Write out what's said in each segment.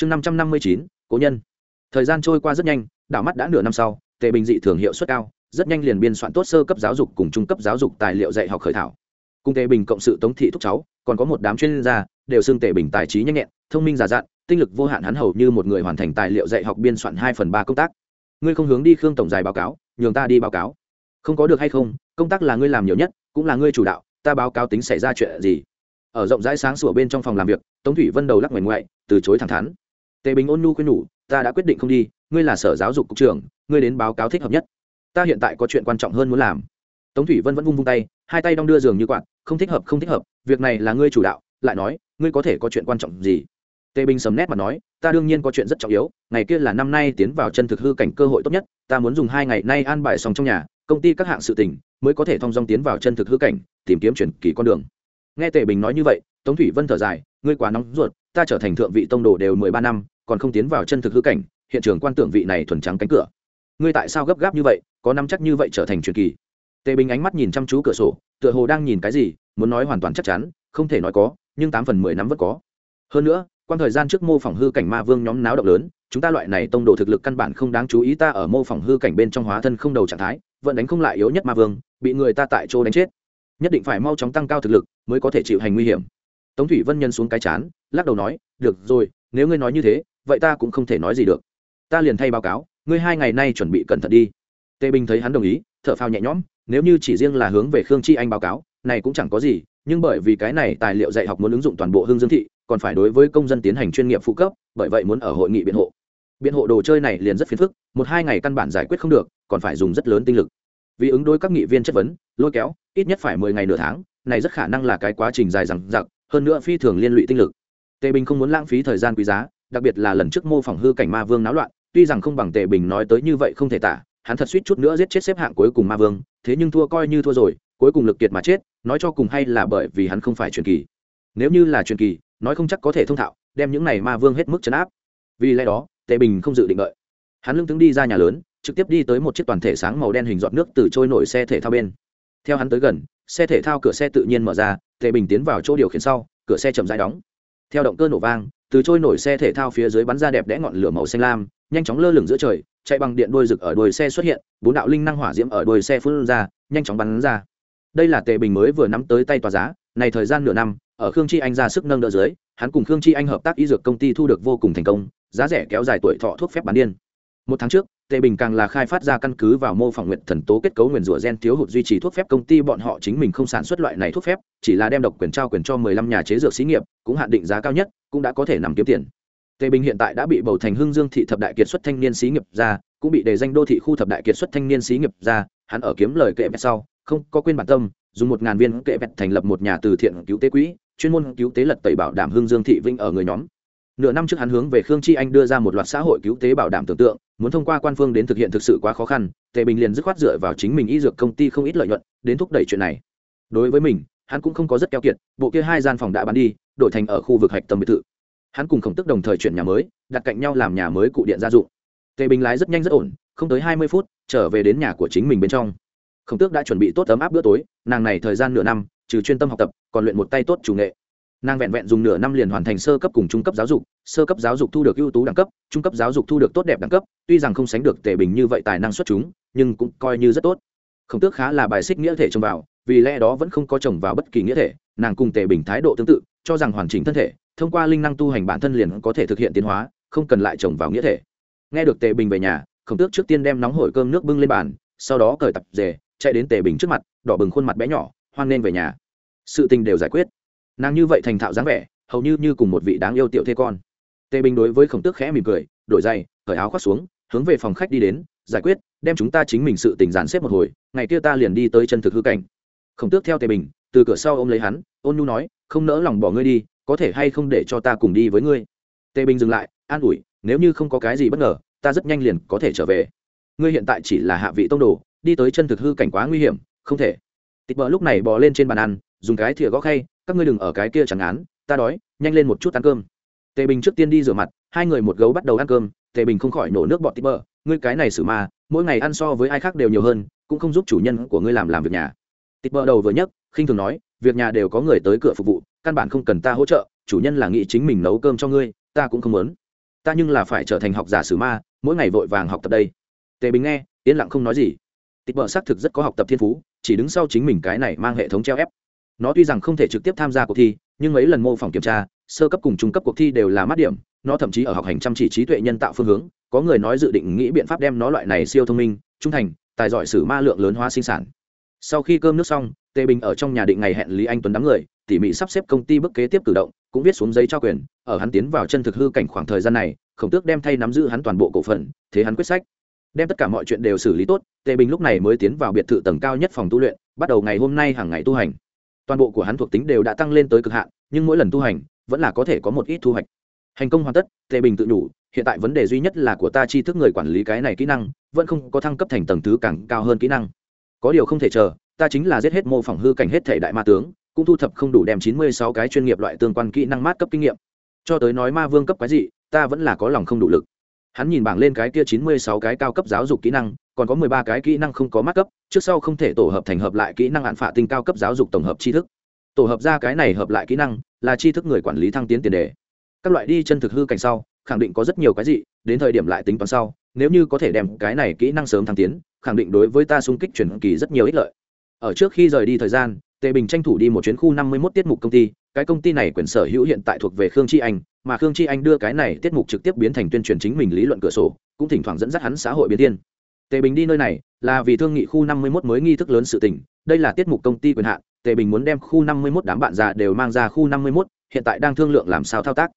chương năm trăm năm mươi chín, cố nhân. Thời gian trôi qua rất nhanh, đảo mắt đã nửa năm sau, tề bình dị thường hiệu suất cao, rất nhanh liền biên soạn tốt sơ cấp giáo dục cùng trung cấp giáo dục tài liệu dạy học khởi thảo. Cùng tề bình cộng sự tống thị thúc cháu, còn có một đám chuyên gia, đều xưng tề bình tài trí nhanh nhẹn, thông minh giả dặn, tinh lực vô hạn hắn hầu như một người hoàn thành tài liệu dạy học biên soạn hai phần ba công tác. Ngươi không hướng đi khương tổng dài báo cáo, nhường ta đi báo cáo. Không có được hay không, công tác là ngươi làm nhiều nhất, cũng là ngươi chủ đạo, ta báo cáo tính xảy ra chuyện gì. Ở rộng rãi sáng sủa bên trong phòng làm việc, tống thủy vân đầu lắc ngoảnh ngoại, từ chối thẳng thắn tề bình ôn nhu khuyên nhủ, ta đã quyết định không đi, ngươi là sở giáo dục cục trưởng, ngươi đến báo cáo thích hợp nhất. Ta hiện tại có chuyện quan trọng hơn muốn làm. Tống thủy vân vẫn vung vung tay, hai tay đong đưa giường như quạt, không thích hợp, không thích hợp, việc này là ngươi chủ đạo, lại nói, ngươi có thể có chuyện quan trọng gì? Tề bình sầm nét mà nói, ta đương nhiên có chuyện rất trọng yếu, ngày kia là năm nay tiến vào chân thực hư cảnh cơ hội tốt nhất, ta muốn dùng hai ngày nay an bài xong trong nhà, công ty các hạng sự tình, mới có thể thong dong tiến vào chân thực hư cảnh, tìm kiếm chuyển kỳ con đường. Nghe tề bình nói như vậy, tống thủy vân thở dài, ngươi quá nóng ruột, ta trở thành thượng vị tông đồ đều mười ba năm còn không tiến vào chân thực hư cảnh, hiện trường quan tưởng vị này thuần trắng cánh cửa. Ngươi tại sao gấp gáp như vậy, có năm chắc như vậy trở thành truyền kỳ? Tề bình ánh mắt nhìn chăm chú cửa sổ, tựa hồ đang nhìn cái gì, muốn nói hoàn toàn chắc chắn, không thể nói có, nhưng tám phần mười năm vẫn có. Hơn nữa quan thời gian trước mô phỏng hư cảnh ma vương nhóm náo động lớn, chúng ta loại này tông đồ thực lực căn bản không đáng chú ý ta ở mô phỏng hư cảnh bên trong hóa thân không đầu trạng thái, vẫn đánh không lại yếu nhất ma vương, bị người ta tại chỗ đánh chết. Nhất định phải mau chóng tăng cao thực lực, mới có thể chịu hành nguy hiểm. Tống thủy vân nhân xuống cái chán, lắc đầu nói, được rồi, nếu ngươi nói như thế vậy ta cũng không thể nói gì được. Ta liền thay báo cáo, ngươi hai ngày nay chuẩn bị cẩn thận đi. Tề bình thấy hắn đồng ý, thở phao nhẹ nhõm, nếu như chỉ riêng là hướng về khương chi anh báo cáo, này cũng chẳng có gì, nhưng bởi vì cái này tài liệu dạy học muốn ứng dụng toàn bộ hương dương thị, còn phải đối với công dân tiến hành chuyên nghiệp phụ cấp, bởi vậy muốn ở hội nghị biện hộ. Biện hộ đồ chơi này liền rất phiền phức, một hai ngày căn bản giải quyết không được, còn phải dùng rất lớn tinh lực. Vì ứng đối các nghị viên chất vấn, lôi kéo, ít nhất phải mười ngày nửa tháng, này rất khả năng là cái quá trình dài dằng dặc, hơn nữa phi thường liên lụy tinh lực. Tề bình không muốn lãng phí thời gian quý giá đặc biệt là lần trước mô phỏng hư cảnh ma vương náo loạn, tuy rằng không bằng tề bình nói tới như vậy không thể tả, hắn thật suýt chút nữa giết chết xếp hạng cuối cùng ma vương, thế nhưng thua coi như thua rồi, cuối cùng lực kiệt mà chết, nói cho cùng hay là bởi vì hắn không phải truyền kỳ. Nếu như là truyền kỳ, nói không chắc có thể thông thạo, đem những này ma vương hết mức chấn áp. Vì lẽ đó, tề bình không dự định đợi. Hắn lưng tướng đi ra nhà lớn, trực tiếp đi tới một chiếc toàn thể sáng màu đen hình giọt nước từ trôi nổi xe thể thao bên. Theo hắn tới gần, xe thể thao cửa xe tự nhiên mở ra, tề bình tiến vào chỗ điều khiển sau, cửa xe chậm rãi đóng. Theo động cơ nổ vang từ trôi nổi xe thể thao phía dưới bắn ra đẹp đẽ ngọn lửa màu xanh lam, nhanh chóng lơ lửng giữa trời, chạy bằng điện đôi rực ở đuôi xe xuất hiện, bốn đạo linh năng hỏa diễm ở đuôi xe phun ra, nhanh chóng bắn ra. Đây là tề bình mới vừa nắm tới tay tòa giá, này thời gian nửa năm, ở khương chi anh ra sức nâng đỡ dưới, hắn cùng khương chi anh hợp tác y dược công ty thu được vô cùng thành công, giá rẻ kéo dài tuổi thọ thuốc phép bán điên. Một tháng trước tề bình càng là khai phát ra căn cứ vào mô phỏng nguyện thần tố kết cấu nguyền rủa gen thiếu hụt duy trì thuốc phép công ty bọn họ chính mình không sản xuất loại này thuốc phép, chỉ là đem độc quyền trao quyền cho mười lăm nhà chế dược xí nghiệp, cũng hạn định giá cao nhất, cũng đã có thể nằm kiếm tiền. Tề bình hiện tại đã bị bầu thành hưng dương thị thập đại kiệt xuất thanh niên xí nghiệp ra, cũng bị đề danh đô thị khu thập đại kiệt xuất thanh niên xí nghiệp ra, hắn ở kiếm lời kệ vẹt sau, không có quên bản tâm, dùng một ngàn viên kệ vẹt thành lập một nhà từ thiện cứu tế quỹ, chuyên môn cứu tế lật tẩy bảo đảm hưng dương thị vinh ở người nhóm nửa năm trước hắn hướng về khương chi anh đưa ra một loạt xã hội cứu tế bảo đảm tưởng tượng, muốn thông qua quan phương đến thực hiện thực sự quá khó khăn, tề bình liền dứt khoát dựa vào chính mình y dược công ty không ít lợi nhuận, đến thúc đẩy chuyện này. Đối với mình, hắn cũng không có rất keo kiệt, bộ kia hai gian phòng đã bán đi, đổi thành ở khu vực hạch tâm biệt thự. Hắn cùng khổng tức đồng thời chuyển nhà mới, đặt cạnh nhau làm nhà mới cụ điện gia dụng. Tề bình lái rất nhanh rất ổn, không tới hai mươi phút, trở về đến nhà của chính mình bên trong. Khổng tước đã chuẩn bị tốt ấm áp bữa tối, nàng này thời gian nửa năm, trừ chuyên tâm học tập, còn luyện một tay tốt chủ nghệ nàng vẹn vẹn dùng nửa năm liền hoàn thành sơ cấp cùng trung cấp giáo dục sơ cấp giáo dục thu được ưu tú đẳng cấp trung cấp giáo dục thu được tốt đẹp đẳng cấp tuy rằng không sánh được tề bình như vậy tài năng xuất chúng nhưng cũng coi như rất tốt. Khổng tước khá là bài xích nghĩa thể trồng vào vì lẽ đó vẫn không có chồng vào bất kỳ nghĩa thể nàng cùng tề bình thái độ tương tự cho rằng hoàn chỉnh thân thể thông qua linh năng tu hành bản thân liền có thể thực hiện tiến hóa không cần lại chồng vào nghĩa thể. Nghe được tề bình về nhà khổng tước trước tiên đem nóng hổi cơm nước bưng lên bàn sau đó cởi tập dề, chạy đến tề bình trước mặt đỏ bừng khuôn mặt bé nhỏ hoan nên về nhà. Sự tình đều giải quyết nàng như vậy thành thạo dáng vẻ, hầu như như cùng một vị đáng yêu tiểu thê con. Tề bình đối với khổng tước khẽ mỉm cười, đổi giày, cởi áo khoác xuống, hướng về phòng khách đi đến, giải quyết, đem chúng ta chính mình sự tình giàn xếp một hồi, ngày kia ta liền đi tới chân thực hư cảnh. Khổng tước theo tề bình, từ cửa sau ôm lấy hắn, ôn nhu nói, không nỡ lòng bỏ ngươi đi, có thể hay không để cho ta cùng đi với ngươi? Tề bình dừng lại, an ủi, nếu như không có cái gì bất ngờ, ta rất nhanh liền có thể trở về. Ngươi hiện tại chỉ là hạ vị tông đồ, đi tới chân thực hư cảnh quá nguy hiểm, không thể. Tịch bờ lúc này bò lên trên bàn ăn dùng cái thìa gõ khay, các ngươi đừng ở cái kia chẳng án, ta đói, nhanh lên một chút ăn cơm. Tề bình trước tiên đi rửa mặt, hai người một gấu bắt đầu ăn cơm, tề bình không khỏi nổ nước bọt tít bơ ngươi cái này xử mà mỗi ngày ăn so với ai khác đều nhiều hơn, cũng không giúp chủ nhân của ngươi làm làm việc nhà. Tít bơ đầu vừa nhấc, khinh thường nói, việc nhà đều có người tới cửa phục vụ, căn bản không cần ta hỗ trợ, chủ nhân là nghĩ chính mình nấu cơm cho ngươi, ta cũng không muốn. Ta nhưng là phải trở thành học giả sử ma, mỗi ngày vội vàng học tập đây. Tề bình nghe, yên lặng không nói gì. Tịch bợ xác thực rất có học tập thiên phú, chỉ đứng sau chính mình cái này mang hệ thống treo ép nó tuy rằng không thể trực tiếp tham gia cuộc thi, nhưng mấy lần mô phỏng kiểm tra, sơ cấp cùng trung cấp cuộc thi đều là mát điểm. Nó thậm chí ở học hành chăm chỉ trí tuệ nhân tạo phương hướng, có người nói dự định nghĩ biện pháp đem nó loại này siêu thông minh, trung thành, tài giỏi sử ma lượng lớn hóa sinh sản. Sau khi cơm nước xong, tề bình ở trong nhà định ngày hẹn lý anh tuấn đám người, tỉ mỉ sắp xếp công ty bước kế tiếp cử động, cũng viết xuống giấy cho quyền, ở hắn tiến vào chân thực hư cảnh khoảng thời gian này, khổng tước đem thay nắm giữ hắn toàn bộ cổ phần, thế hắn quyết sách. Đem tất cả mọi chuyện đều xử lý tốt, tề bình lúc này mới tiến vào biệt thự tầng cao nhất phòng tu luyện, bắt đầu ngày hôm nay hàng ngày tu hành toàn bộ của hắn thuộc tính đều đã tăng lên tới cực hạn, nhưng mỗi lần tu hành, vẫn là có thể có một ít thu hoạch. Hành công hoàn tất tề bình tự đủ hiện tại vấn đề duy nhất là của ta chi thức người quản lý cái này kỹ năng, vẫn không có thăng cấp thành tầng thứ càng cao hơn kỹ năng. Có điều không thể chờ, ta chính là giết hết mô phỏng hư cảnh hết thể đại ma tướng, cũng thu thập không đủ đem chín mươi sáu cái chuyên nghiệp loại tương quan kỹ năng mát cấp kinh nghiệm. Cho tới nói ma vương cấp cái gì ta vẫn là có lòng không đủ lực. Hắn nhìn bảng lên cái kia chín mươi sáu cái cao cấp giáo dục kỹ năng còn có mười ba cái kỹ năng không có mát cấp, trước sau không thể tổ hợp thành hợp lại kỹ năng hạn phạ tinh cao cấp giáo dục tổng hợp tri thức. Tổ hợp ra cái này hợp lại kỹ năng là tri thức người quản lý thăng tiến tiền đề. Các loại đi chân thực hư cảnh sau, khẳng định có rất nhiều cái gì, đến thời điểm lại tính toán sau, nếu như có thể đem cái này kỹ năng sớm thăng tiến, khẳng định đối với ta xung kích chuyển kỳ rất nhiều ích lợi. Ở trước khi rời đi thời gian, tề bình tranh thủ đi một chuyến khu năm mươi 51 tiết mục công ty, cái công ty này quyền sở hữu hiện tại thuộc về khương chi anh, mà khương chi anh đưa cái này tiết mục trực tiếp biến thành tuyên truyền chính mình lý luận cửa sổ, cũng thỉnh thoảng dẫn dắt hắn xã hội biến thiên tề bình đi nơi này là vì thương nghị khu năm mươi 51 mới nghi thức lớn sự tình đây là tiết mục công ty quyền hạn tề bình muốn đem khu năm mươi 51 đám bạn già đều mang ra khu năm mươi 51, hiện tại đang thương lượng làm sao thao tác.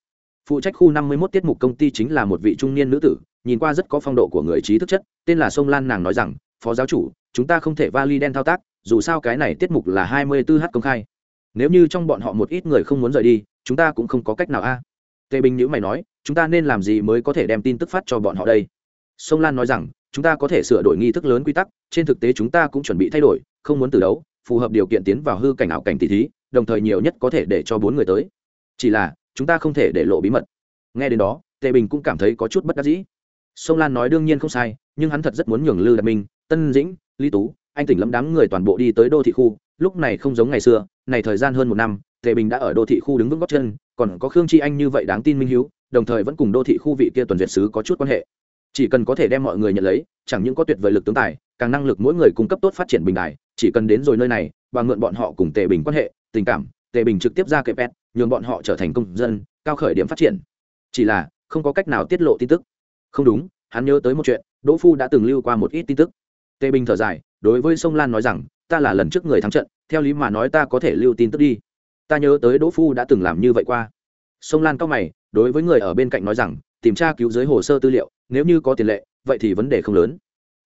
Phụ trách khu năm mươi 51 tiết mục công ty chính là một vị trung niên nữ tử nhìn qua rất có phong độ của người trí thức chất tên là sông lan nàng nói rằng phó giáo chủ chúng ta không thể vali đen thao tác dù sao cái này tiết mục là hai mươi 24 h công khai. Nếu như trong bọn họ một ít người không muốn rời đi chúng ta cũng không có cách nào a. Tề bình nhữ mày nói chúng ta nên làm gì mới có thể đem tin tức phát cho bọn họ đây? Sông lan nói rằng chúng ta có thể sửa đổi nghi thức lớn quy tắc, trên thực tế chúng ta cũng chuẩn bị thay đổi, không muốn từ đấu, phù hợp điều kiện tiến vào hư cảnh ảo cảnh tỷ thí, đồng thời nhiều nhất có thể để cho bốn người tới. Chỉ là, chúng ta không thể để lộ bí mật. Nghe đến đó, tề bình cũng cảm thấy có chút bất đắc dĩ. Sông lan nói đương nhiên không sai, nhưng hắn thật rất muốn nhường lư đạt minh, tân dĩnh, lý tú, anh tỉnh lâm đám người toàn bộ đi tới đô thị khu, lúc này không giống ngày xưa, này thời gian hơn một năm, tề bình đã ở đô thị khu đứng vững góc chân, còn có khương chi anh như vậy đáng tin minh hiếu, đồng thời vẫn cùng đô thị khu vị kia tuần duyệt sứ có chút quan hệ chỉ cần có thể đem mọi người nhận lấy, chẳng những có tuyệt vời lực tướng tài, càng năng lực mỗi người cung cấp tốt phát triển bình đài, chỉ cần đến rồi nơi này, và mượn bọn họ cùng tề bình quan hệ, tình cảm, tề bình trực tiếp ra kệ pet nhường bọn họ trở thành công dân, cao khởi điểm phát triển. Chỉ là, không có cách nào tiết lộ tin tức. Không đúng, hắn nhớ tới một chuyện, đỗ phu đã từng lưu qua một ít tin tức. Tề bình thở dài, đối với sông lan nói rằng, ta là lần trước người thắng trận, theo lý mà nói ta có thể lưu tin tức đi. Ta nhớ tới đỗ phu đã từng làm như vậy qua. Sông lan cao mày, đối với người ở bên cạnh nói rằng tìm tra cứu dưới hồ sơ tư liệu, nếu như có tiền lệ, vậy thì vấn đề không lớn.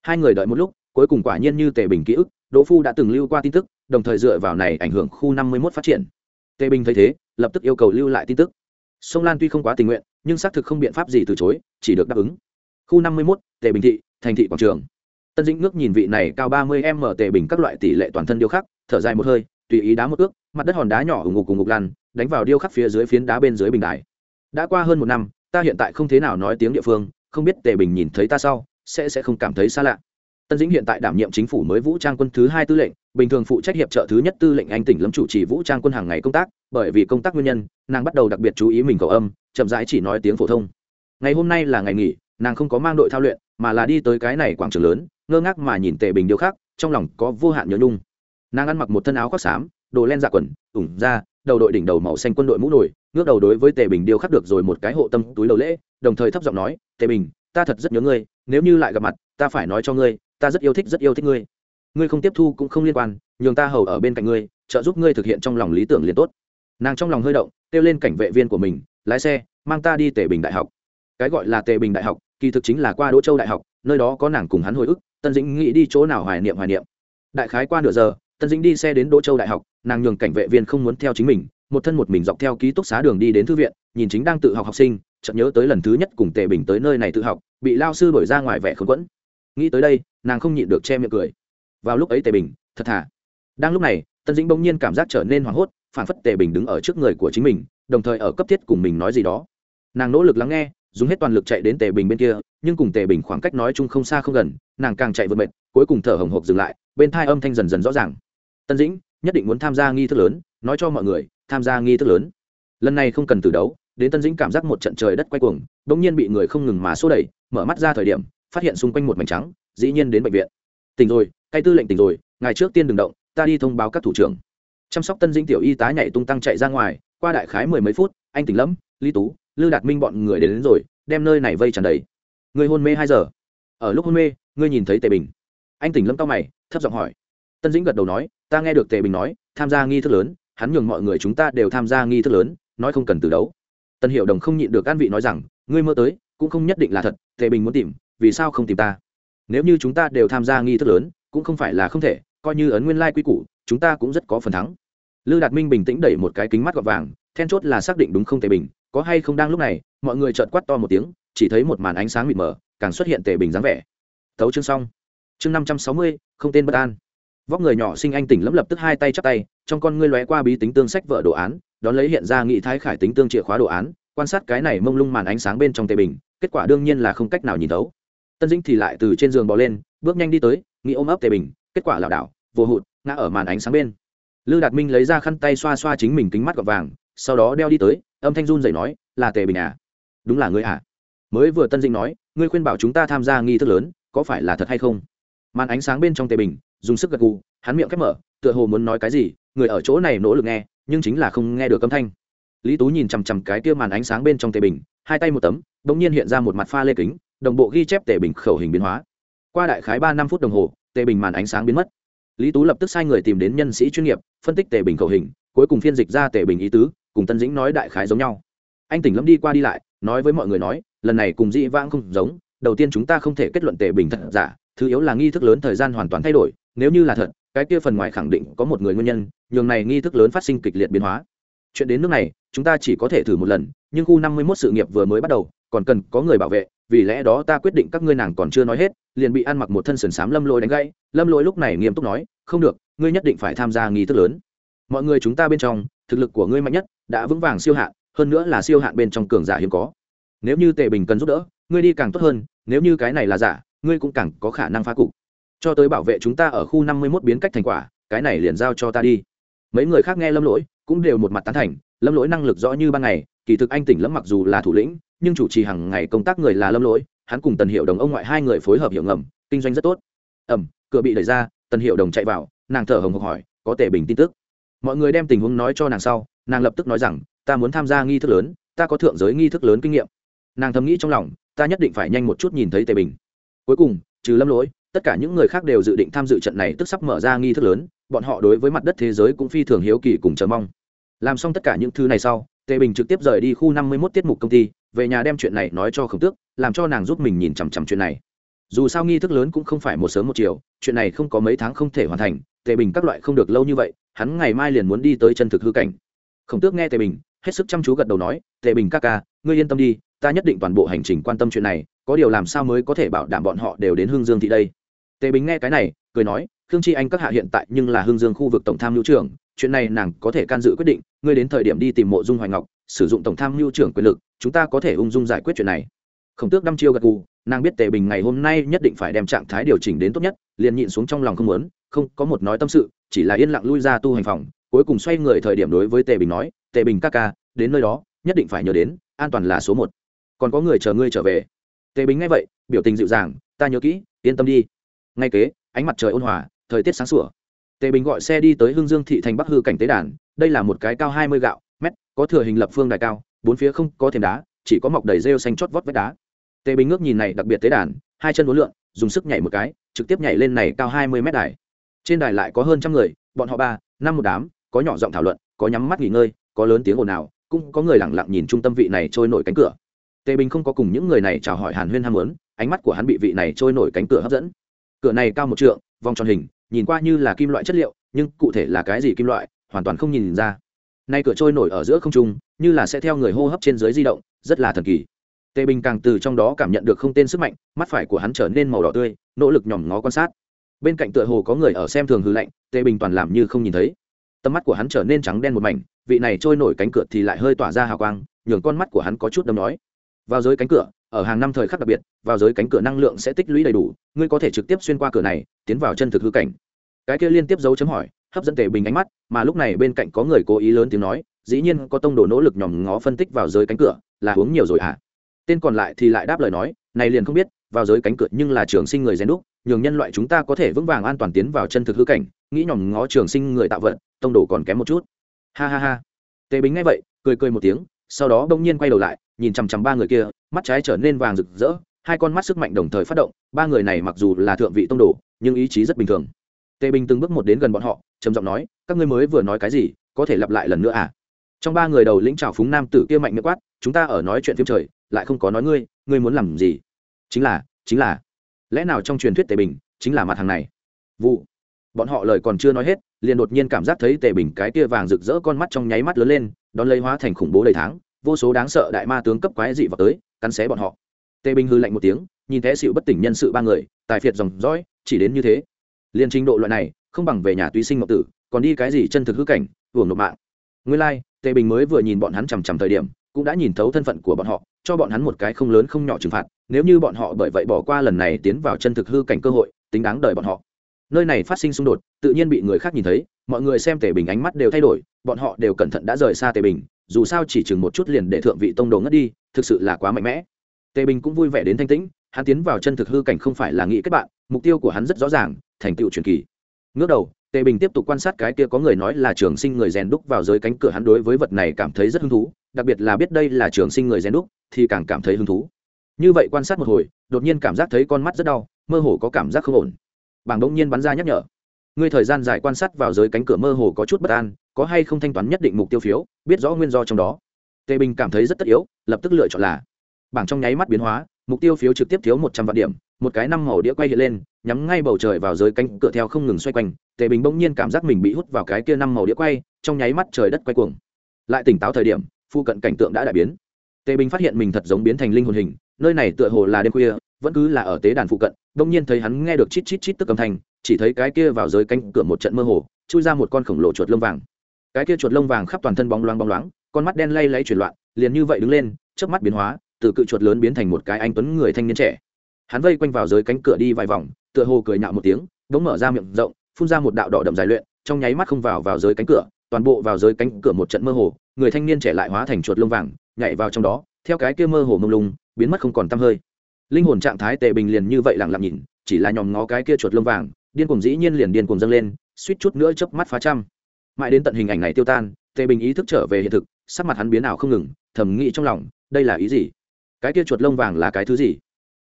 Hai người đợi một lúc, cuối cùng quả nhiên như tề bình ký ức, đỗ phu đã từng lưu qua tin tức, đồng thời dựa vào này ảnh hưởng khu năm mươi một phát triển. Tề bình thấy thế, lập tức yêu cầu lưu lại tin tức. Sông lan tuy không quá tình nguyện, nhưng xác thực không biện pháp gì từ chối, chỉ được đáp ứng. Khu năm mươi một tề bình thị, thành thị quảng trường. Tân dĩnh ngước nhìn vị này cao ba mươi m tề bình các loại tỷ lệ toàn thân điêu khắc, thở dài một hơi, tùy ý đá một ước mặt đất hòn đá nhỏ ủng ngục cùng ngục lăn, đánh vào điêu khắc phía dưới phiến đá bên dưới bình đài. Đã qua hơn một năm ta hiện tại không thế nào nói tiếng địa phương, không biết tề bình nhìn thấy ta sau, sẽ sẽ không cảm thấy xa lạ. Tân dĩnh hiện tại đảm nhiệm chính phủ mới vũ trang quân thứ hai tư lệnh, bình thường phụ trách hiệp trợ thứ nhất tư lệnh anh tỉnh lâm chủ trì vũ trang quân hàng ngày công tác, bởi vì công tác nguyên nhân, nàng bắt đầu đặc biệt chú ý mình cầu âm, chậm rãi chỉ nói tiếng phổ thông. Ngày hôm nay là ngày nghỉ, nàng không có mang đội thao luyện, mà là đi tới cái này quảng trường lớn, ngơ ngác mà nhìn tề bình điều khác, trong lòng có vô hạn nhớ nhung. Nàng ăn mặc một thân áo khoác xám, đồ len dạ quần, ủng ra đầu đội đỉnh đầu màu xanh quân đội mũ nổi, ngước đầu đối với tề bình điêu khắc được rồi một cái hộ tâm túi đầu lễ, đồng thời thấp giọng nói, tề bình, ta thật rất nhớ ngươi, nếu như lại gặp mặt, ta phải nói cho ngươi, ta rất yêu thích, rất yêu thích ngươi. Ngươi không tiếp thu cũng không liên quan, nhường ta hầu ở bên cạnh ngươi, trợ giúp ngươi thực hiện trong lòng lý tưởng liền tốt. Nàng trong lòng hơi động, kêu lên cảnh vệ viên của mình, lái xe, mang ta đi tề bình đại học. Cái gọi là tề bình đại học, kỳ thực chính là qua đỗ châu đại học, nơi đó có nàng cùng hắn hồi ức, tân dĩnh nghĩ đi chỗ nào hoài niệm hoài niệm. Đại khái qua nửa giờ, tân dĩnh đi xe đến đỗ châu đại học nàng nhường cảnh vệ viên không muốn theo chính mình, một thân một mình dọc theo ký túc xá đường đi đến thư viện, nhìn chính đang tự học học sinh, chợt nhớ tới lần thứ nhất cùng tề bình tới nơi này tự học, bị lao sư đổi ra ngoài vẻ khốn quẫn. Nghĩ tới đây, nàng không nhịn được che miệng cười. Vào lúc ấy tề bình, thật thà. Đang lúc này, tân dĩnh bỗng nhiên cảm giác trở nên hoảng hốt, phản phất tề bình đứng ở trước người của chính mình, đồng thời ở cấp thiết cùng mình nói gì đó. Nàng nỗ lực lắng nghe, dùng hết toàn lực chạy đến tề bình bên kia, nhưng cùng tề bình khoảng cách nói chung không xa không gần, nàng càng chạy vượt mệt, cuối cùng thở hồng hộc dừng lại, bên thai âm thanh dần dần rõ ràng. Tân dĩnh nhất định muốn tham gia nghi thức lớn nói cho mọi người tham gia nghi thức lớn. Lần này không cần từ đấu đến tân dĩnh cảm giác một trận trời đất quay cuồng đ ỗ n g nhiên bị người không ngừng mà xô đẩy mở mắt ra thời điểm phát hiện xung quanh một mảnh trắng dĩ nhiên đến bệnh viện. Tỉnh rồi cay tư lệnh tỉnh rồi ngày trước tiên đừng động ta đi thông báo các thủ trưởng. Chăm sóc tân dĩnh tiểu y tá nhảy tung tăng chạy ra ngoài qua đại khái mười mấy phút anh tỉnh lẫm lý tú lư đạt minh bọn người đến, đến rồi đem nơi này vây tràn đầy. Người hôn mê hai giờ. Ở lúc hôn mê ngươi nhìn thấy tề bình. Anh tỉnh lâm cao mày thấp giọng hỏi tân dĩnh gật đầu nói, ta nghe được tề bình nói, tham gia nghi thức lớn, hắn nhường mọi người chúng ta đều tham gia nghi thức lớn, nói không cần từ đấu. Tân hiệu đồng không nhịn được an vị nói rằng, ngươi mơ tới, cũng không nhất định là thật, tề bình muốn tìm, vì sao không tìm ta? Nếu như chúng ta đều tham gia nghi thức lớn, cũng không phải là không thể, coi như ấn nguyên lai quy củ, chúng ta cũng rất có phần thắng. Lư đạt minh bình tĩnh đẩy một cái kính mắt gọt vàng, then chốt là xác định đúng không tề bình, có hay không đang lúc này, mọi người trợn quát to một tiếng, chỉ thấy một màn ánh sáng mịt mờ, càng xuất hiện tề bình dáng vẻ. Thấu chương xong. Chương năm trăm sáu mươi, không tên bất an vóc người nhỏ sinh anh tỉnh lẫm lập tức hai tay chắp tay, trong con ngươi lóe qua bí tính tương sách vợ đồ án, đón lấy hiện ra nghị thái khải tính tương chìa khóa đồ án, quan sát cái này mông lung màn ánh sáng bên trong tề bình, kết quả đương nhiên là không cách nào nhìn thấu. Tân dĩnh thì lại từ trên giường bò lên, bước nhanh đi tới nghĩ ôm ấp tề bình, kết quả lảo đảo, vô hụt, ngã ở màn ánh sáng bên. Lư đạt minh lấy ra khăn tay xoa xoa chính mình kính mắt gọt vàng, sau đó đeo đi tới, âm thanh run dậy nói, là tề bình à? Đúng là ngươi à? Mới vừa tân dĩnh nói, ngươi khuyên bảo chúng ta tham gia nghi thức lớn, có phải là thật hay không? Màn ánh sáng bên trong tề bình dùng sức gật gù, hắn miệng khép mở, tựa hồ muốn nói cái gì, người ở chỗ này nỗ lực nghe, nhưng chính là không nghe được âm thanh. Lý tú nhìn chằm chằm cái kia màn ánh sáng bên trong tề bình, hai tay một tấm đ ỗ n g nhiên hiện ra một mặt pha lê kính, đồng bộ ghi chép tề bình khẩu hình biến hóa. Qua đại khái ba năm phút đồng hồ, tề bình màn ánh sáng biến mất. Lý tú lập tức sai người tìm đến nhân sĩ chuyên nghiệp, phân tích tề bình khẩu hình, cuối cùng phiên dịch ra tề bình ý tứ, cùng tân dĩnh nói đại khái giống nhau. Anh tỉnh lâm đi qua đi lại, nói với mọi người nói, lần này cùng dĩ vãng không giống, đầu tiên chúng ta không thể kết luận tề bình thật giả, thứ yếu là nghi thức lớn thời gian hoàn toàn thay đổi nếu như là thật, cái kia phần ngoài khẳng định có một người nguyên nhân, nhường này nghi thức lớn phát sinh kịch liệt biến hóa. Chuyện đến nước này, chúng ta chỉ có thể thử một lần, nhưng khu năm mươi mốt sự nghiệp vừa mới bắt đầu, còn cần có người bảo vệ, vì lẽ đó ta quyết định các ngươi nàng còn chưa nói hết, liền bị ăn mặc một thân sườn xám lâm lỗi đánh gãy. Lâm lỗi lúc này nghiêm túc nói, không được, ngươi nhất định phải tham gia nghi thức lớn. Mọi người chúng ta bên trong, thực lực của ngươi mạnh nhất, đã vững vàng siêu hạn, hơn nữa là siêu hạn bên trong cường giả hiếm có. Nếu như tề bình cần giúp đỡ, ngươi đi càng tốt hơn, nếu như cái này là giả, ngươi cũng càng có khả năng phá cục cho tới bảo vệ chúng ta ở khu năm mươi 51 biến cách thành quả, cái này liền giao cho ta đi. Mấy người khác nghe lâm lỗi, cũng đều một mặt tán thành, lâm lỗi năng lực rõ như ban ngày, kỳ thực anh tỉnh lắm mặc dù là thủ lĩnh, nhưng chủ trì hàng ngày công tác người là lâm lỗi, hắn cùng tần hiệu đồng ông ngoại hai người phối hợp hiệu ngầm, kinh doanh rất tốt. Ẩm, cửa bị đẩy ra, tần hiệu đồng chạy vào, nàng thở hồng hộc hỏi, có tể bình tin tức? Mọi người đem tình huống nói cho nàng sau, nàng lập tức nói rằng, ta muốn tham gia nghi thức lớn, ta có thượng giới nghi thức lớn kinh nghiệm. Nàng thầm nghĩ trong lòng, ta nhất định phải nhanh một chút nhìn thấy tề bình. Cuối cùng, trừ lâm lỗi tất cả những người khác đều dự định tham dự trận này tức sắp mở ra nghi thức lớn, bọn họ đối với mặt đất thế giới cũng phi thường hiếu kỳ cùng chờ mong. Làm xong tất cả những thứ này sau, tề bình trực tiếp rời đi khu năm mươi mốt tiết mục công ty, về nhà đem chuyện này nói cho khổng tước, làm cho nàng giúp mình nhìn chằm chằm chuyện này. Dù sao nghi thức lớn cũng không phải một sớm một chiều, chuyện này không có mấy tháng không thể hoàn thành, tề bình các loại không được lâu như vậy, hắn ngày mai liền muốn đi tới chân thực hư cảnh. Khổng tước nghe tề bình, hết sức chăm chú gật đầu nói, tề bình ca ca, ngươi yên tâm đi, ta nhất định toàn bộ hành trình quan tâm chuyện này, có điều làm sao mới có thể bảo đảm bọn họ đều đến hương dương thị đây? Tề bình nghe cái này, cười nói, khương chi anh các hạ hiện tại nhưng là hương dương khu vực tổng tham mưu trưởng, chuyện này nàng có thể can dự quyết định, ngươi đến thời điểm đi tìm mộ dung hoài ngọc, sử dụng tổng tham mưu trưởng quyền lực, chúng ta có thể ung dung giải quyết chuyện này. Khổng tước đăm chiêu gật gù, nàng biết tề bình ngày hôm nay nhất định phải đem trạng thái điều chỉnh đến tốt nhất, liền nhịn xuống trong lòng không muốn, không, có một nói tâm sự, chỉ là yên lặng lui ra tu hành phòng, cuối cùng xoay người thời điểm đối với tề bình nói, tề bình ca ca, đến nơi đó, nhất định phải nhớ đến, an toàn là số một. Còn có người chờ ngươi trở về. Tề bình nghe vậy, biểu tình dịu dàng, ta nhớ kỹ, yên tâm đi ngay kế, ánh mặt trời ôn hòa, thời tiết sáng sủa. Tề bình gọi xe đi tới hương dương thị thành bắc hư cảnh tế đàn, đây là một cái cao hai mươi gạo, mét, có thừa hình lập phương đài cao, bốn phía không có thềm đá, chỉ có mọc đầy rêu xanh chót vót vách đá. Tề bình ngước nhìn này đặc biệt tế đàn, hai chân uốn lượn, dùng sức nhảy một cái, trực tiếp nhảy lên này cao hai mươi mét đài. Trên đài lại có hơn trăm người, bọn họ ba, năm một đám, có nhỏ giọng thảo luận, có nhắm mắt nghỉ ngơi, có lớn tiếng ồn ào, cũng có người lẳng lặng nhìn trung tâm vị này trôi nổi cánh cửa. Tề bình không có cùng những người này chào hỏi hàn huyên ham muốn, ánh mắt của hắn bị vị này trôi nổi cánh cửa hấp dẫn cửa này cao một trượng, vòng tròn hình, nhìn qua như là kim loại chất liệu, nhưng cụ thể là cái gì kim loại, hoàn toàn không nhìn ra. Nay cửa trôi nổi ở giữa không trung, như là sẽ theo người hô hấp trên dưới di động, rất là thần kỳ. Tề bình càng từ trong đó cảm nhận được không tên sức mạnh, mắt phải của hắn trở nên màu đỏ tươi, nỗ lực nhòm ngó quan sát. Bên cạnh tựa hồ có người ở xem thường hư lạnh tề bình toàn làm như không nhìn thấy. Tầm mắt của hắn trở nên trắng đen một mảnh, vị này trôi nổi cánh cửa thì lại hơi tỏa ra hào quang, nhường con mắt của hắn có chút đâm nói vào giới cánh cửa ở hàng năm thời khắc đặc biệt, vào giới cánh cửa năng lượng sẽ tích lũy đầy đủ, ngươi có thể trực tiếp xuyên qua cửa này, tiến vào chân thực hư cảnh. Cái kia liên tiếp dấu chấm hỏi, hấp dẫn tề bình ánh mắt, mà lúc này bên cạnh có người cố ý lớn tiếng nói, dĩ nhiên có tông đồ nỗ lực nhòm ngó phân tích vào giới cánh cửa, là uống nhiều rồi à tên còn lại thì lại đáp lời nói, này liền không biết, vào giới cánh cửa nhưng là trường sinh người rèn đúc, nhường nhân loại chúng ta có thể vững vàng an toàn tiến vào chân thực hư cảnh, nghĩ nhòm ngó trường sinh người tạo vận tông đồ còn kém một chút. Ha ha ha. Tề bình nghe vậy, cười cười một tiếng, sau đó bỗng nhiên quay đầu lại nhìn chằm chằm ba người kia, mắt trái trở nên vàng rực rỡ, hai con mắt sức mạnh đồng thời phát động, ba người này mặc dù là thượng vị tông đồ, nhưng ý chí rất bình thường. Tề bình từng bước một đến gần bọn họ, trầm giọng nói, các ngươi mới vừa nói cái gì, có thể lặp lại lần nữa à? Trong ba người đầu lĩnh trào phúng nam tử kia mạnh miệng quát, chúng ta ở nói chuyện phim trời, lại không có nói ngươi ngươi muốn làm gì? Chính là chính là. Lẽ nào trong truyền thuyết tề bình chính là mặt hàng này? Vụ. Bọn họ lời còn chưa nói hết, liền đột nhiên cảm giác thấy tề bình cái kia vàng rực rỡ con mắt trong nháy mắt lớn lên, đón lấy hóa thành khủng bố đầy tháng vô số đáng sợ đại ma tướng cấp quái dị vào tới cắn xé bọn họ. Tề bình hư lạnh một tiếng nhìn thế xịu bất tỉnh nhân sự ba người tài phiệt dòng dõi chỉ đến như thế. Liên trình độ loại này không bằng về nhà tùy sinh ngọc tử còn đi cái gì chân thực hư cảnh hưởng nộp mạng. Nguyên lai、like, tề bình mới vừa nhìn bọn hắn chằm chằm thời điểm cũng đã nhìn thấu thân phận của bọn họ cho bọn hắn một cái không lớn không nhỏ trừng phạt nếu như bọn họ bởi vậy bỏ qua lần này tiến vào chân thực hư cảnh cơ hội tính đáng đời bọn họ. Nơi này phát sinh xung đột tự nhiên bị người khác nhìn thấy mọi người xem tề bình ánh mắt đều thay đổi bọn họ đều cẩn thận đã rời xa tề bình dù sao chỉ chừng một chút liền để thượng vị tông đồ ngất đi, thực sự là quá mạnh mẽ. Tề bình cũng vui vẻ đến thanh tĩnh, hắn tiến vào chân thực hư cảnh không phải là nghĩ kết bạn, mục tiêu của hắn rất rõ ràng, thành tựu truyền kỳ. Ngước đầu, tề bình tiếp tục quan sát cái kia có người nói là trường sinh người rèn đúc vào dưới cánh cửa hắn đối với vật này cảm thấy rất hứng thú, đặc biệt là biết đây là trường sinh người rèn đúc, thì càng cảm thấy hứng thú. Như vậy quan sát một hồi, đột nhiên cảm giác thấy con mắt rất đau, mơ hồ có cảm giác không ổn. Bảng đống nhiên bắn ra nhắc nhở. Ngươi thời gian dài quan sát vào dưới cánh cửa mơ hồ có chút bất an có hay không thanh toán nhất định mục tiêu phiếu, biết rõ nguyên do trong đó. Tề bình cảm thấy rất tất yếu, lập tức lựa chọn là bảng trong nháy mắt biến hóa, mục tiêu phiếu trực tiếp thiếu một trăm vạn điểm, một cái năm màu đĩa quay hiện lên, nhắm ngay bầu trời vào giới cánh cửa theo không ngừng xoay quanh, tề bình bỗng nhiên cảm giác mình bị hút vào cái kia năm màu đĩa quay, trong nháy mắt trời đất quay cuồng. Lại tỉnh táo thời điểm phụ cận cảnh tượng đã đại biến. Tề bình phát hiện mình thật giống biến thành linh hồn hình, nơi này tựa hồ là đêm khuya, vẫn cứ là ở tế đàn phụ cận, bỗng nhiên thấy hắn nghe được chít chít chít tức âm thanh, chỉ thấy cái kia vào giới cánh cửa một trận mơ hồ, chui ra một con khổng lồ chuột lông vàng cái kia chuột lông vàng khắp toàn thân bóng loáng bóng loáng, con mắt đen lay lay chuyển loạn, liền như vậy đứng lên trước mắt biến hóa, từ cự chuột lớn biến thành một cái anh tuấn người thanh niên trẻ. Hắn vây quanh vào dưới cánh cửa đi vài vòng, tựa hồ cười nhạo một tiếng, bỗng mở ra miệng rộng, phun ra một đạo đỏ đậm dài luyện, trong nháy mắt không vào vào dưới cánh cửa, toàn bộ vào dưới cánh cửa một trận mơ hồ, người thanh niên trẻ lại hóa thành chuột lông vàng, nhảy vào trong đó, theo cái kia mơ hồ mông lung, biến mất không còn tăm hơi. Linh hồn trạng thái tề bình liền như vậy lặng lặng nhìn, chỉ là nhòm ngó cái kia chuột lông vàng, điên cuồng dĩ nhiên liền điên cuồng dâng lên, suýt chút nữa chớp mắt phá trăm mãi đến tận hình ảnh này tiêu tan, tề bình ý thức trở về hiện thực, sắc mặt hắn biến ảo không ngừng, thầm nghĩ trong lòng, đây là ý gì? Cái kia chuột lông vàng là cái thứ gì?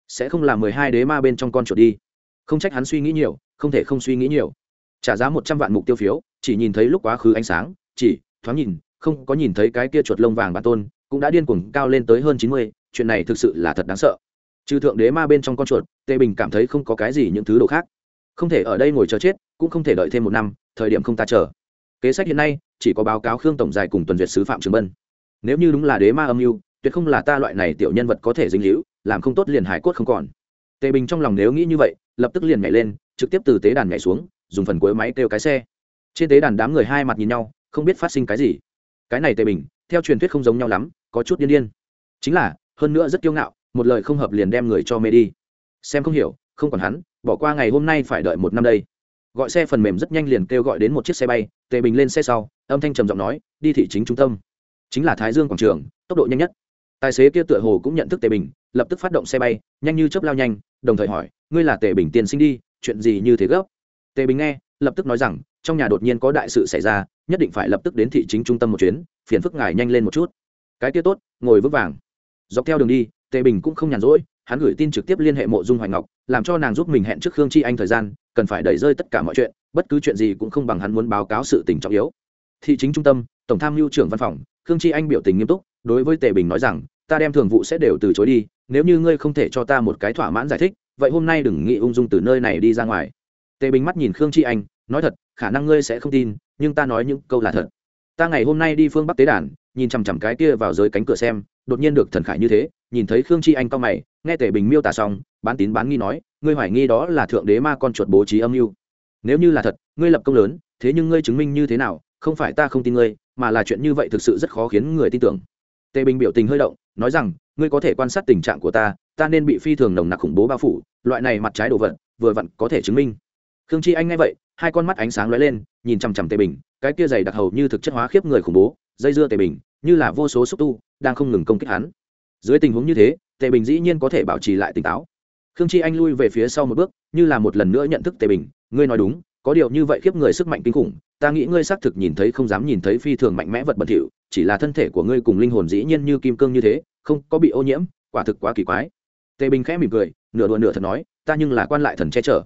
Sẽ không là mười hai đế ma bên trong con chuột đi. Không trách hắn suy nghĩ nhiều, không thể không suy nghĩ nhiều. Trả giá một trăm vạn mục tiêu phiếu, chỉ nhìn thấy lúc quá khứ ánh sáng, chỉ thoáng nhìn, không có nhìn thấy cái kia chuột lông vàng bản tôn, cũng đã điên cuồng cao lên tới hơn chín mươi, chuyện này thực sự là thật đáng sợ. Trừ thượng đế ma bên trong con chuột, tề bình cảm thấy không có cái gì những thứ đồ khác. Không thể ở đây ngồi chờ chết, cũng không thể đợi thêm một năm, thời điểm không ta chờ kế sách hiện nay, chỉ có báo cáo khương tổng dài cùng tuần duyệt sứ phạm trường bân. Nếu như đúng là đế ma âm mưu, tuyệt không là ta loại này tiểu nhân vật có thể dính hữu làm không tốt liền hải cốt không còn. Tề bình trong lòng nếu nghĩ như vậy, lập tức liền nhảy lên, trực tiếp từ tế đàn nhảy xuống, dùng phần cuối máy kêu cái xe. Trên tế đàn đám người hai mặt nhìn nhau, không biết phát sinh cái gì. Cái này tề bình, theo truyền thuyết không giống nhau lắm, có chút điên điên. Chính là, hơn nữa rất kiêu ngạo, một lời không hợp liền đem người cho mê đi. Xem không hiểu, không còn hắn, bỏ qua ngày hôm nay phải đợi một năm đây gọi xe phần mềm rất nhanh liền kêu gọi đến một chiếc xe bay, tề bình lên xe sau, âm thanh trầm giọng nói, đi thị chính trung tâm. Chính là thái dương quảng trường, tốc độ nhanh nhất. Tài xế kia tựa hồ cũng nhận thức tề bình, lập tức phát động xe bay, nhanh như chớp lao nhanh, đồng thời hỏi, ngươi là tề bình tiên sinh đi, chuyện gì như thế gấp? Tề bình nghe, lập tức nói rằng, trong nhà đột nhiên có đại sự xảy ra, nhất định phải lập tức đến thị chính trung tâm một chuyến, phiền phức ngài nhanh lên một chút. Cái kia tốt, ngồi vững vàng. Dọc theo đường đi, tề bình cũng không nhàn rỗi hắn gửi tin trực tiếp liên hệ mộ dung hoài ngọc, làm cho nàng giúp mình hẹn trước khương chi anh thời gian, cần phải đẩy rơi tất cả mọi chuyện, bất cứ chuyện gì cũng không bằng hắn muốn báo cáo sự tình trọng yếu. Thị chính trung tâm, tổng tham mưu trưởng văn phòng, khương chi anh biểu tình nghiêm túc, đối với tề bình nói rằng, ta đem thường vụ sẽ đều từ chối đi, nếu như ngươi không thể cho ta một cái thỏa mãn giải thích, vậy hôm nay đừng nghĩ ung dung từ nơi này đi ra ngoài. Tề bình mắt nhìn khương chi anh, nói thật, khả năng ngươi sẽ không tin, nhưng ta nói những câu là thật. Ta ngày hôm nay đi phương bắc tế đàn, nhìn chằm chằm cái kia vào dưới cánh cửa xem, đột nhiên được thần khải như thế nhìn thấy khương chi anh cao mày, nghe tề bình miêu tả xong, bán tín bán nghi nói, ngươi hoài nghi đó là thượng đế ma con chuột bố trí âm mưu. Nếu như là thật, ngươi lập công lớn, thế nhưng ngươi chứng minh như thế nào, không phải ta không tin ngươi, mà là chuyện như vậy thực sự rất khó khiến người tin tưởng. Tề bình biểu tình hơi động, nói rằng, ngươi có thể quan sát tình trạng của ta ta nên bị phi thường nồng nặc khủng bố bao phủ, loại này mặt trái đồ vật, vừa vặn có thể chứng minh. Khương chi anh nghe vậy, hai con mắt ánh sáng lóe lên, nhìn chằm chằm tề bình, cái kia dày đặc hầu như thực chất hóa khiếp người khủng bố, dây dưa tề bình, như là vô số xúc tu, đang không ngừng công kích hắn dưới tình huống như thế, tề bình dĩ nhiên có thể bảo trì lại tỉnh táo. Khương chi anh lui về phía sau một bước, như là một lần nữa nhận thức tề bình, ngươi nói đúng, có điều như vậy khiếp người sức mạnh kinh khủng, ta nghĩ ngươi xác thực nhìn thấy không dám nhìn thấy phi thường mạnh mẽ vật bẩn thỉu, chỉ là thân thể của ngươi cùng linh hồn dĩ nhiên như kim cương như thế, không có bị ô nhiễm, quả thực quá kỳ quái. Tề bình khẽ mỉm cười, nửa đùa nửa thật nói, ta nhưng là quan lại thần che chở.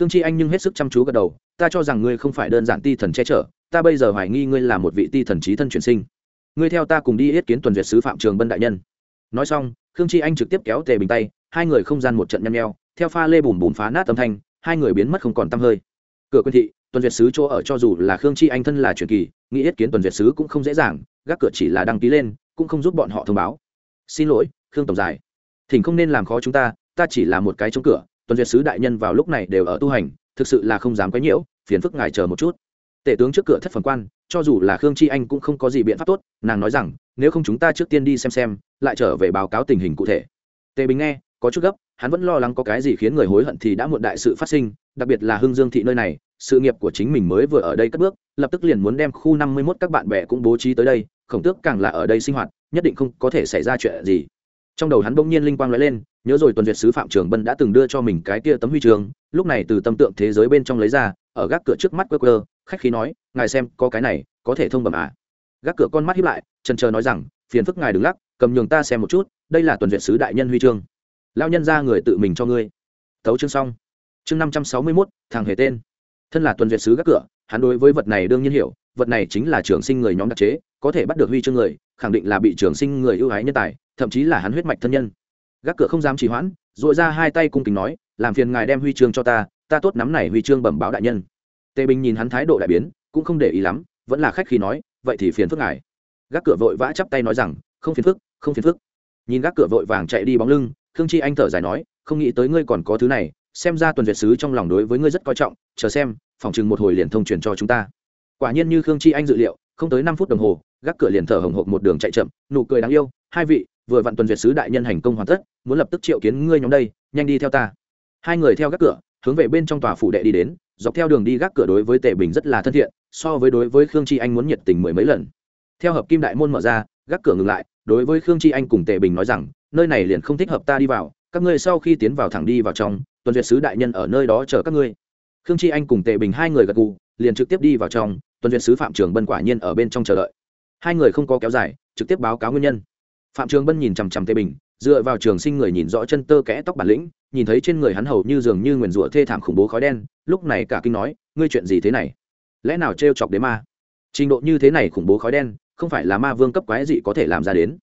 Khương chi anh nhưng hết sức chăm chú gật đầu, ta cho rằng ngươi không phải đơn giản ti thần che chở, ta bây giờ hoài nghi ngươi là một vị ti thần trí thân chuyển sinh. Ngươi theo ta cùng đi yết kiến tuần duyệt sứ phạm trường bân đại nhân nói xong, khương chi anh trực tiếp kéo tề bình tay, hai người không gian một trận nhăn nheo, theo pha lê bùm bùm phá nát âm thanh, hai người biến mất không còn t hơi. Cửa quân thị, tuần duyệt sứ chỗ ở cho dù là khương chi anh thân là truyền kỳ, nghĩ yết kiến tuần duyệt sứ cũng không dễ dàng, gác cửa chỉ là đăng ký lên, cũng không giúp bọn họ thông báo. Xin lỗi, khương tổng giải. Thỉnh không nên làm khó chúng ta ta chỉ là một cái chống cửa, tuần duyệt sứ đại nhân vào lúc này đều ở tu hành, thực sự là không dám quấy nhiễu, phiền phức ngài chờ một chút. Tể tướng trước cửa thất phần quan cho dù là khương chi anh cũng không có gì biện pháp tốt, nàng nói rằng, nếu không chúng ta trước tiên đi xem xem, lại trở về báo cáo tình hình cụ thể. Tề bình nghe, có chút gấp, hắn vẫn lo lắng có cái gì khiến người hối hận thì đã muộn đại sự phát sinh, đặc biệt là hưng dương thị nơi này, sự nghiệp của chính mình mới vừa ở đây cất bước, lập tức liền muốn đem khu năm mươi mốt các bạn bè cũng bố trí tới đây, khổng tước càng là ở đây sinh hoạt, nhất định không có thể xảy ra chuyện gì. Trong đầu hắn bỗng nhiên linh quang nói lên, nhớ rồi tuần duyệt sứ phạm trường bân đã từng đưa cho mình cái kia tấm huy trường lúc này từ tâm tượng thế giới bên trong lấy ra, ở gác cửa trước mắt quơ quơ khách khí nói, ngài xem, có cái này, có thể thông bẩm à? Gác cửa con mắt hiếp lại, trần chờ nói rằng, phiền phức ngài đừng lắc, cầm nhường ta xem một chút, đây là tuần duyệt sứ đại nhân huy chương. Lao nhân ra người tự mình cho ngươi. Thấu chương xong. Chương năm trăm sáu mươi mốt, thằng hề tên. Thân là tuần duyệt sứ gác cửa, hắn đối với vật này đương nhiên hiểu, vật này chính là trường sinh người nhóm đặc chế, có thể bắt được huy chương người, khẳng định là bị trường sinh người ưu ái nhân tài, thậm chí là hắn huyết mạch thân nhân. Gác cửa không dám trì hoãn dội ra hai tay cung kính nói, làm phiền ngài đem huy chương cho ta ta tốt nắm này huy chương bẩm báo đại nhân tề bình nhìn hắn thái độ đại biến, cũng không để ý lắm, vẫn là khách khi nói, vậy thì phiền phức ngài. Gác cửa vội vã chắp tay nói rằng, không phiền phức, không phiền phức. Nhìn gác cửa vội vàng chạy đi bóng lưng, khương chi anh thở dài nói, không nghĩ tới ngươi còn có thứ này, xem ra tuần duyệt sứ trong lòng đối với ngươi rất coi trọng, chờ xem, phòng chừng một hồi liền thông truyền cho chúng ta. Quả nhiên như khương chi anh dự liệu, không tới năm phút đồng hồ, gác cửa liền thở hồng hộc một đường chạy chậm, nụ cười đáng yêu, hai vị, vừa vặn tuần duyệt sứ đại nhân hành công hoàn tất, muốn lập tức triệu kiến ngươi nhóm đây, nhanh đi theo ta. Hai người theo gác cửa, hướng về bên trong tòa phủ đệ đi đến dọc theo đường đi gác cửa đối với tề bình rất là thân thiện, so với đối với khương chi anh muốn nhiệt tình mười mấy lần. Theo hợp kim đại môn mở ra, gác cửa ngừng lại, đối với khương chi anh cùng tề bình nói rằng, nơi này liền không thích hợp ta đi vào, các ngươi sau khi tiến vào thẳng đi vào trong, tuần duyệt sứ đại nhân ở nơi đó chờ các ngươi. Khương chi anh cùng tề bình hai người gật gù, liền trực tiếp đi vào trong, tuần duyệt sứ phạm trường bân quả nhiên ở bên trong chờ đợi. Hai người không có kéo dài, trực tiếp báo cáo nguyên nhân. Phạm trường bân nhìn chằm chằm tề bình, dựa vào trường sinh người nhìn rõ chân tơ kẽ tóc bản lĩnh nhìn thấy trên người hắn hầu như dường như nguyền rủa thê thảm khủng bố khói đen, lúc này cả kinh nói, ngươi chuyện gì thế này? Lẽ nào trêu chọc đế ma? Trình độ như thế này khủng bố khói đen, không phải là ma vương cấp quái dị có thể làm ra đến.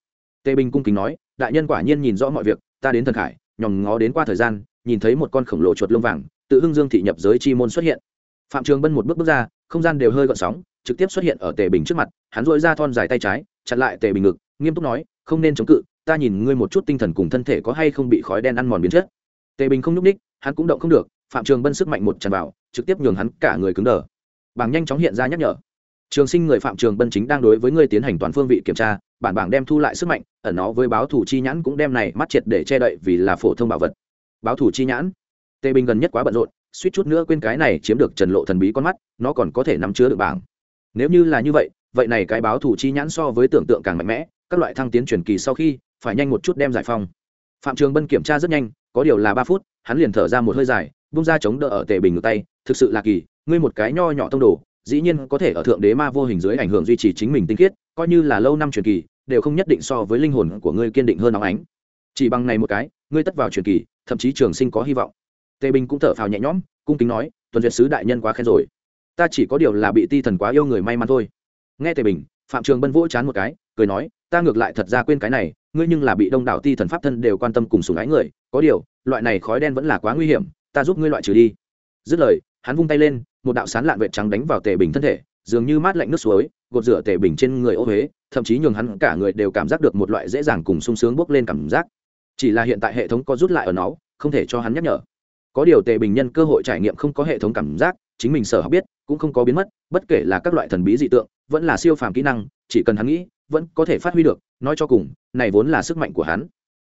Tề bình cung kính nói, đại nhân quả nhiên nhìn rõ mọi việc, ta đến thần khải, nhòm ngó đến qua thời gian, nhìn thấy một con khổng lồ chuột lông vàng, tự hưng dương thị nhập giới chi môn xuất hiện. Phạm trường bân một bước bước ra, không gian đều hơi gợn sóng, trực tiếp xuất hiện ở tề bình trước mặt, hắn dội ra thon dài tay trái, chặn lại tề bình ngực, nghiêm túc nói, không nên chống cự, ta nhìn ngươi một chút tinh thần cùng thân thể có hay không bị khói đen ăn mòn biến chất tề bình không nhúc ních hắn cũng động không được, phạm trường bân sức mạnh một tràn vào, trực tiếp nhường hắn cả người cứng đờ. Bảng nhanh chóng hiện ra nhắc nhở. Trường sinh người phạm trường bân chính đang đối với ngươi tiến hành toàn phương vị kiểm tra, bản bảng đem thu lại sức mạnh, ẩn nó với báo thủ chi nhãn cũng đem này mắt triệt để che đậy vì là phổ thông bảo vật. Báo thủ chi nhãn. Tề bình gần nhất quá bận rộn, suýt chút nữa quên cái này chiếm được trần lộ thần bí con mắt, nó còn có thể nắm chứa được bảng. Nếu như là như vậy vậy này cái báo thủ chi nhãn so với tưởng tượng càng mạnh mẽ, các loại thăng tiến truyền kỳ sau khi, phải nhanh một chút đem giải phong phạm trường bân kiểm tra rất nhanh có điều là ba phút, hắn liền thở ra một hơi dài bung ra chống đỡ ở tề bình ngược tay, thực sự là kỳ, ngươi một cái nho nhỏ tông đồ, dĩ nhiên có thể ở thượng đế ma vô hình dưới ảnh hưởng duy trì chính mình tinh khiết, coi như là lâu năm truyền kỳ, đều không nhất định so với linh hồn của ngươi kiên định hơn nóng ánh. Chỉ bằng này một cái, ngươi tất vào truyền kỳ, thậm chí trường sinh có hy vọng. Tề bình cũng thở phào nhẹ nhõm, cung kính nói, tuần duyệt sứ đại nhân quá khen rồi. Ta chỉ có điều là bị ti thần quá yêu người may mắn thôi. Nghe tề bình, phạm trường bân vỗ chán một cái, cười nói ta ngược lại thật ra quên cái này, ngươi nhưng là bị đông đảo ti thần pháp thân đều quan tâm cùng sùng ái người, có điều, loại này khói đen vẫn là quá nguy hiểm, ta giúp ngươi loại trừ đi. Dứt lời, hắn vung tay lên, một đạo sán lạn vệ trắng đánh vào tề bình thân thể, dường như mát lạnh nước suối, gột rửa tề bình trên người ô huế, thậm chí nhường hắn cả người đều cảm giác được một loại dễ dàng cùng sung sướng bốc lên cảm giác. Chỉ là hiện tại hệ thống có rút lại ở nó, không thể cho hắn nhắc nhở. Có điều tề bình nhân cơ hội trải nghiệm không có hệ thống cảm giác, chính mình sở học biết, cũng không có biến mất, bất kể là các loại thần bí dị tượng, vẫn là siêu phàm kỹ năng, chỉ cần hắn nghĩ vẫn có thể phát huy được, nói cho cùng, này vốn là sức mạnh của hắn.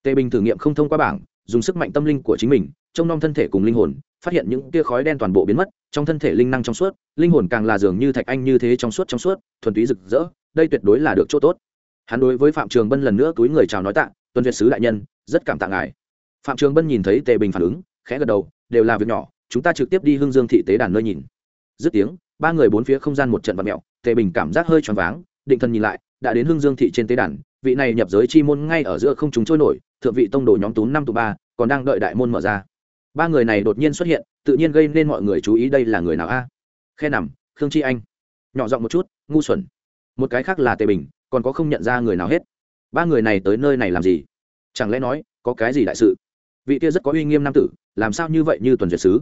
Tề bình thử nghiệm không thông qua bảng, dùng sức mạnh tâm linh của chính mình, trông nom thân thể cùng linh hồn, phát hiện những tia khói đen toàn bộ biến mất, trong thân thể linh năng trong suốt, linh hồn càng là dường như thạch anh như thế trong suốt trong suốt, thuần túy rực rỡ, đây tuyệt đối là được chỗ tốt. Hắn đối với phạm trường bân lần nữa túi người chào nói tạ, tuân duyệt sứ đại nhân, rất cảm tạ ngài. Phạm trường bân nhìn thấy tề bình phản ứng, khẽ gật đầu, đều là việc nhỏ, chúng ta trực tiếp đi hương dương thị tế đàn nơi nhìn. Dứt tiếng, ba người bốn phía không gian một trận vật mẹo tề bình cảm giác hơi choáng váng, định thần nhìn lại đã đến hương dương thị trên tế đàn, vị này nhập giới chi môn ngay ở giữa không chúng trôi nổi, thượng vị tông đồ nhóm tú năm tụ ba, còn đang đợi đại môn mở ra. Ba người này đột nhiên xuất hiện, tự nhiên gây nên mọi người chú ý đây là người nào a? Khe nằm, khương chi anh. Nhỏ giọng một chút, ngu xuẩn. Một cái khác là tề bình, còn có không nhận ra người nào hết. Ba người này tới nơi này làm gì? Chẳng lẽ nói, có cái gì đại sự? Vị kia rất có uy nghiêm nam tử, làm sao như vậy như tuần duyệt sứ?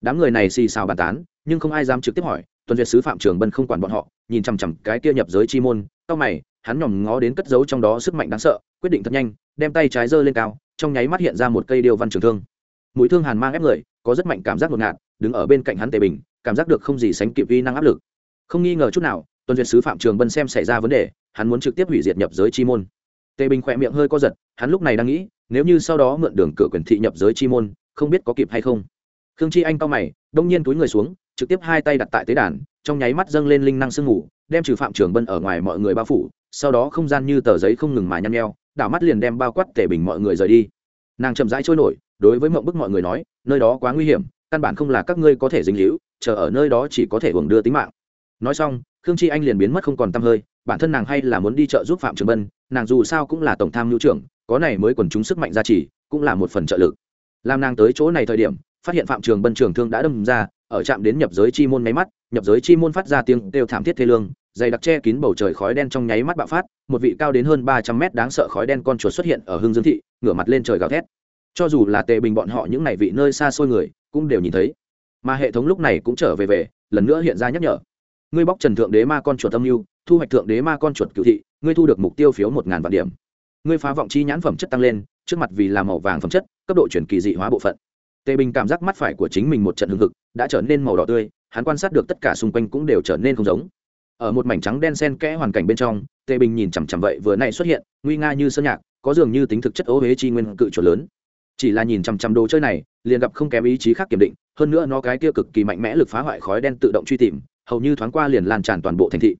Đám người này xì xào bàn tán, nhưng không ai dám trực tiếp hỏi tuần duyệt sứ phạm trường bân không quản bọn họ, nhìn chằm chằm cái kia nhập giới chi môn tao mày, hắn nhòm ngó đến cất giấu trong đó sức mạnh đáng sợ, quyết định thật nhanh, đem tay trái giơ lên cao, trong nháy mắt hiện ra một cây điêu văn trường thương. Mũi thương hàn mang ép người, có rất mạnh cảm giác ngột ngạt, đứng ở bên cạnh hắn tề bình, cảm giác được không gì sánh kịp vi năng áp lực. Không nghi ngờ chút nào, tuần duyệt sứ phạm trường bân xem xảy ra vấn đề, hắn muốn trực tiếp hủy diệt nhập giới chi môn. Tề bình khỏe miệng hơi co giật, hắn lúc này đang nghĩ, nếu như sau đó mượn đường cửa quyền thị nhập giới chi môn, không biết có kịp hay không khương chi anh cao mày, đông nhiên túi người xuống, trực tiếp hai tay đặt tại tế đàn, trong nháy mắt dâng lên linh năng sương ngủ đem trừ phạm trường bân ở ngoài mọi người bao phủ, sau đó không gian như tờ giấy không ngừng mà nhăn nheo, đảo mắt liền đem bao quát tể bình mọi người rời đi. Nàng chậm rãi trôi nổi, đối với mộng bức mọi người nói, nơi đó quá nguy hiểm, căn bản không là các ngươi có thể dính hữu chờ ở nơi đó chỉ có thể hưởng đưa tính mạng. Nói xong, khương chi anh liền biến mất không còn t hơi, bản thân nàng hay là muốn đi chợ giúp phạm trường bân, nàng dù sao cũng là tổng tham mưu trưởng, có này mới quần chúng sức mạnh gia trì, cũng là một phần trợ lực. Làm nàng tới chỗ này thời điểm phát hiện phạm trường bân trường thương đã đâm ra, ở trạm đến nhập giới chi môn máy mắt, nhập giới chi môn phát ra tiếng đều thảm thiết thê lương, dày đặc che kín bầu trời khói đen trong nháy mắt bạo phát, một vị cao đến hơn ba trăm mét đáng sợ khói đen con chuột xuất hiện ở hương dương thị, ngửa mặt lên trời gào thét. Cho dù là tề bình bọn họ những ngày vị nơi xa xôi người, cũng đều nhìn thấy. Mà hệ thống lúc này cũng trở về về, lần nữa hiện ra nhắc nhở. Ngươi bóc trần thượng đế ma con chuột âm mưu, thu hoạch thượng đế ma con chuột cựu thị, ngươi thu được mục tiêu phiếu một ngàn vạn điểm. Ngươi phá vọng chi nhãn phẩm chất tăng lên, trước mặt vì làm màu vàng phẩm chất, cấp độ chuyển kỳ dị hóa bộ phận tề bình cảm giác mắt phải của chính mình một trận hưng hực, đã trở nên màu đỏ tươi, hắn quan sát được tất cả xung quanh cũng đều trở nên không giống. Ở một mảnh trắng đen sen kẽ hoàn cảnh bên trong, tề bình nhìn chằm chằm vậy vừa nay xuất hiện, nguy nga như sơn nhạc, có dường như tính thực chất ố huế chi nguyên cự chuột lớn. Chỉ là nhìn chằm chằm đồ chơi này, liền gặp không kém ý chí khác kiểm định, hơn nữa nó cái kia cực kỳ mạnh mẽ lực phá hoại khói đen tự động truy tìm, hầu như thoáng qua liền lan tràn toàn bộ thành thị.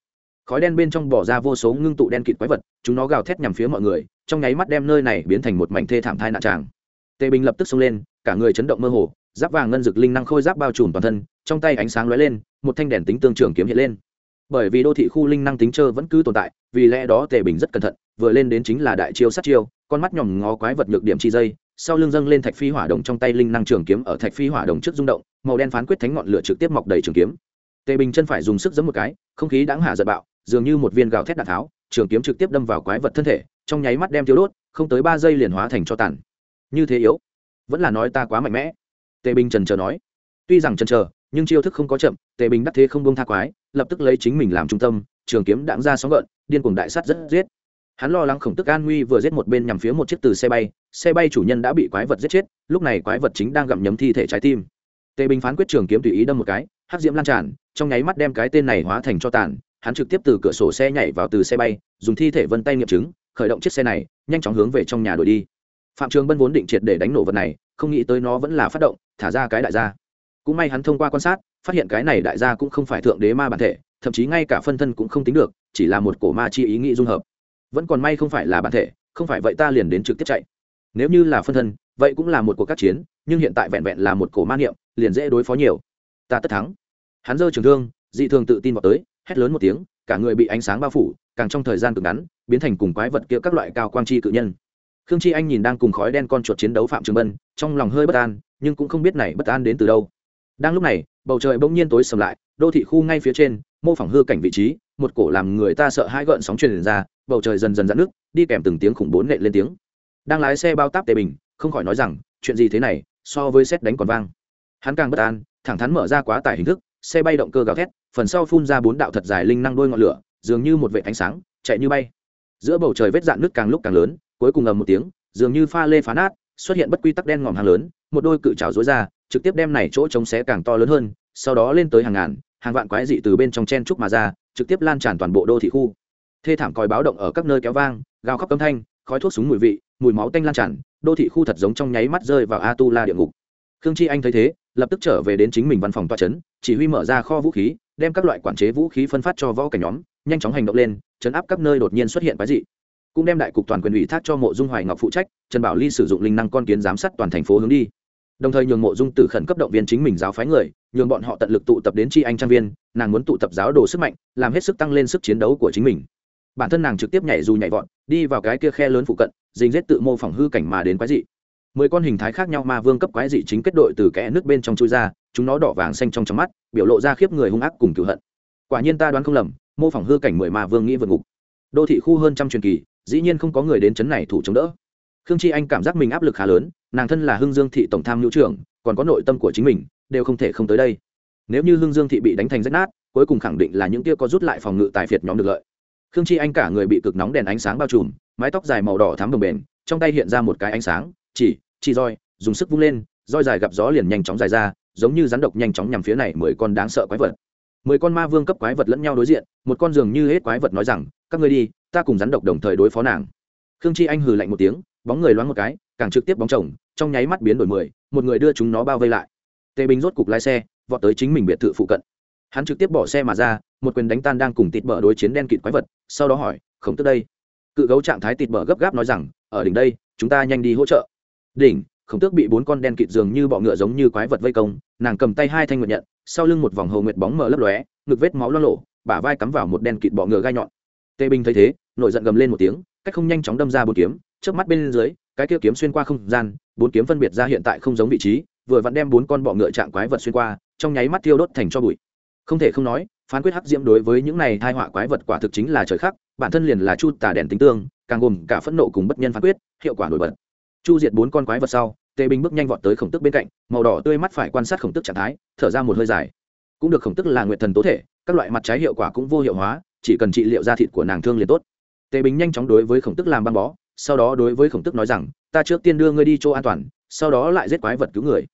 Khói đen bên trong bỏ ra vô số ngưng tụ đen kịt quái vật, chúng nó gào thét nhằm phía mọi người, trong nháy mắt đem nơi này biến thành một mảnh thê thảm thai nạn tràng. Tề bình lập tức xông lên cả người chấn động mơ hồ, giáp vàng ngân dực linh năng khôi giáp bao trùm toàn thân, trong tay ánh sáng lóe lên, một thanh đèn tính tương trường kiếm hiện lên. Bởi vì đô thị khu linh năng tính trơ vẫn cứ tồn tại, vì lẽ đó tề bình rất cẩn thận, vừa lên đến chính là đại chiêu sát chiêu, con mắt nhòm ngó quái vật nhược điểm chi dây, sau lưng dâng lên thạch phi hỏa đồng trong tay linh năng trường kiếm ở thạch phi hỏa đồng trước rung động, màu đen phán quyết thánh ngọn lửa trực tiếp mọc đầy trường kiếm. Tề bình chân phải dùng sức giấm một cái, không khí đáng hạ giật bạo, dường như một viên gạo thét đạn tháo, trường kiếm trực tiếp đâm vào quái vật thân thể, trong nháy mắt đem thiếu đốt, không tới ba giây liền hóa thành cho tàn. Như thế yếu vẫn là nói ta quá mạnh mẽ. Tề bình trần chờ nói. Tuy rằng trần chờ, nhưng chiêu thức không có chậm, tề bình đắc thế không bông tha quái, lập tức lấy chính mình làm trung tâm, trường kiếm đạn ra sóng gợn, điên cuồng đại sát rất giết. Hắn lo lắng khổng tức an nguy vừa giết một bên nhằm phía một chiếc từ xe bay xe bay chủ nhân đã bị quái vật giết chết, lúc này quái vật chính đang gặm nhấm thi thể trái tim. Tề bình phán quyết trường kiếm tùy ý đâm một cái, hắc diễm lan tràn, trong nháy mắt đem cái tên này hóa thành cho tàn, hắn trực tiếp từ cửa sổ xe nhảy vào từ xe bay, dùng thi thể vân tay nghiệm chứng, khởi động chiếc xe này, nhanh chóng hướng về trong nhà đuổi đi phạm trường bân vốn định triệt để đánh nổ vật này, không nghĩ tới nó vẫn là phát động, thả ra cái đại gia. Cũng may hắn thông qua quan sát, phát hiện cái này đại gia cũng không phải thượng đế ma bản thể, thậm chí ngay cả phân thân cũng không tính được, chỉ là một cổ ma chi ý nghĩ dung hợp. Vẫn còn may không phải là bản thể, không phải vậy ta liền đến trực tiếp chạy. Nếu như là phân thân, vậy cũng là một cuộc các chiến, nhưng hiện tại vẹn vẹn là một cổ ma niệm, liền dễ đối phó nhiều. Ta tất thắng. Hắn giơ trường thương, dị thường tự tin vào tới, hét lớn một tiếng, cả người bị ánh sáng bao phủ, càng trong thời gian cực ngắn, biến thành cùng quái vật kia các loại cao quang chi cự nhân khương chi anh nhìn đang cùng khói đen con chuột chiến đấu phạm trường bân, trong lòng hơi bất an, nhưng cũng không biết này bất an đến từ đâu. Đang lúc này, bầu trời bỗng nhiên tối sầm lại, đô thị khu ngay phía trên, mô phỏng hư cảnh vị trí, một cổ làm người ta sợ hãi gợn sóng truyền ra, bầu trời dần dần dạn nước đi kèm từng tiếng khủng bố nệ lên tiếng. Đang lái xe bao táp tề bình, không khỏi nói rằng, chuyện gì thế này, so với xét đánh còn vang. Hắn càng bất an, thẳng thắn mở ra quá tải hình thức, xe bay động cơ gào thét, phần sau phun ra bốn đạo thật dài linh năng đôi ngọn lửa, dường như một vệ ánh sáng, chạy như bay. Giữa bầu trời vết dạn nước càng lúc càng lớn cuối cùng ầm một tiếng, dường như pha lê phá nát, xuất hiện bất quy tắc đen ngòm hàng lớn, một đôi cự trào dối ra, trực tiếp đem này chỗ trống xé càng to lớn hơn, sau đó lên tới hàng ngàn, hàng vạn quái dị từ bên trong chen trúc mà ra, trực tiếp lan tràn toàn bộ đô thị khu. Thê thảm còi báo động ở các nơi kéo vang, gào khóc âm thanh, khói thuốc súng mùi vị, mùi máu tanh lan tràn, đô thị khu thật giống trong nháy mắt rơi vào a tu la địa ngục. Khương chi anh thấy thế, lập tức trở về đến chính mình văn phòng toa trấn chỉ huy mở ra kho vũ khí, đem các loại quản chế vũ khí phân phát cho võ cảnh nhóm, nhanh chóng hành động lên, chấn áp các nơi đột nhiên xuất hiện quái dị cũng đem đại cục toàn quyền ủy thác cho mộ dung hoài ngọc phụ trách, trần bảo ly sử dụng linh năng con kiến giám sát toàn thành phố hướng đi. Đồng thời nhường mộ dung tử khẩn cấp động viên chính mình giáo phái người, nhường bọn họ tận lực tụ tập đến tri anh trang viên, nàng muốn tụ tập giáo đồ sức mạnh, làm hết sức tăng lên sức chiến đấu của chính mình. Bản thân nàng trực tiếp nhảy dù nhảy vọt, đi vào cái kia khe lớn phụ cận dính rết tự mô phỏng hư cảnh mà đến quái dị. Mười con hình thái khác nhau ma vương cấp quái dị chính kết đội từ kẽ nước bên trong chui ra, chúng nó đỏ vàng xanh trong trong mắt, biểu lộ ra khiếp người hung ác cùng cựu hận. Quả nhiên ta đoán không lầm, mô phỏng hư cảnh mười ma vương nghĩ vượt ngục. Đô thị khu hơn trăm truyền kỳ dĩ nhiên không có người đến chấn này thủ chống đỡ. Khương chi anh cảm giác mình áp lực khá lớn, nàng thân là hưng dương thị tổng tham hữu trưởng, còn có nội tâm của chính mình, đều không thể không tới đây. Nếu như hưng dương thị bị đánh thành rách nát, cuối cùng khẳng định là những kia có rút lại phòng ngự tài phiệt nhóm được lợi. Khương chi anh cả người bị cực nóng đèn ánh sáng bao trùm, mái tóc dài màu đỏ thắm đồng bền, trong tay hiện ra một cái ánh sáng, chỉ chỉ roi, dùng sức vung lên, roi dài gặp gió liền nhanh chóng dài ra, giống như rắn độc nhanh chóng nhằm phía này mười con đáng sợ quái vật. Mười con ma vương cấp quái vật lẫn nhau đối diện, một con dường như hết quái vật nói rằng, các ngươi đi ta cùng rắn độc đồng thời đối phó nàng. Khương chi anh hừ lạnh một tiếng, bóng người loáng một cái, càng trực tiếp bóng chồng, trong nháy mắt biến đổi mười, một người đưa chúng nó bao vây lại. Tề bình rốt cục lái xe, vọt tới chính mình biệt thự phụ cận. Hắn trực tiếp bỏ xe mà ra, một quyền đánh tan đang cùng tịt bờ đối chiến đen kịt quái vật, sau đó hỏi, khổng tức đây? Cự gấu trạng thái tịt bờ gấp gáp nói rằng, ở đỉnh đây, chúng ta nhanh đi hỗ trợ. Đỉnh? Khổng tước bị bốn con đen kịt dường như bọ ngựa giống như quái vật vây công, nàng cầm tay hai thanh nguyệt nhận, sau lưng một vòng hầu nguyệt bóng mờ lấp lóe, ngực vết máu lo lộ, bả vai cắm vào một đen kịt bọ ngựa gai nhọn. Tê binh thấy thế nổi giận gầm lên một tiếng, cách không nhanh chóng đâm ra bốn kiếm trước mắt bên dưới, cái kia kiếm xuyên qua không gian, bốn kiếm phân biệt ra hiện tại không giống vị trí, vừa vặn đem bốn con bọ ngựa trạng quái vật xuyên qua, trong nháy mắt tiêu đốt thành cho bụi. Không thể không nói, phán quyết hắc diễm đối với những này hai họa quái vật quả thực chính là trời khắc, bản thân liền là chu tà đèn tính tương, càng gồm cả phẫn nộ cùng bất nhân phán quyết, hiệu quả nổi bật. Chu diệt bốn con quái vật sau, tề bình bước nhanh vọt tới khổng tức bên cạnh, màu đỏ tươi mắt phải quan sát khổng tức trạng thái, thở ra một hơi dài. Cũng được khổng tức là nguyện thần tố thể, các loại mặt trái hiệu quả cũng vô hiệu hóa, chỉ cần trị liệu da thịt của nàng thương liền tốt tề bình nhanh chóng đối với khổng tức làm băng bó, sau đó đối với khổng tức nói rằng, ta trước tiên đưa ngươi đi chỗ an toàn, sau đó lại giết quái vật cứu người.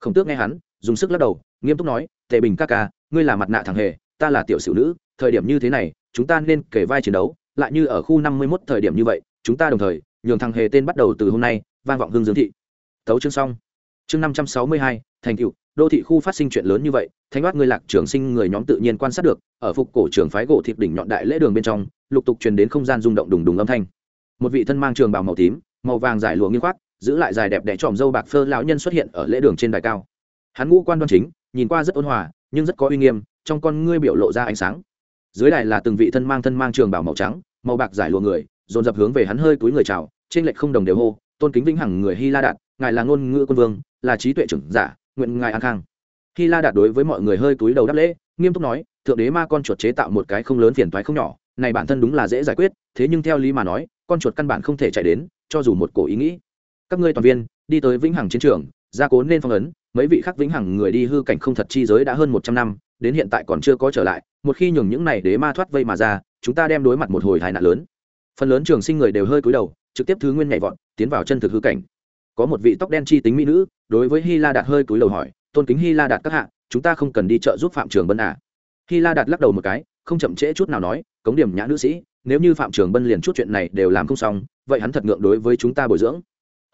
Khổng tước nghe hắn, dùng sức lắc đầu, nghiêm túc nói, tề bình ca ca, ngươi là mặt nạ thằng hề, ta là tiểu sử nữ, thời điểm như thế này, chúng ta nên kể vai chiến đấu, lại như ở khu năm mươi mốt thời điểm như vậy, chúng ta đồng thời, nhường thằng hề tên bắt đầu từ hôm nay, vang vọng hương dương thị. Thấu chương xong. Chương năm trăm sáu mươi hai, thành cựu đô thị khu phát sinh chuyện lớn như vậy thanh đoát người lạc trường sinh người nhóm tự nhiên quan sát được, ở phục cổ trường phái gỗ thịt đỉnh nhọn đại lễ đường bên trong, lục tục truyền đến không gian rung động đùng đùng âm thanh. Một vị thân mang trường bào màu tím, màu vàng dài lụa nghiêng khoác, giữ lại dài đẹp đẽ tròm dâu bạc phơ lão nhân xuất hiện ở lễ đường trên đài cao. Hắn ngũ quan đoan chính, nhìn qua rất ôn hòa, nhưng rất có uy nghiêm, trong con ngươi biểu lộ ra ánh sáng. Dưới đài là từng vị thân mang thân mang trường bảo màu trắng, màu bạc giải lụa người, dồn dập hướng về hắn hơi túi người chào, trên lệch không đồng đều hô, tôn kính vĩnh hằng người hy la đạt, ngài là ngôn ngữ quân vương, là trí tuệ trưởng giả nguyện ngài an khang. Khi la đạt đối với mọi người hơi túi đầu đáp lễ, nghiêm túc nói, thượng đế ma con chuột chế tạo một cái không lớn phiền toái không nhỏ, này bản thân đúng là dễ giải quyết, thế nhưng theo lý mà nói, con chuột căn bản không thể chạy đến, cho dù một cổ ý nghĩ. Các ngươi toàn viên, đi tới vĩnh hằng chiến trường, gia cố nên phong ấn, mấy vị khác vĩnh hằng người đi hư cảnh không thật chi giới đã hơn một trăm năm, đến hiện tại còn chưa có trở lại, một khi nhường những này đế ma thoát vây mà ra, chúng ta đem đối mặt một hồi tai nạn lớn. Phần lớn trường sinh người đều hơi cúi đầu, trực tiếp thứ nguyên nhảy vọt, tiến vào chân thực hư cảnh có một vị tóc đen chi tính mỹ nữ, đối với hy la đạt hơi cúi đầu hỏi, tôn kính hy la đạt các hạ, chúng ta không cần đi chợ giúp phạm trường bân à? Hy la đạt lắc đầu một cái, không chậm trễ chút nào nói, cống điểm nhã nữ sĩ, nếu như phạm trường bân liền chút chuyện này đều làm không xong, vậy hắn thật ngượng đối với chúng ta bồi dưỡng.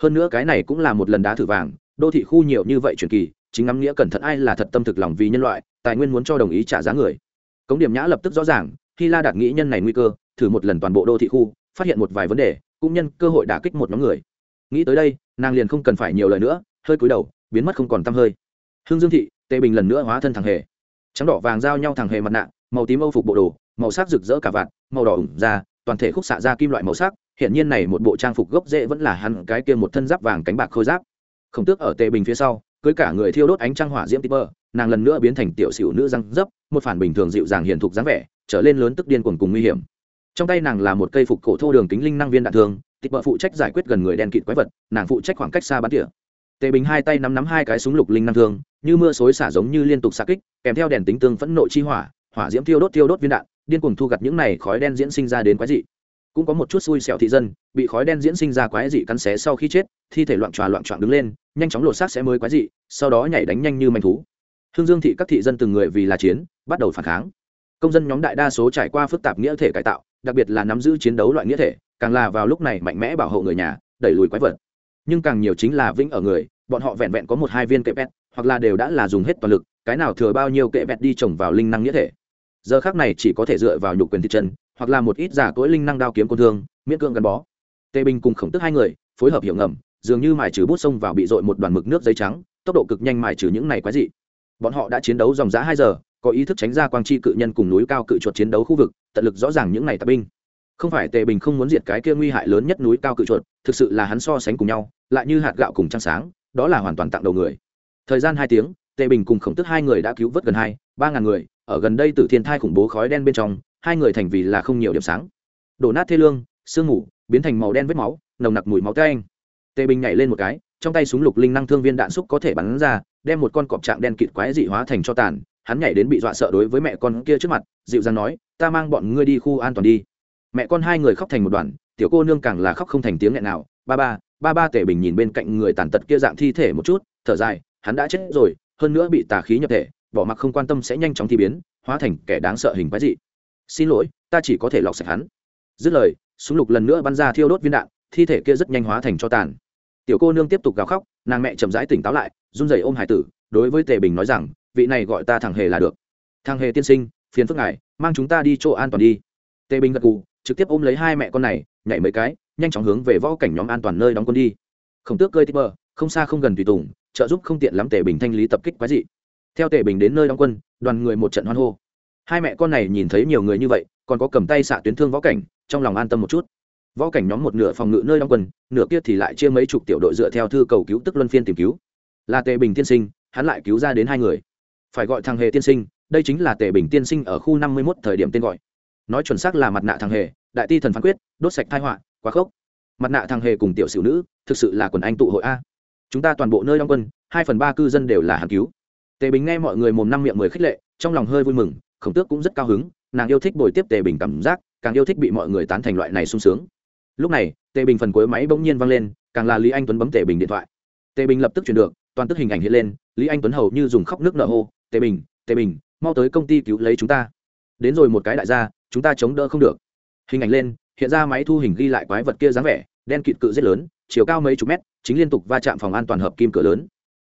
Hơn nữa cái này cũng là một lần đá thử vàng, đô thị khu nhiều như vậy truyền kỳ, chính ngắm nghĩa cẩn thận ai là thật tâm thực lòng vì nhân loại, tài nguyên muốn cho đồng ý trả giá người. Cống điểm nhã lập tức rõ ràng khi la đạt nghĩ nhân này nguy cơ, thử một lần toàn bộ đô thị khu, phát hiện một vài vấn đề, cũng nhân cơ hội đả kích một nhóm người. Nghĩ tới đây nàng liền không cần phải nhiều lời nữa, hơi cúi đầu, biến mất không còn tăm hơi. Hương dương thị tề bình lần nữa hóa thân thằng hề. Trắng đỏ vàng giao nhau thằng hề mặt nạ, màu tím âu phục bộ đồ, màu sắc rực rỡ cả vạt, màu đỏ ửng da, toàn thể khúc xạ ra kim loại màu sắc. Hiện nhiên này một bộ trang phục gốc rễ vẫn là hắn cái kia một thân giáp vàng cánh bạc khôi giáp. Khổng tước ở tề bình phía sau, cưới cả người thiêu đốt ánh trăng hỏa diễm tipper, nàng lần nữa biến thành tiểu xỉu nữ răng dấp, một phản bình thường dịu dàng hiền thục dáng vẻ, trở lên lớn tức điên cuồng cùng nguy hiểm. Trong tay nàng là một cây phục cổ thô đường kính linh năng viên đạn tịch bợ phụ trách giải quyết gần người đen kịt quái vật, nàng phụ trách khoảng cách xa bắn tỉa. Tề bình hai tay nắm nắm hai cái súng lục linh năng thương, như mưa xối xả giống như liên tục xạ kích, kèm theo đèn tính tương phẫn nộ chi hỏa hỏa diễm thiêu đốt thiêu đốt viên đạn, điên cuồng thu gặt những này khói đen diễn sinh ra đến quái dị. Cũng có một chút xui xẻo thị dân, bị khói đen diễn sinh ra quái dị cắn xé sau khi chết, thi thể loạn tròa loạn trọn đứng lên, nhanh chóng lột xác sẽ mới quái dị, sau đó nhảy đánh nhanh như manh thú. Hương dương thị các thị dân từng người vì là chiến, bắt đầu phản kháng. Công dân nhóm đại đa số trải qua phức tạp nghĩa thể cải tạo đặc biệt là nắm giữ chiến đấu loại nghĩa thể, càng là vào lúc này mạnh mẽ bảo hộ người nhà, đẩy lùi quái vật. Nhưng càng nhiều chính là vĩnh ở người, bọn họ vẹn vẹn có một hai viên kệ pet hoặc là đều đã là dùng hết toàn lực, cái nào thừa bao nhiêu kệ pet đi trồng vào linh năng nghĩa thể. Giờ khác này chỉ có thể dựa vào nhục quyền thị chân, hoặc là một ít giả cỗi linh năng đao kiếm côn thương, miễn cưỡng gắn bó. Tề bình cùng khổng tức hai người, phối hợp hiểu ngầm, dường như mài trừ bút sông vào bị dội một đoàn mực nước giấy trắng, tốc độ cực nhanh mài trừ những này quái dị. Bọn họ đã chiến đấu dòng giã hai giờ có ý thức tránh ra quang chi cự nhân cùng núi cao cự chuột chiến đấu khu vực, tận lực rõ ràng những này tạp binh. Không phải tề bình không muốn diệt cái kia nguy hại lớn nhất núi cao cự chuột, thực sự là hắn so sánh cùng nhau, lại như hạt gạo cùng trăng sáng, đó là hoàn toàn tặng đầu người. Thời gian hai tiếng, tề bình cùng khổng tức hai người đã cứu vớt gần hai, ba ngàn người, ở gần đây từ thiên thai khủng bố khói đen bên trong, hai người thành vì là không nhiều điểm sáng. Đổ nát thê lương, sương mù, biến thành màu đen vết máu, nồng nặc mùi máu tê anh tề bình nhảy lên một cái, trong tay súng lục linh năng thương viên đạn xúc có thể bắn ra, đem một con cọp trạng đen kịt quái dị hóa thành cho tàn hắn nhảy đến bị dọa sợ đối với mẹ con kia trước mặt, dịu dàng nói, ta mang bọn ngươi đi khu an toàn đi. Mẹ con hai người khóc thành một đoàn, tiểu cô nương càng là khóc không thành tiếng nghẹn nào. Ba ba ba ba tể bình nhìn bên cạnh người tàn tật kia dạng thi thể một chút, thở dài, hắn đã chết rồi, hơn nữa bị tà khí nhập thể, bỏ mặc không quan tâm sẽ nhanh chóng thi biến, hóa thành kẻ đáng sợ hình quái dị. Xin lỗi, ta chỉ có thể lọc sạch hắn. Dứt lời, súng lục lần nữa bắn ra thiêu đốt viên đạn, thi thể kia rất nhanh hóa thành cho tàn. Tiểu cô nương tiếp tục gào khóc, nàng mẹ chậm rãi tỉnh táo lại, run rẩy ôm hải tử, đối với tề bình nói rằng vị này gọi ta thằng hề là được. Thằng hề tiên sinh, phiền phức ngài, mang chúng ta đi chỗ an toàn đi. Tề bình gật gù, trực tiếp ôm lấy hai mẹ con này, nhảy mấy cái, nhanh chóng hướng về võ cảnh nhóm an toàn nơi đóng quân đi. Khổng tước cơi tích bờ, không xa không gần tùy tùng, trợ giúp không tiện lắm tề bình thanh lý tập kích quái dị. Theo tề bình đến nơi đóng quân, đoàn người một trận hoan hô. Hai mẹ con này nhìn thấy nhiều người như vậy, còn có cầm tay xạ tuyến thương võ cảnh, trong lòng an tâm một chút. Võ cảnh nhóm một nửa phòng ngự nơi đóng quân, nửa kia thì lại chia mấy chục tiểu đội dựa theo thư cầu cứu tức luân phiên tìm cứu. Là tề bình tiên sinh, hắn lại cứu ra đến hai người phải gọi thằng hề tiên sinh, đây chính là tề bình tiên sinh ở khu năm mươi một thời điểm tên gọi. Nói chuẩn xác là mặt nạ thằng hề, đại ti thần phán quyết, đốt sạch thai họa, quá khốc. Mặt nạ thằng hề cùng tiểu sử nữ, thực sự là quần anh tụ hội a. Chúng ta toàn bộ nơi đóng quân, hai phần ba cư dân đều là hàn cứu. Tề bình nghe mọi người mồm năm miệng mười khích lệ, trong lòng hơi vui mừng, khổng tước cũng rất cao hứng, nàng yêu thích bồi tiếp tề bình cảm giác, càng yêu thích bị mọi người tán thành loại này sung sướng. Lúc này, tề bình phần cuối máy bỗng nhiên văng lên, càng là lý anh tuấn bấm tề bình điện thoại. Tề bình lập tức chuyển được, toàn tức hình ảnh hiện lên, lý anh tuấn hầu như dùng khóc nước nợ hô tề bình tề bình, mau tới công ty cứu lấy chúng ta. Đến rồi một cái đại gia, chúng ta chống đỡ không được. Hình ảnh lên, hiện ra máy thu hình ghi lại quái vật kia dáng vẻ, đen kịt cự rất lớn, chiều cao mấy chục mét, chính liên tục va chạm phòng an toàn hợp kim cửa lớn.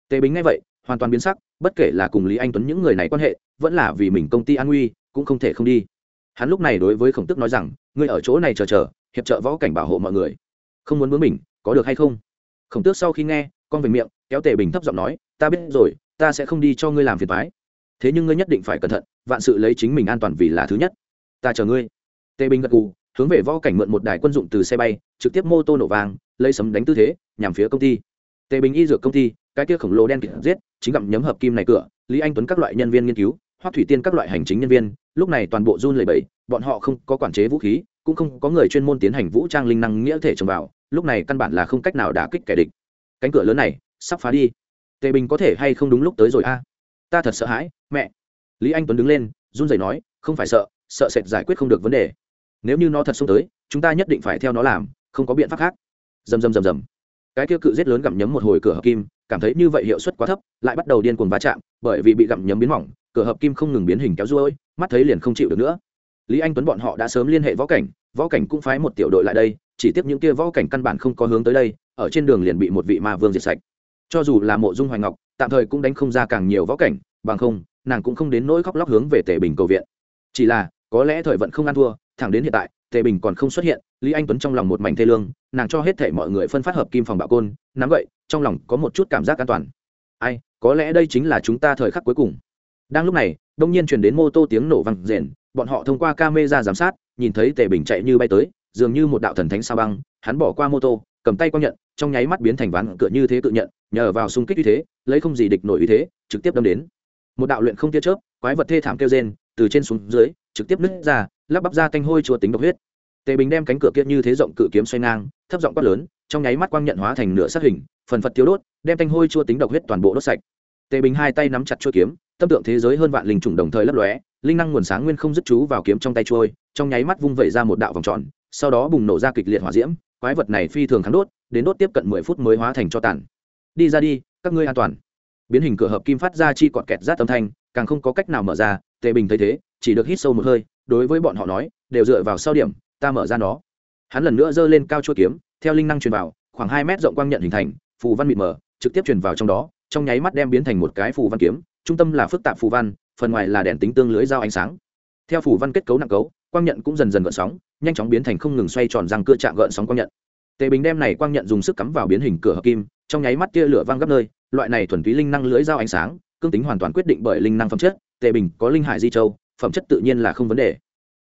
Tề bình nghe vậy, hoàn toàn biến sắc, bất kể là cùng lý anh tuấn những người này quan hệ, vẫn là vì mình công ty an nguy, cũng không thể không đi. Hắn lúc này đối với khổng tức nói rằng, ngươi ở chỗ này chờ chờ, hiệp trợ võ cảnh bảo hộ mọi người. Không muốn bướng mình, có được hay không? Khổng tước sau khi nghe, con về miệng, kéo tề bình thấp giọng nói, ta biết rồi, ta sẽ không đi cho ngươi làm phiền thoái thế nhưng ngươi nhất định phải cẩn thận, vạn sự lấy chính mình an toàn vì là thứ nhất. Ta chờ ngươi. Tề bình gật gù, hướng về võ cảnh mượn một đài quân dụng từ xe bay, trực tiếp mô tô nổ vàng lấy sấm đánh tư thế, nhằm phía công ty. Tề bình y dược công ty, cái kia khổng lồ đen kịt giết, chính gặm nhấm hợp kim này cửa, lý anh tuấn các loại nhân viên nghiên cứu, hoắc thủy tiên các loại hành chính nhân viên, lúc này toàn bộ run lẩy bẩy, bọn họ không có quản chế vũ khí, cũng không có người chuyên môn tiến hành vũ trang linh năng nghĩa thể trồng vào, lúc này căn bản là không cách nào đả kích kẻ địch. Cánh cửa lớn này, sắp phá đi. Tề bình có thể hay không đúng lúc tới rồi a? Ta thật sợ hãi, mẹ. Lý anh tuấn đứng lên, run rẩy nói, không phải sợ sợ sệt giải quyết không được vấn đề. Nếu như nó thật xông tới, chúng ta nhất định phải theo nó làm, không có biện pháp khác. Rầm rầm rầm rầm. Cái kia cự rết lớn gặm nhấm một hồi cửa hợp kim, cảm thấy như vậy hiệu suất quá thấp, lại bắt đầu điên cuồng va chạm, bởi vì bị gặm nhấm biến mỏng, cửa hợp kim không ngừng biến hình kéo ruôi, mắt thấy liền không chịu được nữa. Lý anh tuấn bọn họ đã sớm liên hệ võ cảnh võ cảnh cũng phái một tiểu đội lại đây, chỉ tiếp những kia võ cảnh căn bản không có hướng tới đây, ở trên đường liền bị một vị ma vương diệt sạch. Cho dù là mộ dung hoài ngọc tạm thời cũng đánh không ra càng nhiều võ cảnh, bằng không, nàng cũng không đến nỗi khóc lóc hướng về tề bình cầu viện. Chỉ là, có lẽ thời vận không ăn thua, thẳng đến hiện tại, tề bình còn không xuất hiện, lý anh tuấn trong lòng một mảnh thê lương, nàng cho hết thể mọi người phân phát hợp kim phòng bạo côn, nắm vậy trong lòng có một chút cảm giác an toàn. Ai, có lẽ đây chính là chúng ta thời khắc cuối cùng. Đang lúc này, đông nhiên chuyển đến mô tô tiếng nổ vang rền, bọn họ thông qua camera giám sát, nhìn thấy tề bình chạy như bay tới, dường như một đạo thần thánh sao băng, hắn bỏ qua mô tô, cầm tay quang nhận, trong nháy mắt biến thành ván cựa như thế tự nhận, nhờ vào xung kích như thế lấy không gì địch nổi uy thế, trực tiếp đâm đến. Một đạo luyện không tia chớp, quái vật thê thảm kêu rên, từ trên xuống dưới, trực tiếp nứt ra, lắp bắp ra tanh hôi chùa tính độc huyết. Tề bình đem cánh cửa kia như thế rộng cự kiếm xoay ngang, thấp giọng quát lớn, trong nháy mắt quang nhận hóa thành nửa sát hình, phần phật thiếu đốt, đem tanh hôi chua tính độc huyết toàn bộ đốt sạch. Tề bình hai tay nắm chặt chuôi kiếm, tâm tượng thế giới hơn vạn linh trùng đồng thời lấp lóe, linh năng nguồn sáng nguyên không dứt chú vào kiếm trong tay trôi trong nháy mắt vung vẩy ra một đạo vòng tròn, sau đó bùng nổ ra kịch liệt hỏa diễm, quái vật này phi thường kháng đốt, đến đốt tiếp cận mười phút mới hóa thành cho tàn. Đi ra đi các ngươi an toàn. Biến hình cửa hợp kim phát ra chi cọt kẹt rát âm thanh, càng không có cách nào mở ra, tề bình thấy thế, chỉ được hít sâu một hơi, đối với bọn họ nói, đều dựa vào sau điểm, ta mở ra nó. Hắn lần nữa giơ lên cao chuôi kiếm, theo linh năng truyền vào, khoảng hai mét rộng quang nhận hình thành, phù văn mịt mờ, trực tiếp truyền vào trong đó, trong nháy mắt đem biến thành một cái phù văn kiếm, trung tâm là phức tạp phù văn, phần ngoài là đèn tính tương lưới dao ánh sáng. Theo phù văn kết cấu nặng cấu, quang nhận cũng dần dần gợn sóng, nhanh chóng biến thành không ngừng xoay tròn răng cưa chạm gợn sóng quang nhận tề bình đem này quang nhận dùng sức cắm vào biến hình cửa hợp kim, trong nháy mắt tia lửa văng gấp nơi, loại này thuần túy linh năng lưỡi dao ánh sáng, cương tính hoàn toàn quyết định bởi linh năng phẩm chất, tề bình có linh hải di châu, phẩm chất tự nhiên là không vấn đề.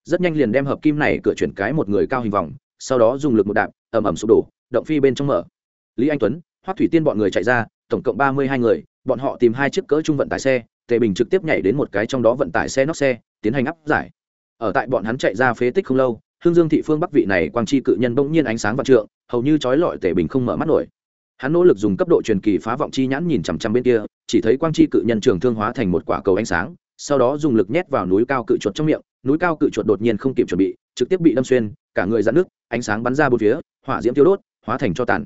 Rất nhanh liền đem hợp kim này cửa chuyển cái một người cao hình vòng, sau đó dùng lực một đạp, ầm ầm sụp đổ, động phi bên trong mở. Lý anh tuấn, hoắc thủy tiên bọn người chạy ra, tổng cộng ba mươi hai người, bọn họ tìm hai chiếc cỡ trung vận tải xe, tề bình trực tiếp nhảy đến một cái trong đó vận tải xe nóc xe, tiến hành áp giải. Ở tại bọn hắn chạy ra phế tích không lâu hương dương thị phương bắc vị này quang chi cự nhân bỗng nhiên ánh sáng vạn trượng, hầu như trói lọi tể bình không mở mắt nổi. Hắn nỗ lực dùng cấp độ truyền kỳ phá vọng chi nhãn nhìn chằm chằm bên kia, chỉ thấy quang chi cự nhân trường thương hóa thành một quả cầu ánh sáng, sau đó dùng lực nhét vào núi cao cự chuột trong miệng, núi cao cự chuột đột nhiên không kịp chuẩn bị, trực tiếp bị đâm xuyên, cả người dạn nước ánh sáng bắn ra bốn phía, hỏa diễm tiêu đốt, hóa thành cho tàn.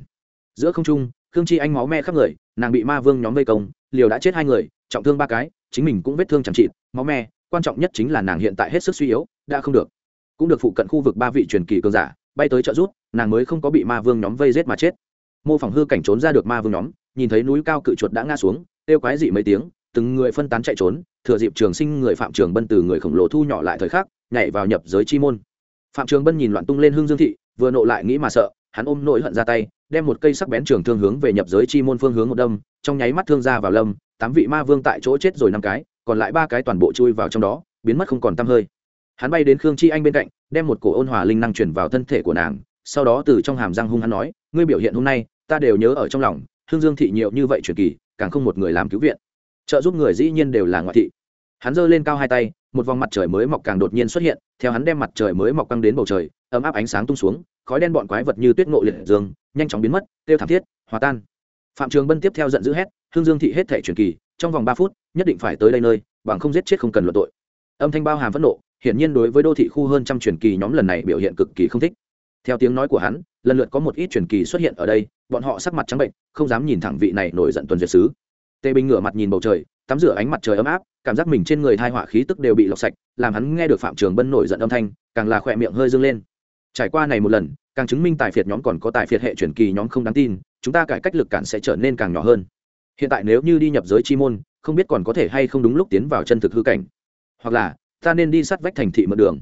Giữa không trung, khương chi anh máu me khắp người, nàng bị ma vương nhóm vây công, liều đã chết hai người, trọng thương ba cái, chính mình cũng vết thương chẳng trị máu me, quan trọng nhất chính là nàng hiện tại hết sức suy yếu, đã không được cũng được phụ cận khu vực ba vị truyền kỳ cường giả, bay tới trợ giúp, nàng mới không có bị ma vương nhóm vây giết mà chết. Mô phỏng hư cảnh trốn ra được ma vương nhóm, nhìn thấy núi cao cự chuột đã ngã xuống, kêu quái dị mấy tiếng, từng người phân tán chạy trốn, thừa dịp trường sinh người phạm trường bân từ người khổng lồ thu nhỏ lại thời khắc, nhảy vào nhập giới chi môn. Phạm trường bân nhìn loạn tung lên hương dương thị, vừa nộ lại nghĩ mà sợ, hắn ôm nỗi hận ra tay, đem một cây sắc bén trường thương hướng về nhập giới chi môn phương hướng một đâm, trong nháy mắt thương ra vào lâm, tám vị ma vương tại chỗ chết rồi năm cái, còn lại ba cái toàn bộ chui vào trong đó, biến mất không còn tăm hơi hắn bay đến khương chi anh bên cạnh, đem một cổ ôn hòa linh năng chuyển vào thân thể của nàng, sau đó từ trong hàm răng hung hắn nói, ngươi biểu hiện hôm nay, ta đều nhớ ở trong lòng, hương dương thị nhiều như vậy truyền kỳ, càng không một người làm cứu viện. Trợ giúp người dĩ nhiên đều là ngoại thị. Hắn giơ lên cao hai tay, một vòng mặt trời mới mọc càng đột nhiên xuất hiện, theo hắn đem mặt trời mới mọc căng đến bầu trời, ấm áp ánh sáng tung xuống, khói đen bọn quái vật như tuyết ngộ liệt dương, nhanh chóng biến mất, tiêu thảm thiết, hòa tan. Phạm trường bân tiếp theo giận dữ hét, hương dương thị hết thể truyền kỳ, trong vòng ba phút, nhất định phải tới đây nơi, bằng không giết chết không cần luận tội. Âm thanh bao hàm phẫn nộ hiển nhiên đối với đô thị khu hơn trăm truyền kỳ nhóm lần này biểu hiện cực kỳ không thích. Theo tiếng nói của hắn, lần lượt có một ít truyền kỳ xuất hiện ở đây, bọn họ sắc mặt trắng bệnh, không dám nhìn thẳng vị này nổi giận tuần duyệt sứ. Tề bình ngửa mặt nhìn bầu trời, tắm rửa ánh mặt trời ấm áp, cảm giác mình trên người thai họa khí tức đều bị lọc sạch, làm hắn nghe được phạm trường bân nổi giận âm thanh, càng là khỏe miệng hơi dâng lên. Trải qua này một lần, càng chứng minh tài phiệt nhóm còn có tài phiệt hệ truyền kỳ nhóm không đáng tin, chúng ta cải cách lực cản sẽ trở nên càng nhỏ hơn. Hiện tại nếu như đi nhập giới chi môn, không biết còn có thể hay không đúng lúc tiến vào chân thực hư cảnh. Hoặc là ta nên đi sát vách thành thị mượn đường.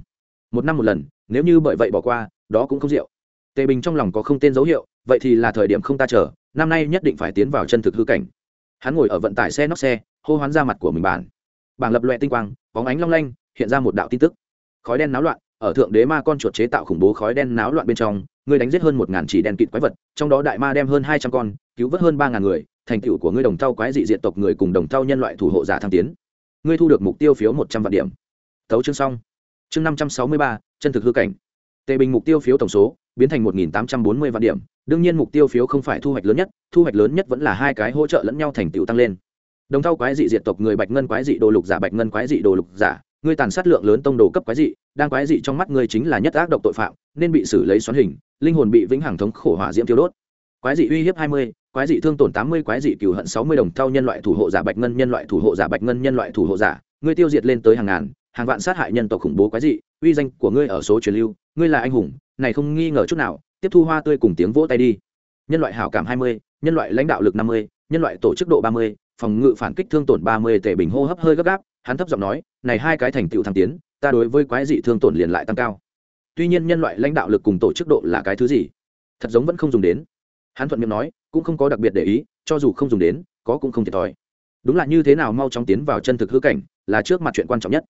Một năm một lần, nếu như bởi vậy bỏ qua, đó cũng không rượu. Tề bình trong lòng có không tên dấu hiệu, vậy thì là thời điểm không ta chờ, năm nay nhất định phải tiến vào chân thực hư cảnh. Hắn ngồi ở vận tải xe nóc xe, hô hoán ra mặt của mình bản bảng lập loẹ tinh quang, bóng ánh long lanh, hiện ra một đạo tin tức. Khói đen náo loạn, ở thượng đế ma con chuột chế tạo khủng bố khói đen náo loạn bên trong, ngươi đánh giết hơn một ngàn chỉ đen kịt quái vật, trong đó đại ma đem hơn hai trăm con, cứu vớt hơn ba ngàn người, thành tựu của ngươi đồng thau quái dị diện tộc người cùng đồng thau nhân loại thủ hộ giả thăng tiến. Ngươi thu được mục tiêu phiếu một trăm vạn điểm tấu chương xong. Chương năm trăm sáu mươi ba, chân thực hư cảnh. Tề bình mục tiêu phiếu tổng số biến thành một tám trăm bốn mươi vạn điểm. Đương nhiên mục tiêu phiếu không phải thu hoạch lớn nhất, thu hoạch lớn nhất vẫn là hai cái hỗ trợ lẫn nhau thành tựu tăng lên. Đồng thau quái dị diệt tộc người bạch ngân quái dị đồ lục giả, bạch ngân quái dị đồ lục giả ngươi tàn sát lượng lớn tông đồ cấp quái dị, đang quái dị trong mắt ngươi chính là nhất ác độc tội phạm, nên bị xử lấy xoắn hình, linh hồn bị vĩnh hằng thống khổ hỏa diễm tiêu đốt. Quái dị uy hiếp hai mươi, quái dị thương tổn tám mươi, quái dị cừu hận sáu mươi đồng thau nhân loại thủ hộ giả, bạch ngân nhân loại thủ hộ giả, bạch ngân nhân loại thủ hộ giả ngươi tiêu diệt lên tới hàng ngàn hàng vạn sát hại nhân tộc khủng bố quái dị, uy danh của ngươi ở số truyền lưu, ngươi là anh hùng, này không nghi ngờ chút nào, tiếp thu hoa tươi cùng tiếng vỗ tay đi. Nhân loại hảo cảm hai mươi, nhân loại lãnh đạo lực năm mươi, nhân loại tổ chức độ ba mươi, phòng ngự phản kích thương tổn ba mươi, tể bình hô hấp hơi gấp gáp, hắn thấp giọng nói, này hai cái thành tựu thăng tiến, ta đối với quái dị thương tổn liền lại tăng cao. Tuy nhiên nhân loại lãnh đạo lực cùng tổ chức độ là cái thứ gì, thật giống vẫn không dùng đến. Hắn thuận miệng nói, cũng không có đặc biệt để ý, cho dù không dùng đến, có cũng không thiệt thòi. Đúng là như thế nào mau chóng tiến vào chân thực hư cảnh, là trước mặt chuyện quan trọng nhất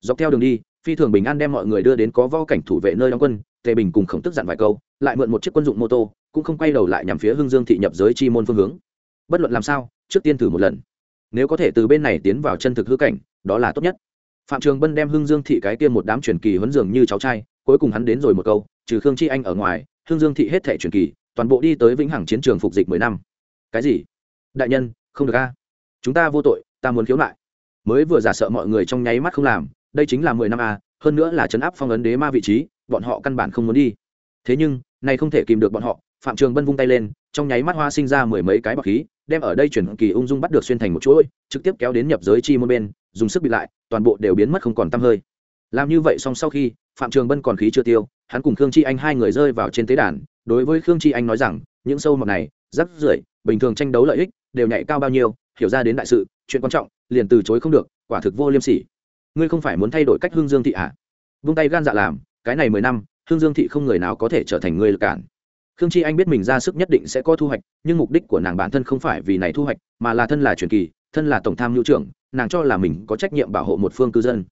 dọc theo đường đi, phi thường bình an đem mọi người đưa đến có vo cảnh thủ vệ nơi đóng quân, tề bình cùng khổng tức dặn vài câu, lại mượn một chiếc quân dụng mô tô, cũng không quay đầu lại nhằm phía hương dương thị nhập giới chi môn phương hướng. Bất luận làm sao, trước tiên thử một lần. Nếu có thể từ bên này tiến vào chân thực hư cảnh, đó là tốt nhất. Phạm trường bân đem hương dương thị cái kia một đám truyền kỳ huấn dường như cháu trai, cuối cùng hắn đến rồi một câu, trừ khương chi anh ở ngoài hương dương thị hết thẻ truyền kỳ, toàn bộ đi tới vĩnh hằng chiến trường phục dịch mười năm. Cái gì? Đại nhân, không được a. Chúng ta vô tội, ta muốn khiếu nại. Mới vừa giả sợ mọi người trong nháy mắt không làm đây chính là mười năm a, hơn nữa là chấn áp phong ấn đế ma vị trí, bọn họ căn bản không muốn đi. Thế nhưng, này không thể kìm được bọn họ, phạm trường bân vung tay lên, trong nháy mắt hoa sinh ra mười mấy cái bọc khí, đem ở đây chuyển kỳ ung dung bắt được xuyên thành một chuỗi, trực tiếp kéo đến nhập giới chi môn bên, dùng sức bị lại, toàn bộ đều biến mất không còn tăm hơi. Làm như vậy xong sau khi, phạm trường bân còn khí chưa tiêu, hắn cùng khương chi anh hai người rơi vào trên tế đàn, đối với khương chi anh nói rằng, những sâu mọt này, rắc rưởi, bình thường tranh đấu lợi ích, đều nhảy cao bao nhiêu, hiểu ra đến đại sự, chuyện quan trọng, liền từ chối không được, quả thực vô liêm sỉ ngươi không phải muốn thay đổi cách hương dương thị ạ à? vung tay gan dạ làm, cái này mười năm, hương dương thị không người nào có thể trở thành người lực cản. Khương chi anh biết mình ra sức nhất định sẽ có thu hoạch, nhưng mục đích của nàng bản thân không phải vì này thu hoạch, mà là thân là truyền kỳ, thân là tổng tham nhu trưởng, nàng cho là mình có trách nhiệm bảo hộ một phương cư dân.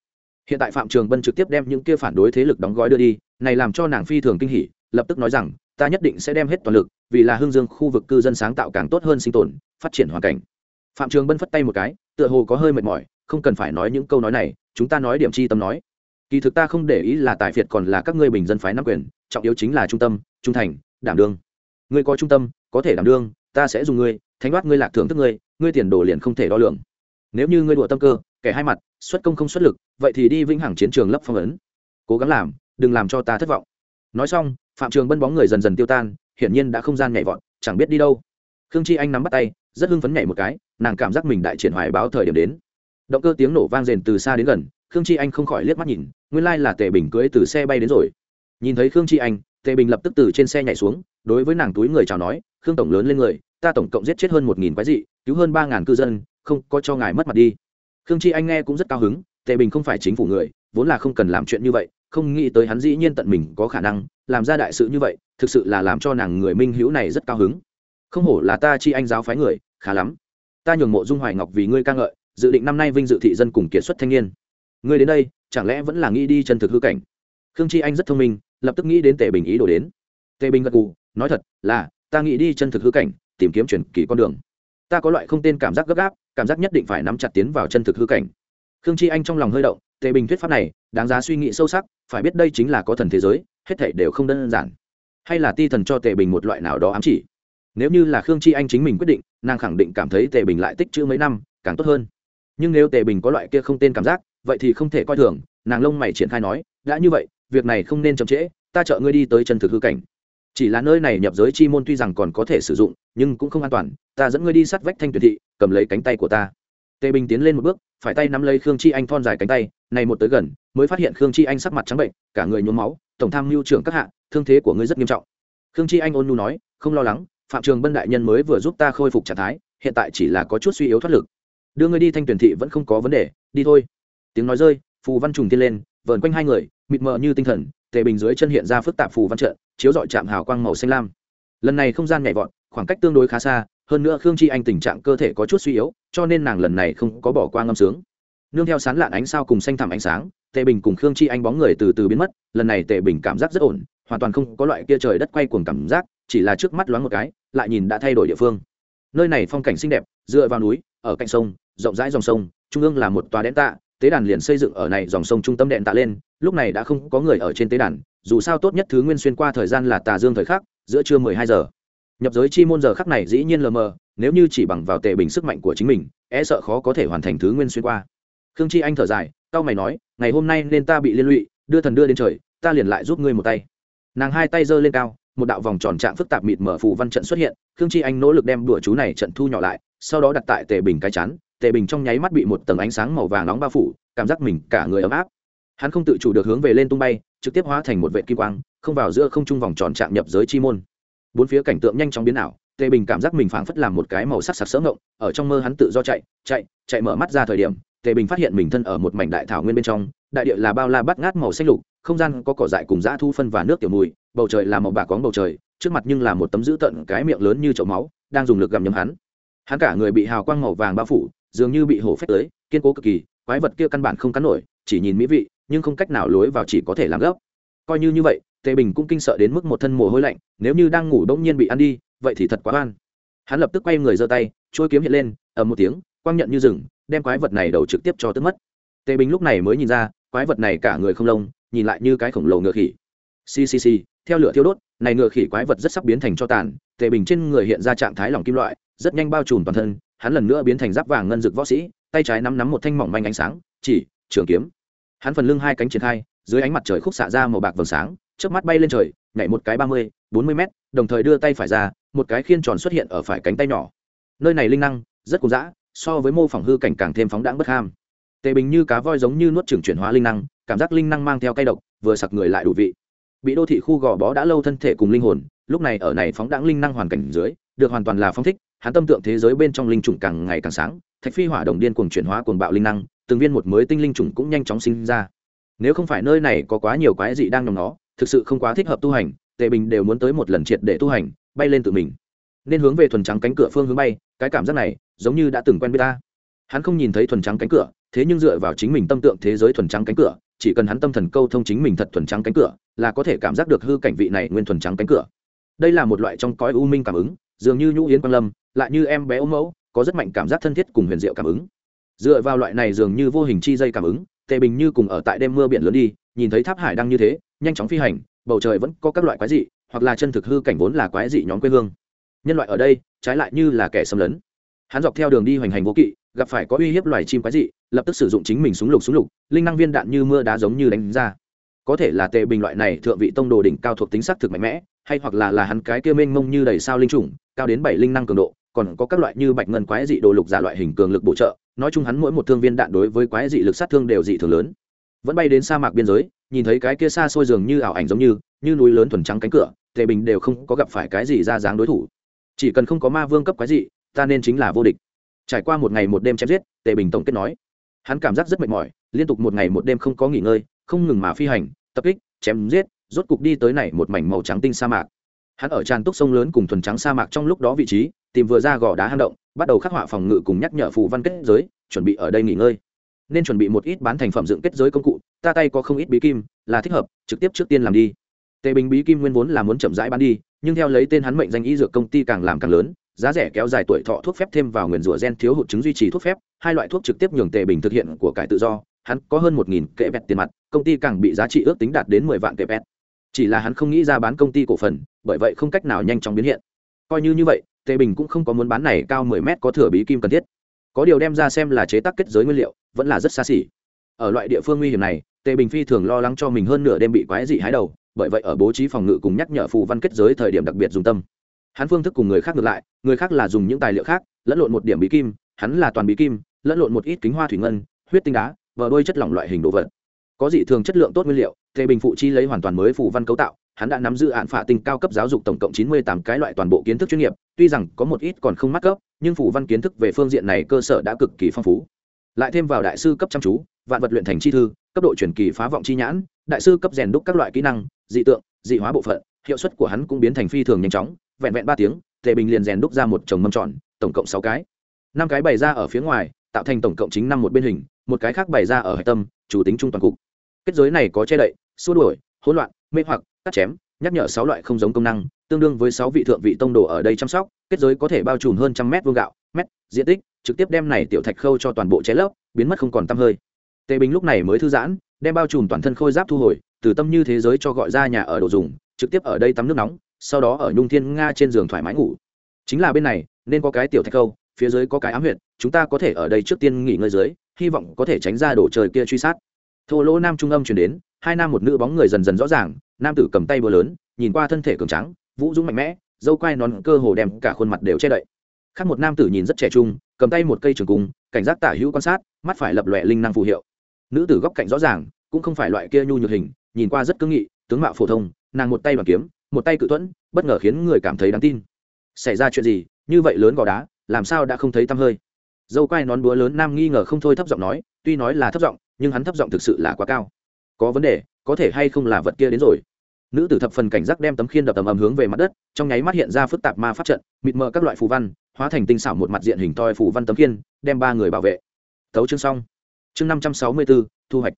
Hiện tại phạm trường bân trực tiếp đem những kia phản đối thế lực đóng gói đưa đi, này làm cho nàng phi thường kinh hỉ, lập tức nói rằng, ta nhất định sẽ đem hết toàn lực, vì là hương dương khu vực cư dân sáng tạo càng tốt hơn sinh tồn, phát triển hoàn cảnh. Phạm trường bân phất tay một cái, tựa hồ có hơi mệt mỏi, không cần phải nói những câu nói này chúng ta nói điểm chi tâm nói. Kỳ thực ta không để ý là tài phiệt còn là các ngươi bình dân phái nắm quyền, trọng yếu chính là trung tâm, trung thành, đảm đương. Ngươi có trung tâm, có thể đảm đương, ta sẽ dùng ngươi, thánh đoát ngươi lạc thưởng thức ngươi ngươi tiền đồ liền không thể đo lường. Nếu như ngươi đùa tâm cơ, kẻ hai mặt, xuất công không xuất lực, vậy thì đi vĩnh hằng chiến trường lấp phong ấn. Cố gắng làm, đừng làm cho ta thất vọng. Nói xong, phạm trường bân bóng người dần dần tiêu tan, hiển nhiên đã không gian nhảy vọt, chẳng biết đi đâu. Khương chi anh nắm bắt tay, rất hưng phấn nhảy một cái, nàng cảm giác mình đại triển hoài báo thời điểm đến động cơ tiếng nổ vang rền từ xa đến gần, khương chi anh không khỏi liếc mắt nhìn, nguyên lai là tề bình cưới từ xe bay đến rồi. Nhìn thấy khương chi anh, tề bình lập tức từ trên xe nhảy xuống, đối với nàng túi người chào nói, khương tổng lớn lên người, ta tổng cộng giết chết hơn một nghìn quái dị, cứu hơn ba ngàn cư dân, không có cho ngài mất mặt đi. Khương chi anh nghe cũng rất cao hứng, tề bình không phải chính phủ người, vốn là không cần làm chuyện như vậy, không nghĩ tới hắn dĩ nhiên tận mình có khả năng làm ra đại sự như vậy, thực sự là làm cho nàng người minh hữu này rất cao hứng. Không hổ là ta chi anh giáo phái người, khá lắm. Ta nhường mộ dung hoài ngọc vì ngươi ca ngợi dự định năm nay vinh dự thị dân cùng kiệt xuất thanh niên. Ngươi đến đây, chẳng lẽ vẫn là nghĩ đi chân thực hư cảnh? Khương chi anh rất thông minh, lập tức nghĩ đến tề bình ý đồ đến. Tề bình gật cù nói thật là, ta nghĩ đi chân thực hư cảnh, tìm kiếm truyền kỳ con đường. Ta có loại không tên cảm giác gấp gáp, cảm giác nhất định phải nắm chặt tiến vào chân thực hư cảnh. Khương chi anh trong lòng hơi động, tề bình thuyết pháp này, đáng giá suy nghĩ sâu sắc, phải biết đây chính là có thần thế giới, hết thảy đều không đơn giản. Hay là ti thần cho tề bình một loại nào đó ám chỉ. Nếu như là khương chi anh chính mình quyết định, nàng khẳng định cảm thấy tề bình lại tích chữ mấy năm, càng tốt hơn nhưng nếu tề bình có loại kia không tên cảm giác, vậy thì không thể coi thường, nàng lông mày triển khai nói, đã như vậy, việc này không nên chậm trễ, ta chợ ngươi đi tới chân thực hư cảnh. Chỉ là nơi này nhập giới chi môn tuy rằng còn có thể sử dụng, nhưng cũng không an toàn, ta dẫn ngươi đi sát vách thanh tuyển thị, cầm lấy cánh tay của ta. Tề bình tiến lên một bước, phải tay nắm lấy khương chi anh thon dài cánh tay, này một tới gần, mới phát hiện khương chi anh sắc mặt trắng bệnh, cả người nhuốm máu, tổng tham mưu trưởng các hạ, thương thế của ngươi rất nghiêm trọng. Khương chi anh ôn nhu nói, không lo lắng, phạm trường bân đại nhân mới vừa giúp ta khôi phục trạng thái, hiện tại chỉ là có chút suy yếu thoát lực đưa ngươi đi thanh tuyển thị vẫn không có vấn đề, đi thôi. Tiếng nói rơi, phù văn trùng tiên lên, vờn quanh hai người, mịt mờ như tinh thần, tề bình dưới chân hiện ra phức tạp phù văn trận chiếu dọi chạm hào quang màu xanh lam. Lần này không gian nhảy vọt, khoảng cách tương đối khá xa, hơn nữa khương chi anh tình trạng cơ thể có chút suy yếu, cho nên nàng lần này không có bỏ qua ngâm sướng. Nương theo sán lạn ánh sao cùng xanh thẳm ánh sáng, tề bình cùng khương chi anh bóng người từ từ biến mất, lần này tề bình cảm giác rất ổn, hoàn toàn không có loại kia trời đất quay cuồng cảm giác, chỉ là trước mắt loáng một cái, lại nhìn đã thay đổi địa phương. Nơi này phong cảnh xinh đẹp, dựa vào núi, ở cạnh sông rộng rãi dòng sông, trung ương là một tòa đẽn tạ, tế đàn liền xây dựng ở này dòng sông trung tâm đệm tạ lên, lúc này đã không có người ở trên tế đàn, dù sao tốt nhất thứ nguyên xuyên qua thời gian là tà dương thời khắc, giữa trưa mười hai giờ. Nhập giới chi môn giờ khắc này dĩ nhiên lờ mờ, nếu như chỉ bằng vào tệ bình sức mạnh của chính mình e sợ khó có thể hoàn thành thứ nguyên xuyên qua. Khương chi anh thở dài tao mày nói, ngày hôm nay nên ta bị liên lụy, đưa thần đưa đến trời, ta liền lại giúp ngươi một tay. Nàng hai tay giơ lên cao, một đạo vòng tròn trạng phức tạp mịt mở phù văn trận xuất hiện, khương chi anh nỗ lực đem đùa chú này trận thu nhỏ lại, sau đó đặt tại tề bình cái chắn tề bình trong nháy mắt bị một tầng ánh sáng màu vàng nóng bao phủ, cảm giác mình cả người ấm áp. Hắn không tự chủ được hướng về lên tung bay, trực tiếp hóa thành một vệ kim quang, không vào giữa không trung vòng tròn chạm nhập giới chi môn. Bốn phía cảnh tượng nhanh chóng biến ảo, tề bình cảm giác mình phảng phất làm một cái màu sắc sặc sỡ ngộng, ở trong mơ hắn tự do chạy chạy chạy mở mắt ra thời điểm, tề bình phát hiện mình thân ở một mảnh đại thảo nguyên bên trong, đại địa là bao la bắt ngát màu xanh lục, không gian có cỏ dại cùng dã thu phân và nước tiểu mùi, bầu trời là màu bạc quáng bầu trời, trước mặt nhưng là một tấm dữ tận cái miệng lớn như chậu máu, đang dùng lực gặm nhấm hắn. Hắn cả người bị hào quang màu vàng bao phủ dường như bị hổ phách tới, kiên cố cực kỳ, quái vật kia căn bản không cắn nổi, chỉ nhìn mỹ vị, nhưng không cách nào lối vào chỉ có thể làm gấp. Coi như như vậy, tề bình cũng kinh sợ đến mức một thân mồ hôi lạnh, nếu như đang ngủ đông nhiên bị ăn đi, vậy thì thật quá oan. Hắn lập tức quay người giơ tay trôi kiếm hiện lên, ầm một tiếng, quang nhận như rừng, đem quái vật này đầu trực tiếp cho tức mất. Tề bình lúc này mới nhìn ra, quái vật này cả người không lông, nhìn lại như cái khổng lồ ngựa khỉ. Ccc theo lửa thiêu đốt, này ngựa khỉ quái vật rất sắp biến thành cho tàn, tề bình trên người hiện ra trạng thái lỏng kim loại, rất nhanh bao trùm toàn thân hắn lần nữa biến thành giáp vàng ngân rực võ sĩ, tay trái nắm nắm một thanh mỏng manh ánh sáng, chỉ, trường kiếm. Hắn phần lưng hai cánh triển khai, dưới ánh mặt trời khúc xạ ra màu bạc vầng sáng trước mắt bay lên trời, nhảy một cái ba mươi, bốn mươi mét, đồng thời đưa tay phải ra, một cái khiên tròn xuất hiện ở phải cánh tay nhỏ. Nơi này linh năng, rất cùng dã, so với mô phỏng hư cảnh càng thêm phóng đãng bất ham. Tề bình như cá voi giống như nuốt trưởng chuyển hóa linh năng, cảm giác linh năng mang theo cay độc, vừa sặc người lại đủ vị. Bị đô thị khu gò bó đã lâu thân thể cùng linh hồn, lúc này ở này phóng đãng linh năng hoàn cảnh dưới được hoàn toàn là phong thích, hắn tâm tượng thế giới bên trong linh trùng càng ngày càng sáng, thạch phi hỏa đồng điên cuồng chuyển hóa cuồng bạo linh năng, từng viên một mới tinh linh trùng cũng nhanh chóng sinh ra. Nếu không phải nơi này có quá nhiều quái dị đang nhòm nó, thực sự không quá thích hợp tu hành tề bình đều muốn tới một lần triệt để tu hành, bay lên tự mình. Nên hướng về thuần trắng cánh cửa phương hướng bay, cái cảm giác này giống như đã từng quen biết ta. Hắn không nhìn thấy thuần trắng cánh cửa, thế nhưng dựa vào chính mình tâm tượng thế giới thuần trắng cánh cửa, chỉ cần hắn tâm thần câu thông chính mình thật thuần trắng cánh cửa, là có thể cảm giác được hư cảnh vị này nguyên thuần trắng cánh cửa. Đây là một loại trong cõi u minh cảm ứng dường như nhũ yến quang lâm, lại như em bé ốm mẫu, có rất mạnh cảm giác thân thiết cùng huyền diệu cảm ứng. Dựa vào loại này dường như vô hình chi dây cảm ứng, tề bình như cùng ở tại đêm mưa biển lớn đi, nhìn thấy tháp hải đang như thế, nhanh chóng phi hành, bầu trời vẫn có các loại quái dị, hoặc là chân thực hư cảnh vốn là quái dị nhóm quê hương. Nhân loại ở đây, trái lại như là kẻ xâm lấn. Hắn dọc theo đường đi hoành hành vô kỵ, gặp phải có uy hiếp loài chim quái dị, lập tức sử dụng chính mình súng lục súng lục, linh năng viên đạn như mưa đá giống như đánh ra có thể là tề bình loại này thượng vị tông đồ đỉnh cao thuộc tính sắc thực mạnh mẽ, hay hoặc là là hắn cái kia mênh mông như đầy sao linh trùng cao đến bảy linh năng cường độ, còn có các loại như bạch ngân quái dị đồ lục giả loại hình cường lực bổ trợ, nói chung hắn mỗi một thương viên đạn đối với quái dị lực sát thương đều dị thường lớn. Vẫn bay đến sa mạc biên giới, nhìn thấy cái kia xa xôi dường như ảo ảnh giống như như núi lớn thuần trắng cánh cửa tề bình đều không có gặp phải cái gì ra dáng đối thủ. Chỉ cần không có ma vương cấp quái dị, ta nên chính là vô địch. Trải qua một ngày một đêm chém giết tề bình tổng kết nói, hắn cảm giác rất mệt mỏi, liên tục một ngày một đêm không có nghỉ ngơi, không ngừng mà phi hành tập kích, chém giết, rốt cục đi tới này một mảnh màu trắng tinh sa mạc. Hắn ở tràn túc sông lớn cùng thuần trắng sa mạc trong lúc đó vị trí, tìm vừa ra gò đá hang động, bắt đầu khắc họa phòng ngự cùng nhắc nhở phù văn kết giới, chuẩn bị ở đây nghỉ ngơi. Nên chuẩn bị một ít bán thành phẩm dựng kết giới công cụ, ta tay có không ít bí kim, là thích hợp, trực tiếp trước tiên làm đi. Tề bình bí kim nguyên vốn là muốn chậm rãi bán đi, nhưng theo lấy tên hắn mệnh danh y dược công ty càng làm càng lớn, giá rẻ kéo dài tuổi thọ thuốc phép thêm vào nguyền rủa gen thiếu hụt chứng duy trì thuốc phép, hai loại thuốc trực tiếp nhường tề bình thực hiện của cải tự do hắn có hơn một nghìn kệ bẹt tiền mặt, công ty càng bị giá trị ước tính đạt đến mười vạn kệ bẹt chỉ là hắn không nghĩ ra bán công ty cổ phần, bởi vậy không cách nào nhanh chóng biến hiện. Coi như như vậy, tề bình cũng không có muốn bán này cao mười mét có thừa bí kim cần thiết. Có điều đem ra xem là chế tác kết giới nguyên liệu, vẫn là rất xa xỉ. Ở loại địa phương nguy hiểm này, tề bình phi thường lo lắng cho mình hơn nửa đêm bị quái dị hái đầu, bởi vậy ở bố trí phòng ngự cùng nhắc nhở phù văn kết giới thời điểm đặc biệt dùng tâm. Hắn phương thức cùng người khác ngược lại, người khác là dùng những tài liệu khác, lẫn lộn một điểm bí kim, hắn là toàn bí kim, lẫn lộn một ít kính hoa thủy ngân, huyết tinh đá vờ đôi chất lỏng loại hình đồ vật. Có dị thường chất lượng tốt nguyên liệu, tề bình phụ chi lấy hoàn toàn mới phù văn cấu tạo, hắn đã nắm giữ hạn phạ tinh cao cấp giáo dục tổng cộng chín mươi tám cái loại toàn bộ kiến thức chuyên nghiệp, tuy rằng có một ít còn không mắc cấp nhưng phù văn kiến thức về phương diện này cơ sở đã cực kỳ phong phú. Lại thêm vào đại sư cấp chăm chú, vạn vật luyện thành chi thư, cấp độ truyền kỳ phá vọng chi nhãn, đại sư cấp rèn đúc các loại kỹ năng, dị tượng, dị hóa bộ phận, hiệu suất của hắn cũng biến thành phi thường nhanh chóng, vẹn vẹn ba tiếng, tề bình liền rèn đúc ra một chồng mâm tròn, tổng cộng sáu cái. Năm cái bày ra ở phía ngoài, tạo thành tổng cộng chính năm một bên hình một cái khác bày ra ở hệ tâm, chủ tính trung toàn cục. Kết giới này có che đậy, xua đuổi, hỗn loạn, mê hoặc, cắt chém, nhắc nhở sáu loại không giống công năng, tương đương với sáu vị thượng vị tông đồ ở đây chăm sóc, kết giới có thể bao trùm hơn trăm mét vuông gạo, mét, diện tích, trực tiếp đem này tiểu thạch khâu cho toàn bộ cháy lớp biến mất không còn tăm hơi. Tề bình lúc này mới thư giãn, đem bao trùm toàn thân khôi giáp thu hồi, từ tâm như thế giới cho gọi ra nhà ở đồ dùng, trực tiếp ở đây tắm nước nóng, sau đó ở nhung thiên nga trên giường thoải mái ngủ. Chính là bên này, nên có cái tiểu thạch khâu, phía dưới có cái ám huyệt, chúng ta có thể ở đây trước tiên nghỉ ngơi dưới hy vọng có thể tránh ra đổ trời kia truy sát. Thô lỗ nam trung âm chuyển đến, hai nam một nữ bóng người dần dần rõ ràng, nam tử cầm tay bờ lớn, nhìn qua thân thể cường trắng vũ dũng mạnh mẽ, dâu quai nón cơ hồ đem cả khuôn mặt đều che đậy. Khác một nam tử nhìn rất trẻ trung, cầm tay một cây trường cung, cảnh giác tả hữu quan sát, mắt phải lập lòe linh năng phù hiệu. Nữ tử góc cạnh rõ ràng, cũng không phải loại kia nhu nhược hình, nhìn qua rất cương nghị, tướng mạo phổ thông, nàng một tay bằng kiếm, một tay cự thuẫn bất ngờ khiến người cảm thấy đáng tin. Xảy ra chuyện gì? Như vậy lớn gò đá, làm sao đã không thấy tăm hơi? Dâu quai nón búa lớn nam nghi ngờ không thôi thấp giọng nói, tuy nói là thấp giọng, nhưng hắn thấp giọng thực sự là quá cao. Có vấn đề, có thể hay không là vật kia đến rồi? Nữ tử thập phần cảnh giác đem tấm khiên đập tầm ầm hướng về mặt đất, trong nháy mắt hiện ra phức tạp ma pháp trận, mịt mờ các loại phù văn, hóa thành tinh xảo một mặt diện hình toi phù văn tấm khiên, đem ba người bảo vệ. Tấu chương xong. Chương năm trăm sáu mươi bốn thu hoạch.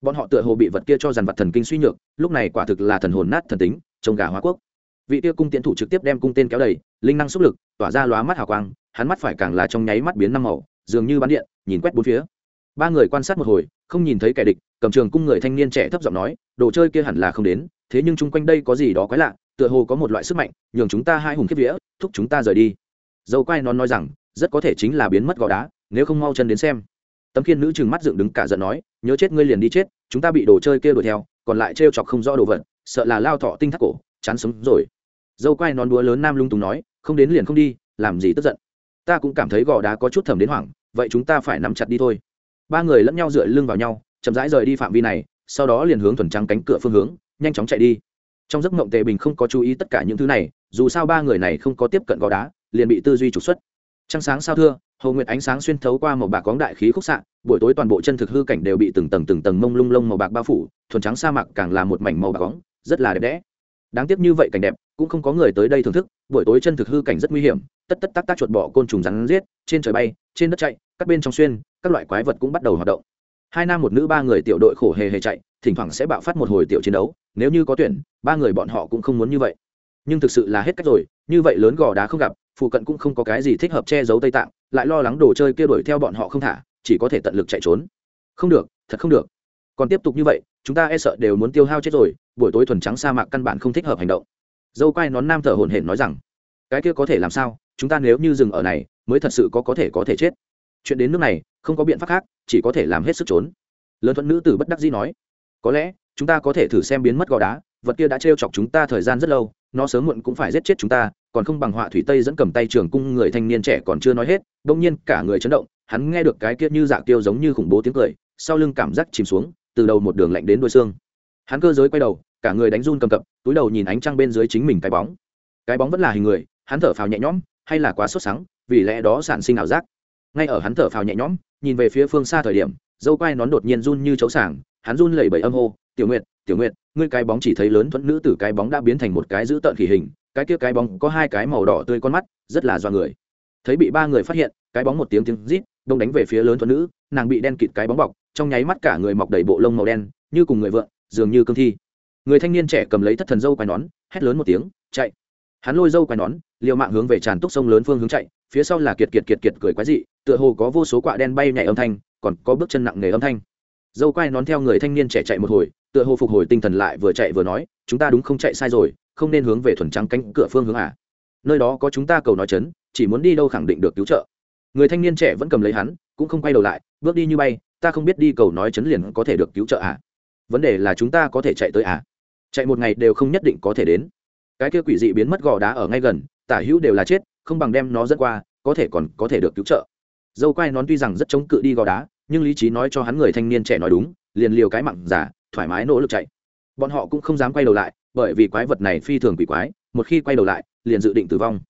Bọn họ tựa hồ bị vật kia cho dàn vật thần kinh suy nhược, lúc này quả thực là thần hồn nát thần tính, trông gà hóa quốc. Vị kia cung tiến thủ trực tiếp đem cung tên kéo đầy, linh năng xúc lực, tỏa ra lóa mắt hào quang hắn mắt phải càng là trong nháy mắt biến năm màu, dường như bắn điện, nhìn quét bốn phía. Ba người quan sát một hồi, không nhìn thấy kẻ địch, cầm trường cung người thanh niên trẻ thấp giọng nói, đồ chơi kia hẳn là không đến, thế nhưng chung quanh đây có gì đó quái lạ, tựa hồ có một loại sức mạnh, nhường chúng ta hai hùng kiếp vía, thúc chúng ta rời đi. Dầu quai non nói rằng, rất có thể chính là biến mất gò đá, nếu không mau chân đến xem. Tấm khiên nữ trừng mắt dựng đứng cả giận nói, nhớ chết ngươi liền đi chết, chúng ta bị đồ chơi kia đuổi theo, còn lại trêu chọc không rõ đồ vật, sợ là lao thọ tinh thắt cổ, chán sống rồi. Dâu quai nón đùa lớn nam lung tung nói, không đến liền không đi, làm gì tức giận ta cũng cảm thấy gò đá có chút thầm đến hoảng, vậy chúng ta phải nắm chặt đi thôi. Ba người lẫn nhau dựa lưng vào nhau, chậm rãi rời đi phạm vi này, sau đó liền hướng thuần trắng cánh cửa phương hướng, nhanh chóng chạy đi. Trong giấc mộng tề bình không có chú ý tất cả những thứ này, dù sao ba người này không có tiếp cận gò đá, liền bị tư duy trục xuất. Trăng sáng sao thưa hầu nguyệt ánh sáng xuyên thấu qua màu bạc cóng đại khí khúc xạ, buổi tối toàn bộ chân thực hư cảnh đều bị từng tầng từng tầng mông lung lông màu bạc bao phủ, thuần trắng sa mạc càng là một mảnh màu bạc cóng rất là đẹp đẽ. Đáng tiếc như vậy cảnh đẹp, cũng không có người tới đây thưởng thức, buổi tối chân thực hư cảnh rất nguy hiểm tất tất tác tác chuột bỏ côn trùng rắn giết, trên trời bay, trên đất chạy, các bên trong xuyên, các loại quái vật cũng bắt đầu hoạt động. Hai nam một nữ ba người tiểu đội khổ hề hề chạy, thỉnh thoảng sẽ bạo phát một hồi tiểu chiến đấu, nếu như có tuyển, ba người bọn họ cũng không muốn như vậy. Nhưng thực sự là hết cách rồi, như vậy lớn gò đá không gặp, phụ cận cũng không có cái gì thích hợp che giấu tây tạng, lại lo lắng đồ chơi kia đuổi theo bọn họ không thả, chỉ có thể tận lực chạy trốn. Không được, thật không được. Còn tiếp tục như vậy, chúng ta e sợ đều muốn tiêu hao chết rồi, buổi tối thuần trắng sa mạc căn bản không thích hợp hành động. Dâu quai nón nam thở hổn hển nói rằng, cái kia có thể làm sao? Chúng ta nếu như dừng ở này, mới thật sự có có thể có thể chết. Chuyện đến nước này, không có biện pháp khác, chỉ có thể làm hết sức trốn. Lớn thuận nữ tử bất đắc dĩ nói. Có lẽ, chúng ta có thể thử xem biến mất gò đá, vật kia đã trêu chọc chúng ta thời gian rất lâu, nó sớm muộn cũng phải giết chết chúng ta, còn không bằng họa thủy tây dẫn cầm tay trường cung người thanh niên trẻ còn chưa nói hết đông nhiên cả người chấn động, hắn nghe được cái kia như dạ tiêu giống như khủng bố tiếng cười, sau lưng cảm giác chìm xuống, từ đầu một đường lạnh đến đôi xương. Hắn cơ giới quay đầu, cả người đánh run cầm cập, túi đầu nhìn ánh trăng bên dưới chính mình cái bóng. Cái bóng vẫn là hình người, hắn thở phào nhẹ nhõm hay là quá sốt sắng vì lẽ đó sản sinh ảo giác. Ngay ở hắn thở phào nhẹ nhõm nhìn về phía phương xa thời điểm dâu quai nón đột nhiên run như chấu sảng hắn run lẩy bẩy âm hô tiểu nguyệt tiểu nguyệt ngươi cái bóng chỉ thấy lớn thuẫn nữ tử cái bóng đã biến thành một cái dữ tợn khỉ hình cái kia cái bóng có hai cái màu đỏ tươi con mắt rất là do người. Thấy bị ba người phát hiện cái bóng một tiếng tiếng rít đông đánh về phía lớn thuẫn nữ nàng bị đen kịt cái bóng bọc trong nháy mắt cả người mọc đầy bộ lông màu đen như cùng người vượn, dường như cương thi. Người thanh niên trẻ cầm lấy thất thần dâu quai nón hét lớn một tiếng chạy! Hắn lôi dâu quai nón, liều mạng hướng về tràn túc sông lớn phương hướng chạy, phía sau là kiệt kiệt kiệt kiệt cười quái dị, tựa hồ có vô số quạ đen bay nhảy âm thanh, còn có bước chân nặng nề âm thanh. Dâu quai nón theo người thanh niên trẻ chạy một hồi, tựa hồ phục hồi tinh thần lại vừa chạy vừa nói, chúng ta đúng không chạy sai rồi, không nên hướng về thuần trắng cánh cửa phương hướng à? Nơi đó có chúng ta cầu nói chấn, chỉ muốn đi đâu khẳng định được cứu trợ. Người thanh niên trẻ vẫn cầm lấy hắn, cũng không quay đầu lại, bước đi như bay, ta không biết đi cầu nói chấn liền có thể được cứu trợ à? Vấn đề là chúng ta có thể chạy tới à? Chạy một ngày đều không nhất định có thể đến cái kia quỷ dị biến mất gò đá ở ngay gần, tả hữu đều là chết, không bằng đem nó dẫn qua, có thể còn có thể được cứu trợ. Dâu quai nón tuy rằng rất chống cự đi gò đá, nhưng lý trí nói cho hắn người thanh niên trẻ nói đúng, liền liều cái mặn giả, thoải mái nỗ lực chạy. Bọn họ cũng không dám quay đầu lại, bởi vì quái vật này phi thường quỷ quái, một khi quay đầu lại, liền dự định tử vong.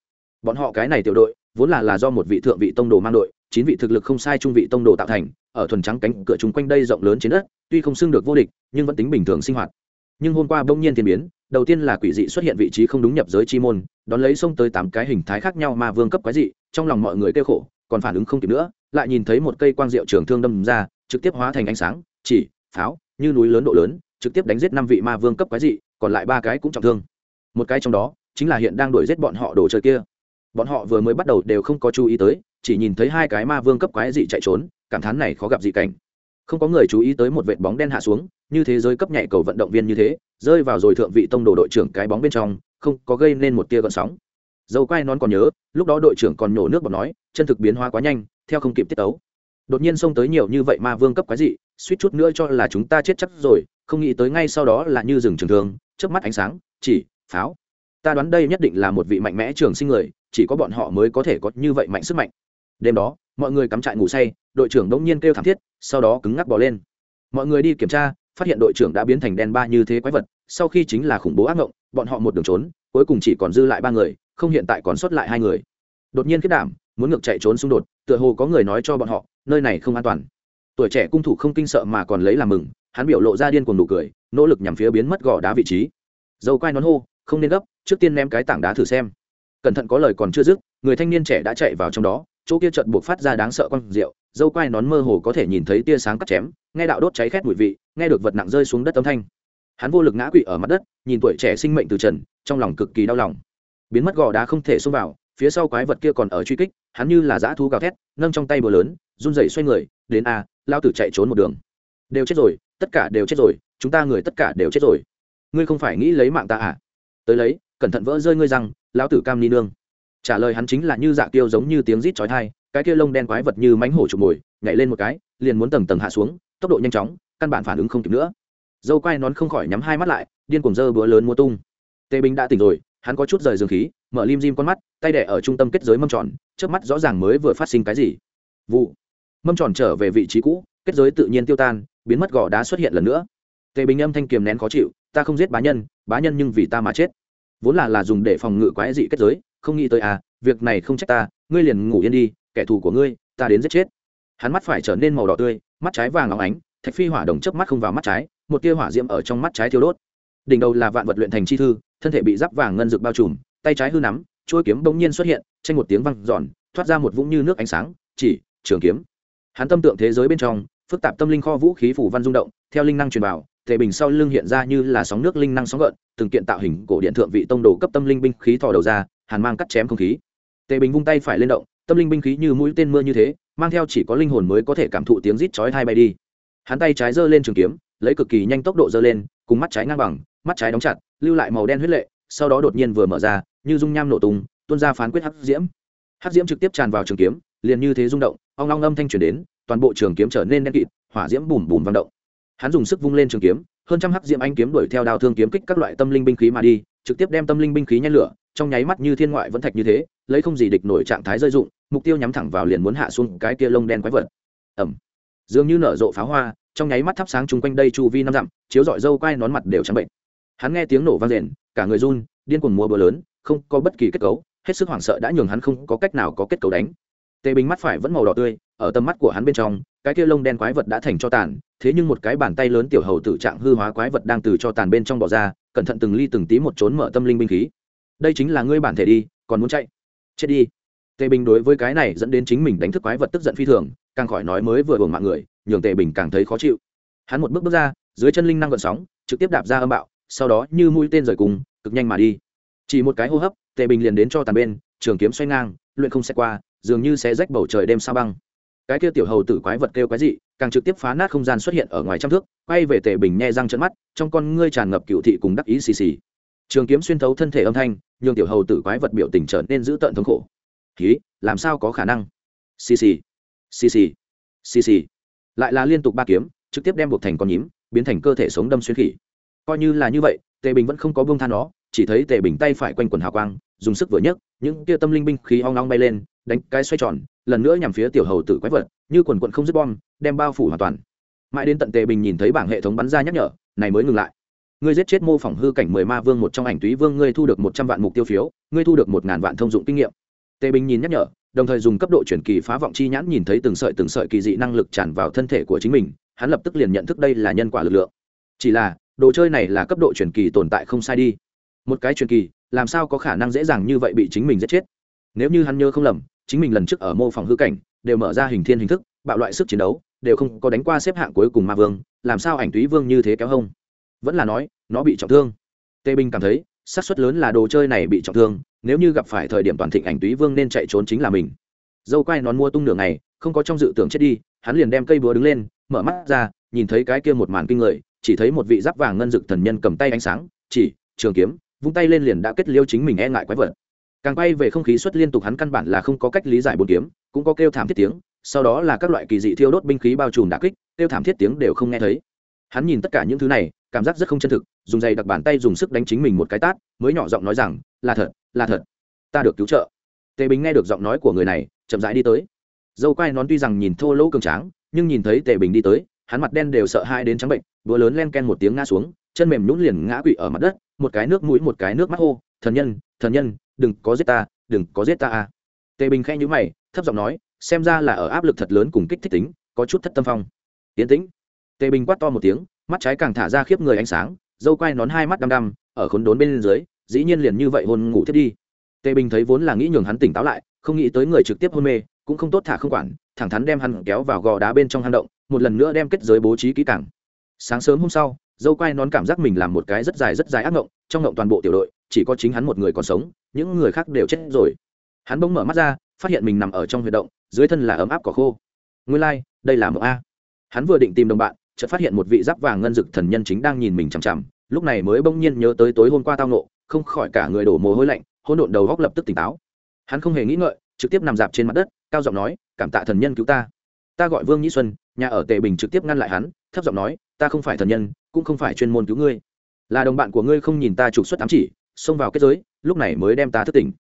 Bọn họ cái này tiểu đội, vốn là là do một vị thượng vị tông đồ mang đội, chín vị thực lực không sai trung vị tông đồ tạo thành, ở thuần trắng cánh cửa chúng quanh đây rộng lớn trên đất, tuy không xưng được vô địch, nhưng vẫn tính bình thường sinh hoạt. Nhưng hôm qua bỗng nhiên thiên biến đầu tiên là quỷ dị xuất hiện vị trí không đúng nhập giới chi môn, đón lấy xông tới tám cái hình thái khác nhau mà vương cấp quái dị, trong lòng mọi người kêu khổ, còn phản ứng không kịp nữa, lại nhìn thấy một cây quang diệu trường thương đâm ra, trực tiếp hóa thành ánh sáng, chỉ, pháo, như núi lớn độ lớn, trực tiếp đánh giết năm vị ma vương cấp quái dị, còn lại ba cái cũng trọng thương. Một cái trong đó, chính là hiện đang đuổi giết bọn họ đồ chơi kia. Bọn họ vừa mới bắt đầu đều không có chú ý tới, chỉ nhìn thấy hai cái ma vương cấp quái dị chạy trốn, cảm thán này khó gặp dị cảnh. Không có người chú ý tới một vệt bóng đen hạ xuống như thế giới cấp nhảy cầu vận động viên như thế, rơi vào rồi thượng vị tông đồ đội trưởng cái bóng bên trong, không có gây nên một tia gợn sóng. Dầu quai nón còn nhớ, lúc đó đội trưởng còn nhổ nước bọt nói, chân thực biến hóa quá nhanh, theo không kịp tiết tấu. Đột nhiên xông tới nhiều như vậy ma vương cấp quái dị, suýt chút nữa cho là chúng ta chết chắc rồi, không nghĩ tới ngay sau đó là như rừng trường thương trước mắt ánh sáng, chỉ, pháo. Ta đoán đây nhất định là một vị mạnh mẽ trường sinh người, chỉ có bọn họ mới có thể có như vậy mạnh sức mạnh. Đêm đó, mọi người cắm trại ngủ say, đội trưởng đống nhiên kêu thảm thiết, sau đó cứng ngắc bỏ lên. Mọi người đi kiểm tra phát hiện đội trưởng đã biến thành đen ba như thế quái vật, sau khi chính là khủng bố ác mộng bọn họ một đường trốn, cuối cùng chỉ còn dư lại ba người, không hiện tại còn sót lại hai người. Đột nhiên kết đảm, muốn ngược chạy trốn xung đột, tựa hồ có người nói cho bọn họ, nơi này không an toàn. Tuổi trẻ cung thủ không kinh sợ mà còn lấy làm mừng, hắn biểu lộ ra điên cuồng nụ cười, nỗ lực nhằm phía biến mất gò đá vị trí. Dầu quai nón hô, không nên gấp, trước tiên ném cái tảng đá thử xem. Cẩn thận có lời còn chưa dứt, người thanh niên trẻ đã chạy vào trong đó, chỗ kia trận buộc phát ra đáng sợ con rượu dâu quai nón mơ hồ có thể nhìn thấy tia sáng cắt chém, nghe đạo đốt cháy khét mùi vị nghe được vật nặng rơi xuống đất âm thanh. Hắn vô lực ngã quỵ ở mặt đất, nhìn tuổi trẻ sinh mệnh từ trần, trong lòng cực kỳ đau lòng. Biến mất gò đá không thể xông vào, phía sau quái vật kia còn ở truy kích, hắn như là dã thú gào thét, nâng trong tay bờ lớn, run rẩy xoay người, đến a, lao tử chạy trốn một đường. Đều chết rồi, tất cả đều chết rồi, chúng ta người tất cả đều chết rồi. Ngươi không phải nghĩ lấy mạng ta à? Tới lấy, cẩn thận vỡ rơi ngươi rằng lão tử cam ni nương. Trả lời hắn chính là như dạ tiêu giống như tiếng rít chói tai, cái kia lông đen quái vật như mánh hổ chụp mồi, nhảy lên một cái, liền muốn tầng tầng hạ xuống, tốc độ nhanh chóng căn bản phản ứng không kịp nữa. Dâu quai nón không khỏi nhắm hai mắt lại, điên cuồng dơ búa lớn mua tung. Tề bình đã tỉnh rồi, hắn có chút rời dương khí, mở lim dim con mắt, tay đẻ ở trung tâm kết giới mâm tròn trước mắt rõ ràng mới vừa phát sinh cái gì. Vụ. Mâm tròn trở về vị trí cũ, kết giới tự nhiên tiêu tan, biến mất gò đá xuất hiện lần nữa. Tề bình âm thanh kiềm nén khó chịu, ta không giết bá nhân bá nhân nhưng vì ta mà chết. Vốn là là dùng để phòng ngự quái dị kết giới, không nghĩ tới à việc này không trách ta, ngươi liền ngủ yên đi, kẻ thù của ngươi, ta đến giết chết. Hắn mắt phải trở nên màu đỏ tươi, mắt trái vàng óng ánh thạch phi hỏa đồng chớp mắt không vào mắt trái, một tia hỏa diễm ở trong mắt trái thiêu đốt. Đỉnh đầu là vạn vật luyện thành chi thư, thân thể bị giáp vàng ngân rực bao trùm, tay trái hư nắm, chuôi kiếm bỗng nhiên xuất hiện, tranh một tiếng văng giòn thoát ra một vũng như nước ánh sáng, chỉ, trường kiếm. Hắn tâm tượng thế giới bên trong, phức tạp tâm linh kho vũ khí phủ văn rung động, theo linh năng truyền vào, thể bình sau lưng hiện ra như là sóng nước linh năng sóng gợn, từng kiện tạo hình cổ điện thượng vị tông đồ cấp tâm linh binh khí thò đầu ra, hàn mang cắt chém không khí. Tề bình vung tay phải lên động, tâm linh binh khí như mũi tên mưa như thế, mang theo chỉ có linh hồn mới có thể cảm thụ tiếng rít chói hai bay đi hắn tay trái giơ lên trường kiếm, lấy cực kỳ nhanh tốc độ giơ lên, cùng mắt trái ngang bằng, mắt trái đóng chặt, lưu lại màu đen huyết lệ, sau đó đột nhiên vừa mở ra, như dung nham nổ tung, tuôn ra phán quyết hắc diễm. Hắc diễm trực tiếp tràn vào trường kiếm, liền như thế rung động, ong long âm thanh truyền đến, toàn bộ trường kiếm trở nên đen kịt, hỏa diễm bùm bùm vang động. Hắn dùng sức vung lên trường kiếm, hơn trăm hắc diễm anh kiếm đuổi theo đao thương kiếm kích các loại tâm linh binh khí mà đi, trực tiếp đem tâm linh binh khí nhen lửa, trong nháy mắt như thiên ngoại vẫn thạch như thế, lấy không gì địch nổi trạng thái rơi dụng, mục tiêu nhắm thẳng vào liền muốn hạ xuống cái kia lông đen quái vật. Ẩm dường như nở rộ pháo hoa, trong nháy mắt thắp sáng chung quanh đây chu vi năm dặm, chiếu dọi dâu quai nón mặt đều trắng bệnh. Hắn nghe tiếng nổ vang rền, cả người run, điên cuồng mua bờ lớn, không có bất kỳ kết cấu, hết sức hoảng sợ đã nhường hắn không có cách nào có kết cấu đánh. Tề bình mắt phải vẫn màu đỏ tươi, ở tầm mắt của hắn bên trong, cái kia lông đen quái vật đã thành cho tàn, thế nhưng một cái bàn tay lớn tiểu hầu tử trạng hư hóa quái vật đang từ cho tàn bên trong bỏ ra, cẩn thận từng ly từng tí một trốn mở tâm linh binh khí. Đây chính là ngươi bản thể đi, còn muốn chạy? Chết đi tề bình đối với cái này dẫn đến chính mình đánh thức quái vật tức giận phi thường, càng khỏi nói mới vừa buồng mạng người, nhường tề bình càng thấy khó chịu. Hắn một bước bước ra, dưới chân linh năng gợn sóng, trực tiếp đạp ra âm bạo, sau đó như mũi tên rời cùng, cực nhanh mà đi. Chỉ một cái hô hấp, tề bình liền đến cho tàn bên, trường kiếm xoay ngang, luyện không xe qua, dường như sẽ rách bầu trời đêm sao băng. Cái kia tiểu hầu tử quái vật kêu quái dị, càng trực tiếp phá nát không gian xuất hiện ở ngoài trăm thước, quay về tề bình nhe răng trận mắt, trong con ngươi tràn ngập cựu thị cùng đắc ý xì xì. Trường kiếm xuyên thấu thân thể âm thanh, nhường tiểu hầu tử quái vật biểu tình trở nên dữ tợn thống khổ hí, làm sao có khả năng? Xì xì. Xì xì. Xì xì. Lại là liên tục ba kiếm, trực tiếp đem buộc thành con nhím, biến thành cơ thể sống đâm xuyên khỉ. Coi như là như vậy, tề bình vẫn không có bông than nó, chỉ thấy tề bình tay phải quanh quần hào quang, dùng sức vừa nhấc, những kia tâm linh binh khí ong long bay lên, đánh cái xoay tròn, lần nữa nhằm phía tiểu hầu tử quái vật, như quần quận không dứt bom, đem bao phủ hoàn toàn. Mãi đến tận tề bình nhìn thấy bảng hệ thống bắn ra nhắc nhở, này mới ngừng lại. Ngươi giết chết mô phỏng hư cảnh mười ma vương một trong ảnh túy vương, ngươi thu được một trăm vạn mục tiêu phiếu, ngươi thu được một ngàn vạn thông dụng kinh nghiệm tề bình nhìn nhắc nhở, đồng thời dùng cấp độ chuyển kỳ phá vọng chi nhãn nhìn thấy từng sợi từng sợi kỳ dị năng lực tràn vào thân thể của chính mình, hắn lập tức liền nhận thức đây là nhân quả lực lượng. Chỉ là, đồ chơi này là cấp độ chuyển kỳ tồn tại không sai đi. Một cái chuyển kỳ, làm sao có khả năng dễ dàng như vậy bị chính mình giết chết? Nếu như hắn nhớ không lầm, chính mình lần trước ở mô phỏng hư cảnh, đều mở ra hình thiên hình thức, bạo loại sức chiến đấu, đều không có đánh qua xếp hạng cuối cùng ma vương, làm sao ảnh túy vương như thế kéo hông? Vẫn là nói, nó bị trọng thương. Tê binh cảm thấy xác suất lớn là đồ chơi này bị trọng thương, nếu như gặp phải thời điểm toàn thịnh ảnh túy vương nên chạy trốn chính là mình. Dâu quay nón mua tung nửa ngày, không có trong dự tưởng chết đi, hắn liền đem cây búa đứng lên, mở mắt ra, nhìn thấy cái kia một màn kinh người, chỉ thấy một vị giáp vàng ngân dực thần nhân cầm tay ánh sáng, chỉ, trường kiếm, vung tay lên liền đã kết liêu chính mình e ngại quái vật. Càng quay về không khí xuất liên tục hắn căn bản là không có cách lý giải bốn kiếm, cũng có kêu thảm thiết tiếng, sau đó là các loại kỳ dị thiêu đốt binh khí bao trùm đà kích, kêu thảm thiết tiếng đều không nghe thấy. Hắn nhìn tất cả những thứ này cảm giác rất không chân thực, dùng giày đặc bàn tay dùng sức đánh chính mình một cái tát, mới nhỏ giọng nói rằng, là thật là thật, ta được cứu trợ. Tề bình nghe được giọng nói của người này, chậm rãi đi tới. Dâu quai nón tuy rằng nhìn thô lỗ cường tráng, nhưng nhìn thấy tề bình đi tới, hắn mặt đen đều sợ hai đến trắng bệnh, búa lớn len ken một tiếng ngã xuống, chân mềm nhún liền ngã quỵ ở mặt đất, một cái nước mũi, một cái nước mắt hô, thần nhân thần nhân, đừng có giết ta, đừng có giết ta a. Tề bình khẽ nhíu mày, thấp giọng nói, xem ra là ở áp lực thật lớn cùng kích thích tính, có chút thất tâm phong. Tiến tĩnh. Tề bình quát to một tiếng mắt trái càng thả ra khiếp người ánh sáng dâu quai nón hai mắt đăm đăm ở khốn đốn bên dưới dĩ nhiên liền như vậy hôn ngủ thiết đi. Tề bình thấy vốn là nghĩ nhường hắn tỉnh táo lại không nghĩ tới người trực tiếp hôn mê cũng không tốt thả không quản thẳng thắn đem hắn kéo vào gò đá bên trong hang động một lần nữa đem kết giới bố trí kỹ càng. Sáng sớm hôm sau dâu quai nón cảm giác mình làm một cái rất dài rất dài ác ngộng trong ngộng toàn bộ tiểu đội chỉ có chính hắn một người còn sống những người khác đều chết rồi. Hắn bỗng mở mắt ra phát hiện mình nằm ở trong huy động dưới thân là ấm áp cỏ khô. Nguyên lai、like, đây là mộng a. Hắn vừa định tìm đồng bạn chợt phát hiện một vị giáp vàng ngân dực thần nhân chính đang nhìn mình chằm chằm, lúc này mới bỗng nhiên nhớ tới tối hôm qua tao nộ không khỏi cả người đổ mồ hôi lạnh, hỗn độn đầu góc lập tức tỉnh táo. Hắn không hề nghĩ ngợi, trực tiếp nằm dạp trên mặt đất, cao giọng nói, cảm tạ thần nhân cứu ta. Ta gọi vương nhĩ xuân, nhà ở tề bình trực tiếp ngăn lại hắn, thấp giọng nói, ta không phải thần nhân, cũng không phải chuyên môn cứu ngươi. Là đồng bạn của ngươi không nhìn ta trục xuất ám chỉ, xông vào kết giới, lúc này mới đem ta thức tỉnh.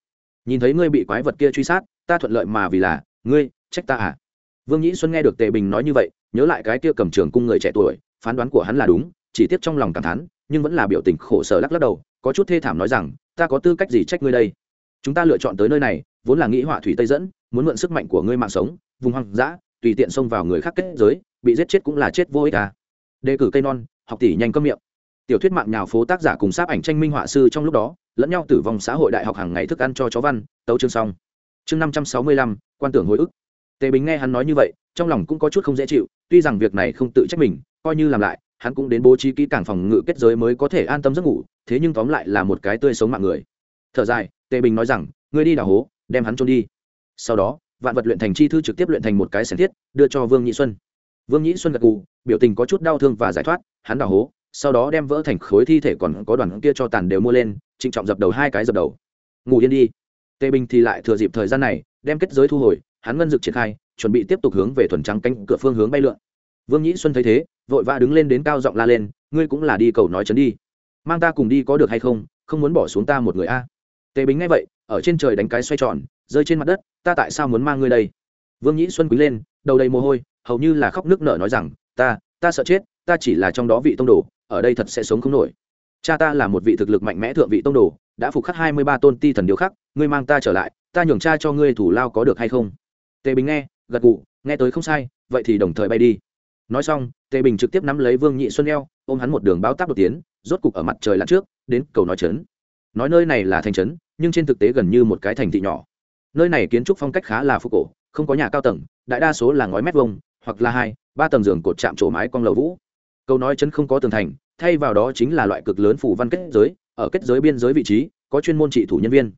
Nhìn thấy ngươi bị quái vật kia truy sát, ta thuận lợi mà vì là, ngươi, trách ta à? Vương nhĩ xuân nghe được tề bình nói như vậy nhớ lại cái kia cầm trường cung người trẻ tuổi, phán đoán của hắn là đúng, chỉ tiếp trong lòng cảm thán, nhưng vẫn là biểu tình khổ sở lắc lắc đầu, có chút thê thảm nói rằng, ta có tư cách gì trách ngươi đây? Chúng ta lựa chọn tới nơi này, vốn là nghĩ họa thủy tây dẫn, muốn mượn sức mạnh của ngươi mạng sống, vùng hoang dã, tùy tiện xông vào người khác kết giới, bị giết chết cũng là chết vô ích à. đề cử cây non, học tỷ nhanh cơm miệng. Tiểu thuyết mạng nhào phố tác giả cùng sáp ảnh tranh minh họa sư trong lúc đó, lẫn nhau tử vong xã hội đại học hàng ngày thức ăn cho chó văn, tấu chương xong. Chương năm trăm sáu mươi lăm, quan tưởng hồi ức tề bình nghe hắn nói như vậy, trong lòng cũng có chút không dễ chịu, tuy rằng việc này không tự trách mình, coi như làm lại, hắn cũng đến bố trí kỹ càng phòng ngự kết giới mới có thể an tâm giấc ngủ, thế nhưng tóm lại là một cái tươi sống mạng người. Thở dài, tề bình nói rằng, ngươi đi đào hố, đem hắn trôn đi. Sau đó, vạn vật luyện thành chi thư trực tiếp luyện thành một cái sẻn thiết, đưa cho vương nhị xuân. Vương nhị xuân gật gù, biểu tình có chút đau thương và giải thoát, hắn đào hố, sau đó đem vỡ thành khối thi thể còn có đoàn kia cho tàn đều mua lên, trịnh trọng dập đầu hai cái dập đầu. Ngủ yên đi. Tề bình thì lại thừa dịp thời gian này, đem kết giới thu hồi hắn ngân dực triển khai, chuẩn bị tiếp tục hướng về thuần trắng cánh cửa phương hướng bay lượn. Vương nhĩ xuân thấy thế, vội vã đứng lên đến cao giọng la lên, ngươi cũng là đi cầu nói chấn đi. Mang ta cùng đi có được hay không? Không muốn bỏ xuống ta một người a. Tề bính nghe vậy, ở trên trời đánh cái xoay tròn, rơi trên mặt đất, ta tại sao muốn mang ngươi đây? Vương nhĩ xuân quý lên, đầu đầy mồ hôi, hầu như là khóc nước nở nói rằng, ta ta sợ chết, ta chỉ là trong đó vị tông đồ, ở đây thật sẽ sống không nổi. Cha ta là một vị thực lực mạnh mẽ thượng vị tông đồ, đã phục khắc hai mươi ba tôn ti thần điều khắc, ngươi mang ta trở lại, ta nhường cha cho ngươi thủ lao có được hay không? Tề bình nghe, gật gù, nghe tới không sai, vậy thì đồng thời bay đi. Nói xong, tề bình trực tiếp nắm lấy vương nhị xuân eo, ôm hắn một đường báo táp đột tiến, rốt cục ở mặt trời lặn trước, đến cầu nói trấn. Nói nơi này là thành trấn, nhưng trên thực tế gần như một cái thành thị nhỏ. Nơi này kiến trúc phong cách khá là phục cổ, không có nhà cao tầng, đại đa số là ngói mét vông hoặc là hai, ba tầng giường cột chạm trổ mái cong lầu vũ. Câu nói chấn không có tường thành, thay vào đó chính là loại cực lớn phủ văn kết giới, ở kết giới biên giới vị trí, có chuyên môn trị thủ nhân viên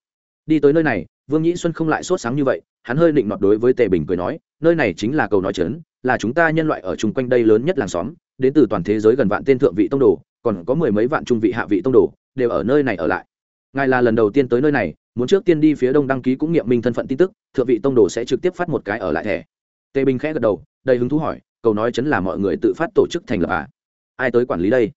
đi tới nơi này, vương nhĩ xuân không lại sốt sáng như vậy, hắn hơi định nọt đối với tề bình cười nói, nơi này chính là cầu nói chấn, là chúng ta nhân loại ở chung quanh đây lớn nhất làng xóm, đến từ toàn thế giới gần vạn tên thượng vị tông đồ, còn có mười mấy vạn trung vị hạ vị tông đồ, đều ở nơi này ở lại. Ngài là lần đầu tiên tới nơi này, muốn trước tiên đi phía đông đăng ký cũng nghiệm minh thân phận tin tức, thượng vị tông đồ sẽ trực tiếp phát một cái ở lại thẻ. Tề bình khẽ gật đầu, đầy hứng thú hỏi, cầu nói chấn là mọi người tự phát tổ chức thành lập à? Ai tới quản lý đây?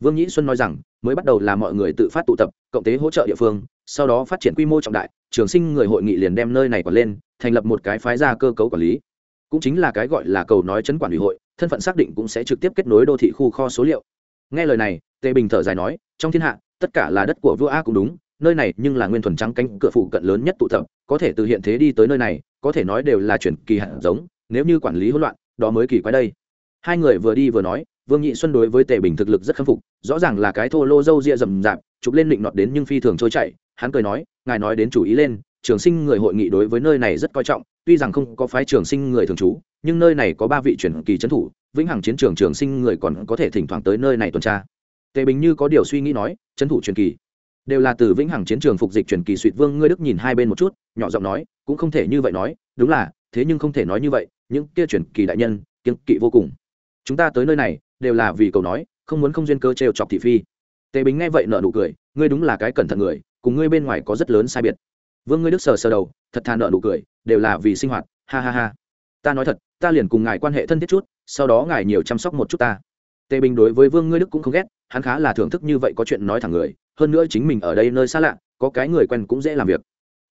Vương nhĩ xuân nói rằng, mới bắt đầu là mọi người tự phát tụ tập, cộng tế hỗ trợ địa phương sau đó phát triển quy mô trọng đại, trường sinh người hội nghị liền đem nơi này còn lên, thành lập một cái phái ra cơ cấu quản lý. Cũng chính là cái gọi là cầu nói chấn quản ủy hội, thân phận xác định cũng sẽ trực tiếp kết nối đô thị khu kho số liệu. Nghe lời này, tề bình thở dài nói, trong thiên hạ, tất cả là đất của vua a cũng đúng, nơi này nhưng là nguyên thuần trắng cánh cửa phụ cận lớn nhất tụ tập, có thể từ hiện thế đi tới nơi này, có thể nói đều là chuyển kỳ hạt giống, nếu như quản lý hỗn loạn, đó mới kỳ quái đây. Hai người vừa đi vừa nói vương nhị xuân đối với tề bình thực lực rất khâm phục, rõ ràng là cái thô lô dâu ria rầm rạp, chụp lên định nọt đến nhưng phi thường trôi chảy. Hắn cười nói, ngài nói đến chủ ý lên, trường sinh người hội nghị đối với nơi này rất coi trọng, tuy rằng không có phái trường sinh người thường trú, nhưng nơi này có ba vị truyền kỳ trấn thủ, vĩnh hằng chiến trường trường sinh người còn có thể thỉnh thoảng tới nơi này tuần tra. Tề bình như có điều suy nghĩ nói, trấn thủ truyền kỳ, đều là từ vĩnh hằng chiến trường phục dịch truyền kỳ suỵt vương ngươi đức nhìn hai bên một chút, nhỏ giọng nói, cũng không thể như vậy nói, đúng là, thế nhưng không thể nói như vậy, những kia truyền kỳ đại nhân kiên kỵ vô cùng. Chúng ta tới nơi này đều là vì cầu nói, không muốn không duyên cơ trêu chọc thị phi. Tề bình nghe vậy nở nụ cười, ngươi đúng là cái cẩn thận người, cùng ngươi bên ngoài có rất lớn sai biệt. Vương ngươi đức sờ sờ đầu, thật thà nợ nụ cười, đều là vì sinh hoạt, ha ha ha. Ta nói thật, ta liền cùng ngài quan hệ thân thiết chút, sau đó ngài nhiều chăm sóc một chút ta. Tề bình đối với vương ngươi đức cũng không ghét, hắn khá là thưởng thức như vậy có chuyện nói thẳng người, hơn nữa chính mình ở đây nơi xa lạ, có cái người quen cũng dễ làm việc.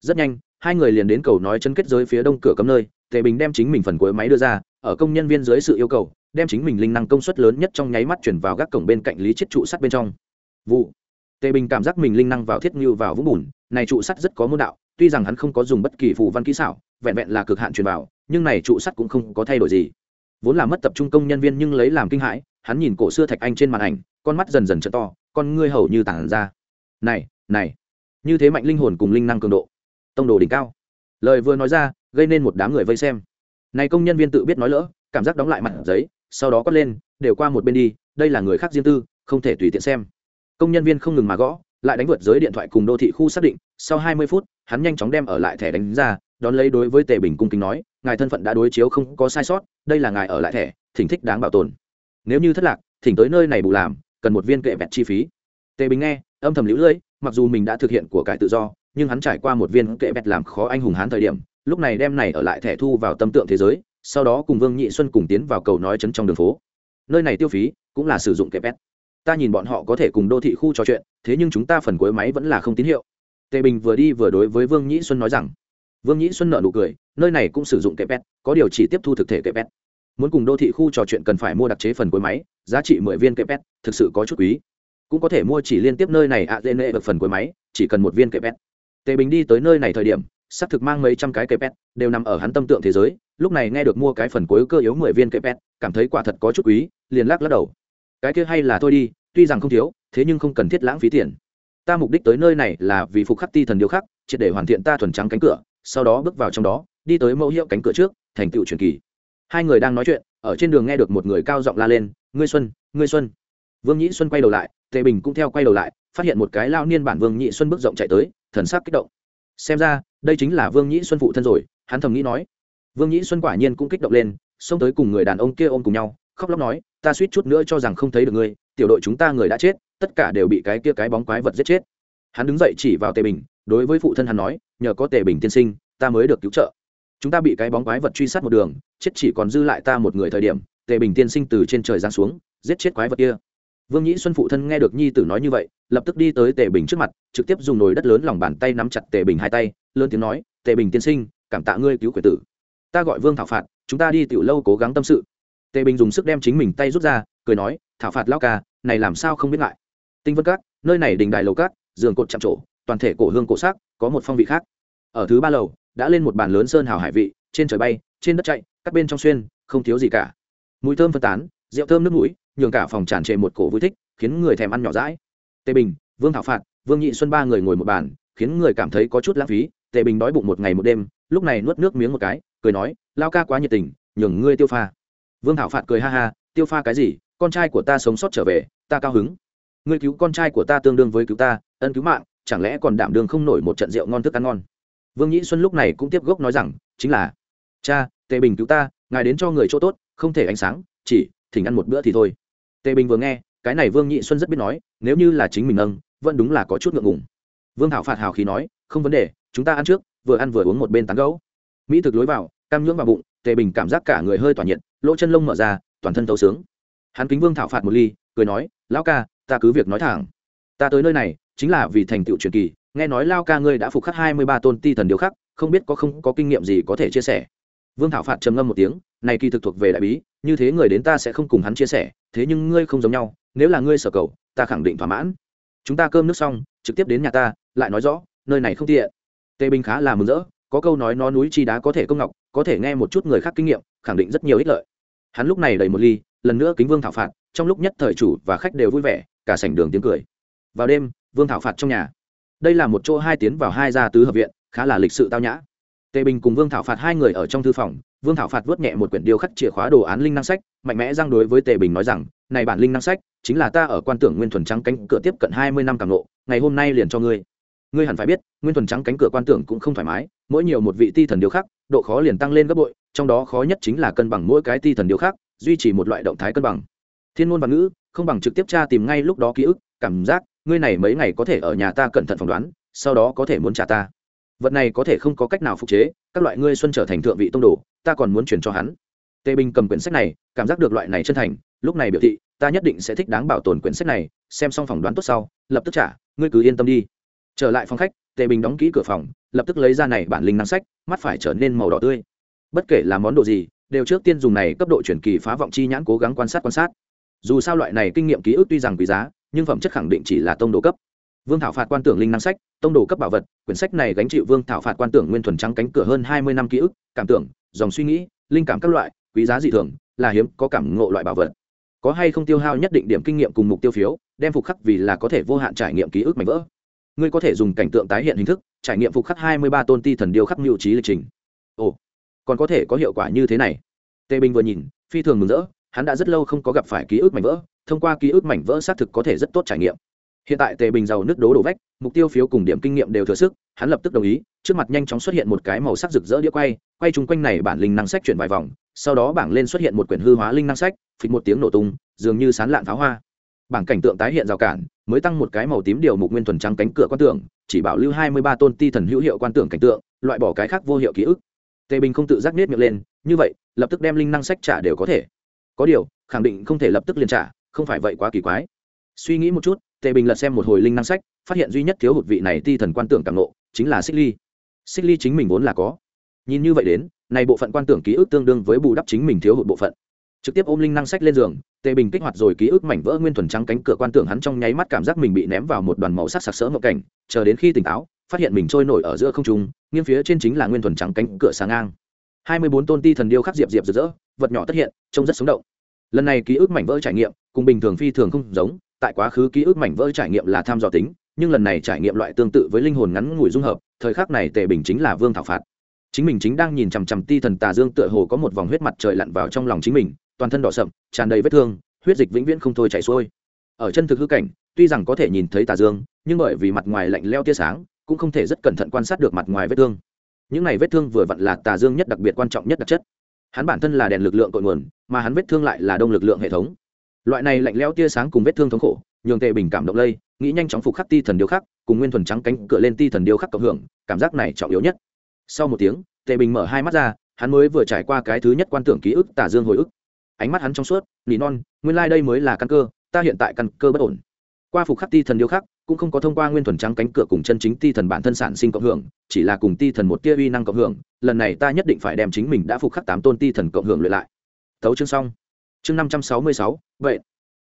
Rất nhanh, hai người liền đến cầu nói chân kết giới phía đông cửa cấm nơi, tề bình đem chính mình phần cuối máy đưa ra, ở công nhân viên dưới sự yêu cầu đem chính mình linh năng công suất lớn nhất trong nháy mắt chuyển vào gác cổng bên cạnh lý chết trụ sắt bên trong. Vụ. Tề bình cảm giác mình linh năng vào thiết như vào vũng bùn, này trụ sắt rất có môn đạo, tuy rằng hắn không có dùng bất kỳ phù văn kỹ xảo, vẹn vẹn là cực hạn truyền vào, nhưng này trụ sắt cũng không có thay đổi gì. Vốn là mất tập trung công nhân viên nhưng lấy làm kinh hãi, hắn nhìn cổ xưa thạch anh trên màn ảnh, con mắt dần dần trở to, con ngươi hầu như tản ra. Này này, như thế mạnh linh hồn cùng linh năng cường độ. Tông đồ đỉnh cao. Lời vừa nói ra, gây nên một đám người vây xem. Này công nhân viên tự biết nói lỡ cảm giác đóng lại mặt giấy, sau đó quát lên, đều qua một bên đi, đây là người khác riêng tư, không thể tùy tiện xem. Công nhân viên không ngừng mà gõ, lại đánh vượt giới điện thoại cùng đô thị khu xác định, sau hai mươi phút, hắn nhanh chóng đem ở lại thẻ đánh ra, đón lấy đối với tề bình cung kính nói, ngài thân phận đã đối chiếu không có sai sót, đây là ngài ở lại thẻ, thỉnh thích đáng bảo tồn. Nếu như thất lạc, thỉnh tới nơi này bù làm, cần một viên kệ vẹt chi phí. Tề bình nghe, âm thầm lũ lưỡi, mặc dù mình đã thực hiện của cải tự do, nhưng hắn trải qua một viên kệ vẹt làm khó anh hùng hán thời điểm, lúc này đem này ở lại thẻ thu vào tâm tượng thế giới sau đó cùng vương nhị xuân cùng tiến vào cầu nói chấn trong đường phố. Nơi này tiêu phí cũng là sử dụng kẹp pet ta nhìn bọn họ có thể cùng đô thị khu trò chuyện, thế nhưng chúng ta phần cuối máy vẫn là không tín hiệu. Tề bình vừa đi vừa đối với vương nhĩ xuân nói rằng, vương nhĩ xuân nợ nụ cười, nơi này cũng sử dụng kẹp pet có điều chỉ tiếp thu thực thể kẹp pet muốn cùng đô thị khu trò chuyện cần phải mua đặc chế phần cuối máy, giá trị mười viên kẹp pet thực sự có chút quý. Cũng có thể mua chỉ liên tiếp nơi này ạ dê nệ được phần cuối máy, chỉ cần một viên kẹp pet tề bình đi tới nơi này thời điểm xác thực mang mấy trăm cái cây pet đều nằm ở hắn tâm tượng thế giới. Lúc này nghe được mua cái phần cuối cơ yếu mười viên cây pet cảm thấy quả thật có chút quý, liền lắc lắc đầu. Cái kia hay là thôi đi, tuy rằng không thiếu, thế nhưng không cần thiết lãng phí tiền. Ta mục đích tới nơi này là vì phục khắc ti thần điêu khắc, triệt để hoàn thiện ta thuần trắng cánh cửa, sau đó bước vào trong đó, đi tới mẫu hiệu cánh cửa trước, thành tựu truyền kỳ. Hai người đang nói chuyện, ở trên đường nghe được một người cao giọng la lên, ngươi xuân ngươi xuân. Vương nhĩ xuân quay đầu lại, tề bình cũng theo quay đầu lại, phát hiện một cái lao niên bản vương nhị xuân bước rộng chạy tới, thần sắc kích động. Xem ra đây chính là vương nhĩ xuân phụ thân rồi, hắn thầm nghĩ nói. Vương nhĩ xuân quả nhiên cũng kích động lên, xông tới cùng người đàn ông kia ôm cùng nhau, khóc lóc nói, ta suýt chút nữa cho rằng không thấy được ngươi, tiểu đội chúng ta người đã chết, tất cả đều bị cái kia cái bóng quái vật giết chết. Hắn đứng dậy chỉ vào tề bình, đối với phụ thân hắn nói, nhờ có tề bình tiên sinh, ta mới được cứu trợ. Chúng ta bị cái bóng quái vật truy sát một đường, chết chỉ còn dư lại ta một người thời điểm, tề bình tiên sinh từ trên trời giáng xuống, giết chết quái vật kia vương nhĩ xuân phụ thân nghe được nhi tử nói như vậy, lập tức đi tới tề bình trước mặt, trực tiếp dùng nồi đất lớn lòng bàn tay nắm chặt tề bình hai tay, lớn tiếng nói, tề bình tiên sinh, cảm tạ ngươi cứu quyền tử. Ta gọi vương thảo phạt, chúng ta đi tiểu lâu cố gắng tâm sự. Tề bình dùng sức đem chính mình tay rút ra, cười nói, thảo phạt lao ca, này làm sao không biết ngại? Tinh vân các, nơi này đình đài lầu cát giường cột chạm trổ, toàn thể cổ hương cổ sắc, có một phong vị khác. Ở thứ ba lầu, đã lên một bàn lớn sơn hào hải vị, trên trời bay, trên đất chạy, các bên trong xuyên, không thiếu gì cả. Mùi thơm phân tán, rượu thơm nước mũi nhường cả phòng tràn trề một cổ vui thích, khiến người thèm ăn nhỏ rãi tề bình, vương thảo phạt, vương nhị xuân ba người ngồi một bàn, khiến người cảm thấy có chút lãng phí. Tề bình đói bụng một ngày một đêm, lúc này nuốt nước miếng một cái, cười nói, lao ca quá nhiệt tình, nhường ngươi tiêu pha. Vương thảo phạt cười ha ha, tiêu pha cái gì? Con trai của ta sống sót trở về, ta cao hứng. Ngươi cứu con trai của ta tương đương với cứu ta, ân cứu mạng, chẳng lẽ còn đảm đương không nổi một trận rượu ngon thức ăn ngon? Vương nhĩ xuân lúc này cũng tiếp gốc nói rằng, chính là, cha, tề bình cứu ta, ngài đến cho người chỗ tốt, không thể ánh sáng, chỉ thỉnh ăn một bữa thì thôi tề bình vừa nghe, cái này vương nhị xuân rất biết nói, nếu như là chính mình nâng, vẫn đúng là có chút ngượng ngùng. Vương thảo phạt hào khí nói, không vấn đề, chúng ta ăn trước, vừa ăn vừa uống một bên tán gấu mỹ thực lối vào, cam nhưỡng vào bụng, tề bình cảm giác cả người hơi tỏa nhiệt, lỗ chân lông mở ra, toàn thân tấu sướng. Hắn kính vương thảo phạt một ly, cười nói, lão ca, ta cứ việc nói thẳng. Ta tới nơi này, chính là vì thành tựu truyền kỳ, nghe nói lao ca ngươi đã phục khắc hai mươi ba tôn ti thần điều khắc, không biết có không có kinh nghiệm gì có thể chia sẻ. Vương thảo phạt trầm ngâm một tiếng này kỳ thực thuộc về đại bí, như thế người đến ta sẽ không cùng hắn chia sẻ, thế nhưng ngươi không giống nhau, nếu là ngươi sở cầu, ta khẳng định thỏa mãn. Chúng ta cơm nước xong, trực tiếp đến nhà ta, lại nói rõ, nơi này không tiện. Tề bình khá là mừng rỡ, có câu nói nó núi chi đá có thể công ngọc, có thể nghe một chút người khác kinh nghiệm, khẳng định rất nhiều ích lợi. Hắn lúc này đầy một ly, lần nữa kính vương thảo phạt, trong lúc nhất thời chủ và khách đều vui vẻ, cả sảnh đường tiếng cười. Vào đêm, vương thảo phạt trong nhà. Đây là một chỗ hai tiến vào hai gia tứ hợp viện, khá là lịch sự tao nhã tề bình cùng vương thảo phạt hai người ở trong thư phòng, vương thảo phạt vớt nhẹ một quyển điêu khắc chìa khóa đồ án linh năng sách, mạnh mẽ giang đối với tề bình nói rằng, này bản linh năng sách, chính là ta ở quan tưởng nguyên thuần trắng cánh cửa tiếp cận hai mươi năm càng lộ ngày hôm nay liền cho ngươi. Ngươi hẳn phải biết, nguyên thuần trắng cánh cửa quan tưởng cũng không thoải mái, mỗi nhiều một vị ti thần điêu khắc, độ khó liền tăng lên gấp bội, trong đó khó nhất chính là cân bằng mỗi cái ti thần điêu khắc, duy trì một loại động thái cân bằng. Thiên môn và ngữ, không bằng trực tiếp tra tìm ngay lúc đó ký ức, cảm giác, ngươi này mấy ngày có thể ở nhà ta cẩn thận phỏng đoán, sau đó có thể muốn trả ta vật này có thể không có cách nào phục chế, các loại ngươi xuân trở thành thượng vị tông đồ, ta còn muốn chuyển cho hắn. Tề bình cầm quyển sách này, cảm giác được loại này chân thành, lúc này biểu thị, ta nhất định sẽ thích đáng bảo tồn quyển sách này, xem xong phỏng đoán tốt sau, lập tức trả, ngươi cứ yên tâm đi. Trở lại phòng khách, tề bình đóng kỹ cửa phòng, lập tức lấy ra này bản linh năng sách, mắt phải trở nên màu đỏ tươi. Bất kể là món đồ gì, đều trước tiên dùng này cấp độ chuyển kỳ phá vọng chi nhãn cố gắng quan sát quan sát. Dù sao loại này kinh nghiệm ký ức tuy rằng quý giá, nhưng phẩm chất khẳng định chỉ là tông đồ cấp vương thảo phạt quan tưởng linh năng sách, tông đồ cấp bảo vật, quyển sách này gánh chịu vương thảo phạt quan tưởng nguyên thuần trắng cánh cửa hơn hai mươi năm ký ức, cảm tưởng, dòng suy nghĩ, linh cảm các loại, quý giá dị thường, là hiếm, có cảm ngộ loại bảo vật. Có hay không tiêu hao nhất định điểm kinh nghiệm cùng mục tiêu phiếu, đem phục khắc vì là có thể vô hạn trải nghiệm ký ức mạnh vỡ. Ngươi có thể dùng cảnh tượng tái hiện hình thức, trải nghiệm phục khắc hai mươi ba tôn ti thần điêu khắc mưu trí lịch trình. Ồ, còn có thể có hiệu quả như thế này. Tề bình vừa nhìn, phi thường mừng rỡ, hắn đã rất lâu không có gặp phải ký ức mảnh vỡ, thông qua ký ức mảnh vỡ xác thực có thể rất tốt trải nghiệm hiện tại tề bình giàu nước đố đổ vách, mục tiêu phiếu cùng điểm kinh nghiệm đều thừa sức, hắn lập tức đồng ý, trước mặt nhanh chóng xuất hiện một cái màu sắc rực rỡ đĩa quay quay chung quanh này bản linh năng sách chuyển vài vòng, sau đó bảng lên xuất hiện một quyển hư hóa linh năng sách, phịch một tiếng nổ tung, dường như sán lạn pháo hoa. Bảng cảnh tượng tái hiện rào cản, mới tăng một cái màu tím điều mục nguyên thuần trắng cánh cửa quan tượng, chỉ bảo lưu hai mươi ba tôn ti thần hữu hiệu quan tượng cảnh tượng, loại bỏ cái khác vô hiệu ký ức. Tề bình không tự giác nết miệng lên, như vậy, lập tức đem linh năng sách trả đều có thể. Có điều, khẳng định không thể lập tức liền trả, không phải vậy quá kỳ quái. Suy nghĩ một chút tề bình lật xem một hồi linh năng sách, phát hiện duy nhất thiếu hụt vị này ti thần quan tưởng càng nộ chính là xích ly. Xích ly chính mình vốn là có. Nhìn như vậy đến, này bộ phận quan tưởng ký ức tương đương với bù đắp chính mình thiếu hụt bộ phận. Trực tiếp ôm linh năng sách lên giường tề bình kích hoạt rồi ký ức mảnh vỡ nguyên thuần trắng cánh cửa quan tưởng hắn trong nháy mắt cảm giác mình bị ném vào một đoàn màu sắc sặc sỡ ngộ cảnh, chờ đến khi tỉnh táo, phát hiện mình trôi nổi ở giữa không trung, nghiêng phía trên chính là nguyên thuần trắng cánh cửa sáng ngang. Hai mươi bốn tôn ti thần điêu khắc diệp diệp rực rỡ, vật nhỏ tất hiện, trông rất sống động. Lần này ký ức mảnh vỡ trải nghiệm, cùng bình thường phi thường không giống tại quá khứ ký ức mảnh vỡ trải nghiệm là tham dò tính, nhưng lần này trải nghiệm loại tương tự với linh hồn ngắn ngủi dung hợp, thời khắc này tề bình chính là vương thảo phạt. Chính mình chính đang nhìn chằm chằm ti thần tà dương tựa hồ có một vòng huyết mặt trời lặn vào trong lòng chính mình, toàn thân đỏ sậm, tràn đầy vết thương, huyết dịch vĩnh viễn không thôi chảy xuôi. Ở chân thực hư cảnh, tuy rằng có thể nhìn thấy tà dương, nhưng bởi vì mặt ngoài lạnh leo tia sáng, cũng không thể rất cẩn thận quan sát được mặt ngoài vết thương. Những này vết thương vừa vặn là tà dương nhất đặc biệt quan trọng nhất đặc chất. Hắn bản thân là đèn lực lượng cội nguồn, mà hắn vết thương lại là đông lực lượng hệ thống loại này lạnh leo tia sáng cùng vết thương thống khổ, nhường tề bình cảm động lây, nghĩ nhanh chóng phục khắc ti thần điêu khắc, cùng nguyên thuần trắng cánh cửa lên ti thần điêu khắc cộng hưởng, cảm giác này trọng yếu nhất. Sau một tiếng, tề bình mở hai mắt ra, hắn mới vừa trải qua cái thứ nhất quan tưởng ký ức tả dương hồi ức. Ánh mắt hắn trong suốt, nỉ non, nguyên lai、like、đây mới là căn cơ, ta hiện tại căn cơ bất ổn. Qua phục khắc ti thần điêu khắc, cũng không có thông qua nguyên thuần trắng cánh cửa cùng chân chính ti thần bản thân sản sinh cộng hưởng, chỉ là cùng ti thần một tia uy năng cộng hưởng, lần này ta nhất định phải đem chính mình đã phục khắc tám tôn ti thần cộng hưởng luyện lại. Tấu chương xong chương năm trăm sáu mươi sáu, vậy.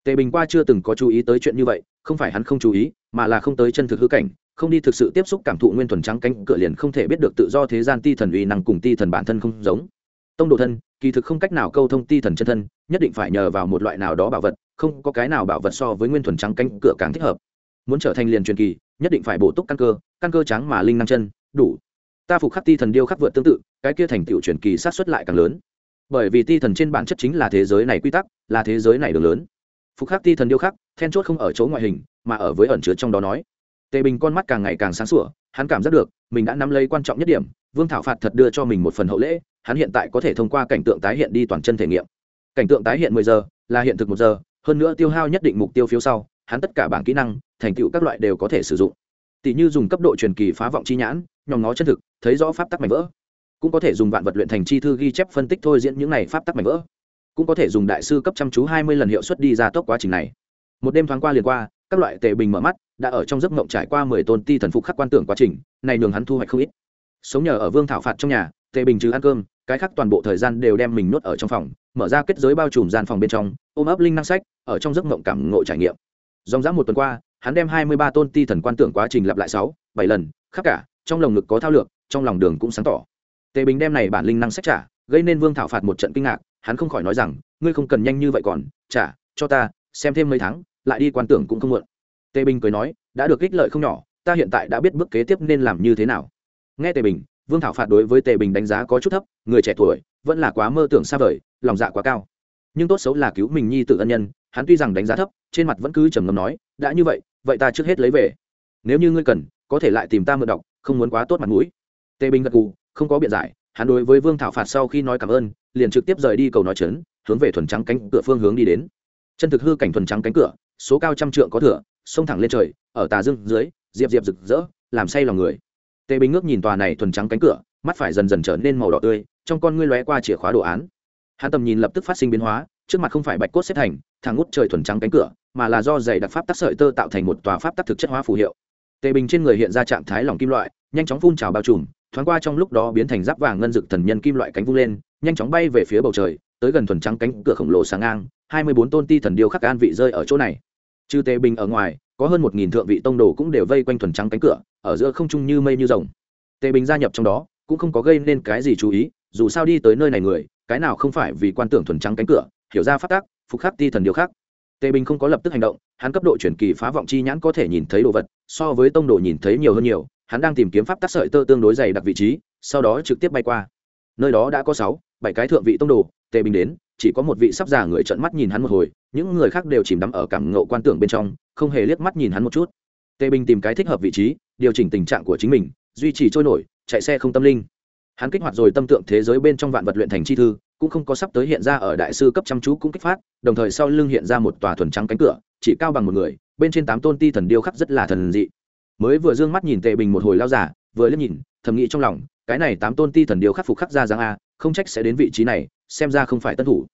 Tề bình qua chưa từng có chú ý tới chuyện như vậy, không phải hắn không chú ý, mà là không tới chân thực hư cảnh, không đi thực sự tiếp xúc cảm thụ nguyên thuần trắng cánh cửa liền không thể biết được tự do thế gian ti thần uy năng cùng ti thần bản thân không giống. Tông đồ thân, kỳ thực không cách nào câu thông ti thần chân thân, nhất định phải nhờ vào một loại nào đó bảo vật, không có cái nào bảo vật so với nguyên thuần trắng cánh cửa càng thích hợp. Muốn trở thành liền truyền kỳ, nhất định phải bổ túc căn cơ căn cơ trắng mà linh năng chân, đủ. Ta phục khắc ti thần điêu khắc vượt tương tự, cái kia thành tựu truyền kỳ sát xuất lại càng lớn bởi vì ti thần trên bản chất chính là thế giới này quy tắc, là thế giới này đường lớn. Phục khắc ti thần điêu khắc, then chốt không ở chỗ ngoại hình, mà ở với ẩn chứa trong đó nói. Tề bình con mắt càng ngày càng sáng sủa, hắn cảm giác được, mình đã nắm lấy quan trọng nhất điểm, vương thảo phạt thật đưa cho mình một phần hậu lễ, hắn hiện tại có thể thông qua cảnh tượng tái hiện đi toàn chân thể nghiệm. Cảnh tượng tái hiện mười giờ, là hiện thực một giờ, hơn nữa tiêu hao nhất định mục tiêu phiếu sau, hắn tất cả bảng kỹ năng, thành tựu các loại đều có thể sử dụng. Tỷ như dùng cấp độ truyền kỳ phá vọng chi nhãn, nhòm ngó chân thực, thấy rõ pháp tắc mảnh vỡ cũng có thể dùng vạn vật luyện thành chi thư ghi chép phân tích thôi diễn những này pháp tắc mảnh vỡ. Cũng có thể dùng đại sư cấp chăm chú hai mươi lần hiệu suất đi ra tốc quá trình này. Một đêm thoáng qua liền qua, các loại tề bình mở mắt, đã ở trong giấc mộng trải qua mười tôn ti thần phục khắc quan tưởng quá trình, này nhường hắn thu hoạch không ít. Sống nhờ ở vương thảo phạt trong nhà, tề bình chứ ăn cơm, cái khác toàn bộ thời gian đều đem mình nuốt ở trong phòng, mở ra kết giới bao trùm gian phòng bên trong, ôm ấp linh năng sách, ở trong giấc mộng cảm ngộ trải nghiệm. Dòng dã một tuần qua, hắn đem hai mươi ba tôn ti thần quan tưởng quá trình lặp lại sáu, bảy lần, khắp cả, trong lồng ngực có thao lược, trong lòng đường cũng sáng tỏ tề bình đem này bản linh năng sách trả, gây nên vương thảo phạt một trận kinh ngạc, hắn không khỏi nói rằng, ngươi không cần nhanh như vậy còn, trả, cho ta, xem thêm mấy tháng, lại đi quan tưởng cũng không muộn. Tề bình cười nói, đã được ích lợi không nhỏ, ta hiện tại đã biết bước kế tiếp nên làm như thế nào. Nghe tề bình, vương thảo phạt đối với tề bình đánh giá có chút thấp, người trẻ tuổi, vẫn là quá mơ tưởng xa vời, lòng dạ quá cao. Nhưng tốt xấu là cứu mình nhi tự ân nhân, hắn tuy rằng đánh giá thấp, trên mặt vẫn cứ trầm ngâm nói, đã như vậy vậy ta trước hết lấy về. Nếu như ngươi cần, có thể lại tìm ta mượn đọc, không muốn quá tốt mặt mũi. Tề bình gật gù không có biện giải, hắn đối với vương thảo phạt sau khi nói cảm ơn, liền trực tiếp rời đi cầu nói trấn, hướng về thuần trắng cánh cửa phương hướng đi đến. Chân thực hư cảnh thuần trắng cánh cửa, số cao trăm trượng có thửa xông thẳng lên trời, ở tà dương dưới, diệp diệp rực rỡ, làm say lòng người. Tề bình ngước nhìn tòa này thuần trắng cánh cửa, mắt phải dần dần trở nên màu đỏ tươi, trong con ngươi lóe qua chìa khóa đồ án. Hắn tầm nhìn lập tức phát sinh biến hóa, trước mặt không phải bạch cốt xếp thành, thẳng ngút trời thuần trắng cánh cửa, mà là do dày đặc pháp tắc sợi tơ tạo thành một tòa pháp tắc thực chất hóa phù hiệu. Tề bình trên người hiện ra trạng thái lỏng kim loại, nhanh chóng phun trào bao trùm thoáng qua trong lúc đó biến thành giáp vàng ngân dực thần nhân kim loại cánh vung lên, nhanh chóng bay về phía bầu trời, tới gần thuần trắng cánh cửa khổng lồ sáng ngang, hai mươi bốn tôn ti thần điêu khắc an vị rơi ở chỗ này. Trừ tề bình ở ngoài, có hơn một nghìn thượng vị tông đồ cũng đều vây quanh thuần trắng cánh cửa, ở giữa không trung như mây như rồng. Tề bình gia nhập trong đó, cũng không có gây nên cái gì chú ý, dù sao đi tới nơi này người, cái nào không phải vì quan tưởng thuần trắng cánh cửa, hiểu ra phát tác phục khắc ti thần điều khác tề bình không có lập tức hành động, hắn cấp độ chuyển kỳ phá vọng chi nhãn có thể nhìn thấy đồ vật, so với tông đồ nhìn thấy nhiều hơn nhiều hắn đang tìm kiếm pháp tắc sợi tơ tương đối dày đặc vị trí, sau đó trực tiếp bay qua. Nơi đó đã có sáu, bảy cái thượng vị tông đồ, tề bình đến, chỉ có một vị sắp già người trợn mắt nhìn hắn một hồi, những người khác đều chìm đắm ở cảm ngộ quan tưởng bên trong, không hề liếc mắt nhìn hắn một chút. Tề bình tìm cái thích hợp vị trí, điều chỉnh tình trạng của chính mình, duy trì trôi nổi, chạy xe không tâm linh. Hắn kích hoạt rồi tâm tượng thế giới bên trong vạn vật luyện thành chi thư, cũng không có sắp tới hiện ra ở đại sư cấp chăm chú cũng kích phát, đồng thời sau lưng hiện ra một tòa thuần trắng cánh cửa, chỉ cao bằng một người, bên trên tám tôn ti thần điêu khắc rất là thần dị mới vừa d ư ơ n g mắt nhìn tề bình một hồi lao giả, vừa liếc nhìn, thầm nghĩ trong lòng, cái này tám tôn ti thần điêu khắc phục khắc ra giang a, không trách sẽ đến vị trí này, xem ra không phải tân thủ.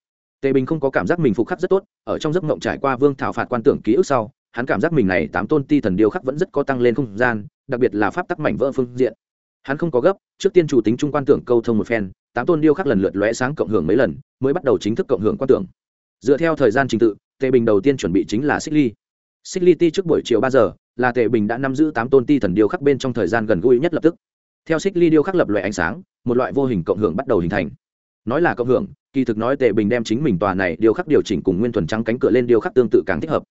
Tề bình không có cảm giác mình phục khắc rất tốt, ở trong giấc mộng trải qua vương thảo phạt quan tưởng ký ức sau, hắn cảm giác mình này tám tôn ti thần điêu khắc vẫn rất có tăng lên không gian, đặc biệt là pháp tắc mảnh vỡ phương diện. Hắn không có gấp, trước tiên chủ tính trung quan tưởng câu thông một phen, tám tôn điêu khắc lần lượt lóe sáng cộng hưởng mấy lần, mới bắt đầu chính thức cộng hưởng quan tưởng. Dựa theo thời gian trình tự tề bình đầu tiên chuẩn bị chính là xích ly. Xích ly ti trước buổi chiều ba giờ là tề bình đã nắm giữ tám tôn ti thần điêu khắc bên trong thời gian gần gũi nhất lập tức. Theo xích ly điêu khắc lập loại ánh sáng, một loại vô hình cộng hưởng bắt đầu hình thành. Nói là cộng hưởng, kỳ thực nói tề bình đem chính mình tòa này điêu khắc điều chỉnh cùng nguyên thuần trắng cánh cửa lên điêu khắc tương tự càng thích hợp.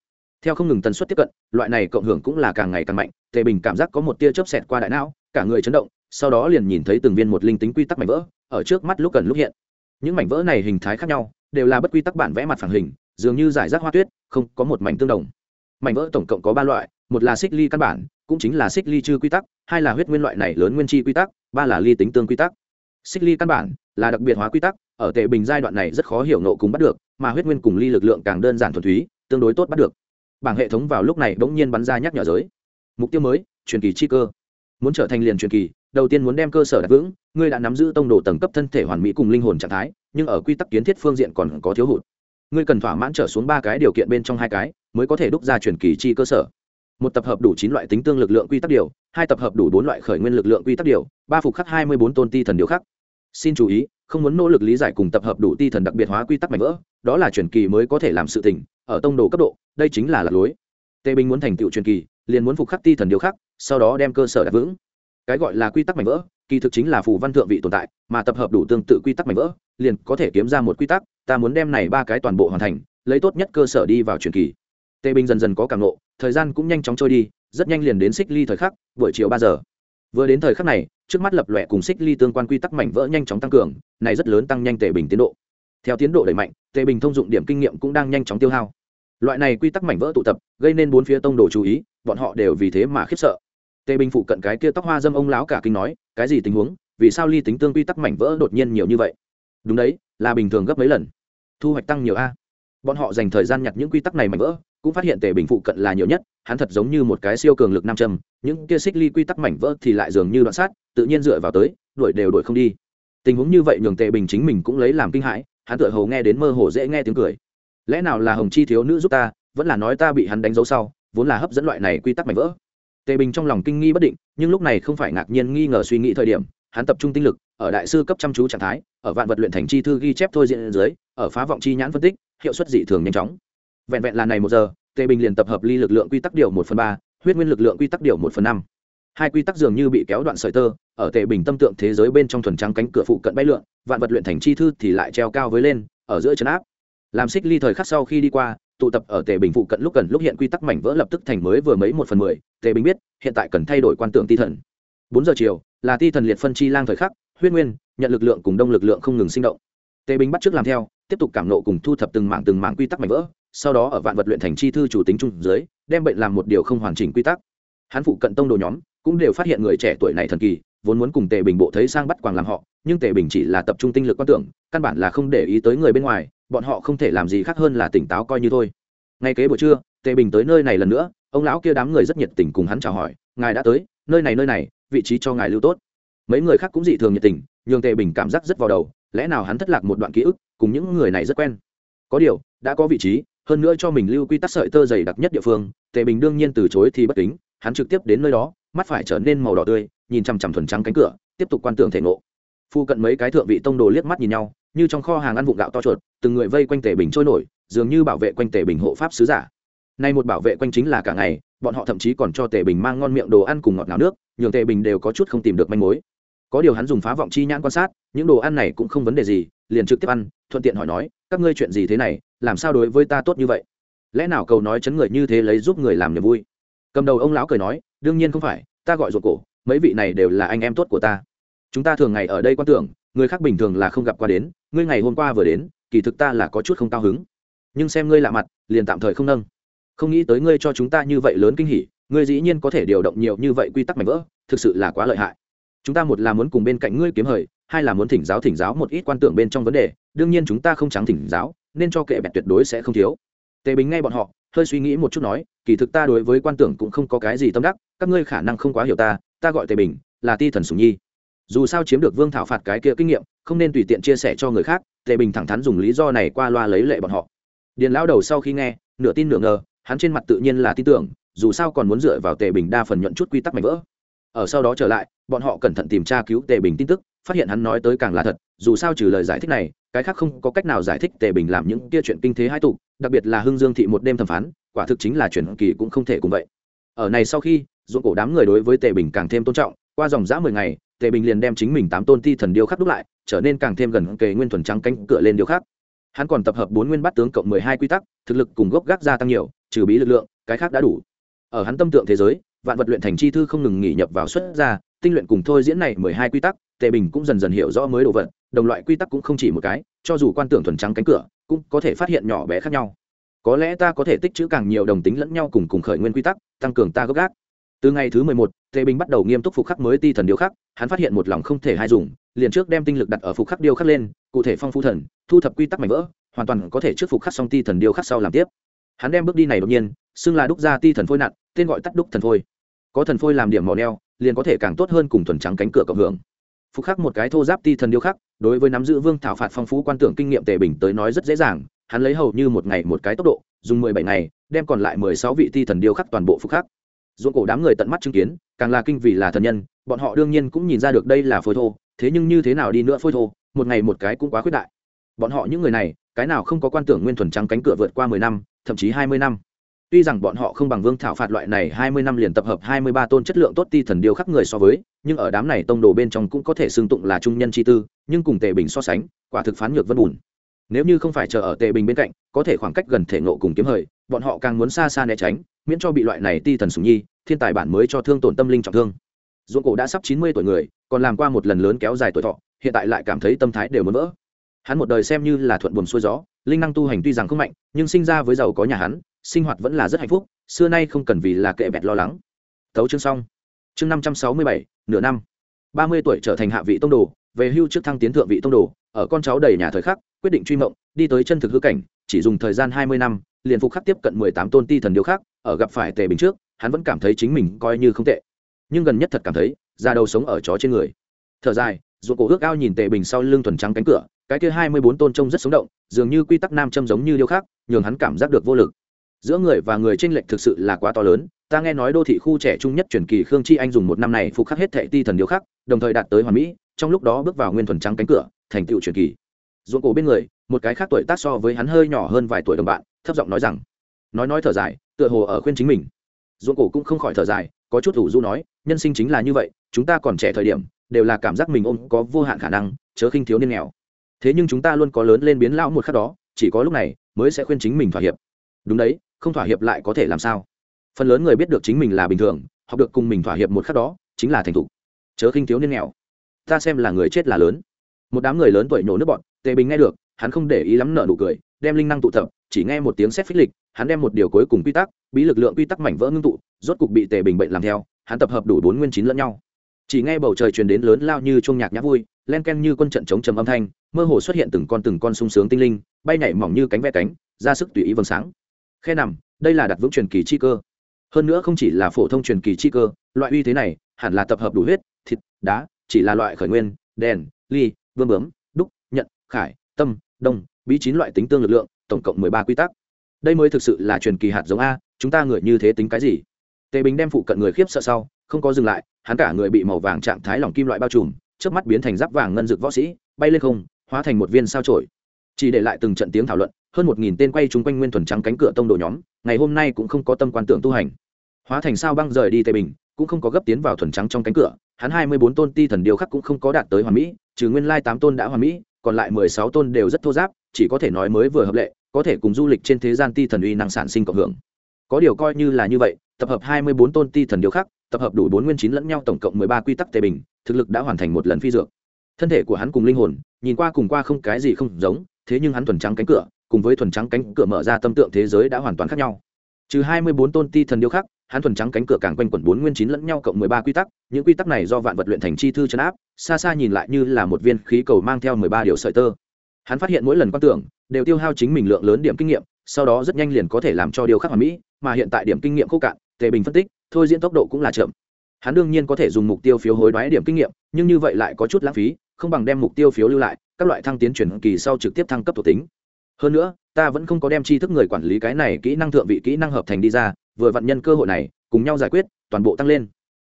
Theo không ngừng tần suất tiếp cận, loại này cộng hưởng cũng là càng ngày càng mạnh, tề bình cảm giác có một tia chớp xẹt qua đại não, cả người chấn động, sau đó liền nhìn thấy từng viên một linh tính quy tắc mảnh vỡ, ở trước mắt lúc cần lúc hiện. Những mảnh vỡ này hình thái khác nhau, đều là bất quy tắc bản vẽ mặt phẳng hình, dường như giải rác hoa tuyết, không có một mảnh tương đồng. Mảnh vỡ tổng cộng có ba loại một là xích ly căn bản, cũng chính là xích ly chư quy tắc, hai là huyết nguyên loại này lớn nguyên chi quy tắc, ba là ly tính tương quy tắc. Xích ly căn bản là đặc biệt hóa quy tắc, ở tệ bình giai đoạn này rất khó hiểu nộ cùng bắt được, mà huyết nguyên cùng ly lực lượng càng đơn giản thuần túy, tương đối tốt bắt được. Bảng hệ thống vào lúc này bỗng nhiên bắn ra nhắc nhở giới. Mục tiêu mới, truyền kỳ chi cơ. Muốn trở thành liền truyền kỳ, đầu tiên muốn đem cơ sở đặt vững, ngươi đã nắm giữ tông đồ tầng cấp thân thể hoàn mỹ cùng linh hồn trạng thái, nhưng ở quy tắc kiến thiết phương diện còn có thiếu hụt. Ngươi cần thỏa mãn trở xuống ba cái điều kiện bên trong hai cái, mới có thể đúc ra truyền kỳ chi cơ sở một tập hợp đủ chín loại tính tương lực lượng quy tắc điều, hai tập hợp đủ bốn loại khởi nguyên lực lượng quy tắc điều, ba phục khắc hai mươi bốn tôn ti thần điều khắc. Xin chú ý, không muốn nỗ lực lý giải cùng tập hợp đủ ti thần đặc biệt hóa quy tắc mạnh vỡ, đó là truyền kỳ mới có thể làm sự tình, ở tông đồ cấp độ, đây chính là lạc lối. Tề binh muốn thành tựu truyền kỳ, liền muốn phục khắc ti thần điều khắc, sau đó đem cơ sở đặt vững. Cái gọi là quy tắc mạnh vỡ, kỳ thực chính là phù văn thượng vị tồn tại, mà tập hợp đủ tương tự quy tắc mạnh vỡ, liền có thể kiếm ra một quy tắc, ta muốn đem này ba cái toàn bộ hoàn thành, lấy tốt nhất cơ sở đi vào truyền kỳ tề binh dần dần có cảm nộ, thời gian cũng nhanh chóng trôi đi, rất nhanh liền đến xích ly thời khắc, buổi chiều ba giờ. Vừa đến thời khắc này, trước mắt lập lòe cùng xích ly tương quan quy tắc mảnh vỡ nhanh chóng tăng cường, này rất lớn tăng nhanh tề bình tiến độ. Theo tiến độ đẩy mạnh tề bình thông dụng điểm kinh nghiệm cũng đang nhanh chóng tiêu hao. Loại này quy tắc mảnh vỡ tụ tập, gây nên bốn phía tông đồ chú ý, bọn họ đều vì thế mà khiếp sợ. Tề bình phụ cận cái kia tóc hoa dâm ông láo cả kinh nói, cái gì tình huống? Vì sao ly tính tương quy tắc mảnh vỡ đột nhiên nhiều như vậy? Đúng đấy, là bình thường gấp mấy lần. Thu hoạch tăng nhiều a. Bọn họ dành thời gian nhặt những quy tắc này mảnh vỡ cũng phát hiện tề bình phụ cận là nhiều nhất, hắn thật giống như một cái siêu cường lực nam châm, những kia xích ly quy tắc mảnh vỡ thì lại dường như đoạn sát, tự nhiên dựa vào tới, đuổi đều đuổi không đi. Tình huống như vậy nhường tề bình chính mình cũng lấy làm kinh hãi, hắn tựa hồ nghe đến mơ hồ dễ nghe tiếng cười. Lẽ nào là hồng chi thiếu nữ giúp ta, vẫn là nói ta bị hắn đánh dấu sau, vốn là hấp dẫn loại này quy tắc mảnh vỡ. Tề bình trong lòng kinh nghi bất định, nhưng lúc này không phải ngạc nhiên nghi ngờ suy nghĩ thời điểm, hắn tập trung tinh lực, ở đại sư cấp chăm chú trạng thái, ở vạn vật luyện thành chi thư ghi chép thôi diện dưới, ở phá vọng chi nhãn phân tích, hiệu suất dị thường nhanh chóng vẹn vẹn là này một giờ, tề bình liền tập hợp ly lực lượng quy tắc điều một phần ba, huyết nguyên lực lượng quy tắc điều một phần năm. Hai quy tắc dường như bị kéo đoạn sợi tơ, ở tề bình tâm tượng thế giới bên trong thuần trắng cánh cửa phụ cận bay lượn, vạn vật luyện thành chi thư thì lại treo cao với lên, ở giữa chấn áp. Làm xích ly thời khắc sau khi đi qua, tụ tập ở tề bình phụ cận lúc cần lúc hiện quy tắc mảnh vỡ lập tức thành mới vừa mấy một phần mười, tề bình biết, hiện tại cần thay đổi quan tượng ti thần. Bốn giờ chiều, là ti thần liệt phân chi lang thời khắc, huyết nguyên, nhận lực lượng cùng đông lực lượng không ngừng sinh động. Tề bình bắt trước làm theo, tiếp tục cảm nộ cùng thu thập từng mảng từng mảng quy tắc mảnh vỡ sau đó ở vạn vật luyện thành chi thư chủ tính trung dưới đem bệnh làm một điều không hoàn chỉnh quy tắc. Hắn phụ cận tông đồ nhóm cũng đều phát hiện người trẻ tuổi này thần kỳ, vốn muốn cùng tề bình bộ thấy sang bắt quàng làm họ, nhưng tề bình chỉ là tập trung tinh lực quan tưởng, căn bản là không để ý tới người bên ngoài, bọn họ không thể làm gì khác hơn là tỉnh táo coi như thôi. Ngay kế buổi trưa, tề bình tới nơi này lần nữa, ông lão kia đám người rất nhiệt tình cùng hắn chào hỏi, ngài đã tới, nơi này nơi này, vị trí cho ngài lưu tốt. Mấy người khác cũng dị thường nhiệt tình, nhường tề bình cảm giác rất vào đầu, lẽ nào hắn thất lạc một đoạn ký ức, cùng những người này rất quen. Có điều, đã có vị trí hơn nữa cho mình lưu quy tắc sợi tơ dày đặc nhất địa phương, tề bình đương nhiên từ chối thì bất kính, hắn trực tiếp đến nơi đó, mắt phải trở nên màu đỏ tươi, nhìn chằm chằm thuần trắng cánh cửa, tiếp tục quan tưởng thể ngộ. Phu cận mấy cái thượng vị tông đồ liếc mắt nhìn nhau, như trong kho hàng ăn vụng gạo to chuột, từng người vây quanh tề bình trôi nổi, dường như bảo vệ quanh tề bình hộ pháp sứ giả. Nay một bảo vệ quanh chính là cả ngày, bọn họ thậm chí còn cho tề bình mang ngon miệng đồ ăn cùng ngọt ngào nước, nhường tề bình đều có chút không tìm được manh mối. Có điều hắn dùng phá vọng chi nhãn quan sát, những đồ ăn này cũng không vấn đề gì, liền trực tiếp ăn, thuận tiện hỏi nói, các ngươi chuyện gì thế này? Làm sao đối với ta tốt như vậy? Lẽ nào cầu nói chấn người như thế lấy giúp người làm niềm vui? Cầm đầu ông lão cười nói, đương nhiên không phải, ta gọi ruột cổ, mấy vị này đều là anh em tốt của ta. Chúng ta thường ngày ở đây quan tưởng, người khác bình thường là không gặp qua đến, ngươi ngày hôm qua vừa đến, kỳ thực ta là có chút không cao hứng. Nhưng xem ngươi lạ mặt, liền tạm thời không nâng. Không nghĩ tới ngươi cho chúng ta như vậy lớn kinh hỉ, ngươi dĩ nhiên có thể điều động nhiều như vậy quy tắc mảnh vỡ, thực sự là quá lợi hại. Chúng ta một là muốn cùng bên cạnh ngươi kiếm hời, hai là muốn thỉnh giáo thỉnh giáo một ít quan tưởng bên trong vấn đề, đương nhiên chúng ta không trắng thỉnh giáo nên cho kệ bẹt tuyệt đối sẽ không thiếu. Tề bình nghe bọn họ, hơi suy nghĩ một chút nói, kỳ thực ta đối với quan tưởng cũng không có cái gì tâm đắc, các ngươi khả năng không quá hiểu ta ta gọi tề bình, là ti thần sùng nhi. Dù sao chiếm được vương thảo phạt cái kia kinh nghiệm, không nên tùy tiện chia sẻ cho người khác, tề bình thẳng thắn dùng lý do này qua loa lấy lệ bọn họ. Điền lão đầu sau khi nghe, nửa tin nửa ngờ, hắn trên mặt tự nhiên là tin tưởng, dù sao còn muốn dựa vào tề bình đa phần nhuận chút quy tắc mảnh vỡ ở sau đó trở lại, bọn họ cẩn thận tìm tra cứu tề bình tin tức, phát hiện hắn nói tới càng là thật, dù sao trừ lời giải thích này, cái khác không có cách nào giải thích tề bình làm những kia chuyện kinh thế hai tục đặc biệt là hưng dương thị một đêm thẩm phán, quả thực chính là chuyển kỳ cũng không thể cùng vậy. Ở này sau khi, ruộng cổ đám người đối với tề bình càng thêm tôn trọng, qua dòng dã mười ngày, tề bình liền đem chính mình tám tôn thi thần điêu khắc đúc lại, trở nên càng thêm gần kề nguyên thuần trắng cánh cửa lên điêu khắc. Hắn còn tập hợp bốn nguyên bắt tướng cộng mười hai quy tắc, thực lực cùng gốc gác gia tăng nhiều, trừ bí lực lượng, cái khác đã đủ. Ở hắn tâm tượng thế giới vạn vật luyện thành chi thư không ngừng nghỉ nhập vào xuất ra tinh luyện cùng thôi diễn này mười hai quy tắc tề bình cũng dần dần hiểu rõ mới đồ vật đồng loại quy tắc cũng không chỉ một cái cho dù quan tưởng thuần trắng cánh cửa cũng có thể phát hiện nhỏ bé khác nhau. Có lẽ ta có thể tích trữ càng nhiều đồng tính lẫn nhau cùng cùng khởi nguyên quy tắc tăng cường ta gốc gác. Từ ngày thứ mười một tề bình bắt đầu nghiêm túc phục khắc mới ti thần điêu khắc hắn phát hiện một lòng không thể hai dùng liền trước đem tinh lực đặt ở phục khắc điêu khắc lên cụ thể phong phu thần thu thập quy tắc mảnh vỡ hoàn toàn có thể trước phục khắc xong ti thần điêu khắc sau làm tiếp. Hắn đem bước đi này đột nhiên xưng là đúc ra ti thần phôi nặn, tên gọi tắt đúc thần phôi có thần phôi làm điểm mỏ neo, liền có thể càng tốt hơn cùng thuần trắng cánh cửa cộng hưởng. Phục khắc một cái thô giáp ti thần điêu khắc, đối với nắm giữ vương thảo phạt phong phú quan tưởng kinh nghiệm tề bình tới nói rất dễ dàng, hắn lấy hầu như một ngày một cái tốc độ, dùng mười bảy ngày, đem còn lại mười sáu vị ti thần điêu khắc toàn bộ phục khắc. Ruộng cổ đám người tận mắt chứng kiến, càng là kinh vì là thần nhân, bọn họ đương nhiên cũng nhìn ra được đây là phôi thô, thế nhưng như thế nào đi nữa phôi thô, một ngày một cái cũng quá khuyết đại. Bọn họ những người này, cái nào không có quan tưởng nguyên thuần trắng cánh cửa vượt qua mười năm, thậm chí hai mươi năm tuy rằng bọn họ không bằng vương thảo phạt loại này hai mươi năm liền tập hợp hai mươi ba tôn chất lượng tốt ti thần điêu khắc người so với, nhưng ở đám này tông đồ bên trong cũng có thể xưng tụng là trung nhân chi tư, nhưng cùng tề bình so sánh, quả thực phán nhược vân bùn. Nếu như không phải chờ ở tề bình bên cạnh, có thể khoảng cách gần thể nộ cùng kiếm hời, bọn họ càng muốn xa xa né tránh, miễn cho bị loại này ti thần sùng nhi, thiên tài bản mới cho thương tổn tâm linh trọng thương. Ruộng cổ đã sắp chín mươi tuổi người, còn làm qua một lần lớn kéo dài tuổi thọ, hiện tại lại cảm thấy tâm thái đều muốn vỡ. Hắn một đời xem như là thuận buồm xuôi gió, linh năng tu hành tuy rằng không mạnh, nhưng sinh ra với giàu có nhà hắn sinh hoạt vẫn là rất hạnh phúc, xưa nay không cần vì là kệ bẹt lo lắng. Thấu chương xong. Chương năm trăm sáu mươi bảy, nửa năm. ba mươi tuổi trở thành hạ vị tông đồ, về hưu trước thăng tiến thượng vị tông đồ, ở con cháu đầy nhà thời khắc, quyết định truy mộng, đi tới chân thực hư cảnh, chỉ dùng thời gian hai mươi năm, liền phục khắc tiếp cận mười tám tôn ti thần điêu khác ở gặp phải tề bình trước, hắn vẫn cảm thấy chính mình coi như không tệ. Nhưng gần nhất thật cảm thấy, da đầu sống ở chó trên người. Thở dài, ruột cổ ước ao nhìn tề bình sau lưng thuần trắng cánh cửa, cái kia hai mươi bốn tôn trông rất sống động, dường như quy tắc nam châm giống như điêu khác nhường hắn cảm giác được vô lực giữa người và người tranh lệch thực sự là quá to lớn. Ta nghe nói đô thị khu trẻ trung nhất truyền kỳ khương chi anh dùng một năm này phục khắc hết thệ ti thần điêu khắc, đồng thời đạt tới hoàn mỹ, trong lúc đó bước vào nguyên thuần trắng cánh cửa, thành tựu truyền kỳ. Ruộng cổ bên người, một cái khác tuổi tác so với hắn hơi nhỏ hơn vài tuổi đồng bạn, thấp giọng nói rằng, nói nói thở dài, tựa hồ ở khuyên chính mình. Ruộng cổ cũng không khỏi thở dài, có chút ủ du nói, nhân sinh chính là như vậy, chúng ta còn trẻ thời điểm, đều là cảm giác mình ôm có vô hạn khả năng, chớ khinh thiếu niên nghèo. Thế nhưng chúng ta luôn có lớn lên biến lão một khắc đó, chỉ có lúc này mới sẽ khuyên chính mình thỏa hiệp. Đúng đấy không thỏa hiệp lại có thể làm sao? Phần lớn người biết được chính mình là bình thường, học được cùng mình thỏa hiệp một khắc đó, chính là thành thục. Chớ khinh thiếu niên nghèo. Ta xem là người chết là lớn. Một đám người lớn tuổi nhổ nước bọn, tề bình nghe được, hắn không để ý lắm nợ nụ cười, đem linh năng tụ tập, chỉ nghe một tiếng xét phích lịch, hắn đem một điều cuối cùng quy tắc, bí lực lượng quy tắc mảnh vỡ ngưng tụ, rốt cục bị tề bình bệnh làm theo, hắn tập hợp đủ bốn nguyên chín lẫn nhau. Chỉ nghe bầu trời truyền đến lớn lao như chuông nhạc nhã vui, len ken như quân trận chống trầm âm thanh, mơ hồ xuất hiện từng con từng con sung sướng tinh linh, bay nhảy mỏng như cánh ve cánh, ra sức tùy ý vầng sáng khe nằm, đây là đặt vững truyền kỳ chi cơ. Hơn nữa không chỉ là phổ thông truyền kỳ chi cơ, loại uy thế này hẳn là tập hợp đủ huyết, thịt, đá, chỉ là loại khởi nguyên, đèn, ly, vương bướm, đúc nhận khải, tâm, đông, bí chín loại tính tương lực lượng, tổng cộng mười ba quy tắc. Đây mới thực sự là truyền kỳ hạt giống a, chúng ta người như thế tính cái gì? Tề bình đem phụ cận người khiếp sợ sau, không có dừng lại, hắn cả người bị màu vàng trạng thái lỏng kim loại bao trùm trước mắt biến thành giáp vàng ngân dược võ sĩ, bay lên không, hóa thành một viên sao trổi. Chỉ để lại từng trận tiếng thảo luận hơn một nghìn tên quay chung quanh nguyên thuần trắng cánh cửa tông đồ nhóm, ngày hôm nay cũng không có tâm quan tưởng tu hành. Hóa thành sao băng rời đi tây bình, cũng không có gấp tiến vào thuần trắng trong cánh cửa, hắn hai mươi bốn tôn ti thần điêu khắc cũng không có đạt tới hoàn mỹ, trừ nguyên lai tám tôn đã hoàn mỹ, còn lại mười sáu tôn đều rất thô giáp, chỉ có thể nói mới vừa hợp lệ, có thể cùng du lịch trên thế gian ti thần uy năng sản sinh cộng hưởng. Có điều coi như là như vậy, tập hợp hai mươi bốn tôn ti thần điêu khắc, tập hợp đủ bốn nguyên chín lẫn nhau tổng cộng mười ba quy tắc tề bình, thực lực đã hoàn thành một lần phi dược. Thân thể của hắn cùng linh hồn, nhìn qua cùng qua không cái gì không giống, thế nhưng hắn thuần trắng cánh cửa cùng với thuần trắng cánh cửa mở ra tâm tượng thế giới đã hoàn toàn khác nhau. Trừ hai mươi bốn tôn ti thần điêu khắc, hắn thuần trắng cánh cửa càng quanh quẩn bốn nguyên chín lẫn nhau cộng mười ba quy tắc, những quy tắc này do vạn vật luyện thành chi thư chấn áp, xa xa nhìn lại như là một viên khí cầu mang theo mười ba điều sợi tơ. Hắn phát hiện mỗi lần quan tưởng, đều tiêu hao chính mình lượng lớn điểm kinh nghiệm, sau đó rất nhanh liền có thể làm cho điều khác hoàn mỹ, mà hiện tại điểm kinh nghiệm khô cạn, tề bình phân tích, thôi diễn tốc độ cũng là chậm. Hắn đương nhiên có thể dùng mục tiêu phiếu hối đoái điểm kinh nghiệm, nhưng như vậy lại có chút lãng phí, không bằng đem mục tiêu phiếu lưu lại, các loại thăng tiến chuyển kỳ sau trực tiếp thăng cấp thuộc tính hơn nữa, ta vẫn không có đem tri thức người quản lý cái này kỹ năng thượng vị kỹ năng hợp thành đi ra, vừa vặn nhân cơ hội này, cùng nhau giải quyết, toàn bộ tăng lên.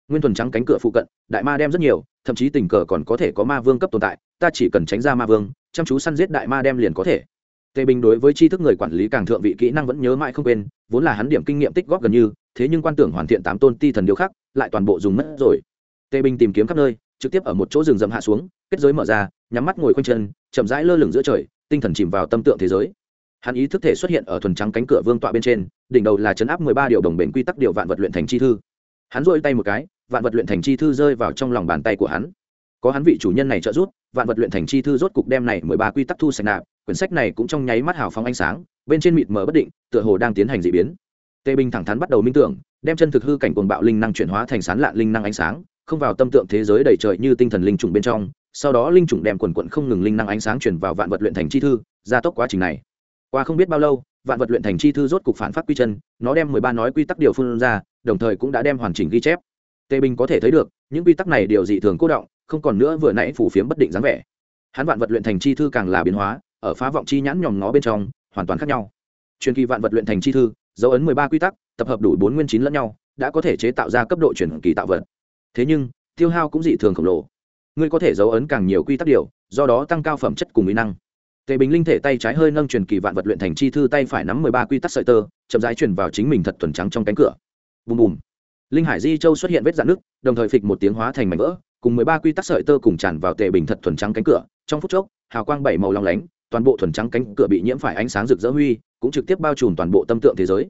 Nguyên thuần trắng cánh cửa phụ cận, đại ma đem rất nhiều, thậm chí tình cờ còn có thể có ma vương cấp tồn tại, ta chỉ cần tránh ra ma vương, chăm chú săn giết đại ma đem liền có thể. Tề bình đối với tri thức người quản lý càng thượng vị kỹ năng vẫn nhớ mãi không quên, vốn là hắn điểm kinh nghiệm tích góp gần như, thế nhưng quan tưởng hoàn thiện tám tôn ti thần điêu khắc, lại toàn bộ dùng mất rồi. Tề bình tìm kiếm khắp nơi, trực tiếp ở một chỗ rừng rậm hạ xuống, kết giới mở ra, nhắm mắt ngồi quanh chân, chậm rãi lơ lửng giữa trời tinh thần chìm vào tâm tượng thế giới. Hắn ý thức thể xuất hiện ở thuần trắng cánh cửa vương tọa bên trên, đỉnh đầu là chấn áp mười ba điều đồng bền quy tắc điều vạn vật luyện thành chi thư. Hắn dội tay một cái, vạn vật luyện thành chi thư rơi vào trong lòng bàn tay của hắn. Có hắn vị chủ nhân này trợ giúp, vạn vật luyện thành chi thư rốt cục đem này mười ba quy tắc thu sạch nạp, quyển sách này cũng trong nháy mắt hào phóng ánh sáng, bên trên mịt mờ bất định, tựa hồ đang tiến hành d ị biến. Tê bình thẳng thắn bắt đầu minh tưởng, đem chân thực hư cảnh cuồng bạo linh năng chuyển hóa thành sán lạn linh năng ánh sáng, không vào tâm tượng thế giới đầy trời như tinh thần linh trùng bên trong sau đó linh trùng đem quần quận không ngừng linh năng ánh sáng chuyển vào vạn vật luyện thành chi thư, gia tốc quá trình này. Qua không biết bao lâu, vạn vật luyện thành chi thư rốt cục phản phát quy chân, nó đem mười ba nói quy tắc điều phương ra, đồng thời cũng đã đem hoàn chỉnh ghi chép. Tề bình có thể thấy được, những quy tắc này đều dị thường cố động, không còn nữa vừa nãy phủ phiếm bất định dáng vẻ. Hắn vạn vật luyện thành chi thư càng là biến hóa, ở phá vọng chi nhãn nhòm nó bên trong, hoàn toàn khác nhau. Truyền kỳ vạn vật luyện thành chi thư, dấu ấn mười ba quy tắc, tập hợp đủ bốn nguyên chín lẫn nhau, đã có thể chế tạo ra cấp độ truyền kỳ tạo vật. Thế nhưng, tiêu hao cũng dị thường khổng lồ ngươi có thể dấu ấn càng nhiều quy tắc điều, do đó tăng cao phẩm chất cùng mỹ năng. Tề bình linh thể tay trái hơi nâng truyền kỳ vạn vật luyện thành chi thư, tay phải nắm mười ba quy tắc sợi tơ, chậm rãi truyền vào chính mình thật thuần trắng trong cánh cửa. Bùm bùm. Linh hải di châu xuất hiện vết dạn nước đồng thời phịch một tiếng hóa thành mảnh vỡ, cùng mười ba quy tắc sợi tơ cùng tràn vào tề bình thật thuần trắng cánh cửa. Trong phút chốc, hào quang bảy màu long lánh, toàn bộ thuần trắng cánh cửa bị nhiễm phải ánh sáng rực rỡ huy, cũng trực tiếp bao trùm toàn bộ tâm tượng thế giới.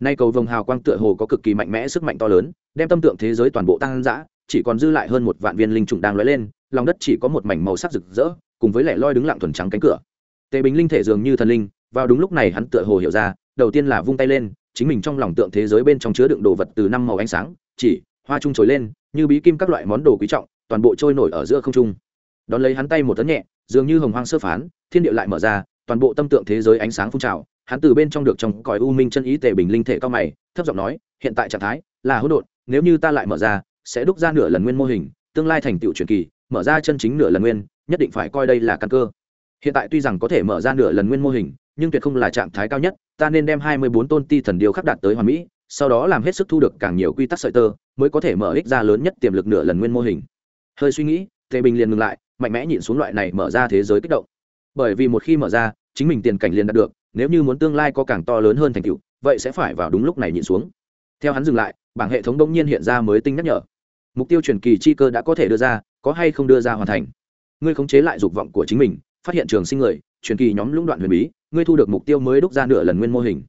Nay cầu vồng hào quang tựa hồ có cực kỳ mạnh mẽ sức mạnh to lớn, đem tâm tượng thế giới toàn bộ tăng dã chỉ còn dư lại hơn một vạn viên linh trùng đang lóe lên, lòng đất chỉ có một mảnh màu sắc rực rỡ, cùng với lẻ loi đứng lặng thuần trắng cánh cửa. Tề bình linh thể dường như thần linh, vào đúng lúc này hắn tựa hồ hiểu ra, đầu tiên là vung tay lên, chính mình trong lòng tượng thế giới bên trong chứa đựng đồ vật từ năm màu ánh sáng, chỉ, hoa trung trồi lên, như bí kim các loại món đồ quý trọng, toàn bộ trôi nổi ở giữa không trung. Đón lấy hắn tay một tấn nhẹ, dường như hồng hoang sơ phán, thiên địa lại mở ra, toàn bộ tâm tượng thế giới ánh sáng phun trào, hắn từ bên trong được trong cõi u minh chân ý tề bình linh thể cao mày, thấp giọng nói, hiện tại trạng thái là hỗn độn, nếu như ta lại mở ra sẽ đúc ra nửa lần nguyên mô hình, tương lai thành tựu truyền kỳ, mở ra chân chính nửa lần nguyên, nhất định phải coi đây là căn cơ. Hiện tại tuy rằng có thể mở ra nửa lần nguyên mô hình, nhưng tuyệt không là trạng thái cao nhất, ta nên đem hai mươi bốn tôn ti thần điều khắc đạt tới hoàn mỹ, sau đó làm hết sức thu được càng nhiều quy tắc sợi tơ, mới có thể mở ích ra lớn nhất tiềm lực nửa lần nguyên mô hình. Hơi suy nghĩ, tề bình liền ngừng lại, mạnh mẽ nhịn xuống loại này mở ra thế giới kích động. Bởi vì một khi mở ra, chính mình tiền cảnh liền đạt được, nếu như muốn tương lai có càng to lớn hơn thành tựu, vậy sẽ phải vào đúng lúc này nhịn xuống. Theo hắn dừng lại, bảng hệ thống đông nhiên hiện ra mới tinh nhắc nhở mục tiêu truyền kỳ chi cơ đã có thể đưa ra, có hay không đưa ra hoàn thành? Ngươi khống chế lại dục vọng của chính mình, phát hiện trường sinh người, truyền kỳ nhóm lũng đoạn huyền bí, ngươi thu được mục tiêu mới đúc ra nửa lần nguyên mô hình.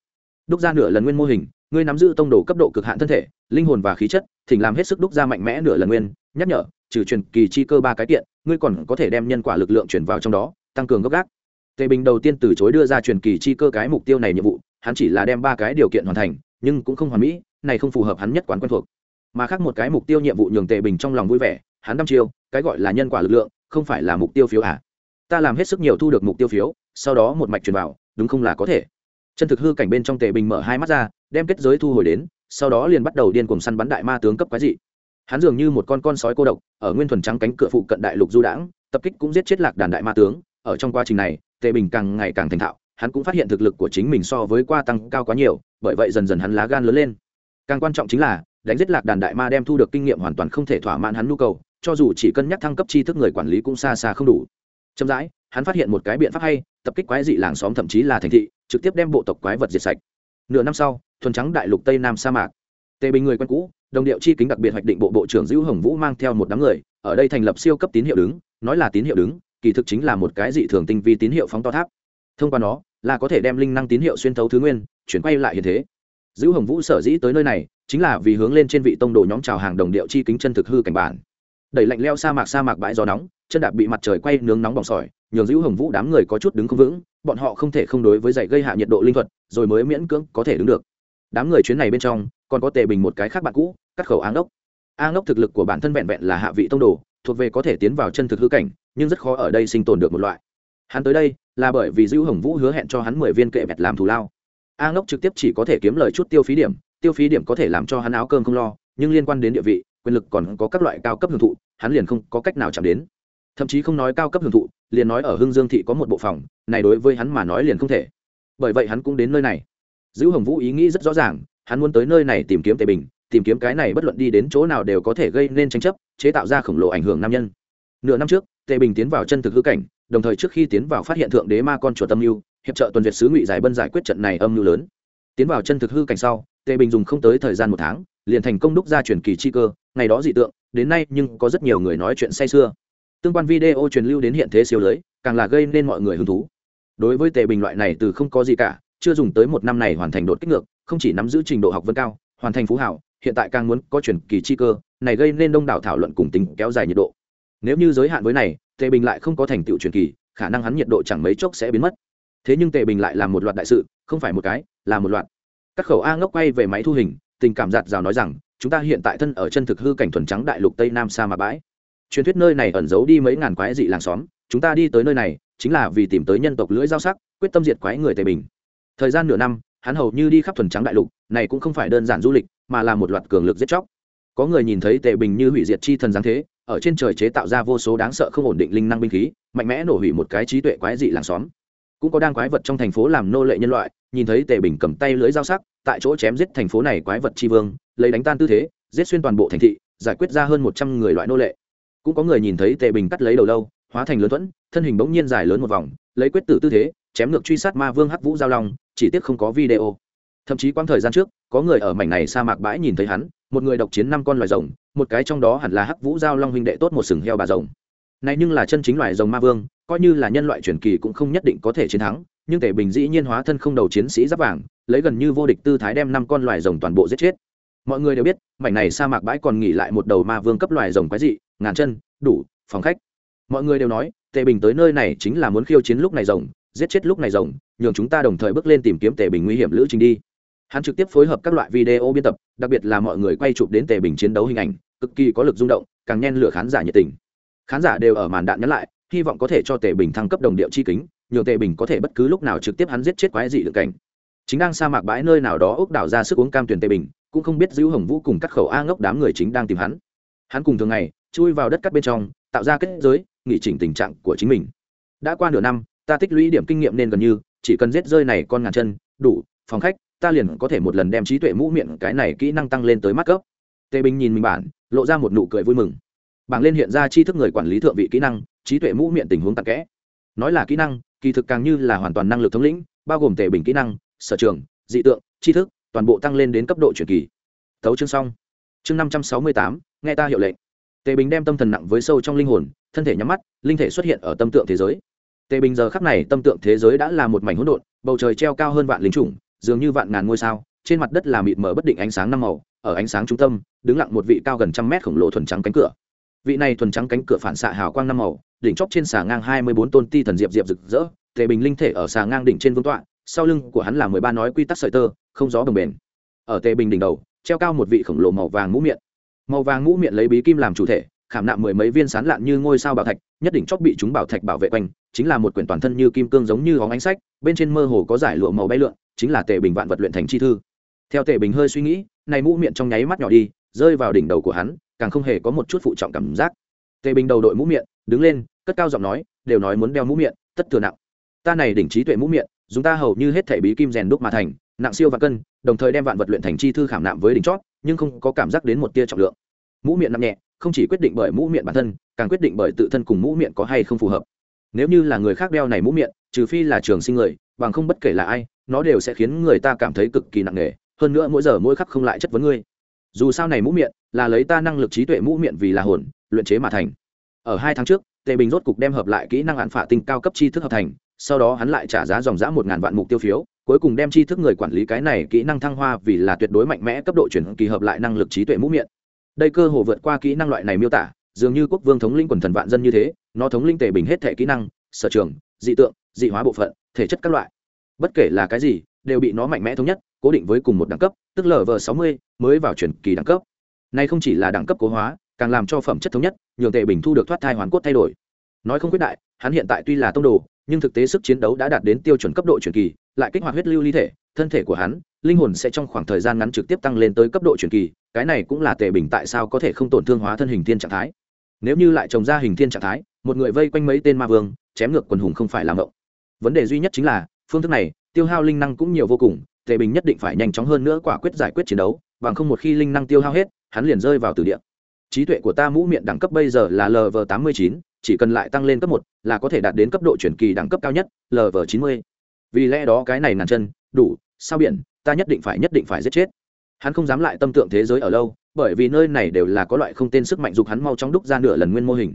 Đúc ra nửa lần nguyên mô hình, ngươi nắm giữ tông đồ cấp độ cực hạn thân thể, linh hồn và khí chất, thỉnh làm hết sức đúc ra mạnh mẽ nửa lần nguyên. Nhắc nhở, trừ truyền kỳ chi cơ ba cái kiện, ngươi còn có thể đem nhân quả lực lượng chuyển vào trong đó, tăng cường gốc gác. Tề bình đầu tiên từ chối đưa ra truyền kỳ chi cơ cái mục tiêu này nhiệm vụ, hắn chỉ là đem ba cái điều kiện hoàn thành, nhưng cũng không hoàn mỹ, này không phù hợp hắn nhất quán quen thuộc mà khác một cái mục tiêu nhiệm vụ nhường tề bình trong lòng vui vẻ, hắn đăm chiêu, cái gọi là nhân quả lực lượng, không phải là mục tiêu phiếu à? Ta làm hết sức nhiều thu được mục tiêu phiếu, sau đó một mạch truyền vào, đúng không là có thể? Chân thực hư cảnh bên trong tề bình mở hai mắt ra, đem kết giới thu hồi đến, sau đó liền bắt đầu điên cùng săn bắn đại ma tướng cấp quái dị. Hắn dường như một con con sói cô độc, ở nguyên thuần trắng cánh cửa phụ cận đại lục du đãng, tập kích cũng giết chết lạc đàn đại ma tướng. Ở trong quá trình này, tề bình càng ngày càng thành thạo, hắn cũng phát hiện thực lực của chính mình so với qua tăng cao quá nhiều, bởi vậy dần dần hắn lá gan lớn lên. Càng quan trọng chính là đánh giết lạc đàn đại ma đem thu được kinh nghiệm hoàn toàn không thể thỏa mãn hắn nhu cầu, cho dù chỉ cân nhắc thăng cấp tri thức người quản lý cũng xa xa không đủ. Chậm rãi, hắn phát hiện một cái biện pháp hay, tập kích quái dị làng xóm thậm chí là thành thị, trực tiếp đem bộ tộc quái vật diệt sạch. Nửa năm sau, thuần trắng đại lục tây nam sa mạc. Tề bình người quen cũ, đồng điệu chi kính đặc biệt hoạch định bộ bộ trưởng dữ hồng vũ mang theo một đám người, ở đây thành lập siêu cấp tín hiệu đứng, nói là tín hiệu đứng, kỳ thực chính là một cái dị thường tinh vi tín hiệu phóng to tháp. Thông qua nó, là có thể đem linh năng tín hiệu xuyên thấu thứ nguyên, chuyển quay lại hiện thế dữ hồng vũ sở dĩ tới nơi này, chính là vì hướng lên trên vị tông đồ nhóm trào hàng đồng điệu chi kính chân thực hư cảnh bản. Đẩy lạnh leo sa mạc sa mạc bãi gió nóng, chân đạp bị mặt trời quay nướng nóng bỏng sỏi, nhường dữ hồng vũ đám người có chút đứng không vững, bọn họ không thể không đối với dạy gây hạ nhiệt độ linh thuật, rồi mới miễn cưỡng có thể đứng được. Đám người chuyến này bên trong, còn có tề bình một cái khác bạn cũ, cắt khẩu áng ốc áng ốc thực lực của bản thân vẹn vẹn là hạ vị tông đồ, thuộc về có thể tiến vào chân thực hư cảnh, nhưng rất khó ở đây sinh tồn được một loại. Hắn tới đây là bởi vì dữ hồng vũ hứa hẹn cho hắn mười viên kệ vẹt làm thù lao a ngốc trực tiếp chỉ có thể kiếm lời chút tiêu phí điểm, tiêu phí điểm có thể làm cho hắn áo cơm không lo, nhưng liên quan đến địa vị, quyền lực còn có các loại cao cấp hưởng thụ, hắn liền không có cách nào chạm đến. Thậm chí không nói cao cấp hưởng thụ, liền nói ở hưng dương thị có một bộ phòng, này đối với hắn mà nói liền không thể. Bởi vậy hắn cũng đến nơi này. Giữ hồng vũ ý nghĩ rất rõ ràng, hắn muốn tới nơi này tìm kiếm tề bình, tìm kiếm cái này bất luận đi đến chỗ nào đều có thể gây nên tranh chấp, chế tạo ra khổng lồ ảnh hưởng nam nhân. Nửa năm trước, tề bình tiến vào chân thực hư cảnh, đồng thời trước khi tiến vào phát hiện thượng đế ma con chuột tâm mưu hiệp trợ tuần duyệt sứ ngụy giải bân giải quyết trận này âm mưu lớn. Tiến vào chân thực hư cảnh sau, tề bình dùng không tới thời gian một tháng, liền thành công đúc ra truyền kỳ chi cơ, ngày đó dị tượng, đến nay nhưng có rất nhiều người nói chuyện say xưa tương quan video truyền lưu đến hiện thế siêu lưới, càng là gây nên mọi người hứng thú. Đối với tề bình loại này từ không có gì cả, chưa dùng tới một năm này hoàn thành đột kích ngược, không chỉ nắm giữ trình độ học vấn cao, hoàn thành phú hảo, hiện tại càng muốn có truyền kỳ chi cơ, này gây nên đông đảo thảo luận cùng tính kéo dài nhiệt độ. Nếu như giới hạn với này, tề bình lại không có thành tựu truyền kỳ, khả năng hắn nhiệt độ chẳng mấy chốc sẽ biến mất thế nhưng tề bình lại làm một loạt đại sự, không phải một cái, là một loạt. Các khẩu a ngốc quay về máy thu hình, tình cảm giạt rào nói rằng, chúng ta hiện tại thân ở chân thực hư cảnh thuần trắng đại lục tây nam sa mà bãi. Truyền thuyết nơi này ẩn giấu đi mấy ngàn quái dị làng xóm, chúng ta đi tới nơi này, chính là vì tìm tới nhân tộc lưỡi giao sắc, quyết tâm diệt quái người tề bình. Thời gian nửa năm, hắn hầu như đi khắp thuần trắng đại lục, này cũng không phải đơn giản du lịch, mà là một loạt cường lực giết chóc. Có người nhìn thấy tề bình như hủy diệt chi thần giáng thế, ở trên trời chế tạo ra vô số đáng sợ không ổn định linh năng binh khí, mạnh mẽ nổ hủy một cái trí tuệ quái dị làng xóm cũng có đang quái vật trong thành phố làm nô lệ nhân loại, nhìn thấy tề bình cầm tay lưới dao sắc, tại chỗ chém giết thành phố này quái vật tri vương, lấy đánh tan tư thế, giết xuyên toàn bộ thành thị, giải quyết ra hơn một trăm người loại nô lệ. Cũng có người nhìn thấy tề bình cắt lấy đầu lâu, hóa thành lớn thuẫn, thân hình bỗng nhiên dài lớn một vòng, lấy quyết tử tư thế, chém ngược truy sát ma vương hắc vũ giao long, chỉ tiếc không có video. Thậm chí quãng thời gian trước, có người ở mảnh này sa mạc bãi nhìn thấy hắn, một người độc chiến năm con loài rồng, một cái trong đó hẳn là hắc vũ giao long huynh đệ tốt một sừng heo bà rồng. Này nhưng là chân chính loài rồng ma vương coi như là nhân loại truyền kỳ cũng không nhất định có thể chiến thắng, nhưng tề bình dĩ nhiên hóa thân không đầu chiến sĩ giáp vàng, lấy gần như vô địch tư thái đem năm con loài rồng toàn bộ giết chết. Mọi người đều biết, mảnh này sa mạc bãi còn nghỉ lại một đầu ma vương cấp loài rồng quái dị, ngàn chân, đủ, phòng khách. Mọi người đều nói tề bình tới nơi này chính là muốn khiêu chiến lúc này rồng, giết chết lúc này rồng, nhường chúng ta đồng thời bước lên tìm kiếm tề bình nguy hiểm lữ trình đi. Hắn trực tiếp phối hợp các loại video biên tập, đặc biệt là mọi người quay chụp đến tề bình chiến đấu hình ảnh, cực kỳ có lực rung động, càng nhen lửa khán giả nhiệt tình. Khán giả đều ở màn đạn nhắn lại hy vọng có thể cho tề bình thăng cấp đồng điệu chi kính nhường tề bình có thể bất cứ lúc nào trực tiếp hắn giết chết quái dị được cảnh. Chính đang sa mạc bãi nơi nào đó ốc đảo ra sức uống cam tuyển tề bình, cũng không biết giữ hồng vũ cùng các khẩu a ngốc đám người chính đang tìm hắn. Hắn cùng thường ngày, chui vào đất cắt bên trong, tạo ra kết giới nghị chỉnh tình trạng của chính mình. Đã qua nửa năm, ta tích lũy điểm kinh nghiệm nên gần như, chỉ cần giết rơi này con ngàn chân, đủ, phòng khách, ta liền có thể một lần đem trí tuệ mũ miệng cái này kỹ năng tăng lên tới mắt cấp. Tề bình nhìn mình bản lộ ra một nụ cười vui mừng. Bảng lên hiện ra tri thức người quản lý thượng vị kỹ năng trí tuệ mũ miệng tình huống tạc kẽ. Nói là kỹ năng, kỳ thực càng như là hoàn toàn năng lực thống lĩnh, bao gồm tề bình kỹ năng, sở trường, dị tượng, tri thức, toàn bộ tăng lên đến cấp độ truyền kỳ. Tấu chương xong. Chương năm trăm sáu mươi tám, nghe ta hiệu lệnh. Tề bình đem tâm thần nặng với sâu trong linh hồn, thân thể nhắm mắt, linh thể xuất hiện ở tâm tượng thế giới. Tề bình giờ khắc này tâm tượng thế giới đã là một mảnh hỗn độn, bầu trời treo cao hơn vạn lính chủng, dường như vạn ngàn ngôi sao, trên mặt đất là mịt mờ bất định ánh sáng năm màu, ở ánh sáng trung tâm, đứng lặng một vị cao gần trăm mét khổng lồ thuần trắng cánh cửa vị này thuần trắng cánh cửa phản xạ hào quang năm màu, đỉnh chóp trên xà ngang hai mươi bốn tôn ti thần diệp diệp rực rỡ, tề bình linh thể ở xà ngang đỉnh trên vương tọa, sau lưng của hắn là mười ba nói quy tắc sợi tơ, không gió đồng bền. Ở tề bình đỉnh đầu, treo cao một vị khổng lồ màu vàng mũ miệng. Màu vàng mũ miệng lấy bí kim làm chủ thể, khảm nạm mười mấy viên sán lạn như ngôi sao bảo thạch, nhất đỉnh chóp bị chúng bảo thạch bảo vệ quanh, chính là một quyển toàn thân như kim cương giống như hóng ánh sách, bên trên mơ hồ có giải lụa màu bay lượn, chính là tề bình vạn vật luyện thành chi thư. Theo tề bình hơi suy nghĩ, này mũ miệng trong nháy mắt nhỏ đi, rơi vào đỉnh đầu của hắn càng không hề có một chút phụ trọng cảm giác. Tề bình đầu đội mũ miệng, đứng lên, cất cao giọng nói, đều nói muốn đeo mũ miệng, tất thừa nặng. Ta này đỉnh trí tuệ mũ miệng, dùng ta hầu như hết thể bí kim rèn đúc mà thành, nặng siêu và cân, đồng thời đem vạn vật luyện thành chi thư khảm nạm với đỉnh chót, nhưng không có cảm giác đến một tia trọng lượng. Mũ miệng nặng nhẹ, không chỉ quyết định bởi mũ miệng bản thân, càng quyết định bởi tự thân cùng mũ miệng có hay không phù hợp. Nếu như là người khác đeo này mũ miệng, trừ phi là trường sinh người, bằng không bất kể là ai, nó đều sẽ khiến người ta cảm thấy cực kỳ nặng nề. Hơn nữa mỗi giờ mỗi khắc không lại chất vấn ngươi dù sao này mũ miệng, là lấy ta năng lực trí tuệ mũ miệng vì là hồn, luyện chế mà thành. Ở hai tháng trước, tề bình rốt cục đem hợp lại kỹ năng hạn phả tinh cao cấp tri thức hợp thành, sau đó hắn lại trả giá dòng giã một ngàn vạn mục tiêu phiếu, cuối cùng đem tri thức người quản lý cái này kỹ năng thăng hoa vì là tuyệt đối mạnh mẽ cấp độ chuyển kỳ hợp lại năng lực trí tuệ mũ miệng. Đây cơ hồ vượt qua kỹ năng loại này miêu tả, dường như quốc vương thống linh quần thần vạn dân như thế, nó thống linh tề bình hết thể kỹ năng, sở trường, dị tượng, dị hóa bộ phận, thể chất các loại. Bất kể là cái gì, đều bị nó mạnh mẽ thống nhất cố định với cùng một đẳng cấp, tức lv sáu mươi, mới vào chuyển kỳ đẳng cấp. Nay không chỉ là đẳng cấp cố hóa, càng làm cho phẩm chất thống nhất, nhường tề bình thu được thoát thai hoàn cốt thay đổi. Nói không quyết đại, hắn hiện tại tuy là tông đồ, nhưng thực tế sức chiến đấu đã đạt đến tiêu chuẩn cấp độ chuyển kỳ, lại kích hoạt huyết lưu ly thể, thân thể của hắn, linh hồn sẽ trong khoảng thời gian ngắn trực tiếp tăng lên tới cấp độ chuyển kỳ, cái này cũng là tề bình tại sao có thể không tổn thương hóa thân hình thiên trạng thái. Nếu như lại trồng ra hình thiên trạng thái, một người vây quanh mấy tên ma vương, chém ngược quần hùng không phải làm ngộng vấn đề duy nhất chính là, phương thức này, tiêu hao linh năng cũng nhiều vô cùng tề bình nhất định phải nhanh chóng hơn nữa quả quyết giải quyết chiến đấu, bằng không một khi linh năng tiêu hao hết, hắn liền rơi vào từ địa. Trí tuệ của ta mũ miệng đẳng cấp bây giờ là lv tám mươi chín, chỉ cần lại tăng lên cấp một là có thể đạt đến cấp độ chuyển kỳ đẳng cấp cao nhất lv chín mươi. Vì lẽ đó cái này nàn chân, đủ, sao biển, ta nhất định phải nhất định phải giết chết. Hắn không dám lại tâm tượng thế giới ở lâu, bởi vì nơi này đều là có loại không tên sức mạnh dục hắn mau chóng đúc ra nửa lần nguyên mô hình.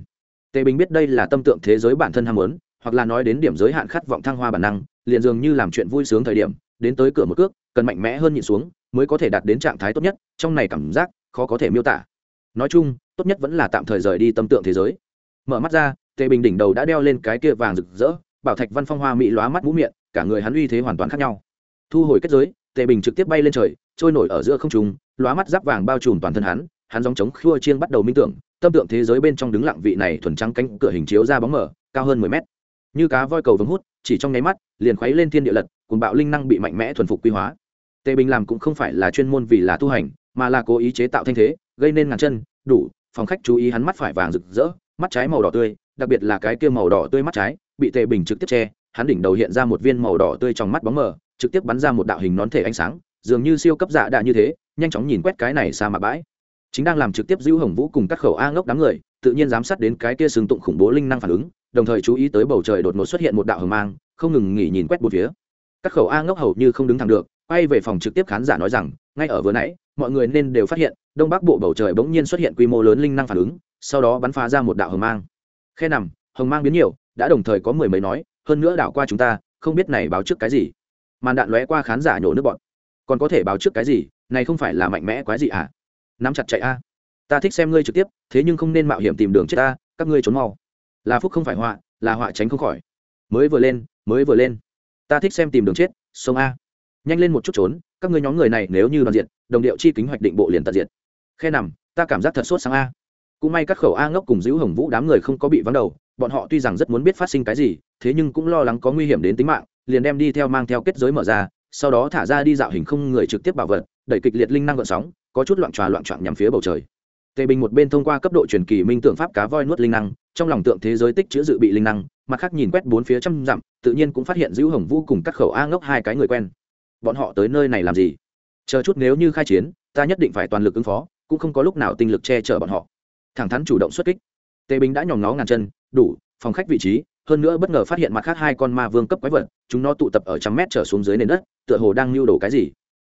Tề bình biết đây là tâm tượng thế giới bản thân ham muốn, hoặc là nói đến điểm giới hạn khát vọng thăng hoa bản năng, liền dường như làm chuyện vui sướng thời điểm đến tới cửa một cước, cần mạnh mẽ hơn nhịn xuống, mới có thể đạt đến trạng thái tốt nhất, trong này cảm giác khó có thể miêu tả. Nói chung, tốt nhất vẫn là tạm thời rời đi tâm tượng thế giới. Mở mắt ra, tề bình đỉnh đầu đã đeo lên cái kia vàng rực rỡ, bảo thạch văn phong hoa mỹ lóa mắt mũ miệng, cả người hắn uy thế hoàn toàn khác nhau. Thu hồi kết giới, tề bình trực tiếp bay lên trời, trôi nổi ở giữa không trung, lóa mắt giáp vàng bao trùm toàn thân hắn hắn dòng trống khua chiên bắt đầu minh tưởng, tâm tượng thế giới bên trong đứng lặng vị này thuần trắng cánh cửa hình chiếu ra bóng mở cao hơn mười mét. Như cá voi cầu vồng hút, chỉ trong nháy mắt, liền khuấy lên thiên địa lật cùng bạo linh năng bị mạnh mẽ thuần phục quy hóa. Tề bình làm cũng không phải là chuyên môn vì là tu hành, mà là cố ý chế tạo thanh thế, gây nên ngàn chân, đủ, phòng khách chú ý hắn mắt phải vàng rực rỡ, mắt trái màu đỏ tươi, đặc biệt là cái kia màu đỏ tươi mắt trái, bị tề bình trực tiếp che, hắn đỉnh đầu hiện ra một viên màu đỏ tươi trong mắt bóng mờ, trực tiếp bắn ra một đạo hình nón thể ánh sáng, dường như siêu cấp dạ đạ như thế, nhanh chóng nhìn quét cái này xa mà bãi. Chính đang làm trực tiếp giữ hồng vũ cùng các khẩu a ngốc đám người, tự nhiên giám sát đến cái kia sừng tụng khủng bố linh năng phản ứng, đồng thời chú ý tới bầu trời đột ngột xuất hiện một đạo hồng mang, không ngừng nghỉ nhìn quét một phía các khẩu a ngốc hầu như không đứng thẳng được, quay về phòng trực tiếp khán giả nói rằng, ngay ở vừa nãy, mọi người nên đều phát hiện, đông bắc bộ bầu trời bỗng nhiên xuất hiện quy mô lớn linh năng phản ứng, sau đó bắn phá ra một đạo hồng mang. Khe nằm, hồng mang biến nhiều, đã đồng thời có mười mấy nói, hơn nữa đảo qua chúng ta, không biết này báo trước cái gì. Màn đạn lóe qua khán giả nhổ nước bọn còn có thể báo trước cái gì? Này không phải là mạnh mẽ quái gì à? Nắm chặt chạy a. Ta thích xem ngươi trực tiếp, thế nhưng không nên mạo hiểm tìm đường chết ta, các ngươi trốn mau. Là phúc không phải họa, là họa tránh không khỏi. Mới vừa lên, mới vừa lên ta thích xem tìm đường chết, sông a. Nhanh lên một chút trốn, các ngươi nhóm người này nếu như đoàn diện đồng điệu chi kính hoạch định bộ liền tận diện khe nằm, ta cảm giác thật sốt sáng a. Cũng may các khẩu a ngốc cùng giữ hồng vũ đám người không có bị vắng đầu, bọn họ tuy rằng rất muốn biết phát sinh cái gì, thế nhưng cũng lo lắng có nguy hiểm đến tính mạng, liền đem đi theo mang theo kết giới mở ra, sau đó thả ra đi dạo hình không người trực tiếp bảo vật, đẩy kịch liệt linh năng gợn sóng, có chút loạn tròa loạn trọn nhằm phía bầu trời. Tề bình một bên thông qua cấp độ truyền kỳ minh tượng pháp cá voi nuốt linh năng, trong lòng tượng thế giới tích chữa dự bị linh năng mặt khác nhìn quét bốn phía trăm dặm, tự nhiên cũng phát hiện giữ hồng vũ cùng các khẩu a ngốc hai cái người quen. Bọn họ tới nơi này làm gì? Chờ chút nếu như khai chiến, ta nhất định phải toàn lực ứng phó, cũng không có lúc nào tinh lực che chở bọn họ. Thẳng thắn chủ động xuất kích. Tề bình đã nhòm ngó ngàn chân, đủ, phòng khách vị trí, hơn nữa bất ngờ phát hiện mặt khác hai con ma vương cấp quái vật, chúng nó tụ tập ở trăm mét trở xuống dưới nền đất, tựa hồ đang lưu đồ cái gì.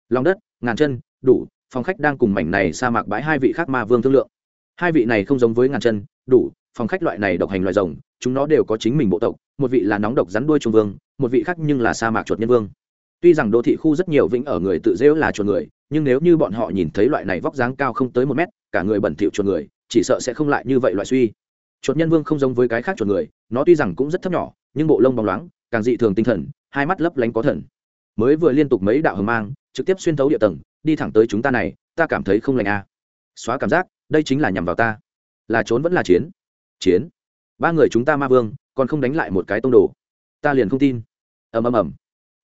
Lòng đất, ngàn chân, đủ, phòng khách đang cùng mảnh này sa mạc bãi hai vị khác ma vương thương lượng. Hai vị này không giống với ngàn chân, đủ, phòng khách loại này độc hành loại rồng chúng nó đều có chính mình bộ tộc, một vị là nóng độc rắn đuôi trung vương, một vị khác nhưng là sa mạc chuột nhân vương. Tuy rằng đô thị khu rất nhiều vĩnh ở người tự dễu là chuột người, nhưng nếu như bọn họ nhìn thấy loại này vóc dáng cao không tới một mét, cả người bẩn thỉu chuột người, chỉ sợ sẽ không lại như vậy loại suy. Chuột nhân vương không giống với cái khác chuột người, nó tuy rằng cũng rất thấp nhỏ, nhưng bộ lông bóng loáng, càng dị thường tinh thần, hai mắt lấp lánh có thần. Mới vừa liên tục mấy đạo hờ mang, trực tiếp xuyên thấu địa tầng, đi thẳng tới chúng ta này, ta cảm thấy không lành a à. xóa cảm giác, đây chính là nhằm vào ta. Là trốn vẫn là chiến? Chiến? Ba người chúng ta ma vương, còn không đánh lại một cái tông đồ. Ta liền không tin. Ầm ầm ầm.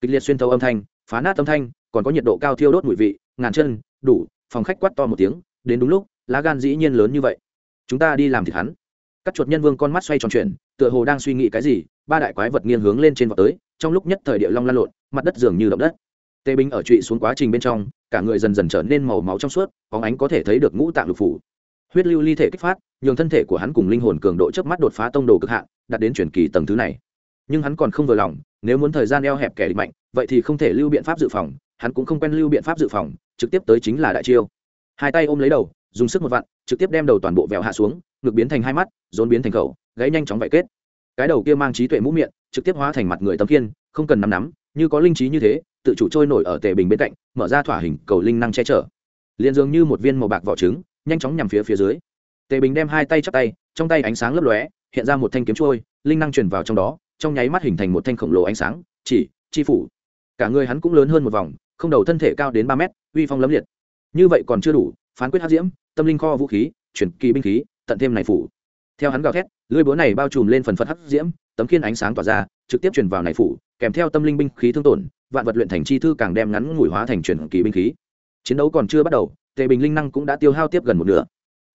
Kịch liệt xuyên thấu âm thanh, phá nát âm thanh, còn có nhiệt độ cao thiêu đốt mùi vị, ngàn chân, đủ, phòng khách quát to một tiếng, đến đúng lúc, lá gan dĩ nhiên lớn như vậy. Chúng ta đi làm thịt hắn. Các chuột nhân vương con mắt xoay tròn chuyển, tựa hồ đang suy nghĩ cái gì, ba đại quái vật nghiêng hướng lên trên vọt tới, trong lúc nhất thời địa long lan lộn, mặt đất dường như động đất. Tê binh ở trụy xuống quá trình bên trong, cả người dần dần trở nên màu máu trong suốt, bóng ánh có thể thấy được ngũ tạng lục phủ huyết lưu ly thể kích phát, nhường thân thể của hắn cùng linh hồn cường độ trước mắt đột phá tông đồ cực hạn, đạt đến truyền kỳ tầng thứ này. Nhưng hắn còn không vừa lòng, nếu muốn thời gian eo hẹp kẻ địch mạnh, vậy thì không thể lưu biện pháp dự phòng, hắn cũng không quen lưu biện pháp dự phòng, trực tiếp tới chính là đại chiêu. Hai tay ôm lấy đầu, dùng sức một vặn, trực tiếp đem đầu toàn bộ vẹo hạ xuống, ngực biến thành hai mắt, rốn biến thành khẩu gáy nhanh chóng vải kết. Cái đầu kia mang trí tuệ mũ miệng, trực tiếp hóa thành mặt người tấm kiên không cần nắm nắm, như có linh trí như thế, tự chủ trôi nổi ở tề bình bên cạnh, mở ra thỏa hình cầu linh năng che chở. Liền dường như một viên màu bạc vỏ trứng nhanh chóng nhằm phía phía dưới. Tề bình đem hai tay chắp tay, trong tay ánh sáng lấp lóe, hiện ra một thanh kiếm trôi, linh năng truyền vào trong đó, trong nháy mắt hình thành một thanh khổng lồ ánh sáng, chỉ, chi phủ. Cả người hắn cũng lớn hơn một vòng, không đầu thân thể cao đến ba mét, uy phong lấm liệt. Như vậy còn chưa đủ, phán quyết hát diễm, tâm linh kho vũ khí, chuyển kỳ binh khí, tận thêm này phủ. Theo hắn gào thét, lưỡi búa này bao trùm lên phần phật hắc diễm, tấm khiên ánh sáng tỏa ra, trực tiếp truyền vào này phủ, kèm theo tâm linh binh khí thương tổn, vạn vật luyện thành chi thư càng đem ngắn ngủi hóa thành truyền kỳ binh khí. Chiến đấu còn chưa bắt đầu tề bình linh năng cũng đã tiêu hao tiếp gần một nửa.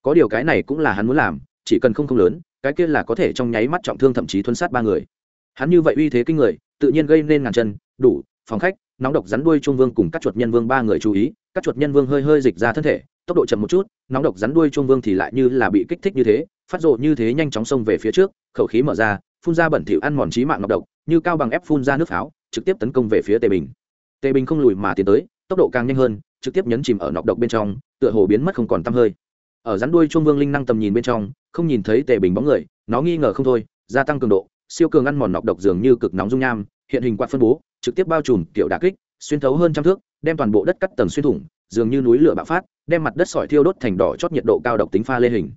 Có điều cái này cũng là hắn muốn làm, chỉ cần không không lớn, cái kia là có thể trong nháy mắt trọng thương thậm chí thuấn sát ba người. Hắn như vậy uy thế kinh người, tự nhiên gây nên ngàn chân, đủ, phòng khách, nóng độc rắn đuôi trung vương cùng các chuột nhân vương ba người chú ý, các chuột nhân vương hơi hơi dịch ra thân thể, tốc độ chậm một chút, nóng độc rắn đuôi trung vương thì lại như là bị kích thích như thế, phát rộ như thế nhanh chóng xông về phía trước, khẩu khí mở ra, phun ra bẩn thỉu ăn mòn trí mạng nọc độc, như cao bằng ép phun ra nước pháo, trực tiếp tấn công về phía tề bình. Tề bình không lùi mà tiến tới, tốc độ càng nhanh hơn trực tiếp nhấn chìm ở nọc độc bên trong, tựa hồ biến mất không còn tăm hơi. Ở rắn đuôi chuông vương linh năng tầm nhìn bên trong, không nhìn thấy tề bình bóng người, nó nghi ngờ không thôi, gia tăng cường độ, siêu cường ăn mòn nọc độc dường như cực nóng dung nham, hiện hình quạt phân bố, trực tiếp bao trùm kiểu đà kích, xuyên thấu hơn trăm thước, đem toàn bộ đất cắt tầng xuyên thủng, dường như núi lửa bạo phát, đem mặt đất sỏi thiêu đốt thành đỏ chót nhiệt độ cao độc tính pha lê hình.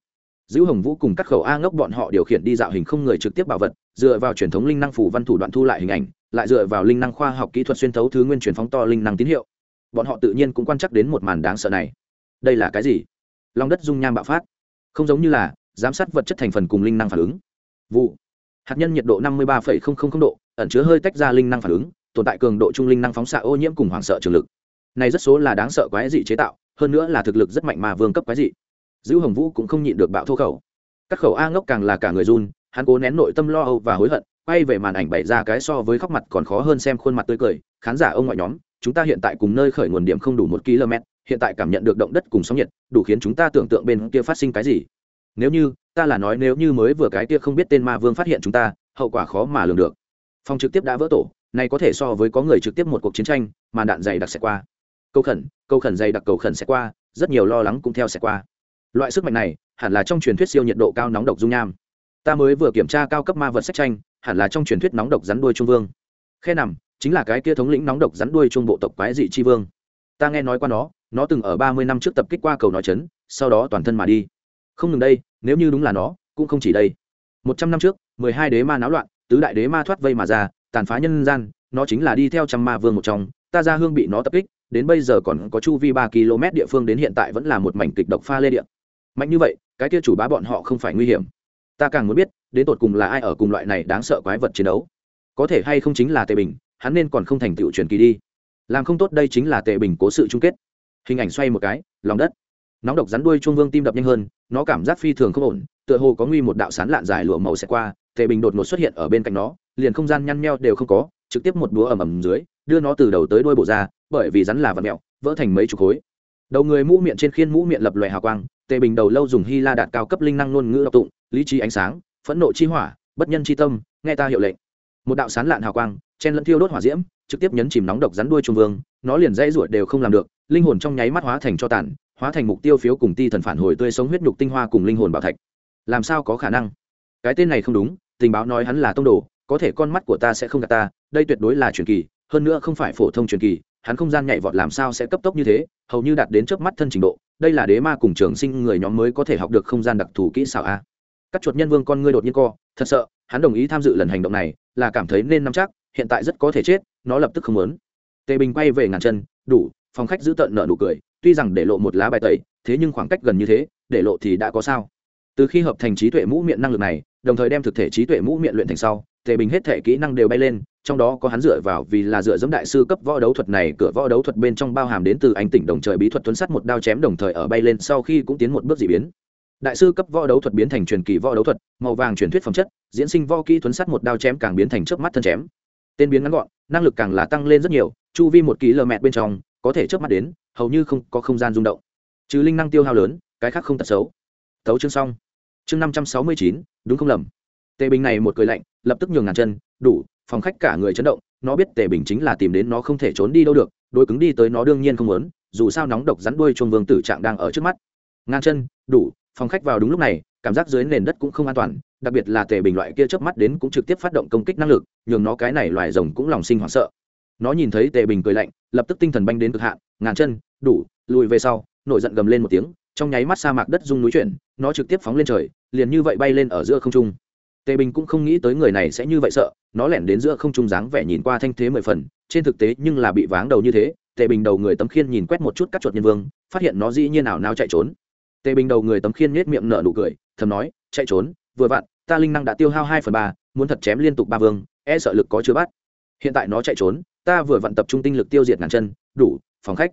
Giữ hồng vũ cùng các khẩu a ngốc bọn họ điều khiển đi dạo hình không người trực tiếp bảo vật, dựa vào truyền thống linh năng phủ văn thủ đoạn thu lại hình ảnh, lại dựa vào linh năng khoa học kỹ thuật xuyên thấu thứ nguyên truyền phóng to linh năng tín hiệu bọn họ tự nhiên cũng quan chắc đến một màn đáng sợ này. Đây là cái gì? Lòng đất dung nham bạo phát. Không giống như là giám sát vật chất thành phần cùng linh năng phản ứng. Vụ. Hạt nhân nhiệt độ năm mươi ba độ, ẩn chứa hơi tách ra linh năng phản ứng, tồn tại cường độ trung linh năng phóng xạ ô nhiễm cùng hoảng sợ trường lực. Này rất số là đáng sợ quái dị chế tạo, hơn nữa là thực lực rất mạnh mà vương cấp quái dị. Giữ hồng vũ cũng không nhịn được bạo thô khẩu. Các khẩu a ngốc càng là cả người run, hắn cố nén nội tâm lo âu và hối hận, quay về màn ảnh bày ra cái so với khóc mặt còn khó hơn xem khuôn mặt tươi cười, khán giả ông ngoại nhóm chúng ta hiện tại cùng nơi khởi nguồn điểm không đủ một km, hiện tại cảm nhận được động đất cùng sóng nhiệt, đủ khiến chúng ta tưởng tượng bên kia phát sinh cái gì. Nếu như, ta là nói nếu như mới vừa cái kia không biết tên ma vương phát hiện chúng ta, hậu quả khó mà lường được. Phòng trực tiếp đã vỡ tổ, này có thể so với có người trực tiếp một cuộc chiến tranh, mà đạn dày đặc sẽ qua. Câu khẩn câu khẩn dày đặc cầu khẩn sẽ qua, rất nhiều lo lắng cũng theo sẽ qua. Loại sức mạnh này, hẳn là trong truyền thuyết siêu nhiệt độ cao nóng độc dung nham. Ta mới vừa kiểm tra cao cấp ma vật sách tranh, hẳn là trong truyền thuyết nóng độc rắn đuôi trung vương. Khe nằm chính là cái kia thống lĩnh nóng độc rắn đuôi trung bộ tộc quái dị tri vương. Ta nghe nói qua nó nó từng ở ba mươi năm trước tập kích qua cầu nói chấn, sau đó toàn thân mà đi. Không ngừng đây, nếu như đúng là nó, cũng không chỉ đây. Một trăm năm trước, mười hai đế ma náo loạn, tứ đại đế ma thoát vây mà ra, tàn phá nhân gian, nó chính là đi theo trăm ma vương một trong, ta ra hương bị nó tập kích, đến bây giờ còn có chu vi ba km địa phương đến hiện tại vẫn là một mảnh kịch độc pha lê điện mạnh như vậy, cái kia chủ bá bọn họ không phải nguy hiểm. Ta càng muốn biết, đến tột cùng là ai ở cùng loại này đáng sợ quái vật chiến đấu. Có thể hay không chính là tề bình hắn nên còn không thành tựu truyền kỳ đi. Làm không tốt đây chính là tệ bình cố sự chung kết. Hình ảnh xoay một cái, lòng đất. Nóng độc rắn đuôi chuông vương tim đập nhanh hơn, nó cảm giác phi thường không ổn, tựa hồ có nguy một đạo sán lạn dài lụa màu sẽ qua, tệ bình đột ngột xuất hiện ở bên cạnh nó, liền không gian nhăn nheo đều không có, trực tiếp một búa ầm ầm dưới, đưa nó từ đầu tới đuôi bộ ra, bởi vì rắn là vật mẹo, vỡ thành mấy chục khối. Đầu người mũ miệng trên khiên mũ miệng lập loè hào quang, tệ bình đầu lâu dùng hy la đạt cao cấp linh năng ngôn ngữ đọc tụng, lý trí ánh sáng, phẫn nộ chi hỏa, bất nhân chi tâm, nghe ta hiệu lệnh. Một đạo sán lạn hào quang chen lẫn thiêu đốt hỏa diễm, trực tiếp nhấn chìm nóng độc rắn đuôi trung vương, nó liền dãy ruột đều không làm được, linh hồn trong nháy mắt hóa thành cho tàn, hóa thành mục tiêu phiếu cùng ti thần phản hồi tươi sống huyết nhục tinh hoa cùng linh hồn bảo thạch. Làm sao có khả năng? Cái tên này không đúng, tình báo nói hắn là tông đồ, có thể con mắt của ta sẽ không gạt ta, đây tuyệt đối là truyền kỳ, hơn nữa không phải phổ thông truyền kỳ, hắn không gian nhảy vọt làm sao sẽ cấp tốc như thế, hầu như đạt đến trước mắt thân trình độ, đây là đế ma cùng trường sinh người nhóm mới có thể học được không gian đặc thù kỹ xảo a. Các chuột nhân vương con ngươi đột nhiên co, thật sợ, hắn đồng ý tham dự lần hành động này, là cảm thấy nên nắm chắc hiện tại rất có thể chết, nó lập tức không muốn. Tề bình quay về ngàn chân, đủ, phòng khách giữ tận nợ nụ cười, tuy rằng để lộ một lá bài tẩy, thế nhưng khoảng cách gần như thế, để lộ thì đã có sao. Từ khi hợp thành trí tuệ mũ miệng năng lực này, đồng thời đem thực thể trí tuệ mũ miệng luyện thành sau, tề bình hết thể kỹ năng đều bay lên, trong đó có hắn dựa vào vì là dựa dẫm đại sư cấp võ đấu thuật này, cửa võ đấu thuật bên trong bao hàm đến từ anh tỉnh đồng trời bí thuật tuấn sắt một đao chém đồng thời ở bay lên sau khi cũng tiến một bước d ị biến. Đại sư cấp võ đấu thuật biến thành truyền kỳ võ đấu thuật, màu vàng truyền thuyết phẩm chất, diễn sinh võ kỹ tuấn sắt một đao chém càng biến thành trước mắt thân chém tên biến ngắn gọn, năng lực càng là tăng lên rất nhiều, chu vi một ký lờ mẹ bên trong, có thể trước mắt đến, hầu như không có không gian rung động. Trừ linh năng tiêu hao lớn, cái khác không tật xấu. Thấu chương xong. Chương năm trăm sáu mươi chín, đúng không lầm. Tề bình này một cười lạnh, lập tức nhường ngàn chân, đủ, phòng khách cả người chấn động, nó biết tề bình chính là tìm đến nó không thể trốn đi đâu được đôi cứng đi tới nó đương nhiên không muốn, dù sao nóng độc rắn đuôi chuông vương tử trạng đang ở trước mắt. Ngàn chân, đủ, phòng khách vào đúng lúc này, cảm giác dưới nền đất cũng không an toàn đặc biệt là tề bình loại kia chớp mắt đến cũng trực tiếp phát động công kích năng lực, nhường nó cái này loài rồng cũng lòng sinh hoảng sợ. Nó nhìn thấy tề bình cười lạnh, lập tức tinh thần banh đến cực hạn, ngàn chân, đủ, lùi về sau, nổi giận gầm lên một tiếng, trong nháy mắt sa mạc đất rung núi chuyển, nó trực tiếp phóng lên trời, liền như vậy bay lên ở giữa không trung. Tề bình cũng không nghĩ tới người này sẽ như vậy sợ, nó lẻn đến giữa không trung dáng vẻ nhìn qua thanh thế mười phần, trên thực tế nhưng là bị váng đầu như thế, tề bình đầu người tấm khiên nhìn quét một chút các chuột nhân vương, phát hiện nó dĩ nhiên nào nào chạy trốn. Tề bình đầu người tấm khiên nhếch miệng nở nụ cười, thầm nói, chạy trốn, vừa vặn ta linh năng đã tiêu hao hai phần ba, muốn thật chém liên tục ba vương e sợ lực có chưa bắt. Hiện tại nó chạy trốn, ta vừa vận tập trung tinh lực tiêu diệt ngàn chân, đủ, phòng khách.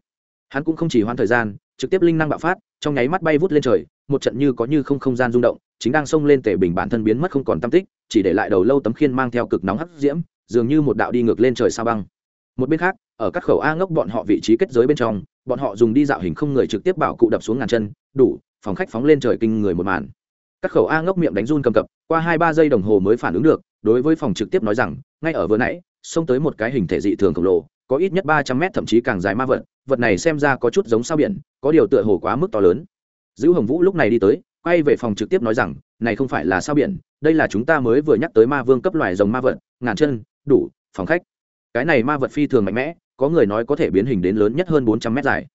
Hắn cũng không chỉ hoãn thời gian, trực tiếp linh năng bạo phát, trong nháy mắt bay vút lên trời, một trận như có như không không gian rung động, chính đang xông lên tề bình bản thân biến mất không còn tâm tích, chỉ để lại đầu lâu tấm khiên mang theo cực nóng hấp diễm, dường như một đạo đi ngược lên trời sao băng. Một bên khác, ở các khẩu a ngốc bọn họ vị trí kết giới bên trong, bọn họ dùng đi dạo hình không người trực tiếp bảo cụ đập xuống ngàn chân, đủ, phòng khách phóng lên trời kinh người một màn các khẩu a ngốc miệng đánh run cầm cập, qua hai ba giây đồng hồ mới phản ứng được, đối với phòng trực tiếp nói rằng, ngay ở vừa nãy, xông tới một cái hình thể dị thường khổng lồ, có ít nhất ba trăm mét thậm chí càng dài ma vật vật này xem ra có chút giống sao biển, có điều tựa hồ quá mức to lớn. Dữ hồng vũ lúc này đi tới, quay về phòng trực tiếp nói rằng, này không phải là sao biển, đây là chúng ta mới vừa nhắc tới ma vương cấp loài rồng ma vật, ngàn chân, đủ, phòng khách. Cái này ma vật phi thường mạnh mẽ, có người nói có thể biến hình đến lớn nhất hơn bốn trăm mét dài.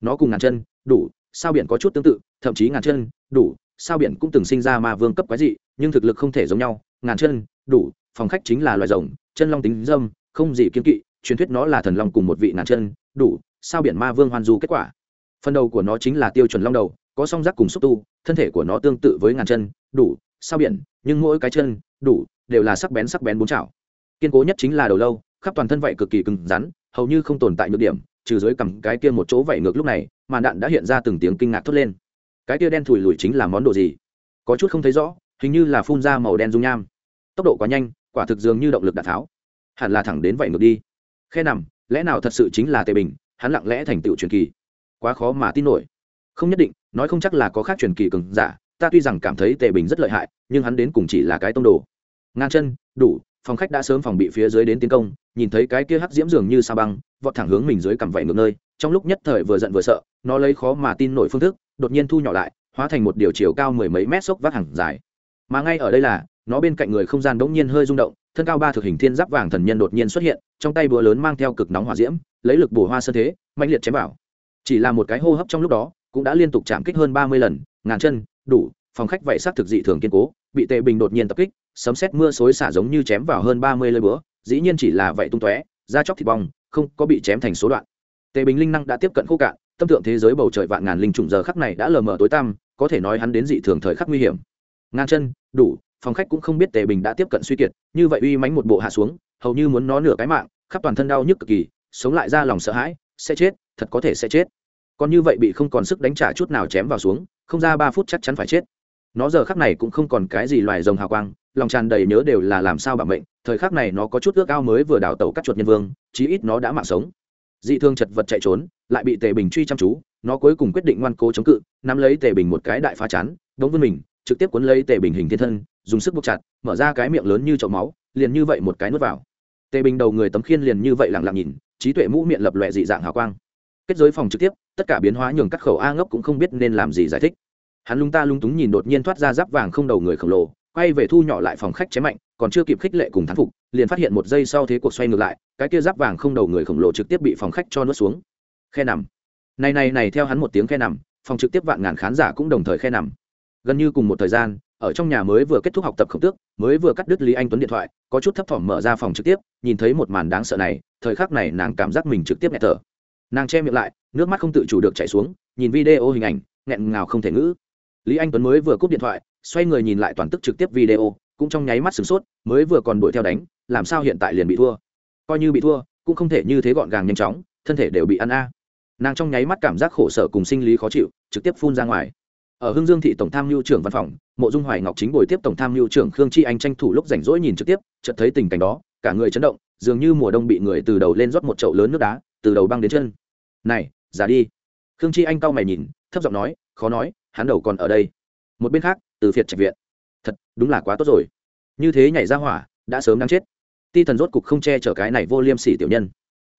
Nó cùng ngàn chân, đủ, sao biển có chút tương tự, thậm chí ngàn chân, đủ sao biển cũng từng sinh ra ma vương cấp quái dị, nhưng thực lực không thể giống nhau, ngàn chân, đủ, phòng khách chính là loài rồng, chân long tính dâm, không gì kiên kỵ, truyền thuyết nó là thần long cùng một vị ngàn chân, đủ, sao biển ma vương hoan du kết quả. Phần đầu của nó chính là tiêu chuẩn long đầu, có song giác cùng xúc tu, thân thể của nó tương tự với ngàn chân, đủ, sao biển, nhưng mỗi cái chân, đủ, đều là sắc bén sắc bén bốn chảo. Kiên cố nhất chính là đầu lâu, khắp toàn thân vậy cực kỳ cứng rắn, hầu như không tồn tại nhược điểm, trừ dưới cầm cái kia một chỗ vảy ngược lúc này, màn đạn đã hiện ra từng tiếng kinh ngạc thốt lên cái kia đen thùi lùi chính là món đồ gì? Có chút không thấy rõ, hình như là phun ra màu đen dung nham. Tốc độ quá nhanh, quả thực dường như động lực đạn tháo. Hẳn là thẳng đến vậy ngược đi. Khe nằm, lẽ nào thật sự chính là tề bình, hắn lặng lẽ thành tựu truyền kỳ. Quá khó mà tin nổi. Không nhất định, nói không chắc là có khác truyền kỳ cường giả. Ta tuy rằng cảm thấy tề bình rất lợi hại, nhưng hắn đến cùng chỉ là cái tông đồ. Ngang chân, đủ phòng khách đã sớm phòng bị phía dưới đến tiến công, nhìn thấy cái kia hắc diễm dường như sa băng, vọt thẳng hướng mình dưới cầm vảy ngược nơi, trong lúc nhất thời vừa giận vừa sợ, nó lấy khó mà tin nổi phương thức, đột nhiên thu nhỏ lại, hóa thành một điều chiều cao mười mấy mét xốc vác hàng dài. Mà ngay ở đây là, nó bên cạnh người không gian đống nhiên hơi rung động, thân cao ba thực hình thiên giáp vàng thần nhân đột nhiên xuất hiện, trong tay búa lớn mang theo cực nóng hỏa diễm, lấy lực bổ hoa sơ thế mạnh liệt chém vào. Chỉ là một cái hô hấp trong lúc đó, cũng đã liên tục chạm kích hơn ba mươi lần, ngàn chân, đủ, phòng khách vậy sát thực dị thường kiên cố, bị tệ bình đột nhiên tập kích sấm sét mưa xối xả giống như chém vào hơn ba mươi lơi búa, dĩ nhiên chỉ là vậy tung tóe, da chóc thịt bong, không có bị chém thành số đoạn. Tề bình linh năng đã tiếp cận khô cạn, tâm tượng thế giới bầu trời vạn ngàn linh trùng giờ khắc này đã lờ mờ tối tăm, có thể nói hắn đến dị thường thời khắc nguy hiểm. Ngang chân, đủ, phòng khách cũng không biết tề bình đã tiếp cận suy kiệt, như vậy uy mánh một bộ hạ xuống, hầu như muốn nó nửa cái mạng, khắp toàn thân đau nhức cực kỳ, sống lại ra lòng sợ hãi, sẽ chết, thật có thể sẽ chết. Còn như vậy bị không còn sức đánh trả chút nào chém vào xuống, không ra ba phút chắc chắn phải chết nó giờ khắc này cũng không còn cái gì loài rồng hào quang lòng tràn đầy nhớ đều là làm sao bảo mệnh thời khắc này nó có chút ước ao mới vừa đào tẩu các chuột nhân vương chí ít nó đã mạng sống. Dị thương chật vật chạy trốn lại bị tề bình truy chăm chú nó cuối cùng quyết định ngoan cố chống cự nắm lấy tề bình một cái đại phá chán, đống vươn mình trực tiếp cuốn lấy tề bình hình thiên thân dùng sức buộc chặt mở ra cái miệng lớn như chậu máu liền như vậy một cái nuốt vào. Tề bình đầu người tấm khiên liền như vậy lặng lặng nhìn trí tuệ mũ miệng lập lòe dị dạng hào quang. Kết giới phòng trực tiếp tất cả biến hóa nhường các khẩu a ngốc cũng không biết nên làm gì giải thích hắn lung ta lung túng nhìn đột nhiên thoát ra giáp vàng không đầu người khổng lồ, quay về thu nhỏ lại phòng khách chém mạnh, còn chưa kịp khích lệ cùng thán phục, liền phát hiện một giây sau thế cuộc xoay ngược lại, cái kia giáp vàng không đầu người khổng lồ trực tiếp bị phòng khách cho nuốt xuống. Khe nằm. Này này này, theo hắn một tiếng khe nằm, phòng trực tiếp vạn ngàn khán giả cũng đồng thời khe nằm. Gần như cùng một thời gian, ở trong nhà mới vừa kết thúc học tập khổng tước, mới vừa cắt đứt lý anh tuấn điện thoại, có chút thấp thỏm mở ra phòng trực tiếp, nhìn thấy một màn đáng sợ này, thời khắc này nàng cảm giác mình trực tiếp nghẹt thở. Nàng che miệng lại, nước mắt không tự chủ được chảy xuống, nhìn video hình ảnh, nghẹn ngào không thể ngữ lý anh tuấn mới vừa cúp điện thoại, xoay người nhìn lại toàn tức trực tiếp video, cũng trong nháy mắt sửng sốt, mới vừa còn đuổi theo đánh, làm sao hiện tại liền bị thua? Coi như bị thua, cũng không thể như thế gọn gàng nhanh chóng, thân thể đều bị ăn a. Nàng trong nháy mắt cảm giác khổ sở cùng sinh lý khó chịu, trực tiếp phun ra ngoài. Ở hưng dương thị tổng tham mưu trưởng văn phòng, mộ dung hoài ngọc chính buổi tiếp tổng tham mưu trưởng khương chi anh tranh thủ lúc rảnh rỗi nhìn trực tiếp, chợt thấy tình cảnh đó, cả người chấn động, dường như mùa đông bị người từ đầu lên rót một chậu lớn nước đá, từ đầu băng đến chân. Này giả đi. Khương chi anh cau mày nhìn, thấp giọng nói, khó nói hắn đầu còn ở đây. Một bên khác, từ phiệt trạch viện. Thật, đúng là quá tốt rồi. Như thế nhảy ra hỏa, đã sớm đáng chết. Ti thần rốt cục không che chở cái này vô liêm sỉ tiểu nhân.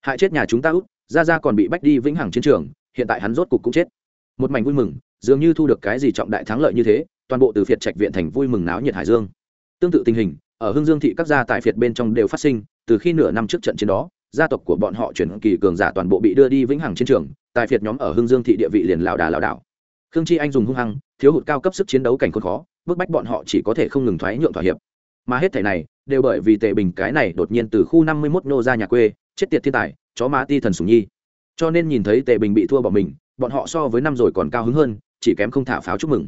Hại chết nhà chúng ta út, ra ra còn bị bách đi vĩnh hằng chiến trường, hiện tại hắn rốt cục cũng chết. Một mảnh vui mừng, dường như thu được cái gì trọng đại thắng lợi như thế, toàn bộ từ phiệt trạch viện thành vui mừng náo nhiệt hải dương. Tương tự tình hình, ở hương dương thị các gia tại phiệt bên trong đều phát sinh, từ khi nửa năm trước trận chiến đó, gia tộc của bọn họ chuyển kỳ cường giả toàn bộ bị đưa đi vĩnh hằng chiến trường, tại phiệt nhóm ở hương dương thị địa vị liền lảo đà lảo đảo khương chi anh dùng hung hăng, thiếu hụt cao cấp sức chiến đấu cảnh khốn khó, bức bách bọn họ chỉ có thể không ngừng thoái nhượng thỏa hiệp. Mà hết thể này, đều bởi vì tề bình cái này đột nhiên từ khu năm mươi 51 nô ra nhà quê, chết tiệt thiên tài, chó má ti thần sùng nhi. Cho nên nhìn thấy tề bình bị thua bỏ mình, bọn họ so với năm rồi còn cao hứng hơn, chỉ kém không thả pháo chúc mừng.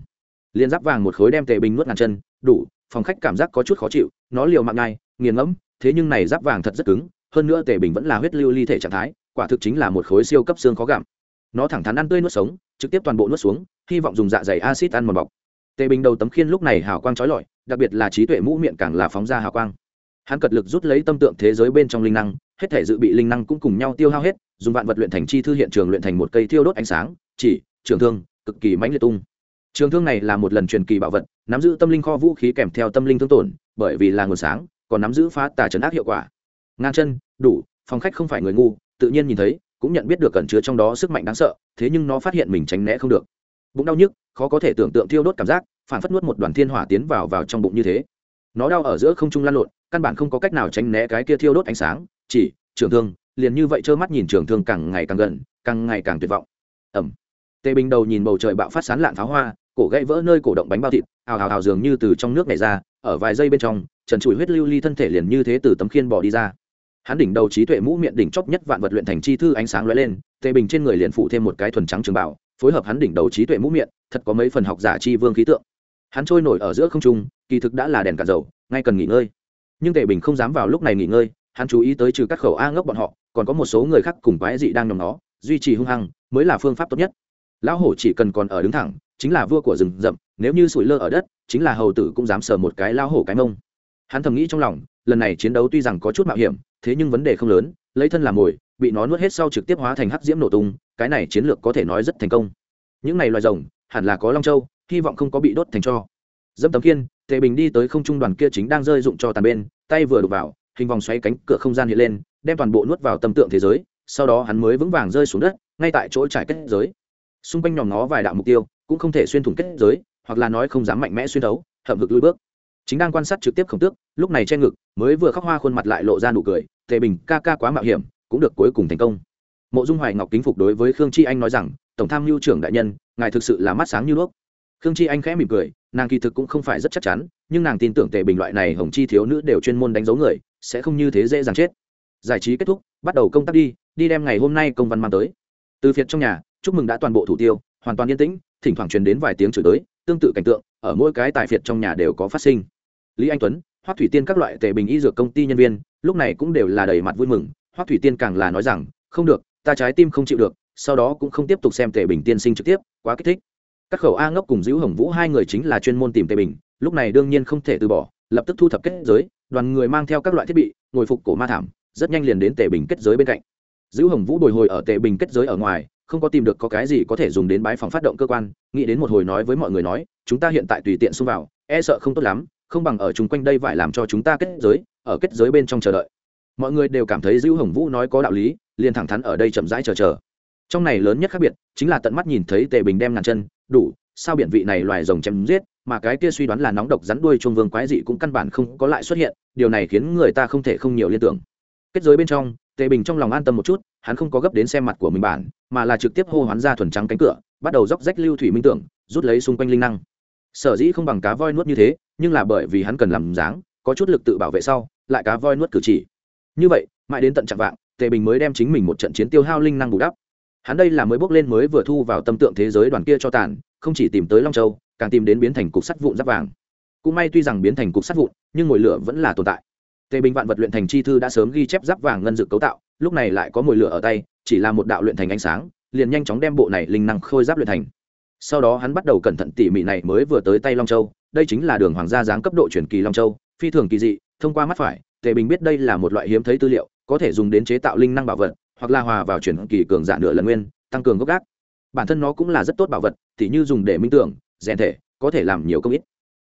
Liên giáp vàng một khối đem tề bình nuốt ngàn chân, đủ, phòng khách cảm giác có chút khó chịu, nó liều mạng ngay, nghiền ngẫm, thế nhưng này giáp vàng thật rất cứng, hơn nữa tề bình vẫn là huyết lưu ly thể trạng thái, quả thực chính là một khối siêu cấp xương khó gặm nó thẳng thắn ăn tươi nuốt sống, trực tiếp toàn bộ nuốt xuống, hy vọng dùng dạ dày acid ăn mòn bọc. Tề bình đầu tấm khiên lúc này hào quang trói lọi, đặc biệt là trí tuệ mũ miệng càng là phóng ra hào quang. Hắn cật lực rút lấy tâm tượng thế giới bên trong linh năng, hết thể dự bị linh năng cũng cùng nhau tiêu hao hết, dùng vạn vật luyện thành chi thư hiện trường luyện thành một cây thiêu đốt ánh sáng, chỉ, trường thương, cực kỳ mãnh liệt tung. Trường thương này là một lần truyền kỳ bảo vật, nắm giữ tâm linh kho vũ khí kèm theo tâm linh thương tổn, bởi vì là nguồn sáng, còn nắm giữ phá tà trấn ác hiệu quả. Ngang chân, đủ, phòng khách không phải người ngu, tự nhiên nhìn thấy cũng nhận biết được cẩn chứa trong đó sức mạnh đáng sợ, thế nhưng nó phát hiện mình tránh né không được. Bụng đau nhức, khó có thể tưởng tượng thiêu đốt cảm giác, phản phất nuốt một đoàn thiên hỏa tiến vào vào trong bụng như thế. Nó đau ở giữa không trung lan lộn, căn bản không có cách nào tránh né cái kia thiêu đốt ánh sáng, chỉ, trường thương, liền như vậy trơ mắt nhìn trường thương càng ngày càng gần, càng ngày càng tuyệt vọng. Ẩm tề bình đầu nhìn bầu trời bạo phát sán lạn pháo hoa, cổ gãy vỡ nơi cổ động bánh bao thịt, ào ào ào dường như từ trong nước này ra, ở vài giây bên trong, trần trụi huyết lưu ly thân thể liền như thế từ tấm khiên bỏ đi ra hắn đỉnh đầu trí tuệ mũ miệng đỉnh chóp nhất vạn vật luyện thành chi thư ánh sáng lóe lên tề bình trên người liền phụ thêm một cái thuần trắng trường bảo, phối hợp hắn đỉnh đầu trí tuệ mũ miệng, thật có mấy phần học giả chi vương khí tượng. Hắn trôi nổi ở giữa không trung, kỳ thực đã là đèn cả dầu, ngay cần nghỉ ngơi. Nhưng tề bình không dám vào lúc này nghỉ ngơi, hắn chú ý tới trừ các khẩu a ngốc bọn họ, còn có một số người khác cùng quái dị đang nhòm nó duy trì hung hăng, mới là phương pháp tốt nhất. Lão hổ chỉ cần còn ở đứng thẳng, chính là vua của rừng rậm, nếu như sủi lơ ở đất, chính là hầu tử cũng dám sờ một cái lão hổ cái mông. Hắn thầm nghĩ trong lòng, lần này chiến đấu tuy rằng có chút mạo hiểm thế nhưng vấn đề không lớn, lấy thân làm mồi, bị nó nuốt hết sau trực tiếp hóa thành hắc diễm nổ tung, cái này chiến lược có thể nói rất thành công. Những này loài rồng, hẳn là có long châu, hy vọng không có bị đốt thành cho. Dẫm tấm kiên tề bình đi tới không trung đoàn kia chính đang rơi dụng cho tàn bên, tay vừa đục vào, hình vòng xoáy cánh cửa không gian hiện lên, đem toàn bộ nuốt vào tâm tượng thế giới, sau đó hắn mới vững vàng rơi xuống đất, ngay tại chỗ trải kết giới. Xung quanh nhòm ngó vài đạo mục tiêu, cũng không thể xuyên thủng kết giới, hoặc là nói không dám mạnh mẽ xuyên đấu, hậm hực lui bước chính đang quan sát trực tiếp khổng tước, lúc này che ngực, mới vừa khóc hoa khuôn mặt lại lộ ra nụ cười, tề bình, ca ca quá mạo hiểm, cũng được cuối cùng thành công. Mộ dung hoài ngọc kính phục đối với khương chi anh nói rằng, tổng tham mưu trưởng đại nhân, ngài thực sự là mắt sáng như đuốc. Khương chi anh khẽ mỉm cười, nàng kỳ thực cũng không phải rất chắc chắn, nhưng nàng tin tưởng tề bình loại này hồng chi thiếu nữ đều chuyên môn đánh dấu người, sẽ không như thế dễ dàng chết. Giải trí kết thúc, bắt đầu công tác đi đi đem ngày hôm nay công văn mang tới. Từ phiệt trong nhà, chúc mừng đã toàn bộ thủ tiêu, hoàn toàn yên tĩnh, thỉnh thoảng truyền đến vài tiếng chửi tới, tương tự cảnh tượng, ở mỗi cái tài phiệt trong nhà đều có phát sinh lý anh tuấn, hoắc thủy tiên các loại tề bình y dược công ty nhân viên, lúc này cũng đều là đầy mặt vui mừng. Hoắc thủy tiên càng là nói rằng, không được, ta trái tim không chịu được, sau đó cũng không tiếp tục xem tề bình tiên sinh trực tiếp, quá kích thích. Các khẩu a ngốc cùng dữ hồng vũ hai người chính là chuyên môn tìm tề bình, lúc này đương nhiên không thể từ bỏ, lập tức thu thập kết giới, đoàn người mang theo các loại thiết bị, ngồi phục cổ ma thảm, rất nhanh liền đến tề bình kết giới bên cạnh. Dữ hồng vũ bồi hồi ở tề bình kết giới ở ngoài, không có tìm được có cái gì có thể dùng đến bái phòng phát động cơ quan, nghĩ đến một hồi nói với mọi người nói, chúng ta hiện tại tùy tiện xông vào e sợ không tốt lắm không bằng ở chung quanh đây vải làm cho chúng ta kết giới, ở kết giới bên trong chờ đợi. Mọi người đều cảm thấy dữ hồng vũ nói có đạo lý, liền thẳng thắn ở đây chậm rãi chờ chờ. Trong này lớn nhất khác biệt, chính là tận mắt nhìn thấy tề bình đem ngàn chân, đủ, sao biển vị này loài rồng chém giết, mà cái kia suy đoán là nóng độc rắn đuôi chuông vương quái dị cũng căn bản không có lại xuất hiện, điều này khiến người ta không thể không nhiều liên tưởng. Kết giới bên trong, tề bình trong lòng an tâm một chút, hắn không có gấp đến xem mặt của mình bản, mà là trực tiếp hô hoán ra thuần trắng cánh cửa, bắt đầu dốc rách lưu thủy minh tưởng, rút lấy xung quanh linh năng. Sở dĩ không bằng cá voi nuốt như thế nhưng là bởi vì hắn cần làm dáng, có chút lực tự bảo vệ sau, lại cá voi nuốt cử chỉ. Như vậy, mãi đến tận trạng vạng, tề bình mới đem chính mình một trận chiến tiêu hao linh năng bù đắp. Hắn đây là mới bước lên mới vừa thu vào tâm tượng thế giới đoàn kia cho tàn, không chỉ tìm tới long châu, càng tìm đến biến thành cục sắt vụn giáp vàng. Cũng may tuy rằng biến thành cục sắt vụn, nhưng mồi lửa vẫn là tồn tại. Tề bình vạn vật luyện thành chi thư đã sớm ghi chép giáp vàng ngân dự cấu tạo, lúc này lại có mồi lửa ở tay, chỉ là một đạo luyện thành ánh sáng, liền nhanh chóng đem bộ này linh năng khôi giáp luyện thành sau đó hắn bắt đầu cẩn thận tỉ mỉ này mới vừa tới tay long châu. Đây chính là đường hoàng gia giáng cấp độ chuyển kỳ long châu, phi thường kỳ dị, thông qua mắt phải, tề bình biết đây là một loại hiếm thấy tư liệu, có thể dùng đến chế tạo linh năng bảo vật, hoặc là hòa vào chuyển kỳ cường giả nửa lần nguyên, tăng cường gốc gác. Bản thân nó cũng là rất tốt bảo vật thì như dùng để minh tưởng, rèn thể, có thể làm nhiều công ít.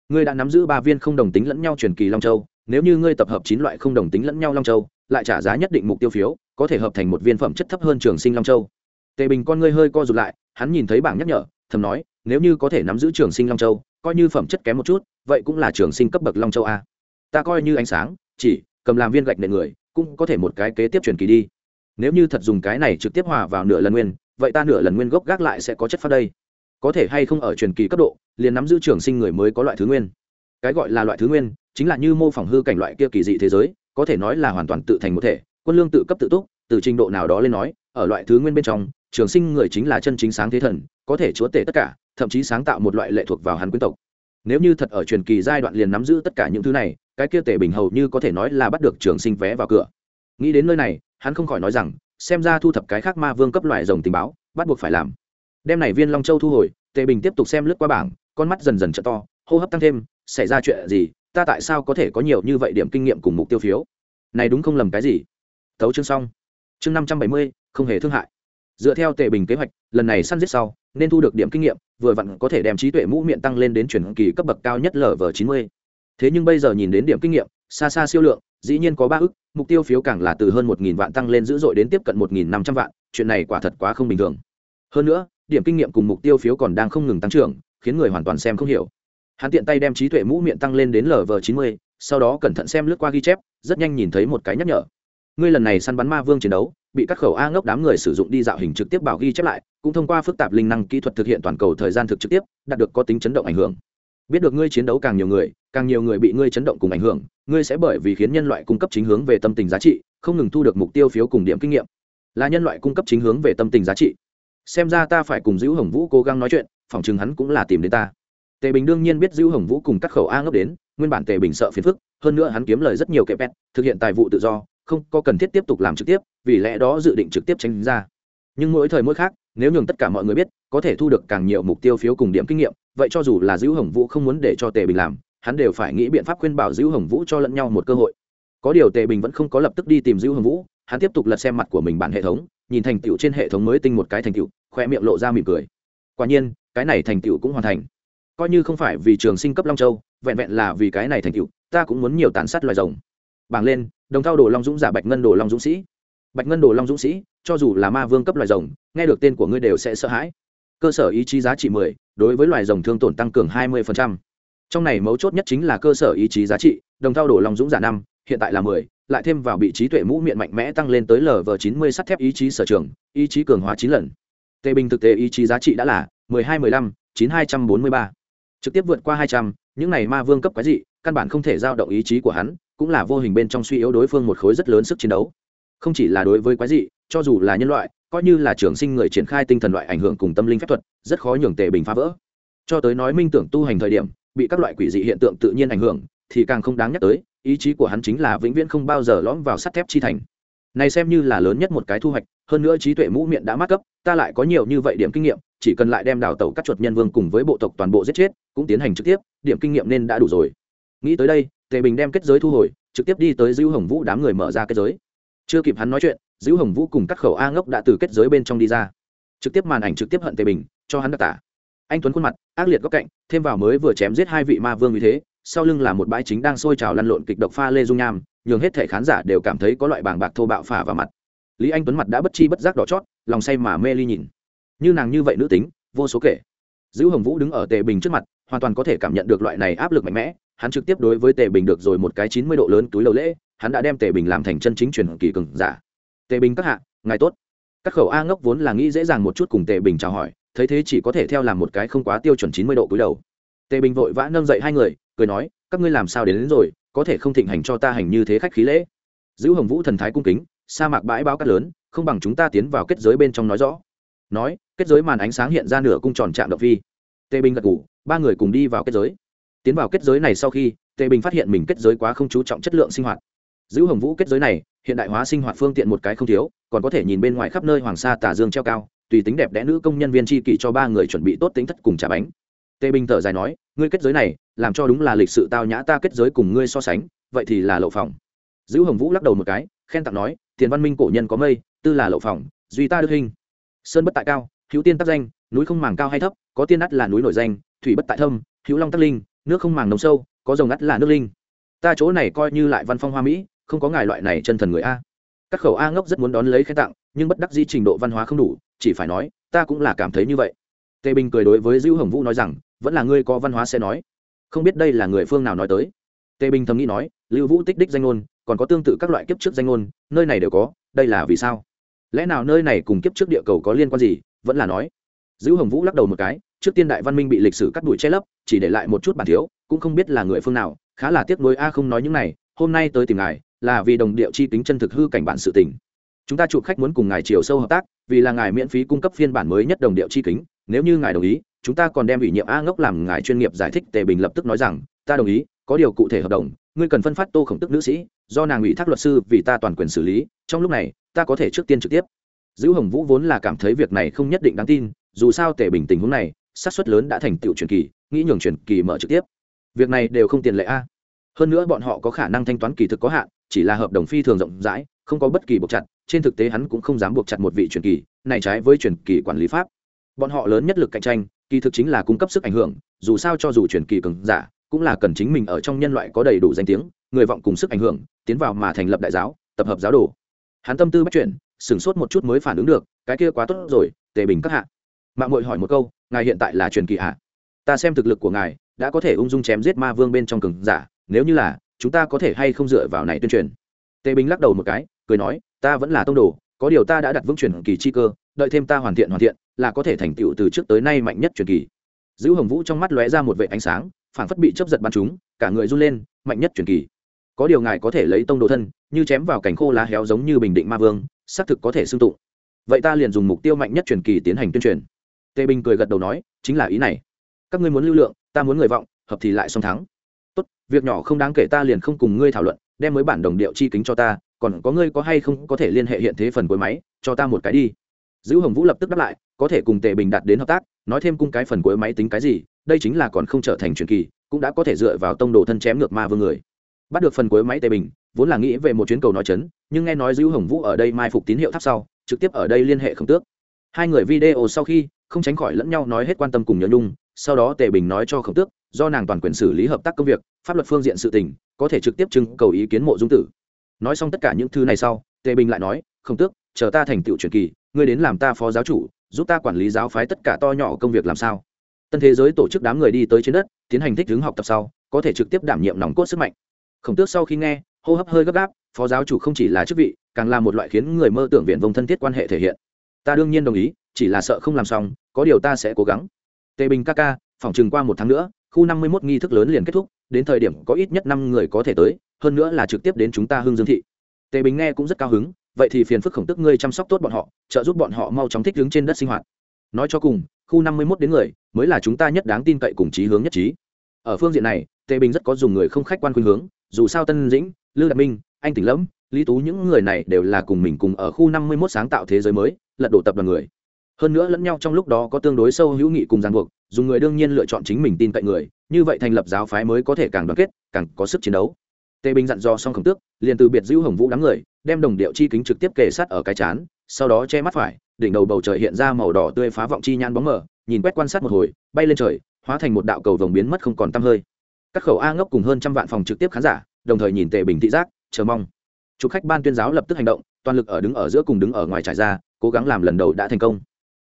Ngươi đã nắm giữ ba viên không đồng tính lẫn nhau truyền kỳ long châu, nếu như ngươi tập hợp chín loại không đồng tính lẫn nhau long châu, lại trả giá nhất định mục tiêu phiếu, có thể hợp thành một viên phẩm chất thấp hơn trường sinh long châu. Tề bình con ngươi hơi co rụt lại, hắn nhìn thấy bảng nhắc nhở thầm nói, nếu như có thể nắm giữ trường sinh long châu, coi như phẩm chất kém một chút, vậy cũng là trường sinh cấp bậc long châu a. Ta coi như ánh sáng, chỉ cầm làm viên gạch nệ người, cũng có thể một cái kế tiếp truyền kỳ đi. Nếu như thật dùng cái này trực tiếp hòa vào nửa lần nguyên, vậy ta nửa lần nguyên gốc gác lại sẽ có chất phát đây. Có thể hay không ở truyền kỳ cấp độ, liền nắm giữ trường sinh người mới có loại thứ nguyên. Cái gọi là loại thứ nguyên, chính là như mô phỏng hư cảnh loại kia kỳ dị thế giới, có thể nói là hoàn toàn tự thành một thể, quân lương tự cấp tự túc, từ trình độ nào đó lên nói, ở loại thứ nguyên bên trong, trường sinh người chính là chân chính sáng thế thần có thể chúa tể tất cả, thậm chí sáng tạo một loại lệ thuộc vào hắn quyến tộc. Nếu như thật ở truyền kỳ giai đoạn liền nắm giữ tất cả những thứ này, cái kia tể bình hầu như có thể nói là bắt được trường sinh vé vào cửa. Nghĩ đến nơi này, hắn không khỏi nói rằng, xem ra thu thập cái khác ma vương cấp loại rồng tình báo, bắt buộc phải làm. Đem này viên long châu thu hồi tề bình tiếp tục xem lướt qua bảng, con mắt dần dần t to, hô hấp tăng thêm, xảy ra chuyện gì, ta tại sao có thể có nhiều như vậy điểm kinh nghiệm cùng mục tiêu phiếu? Này đúng không lầm cái gì? Tấu chương xong. Chương năm trăm bảy mươi, không hề thương hại dựa theo tề bình kế hoạch, lần này săn giết sau, nên thu được điểm kinh nghiệm, vừa vặn có thể đem trí tuệ mũ miệng tăng lên đến chuyển kỳ cấp bậc cao nhất lv chín mươi. Thế nhưng bây giờ nhìn đến điểm kinh nghiệm, xa xa siêu lượng, dĩ nhiên có ba ức, mục tiêu phiếu càng là từ hơn một nghìn vạn tăng lên dữ dội đến tiếp cận một nghìn năm trăm vạn, chuyện này quả thật quá không bình thường. Hơn nữa, điểm kinh nghiệm cùng mục tiêu phiếu còn đang không ngừng tăng trưởng, khiến người hoàn toàn xem không hiểu. Hắn tiện tay đem trí tuệ mũ miệng tăng lên đến lv chín mươi, sau đó cẩn thận xem lướt qua ghi chép, rất nhanh nhìn thấy một cái nhắc nhở. Ngươi lần này săn bắn ma vương chiến đấu bị các khẩu a ngốc đám người sử dụng đi dạo hình trực tiếp bảo ghi chép lại, cũng thông qua phức tạp linh năng kỹ thuật thực hiện toàn cầu thời gian thực trực tiếp, đạt được có tính chấn động ảnh hưởng. Biết được ngươi chiến đấu càng nhiều người, càng nhiều người bị ngươi chấn động cùng ảnh hưởng, ngươi sẽ bởi vì khiến nhân loại cung cấp chính hướng về tâm tình giá trị, không ngừng thu được mục tiêu phiếu cùng điểm kinh nghiệm. Là nhân loại cung cấp chính hướng về tâm tình giá trị. Xem ra ta phải cùng dữ hồng vũ cố gắng nói chuyện, phỏng chừng hắn cũng là tìm đến ta. Tề bình đương nhiên biết dữ hồng vũ cùng các khẩu a ngốc đến, nguyên bản tề bình sợ phiền phức, hơn nữa hắn kiếm lời rất nhiều kẹp pet thực hiện tài vụ tự do không có cần thiết tiếp tục làm trực tiếp, vì lẽ đó dự định trực tiếp tránh ra. Nhưng mỗi thời mỗi khác, nếu nhường tất cả mọi người biết, có thể thu được càng nhiều mục tiêu phiếu cùng điểm kinh nghiệm, vậy cho dù là dữ hồng vũ không muốn để cho tề bình làm, hắn đều phải nghĩ biện pháp khuyên bảo dữ hồng vũ cho lẫn nhau một cơ hội. Có điều tề bình vẫn không có lập tức đi tìm dữ hồng vũ, hắn tiếp tục lật xem mặt của mình bản hệ thống, nhìn thành tựu trên hệ thống mới tinh một cái thành tựu, khoe miệng lộ ra mỉm cười. Quả nhiên, cái này thành tựu cũng hoàn thành. Coi như không phải vì trường sinh cấp long châu, vẹn vẹn là vì cái này thành tựu, ta cũng muốn nhiều tàn sát loài rồng. Bảng lên đồng thao đồ long dũng giả bạch ngân đồ long dũng sĩ. Bạch ngân đồ long dũng sĩ, cho dù là ma vương cấp loài rồng, nghe được tên của ngươi đều sẽ sợ hãi. Cơ sở ý chí giá trị mười, đối với loài rồng thương tổn tăng cường hai mươi phần trăm. trong này mấu chốt nhất chính là cơ sở ý chí giá trị, đồng thao đồ long dũng giả năm, hiện tại là mười, lại thêm vào bị trí tuệ mũ miệng mạnh mẽ tăng lên tới lv chín mươi sắt thép ý chí sở trường, ý chí cường hóa chín lần. Tề bình thực tế ý chí giá trị đã là mười hai mười lăm, chín hai trăm bốn mươi ba. Trực tiếp vượt qua hai trăm, những này ma vương cấp quái dị căn bản không thể giao động ý chí của hắn, cũng là vô hình bên trong suy yếu đối phương một khối rất lớn sức chiến đấu. Không chỉ là đối với quái dị, cho dù là nhân loại, coi như là trường sinh người triển khai tinh thần loại ảnh hưởng cùng tâm linh phép thuật, rất khó nhường tề bình phá vỡ. Cho tới nói minh tưởng tu hành thời điểm, bị các loại quỷ dị hiện tượng tự nhiên ảnh hưởng, thì càng không đáng nhắc tới, ý chí của hắn chính là vĩnh viễn không bao giờ lõm vào sắt thép chi thành. Này xem như là lớn nhất một cái thu hoạch, hơn nữa trí tuệ mũ miệng đã mắc cấp, ta lại có nhiều như vậy điểm kinh nghiệm, chỉ cần lại đem đào tẩu các chuột nhân vương cùng với bộ tộc toàn bộ giết chết, cũng tiến hành trực tiếp, điểm kinh nghiệm nên đã đủ rồi nghĩ tới đây, tề bình đem kết giới thu hồi, trực tiếp đi tới dữ hồng vũ đám người mở ra kết giới. Chưa kịp hắn nói chuyện dữ hồng vũ cùng các khẩu a ngốc đã từ kết giới bên trong đi ra. Trực tiếp màn ảnh trực tiếp hận tề bình, cho hắn đặc tả. Anh tuấn khuôn mặt, ác liệt góc cạnh, thêm vào mới vừa chém giết hai vị ma vương như thế, sau lưng là một bãi chính đang sôi trào lăn lộn kịch độc pha lê dung nham, nhường hết thể khán giả đều cảm thấy có loại bàng bạc thô bạo phả vào mặt. Lý anh tuấn mặt đã bất chi bất giác đỏ chót, lòng say mà mê ly nhìn. Như nàng như vậy nữ tính, vô số kể. Giữ hồng vũ đứng ở tề bình trước mặt, hoàn toàn có thể cảm nhận được loại này áp lực mạnh mẽ hắn trực tiếp đối với tề bình được rồi một cái chín mươi độ lớn túi lầu lễ hắn đã đem tề bình làm thành chân chính truyền kỳ cường giả. Tề bình các hạ ngài tốt. Các khẩu a ngốc vốn là nghĩ dễ dàng một chút cùng tề bình chào hỏi thấy thế chỉ có thể theo làm một cái không quá tiêu chuẩn chín mươi độ cúi đầu tề bình vội vã nâng dậy hai người cười nói các ngươi làm sao đến, đến rồi có thể không thịnh hành cho ta hành như thế khách khí lễ. Giữ hồng vũ thần thái cung kính sa mạc bãi báo cát lớn không bằng chúng ta tiến vào kết giới bên trong nói rõ. Nói kết giới màn ánh sáng hiện ra nửa cung tròn trạm động phi tề bình gật ngủ ba người cùng đi vào kết giới tiến vào kết giới này sau khi, tề bình phát hiện mình kết giới quá không chú trọng chất lượng sinh hoạt. Giữ hồng vũ kết giới này, hiện đại hóa sinh hoạt phương tiện một cái không thiếu, còn có thể nhìn bên ngoài khắp nơi hoàng sa tà dương treo cao, tùy tính đẹp đẽ nữ công nhân viên tri kỷ cho ba người chuẩn bị tốt tính thất cùng trả bánh. Tề bình thở dài nói, ngươi kết giới này, làm cho đúng là lịch sự tao nhã ta kết giới cùng ngươi so sánh, vậy thì là lậu phòng. Giữ hồng vũ lắc đầu một cái, khen tặng nói, tiền văn minh cổ nhân có mây, tư là lậu phòng, duy ta đức hình. Sơn bất tại cao, hữu tiên tác danh, núi không màng cao hay thấp, có tiên ắt là núi nổi danh, thủy bất tại thâm, hữu long tắc linh nước không màng nồng sâu, có rồng ngắt là nước linh. Ta chỗ này coi như lại văn phong hoa mỹ, không có ngài loại này chân thần người a. Các khẩu a ngốc rất muốn đón lấy khen tặng, nhưng bất đắc di trình độ văn hóa không đủ, chỉ phải nói, ta cũng là cảm thấy như vậy. Tề bình cười đối với dữ hồng vũ nói rằng, vẫn là ngươi có văn hóa sẽ nói. Không biết đây là người phương nào nói tới. Tề bình thầm nghĩ nói, lưu vũ tích đích danh ngôn, còn có tương tự các loại kiếp trước danh ngôn, nơi này đều có, đây là vì sao? Lẽ nào nơi này cùng kiếp trước địa cầu có liên quan gì? Vẫn là nói. Dữ hồng vũ lắc đầu một cái trước tiên đại văn minh bị lịch sử cắt đuổi che lấp, chỉ để lại một chút bản thiếu, cũng không biết là người phương nào, khá là tiếc nuối a không nói những này, hôm nay tới tìm ngài, là vì đồng điệu chi tính chân thực hư cảnh bản sự tình. Chúng ta chụp khách muốn cùng ngài chiều sâu hợp tác, vì là ngài miễn phí cung cấp phiên bản mới nhất đồng điệu chi kính, nếu như ngài đồng ý, chúng ta còn đem ủy nhiệm a ngốc làm ngài chuyên nghiệp giải thích tề bình lập tức nói rằng, ta đồng ý, có điều cụ thể hợp đồng, ngươi cần phân phát tô khổng tức nữ sĩ, do nàng ủy thác luật sư vì ta toàn quyền xử lý, trong lúc này, ta có thể trước tiên trực tiếp. Giữ hồng vũ vốn là cảm thấy việc này không nhất định đáng tin, dù sao tề bình tình huống này sát suất lớn đã thành tựu truyền kỳ, nghĩ nhường truyền kỳ mở trực tiếp. Việc này đều không tiền lệ a. Hơn nữa bọn họ có khả năng thanh toán kỳ thực có hạn, chỉ là hợp đồng phi thường rộng rãi, không có bất kỳ buộc chặt, trên thực tế hắn cũng không dám buộc chặt một vị truyền kỳ, này trái với truyền kỳ quản lý pháp. Bọn họ lớn nhất lực cạnh tranh, kỳ thực chính là cung cấp sức ảnh hưởng, dù sao cho dù truyền kỳ cường giả, cũng là cần chính mình ở trong nhân loại có đầy đủ danh tiếng, người vọng cùng sức ảnh hưởng, tiến vào mà thành lập đại giáo, tập hợp giáo đồ. Hắn tâm tư bắt chuyển sửng sốt một chút mới phản ứng được, cái kia quá tốt rồi, tề bình các hạ. Mạng mội hỏi một câu ngài hiện tại là truyền kỳ hạ ta xem thực lực của ngài, đã có thể ung dung chém giết ma vương bên trong cường giả, nếu như là, chúng ta có thể hay không dựa vào này tuyên truyền? Tề bình lắc đầu một cái, cười nói, ta vẫn là tông đồ, có điều ta đã đặt vững truyền kỳ chi cơ, đợi thêm ta hoàn thiện hoàn thiện, là có thể thành tựu từ trước tới nay mạnh nhất truyền kỳ. Giữ hồng vũ trong mắt lóe ra một vệ ánh sáng, phảng phất bị chấp giật bắn chúng cả người run lên, mạnh nhất truyền kỳ. Có điều ngài có thể lấy tông đồ thân, như chém vào cảnh khô lá héo giống như bình định ma vương, xác thực có thể xưng tụng. Vậy ta liền dùng mục tiêu mạnh nhất truyền kỳ tiến hành tuyên truyền tề bình cười gật đầu nói, chính là ý này. Các ngươi muốn lưu lượng, ta muốn người vọng, hợp thì lại song thắng. Tốt, việc nhỏ không đáng kể ta liền không cùng ngươi thảo luận, đem mới bản đồng điệu chi kính cho ta, còn có ngươi có hay không có thể liên hệ hiện thế phần cuối máy, cho ta một cái đi. Giữ hồng vũ lập tức đáp lại, có thể cùng tề bình đạt đến hợp tác, nói thêm cung cái phần cuối máy tính cái gì, đây chính là còn không trở thành truyền kỳ, cũng đã có thể dựa vào tông đồ thân chém ngược ma vương người. Bắt được phần cuối máy tề bình, vốn là nghĩ về một chuyến cầu nói chấn, nhưng nghe nói giữ hồng vũ ở đây mai phục tín hiệu tháp sau, trực tiếp ở đây liên hệ không tước. Hai người video sau khi không tránh khỏi lẫn nhau nói hết quan tâm cùng nhớ nhung, sau đó tề bình nói cho khổng tước, do nàng toàn quyền xử lý hợp tác công việc, pháp luật phương diện sự tình, có thể trực tiếp trưng cầu ý kiến mộ dung tử. Nói xong tất cả những thứ này sau, tề bình lại nói, khổng tước, chờ ta thành tựu truyền kỳ, ngươi đến làm ta phó giáo chủ, giúp ta quản lý giáo phái tất cả to nhỏ công việc làm sao? Tân thế giới tổ chức đám người đi tới trên đất, tiến hành thích hướng học tập sau, có thể trực tiếp đảm nhiệm nòng cốt sức mạnh. Khổng tước sau khi nghe, hô hấp hơi gấp gáp, phó giáo chủ không chỉ là chức vị, càng là một loại khiến người mơ tưởng viện vông thân thiết quan hệ thể hiện ta đương nhiên đồng ý, chỉ là sợ không làm xong, có điều ta sẽ cố gắng. Tề bình ca ca, phỏng chừng qua một tháng nữa, khu năm mươi mốt nghi thức lớn liền kết thúc, đến thời điểm có ít nhất năm người có thể tới, hơn nữa là trực tiếp đến chúng ta hương dương thị. Tề bình nghe cũng rất cao hứng, vậy thì phiền phức khổng tức ngươi chăm sóc tốt bọn họ, trợ giúp bọn họ mau chóng thích ứng trên đất sinh hoạt. Nói cho cùng, khu năm mươi mốt đến người, mới là chúng ta nhất đáng tin cậy cùng chí hướng nhất trí. Ở phương diện này, tề bình rất có dùng người không khách quan khuynh hướng, dù sao tân dĩnh lư đạt minh, anh tỉnh lẫm lý tú những người này đều là cùng mình cùng ở khu năm mươi mốt sáng tạo thế giới mới, lật đổ tập đoàn người. Hơn nữa lẫn nhau trong lúc đó có tương đối sâu hữu nghị cùng ràng buộc, dùng người đương nhiên lựa chọn chính mình tin cậy người, như vậy thành lập giáo phái mới có thể càng đoàn kết, càng có sức chiến đấu. Tề bình dặn dò xong khổng tước, liền từ biệt giữ hồng vũ đám người, đem đồng điệu chi kính trực tiếp kề sát ở cái chán, sau đó che mắt phải, đỉnh đầu bầu trời hiện ra màu đỏ tươi phá vọng chi nhan bóng mờ, nhìn quét quan sát một hồi, bay lên trời, hóa thành một đạo cầu vồng biến mất không còn tăm hơi. Các khẩu a ngốc cùng hơn trăm vạn phòng trực tiếp khán giả, đồng thời nhìn tề bình thị giác, chờ mong chủ khách ban tuyên giáo lập tức hành động, toàn lực ở đứng ở giữa cùng đứng ở ngoài trải ra, cố gắng làm lần đầu đã thành công.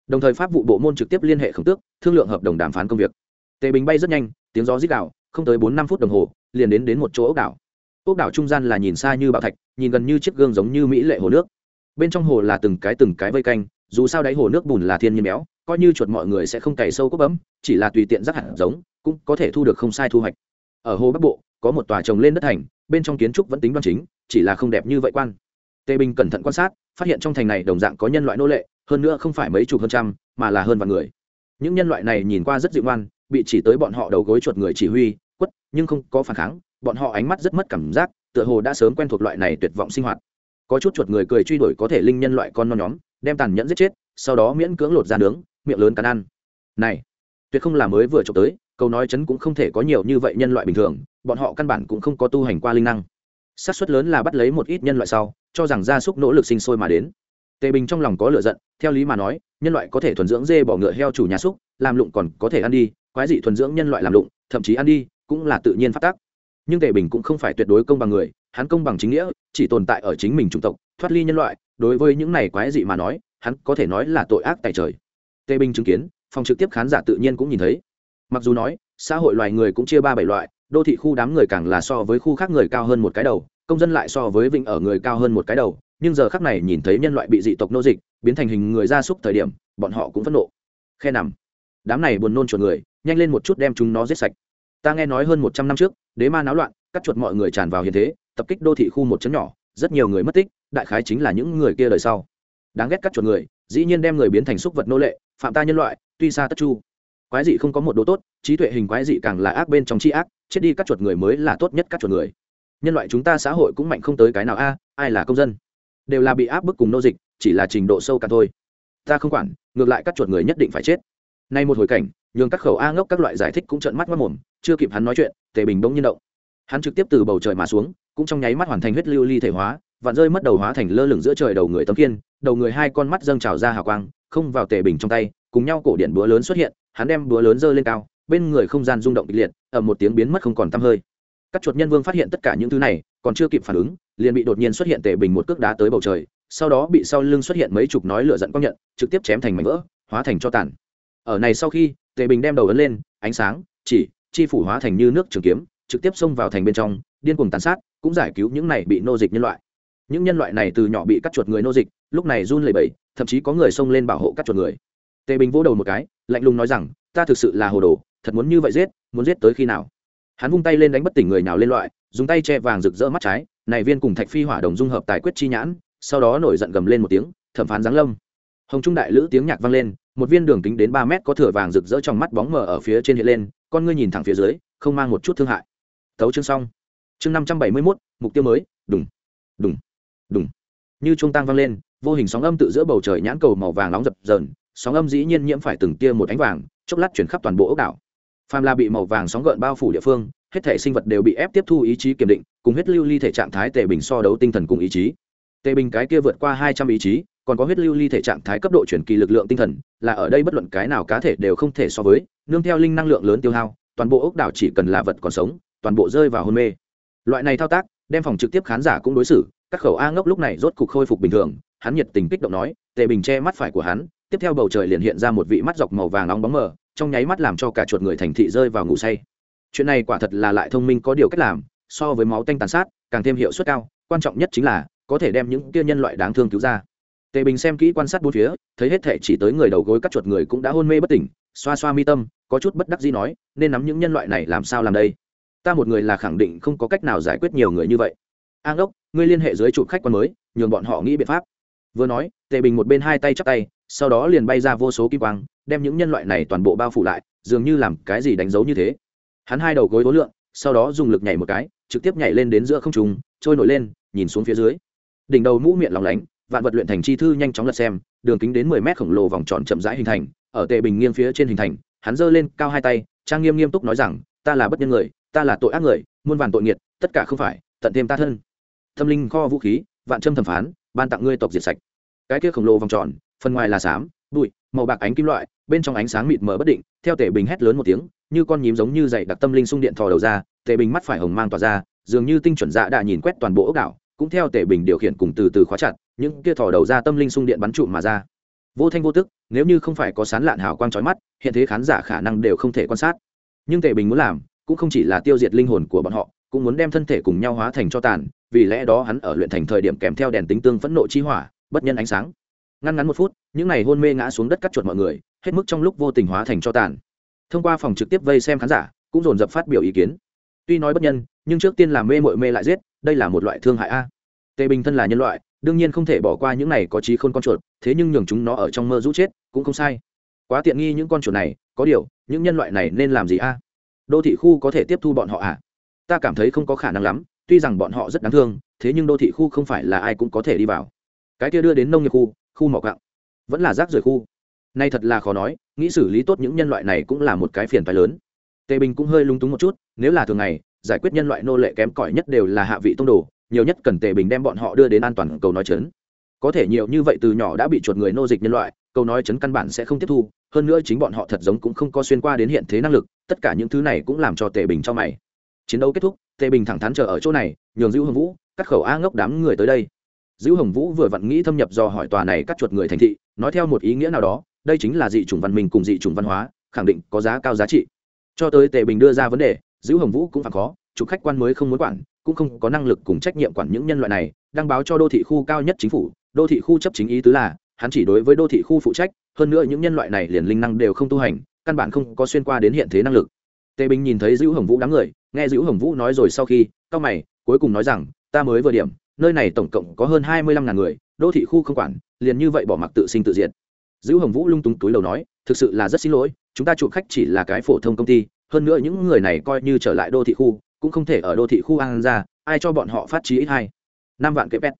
Đồng thời pháp vụ bộ môn trực tiếp liên hệ khổng tước, thương lượng hợp đồng đàm phán công việc. Tề bình bay rất nhanh, tiếng gió rít đảo không tới bốn năm phút đồng hồ, liền đến đến một chỗ ốc đảo. Ốc đảo trung gian là nhìn xa như bạo thạch, nhìn gần như chiếc gương giống như mỹ lệ hồ nước. Bên trong hồ là từng cái từng cái vây canh, dù sao đáy hồ nước bùn là thiên nhiên béo, coi như chuột mọi người sẽ không cày sâu cốc bấm, chỉ là tùy tiện rắc hẳn giống, cũng có thể thu được không sai thu hoạch. Ở hồ bắc bộ, có một tòa trồng lên đất thành bên trong kiến trúc vẫn tính đoan chính, chỉ là không đẹp như vậy quan. Tề bình cẩn thận quan sát, phát hiện trong thành này đồng dạng có nhân loại nô lệ, hơn nữa không phải mấy chục hơn trăm, mà là hơn vạn người. Những nhân loại này nhìn qua rất dịu ngoan, bị chỉ tới bọn họ đầu gối chuột người chỉ huy, quất, nhưng không có phản kháng, bọn họ ánh mắt rất mất cảm giác, tựa hồ đã sớm quen thuộc loại này tuyệt vọng sinh hoạt. Có chút chuột người cười truy đuổi có thể linh nhân loại con non nhóm, đem tàn nhẫn giết chết, sau đó miễn cưỡng lột ra nướng, miệng lớn cắn ăn. Này, tuyệt không là mới vừa trộm tới, câu nói chấn cũng không thể có nhiều như vậy nhân loại bình thường bọn họ căn bản cũng không có tu hành qua linh năng. Xác suất lớn là bắt lấy một ít nhân loại sau, cho rằng gia súc nỗ lực sinh sôi mà đến. Tề bình trong lòng có lựa giận, theo lý mà nói, nhân loại có thể thuần dưỡng dê bỏ ngựa heo chủ nhà súc, làm lụng còn có thể ăn đi, quái dị thuần dưỡng nhân loại làm lụng, thậm chí ăn đi, cũng là tự nhiên phát tác. Nhưng tề bình cũng không phải tuyệt đối công bằng người, hắn công bằng chính nghĩa, chỉ tồn tại ở chính mình chủng tộc, thoát ly nhân loại, đối với những này quái dị mà nói, hắn có thể nói là tội ác tại trời. Tề bình chứng kiến, phòng trực tiếp khán giả tự nhiên cũng nhìn thấy. Mặc dù nói, xã hội loài người cũng chia ba bảy loại đô thị khu đám người càng là so với khu khác người cao hơn một cái đầu, công dân lại so với vịnh ở người cao hơn một cái đầu, nhưng giờ khắc này nhìn thấy nhân loại bị dị tộc nô dịch, biến thành hình người gia súc thời điểm, bọn họ cũng phẫn nộ. Khe nằm. Đám này buồn nôn chuột người, nhanh lên một chút đem chúng nó giết sạch. Ta nghe nói hơn một trăm năm trước, đế ma náo loạn, cắt chuột mọi người tràn vào hiện thế, tập kích đô thị khu một chấn nhỏ, rất nhiều người mất tích, đại khái chính là những người kia đời sau. Đáng ghét cắt chuột người, dĩ nhiên đem người biến thành súc vật nô lệ, phạm ta nhân loại, tuy xa tất chu quái dị không có một đồ tốt, trí tuệ hình quái dị càng là ác bên trong c ác, chết đi các chuột người mới là tốt nhất các chuột người. Nhân loại chúng ta xã hội cũng mạnh không tới cái nào a, ai là công dân? Đều là bị áp bức cùng nô dịch, chỉ là trình độ sâu cả thôi. Ta không quản, ngược lại các chuột người nhất định phải chết. Nay một hồi cảnh, nhường các khẩu a ngốc các loại giải thích cũng trợn mắt mất mồm, chưa kịp hắn nói chuyện, tề bình bỗng nhiên động. Hắn trực tiếp từ bầu trời mà xuống, cũng trong nháy mắt hoàn thành huyết lưu ly thể hóa, vạn rơi mất đầu hóa thành lơ lửng giữa trời đầu người tấm kiên đầu người hai con mắt dâng trào ra hào quang, không vào tề bình trong tay, cùng nhau cổ điện búa lớn xuất hiện hắn đem búa lớn giơ lên cao, bên người không gian rung động kịch liệt ở một tiếng biến mất không còn tăm hơi. Các chuột nhân vương phát hiện tất cả những thứ này, còn chưa kịp phản ứng, liền bị đột nhiên xuất hiện tề bình một cước đá tới bầu trời, sau đó bị sau lưng xuất hiện mấy chục nói lửa giận công nhận, trực tiếp chém thành mảnh vỡ, hóa thành cho tàn. Ở này sau khi, tề bình đem đầu ấn lên, ánh sáng, chỉ, chi phủ hóa thành như nước trường kiếm, trực tiếp xông vào thành bên trong, điên cuồng tàn sát, cũng giải cứu những này bị nô dịch nhân loại. Những nhân loại này từ nhỏ bị cắt chuột người nô dịch, lúc này run lẩy bẩy, thậm chí có người xông lên bảo hộ cắt chuột người. Tề bình vỗ đầu một cái lạnh lùng nói rằng, ta thực sự là hồ đồ, thật muốn như vậy giết, muốn giết tới khi nào? Hắn vung tay lên đánh bất tỉnh người nào lên loại, dùng tay che vàng rực rỡ mắt trái, này viên cùng thạch phi hỏa đồng dung hợp tài quyết chi nhãn, sau đó nổi giận gầm lên một tiếng, thẩm phán giáng lâm. Hồng trung đại lữ tiếng nhạc vang lên, một viên đường kính đến ba mét có thửa vàng rực rỡ trong mắt bóng mờ ở phía trên hiện lên, con ngươi nhìn thẳng phía dưới, không mang một chút thương hại. Thấu chương xong. Chương năm trăm bảy mươi mốt, mục tiêu mới, đùng đùng đùng. Như trung tăng vang lên, vô hình sóng âm tự giữa bầu trời nhãn cầu màu vàng nóng dập dờn sóng âm dĩ nhiên nhiễm phải từng tia một ánh vàng, chốc lát chuyển khắp toàn bộ ốc đảo. Phàm là bị màu vàng sóng gợn bao phủ địa phương, hết thể sinh vật đều bị ép tiếp thu ý chí kiểm định, cùng huyết lưu ly thể trạng thái tề bình so đấu tinh thần cùng ý chí. Tề bình cái kia vượt qua hai trăm ý chí, còn có huyết lưu ly thể trạng thái cấp độ chuyển kỳ lực lượng tinh thần, là ở đây bất luận cái nào cá thể đều không thể so với, nương theo linh năng lượng lớn tiêu hao, toàn bộ ốc đảo chỉ cần là vật còn sống, toàn bộ rơi vào hôn mê. Loại này thao tác, đem phòng trực tiếp khán giả cũng đối xử, các khẩu a ngốc lúc này rốt cục khôi phục bình thường, hắn nhiệt tình kích động nói, tề bình che mắt phải của hắn tiếp theo bầu trời liền hiện ra một vị mắt dọc màu vàng nóng bóng mờ, trong nháy mắt làm cho cả chuột người thành thị rơi vào ngủ say. Chuyện này quả thật là lại thông minh có điều cách làm, so với máu tanh tàn sát, càng thêm hiệu suất cao, quan trọng nhất chính là, có thể đem những kia nhân loại đáng thương cứu ra. Tề bình xem kỹ quan sát bốn phía, thấy hết thể chỉ tới người đầu gối cắt chuột người cũng đã hôn mê bất tỉnh, xoa xoa mi tâm, có chút bất đắc gì nói, nên nắm những nhân loại này làm sao làm đây? Ta một người là khẳng định không có cách nào giải quyết nhiều người như vậy. An đốc, ngươi liên hệ dưới chụp khách quan mới, nhường bọn họ nghĩ biện pháp. Vừa nói, tề bình một bên hai tay chắp tay sau đó liền bay ra vô số kim quang, đem những nhân loại này toàn bộ bao phủ lại, dường như làm cái gì đánh dấu như thế. Hắn hai đầu gối hối lượng sau đó dùng lực nhảy một cái, trực tiếp nhảy lên đến giữa không trùng trôi nổi lên, nhìn xuống phía dưới. Đỉnh đầu mũ miệng lòng lánh, vạn vật luyện thành chi thư nhanh chóng lật xem, đường kính đến mười mét khổng lồ vòng tròn chậm rãi hình thành, ở tề bình nghiêng phía trên hình thành, hắn giơ lên cao hai tay, trang nghiêm nghiêm túc nói rằng, ta là bất nhân người, ta là tội ác người, muôn vàn tội nghiệt, tất cả không phải, tận thêm ta thân. Tâm linh kho vũ khí, vạn châm thẩm phán, ban tặng ngươi tộc diệt sạch. Cái kia khổng lồ vòng tròn phần ngoài là xám, bụi, màu bạc ánh kim loại, bên trong ánh sáng mịt mờ bất định, theo tề bình hét lớn một tiếng, như con nhím giống như dày đặc tâm linh sung điện thò đầu ra tề bình mắt phải hồng mang tỏa ra, dường như tinh chuẩn dạ đã nhìn quét toàn bộ ốc đảo, cũng theo tề bình điều khiển cùng từ từ khóa chặt, những kia thò đầu ra tâm linh sung điện bắn trụm mà ra. Vô thanh vô tức, nếu như không phải có sán lạn hào quang trói mắt, hiện thế khán giả khả năng đều không thể quan sát. Nhưng tề bình muốn làm, cũng không chỉ là tiêu diệt linh hồn của bọn họ, cũng muốn đem thân thể cùng nhau hóa thành cho tàn, vì lẽ đó hắn ở luyện thành thời điểm kèm theo đèn tính tương phẫn nộ chi hỏa, bất nhân ánh sáng ngăn ngắn một phút, những n à y hôn mê ngã xuống đất cắt chuột mọi người, hết mức trong lúc vô tình hóa thành cho tàn. Thông qua phòng trực tiếp vây xem khán giả, cũng dồn dập phát biểu ý kiến. Tuy nói bất nhân, nhưng trước tiên làm mê mội mê lại giết, đây là một loại thương hại a. Tề bình thân là nhân loại, đương nhiên không thể bỏ qua những này có trí khôn con chuột, thế nhưng nhường chúng nó ở trong mơ rũ chết, cũng không sai. Quá tiện nghi những con chuột này, có điều, những nhân loại này nên làm gì a? Đô thị khu có thể tiếp thu bọn họ à? Ta cảm thấy không có khả năng lắm, tuy rằng bọn họ rất đáng thương, thế nhưng đô thị khu không phải là ai cũng có thể đi vào. Cái kia đưa đến nông nghiệp khu khu mỏ cặng vẫn là rác rời khu. Nay thật là khó nói, nghĩ xử lý tốt những nhân loại này cũng là một cái phiền phái lớn. Tề bình cũng hơi lung túng một chút, nếu là thường ngày, giải quyết nhân loại nô lệ kém cỏi nhất đều là hạ vị tông đồ, nhiều nhất cần tề bình đem bọn họ đưa đến an toàn, cầu nói chấn. Có thể nhiều như vậy từ nhỏ đã bị chuột người nô dịch nhân loại, cầu nói chấn căn bản sẽ không tiếp thu, hơn nữa chính bọn họ thật giống cũng không có xuyên qua đến hiện thế năng lực, tất cả những thứ này cũng làm cho tề bình cho mày. Chiến đấu kết thúc, tề bình thẳng thắn chờ ở chỗ này, nhường dữ hương vũ, cắt khẩu a ngốc đám người tới đây dữ hồng vũ vừa vặn nghĩ thâm nhập do hỏi tòa này cắt chuột người thành thị, nói theo một ý nghĩa nào đó, đây chính là dị chủng văn minh cùng dị chủng văn hóa, khẳng định có giá cao giá trị. Cho tới tề bình đưa ra vấn đề dữ hồng vũ cũng phản khó, chủ khách quan mới không muốn quản, cũng không có năng lực cùng trách nhiệm quản những nhân loại này, đăng báo cho đô thị khu cao nhất chính phủ. Đô thị khu chấp chính ý tứ là, hắn chỉ đối với đô thị khu phụ trách, hơn nữa những nhân loại này liền linh năng đều không tu hành, căn bản không có xuyên qua đến hiện thế năng lực. Tề bình nhìn thấy dữ hồng vũ đám người, nghe dữ hồng vũ nói rồi sau khi cao mày, cuối cùng nói rằng, ta mới vừa điểm nơi này tổng cộng có hơn hai mươi lăm ngàn người, đô thị khu không quản, liền như vậy bỏ mặc tự sinh tự diệt. Dữ hồng vũ lung tung túi đầu nói, thực sự là rất xin lỗi, chúng ta chụp khách chỉ là cái phổ thông công ty, hơn nữa những người này coi như trở lại đô thị khu, cũng không thể ở đô thị khu an ra, ai cho bọn họ phát trí ít hai năm vạn kệ pet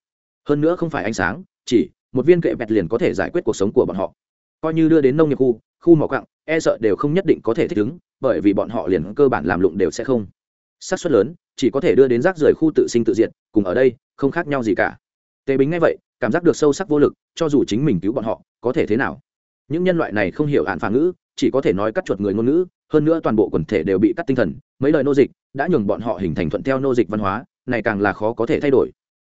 hơn nữa không phải ánh sáng, chỉ một viên kệ pet liền có thể giải quyết cuộc sống của bọn họ. Coi như đưa đến nông nghiệp khu khu mỏ quặng e sợ đều không nhất định có thể thích ứng, bởi vì bọn họ liền cơ bản làm lụng đều sẽ không. Xác suất lớn, chỉ có thể đưa đến rác rời khu tự sinh tự diệt, cùng ở đây không khác nhau gì cả. Tề bính ngay vậy, cảm giác được sâu sắc vô lực, cho dù chính mình cứu bọn họ, có thể thế nào? Những nhân loại này không hiểu hạn phản ngữ, chỉ có thể nói cắt chuột người ngôn ngữ, hơn nữa toàn bộ quần thể đều bị cắt tinh thần, mấy lời nô dịch, đã nhường bọn họ hình thành thuận theo nô dịch văn hóa, này càng là khó có thể thay đổi.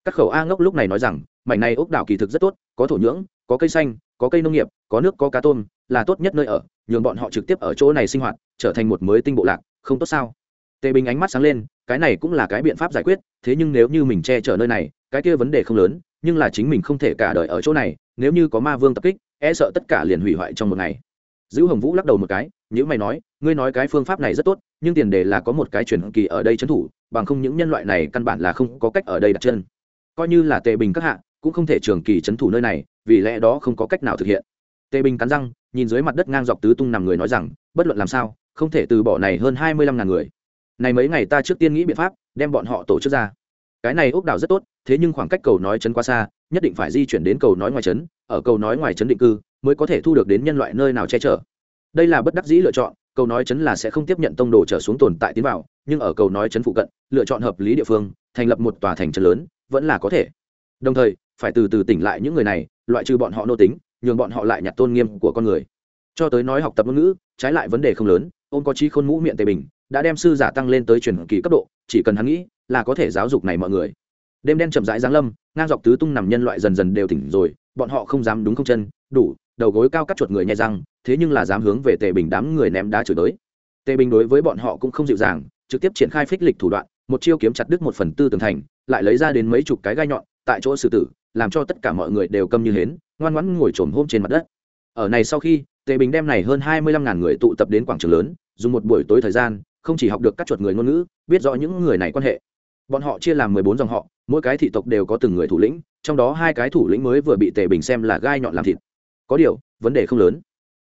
Các khẩu a ngốc lúc này nói rằng, mảnh này ốc đảo kỳ thực rất tốt, có thổ nhưỡng, có cây xanh, có cây nông nghiệp, có nước, có cá tôm, là tốt nhất nơi ở, nhường bọn họ trực tiếp ở chỗ này sinh hoạt, trở thành một mới tinh bộ lạc, không tốt sao? Tề bình ánh mắt sáng lên cái này cũng là cái biện pháp giải quyết, thế nhưng nếu như mình che chở nơi này, cái kia vấn đề không lớn, nhưng là chính mình không thể cả đời ở chỗ này, nếu như có ma vương tập kích e sợ tất cả liền hủy hoại trong một ngày. Giữ hồng vũ lắc đầu một cái những mày nói, ngươi nói cái phương pháp này rất tốt, nhưng tiền đề là có một cái truyền kỳ ở đây trấn thủ, bằng không những nhân loại này căn bản là không có cách ở đây đặt chân. Coi như là tề bình các hạ, cũng không thể trường kỳ trấn thủ nơi này, vì lẽ đó không có cách nào thực hiện. Tề bình cắn răng, nhìn dưới mặt đất ngang dọc tứ tung nằm người nói rằng, bất luận làm sao, không thể từ bỏ này hơn hai mươi lăm ngàn người này mấy ngày ta trước tiên nghĩ biện pháp, đem bọn họ tổ chức ra. Cái này ốc đảo rất tốt, thế nhưng khoảng cách cầu nói chấn quá xa, nhất định phải di chuyển đến cầu nói ngoài chấn, ở cầu nói ngoài chấn định cư, mới có thể thu được đến nhân loại nơi nào che chở. Đây là bất đắc dĩ lựa chọn, cầu nói chấn là sẽ không tiếp nhận tông đồ trở xuống tồn tại tiến vào, nhưng ở cầu nói chấn phụ cận, lựa chọn hợp lý địa phương, thành lập một tòa thành trấn lớn, vẫn là có thể. Đồng thời, phải từ từ tỉnh lại những người này, loại trừ bọn họ nô tính, nhường bọn họ lại nhặt tôn nghiêm của con người. Cho tới nói học tập ngôn ngữ, trái lại vấn đề không lớn ôn có trí khôn mũ miệng tề bình đã đem sư giả tăng lên tới truyền kỳ cấp độ, chỉ cần hắn nghĩ là có thể giáo dục này mọi người. Đêm đen chậm rãi giáng lâm, ngang dọc tứ tung nằm nhân loại dần dần đều tỉnh rồi, bọn họ không dám đúng không chân, đủ, đầu gối cao cắt chuột người nhai răng, thế nhưng là dám hướng về tề bình đám người ném đá chửi tới. Tề bình đối với bọn họ cũng không dịu dàng, trực tiếp triển khai phích lịch thủ đoạn, một chiêu kiếm chặt đứt một phần tư tường thành, lại lấy ra đến mấy chục cái gai nhọn, tại chỗ xử tử, làm cho tất cả mọi người đều câm như hến, ngoan ngoãn ngồi trồm hôm trên mặt đất. Ở này sau khi, tề bình đem này hơn hai mươi lăm ngàn người tụ tập đến quảng trường lớn, dùng một buổi tối thời gian không chỉ học được các chuột người ngôn ngữ, biết rõ những người này quan hệ. Bọn họ chia làm mười bốn dòng họ, mỗi cái thị tộc đều có từng người thủ lĩnh, trong đó hai cái thủ lĩnh mới vừa bị tề bình xem là gai nhọn làm thịt. Có điều, vấn đề không lớn.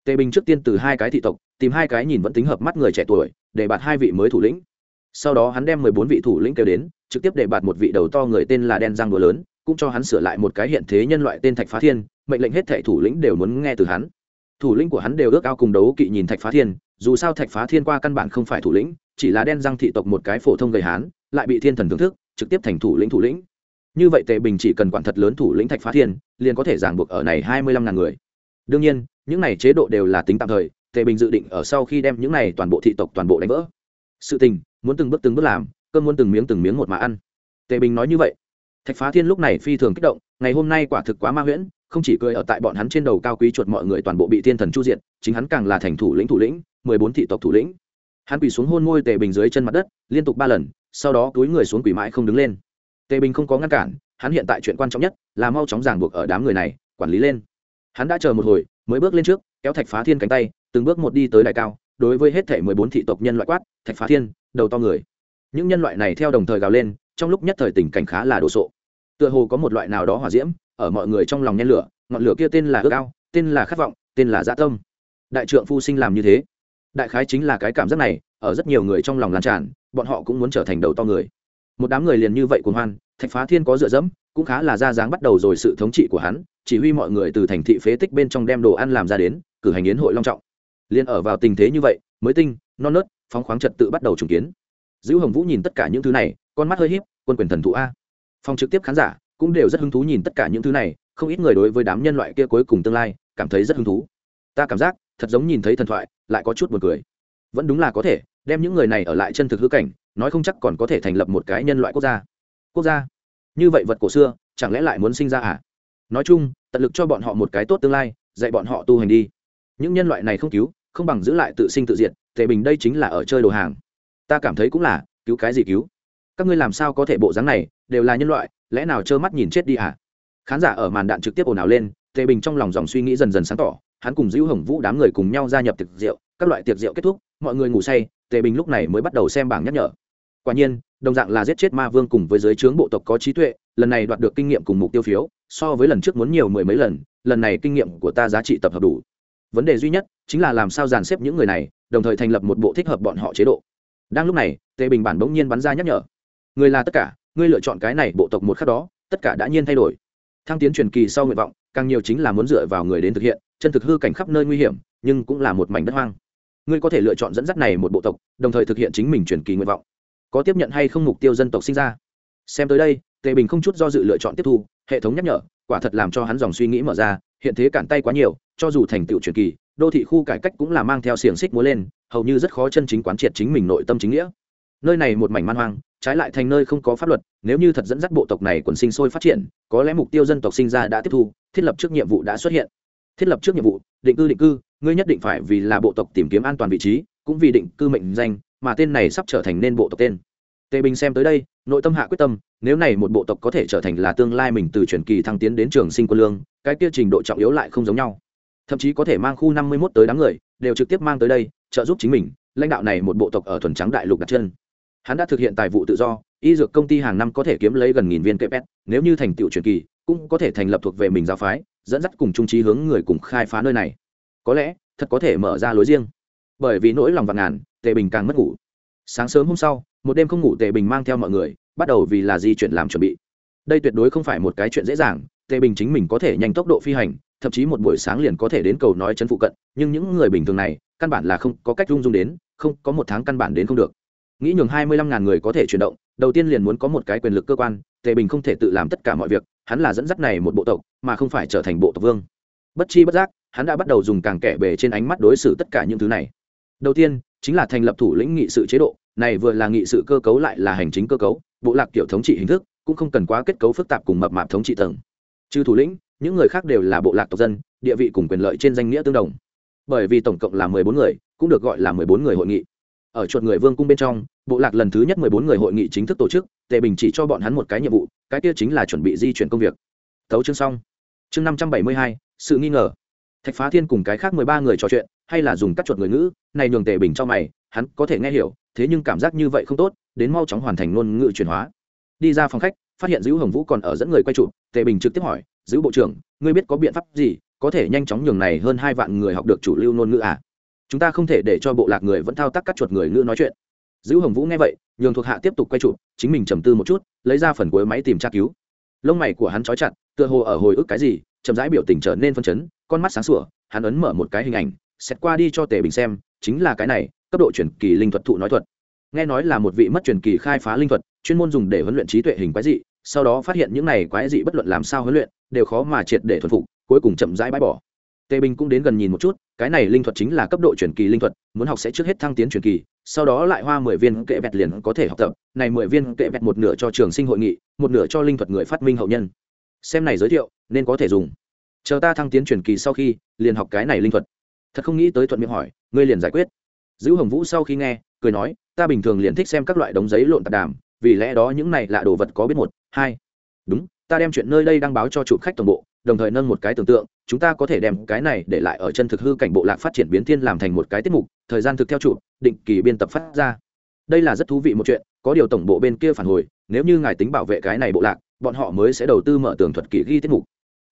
Tề bình trước tiên từ hai cái thị tộc, tìm hai cái nhìn vẫn tính hợp mắt người trẻ tuổi, để bạt hai vị mới thủ lĩnh. Sau đó hắn đem mười bốn vị thủ lĩnh kêu đến, trực tiếp để bạt một vị đầu to người tên là đen giang đũa lớn, cũng cho hắn sửa lại một cái hiện thế nhân loại tên thạch phá thiên, mệnh lệnh hết thệ thủ lĩnh đều muốn nghe từ hắn. Thủ lĩnh của hắn đều ước ao cùng đấu kỵ nhìn thạch phá thiên dù sao thạch phá thiên qua căn bản không phải thủ lĩnh, chỉ là đen răng thị tộc một cái phổ thông gầy hán, lại bị thiên thần thưởng thức, trực tiếp thành thủ lĩnh thủ lĩnh. Như vậy tề bình chỉ cần quản thật lớn thủ lĩnh thạch phá thiên, liền có thể giảng buộc ở này hai mươi lăm ngàn người. Đương nhiên, những này chế độ đều là tính tạm thời, tề bình dự định ở sau khi đem những này toàn bộ thị tộc toàn bộ đánh vỡ. Sự tình, muốn từng bước từng bước làm cơn muốn từng miếng từng miếng một mà ăn. Tề bình nói như vậy. Thạch phá thiên lúc này phi thường kích động, ngày hôm nay quả thực quá ma huyễn, không chỉ cười ở tại bọn hắn trên đầu cao quý chuột mọi người toàn bộ bị thiên thần chu diện chính hắn càng là thành thủ lĩnh thủ lĩnh mười bốn thị tộc thủ lĩnh. Hắn quỳ xuống hôn môi tề bình dưới chân mặt đất, liên tục ba lần, sau đó túi người xuống quỳ mãi không đứng lên. Tề bình không có ngăn cản, hắn hiện tại chuyện quan trọng nhất là mau chóng ràng buộc ở đám người này, quản lý lên. Hắn đã chờ một hồi, mới bước lên trước, kéo thạch phá thiên cánh tay, từng bước một đi tới đại cao, đối với hết thể mười bốn thị tộc nhân loại quát, thạch phá thiên, đầu to người. Những nhân loại này theo đồng thời gào lên, trong lúc nhất thời tình cảnh khá là đồ sộ. Tựa hồ có một loại nào đó hỏa diễm, ở mọi người trong lòng nhen lửa, ngọn lửa kia tên là ước ao, tên là khát vọng, tên là dã tâm. Đại trượng phu sinh làm như thế đại khái chính là cái cảm giác này, ở rất nhiều người trong lòng lan tràn, bọn họ cũng muốn trở thành đầu to người. Một đám người liền như vậy cuồng hoan, thạch phá thiên có dựa dẫm, cũng khá là ra dáng bắt đầu rồi sự thống trị của hắn, chỉ huy mọi người từ thành thị phế tích bên trong đem đồ ăn làm ra đến, cử hành yến hội long trọng. Liền ở vào tình thế như vậy, mới tinh, non nớt, phóng khoáng trật tự bắt đầu trùng kiến. Dữ hồng vũ nhìn tất cả những thứ này, con mắt hơi híp, quân quyền thần thụ a. Phòng trực tiếp khán giả cũng đều rất hứng thú nhìn tất cả những thứ này, không ít người đối với đám nhân loại kia cuối cùng tương lai cảm thấy rất hứng thú. Ta cảm giác thật giống nhìn thấy thần thoại, lại có chút buồn cười. Vẫn đúng là có thể, đem những người này ở lại chân thực hư cảnh, nói không chắc còn có thể thành lập một cái nhân loại quốc gia. Quốc gia? Như vậy vật cổ xưa, chẳng lẽ lại muốn sinh ra à? Nói chung, tận lực cho bọn họ một cái tốt tương lai, dạy bọn họ tu hành đi. Những nhân loại này không cứu, không bằng giữ lại tự sinh tự diệt, tề bình đây chính là ở chơi đồ hàng. Ta cảm thấy cũng là, cứu cái gì cứu? Các ngươi làm sao có thể bộ dáng này, đều là nhân loại, lẽ nào trơ mắt nhìn chết đi à? Khán giả ở màn đạn trực tiếp ồn ào lên, tề bình trong lòng dòng suy nghĩ dần dần sáng tỏ hắn cùng dữ hồng vũ đám người cùng nhau gia nhập tiệc rượu, các loại tiệc rượu kết thúc, mọi người ngủ say, tề bình lúc này mới bắt đầu xem bảng nhắc nhở. Quả nhiên, đồng dạng là giết chết ma vương cùng với giới trướng bộ tộc có trí tuệ, lần này đoạt được kinh nghiệm cùng mục tiêu phiếu, so với lần trước muốn nhiều mười mấy lần lần này kinh nghiệm của ta giá trị tập hợp đủ. Vấn đề duy nhất chính là làm sao dàn xếp những người này, đồng thời thành lập một bộ thích hợp bọn họ chế độ. Đang lúc này, tề bình bản bỗng nhiên bắn ra nhắc nhở. Người là tất cả, ngươi lựa chọn cái này bộ tộc một khắc đó, tất cả đã nhiên thay đổi. Thăng tiến truyền kỳ sau nguyện vọng càng nhiều chính là muốn dựa vào người đến thực hiện, chân thực hư cảnh khắp nơi nguy hiểm, nhưng cũng là một mảnh đất hoang. Ngươi có thể lựa chọn dẫn dắt này một bộ tộc, đồng thời thực hiện chính mình truyền kỳ nguyện vọng. Có tiếp nhận hay không mục tiêu dân tộc sinh ra? Xem tới đây, tề bình không chút do dự lựa chọn tiếp thu, hệ thống nhắc nhở, quả thật làm cho hắn dòng suy nghĩ mở ra, hiện thế cản tay quá nhiều, cho dù thành tựu truyền kỳ, đô thị khu cải cách cũng là mang theo xiềng xích múa lên, hầu như rất khó chân chính quán triệt chính mình nội tâm chính nghĩa. Nơi này một mảnh man hoang trái lại thành nơi không có pháp luật, nếu như thật dẫn dắt bộ tộc này quần sinh sôi phát triển, có lẽ mục tiêu dân tộc sinh ra đã tiếp thu, thiết lập trước nhiệm vụ đã xuất hiện. Thiết lập trước nhiệm vụ, định cư định cư, ngươi nhất định phải vì là bộ tộc tìm kiếm an toàn vị trí, cũng vì định cư mệnh danh, mà tên này sắp trở thành nên bộ tộc tên. Tề bình xem tới đây, nội tâm hạ quyết tâm, nếu này một bộ tộc có thể trở thành là tương lai mình từ truyền kỳ thăng tiến đến trường sinh quân lương, cái kia trình độ trọng yếu lại không giống nhau. Thậm chí có thể mang khu năm mươi một tới đám người, đều trực tiếp mang tới đây, trợ giúp chính mình, lãnh đạo này một bộ tộc ở thuần trắng đại lục đặt chân hắn đã thực hiện tài vụ tự do, y dược công ty hàng năm có thể kiếm lấy gần nghìn viên kpet nếu như thành tựu truyền kỳ, cũng có thể thành lập thuộc về mình giáo phái, dẫn dắt cùng trung trí hướng người cùng khai phá nơi này. Có lẽ, thật có thể mở ra lối riêng. Bởi vì nỗi lòng vạn ngàn, tề bình càng mất ngủ. Sáng sớm hôm sau, một đêm không ngủ tề bình mang theo mọi người, bắt đầu vì là di chuyển làm chuẩn bị. Đây tuyệt đối không phải một cái chuyện dễ dàng, tề bình chính mình có thể nhanh tốc độ phi hành, thậm chí một buổi sáng liền có thể đến cầu nói chân phụ cận, nhưng những người bình thường này, căn bản là không có cách rung rung đến, không, có một tháng căn bản đến không được nghĩ nhường hai mươi lăm ngàn người có thể chuyển động, đầu tiên liền muốn có một cái quyền lực cơ quan, tề bình không thể tự làm tất cả mọi việc, hắn là dẫn dắt này một bộ tộc, mà không phải trở thành bộ tộc vương. Bất chi bất giác, hắn đã bắt đầu dùng càng kẻ bề trên ánh mắt đối xử tất cả những thứ này. Đầu tiên, chính là thành lập thủ lĩnh nghị sự chế độ, này vừa là nghị sự cơ cấu lại là hành chính cơ cấu, bộ lạc kiểu thống trị hình thức, cũng không cần quá kết cấu phức tạp cùng mập mạp thống trị tầng. Trừ thủ lĩnh, những người khác đều là bộ lạc tộc dân, địa vị cùng quyền lợi trên danh nghĩa tương đồng. Bởi vì tổng cộng là mười bốn người, cũng được gọi là mười bốn người hội nghị ở chuột người vương cung bên trong, bộ lạc lần thứ nhất mười bốn người hội nghị chính thức tổ chức, tề bình chỉ cho bọn hắn một cái nhiệm vụ, cái kia chính là chuẩn bị di chuyển công việc. Thấu chương xong. Chương năm trăm bảy mươi hai, sự nghi ngờ. Thạch phá thiên cùng cái khác mười ba người trò chuyện, hay là dùng các chuột người ngữ, này nhường tề bình cho mày, hắn có thể nghe hiểu, thế nhưng cảm giác như vậy không tốt, đến mau chóng hoàn thành ngôn ngữ chuyển hóa. Đi ra phòng khách, phát hiện dữ hồng vũ còn ở dẫn người quay trụ, tề bình trực tiếp hỏi giữ bộ trưởng, ngươi biết có biện pháp gì, có thể nhanh chóng nhường này hơn hai vạn người học được chủ lưu ngôn ngữ à? Chúng ta không thể để cho bộ lạc người vẫn thao tác các chuột người ngữ nói chuyện. Giữ hồng vũ nghe vậy, nhường thuộc hạ tiếp tục quay chụp, chính mình trầm tư một chút, lấy ra phần cuối máy tìm tra cứu. Lông mày của hắn trói chặt, tựa hồ ở hồi ức cái gì, chậm rãi biểu tình trở nên phân chấn, con mắt sáng sủa, hắn ấn mở một cái hình ảnh, xét qua đi cho tề bình xem, chính là cái này, cấp độ chuyển kỳ linh thuật thụ nói thuật. Nghe nói là một vị mất truyền kỳ khai phá linh thuật, chuyên môn dùng để huấn luyện trí tuệ hình quái dị, sau đó phát hiện những này quái dị bất luận làm sao huấn luyện, đều khó mà triệt để thuần phục, cuối cùng chậm rãi bãi bỏ tề bình cũng đến gần nhìn một chút, cái này linh thuật chính là cấp độ truyền kỳ linh thuật, muốn học sẽ trước hết thăng tiến truyền kỳ, sau đó lại hoa mười viên kệ bẹt liền có thể học tập. Này mười viên kệ bẹt một nửa cho trường sinh hội nghị, một nửa cho linh thuật người phát minh hậu nhân. Xem này giới thiệu, nên có thể dùng. Chờ ta thăng tiến truyền kỳ sau khi, liền học cái này linh thuật. Thật không nghĩ tới thuận miệng hỏi, ngươi liền giải quyết. Giữ hồng vũ sau khi nghe, cười nói, ta bình thường liền thích xem các loại đống giấy lộn tạp đàm, vì lẽ đó những này là đồ vật có biết một, hai. Đúng, ta đem chuyện nơi đây đăng báo cho chủ khách toàn bộ, đồng thời nâng một cái tưởng tượng chúng ta có thể đem cái này để lại ở chân thực hư cảnh bộ lạc phát triển biến thiên làm thành một cái tiết mục, thời gian thực theo chủ, định kỳ biên tập phát ra. Đây là rất thú vị một chuyện, có điều tổng bộ bên kia phản hồi, nếu như ngài tính bảo vệ cái này bộ lạc, bọn họ mới sẽ đầu tư mở tường thuật kỷ ghi tiết mục.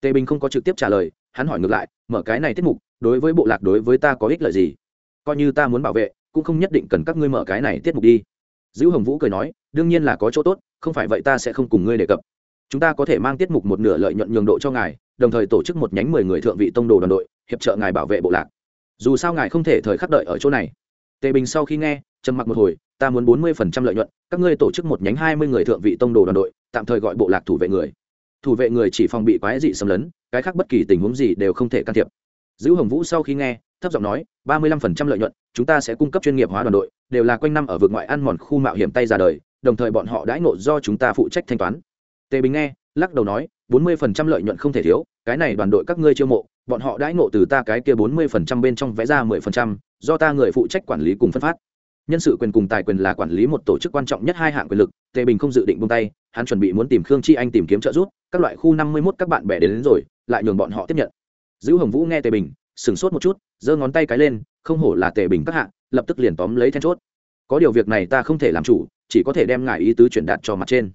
Tề bình không có trực tiếp trả lời, hắn hỏi ngược lại, mở cái này tiết mục, đối với bộ lạc đối với ta có ích lợi gì? Coi như ta muốn bảo vệ, cũng không nhất định cần các ngươi mở cái này tiết mục đi. Dữ hồng vũ cười nói, đương nhiên là có chỗ tốt, không phải vậy ta sẽ không cùng ngươi đề cập chúng ta có thể mang tiết mục một nửa lợi nhuận nhường độ cho ngài, đồng thời tổ chức một nhánh mười người thượng vị tông đồ đoàn đội, hiệp trợ ngài bảo vệ bộ lạc. Dù sao ngài không thể thời khắc đợi ở chỗ này. Tề bình sau khi nghe, trầm mặc một hồi, ta muốn bốn mươi phần trăm lợi nhuận, các ngươi tổ chức một nhánh hai mươi người thượng vị tông đồ đoàn đội, tạm thời gọi bộ lạc thủ vệ người. Thủ vệ người chỉ phòng bị quái dị xâm lấn, cái khác bất kỳ tình huống gì đều không thể can thiệp. Giữ hồng vũ sau khi nghe, thấp giọng nói, ba mươi lăm phần trăm lợi nhuận, chúng ta sẽ cung cấp chuyên nghiệp hóa đoàn đội, đều là quanh năm ở vực ngoại ăn mòn khu mạo hiểm tay ra đời, đồng thời bọn họ đãi ngộ do chúng ta phụ trách thanh toán tề bình nghe lắc đầu nói bốn mươi phần trăm lợi nhuận không thể thiếu cái này đoàn đội các ngươi chiêu mộ bọn họ đãi ngộ từ ta cái kia bốn mươi phần trăm bên trong vẽ ra mười phần trăm do ta người phụ trách quản lý cùng phân phát. Nhân sự quyền cùng tài quyền là quản lý một tổ chức quan trọng nhất hai hạng quyền lực. Tề bình không dự định buông tay hắn chuẩn bị muốn tìm khương chi anh tìm kiếm trợ giúp các loại khu năm mươi mốt các bạn bè đến, đến rồi lại nhường bọn họ tiếp nhận. Giữ hồng vũ nghe tề bình sửng sốt một chút giơ ngón tay cái lên không hổ là tề bình các hạng lập tức liền tóm lấy then chốt. Có điều việc này ta không thể làm chủ chỉ có thể đem ngài ý tứ truyền đạt cho mặt trên.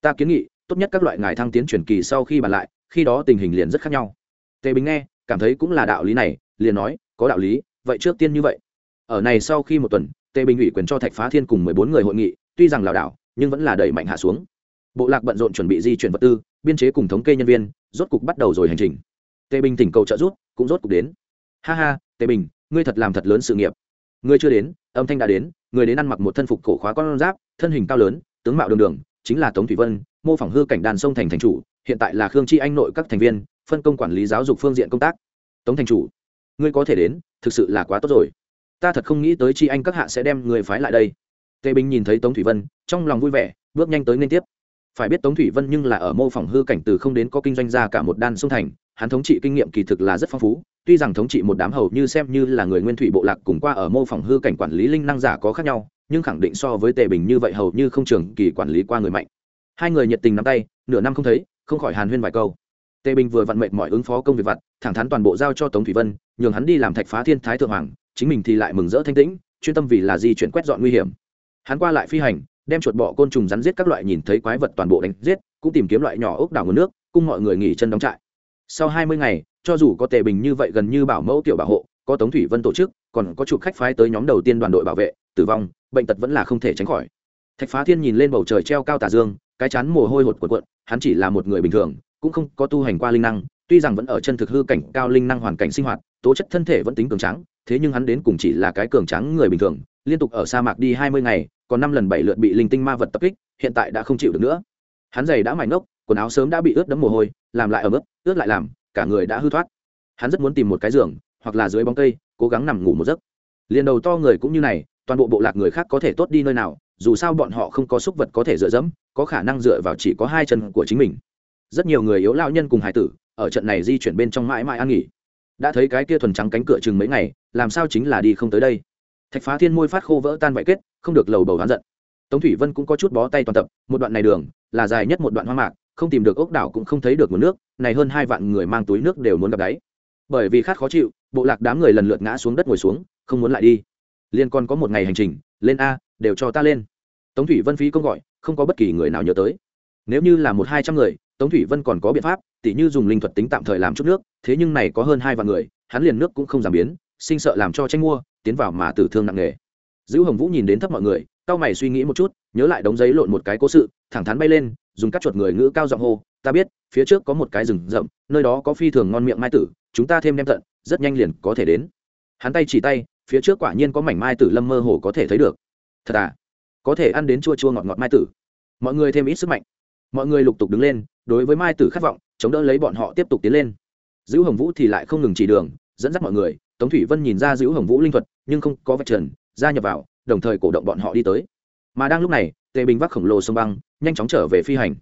Ta kiến nghị tốt nhất các loại ngài thăng tiến truyền kỳ sau khi bàn lại, khi đó tình hình liền rất khác nhau. Tề bình nghe, cảm thấy cũng là đạo lý này, liền nói, có đạo lý, vậy trước tiên như vậy. Ở này sau khi một tuần, tề bình ủy quyền cho thạch phá thiên cùng mười bốn người hội nghị, tuy rằng lảo đảo, nhưng vẫn là đẩy mạnh hạ xuống. Bộ lạc bận rộn chuẩn bị di chuyển vật tư, biên chế cùng thống kê nhân viên, rốt cục bắt đầu rồi hành trình. Tề bình tỉnh cầu trợ rút cũng rốt cục đến. Ha ha, tề bình, ngươi thật làm thật lớn sự nghiệp. Ngươi chưa đến, âm thanh đã đến, người đến ăn mặc một thân phục cổ khóa con giáp, thân hình cao lớn, tướng mạo đường đường, chính là tống thủy vân mô phỏng hư cảnh đàn sông thành thành chủ, hiện tại là khương chi anh nội các thành viên, phân công quản lý giáo dục phương diện công tác. Tống thành chủ, ngươi có thể đến, thực sự là quá tốt rồi. Ta thật không nghĩ tới chi anh các hạ sẽ đem người phái lại đây. Tề bình nhìn thấy tống thủy vân, trong lòng vui vẻ, bước nhanh tới liên tiếp. Phải biết tống thủy vân nhưng là ở mô phỏng hư cảnh từ không đến có kinh doanh ra cả một đan sông thành, hắn thống trị kinh nghiệm kỳ thực là rất phong phú, tuy rằng thống trị một đám hầu như xem như là người nguyên thủy bộ lạc cùng qua ở mô phỏng hư cảnh quản lý linh năng giả có khác nhau, nhưng khẳng định so với tề bình như vậy hầu như không trường kỳ quản lý qua người mạnh hai người nhiệt tình nắm tay, nửa năm không thấy, không khỏi hàn huyên vài câu. Tề bình vừa vặn mệt mỏi ứng phó công việc vặt, thẳng thắn toàn bộ giao cho tống thủy vân, nhường hắn đi làm thạch phá thiên thái thượng hoàng, chính mình thì lại mừng rỡ thanh tĩnh, chuyên tâm vì là di chuyển quét dọn nguy hiểm. Hắn qua lại phi hành, đem chuột bọ côn trùng rắn giết các loại nhìn thấy quái vật toàn bộ đánh giết, cũng tìm kiếm loại nhỏ ốc đảo nguồn nước cùng mọi người nghỉ chân đóng trại. Sau hai mươi ngày, cho dù có tề bình như vậy gần như bảo mẫu tiểu bảo hộ, có tống thủy vân tổ chức, còn có chụp khách phái tới nhóm đầu tiên đoàn đội bảo vệ, tử vong, bệnh tật vẫn là không thể tránh khỏi. Thạch phá thiên nhìn lên bầu trời treo cao tà dương cái chán mồ hôi hột cuộn cuộn, hắn chỉ là một người bình thường, cũng không có tu hành qua linh năng, tuy rằng vẫn ở chân thực hư cảnh, cao linh năng hoàn cảnh sinh hoạt, tố chất thân thể vẫn tính cường trắng thế nhưng hắn đến cùng chỉ là cái cường trắng người bình thường, liên tục ở sa mạc đi hai mươi ngày, còn năm lần bảy lượt bị linh tinh ma vật tập kích, hiện tại đã không chịu được nữa. Hắn giày đã mảnh ngốc, quần áo sớm đã bị ướt đẫm mồ hôi, làm lại ở mức ướt lại làm, cả người đã hư thoát. Hắn rất muốn tìm một cái giường, hoặc là dưới bóng cây, cố gắng nằm ngủ một giấc. Liền đầu to người cũng như này, toàn bộ bộ lạc người khác có thể tốt đi nơi nào dù sao bọn họ không có súc vật có thể dựa dẫm, có khả năng dựa vào chỉ có hai chân của chính mình. Rất nhiều người yếu lao nhân cùng hải tử, ở trận này di chuyển bên trong mãi mãi an nghỉ. Đã thấy cái kia thuần trắng cánh cửa chừng mấy ngày, làm sao chính là đi không tới đây? Thạch phá thiên môi phát khô vỡ tan vải kết, không được lầu bầu đoán giận. Tống thủy vân cũng có chút bó tay toàn tập, một đoạn này đường, là dài nhất một đoạn hoang mạc, không tìm được ốc đảo cũng không thấy được nguồn nước, này hơn hai vạn người mang túi nước đều muốn gặp đáy. Bởi vì khát khó chịu, bộ lạc đám người lần lượt ngã xuống đất ngồi xuống, không muốn lại đi. Liên còn có một ngày hành trình, lên a đều cho ta lên. Tống thủy vân phí công gọi, không có bất kỳ người nào nhớ tới. Nếu như là một hai trăm người, tống thủy vân còn có biện pháp, tỉ như dùng linh thuật tính tạm thời làm chút nước, thế nhưng này có hơn hai vạn người, hắn liền nước cũng không giảm biến, sinh sợ làm cho tranh mua, tiến vào mà tử thương nặng nề. Giữ hồng vũ nhìn đến thấp mọi người cao mày suy nghĩ một chút, nhớ lại đống giấy lộn một cái cố sự, thẳng thắn bay lên, dùng các chuột người ngữ cao giọng hô, ta biết, phía trước có một cái rừng rậm, nơi đó có phi thường ngon miệng mai tử, chúng ta thêm đem tận, rất nhanh liền có thể đến. Hắn tay chỉ tay, phía trước quả nhiên có mảnh mai tử lâm mơ hồ có thể thấy được thật à? Có thể ăn đến chua chua ngọt ngọt mai tử. Mọi người thêm ít sức mạnh. Mọi người lục tục đứng lên, đối với mai tử khát vọng, chống đỡ lấy bọn họ tiếp tục tiến lên. Giữ hồng vũ thì lại không ngừng chỉ đường, dẫn dắt mọi người, tống thủy vân nhìn ra giữ hồng vũ linh thuật, nhưng không có vạch trần, gia nhập vào, đồng thời cổ động bọn họ đi tới. Mà đang lúc này, tề bình vác khổng lồ sông băng, nhanh chóng trở về phi hành.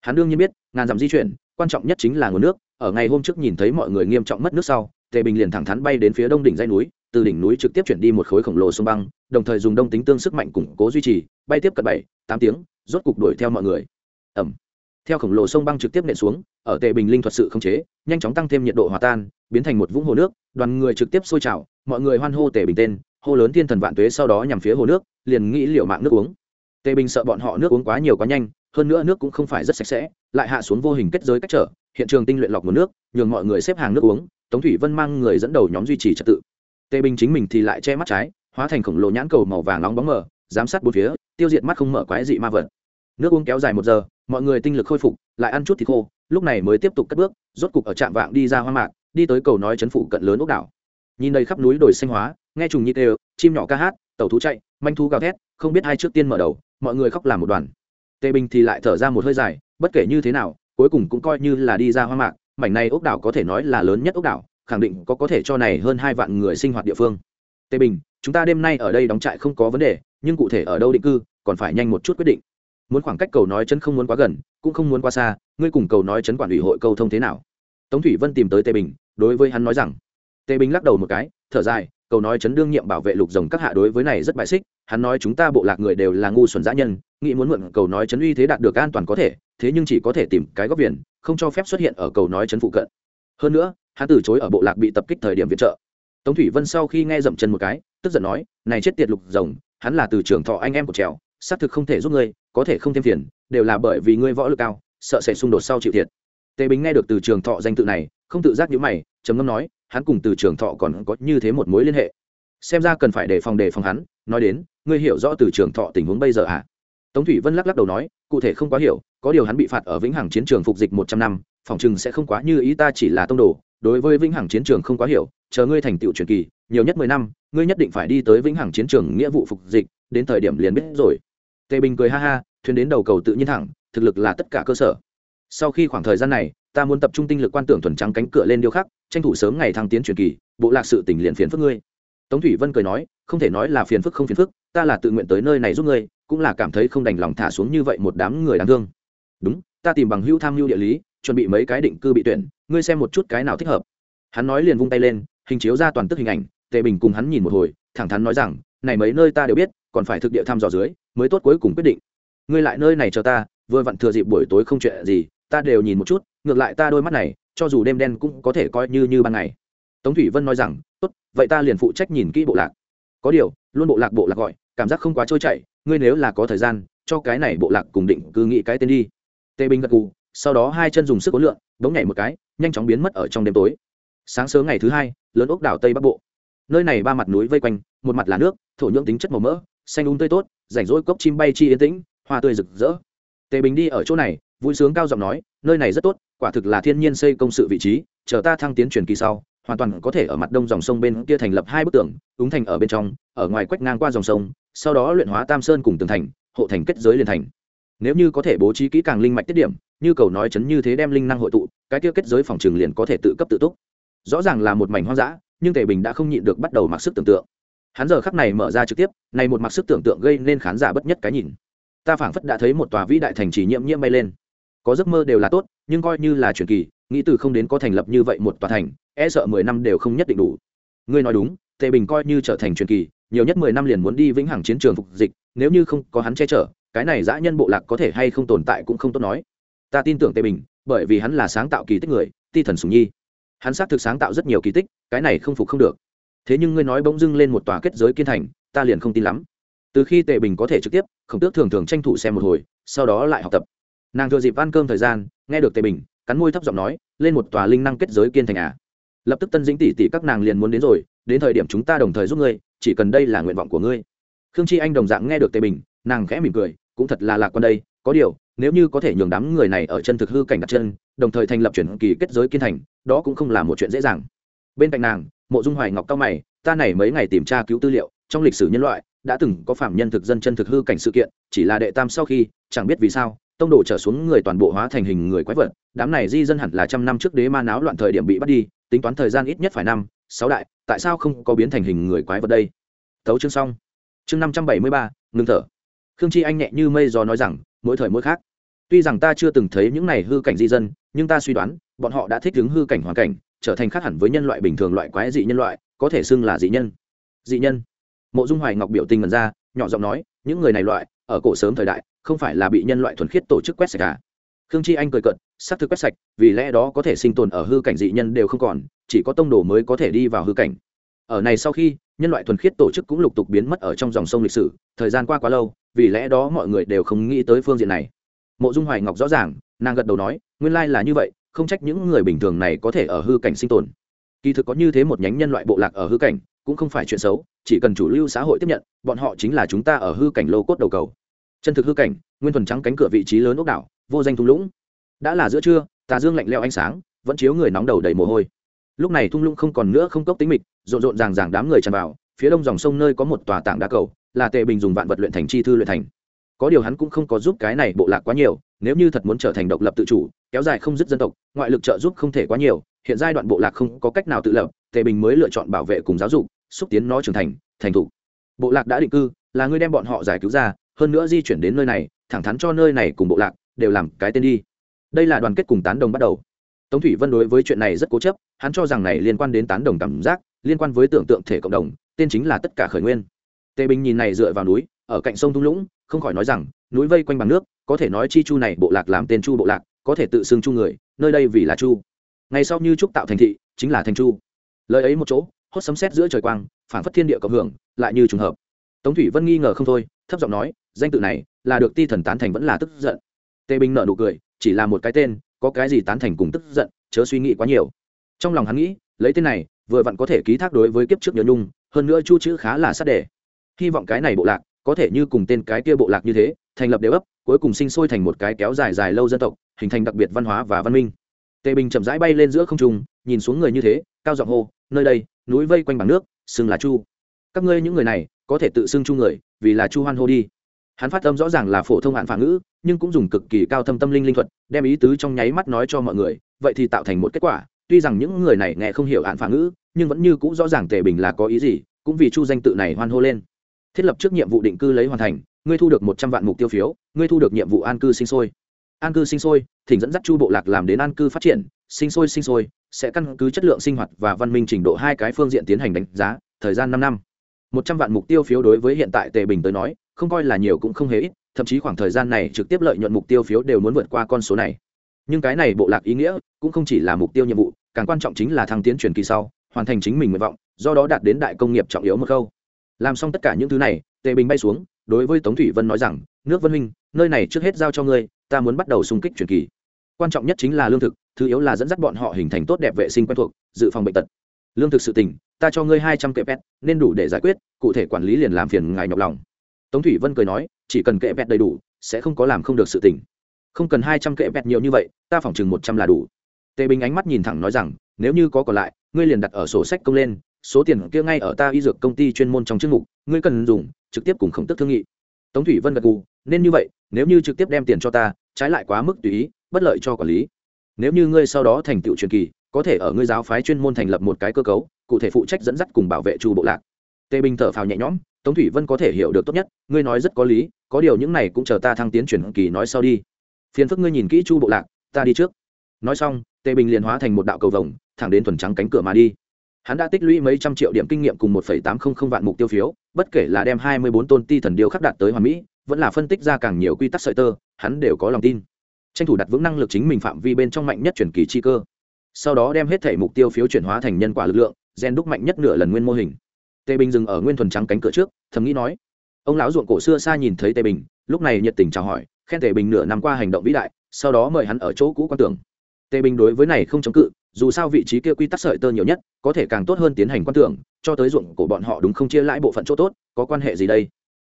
Hắn đương nhiên biết, ngàn dặm di chuyển, quan trọng nhất chính là nguồn nước. Ở ngày hôm trước nhìn thấy mọi người nghiêm trọng mất nước sau, tề bình liền thẳng thắn bay đến phía đông đỉnh dãy núi từ đỉnh núi trực tiếp chuyển đi một khối khổng lồ sông băng, đồng thời dùng đông tính tương sức mạnh củng cố duy trì, bay tiếp cận bảy, tám tiếng, rốt cục đuổi theo mọi người. Ẩm theo khổng lồ sông băng trực tiếp nện xuống, ở tề bình linh thuật sự không chế, nhanh chóng tăng thêm nhiệt độ hòa tan, biến thành một vũng hồ nước, đoàn người trực tiếp sôi trào, mọi người hoan hô tề bình tên, hô lớn thiên thần vạn tuế sau đó nhằm phía hồ nước, liền nghĩ liệu mạng nước uống. Tề bình sợ bọn họ nước uống quá nhiều quá nhanh, hơn nữa nước cũng không phải rất sạch sẽ, lại hạ xuống vô hình kết giới cách trở, hiện trường tinh luyện lọc nguồn nước, nhường mọi người xếp hàng nước uống, tống thủy vân mang người dẫn đầu nhóm duy trì trật tự tề bình chính mình thì lại che mắt trái, hóa thành khổng lồ nhãn cầu màu vàng nóng bóng mờ, giám sát bốn phía, tiêu diệt mắt không mở quái dị ma vật. Nước uống kéo dài một giờ, mọi người tinh lực khôi phục, lại ăn chút thịt khô, lúc này mới tiếp tục cất bước, rốt cục ở trạm vạng đi ra hoa mạc, đi tới cầu nói chấn phủ cận lớn ốc đảo. Nhìn đầy khắp núi đồi xanh hóa, nghe trùng nhị tê chim nhỏ ca hát, tàu thú chạy, manh thú gào thét, không biết hai trước tiên mở đầu, mọi người khóc làm một đoàn. Tề bình thì lại thở ra một hơi dài, bất kể như thế nào, cuối cùng cũng coi như là đi ra hoa mạc, mảnh này ốc đảo có thể nói là lớn nhất ốc đảo khẳng định có có thể cho này hơn hai vạn người sinh hoạt địa phương. Tề bình, chúng ta đêm nay ở đây đóng trại không có vấn đề, nhưng cụ thể ở đâu định cư, còn phải nhanh một chút quyết định. Muốn khoảng cách cầu nói chân không muốn quá gần, cũng không muốn quá xa, ngươi cùng cầu nói chấn quản ủy hội câu thông thế nào? Tống thủy vân tìm tới tề bình, đối với hắn nói rằng tề bình lắc đầu một cái, thở dài, cầu nói chấn đương nhiệm bảo vệ lục rồng các hạ đối với này rất bại xích, hắn nói chúng ta bộ lạc người đều là ngu xuẩn dã nhân, nghĩ muốn mượn cầu nói chấn uy thế đạt được an toàn có thể, thế nhưng chỉ có thể tìm cái góc viền, không cho phép xuất hiện ở cầu nói chấn phụ cận. Hơn nữa hắn từ chối ở bộ lạc bị tập kích thời điểm viện trợ. Tống thủy vân sau khi nghe dậm chân một cái, tức giận nói, này chết tiệt lục rồng, hắn là từ trường thọ anh em của trèo, xác thực không thể giúp ngươi, có thể không thêm phiền, đều là bởi vì ngươi võ lực cao, sợ sẽ xung đột sau chịu thiệt. Tề bính nghe được từ trường thọ danh tự này, không tự giác nhíu mày, trầm ngâm nói, hắn cùng từ trường thọ còn có như thế một mối liên hệ. Xem ra cần phải đề phòng đề phòng hắn, nói đến, ngươi hiểu rõ từ trường thọ tình huống bây giờ à? Tống thủy vân lắc lắc đầu nói, cụ thể không quá hiểu, có điều hắn bị phạt ở vĩnh hằng chiến trường phục dịch một trăm năm, phòng chừng sẽ không quá như ý ta chỉ là tông đồ đối với vĩnh hằng chiến trường không quá hiểu, chờ ngươi thành tựu truyền kỳ, nhiều nhất mười năm, ngươi nhất định phải đi tới vĩnh hằng chiến trường nghĩa vụ phục dịch, đến thời điểm liền biết rồi. Tề bình cười ha ha, thuyền đến đầu cầu tự nhiên thẳng, thực lực là tất cả cơ sở. Sau khi khoảng thời gian này, ta muốn tập trung tinh lực quan tưởng thuần trắng cánh cửa lên điêu khắc, tranh thủ sớm ngày thăng tiến truyền kỳ, bộ lạc sự tỉnh liền phiền phức ngươi. Tống thủy vân cười nói, không thể nói là phiền phức không phiền phức, ta là tự nguyện tới nơi này giúp ngươi, cũng là cảm thấy không đành lòng thả xuống như vậy một đám người đáng thương. Đúng, ta tìm bằng hữu tham mưu địa lý, chuẩn bị mấy cái định cư bị tuyển ngươi xem một chút cái nào thích hợp. Hắn nói liền vung tay lên, hình chiếu ra toàn tức hình ảnh, tề bình cùng hắn nhìn một hồi, thẳng thắn nói rằng, này mấy nơi ta đều biết, còn phải thực địa thăm dò dưới, mới tốt cuối cùng quyết định. Ngươi lại nơi này cho ta, vừa vặn thừa dịp buổi tối không chuyện gì, ta đều nhìn một chút, ngược lại ta đôi mắt này, cho dù đêm đen cũng có thể coi như như ban ngày. Tống thủy vân nói rằng, tốt, vậy ta liền phụ trách nhìn kỹ bộ lạc. Có điều, luôn bộ lạc bộ lạc gọi, cảm giác không quá trôi chảy, ngươi nếu là có thời gian, cho cái này bộ lạc cùng định cứ nghĩ cái tên đi. Tề bình gật gù sau đó hai chân dùng sức cố lượn, bỗng nhảy một cái nhanh chóng biến mất ở trong đêm tối. Sáng sớm ngày thứ hai lớn ốc đảo tây bắc bộ. Nơi này ba mặt núi vây quanh một mặt là nước thổ nhưỡng tính chất màu mỡ xanh úng um tươi tốt rảnh rỗi cốc chim bay chi yên tĩnh hoa tươi rực rỡ. Tề bình đi ở chỗ này vui sướng cao giọng nói nơi này rất tốt quả thực là thiên nhiên xây công sự vị trí chờ ta thăng tiến truyền kỳ sau hoàn toàn có thể ở mặt đông dòng sông bên kia thành lập hai bức tường ứng thành ở bên trong ở ngoài quách ngang qua dòng sông sau đó luyện hóa tam sơn cùng tường thành hộ thành kết giới liền thành. Nếu như có thể bố trí kỹ càng linh mạch tiết điểm như cầu nói chấn như thế đem linh năng hội tụ, cái kia kết giới phòng trường liền có thể tự cấp tự túc. Rõ ràng là một mảnh hoang dã, nhưng tề bình đã không nhịn được bắt đầu mặc sức tưởng tượng. Hắn giờ khắc này mở ra trực tiếp, này một mặc sức tưởng tượng gây nên khán giả bất nhất cái nhìn. Ta phảng phất đã thấy một tòa vĩ đại thành trì nhiễm nhiễm bay lên. Có giấc mơ đều là tốt, nhưng coi như là truyền kỳ, nghĩ từ không đến có thành lập như vậy một tòa thành e sợ mười năm đều không nhất định đủ. Ngươi nói đúng, tề bình coi như trở thành truyền kỳ, nhiều nhất mười năm liền muốn đi vĩnh hằng chiến trường phục dịch, nếu như không có hắn che chở, cái này dã nhân bộ lạc có thể hay không tồn tại cũng không tốt nói ta tin tưởng tề bình, bởi vì hắn là sáng tạo kỳ tích người, ti thần sùng nhi. Hắn xác thực sáng tạo rất nhiều kỳ tích, cái này không phục không được. Thế nhưng ngươi nói bỗng dưng lên một tòa kết giới kiên thành, ta liền không tin lắm. Từ khi tề bình có thể trực tiếp, khổng tước thường thường tranh thủ xem một hồi, sau đó lại học tập. Nàng thừa dịp ăn cơm thời gian, nghe được tề bình, cắn môi thấp giọng nói, lên một tòa linh năng kết giới kiên thành à? Lập tức tân dĩnh tỷ tỷ các nàng liền muốn đến rồi, đến thời điểm chúng ta đồng thời giúp ngươi, chỉ cần đây là nguyện vọng của ngươi. Khương chi anh đồng dạng nghe được tề bình, nàng khẽ mỉm cười, cũng thật là lạc quan đây, có điều nếu như có thể nhường đám người này ở chân thực hư cảnh đặt chân, đồng thời thành lập chuyển kỳ kết giới kiên thành, đó cũng không là một chuyện dễ dàng. Bên cạnh nàng, mộ dung hoài ngọc cao mày, ta này mấy ngày tìm tra cứu tư liệu, trong lịch sử nhân loại, đã từng có phạm nhân thực dân chân thực hư cảnh sự kiện, chỉ là đệ tam sau khi, chẳng biết vì sao, tông đổ trở xuống người toàn bộ hóa thành hình người quái vật, đám này di dân hẳn là trăm năm trước đế ma náo loạn thời điểm bị bắt đi, tính toán thời gian ít nhất phải năm, sáu đại, tại sao không có biến thành hình người quái vật đây? Thấu chương xong. Chương năm trăm bảy mươi ba, ngưng thở. Khương chi anh nhẹ như mây gió nói rằng mỗi thời mỗi khác. Tuy rằng ta chưa từng thấy những này hư cảnh di dân, nhưng ta suy đoán, bọn họ đã thích ứng hư cảnh hoàn cảnh, trở thành khác hẳn với nhân loại bình thường loại quái dị nhân loại, có thể xưng là dị nhân. Dị nhân. Mộ dung hoài ngọc biểu tình ngần ra, nhỏ giọng nói, những người này loại, ở cổ sớm thời đại, không phải là bị nhân loại thuần khiết tổ chức quét sạch cả khương chi anh cười cận xác thực quét sạch, vì lẽ đó có thể sinh tồn ở hư cảnh dị nhân đều không còn, chỉ có tông đồ mới có thể đi vào hư cảnh ở này sau khi, nhân loại thuần khiết tổ chức cũng lục tục biến mất ở trong dòng sông lịch sử, thời gian qua quá lâu, vì lẽ đó mọi người đều không nghĩ tới phương diện này. Mộ dung hoài ngọc rõ ràng, nàng gật đầu nói, nguyên lai là như vậy, không trách những người bình thường này có thể ở hư cảnh sinh tồn. Kỳ thực có như thế một nhánh nhân loại bộ lạc ở hư cảnh, cũng không phải chuyện xấu, chỉ cần chủ lưu xã hội tiếp nhận, bọn họ chính là chúng ta ở hư cảnh lô cốt đầu cầu. Chân thực hư cảnh, nguyên thuần trắng cánh cửa vị trí lớn ốc đảo, vô danh thung lũng. Đã là giữa trưa, tà dương lạnh leo ánh sáng, vẫn chiếu người nóng đầu đầy mồ hôi lúc này thung lũng không còn nữa không cốc tính mịch, rộn rộn ràng ràng đám người tràn vào, phía đông dòng sông nơi có một tòa tảng đá cầu, là tề bình dùng vạn vật luyện thành chi thư luyện thành. Có điều hắn cũng không có giúp cái này bộ lạc quá nhiều, nếu như thật muốn trở thành độc lập tự chủ, kéo dài không dứt dân tộc, ngoại lực trợ giúp không thể quá nhiều, hiện giai đoạn bộ lạc không có cách nào tự lập, tề bình mới lựa chọn bảo vệ cùng giáo dục, xúc tiến nó trưởng thành thành thục. Bộ lạc đã định cư, là người đem bọn họ giải cứu ra, hơn nữa di chuyển đến nơi này, thẳng thắn cho nơi này cùng bộ lạc, đều làm cái tên đi. Đây là đoàn kết cùng tán đồng bắt đầu. Tống thủy vân đối với chuyện này rất cố chấp hắn cho rằng này liên quan đến tán đồng cảm giác, liên quan với tưởng tượng thể cộng đồng, tên chính là tất cả khởi nguyên. Tề bình nhìn này dựa vào núi, ở cạnh sông thung lũng, không khỏi nói rằng, núi vây quanh bằng nước, có thể nói chi chu này bộ lạc làm tên chu bộ lạc, có thể tự xưng chu người, nơi đây vì là chu. Ngày sau như trúc tạo thành thị, chính là thành chu. Lời ấy một chỗ, hốt sấm sét giữa trời quang phản phất thiên địa cộng hưởng, lại như trùng hợp. Tống thủy vân nghi ngờ không thôi, thấp giọng nói, danh tự này, là được ti thần tán thành vẫn là tức giận. Tề bình nợ nụ cười, chỉ là một cái tên, có cái gì tán thành cùng tức giận, chớ suy nghĩ quá nhiều trong lòng hắn nghĩ, lấy tên này, vừa vặn có thể ký thác đối với kiếp trước nhớ nhung, hơn nữa chu chữ khá là sát đề. Hy vọng cái này bộ lạc, có thể như cùng tên cái kia bộ lạc như thế, thành lập đều ấp, cuối cùng sinh sôi thành một cái kéo dài dài lâu dân tộc, hình thành đặc biệt văn hóa và văn minh. Tề bình chậm rãi bay lên giữa không trung, nhìn xuống người như thế, cao giọng hô, nơi đây, núi vây quanh bằng nước, xưng là chu. Các ngươi những người này, có thể tự xưng chu người, vì là chu hoan hô đi. Hắn phát âm rõ ràng là phổ thông hạn phản ngữ, nhưng cũng dùng cực kỳ cao thâm tâm linh linh thuật, đem ý tứ trong nháy mắt nói cho mọi người, vậy thì tạo thành một kết quả tuy rằng những người này nghe không hiểu án phản ngữ, nhưng vẫn như cũng rõ ràng tề bình là có ý gì, cũng vì chu danh tự này hoan hô lên. Thiết lập trước nhiệm vụ định cư lấy hoàn thành, ngươi thu được một trăm vạn mục tiêu phiếu, ngươi thu được nhiệm vụ an cư sinh sôi. An cư sinh sôi, thỉnh dẫn dắt chu bộ lạc làm đến an cư phát triển, sinh sôi sinh sôi, sẽ căn cứ chất lượng sinh hoạt và văn minh trình độ hai cái phương diện tiến hành đánh giá, thời gian năm năm. Một trăm vạn mục tiêu phiếu đối với hiện tại tề bình tới nói, không coi là nhiều cũng không hề ít, thậm chí khoảng thời gian này trực tiếp lợi nhuận mục tiêu phiếu đều muốn vượt qua con số này nhưng cái này bộ lạc ý nghĩa cũng không chỉ là mục tiêu nhiệm vụ, càng quan trọng chính là thăng tiến truyền kỳ sau, hoàn thành chính mình nguyện vọng, do đó đạt đến đại công nghiệp trọng yếu một khâu. Làm xong tất cả những thứ này, tề bình bay xuống, đối với tống thủy vân nói rằng, nước vân minh nơi này trước hết giao cho ngươi, ta muốn bắt đầu xung kích truyền kỳ. Quan trọng nhất chính là lương thực, thứ yếu là dẫn dắt bọn họ hình thành tốt đẹp vệ sinh quen thuộc, dự phòng bệnh tật. Lương thực sự tỉnh ta cho ngươi hai trăm kệ pet, nên đủ để giải quyết, cụ thể quản lý liền làm phiền ngài nhọc lòng. Tống thủy vân cười nói, chỉ cần kệ pet đầy đủ, sẽ không có làm không được sự tỉnh không cần hai trăm kệ bẹt nhiều như vậy, ta phỏng chừng một trăm là đủ. Tề bình ánh mắt nhìn thẳng nói rằng, nếu như có còn lại, ngươi liền đặt ở sổ sách công lên, số tiền kia ngay ở ta y dược công ty chuyên môn trong chức mục, ngươi cần dùng, trực tiếp cùng khổng tức thương nghị. Tống thủy vân gật gù, nên như vậy, nếu như trực tiếp đem tiền cho ta, trái lại quá mức tùy ý, bất lợi cho quản lý. Nếu như ngươi sau đó thành tựu truyền kỳ, có thể ở ngươi giáo phái chuyên môn thành lập một cái cơ cấu, cụ thể phụ trách dẫn dắt cùng bảo vệ chu bộ lạc. Tề bình thở phào nhẹ nhõm, tống thủy vân có thể hiểu được tốt nhất, ngươi nói rất có lý, có điều những này cũng chờ ta thăng tiến truyền kỳ nói sau đi phiền phức ngươi nhìn kỹ chu bộ lạc, ta đi trước. Nói xong, tề bình liền hóa thành một đạo cầu vồng, thẳng đến thuần trắng cánh cửa mà đi. Hắn đã tích lũy mấy trăm triệu điểm kinh nghiệm cùng một phẩy tám không không vạn mục tiêu phiếu, bất kể là đem hai mươi bốn tôn ti thần điêu khắc đạt tới hoàn mỹ, vẫn là phân tích ra càng nhiều quy tắc sợi tơ, hắn đều có lòng tin. Tranh thủ đặt vững năng lực chính mình phạm vi bên trong mạnh nhất chuyển kỳ chi cơ. Sau đó đem hết thể mục tiêu phiếu chuyển hóa thành nhân quả lực lượng, gen đúc mạnh nhất nửa lần nguyên mô hình. Tề bình dừng ở nguyên thuần trắng cánh cửa trước, thầm nghĩ nói, ông lão ruộng cổ xưa xa nhìn thấy tề bình lúc này nhiệt tình chào hỏi, khen tề bình nửa năm qua hành động vĩ đại, sau đó mời hắn ở chỗ cũ quan tưởng. Tề bình đối với này không chống cự, dù sao vị trí kia quy tắc sợi tơ nhiều nhất, có thể càng tốt hơn tiến hành quan tưởng, cho tới ruộng của bọn họ đúng không chia lãi bộ phận chỗ tốt, có quan hệ gì đây?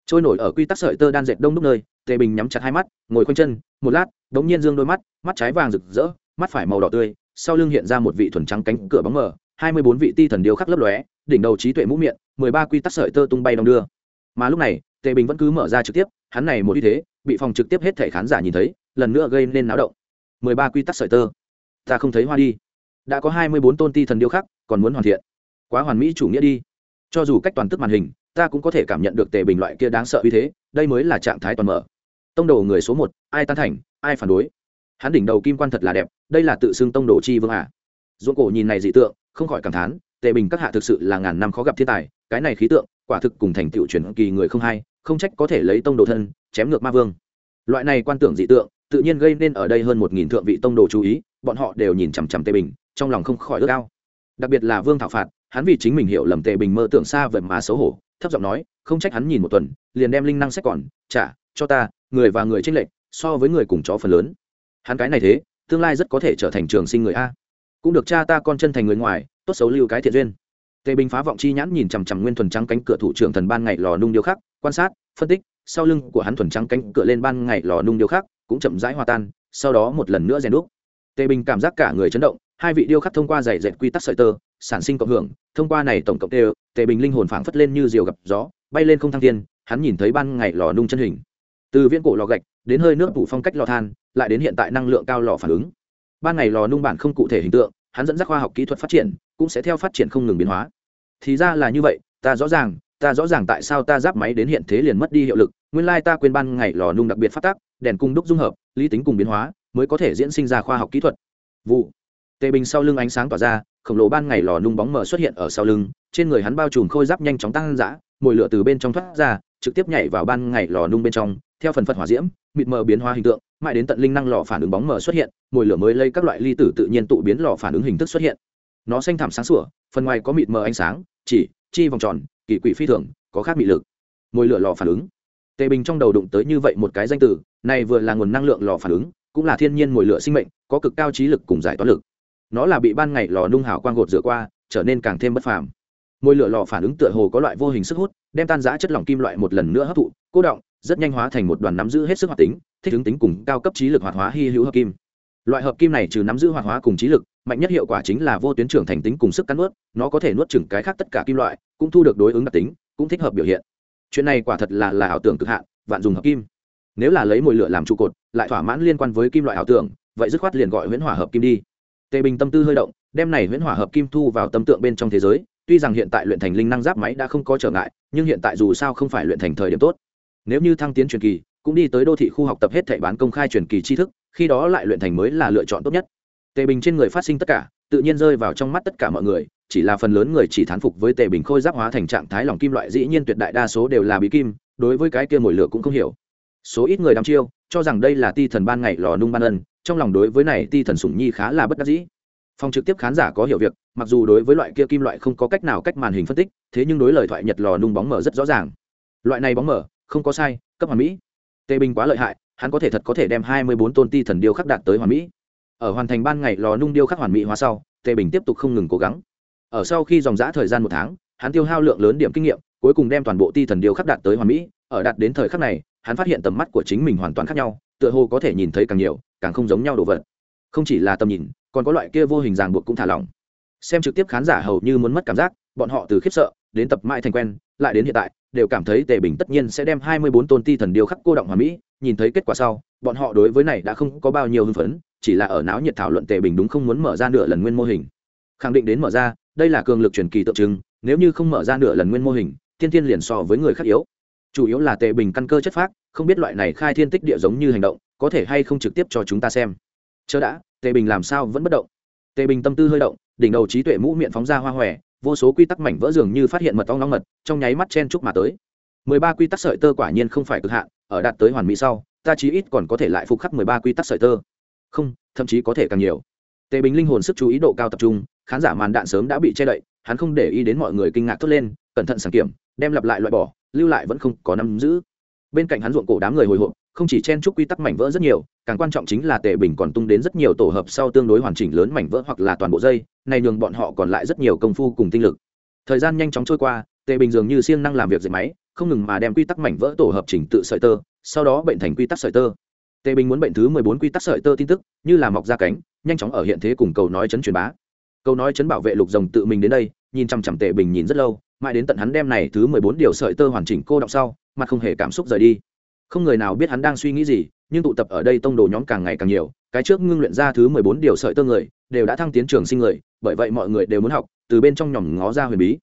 Trôi nổi ở quy tắc sợi tơ đan dệt đông đúc nơi, tề bình nhắm chặt hai mắt, ngồi khoanh chân, một lát, đống nhiên dương đôi mắt mắt trái vàng rực rỡ, mắt phải màu đỏ tươi, sau lưng hiện ra một vị thuần trắng cánh cửa bóng mờ, hai mươi bốn vị ti thần điêu khắc lấp lóe, đỉnh đầu trí tuệ mũ miệng, mười ba quy tắc sợi tơ tung bay đong đưa mà lúc này, tề bình vẫn cứ mở ra trực tiếp, hắn này một như thế, bị phòng trực tiếp hết thể khán giả nhìn thấy, lần nữa gây nên náo động. Mười ba quy tắc sợi tơ. Ta không thấy hoa đi. Đã có hai mươi bốn tôn ti thần điêu khắc, còn muốn hoàn thiện. Quá hoàn mỹ chủ nghĩa đi. Cho dù cách toàn tức màn hình, ta cũng có thể cảm nhận được tề bình loại kia đáng sợ uy thế, đây mới là trạng thái toàn mở. Tông đồ người số một, ai tán thành, ai phản đối? Hắn đỉnh đầu kim quan thật là đẹp, đây là tự xưng tông đồ chi vương à. dũng cổ nhìn này dị tượng, không khỏi cảm thán, tề bình các hạ thực sự là ngàn năm khó gặp thiên tài, cái này khí tượng quả thực cùng thành tựu truyền kỳ người không hay không trách có thể lấy tông đồ thân, chém ngược ma vương. Loại này quan tưởng dị tượng, tự nhiên gây nên ở đây hơn một nghìn thượng vị tông đồ chú ý, bọn họ đều nhìn chằm chằm tề bình, trong lòng không khỏi ước ao. Đặc biệt là vương thảo phạt, hắn vì chính mình hiểu lầm tề bình mơ tưởng xa vậy mà xấu hổ, thấp giọng nói, không trách hắn nhìn một tuần, liền đem linh năng sách còn, trả, cho ta, người và người tranh lệch, so với người cùng chó phần lớn. Hắn cái này thế, tương lai rất có thể trở thành trường sinh người a. Cũng được cha ta con chân thành người ngoài, tốt xấu lưu cái thiện duyên tề bình phá vọng chi nhãn nhìn chằm chằm nguyên thuần trắng cánh cửa thủ trưởng thần ban ngày lò nung điêu khắc, quan sát, phân tích, sau lưng của hắn thuần trắng cánh cửa lên ban ngày lò nung điêu khắc, cũng chậm rãi hòa tan, sau đó một lần nữa rèn đúc. Tề bình cảm giác cả người chấn động, hai vị điêu khắc thông qua giày dệt quy tắc sợi tơ, sản sinh cộng hưởng, thông qua này tổng cộng tê tề bình linh hồn phảng phất lên như diều gặp gió, bay lên không thăng thiên, hắn nhìn thấy ban ngày lò nung chân hình. Từ viên cổ lò gạch, đến hơi nước phủ phong cách lò than, lại đến hiện tại năng lượng cao lò phản ứng. Ban ngày lò nung bản không cụ thể hình tượng hắn dẫn dắt khoa học kỹ thuật phát triển, cũng sẽ theo phát triển không ngừng biến hóa. Thì ra là như vậy, ta rõ ràng, ta rõ ràng tại sao ta giáp máy đến hiện thế liền mất đi hiệu lực, nguyên lai ta quên ban ngày lò nung đặc biệt phát tác, đèn cung đúc dung hợp, lý tính cùng biến hóa, mới có thể diễn sinh ra khoa học kỹ thuật. Vụ. Tề bình sau lưng ánh sáng tỏa ra, khổng lồ ban ngày lò nung bóng mờ xuất hiện ở sau lưng, trên người hắn bao trùm khôi giáp nhanh chóng tăng dã, mồi lửa từ bên trong thoát ra, trực tiếp nhảy vào ban ngày lò nung bên trong theo phần phật hỏa diễm, mịt mờ biến hóa hình tượng, mãi đến tận linh năng lò phản ứng bóng mờ xuất hiện, mồi lửa mới lấy các loại ly tử tự nhiên tụ biến lò phản ứng hình thức xuất hiện. Nó xanh thảm sáng sủa, phần ngoài có mịt mờ ánh sáng, chỉ, chi vòng tròn, kỳ quỷ phi thường, có khác bị lực. Mồi lửa lò phản ứng. Tề bình trong đầu đụng tới như vậy một cái danh từ, này vừa là nguồn năng lượng lò phản ứng, cũng là thiên nhiên mồi lửa sinh mệnh, có cực cao trí lực cùng giải toán lực. Nó là bị ban ngày lò nung hào quang gột rửa qua, trở nên càng thêm bất phàm. Mồi lửa lò phản ứng tựa hồ có loại vô hình sức hút, đem tan giã chất lỏng kim loại một lần nữa hấp thụ cố động rất nhanh hóa thành một đoàn nắm giữ hết sức hoạt tính, thích ứng tính cùng cao cấp trí lực hoạt hóa hy hữu hợp kim. Loại hợp kim này trừ nắm giữ hoạt hóa cùng trí lực, mạnh nhất hiệu quả chính là vô tuyến trưởng thành tính cùng sức cắn nuốt, nó có thể nuốt chừng cái khác tất cả kim loại, cũng thu được đối ứng đặc tính, cũng thích hợp biểu hiện. Chuyện này quả thật là là ảo tưởng cực hạn, vạn dùng hợp kim. Nếu là lấy mồi lửa làm trụ cột, lại thỏa mãn liên quan với kim loại ảo tưởng, vậy dứt khoát liền gọi huyễn hỏa hợp kim đi. Tề bình tâm tư hơi động, đem này huyễn hỏa hợp kim thu vào tâm tượng bên trong thế giới, tuy rằng hiện tại luyện thành linh năng giáp máy đã không có trở ngại, nhưng hiện tại dù sao không phải luyện thành thời điểm tốt nếu như thăng tiến truyền kỳ, cũng đi tới đô thị khu học tập hết thảy bán công khai truyền kỳ tri thức, khi đó lại luyện thành mới là lựa chọn tốt nhất. Tề bình trên người phát sinh tất cả, tự nhiên rơi vào trong mắt tất cả mọi người, chỉ là phần lớn người chỉ thán phục với tề bình khôi giáp hóa thành trạng thái lòng kim loại dĩ nhiên tuyệt đại đa số đều là bí kim, đối với cái kia mồi lửa cũng không hiểu. Số ít người đăm chiêu, cho rằng đây là ti thần ban ngày lò nung ban ân, trong lòng đối với này ti thần sủng nhi khá là bất đắc dĩ. Phòng trực tiếp khán giả có hiểu việc, mặc dù đối với loại kia kim loại không có cách nào cách màn hình phân tích, thế nhưng đối lời thoại nhật lò nung bóng mở rất rõ ràng. Loại này bóng mở không có sai, cấp hoàn mỹ. Tề bình quá lợi hại, hắn có thể thật có thể đem hai mươi bốn tôn ti thần điêu khắc đạt tới hoàn mỹ. Ở hoàn thành ban ngày lò nung điêu khắc hoàn mỹ hóa sau, tề bình tiếp tục không ngừng cố gắng. Ở sau khi dòng giã thời gian một tháng, hắn tiêu hao lượng lớn điểm kinh nghiệm, cuối cùng đem toàn bộ ti thần điêu khắc đạt tới hoàn mỹ. Ở đạt đến thời khắc này, hắn phát hiện tầm mắt của chính mình hoàn toàn khác nhau, tựa hồ có thể nhìn thấy càng nhiều, càng không giống nhau đồ vật. Không chỉ là tầm nhìn, còn có loại kia vô hình ràng buộc cũng thả lỏng. Xem trực tiếp khán giả hầu như muốn mất cảm giác, bọn họ từ khiếp sợ đến tập mãi thành quen, lại đến hiện tại đều cảm thấy tề bình tất nhiên sẽ đem hai mươi bốn tôn ti thần điêu khắc cô động hòa mỹ, nhìn thấy kết quả sau, bọn họ đối với này đã không có bao nhiêu hưng phấn, chỉ là ở náo nhiệt thảo luận tề bình đúng không muốn mở ra nửa lần nguyên mô hình. Khẳng định đến mở ra, đây là cường lực truyền kỳ tượng trưng, nếu như không mở ra nửa lần nguyên mô hình, thiên thiên liền so với người khác yếu. Chủ yếu là tề bình căn cơ chất phác, không biết loại này khai thiên tích địa giống như hành động, có thể hay không trực tiếp cho chúng ta xem. Chớ đã, tề bình làm sao vẫn bất động. Tề bình tâm tư hơi động, đỉnh đầu trí tuệ mũ miệng phóng ra hoa hòe vô số quy tắc mảnh vỡ dường như phát hiện mật ong long mật, trong nháy mắt chen chúc mà tới. Mười ba quy tắc sợi tơ quả nhiên không phải cực hạn, ở đạt tới hoàn mỹ sau, ta chí ít còn có thể lại phục khắc mười ba quy tắc sợi tơ. Không, thậm chí có thể càng nhiều. Tề bình linh hồn sức chú ý độ cao tập trung, khán giả màn đạn sớm đã bị che đậy, hắn không để ý đến mọi người kinh ngạc thốt lên, cẩn thận sàng kiểm, đem lặp lại loại bỏ, lưu lại vẫn không có nắm giữ. Bên cạnh hắn ruộng cổ đám người hồi hộp không chỉ chen chúc quy tắc mảnh vỡ rất nhiều, càng quan trọng chính là tề bình còn tung đến rất nhiều tổ hợp sau tương đối hoàn chỉnh lớn mảnh vỡ hoặc là toàn bộ dây, này nhường bọn họ còn lại rất nhiều công phu cùng tinh lực. Thời gian nhanh chóng trôi qua, tề bình dường như siêng năng làm việc dệt máy, không ngừng mà đem quy tắc mảnh vỡ tổ hợp chỉnh tự sợi tơ, sau đó bệnh thành quy tắc sợi tơ. Tề bình muốn bệnh thứ mười bốn quy tắc sợi tơ tin tức, như là mọc ra cánh, nhanh chóng ở hiện thế cùng cầu nói chấn truyền bá. Cầu nói chấn bảo vệ lục rồng tự mình đến đây, nhìn chằm chằm tề bình nhìn rất lâu, mãi đến tận hắn đem này thứ mười bốn điều sợi tơ hoàn chỉnh cô đọc sau, mặt không hề cảm xúc rời đi không người nào biết hắn đang suy nghĩ gì, nhưng tụ tập ở đây tông đồ nhóm càng ngày càng nhiều, cái trước ngưng luyện ra thứ mười bốn điều sợi tơ người, đều đã thăng tiến trường sinh người, bởi vậy mọi người đều muốn học, từ bên trong nhỏm ngó ra huyền bí.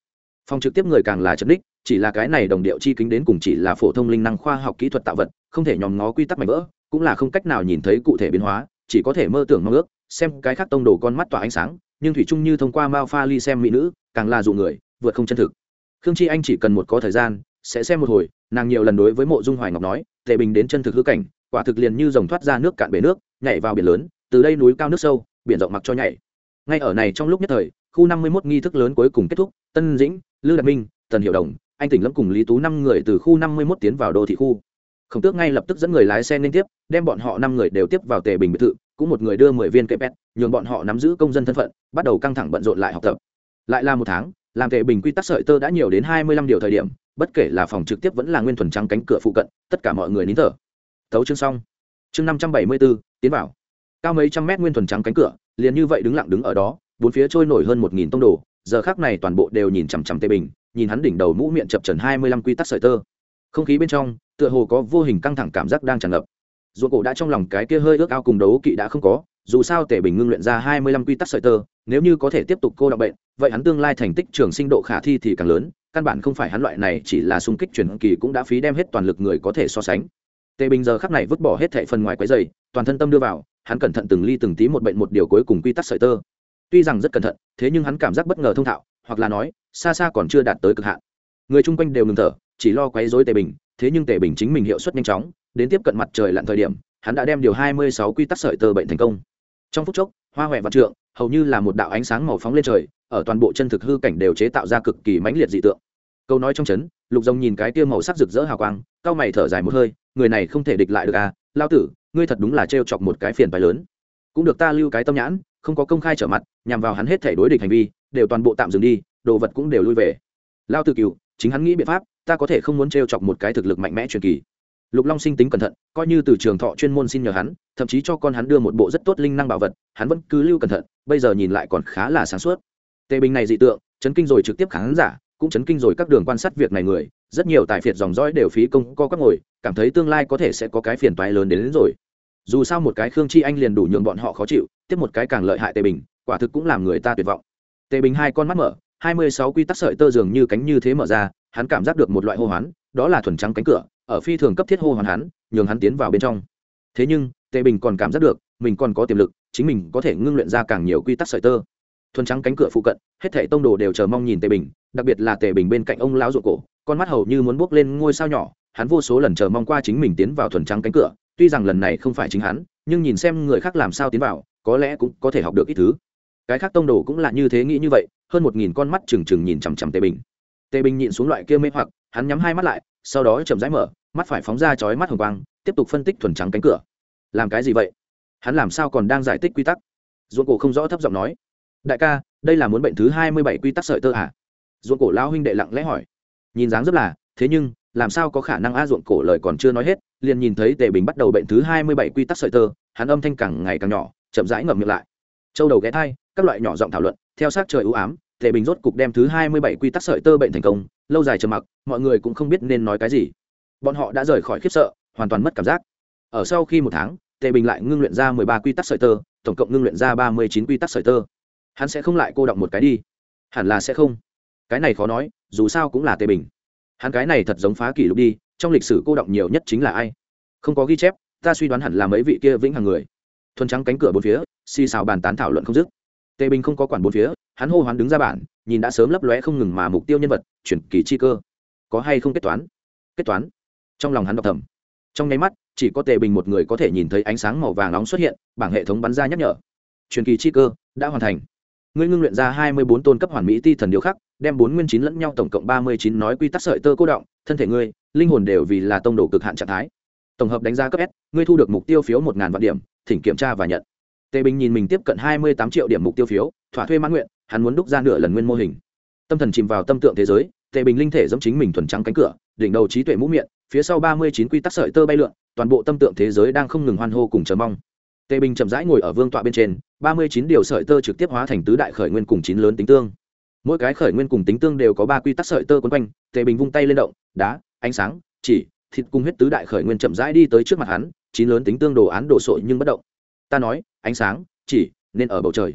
Phòng trực tiếp người càng là chấn đích chỉ là cái này đồng điệu chi kính đến cùng chỉ là phổ thông linh năng khoa học kỹ thuật tạo vật, không thể nhòm ngó quy tắc mạnh vỡ, cũng là không cách nào nhìn thấy cụ thể biến hóa, chỉ có thể mơ tưởng mong ước, xem cái khác tông đồ con mắt tỏa ánh sáng, nhưng thủy chung như thông qua mao pha ly xem mỹ nữ, càng là dụ người, vượt không chân thực. Khương chi anh chỉ cần một có thời gian, sẽ xem một hồi, nàng nhiều lần đối với mộ dung hoài ngọc nói tề bình đến chân thực hư cảnh, quả thực liền như dòng thoát ra nước cạn bể nước, nhảy vào biển lớn, từ đây núi cao nước sâu, biển rộng mặc cho nhảy. Ngay ở này trong lúc nhất thời, khu năm mươi 51 nghi thức lớn cuối cùng kết thúc, tân dĩnh, lư đạt minh, tần hiệu đồng, anh tỉnh lâm cùng lý tú năm người từ khu năm mươi 51 tiến vào đô thị khu. Khổng tước ngay lập tức dẫn người lái xe liên tiếp, đem bọn họ năm người đều tiếp vào tề bình biệt thự, cũng một người đưa mười viên kệ pet nhường bọn họ nắm giữ công dân thân phận, bắt đầu căng thẳng bận rộn lại học tập. Lại là một tháng, làm tề bình quy tắc sợi tơ đã nhiều đến hai mươi lăm điều thời điểm bất kể là phòng trực tiếp vẫn là nguyên thuần trắng cánh cửa phụ cận, tất cả mọi người nín thở. Thấu chương xong. Chương năm trăm bảy mươi bốn tiến vào. Cao mấy trăm mét nguyên thuần trắng cánh cửa, liền như vậy đứng lặng đứng ở đó, bốn phía trôi nổi hơn một nghìn tông đồ, giờ khác này toàn bộ đều nhìn chằm chằm tề bình, nhìn hắn đỉnh đầu mũ miệng chập trần hai mươi lăm quy tắc sợi tơ. Không khí bên trong, tựa hồ có vô hình căng thẳng cảm giác đang tràn ngập. Ruột cổ đã trong lòng cái kia hơi ước ao cùng đấu kỵ đã không có, dù sao tề bình ngưng luyện ra hai mươi lăm quy tắc sợi tơ, nếu như có thể tiếp tục cô đọng bệnh, vậy hắn tương lai thành tích trường sinh độ khả thi thì càng lớn căn bản không phải hắn loại này, chỉ là xung kích truyền kỳ cũng đã phí đem hết toàn lực người có thể so sánh. Tề bình giờ khắc này vứt bỏ hết thệ phần ngoài quái dày, toàn thân tâm đưa vào, hắn cẩn thận từng ly từng tí một bệnh một điều cuối cùng quy tắc sợi tơ. Tuy rằng rất cẩn thận, thế nhưng hắn cảm giác bất ngờ thông thạo, hoặc là nói, xa xa còn chưa đạt tới cực hạn. Người chung quanh đều ngừng thở, chỉ lo quấy rối tề bình, thế nhưng tề bình chính mình hiệu suất nhanh chóng, đến tiếp cận mặt trời lặn thời điểm, hắn đã đem điều hai mươi sáu quy tắc sợi tơ bệnh thành công. Trong phút chốc, hoa huệ vạn trượng, hầu như là một đạo ánh sáng màu phóng lên trời ở toàn bộ chân thực hư cảnh đều chế tạo ra cực kỳ mãnh liệt dị tượng. Câu nói trong chấn, lục rồng nhìn cái tiêu màu sắc rực rỡ hào quang cao mày thở dài một hơi, người này không thể địch lại được à lao tử, ngươi thật đúng là trêu chọc một cái phiền bài lớn. Cũng được ta lưu cái tâm nhãn, không có công khai trở mặt, nhằm vào hắn hết thể đối địch hành vi, đều toàn bộ tạm dừng đi, đồ vật cũng đều lui về. Lao tử cựu chính hắn nghĩ biện pháp, ta có thể không muốn trêu chọc một cái thực lực mạnh mẽ truyền kỳ. Lục long sinh tính cẩn thận, coi như từ trường thọ chuyên môn xin nhờ hắn, thậm chí cho con hắn đưa một bộ rất tốt linh năng bảo vật, hắn vẫn cứ lưu cẩn thận, bây giờ nhìn lại còn khá là sáng suốt tề bình này dị tượng chấn kinh rồi trực tiếp khán giả cũng chấn kinh rồi các đường quan sát việc này người. Rất nhiều tài phiệt dòng dõi đều phí công co các ngồi cảm thấy tương lai có thể sẽ có cái phiền toái lớn đến, đến rồi. Dù sao một cái khương chi anh liền đủ nhường bọn họ khó chịu tiếp một cái càng lợi hại tề bình quả thực cũng làm người ta tuyệt vọng. Tề bình hai con mắt mở hai mươi sáu quy tắc sợi tơ dường như cánh như thế mở ra hắn cảm giác được một loại hô hoán đó là thuần trắng cánh cửa ở phi thường cấp thiết hô hoán hắn nhường hắn tiến vào bên trong. Thế nhưng tề bình còn cảm giác được mình còn có tiềm lực chính mình có thể ngưng luyện ra càng nhiều quy tắc sợi tơ thuần trắng cánh cửa phụ cận, hết thảy tông đồ đều chờ mong nhìn tề bình, đặc biệt là tề bình bên cạnh ông lão ruột cổ, con mắt hầu như muốn bước lên ngôi sao nhỏ, hắn vô số lần chờ mong qua chính mình tiến vào thuần trắng cánh cửa, tuy rằng lần này không phải chính hắn, nhưng nhìn xem người khác làm sao tiến vào, có lẽ cũng có thể học được ít thứ. Cái khác tông đồ cũng là như thế nghĩ như vậy, hơn một nghìn con mắt trừng trừng nhìn chằm chằm tề bình. Tề bình nhịn xuống loại kia mê hoặc, hắn nhắm hai mắt lại, sau đó chậm rãi mở, mắt phải phóng ra chói mắt hồng quang, tiếp tục phân tích thuần trắng cánh cửa. Làm cái gì vậy? Hắn làm sao còn đang giải thích quy tắc? Ruộng cổ không rõ thấp giọng nói đại ca, đây là muốn bệnh thứ hai mươi bảy quy tắc sợi tơ à? Ruộng cổ lao huynh đệ lặng lẽ hỏi. Nhìn dáng rất là, thế nhưng, làm sao có khả năng a ruộng cổ lời còn chưa nói hết, liền nhìn thấy tề bình bắt đầu bệnh thứ hai mươi bảy quy tắc sợi tơ, hắn âm thanh càng ngày càng nhỏ, chậm rãi ngậm miệng lại. Châu đầu ghé thai, các loại nhỏ giọng thảo luận, theo sát trời ưu ám, tề bình rốt cục đem thứ hai mươi bảy quy tắc sợi tơ bệnh thành công, lâu dài trầm mặc, mọi người cũng không biết nên nói cái gì. Bọn họ đã rời khỏi khiếp sợ, hoàn toàn mất cảm giác. Ở sau khi một tháng, tề bình lại ngưng luyện ra mười ba quy tắc sợi tơ, tổng cộng ngưng luyện ra ba mươi chín quy tắc sợi tơ hắn sẽ không lại cô động một cái đi. Hẳn là sẽ không. Cái này khó nói, dù sao cũng là tề bình. Hắn cái này thật giống phá kỷ lục đi, trong lịch sử cô động nhiều nhất chính là ai? Không có ghi chép, ta suy đoán hẳn là mấy vị kia vĩnh hằng người. Thuần trắng cánh cửa bốn phía, xì xào bàn tán thảo luận không dứt. Tề bình không có quản bốn phía, hắn hô hoán đứng ra bản, nhìn đã sớm lấp lóe không ngừng mà mục tiêu nhân vật, chuyển kỳ chi cơ. Có hay không kết toán? Kết toán? Trong lòng hắn đọc thầm. Trong nháy mắt, chỉ có tề bình một người có thể nhìn thấy ánh sáng màu vàng nóng xuất hiện, bảng hệ thống bắn ra nhắc nhở. Truyền kỳ chi cơ, đã hoàn thành ngươi ngưng luyện ra hai mươi bốn tôn cấp hoàn mỹ ti thần điêu khắc, đem bốn nguyên chín lẫn nhau tổng cộng ba mươi chín nói quy tắc sợi tơ cô động, thân thể ngươi, linh hồn đều vì là tông đồ cực hạn trạng thái. Tổng hợp đánh giá cấp s, ngươi thu được mục tiêu phiếu một ngàn vạn điểm, thỉnh kiểm tra và nhận. Tề bình nhìn mình tiếp cận hai mươi tám triệu điểm mục tiêu phiếu, thỏa thuê mãn nguyện, hắn muốn đúc ra nửa lần nguyên mô hình. Tâm thần chìm vào tâm tượng thế giới, tề bình linh thể giống chính mình thuần trắng cánh cửa, đỉnh đầu trí tuệ mũ miệng phía sau ba mươi chín quy tắc sợi tơ bay lượn, toàn bộ tâm tượng thế giới đang không ngừng hoan hô cùng chờ mong tề bình chậm rãi ngồi ở vương tọa bên trên, ba mươi chín điều sợi tơ trực tiếp hóa thành tứ đại khởi nguyên cùng chín lớn tính tương. Mỗi cái khởi nguyên cùng tính tương đều có ba quy tắc sợi tơ quấn quanh, tề bình vung tay lên động, đá, ánh sáng, chỉ, thịt cung huyết tứ đại khởi nguyên chậm rãi đi tới trước mặt hắn, chín lớn tính tương đồ án đồ sộ nhưng bất động. Ta nói, ánh sáng, chỉ, nên ở bầu trời.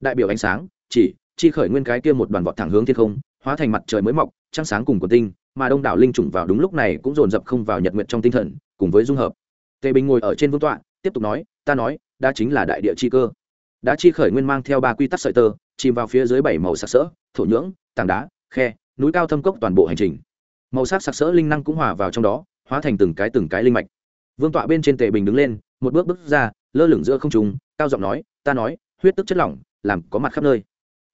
Đại biểu ánh sáng, chỉ, chi khởi nguyên cái kia một đoàn vọt thẳng hướng thiên không, hóa thành mặt trời mới mọc, trăng sáng cùng quần tinh, mà đông đảo linh trùng vào đúng lúc này cũng dồn dập không vào nhật nguyện trong tinh thần, cùng với dung hợp. Tề bình ngồi ở trên vương tọa, tiếp tục nói ta nói đã chính là đại địa chi cơ. Đã chi khởi nguyên mang theo ba quy tắc sợi tơ, chìm vào phía dưới bảy màu sặc sỡ, thổ nhưỡng, tảng đá, khe, núi cao thâm cốc toàn bộ hành trình. Màu sắc sặc sỡ linh năng cũng hòa vào trong đó, hóa thành từng cái từng cái linh mạch. Vương tọa bên trên tề bình đứng lên, một bước bước ra, lơ lửng giữa không trùng cao giọng nói, ta nói, huyết tức chất lỏng, làm có mặt khắp nơi.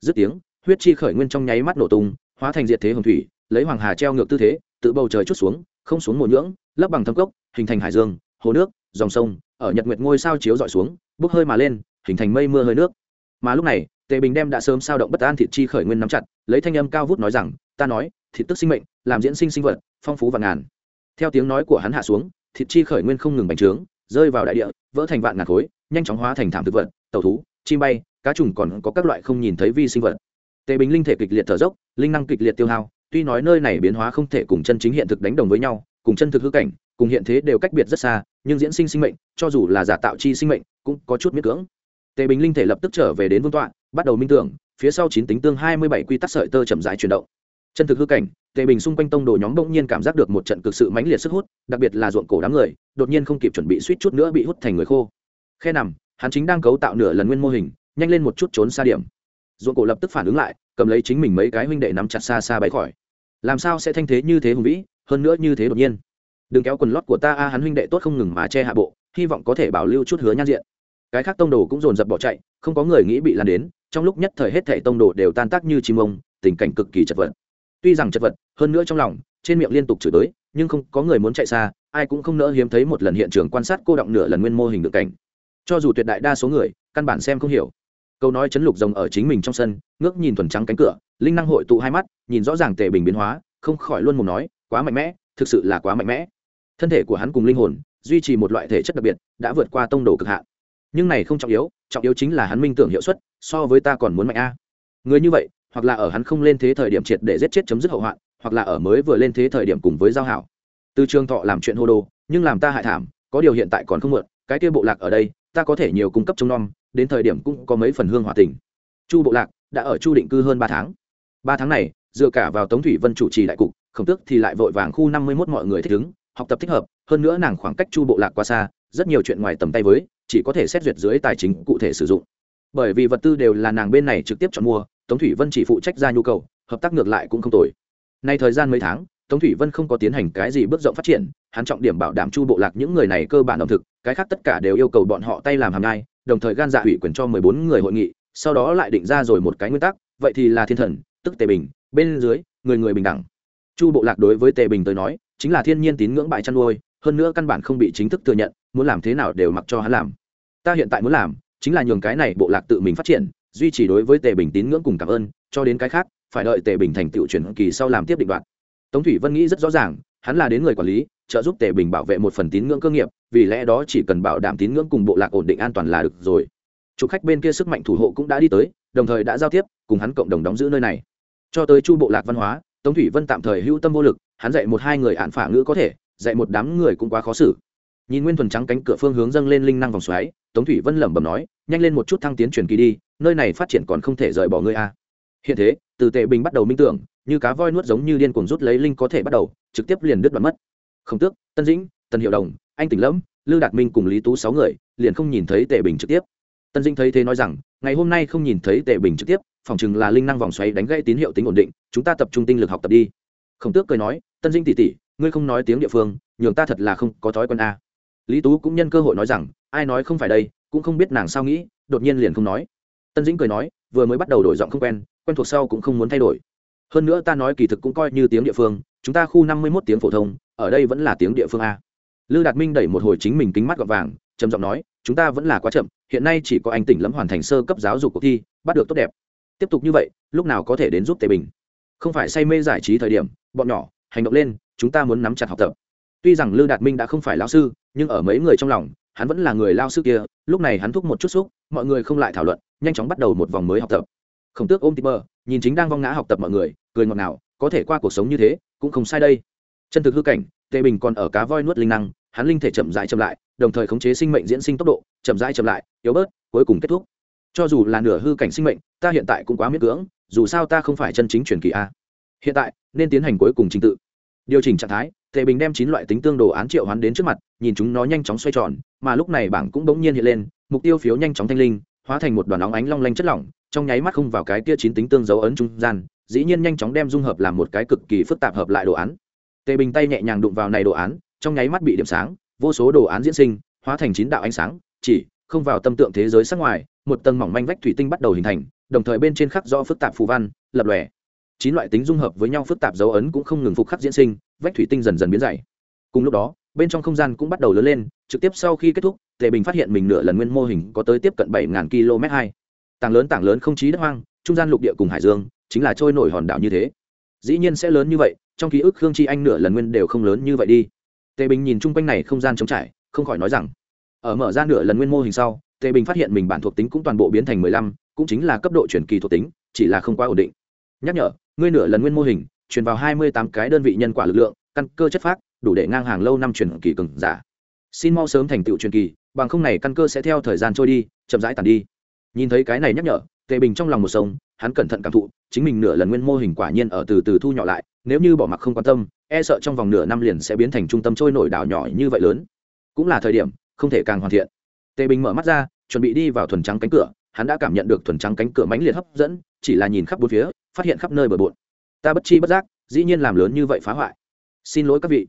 Dứt tiếng, huyết chi khởi nguyên trong nháy mắt nổ tung, hóa thành diệt thế hồng thủy, lấy hoàng hà treo ngược tư thế, tự bầu trời chút xuống, không xuống mùa nhưỡng, lấp bằng thâm cốc, hình thành hải dương, hồ nước, dòng sông ở nhật nguyệt ngôi sao chiếu dọi xuống, bốc hơi mà lên, hình thành mây mưa hơi nước. Mà lúc này, tề bình đem đã sớm sao động bất an thịt chi khởi nguyên nắm chặt, lấy thanh âm cao vút nói rằng, ta nói, thịt tức sinh mệnh, làm diễn sinh sinh vật, phong phú và ngàn. Theo tiếng nói của hắn hạ xuống, thịt chi khởi nguyên không ngừng bành trướng, rơi vào đại địa, vỡ thành vạn ngàn khối, nhanh chóng hóa thành thảm thực vật tàu thú, chim bay, cá trùng còn có các loại không nhìn thấy vi sinh vật. Tề bình linh thể kịch liệt thở dốc, linh năng kịch liệt tiêu hao, tuy nói nơi này biến hóa không thể cùng chân chính hiện thực đánh đồng với nhau, cùng chân thực hư cảnh, cùng hiện thế đều cách biệt rất xa nhưng diễn sinh sinh mệnh, cho dù là giả tạo chi sinh mệnh, cũng có chút miễn cưỡng. Tề bình linh thể lập tức trở về đến vương tọa, bắt đầu minh tưởng, phía sau chín tính tương hai mươi bảy quy tắc sợi tơ chậm rãi chuyển động. Chân thực hư cảnh, tề bình xung quanh tông đồ nhóm bỗng nhiên cảm giác được một trận cực sự mãnh liệt sức hút, đặc biệt là ruộng cổ đám người, đột nhiên không kịp chuẩn bị suýt chút nữa bị hút thành người khô. Khe nằm, hắn chính đang cấu tạo nửa lần nguyên mô hình, nhanh lên một chút trốn xa điểm. Ruộng cổ lập tức phản ứng lại, cầm lấy chính mình mấy cái huynh đệ nắm chặt xa xa bay khỏi. Làm sao sẽ thanh thế như thế hùng vĩ, hơn nữa như thế đột nhiên? Đừng kéo quần lót của ta a, hắn huynh đệ tốt không ngừng mà che hạ bộ, hy vọng có thể bảo lưu chút hứa nhan diện. Cái khác tông đồ cũng dồn dập bỏ chạy, không có người nghĩ bị lan đến, trong lúc nhất thời hết thảy tông đồ đều tan tác như chim ông, tình cảnh cực kỳ chật vật. Tuy rằng chật vật, hơn nữa trong lòng, trên miệng liên tục chửi tới nhưng không có người muốn chạy xa, ai cũng không nỡ hiếm thấy một lần hiện trường quan sát cô động nửa lần nguyên mô hình được cảnh. Cho dù tuyệt đại đa số người, căn bản xem không hiểu. Câu nói chấn lục rồng ở chính mình trong sân, ngước nhìn thuần trắng cánh cửa, linh năng hội tụ hai mắt, nhìn rõ ràng tề bình biến hóa, không khỏi luôn mồm nói, quá mạnh mẽ, thực sự là quá mạnh mẽ thân thể của hắn cùng linh hồn, duy trì một loại thể chất đặc biệt, đã vượt qua tông đồ cực hạn. Nhưng này không trọng yếu trọng yếu chính là hắn minh tưởng hiệu suất, so với ta còn muốn mạnh a. Người như vậy, hoặc là ở hắn không lên thế thời điểm triệt để giết chết chấm dứt hậu hoạn, hoặc là ở mới vừa lên thế thời điểm cùng với giao hảo. Từ trường thọ làm chuyện hô đồ, nhưng làm ta hại thảm, có điều hiện tại còn không mượn cái kia bộ lạc ở đây, ta có thể nhiều cung cấp trông nom, đến thời điểm cũng có mấy phần hương hòa tình. Chu bộ lạc đã ở chu định cư hơn ba tháng. Ba tháng này, dựa cả vào tống thủy vân chủ trì đại cục, khổng tước thì lại vội vàng khu năm mươi mốt mọi người thích ứng học tập thích hợp, hơn nữa nàng khoảng cách chu bộ lạc quá xa, rất nhiều chuyện ngoài tầm tay với, chỉ có thể xét duyệt dưới tài chính cụ thể sử dụng. Bởi vì vật tư đều là nàng bên này trực tiếp chọn mua, tống thủy vân chỉ phụ trách ra nhu cầu, hợp tác ngược lại cũng không tồi. Nay thời gian mấy tháng, tống thủy vân không có tiến hành cái gì bước rộng phát triển, hắn trọng điểm bảo đảm chu bộ lạc những người này cơ bản ẩm thực, cái khác tất cả đều yêu cầu bọn họ tay làm hàm nhai, đồng thời gan dạ ủy quyền cho mười bốn người hội nghị, sau đó lại định ra rồi một cái nguyên tắc, vậy thì là thiên thần, tức tề bình, bên dưới, người người bình đẳng. Chu bộ lạc đối với tề bình tới nói chính là thiên nhiên tín ngưỡng bại chăn nuôi, hơn nữa căn bản không bị chính thức thừa nhận, muốn làm thế nào đều mặc cho hắn làm. Ta hiện tại muốn làm, chính là nhường cái này bộ lạc tự mình phát triển, duy trì đối với tề bình tín ngưỡng cùng cảm ơn, cho đến cái khác, phải đợi tề bình thành tựu chuyển kỳ sau làm tiếp định đoạn tống thủy vân nghĩ rất rõ ràng, hắn là đến người quản lý, trợ giúp tề bình bảo vệ một phần tín ngưỡng cơ nghiệp, vì lẽ đó chỉ cần bảo đảm tín ngưỡng cùng bộ lạc ổn định an toàn là được rồi. Chủ khách bên kia sức mạnh thủ hộ cũng đã đi tới, đồng thời đã giao tiếp, cùng hắn cộng đồng đóng giữ nơi này. Cho tới chu bộ lạc văn hóa, tống thủy vân tạm thời hữu tâm vô lực hắn dạy một hai người ạn phả ngữ có thể, dạy một đám người cũng quá khó xử. Nhìn nguyên thuần trắng cánh cửa phương hướng dâng lên linh năng vòng xoáy, tống thủy vân lẩm bẩm nói, nhanh lên một chút thăng tiến truyền kỳ đi, nơi này phát triển còn không thể rời bỏ ngươi a. Hiện thế, từ tệ bình bắt đầu minh tưởng, như cá voi nuốt giống như điên cuồng rút lấy linh có thể bắt đầu, trực tiếp liền đứt đoạn mất. Không tước, tân dĩnh tân hiệu đồng, anh tỉnh lẫm, lư đạt minh cùng lý tú sáu người, liền không nhìn thấy tệ bình trực tiếp. Tân dĩnh thấy thế nói rằng, ngày hôm nay không nhìn thấy tệ bình trực tiếp, phòng chừng là linh năng vòng xoáy đánh gãy tín hiệu tính ổn định, chúng ta tập trung tinh lực học tập đi khổng tước cười nói, tân dinh tỉ tỉ ngươi không nói tiếng địa phương, nhường ta thật là không có thói quen a. Lý tú cũng nhân cơ hội nói rằng, ai nói không phải đây, cũng không biết nàng sao nghĩ, đột nhiên liền không nói. Tân dĩnh cười nói, vừa mới bắt đầu đổi giọng không quen quen thuộc sau cũng không muốn thay đổi. Hơn nữa ta nói kỳ thực cũng coi như tiếng địa phương, chúng ta khu năm mươi mốt tiếng phổ thông, ở đây vẫn là tiếng địa phương a. Lư đạt minh đẩy một hồi chính mình kính mắt gọt vàng, trầm giọng nói, chúng ta vẫn là quá chậm, hiện nay chỉ có anh tỉnh lẫm hoàn thành sơ cấp giáo dục cuộc thi, bắt được tốt đẹp. Tiếp tục như vậy, lúc nào có thể đến giúp tề bình? Không phải say mê giải trí thời điểm, bọn nhỏ, hành động lên, chúng ta muốn nắm chặt học tập. Tuy rằng lư đạt minh đã không phải lao sư, nhưng ở mấy người trong lòng, hắn vẫn là người lao sư kia, lúc này hắn thúc một chút xúc, mọi người không lại thảo luận, nhanh chóng bắt đầu một vòng mới học tập. Khổng tước ôm tịp mơ nhìn chính đang vong ngã học tập mọi người, cười ngọt nào có thể qua cuộc sống như thế, cũng không sai đây. Chân thực hư cảnh, tề bình còn ở cá voi nuốt linh năng, hắn linh thể chậm rãi chậm lại, đồng thời khống chế sinh mệnh diễn sinh tốc độ, chậm rãi chậm lại, yếu bớt, cuối cùng kết thúc. Cho dù là nửa hư cảnh sinh mệnh, ta hiện tại cũng quá miễn cưỡng dù sao ta không phải chân chính truyền kỳ a. Hiện tại, nên tiến hành cuối cùng trình tự. Điều chỉnh trạng thái, tề bình đem chín loại tính tương đồ án triệu hoán đến trước mặt, nhìn chúng nó nhanh chóng xoay tròn, mà lúc này bảng cũng bỗng nhiên hiện lên, mục tiêu phiếu nhanh chóng thanh linh, hóa thành một đoàn óng ánh long lanh chất lỏng, trong nháy mắt không vào cái kia chín tính tương dấu ấn trung gian, dĩ nhiên nhanh chóng đem dung hợp làm một cái cực kỳ phức tạp hợp lại đồ án. Tề bình tay nhẹ nhàng đụng vào này đồ án, trong nháy mắt bị điểm sáng, vô số đồ án diễn sinh, hóa thành chín đạo ánh sáng, chỉ không vào tâm tượng thế giới sắc ngoài, một tầng mỏng manh vách thủy tinh bắt đầu hình thành đồng thời bên trên khắc rõ phức tạp phù văn, lập lòe. Chín loại tính dung hợp với nhau phức tạp dấu ấn cũng không ngừng phục khắc diễn sinh, vách thủy tinh dần dần biến dày. Cùng lúc đó, bên trong không gian cũng bắt đầu lớn lên, trực tiếp sau khi kết thúc, tề bình phát hiện mình nửa lần nguyên mô hình có tới tiếp cận bảy km hai. Tảng lớn tảng lớn không chí đất hoang, trung gian lục địa cùng hải dương, chính là trôi nổi hòn đảo như thế. Dĩ nhiên sẽ lớn như vậy, trong ký ức khương chi anh nửa lần nguyên đều không lớn như vậy đi. Tề bình nhìn chung quanh này không gian trống trải, không khỏi nói rằng, ở mở ra nửa lần nguyên mô hình sau, tề bình phát hiện mình bản thuộc tính cũng toàn bộ biến thành mười lăm cũng chính là cấp độ chuyển kỳ thuộc tính, chỉ là không quá ổn định. Nhắc nhở, ngươi nửa lần nguyên mô hình, truyền vào hai mươi tám cái đơn vị nhân quả lực lượng, căn cơ chất phác, đủ để ngang hàng lâu năm truyền kỳ cường giả. Xin mau sớm thành tựu truyền kỳ, bằng không này căn cơ sẽ theo thời gian trôi đi, chậm rãi tàn đi. Nhìn thấy cái này nhắc nhở, tề bình trong lòng một sông, hắn cẩn thận cảm thụ, chính mình nửa lần nguyên mô hình quả nhiên ở từ từ thu nhỏ lại, nếu như bỏ mặc không quan tâm e sợ trong vòng nửa năm liền sẽ biến thành trung tâm trôi nổi đảo nhỏ như vậy lớn. Cũng là thời điểm, không thể càng hoàn thiện. Tề bình mở mắt ra, chuẩn bị đi vào thuần trắng cánh cửa hắn đã cảm nhận được thuần trắng cánh cửa mãnh liệt hấp dẫn chỉ là nhìn khắp bốn phía phát hiện khắp nơi bờ bộn. Ta bất chi bất giác dĩ nhiên làm lớn như vậy phá hoại. Xin lỗi các vị.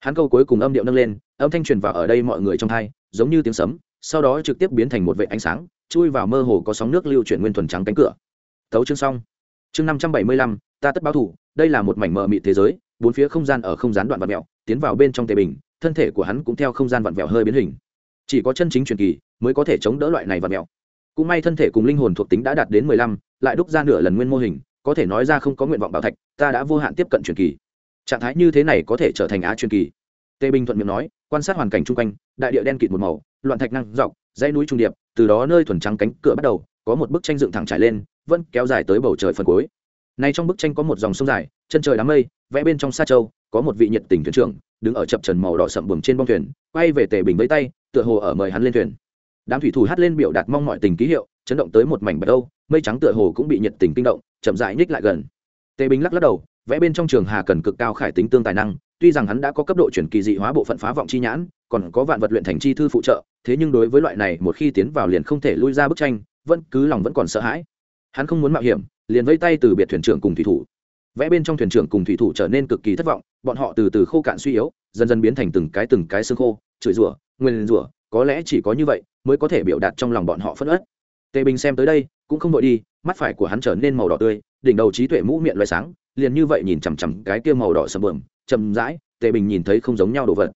Hắn câu cuối cùng âm điệu nâng lên âm thanh truyền vào ở đây mọi người trong thai giống như tiếng sấm sau đó trực tiếp biến thành một vệ ánh sáng chui vào mơ hồ có sóng nước lưu chuyển nguyên thuần trắng cánh cửa. Tấu chương xong. Chương năm trăm bảy mươi lăm ta tất báo thủ đây là một mảnh mờ mị thế giới bốn phía không gian ở không gian đoạn vật mèo, tiến vào bên trong tề bình thân thể của hắn cũng theo không gian vặn vẹo hơi biến hình. Chỉ có chân chính truyền kỳ mới có thể chống đỡ loại này vặn vẹo cũng may thân thể cùng linh hồn thuộc tính đã đạt đến mười lăm, lại đúc ra nửa lần nguyên mô hình, có thể nói ra không có nguyện vọng bảo thạch, ta đã vô hạn tiếp cận truyền kỳ. Trạng thái như thế này có thể trở thành á truyền kỳ. Tề bình thuận miệng nói, quan sát hoàn cảnh chung quanh, đại địa đen kịt một màu, loạn thạch năng dọc, dãy núi trung điệp, từ đó nơi thuần trắng cánh cửa bắt đầu, có một bức tranh dựng thẳng trải lên, vẫn kéo dài tới bầu trời phần cuối. Này trong bức tranh có một dòng sông dài, chân trời đám mây, vẽ bên trong xa châu, có một vị nhiệt tình thuyền trưởng, đứng ở chập trần màu đỏ sậm buồm trên bông thuyền, quay về tề bình với tay, tựa hồ ở mời hắn lên thuyền đám thủy thủ hát lên biểu đạt mong mọi tình ký hiệu, chấn động tới một mảnh bờ đâu mây trắng tựa hồ cũng bị nhiệt tình kinh động, chậm rãi nhích lại gần. Tề bình lắc lắc đầu, vẽ bên trong trường hà cần cực cao khải tính tương tài năng, tuy rằng hắn đã có cấp độ chuyển kỳ dị hóa bộ phận phá vọng chi nhãn, còn có vạn vật luyện thành chi thư phụ trợ, thế nhưng đối với loại này một khi tiến vào liền không thể lui ra bức tranh, vẫn cứ lòng vẫn còn sợ hãi. Hắn không muốn mạo hiểm, liền vây tay từ biệt thuyền trưởng cùng thủy thủ. Vẽ bên trong thuyền trưởng cùng thủy thủ trở nên cực kỳ thất vọng, bọn họ từ từ khô cạn suy yếu, dần dần biến thành từng cái từng cái xương khô, chửi rủa nguyên rủa, có lẽ chỉ có như vậy mới có thể biểu đạt trong lòng bọn họ phẫn ớt tề bình xem tới đây, cũng không đội đi, mắt phải của hắn trở nên màu đỏ tươi, đỉnh đầu trí tuệ mũ miệng loài sáng, liền như vậy nhìn chằm chằm cái kia màu đỏ sầm bờm chậm rãi, tề bình nhìn thấy không giống nhau đồ vật.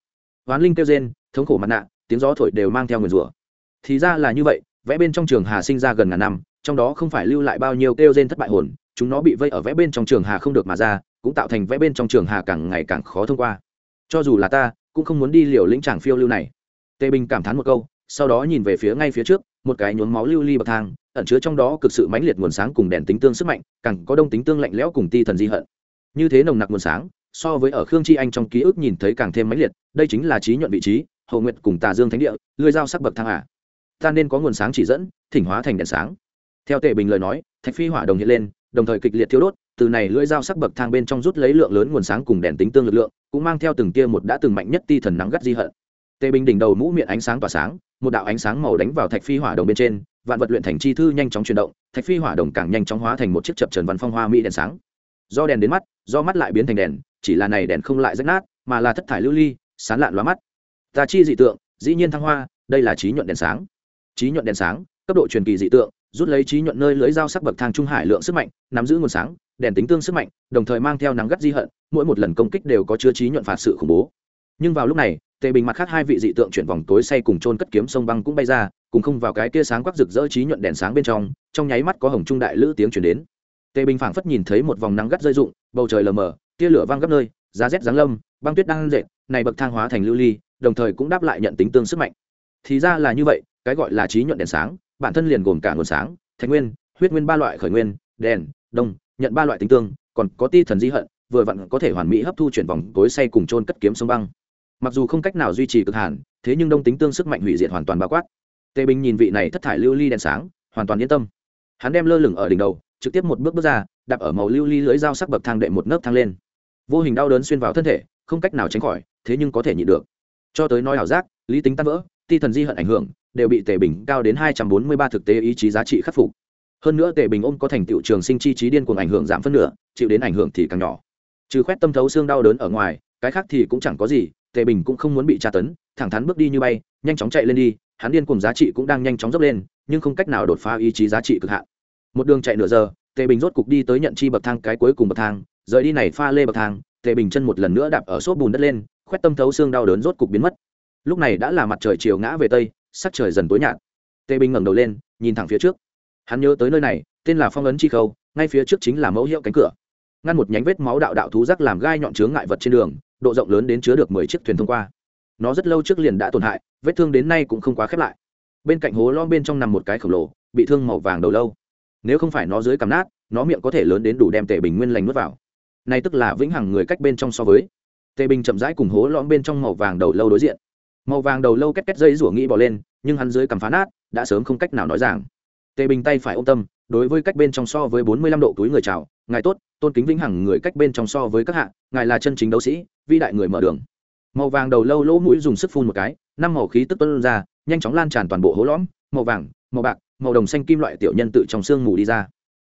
Hoán linh kêu rên, thống khổ mặt nạ, tiếng gió thổi đều mang theo nguyền rủa. Thì ra là như vậy, vẽ bên trong trường hà sinh ra gần ngàn năm, trong đó không phải lưu lại bao nhiêu kêu rên thất bại hồn, chúng nó bị vây ở vẽ bên trong trường hà không được mà ra, cũng tạo thành vẽ bên trong trường hà càng ngày càng khó thông qua. Cho dù là ta, cũng không muốn đi liều lĩnh tràng phiêu lưu này. Tề bình cảm thán một câu sau đó nhìn về phía ngay phía trước, một cái nhuốm máu lưu ly bậc thang, ẩn chứa trong đó cực sự mãnh liệt nguồn sáng cùng đèn tính tương sức mạnh, càng có đông tính tương lạnh lẽo cùng ti thần di hận. Như thế nồng nặc nguồn sáng, so với ở khương chi anh trong ký ức nhìn thấy càng thêm mãnh liệt, đây chính là trí nhuận vị trí, hậu nguyệt cùng tà dương thánh địa lưới dao sắc bậc thang à. ta nên có nguồn sáng chỉ dẫn, thỉnh hóa thành đèn sáng. Theo tề bình lời nói, thạch phi hỏa đồng hiện lên, đồng thời kịch liệt thiếu đốt, từ này lưỡi dao sắc bậc thang bên trong rút lấy lượng lớn nguồn sáng cùng đèn tính tương lực lượng, cũng mang theo từng tia một đã từng mạnh nhất ti thần nắng gắt di hận. Tề bình đỉnh đầu mũ miệng ánh sáng tỏa sáng một đạo ánh sáng màu đánh vào thạch phi hỏa đồng bên trên, vạn vật luyện thành chi thư nhanh chóng chuyển động, thạch phi hỏa đồng càng nhanh chóng hóa thành một chiếc chập trần văn phong hoa mỹ đèn sáng. Do đèn đến mắt, do mắt lại biến thành đèn, chỉ là này đèn không lại rách nát, mà là thất thải lưu ly, sán lạn lóa mắt. Ta chi dị tượng, dĩ nhiên thăng hoa, đây là trí nhuận đèn sáng. Trí nhuận đèn sáng, cấp độ truyền kỳ dị tượng, rút lấy trí nhuận nơi lưỡi dao sắc bậc thang trung hải lượng sức mạnh, nắm giữ nguồn sáng, đèn tính tương sức mạnh, đồng thời mang theo nắng gắt di hận, mỗi một lần công kích đều có chứa trí nhuận phạt sự khủng bố. Nhưng vào lúc này tề bình mặt khác hai vị dị tượng chuyển vòng tối say cùng chôn cất kiếm sông băng cũng bay ra, cùng không vào cái tia sáng quắc rực rỡ trí nhuận đèn sáng bên trong trong nháy mắt có hồng trung đại lữ tiếng chuyển đến. Tề bình phảng phất nhìn thấy một vòng nắng gắt rơi rụng, bầu trời lờ mờ, tia lửa văng gấp nơi, giá rét giáng lâm, băng tuyết đang rệt này bậc thang hóa thành lưu ly, đồng thời cũng đáp lại nhận tính tương sức mạnh. Thì ra là như vậy, cái gọi là trí nhuận đèn sáng, bản thân liền gồm cả nguồn sáng, thạch nguyên, huyết nguyên ba loại khởi nguyên, đèn, đông, nhận ba loại tính tương, còn có ti thần di hận, vừa vặn có thể hoàn mỹ hấp thu chuyển vòng tối say cùng trôn cất kiếm sông băng mặc dù không cách nào duy trì cực hàn, thế nhưng đông tính tương sức mạnh hủy diệt hoàn toàn bao quát. Tề bình nhìn vị này thất thải lưu ly đèn sáng, hoàn toàn yên tâm. Hắn đem lơ lửng ở đỉnh đầu, trực tiếp một bước bước ra, đạp ở màu lưu ly lưới dao sắc bậc thang đệ một nấc thang lên. Vô hình đau đớn xuyên vào thân thể, không cách nào tránh khỏi, thế nhưng có thể nhịn được. Cho tới nói ảo giác, lý tính tan vỡ, ti thần di hận ảnh hưởng, đều bị tề bình cao đến hai trăm bốn mươi ba thực tế ý chí giá trị khắc phục. Hơn nữa tề bình ôm có thành tựu trường sinh chi trí điên cuồng ảnh hưởng giảm phân nửa, chịu đến ảnh hưởng thì càng nhỏ. Trừ khoét tâm thấu xương đau đớn ở ngoài, cái khác thì cũng chẳng có gì tề bình cũng không muốn bị tra tấn, thẳng thắn bước đi như bay, nhanh chóng chạy lên đi, hắn điên cùng giá trị cũng đang nhanh chóng dốc lên, nhưng không cách nào đột phá ý chí giá trị cực hạn. Một đường chạy nửa giờ, tề bình rốt cục đi tới nhận chi bậc thang cái cuối cùng bậc thang, rời đi này pha lê bậc thang, tề bình chân một lần nữa đạp ở xốp bùn đất lên, khoét tâm thấu xương đau đớn rốt cục biến mất. Lúc này đã là mặt trời chiều ngã về tây, sắc trời dần tối nhạt. Tề bình ngẩng đầu lên, nhìn thẳng phía trước. Hắn nhớ tới nơi này, tên là phong ấn chi khâu, ngay phía trước chính là mẫu hiệu cánh cửa. Ngăn một nhánh vết máu đạo đạo thú rắc làm gai nhọn chướng ngại vật trên đường độ rộng lớn đến chứa được mười chiếc thuyền thông qua. Nó rất lâu trước liền đã tổn hại, vết thương đến nay cũng không quá khép lại. Bên cạnh hố lo bên trong nằm một cái khổng lồ, bị thương màu vàng đầu lâu. Nếu không phải nó dưới cằm nát, nó miệng có thể lớn đến đủ đem tề bình nguyên lành nuốt vào. Này tức là vĩnh hằng người cách bên trong so với. Tề bình chậm rãi cùng hố lõm bên trong màu vàng đầu lâu đối diện. Màu vàng đầu lâu két két dây rủa nghĩ bỏ lên, nhưng hắn dưới cằm phá nát, đã sớm không cách nào nói rằng tề bình tay phải ôm tâm, đối với cách bên trong so với bốn mươi lăm độ túi người chào, ngài tốt, tôn kính vĩnh hằng người cách bên trong so với các hạ, ngài là chân chính đấu sĩ vĩ đại người mở đường. Màu vàng đầu lâu lỗ mũi dùng sức phun một cái, năm màu khí tức tuân ra, nhanh chóng lan tràn toàn bộ hố lõm, màu vàng, màu bạc, màu đồng xanh kim loại tiểu nhân tự trong xương mù đi ra.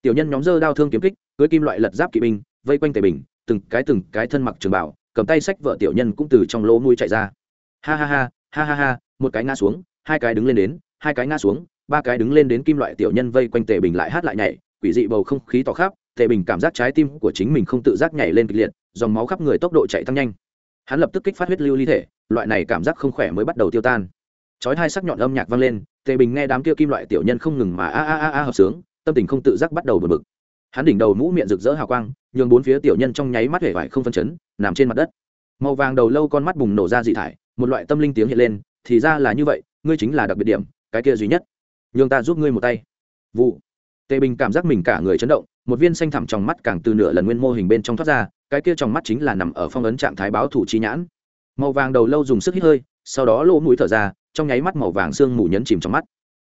Tiểu nhân nhóm dơ đao thương kiếm kích cưới kim loại lật giáp kỵ binh, vây quanh tề bình, từng cái từng cái thân mặc trường bảo, cầm tay sách vợ tiểu nhân cũng từ trong lỗ mũi chạy ra. Ha ha ha ha ha ha, một cái ngã xuống, hai cái đứng lên đến, hai cái ngã xuống, ba cái đứng lên đến kim loại tiểu nhân vây quanh tề bình lại hát lại nhảy, quỷ dị bầu không khí tỏ khắp tề bình cảm giác trái tim của chính mình không tự giác nhảy lên kịch liệt, dòng máu khắp người tốc độ chạy tăng nhanh. Hắn lập tức kích phát huyết lưu ly thể, loại này cảm giác không khỏe mới bắt đầu tiêu tan. Chói hai sắc nhọn âm nhạc vang lên, tề bình nghe đám kia kim loại tiểu nhân không ngừng mà a a a a hợp sướng, tâm tình không tự giác bắt đầu bật bực. Hắn đỉnh đầu mũ miệng rực rỡ hào quang, nhường bốn phía tiểu nhân trong nháy mắt hể vải không phân chấn, nằm trên mặt đất. Màu vàng đầu lâu con mắt bùng nổ ra dị thải, một loại tâm linh tiếng hiện lên, thì ra là như vậy, ngươi chính là đặc biệt điểm, cái kia duy nhất. Nhường ta giúp ngươi một tay. Vụ tề bình cảm giác mình cả người chấn động, một viên xanh thẳm trong mắt càng từ nửa lần nguyên mô hình bên trong thoát ra, cái kia trong mắt chính là nằm ở phong ấn trạng thái báo thủ chi nhãn. Màu vàng đầu lâu dùng sức hít hơi, sau đó lỗ mũi thở ra, trong nháy mắt màu vàng sương mù nhấn chìm trong mắt.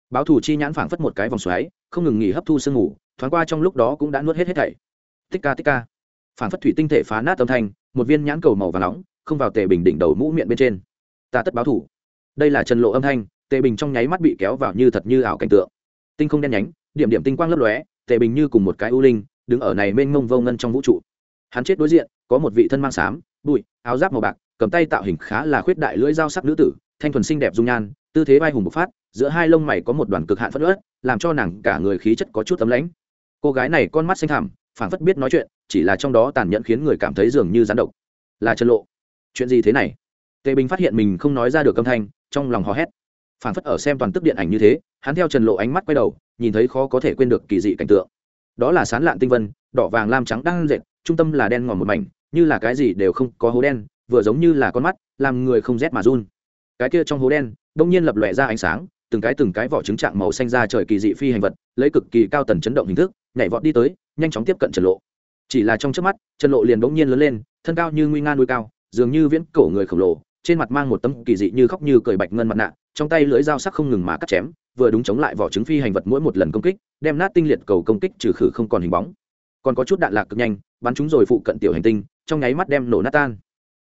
Báo thủ chi nhãn phảng phất một cái vòng xoáy, không ngừng nghỉ hấp thu sương mù, thoáng qua trong lúc đó cũng đã nuốt hết hết thảy. Tích ca tích ca. Phảng phất thủy tinh thể phá nát âm thanh, một viên nhãn cầu màu và nóng, không vào tề bình đỉnh đầu mũ miệng bên trên. Ta tất báo thủ. Đây là trần lộ âm thanh, tề bình trong nháy mắt bị kéo vào như thật như ảo cảnh tượng. Tinh không đen nhánh điểm điểm tinh quang lấp lóe, tề bình như cùng một cái ưu linh, đứng ở này mênh mông vô ngân trong vũ trụ. Hắn chết đối diện, có một vị thân mang xám bụi, áo giáp màu bạc, cầm tay tạo hình khá là khuyết đại lưỡi dao sắc nữ tử, thanh thuần xinh đẹp dung nhan, tư thế vai hùng bộc phát, giữa hai lông mày có một đoàn cực hạn phất ớt làm cho nàng cả người khí chất có chút tấm lãnh. Cô gái này con mắt xanh thẳm, phảng phất biết nói chuyện, chỉ là trong đó tàn nhẫn khiến người cảm thấy dường như rán độc. Là chân lộ. Chuyện gì thế này? Tề bình phát hiện mình không nói ra được âm thanh, trong lòng hò hét phảng phất ở xem toàn tức điện ảnh như thế, hắn theo trần lộ ánh mắt quay đầu, nhìn thấy khó có thể quên được kỳ dị cảnh tượng. Đó là sán lạn tinh vân, đỏ vàng lam trắng đang dệt, trung tâm là đen ngòm một mảnh, như là cái gì đều không có hố đen, vừa giống như là con mắt, làm người không rét mà run. Cái kia trong hố đen, đông nhiên lập lòe ra ánh sáng, từng cái từng cái vỏ trứng trạng màu xanh ra trời kỳ dị phi hành vật, lấy cực kỳ cao tần chấn động hình thức, nhảy vọt đi tới, nhanh chóng tiếp cận trần lộ. Chỉ là trong trước mắt, trần lộ liền bỗng nhiên lớn lên, thân cao như nguy nga núi cao, dường như viễn cổ người khổng lồ, trên mặt mang một tấm kỳ dị như khóc như cười bạch ngân mặt nạ trong tay lưỡi dao sắc không ngừng mà cắt chém, vừa đúng chống lại vỏ trứng phi hành vật mỗi một lần công kích, đem nát tinh liệt cầu công kích trừ khử không còn hình bóng. Còn có chút đạn lạc cực nhanh, bắn chúng rồi phụ cận tiểu hành tinh, trong nháy mắt đem nổ nát tan.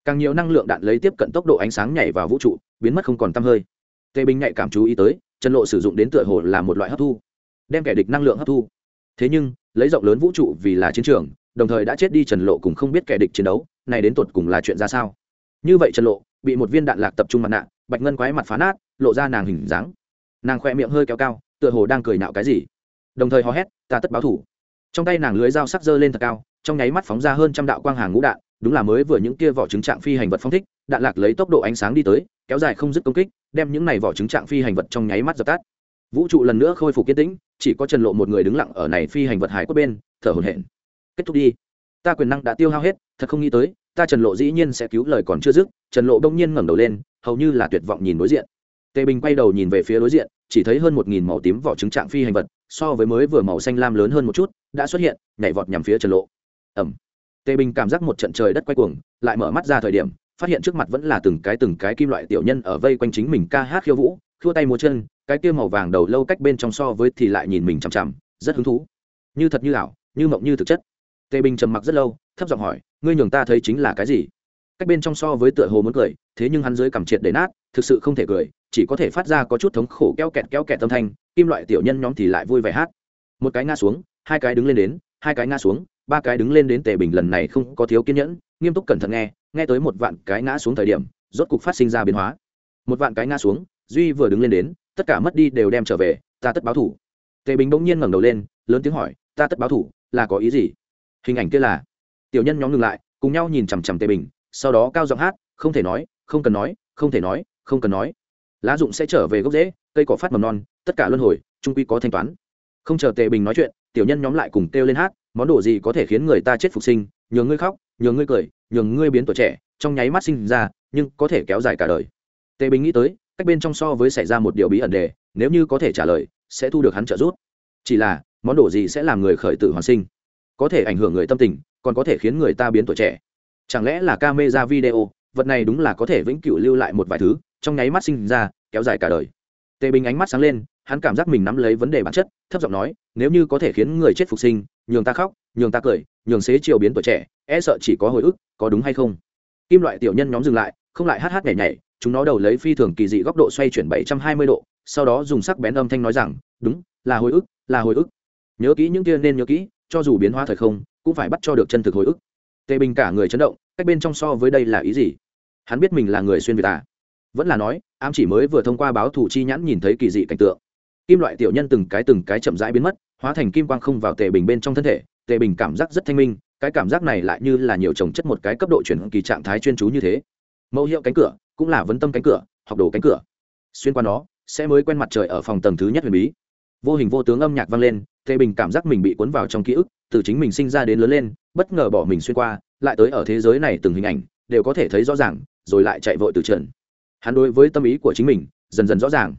Càng nhiều năng lượng đạn lấy tiếp cận tốc độ ánh sáng nhảy vào vũ trụ, biến mất không còn tăm hơi. Tề binh nhạy cảm chú ý tới, trần lộ sử dụng đến tựa hồ là một loại hấp thu, đem kẻ địch năng lượng hấp thu. Thế nhưng, lấy rộng lớn vũ trụ vì là chiến trường, đồng thời đã chết đi trần lộ cùng không biết kẻ địch chiến đấu, này đến tột cùng là chuyện ra sao? Như vậy trần lộ, bị một viên đạn lạc tập trung mặt nạ, bạch ngân quái mặt phá nát lộ ra nàng hình dáng. Nàng khoe miệng hơi kéo cao, tựa hồ đang cười nạo cái gì. Đồng thời hò hét, ta tất báo thủ. Trong tay nàng lưới dao sắc dơ lên thật cao, trong nháy mắt phóng ra hơn trăm đạo quang hàng ngũ đạn, đúng là mới vừa những kia vỏ trứng trạng phi hành vật phong thích, đạn lạc lấy tốc độ ánh sáng đi tới, kéo dài không dứt công kích, đem những này vỏ trứng trạng phi hành vật trong nháy mắt dập tắt. Vũ trụ lần nữa khôi phục kiên tĩnh, chỉ có trần lộ một người đứng lặng ở này phi hành vật hải cốt bên, thở hổn hển. Kết thúc đi. Ta quyền năng đã tiêu hao hết, thật không nghĩ tới, ta trần lộ dĩ nhiên sẽ cứu lời còn chưa dứt. Trần lộ đông nhiên ngẩng đầu lên, hầu như là tuyệt vọng nhìn đối diện tề bình quay đầu nhìn về phía đối diện, chỉ thấy hơn một nghìn màu tím vỏ trứng trạng phi hành vật, so với mới vừa màu xanh lam lớn hơn một chút, đã xuất hiện, nhảy vọt nhằm phía trần lộ. Ẩm. Tề bình cảm giác một trận trời đất quay cuồng, lại mở mắt ra thời điểm, phát hiện trước mặt vẫn là từng cái từng cái kim loại tiểu nhân ở vây quanh chính mình ca hát khiêu vũ thua tay múa chân, cái kia màu vàng đầu lâu cách bên trong so với thì lại nhìn mình chằm chằm, rất hứng thú. Như thật như ảo, như mộng như thực chất. Tề bình trầm mặc rất lâu, thấp giọng hỏi, ngươi nhường ta thấy chính là cái gì? Cách bên trong so với tựa hồ muốn cười thế nhưng hắn dưới cảm triệt để nát, thực sự không thể cười, chỉ có thể phát ra có chút thống khổ keo kẹt keo kẹt tâm thanh, kim loại tiểu nhân nhóm thì lại vui vẻ hát. Một cái ngã xuống, hai cái đứng lên đến, hai cái ngã xuống, ba cái đứng lên đến tề bình lần này không có thiếu kiên nhẫn, nghiêm túc cẩn thận nghe nghe tới một vạn cái ngã xuống thời điểm, rốt cục phát sinh ra biến hóa. Một vạn cái ngã xuống, duy vừa đứng lên đến, tất cả mất đi đều đem trở về, ta tất báo thủ. Tề bình bỗng nhiên ngẩng đầu lên, lớn tiếng hỏi, ta tất báo thủ, là có ý gì? Hình ảnh kia là, tiểu nhân nhóm ngừng lại, cùng nhau nhìn chằm chằm tề bình, sau đó cao giọng hát, không thể nói không cần nói, không thể nói, không cần nói. Lá dụng sẽ trở về gốc rễ, cây cỏ phát mầm non, tất cả luân hồi, trung quy có thanh toán. Không chờ tề bình nói chuyện, tiểu nhân nhóm lại cùng kêu lên hát, món đồ gì có thể khiến người ta chết phục sinh, nhường ngươi khóc, nhường ngươi cười, nhường ngươi biến tuổi trẻ, trong nháy mắt sinh ra, nhưng có thể kéo dài cả đời. Tề bình nghĩ tới, cách bên trong so với xảy ra một điều bí ẩn đề, nếu như có thể trả lời, sẽ thu được hắn trợ giúp. Chỉ là, món đồ gì sẽ làm người khởi tử hoàn sinh? Có thể ảnh hưởng người tâm tình, còn có thể khiến người ta biến tuổi trẻ. Chẳng lẽ là camera video vật này đúng là có thể vĩnh cửu lưu lại một vài thứ, trong nháy mắt sinh ra, kéo dài cả đời. Tề bình ánh mắt sáng lên, hắn cảm giác mình nắm lấy vấn đề bản chất, thấp giọng nói, nếu như có thể khiến người chết phục sinh, nhường ta khóc, nhường ta cười, nhường xế chiều biến tuổi trẻ e sợ chỉ có hồi ức, có đúng hay không? Kim loại tiểu nhân nhóm dừng lại, không lại hát hát nhảy nhảy, chúng nó đầu lấy phi thường kỳ dị góc độ xoay chuyển bảy trăm hai mươi độ, sau đó dùng sắc bén âm thanh nói rằng, đúng, là hồi ức, là hồi ức. Nhớ kỹ những kia nên nhớ kỹ, cho dù biến hóa thời không, cũng phải bắt cho được chân thực hồi ức. Tề bình cả người chấn động, cách bên trong so với đây là ý gì? Hắn biết mình là người xuyên việt à? Vẫn là nói, ám chỉ mới vừa thông qua báo thủ chi nhãn nhìn thấy kỳ dị cảnh tượng. Kim loại tiểu nhân từng cái từng cái chậm rãi biến mất, hóa thành kim quang không vào tề bình bên trong thân thể. Tề bình cảm giác rất thanh minh, cái cảm giác này lại như là nhiều trồng chất một cái cấp độ chuyển kỳ trạng thái chuyên chú như thế. Mẫu hiệu cánh cửa, cũng là vấn tâm cánh cửa, học đồ cánh cửa. Xuyên qua nó, sẽ mới quen mặt trời ở phòng tầng thứ nhất huyền bí. Vô hình vô tướng âm nhạc vang lên, tề bình cảm giác mình bị cuốn vào trong ký ức, từ chính mình sinh ra đến lớn lên, bất ngờ bỏ mình xuyên qua, lại tới ở thế giới này từng hình ảnh, đều có thể thấy rõ ràng rồi lại chạy vội từ trần. Hắn đối với tâm ý của chính mình dần dần rõ ràng.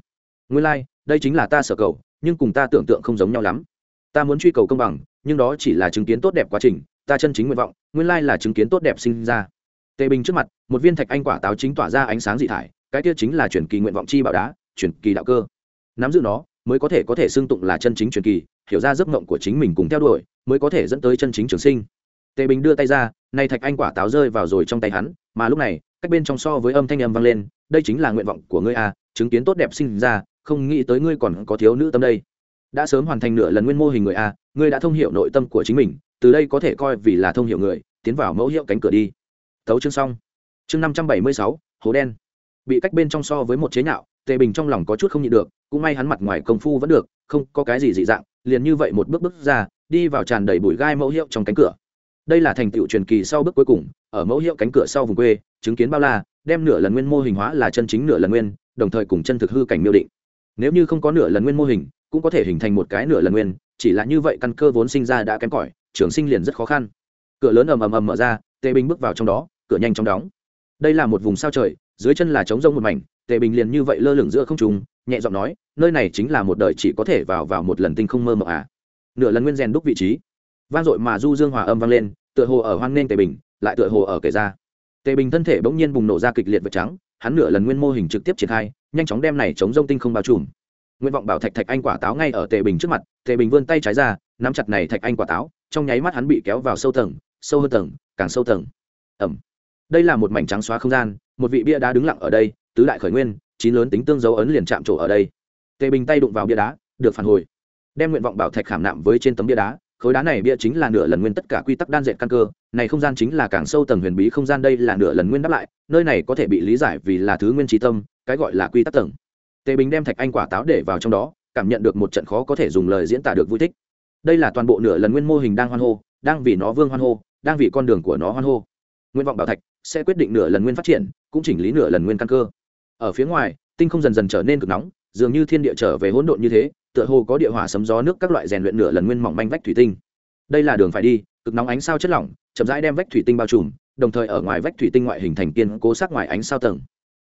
Nguyên lai、like, đây chính là ta sở cầu nhưng cùng ta tưởng tượng không giống nhau lắm. Ta muốn truy cầu công bằng nhưng đó chỉ là chứng kiến tốt đẹp quá trình ta chân chính nguyện vọng nguyên lai là chứng kiến tốt đẹp sinh ra. Tề bình trước mặt một viên thạch anh quả táo chính tỏa ra ánh sáng dị thải cái kia chính là chuyển kỳ nguyện vọng chi bảo đá chuyển kỳ đạo cơ. Nắm giữ nó mới có thể có thể xưng tụng là chân chính truyền kỳ hiểu ra giấc mộng của chính mình cùng theo đuổi mới có thể dẫn tới chân chính trường sinh tề bình đưa tay ra, nay thạch anh quả táo rơi vào rồi trong tay hắn, mà lúc này, cách bên trong so với âm thanh âm vang lên, đây chính là nguyện vọng của ngươi à chứng kiến tốt đẹp sinh ra, không nghĩ tới ngươi còn có thiếu nữ tâm đây. Đã sớm hoàn thành nửa lần nguyên mô hình người a ngươi đã thông hiểu nội tâm của chính mình, từ đây có thể coi vì là thông hiểu người, tiến vào mẫu hiệu cánh cửa đi. Thấu chương xong. Chương năm trăm bảy mươi sáu, hố đen. Bị cách bên trong so với một chế nhạo, tề bình trong lòng có chút không nhịn được, cũng may hắn mặt ngoài công phu vẫn được, không có cái gì dị dạng, liền như vậy một bước bước ra, đi vào tràn đầy bụi gai mẫu hiệu trong cánh cửa đây là thành tựu truyền kỳ sau bước cuối cùng, ở mẫu hiệu cánh cửa sau vùng quê, chứng kiến bao la, đem nửa lần nguyên mô hình hóa là chân chính nửa lần nguyên, đồng thời cùng chân thực hư cảnh miêu định. Nếu như không có nửa lần nguyên mô hình, cũng có thể hình thành một cái nửa lần nguyên, chỉ là như vậy căn cơ vốn sinh ra đã kém cỏi, trường sinh liền rất khó khăn. Cửa lớn ầm ầm ầm mở ra, tề bình bước vào trong đó, cửa nhanh chóng đóng. Đây là một vùng sao trời, dưới chân là trống rông một mảnh, tề bình liền như vậy lơ lửng giữa không trùng nhẹ giọng nói, nơi này chính là một đời chỉ có thể vào vào một lần tinh không mơ mộng à. Nửa lần nguyên rèn đúc vị trí vang dội mà du dương hòa âm vang lên, tựa hồ ở hoang nên tề bình, lại tựa hồ ở kể ra. Tề bình thân thể bỗng nhiên bùng nổ ra kịch liệt vật trắng, hắn nửa lần nguyên mô hình trực tiếp triển khai, nhanh chóng đem này chống rông tinh không bao trùm. Nguyện vọng bảo thạch thạch anh quả táo ngay ở tề bình trước mặt, tề bình vươn tay trái ra, nắm chặt này thạch anh quả táo, trong nháy mắt hắn bị kéo vào sâu tầng, sâu hơn tầng, càng sâu tầng. Ẩm. Đây là một mảnh trắng xóa không gian, một vị bia đá đứng lặng ở đây, tứ đại khởi nguyên, chín lớn tính tương dấu ấn liền chạm trổ ở đây. Tề bình tay đụng vào bia đá, được phản hồi. Đem nguyện vọng bảo thạch khảm nạm với trên tấm bia đá khối đá này bia chính là nửa lần nguyên tất cả quy tắc đan dệt căn cơ, này không gian chính là càng sâu tầng huyền bí không gian, đây là nửa lần nguyên đáp lại, nơi này có thể bị lý giải vì là thứ nguyên trí tâm, cái gọi là quy tắc tầng. Tề bình đem thạch anh quả táo để vào trong đó, cảm nhận được một trận khó có thể dùng lời diễn tả được vui thích. Đây là toàn bộ nửa lần nguyên mô hình đang hoan hô, đang vì nó vương hoan hô, đang vì con đường của nó hoan hô. Nguyện vọng bảo thạch sẽ quyết định nửa lần nguyên phát triển, cũng chỉnh lý nửa lần nguyên căn cơ. Ở phía ngoài, tinh không dần dần trở nên cực nóng, dường như thiên địa trở về hỗn độn như thế tựa hồ có địa hỏa sấm gió nước các loại rèn luyện nửa lần nguyên mỏng manh vách thủy tinh. Đây là đường phải đi, cực nóng ánh sao chất lỏng, chậm rãi đem vách thủy tinh bao trùm, đồng thời ở ngoài vách thủy tinh ngoại hình thành kiên cố sát ngoài ánh sao tầng.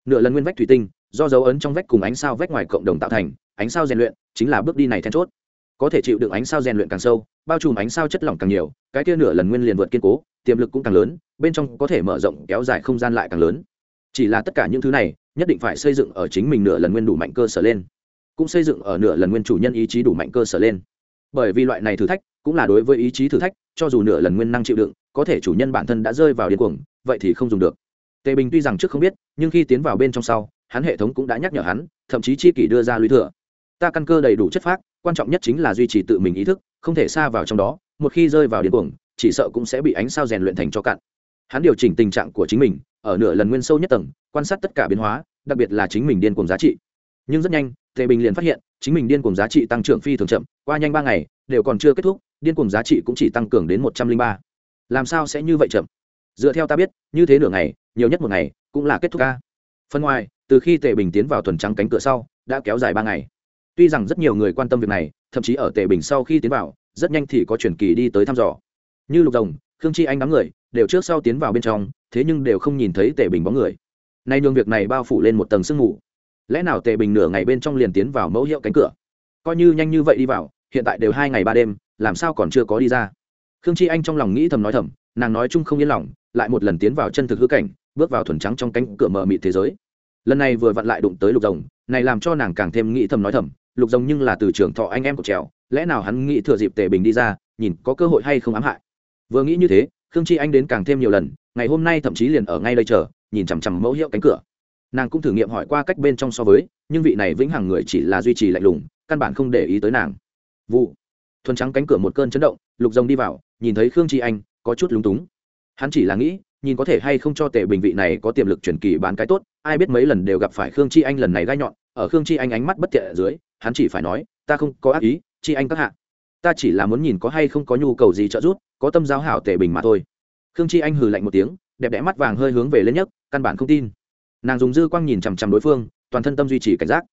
Nửa lần nguyên vách thủy tinh, do dấu ấn trong vách cùng ánh sao vách ngoài cộng đồng tạo thành, ánh sao rèn luyện chính là bước đi này then chốt. Có thể chịu đựng ánh sao rèn luyện càng sâu, bao trùm ánh sao chất lỏng càng nhiều, cái kia nửa lần nguyên liền vượt kiên cố, tiềm lực cũng càng lớn, bên trong có thể mở rộng kéo dài không gian lại càng lớn. Chỉ là tất cả những thứ này, nhất định phải xây dựng ở chính mình nửa lần nguyên đủ mạnh cơ sở lên cũng xây dựng ở nửa lần nguyên chủ nhân ý chí đủ mạnh cơ sở lên. Bởi vì loại này thử thách cũng là đối với ý chí thử thách, cho dù nửa lần nguyên năng chịu đựng, có thể chủ nhân bản thân đã rơi vào điên cuồng, vậy thì không dùng được. Tề bình tuy rằng trước không biết, nhưng khi tiến vào bên trong sau, hắn hệ thống cũng đã nhắc nhở hắn, thậm chí chi kỷ đưa ra lũy thừa. Ta căn cơ đầy đủ chất phác, quan trọng nhất chính là duy trì tự mình ý thức, không thể xa vào trong đó, một khi rơi vào điên cuồng, chỉ sợ cũng sẽ bị ánh sao rèn luyện thành cho cạn. Hắn điều chỉnh tình trạng của chính mình, ở nửa lần nguyên sâu nhất tầng, quan sát tất cả biến hóa, đặc biệt là chính mình điên cuồng giá trị. Nhưng rất nhanh tề bình liền phát hiện, chính mình điên cuồng giá trị tăng trưởng phi thường chậm, qua nhanh ba ngày, đều còn chưa kết thúc, điên cuồng giá trị cũng chỉ tăng cường đến một trăm linh ba. Làm sao sẽ như vậy chậm? Dựa theo ta biết, như thế nửa ngày, nhiều nhất một ngày, cũng là kết thúc ca. Phân ngoài, từ khi tề bình tiến vào tuần trắng cánh cửa sau, đã kéo dài ba ngày. Tuy rằng rất nhiều người quan tâm việc này, thậm chí ở tề bình sau khi tiến vào, rất nhanh thì có truyền kỳ đi tới thăm dò. Như lục rồng khương chi anh đám người, đều trước sau tiến vào bên trong, thế nhưng đều không nhìn thấy tề bình bóng người. Nay nhường việc này bao phủ lên một tầng sương mù lẽ nào tề bình nửa ngày bên trong liền tiến vào mẫu hiệu cánh cửa? Coi như nhanh như vậy đi vào, hiện tại đều hai ngày ba đêm, làm sao còn chưa có đi ra? Khương chi anh trong lòng nghĩ thầm nói thầm, nàng nói chung không yên lòng, lại một lần tiến vào chân thực hư cảnh, bước vào thuần trắng trong cánh cửa mờ mịt thế giới. Lần này vừa vặn lại đụng tới lục rồng, này làm cho nàng càng thêm nghĩ thầm nói thầm, lục rồng nhưng là từ trường thọ anh em của trèo, lẽ nào hắn nghĩ thừa dịp tề bình đi ra, nhìn có cơ hội hay không ám hại? Vừa nghĩ như thế, khương chi anh đến càng thêm nhiều lần, ngày hôm nay thậm chí liền ở ngay đây chờ, nhìn chằm chằm mẫu hiệu cánh cửa nàng cũng thử nghiệm hỏi qua cách bên trong so với, nhưng vị này vĩnh hằng người chỉ là duy trì lạnh lùng, căn bản không để ý tới nàng. Vụ. Thuần trắng cánh cửa một cơn chấn động, lục rồng đi vào, nhìn thấy khương chi anh, có chút lúng túng. Hắn chỉ là nghĩ, nhìn có thể hay không cho tề bình vị này có tiềm lực chuyển kỳ bán cái tốt, ai biết mấy lần đều gặp phải khương chi anh lần này gai nhọn, ở khương chi anh ánh mắt bất thiện ở dưới, hắn chỉ phải nói, ta không có ác ý, chi anh các hạ. Ta chỉ là muốn nhìn có hay không có nhu cầu gì trợ giúp, có tâm giáo hảo tề bình mà thôi. Khương chi anh hừ lạnh một tiếng, đẹp đẽ mắt vàng hơi hướng về lên nhất căn bản không tin nàng dùng dư quang nhìn chằm chằm đối phương, toàn thân tâm duy trì cảnh giác.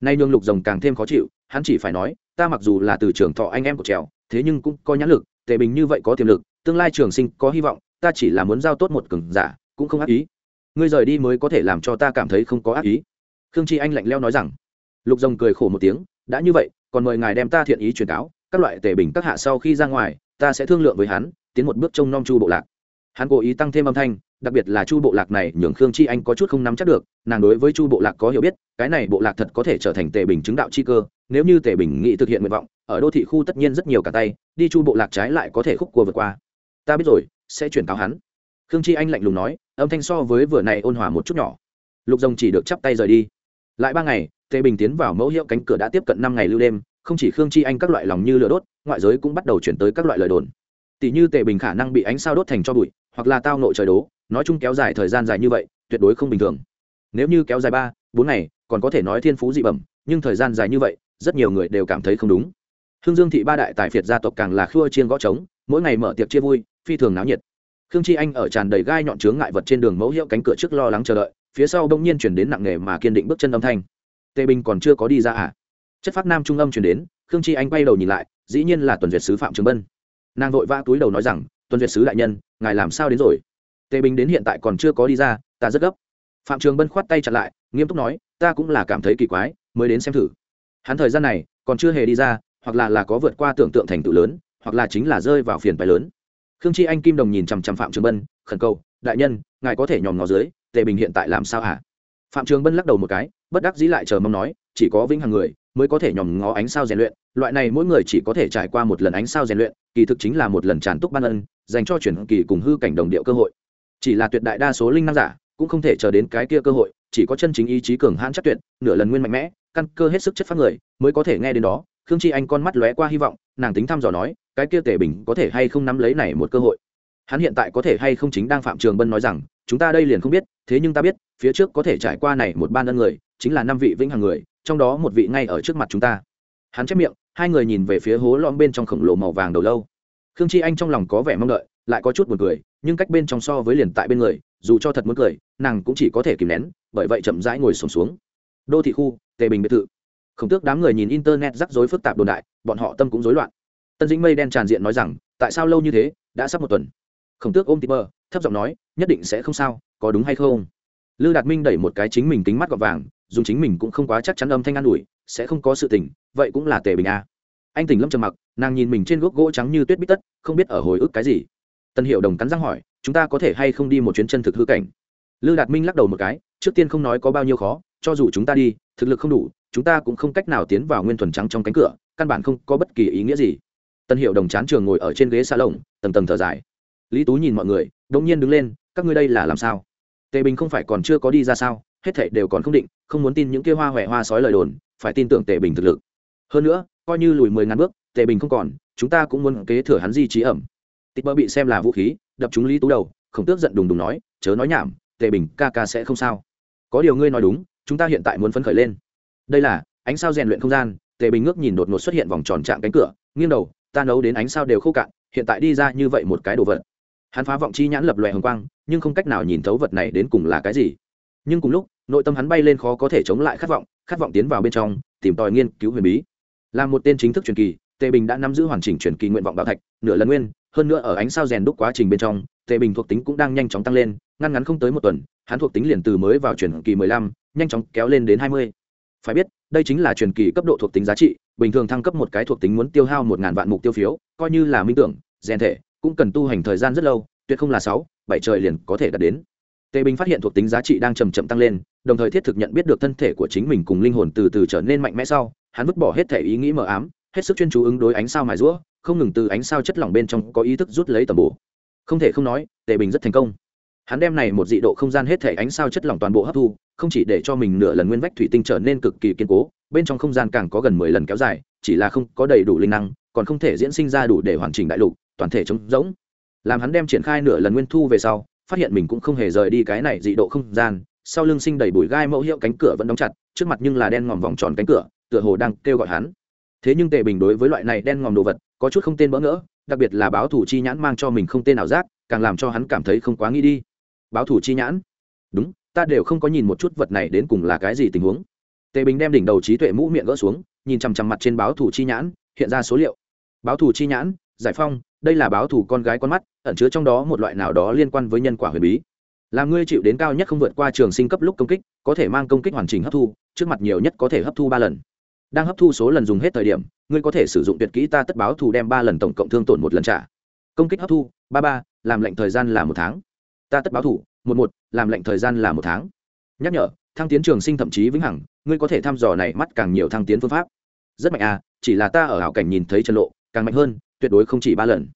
Nay nhường lục rồng càng thêm khó chịu, hắn chỉ phải nói, ta mặc dù là từ trường thọ anh em của trèo, thế nhưng cũng có nhãn lực, tề bình như vậy có tiềm lực, tương lai trường sinh có hy vọng, ta chỉ là muốn giao tốt một cường giả, cũng không ác ý. Ngươi rời đi mới có thể làm cho ta cảm thấy không có ác ý. Khương chi anh lạnh leo nói rằng. Lục rồng cười khổ một tiếng, đã như vậy, còn mời ngài đem ta thiện ý truyền cáo, các loại tề bình các hạ sau khi ra ngoài, ta sẽ thương lượng với hắn, tiến một bước trông nom chu bộ lạc. Hắn cố ý tăng thêm âm thanh đặc biệt là chu bộ lạc này, nhường khương chi anh có chút không nắm chắc được, nàng đối với chu bộ lạc có hiểu biết, cái này bộ lạc thật có thể trở thành tề bình chứng đạo chi cơ, nếu như tề bình nghị thực hiện nguyện vọng, ở đô thị khu tất nhiên rất nhiều cả tay, đi chu bộ lạc trái lại có thể khúc cua vượt qua. Ta biết rồi, sẽ chuyển cáo hắn. Khương chi anh lạnh lùng nói, âm thanh so với vừa này ôn hòa một chút nhỏ. Lục rồng chỉ được chắp tay rời đi. Lại ba ngày, tề bình tiến vào mẫu hiệu cánh cửa đã tiếp cận năm ngày lưu đêm, không chỉ khương chi anh các loại lòng như lửa đốt, ngoại giới cũng bắt đầu chuyển tới các loại lời đồn. Tỷ như tề bình khả năng bị ánh sao đốt thành cho bụi, hoặc là tao nội trời đố nói chung kéo dài thời gian dài như vậy, tuyệt đối không bình thường. Nếu như kéo dài ba, bốn ngày, còn có thể nói thiên phú dị bẩm, nhưng thời gian dài như vậy, rất nhiều người đều cảm thấy không đúng. Hương dương thị ba đại tài phiệt gia tộc càng là khua chiên gõ trống, mỗi ngày mở tiệc chia vui, phi thường náo nhiệt. Khương chi anh ở tràn đầy gai nhọn chướng ngại vật trên đường mẫu hiệu cánh cửa trước lo lắng chờ đợi, phía sau đông nhiên chuyển đến nặng nề mà kiên định bước chân âm thanh. Tề bình còn chưa có đi ra à? Chất phát nam trung âm chuyển đến, khương chi anh quay đầu nhìn lại, dĩ nhiên là tuần duyệt sứ phạm trường bân. Nàng vội vã túi đầu nói rằng, tuần duyệt sứ đại nhân, ngài làm sao đến rồi? Tề bình đến hiện tại còn chưa có đi ra, ta rất gấp. Phạm trường bân khoát tay chặn lại, nghiêm túc nói, ta cũng là cảm thấy kỳ quái, mới đến xem thử. Hắn thời gian này, còn chưa hề đi ra, hoặc là là có vượt qua tưởng tượng thành tựu lớn, hoặc là chính là rơi vào phiền bài lớn. Khương chi anh kim đồng nhìn chằm chằm phạm trường bân, khẩn cầu, đại nhân, ngài có thể nhòm ngó dưới, tề bình hiện tại làm sao hả? Phạm trường bân lắc đầu một cái, bất đắc dĩ lại chờ mong nói, chỉ có vĩnh hằng người, mới có thể nhòm ngó ánh sao rèn luyện, loại này mỗi người chỉ có thể trải qua một lần ánh sao rèn luyện, kỳ thực chính là một lần tràn túc ban ân, dành cho chuyển kỳ cùng hư cảnh đồng điệu cơ hội chỉ là tuyệt đại đa số linh năng giả cũng không thể chờ đến cái kia cơ hội, chỉ có chân chính ý chí cường hãn chắc tuyệt, nửa lần nguyên mạnh mẽ, căn cơ hết sức chất phát người mới có thể nghe đến đó. Khương chi anh con mắt lóe qua hy vọng, nàng tính thăm dò nói, cái kia tề bình có thể hay không nắm lấy này một cơ hội? Hắn hiện tại có thể hay không chính đang phạm trường bân nói rằng, chúng ta đây liền không biết, thế nhưng ta biết, phía trước có thể trải qua này một ban ân người, chính là năm vị vĩnh hằng người, trong đó một vị ngay ở trước mặt chúng ta. Hắn chép miệng, hai người nhìn về phía hố lõm bên trong khổng lồ màu vàng đầu lâu. Khương chi anh trong lòng có vẻ mong đợi, lại có chút buồn cười nhưng cách bên trong so với liền tại bên người dù cho thật muốn cười nàng cũng chỉ có thể kìm nén bởi vậy chậm rãi ngồi sổm xuống, xuống đô thị khu tề bình biệt thự. Khổng tước đám người nhìn internet rắc rối phức tạp đồn đại bọn họ tâm cũng rối loạn. Tân dĩnh mây đen tràn diện nói rằng tại sao lâu như thế đã sắp một tuần. Khổng tước ôm tịp mơ thấp giọng nói nhất định sẽ không sao có đúng hay không? Lư đạt minh đẩy một cái chính mình kính mắt gọt vàng dùng chính mình cũng không quá chắc chắn âm thanh an ủi sẽ không có sự tình vậy cũng là tề bình a anh tỉnh lâm trầm mặc nàng nhìn mình trên gốc gỗ trắng như tuyết bít tất không biết ở hồi ức cái gì tân hiệu đồng cắn răng hỏi, chúng ta có thể hay không đi một chuyến chân thực hư cảnh? Lư đạt minh lắc đầu một cái, trước tiên không nói có bao nhiêu khó, cho dù chúng ta đi, thực lực không đủ, chúng ta cũng không cách nào tiến vào nguyên thuần trắng trong cánh cửa, căn bản không có bất kỳ ý nghĩa gì. Tân hiệu đồng chán trường ngồi ở trên ghế xa lồng, tầng tầng thở dài. Lý tú nhìn mọi người đ ỗ n g nhiên đứng lên, các ngươi đây là làm sao? Tề bình không phải còn chưa có đi ra sao? Hết thệ đều còn không định, không muốn tin những kia hoa huệ hoa sói lời đồn, phải tin tưởng tề bình thực lực. Hơn nữa, coi như lùi mười ngàn bước, tề bình không còn, chúng ta cũng muốn kế thừa hắn di trí ẩm tịch bơ bị xem là vũ khí, đập chúng lý tú đầu khổng tước giận đùng đùng nói, chớ nói nhảm, tề bình ca ca sẽ không sao. Có điều ngươi nói đúng, chúng ta hiện tại muốn phấn khởi lên. Đây là, ánh sao rèn luyện không gian. Tề bình ngước nhìn đột ngột xuất hiện vòng tròn chạm cánh cửa, nghiêng đầu, ta nấu đến ánh sao đều khô cạn, hiện tại đi ra như vậy một cái đồ vật. Hắn phá vọng chi nhãn lập lòe hồng quang, nhưng không cách nào nhìn thấu vật này đến cùng là cái gì. Nhưng cùng lúc, nội tâm hắn bay lên khó có thể chống lại khát vọng khát vọng tiến vào bên trong, tìm tòi nghiên cứu huyền bí. Là một tên chính thức truyền kỳ, tề bình đã nắm giữ hoàn chỉnh truyền kỳ nguyện vọng bảo thạch, nửa lần nguyên hơn nữa ở ánh sao rèn đúc quá trình bên trong, tề bình thuộc tính cũng đang nhanh chóng tăng lên, ngăn ngắn không tới một tuần, hắn thuộc tính liền từ mới vào truyền kỳ mười lăm, nhanh chóng kéo lên đến hai mươi. Phải biết, đây chính là truyền kỳ cấp độ thuộc tính giá trị, bình thường thăng cấp một cái thuộc tính muốn tiêu hao một ngàn vạn mục tiêu phiếu, coi như là minh tưởng, rèn thể, cũng cần tu hành thời gian rất lâu, tuyệt không là sáu, bảy trời liền có thể đạt đến. Tề bình phát hiện thuộc tính giá trị đang chầm chậm tăng lên, đồng thời thiết thực nhận biết được thân thể của chính mình cùng linh hồn từ từ trở nên mạnh mẽ sau, hắn vứt bỏ hết thể ý nghĩ mờ ám hết sức chuyên chú ứng đối ánh sao mài rũa, không ngừng từ ánh sao chất lỏng bên trong có ý thức rút lấy tầm bổ. Không thể không nói, tề bình rất thành công. Hắn đem này một dị độ không gian hết thể ánh sao chất lỏng toàn bộ hấp thu, không chỉ để cho mình nửa lần nguyên vách thủy tinh trở nên cực kỳ kiên cố, bên trong không gian càng có gần mười lần kéo dài, chỉ là không có đầy đủ linh năng, còn không thể diễn sinh ra đủ để hoàn chỉnh đại lục, toàn thể trống rỗng. Làm hắn đem triển khai nửa lần nguyên thu về sau, phát hiện mình cũng không hề rời đi cái này dị độ không gian, sau lưng sinh đầy bụi gai mẫu hiệu cánh cửa vẫn đóng chặt, trước mặt nhưng là đen ngòm vòng tròn cánh cửa, tựa hồ đang kêu gọi hắn thế nhưng tề bình đối với loại này đen ngòm đồ vật, có chút không tên bỡ ngỡ, đặc biệt là báo thủ chi nhãn mang cho mình không tên nào giác càng làm cho hắn cảm thấy không quá nghĩ đi. Báo thủ chi nhãn? Đúng, ta đều không có nhìn một chút vật này đến cùng là cái gì tình huống. Tề bình đem đỉnh đầu trí tuệ mũ miệng gỡ xuống, nhìn chằm chằm mặt trên báo thủ chi nhãn, hiện ra số liệu. Báo thủ chi nhãn, giải phong, đây là báo thủ con gái con mắt, ẩn chứa trong đó một loại nào đó liên quan với nhân quả huyền bí. Làm ngươi chịu đến cao nhất không vượt qua trường sinh cấp lúc công kích, có thể mang công kích hoàn chỉnh hấp thu, trước mặt nhiều nhất có thể hấp thu ba lần đang hấp thu số lần dùng hết thời điểm, ngươi có thể sử dụng tuyệt kỹ ta tất báo thù đem ba lần tổng cộng thương tổn một lần trả. Công kích hấp thu, ba ba, làm lệnh thời gian là một tháng. Ta tất báo thủ một một, làm lệnh thời gian là một tháng. Nhắc nhở, thăng tiến trường sinh thậm chí vĩnh hằng, ngươi có thể thăm dò này mắt càng nhiều thăng tiến phương pháp. Rất mạnh à chỉ là ta ở hảo cảnh nhìn thấy trần lộ, càng mạnh hơn, tuyệt đối không chỉ ba lần.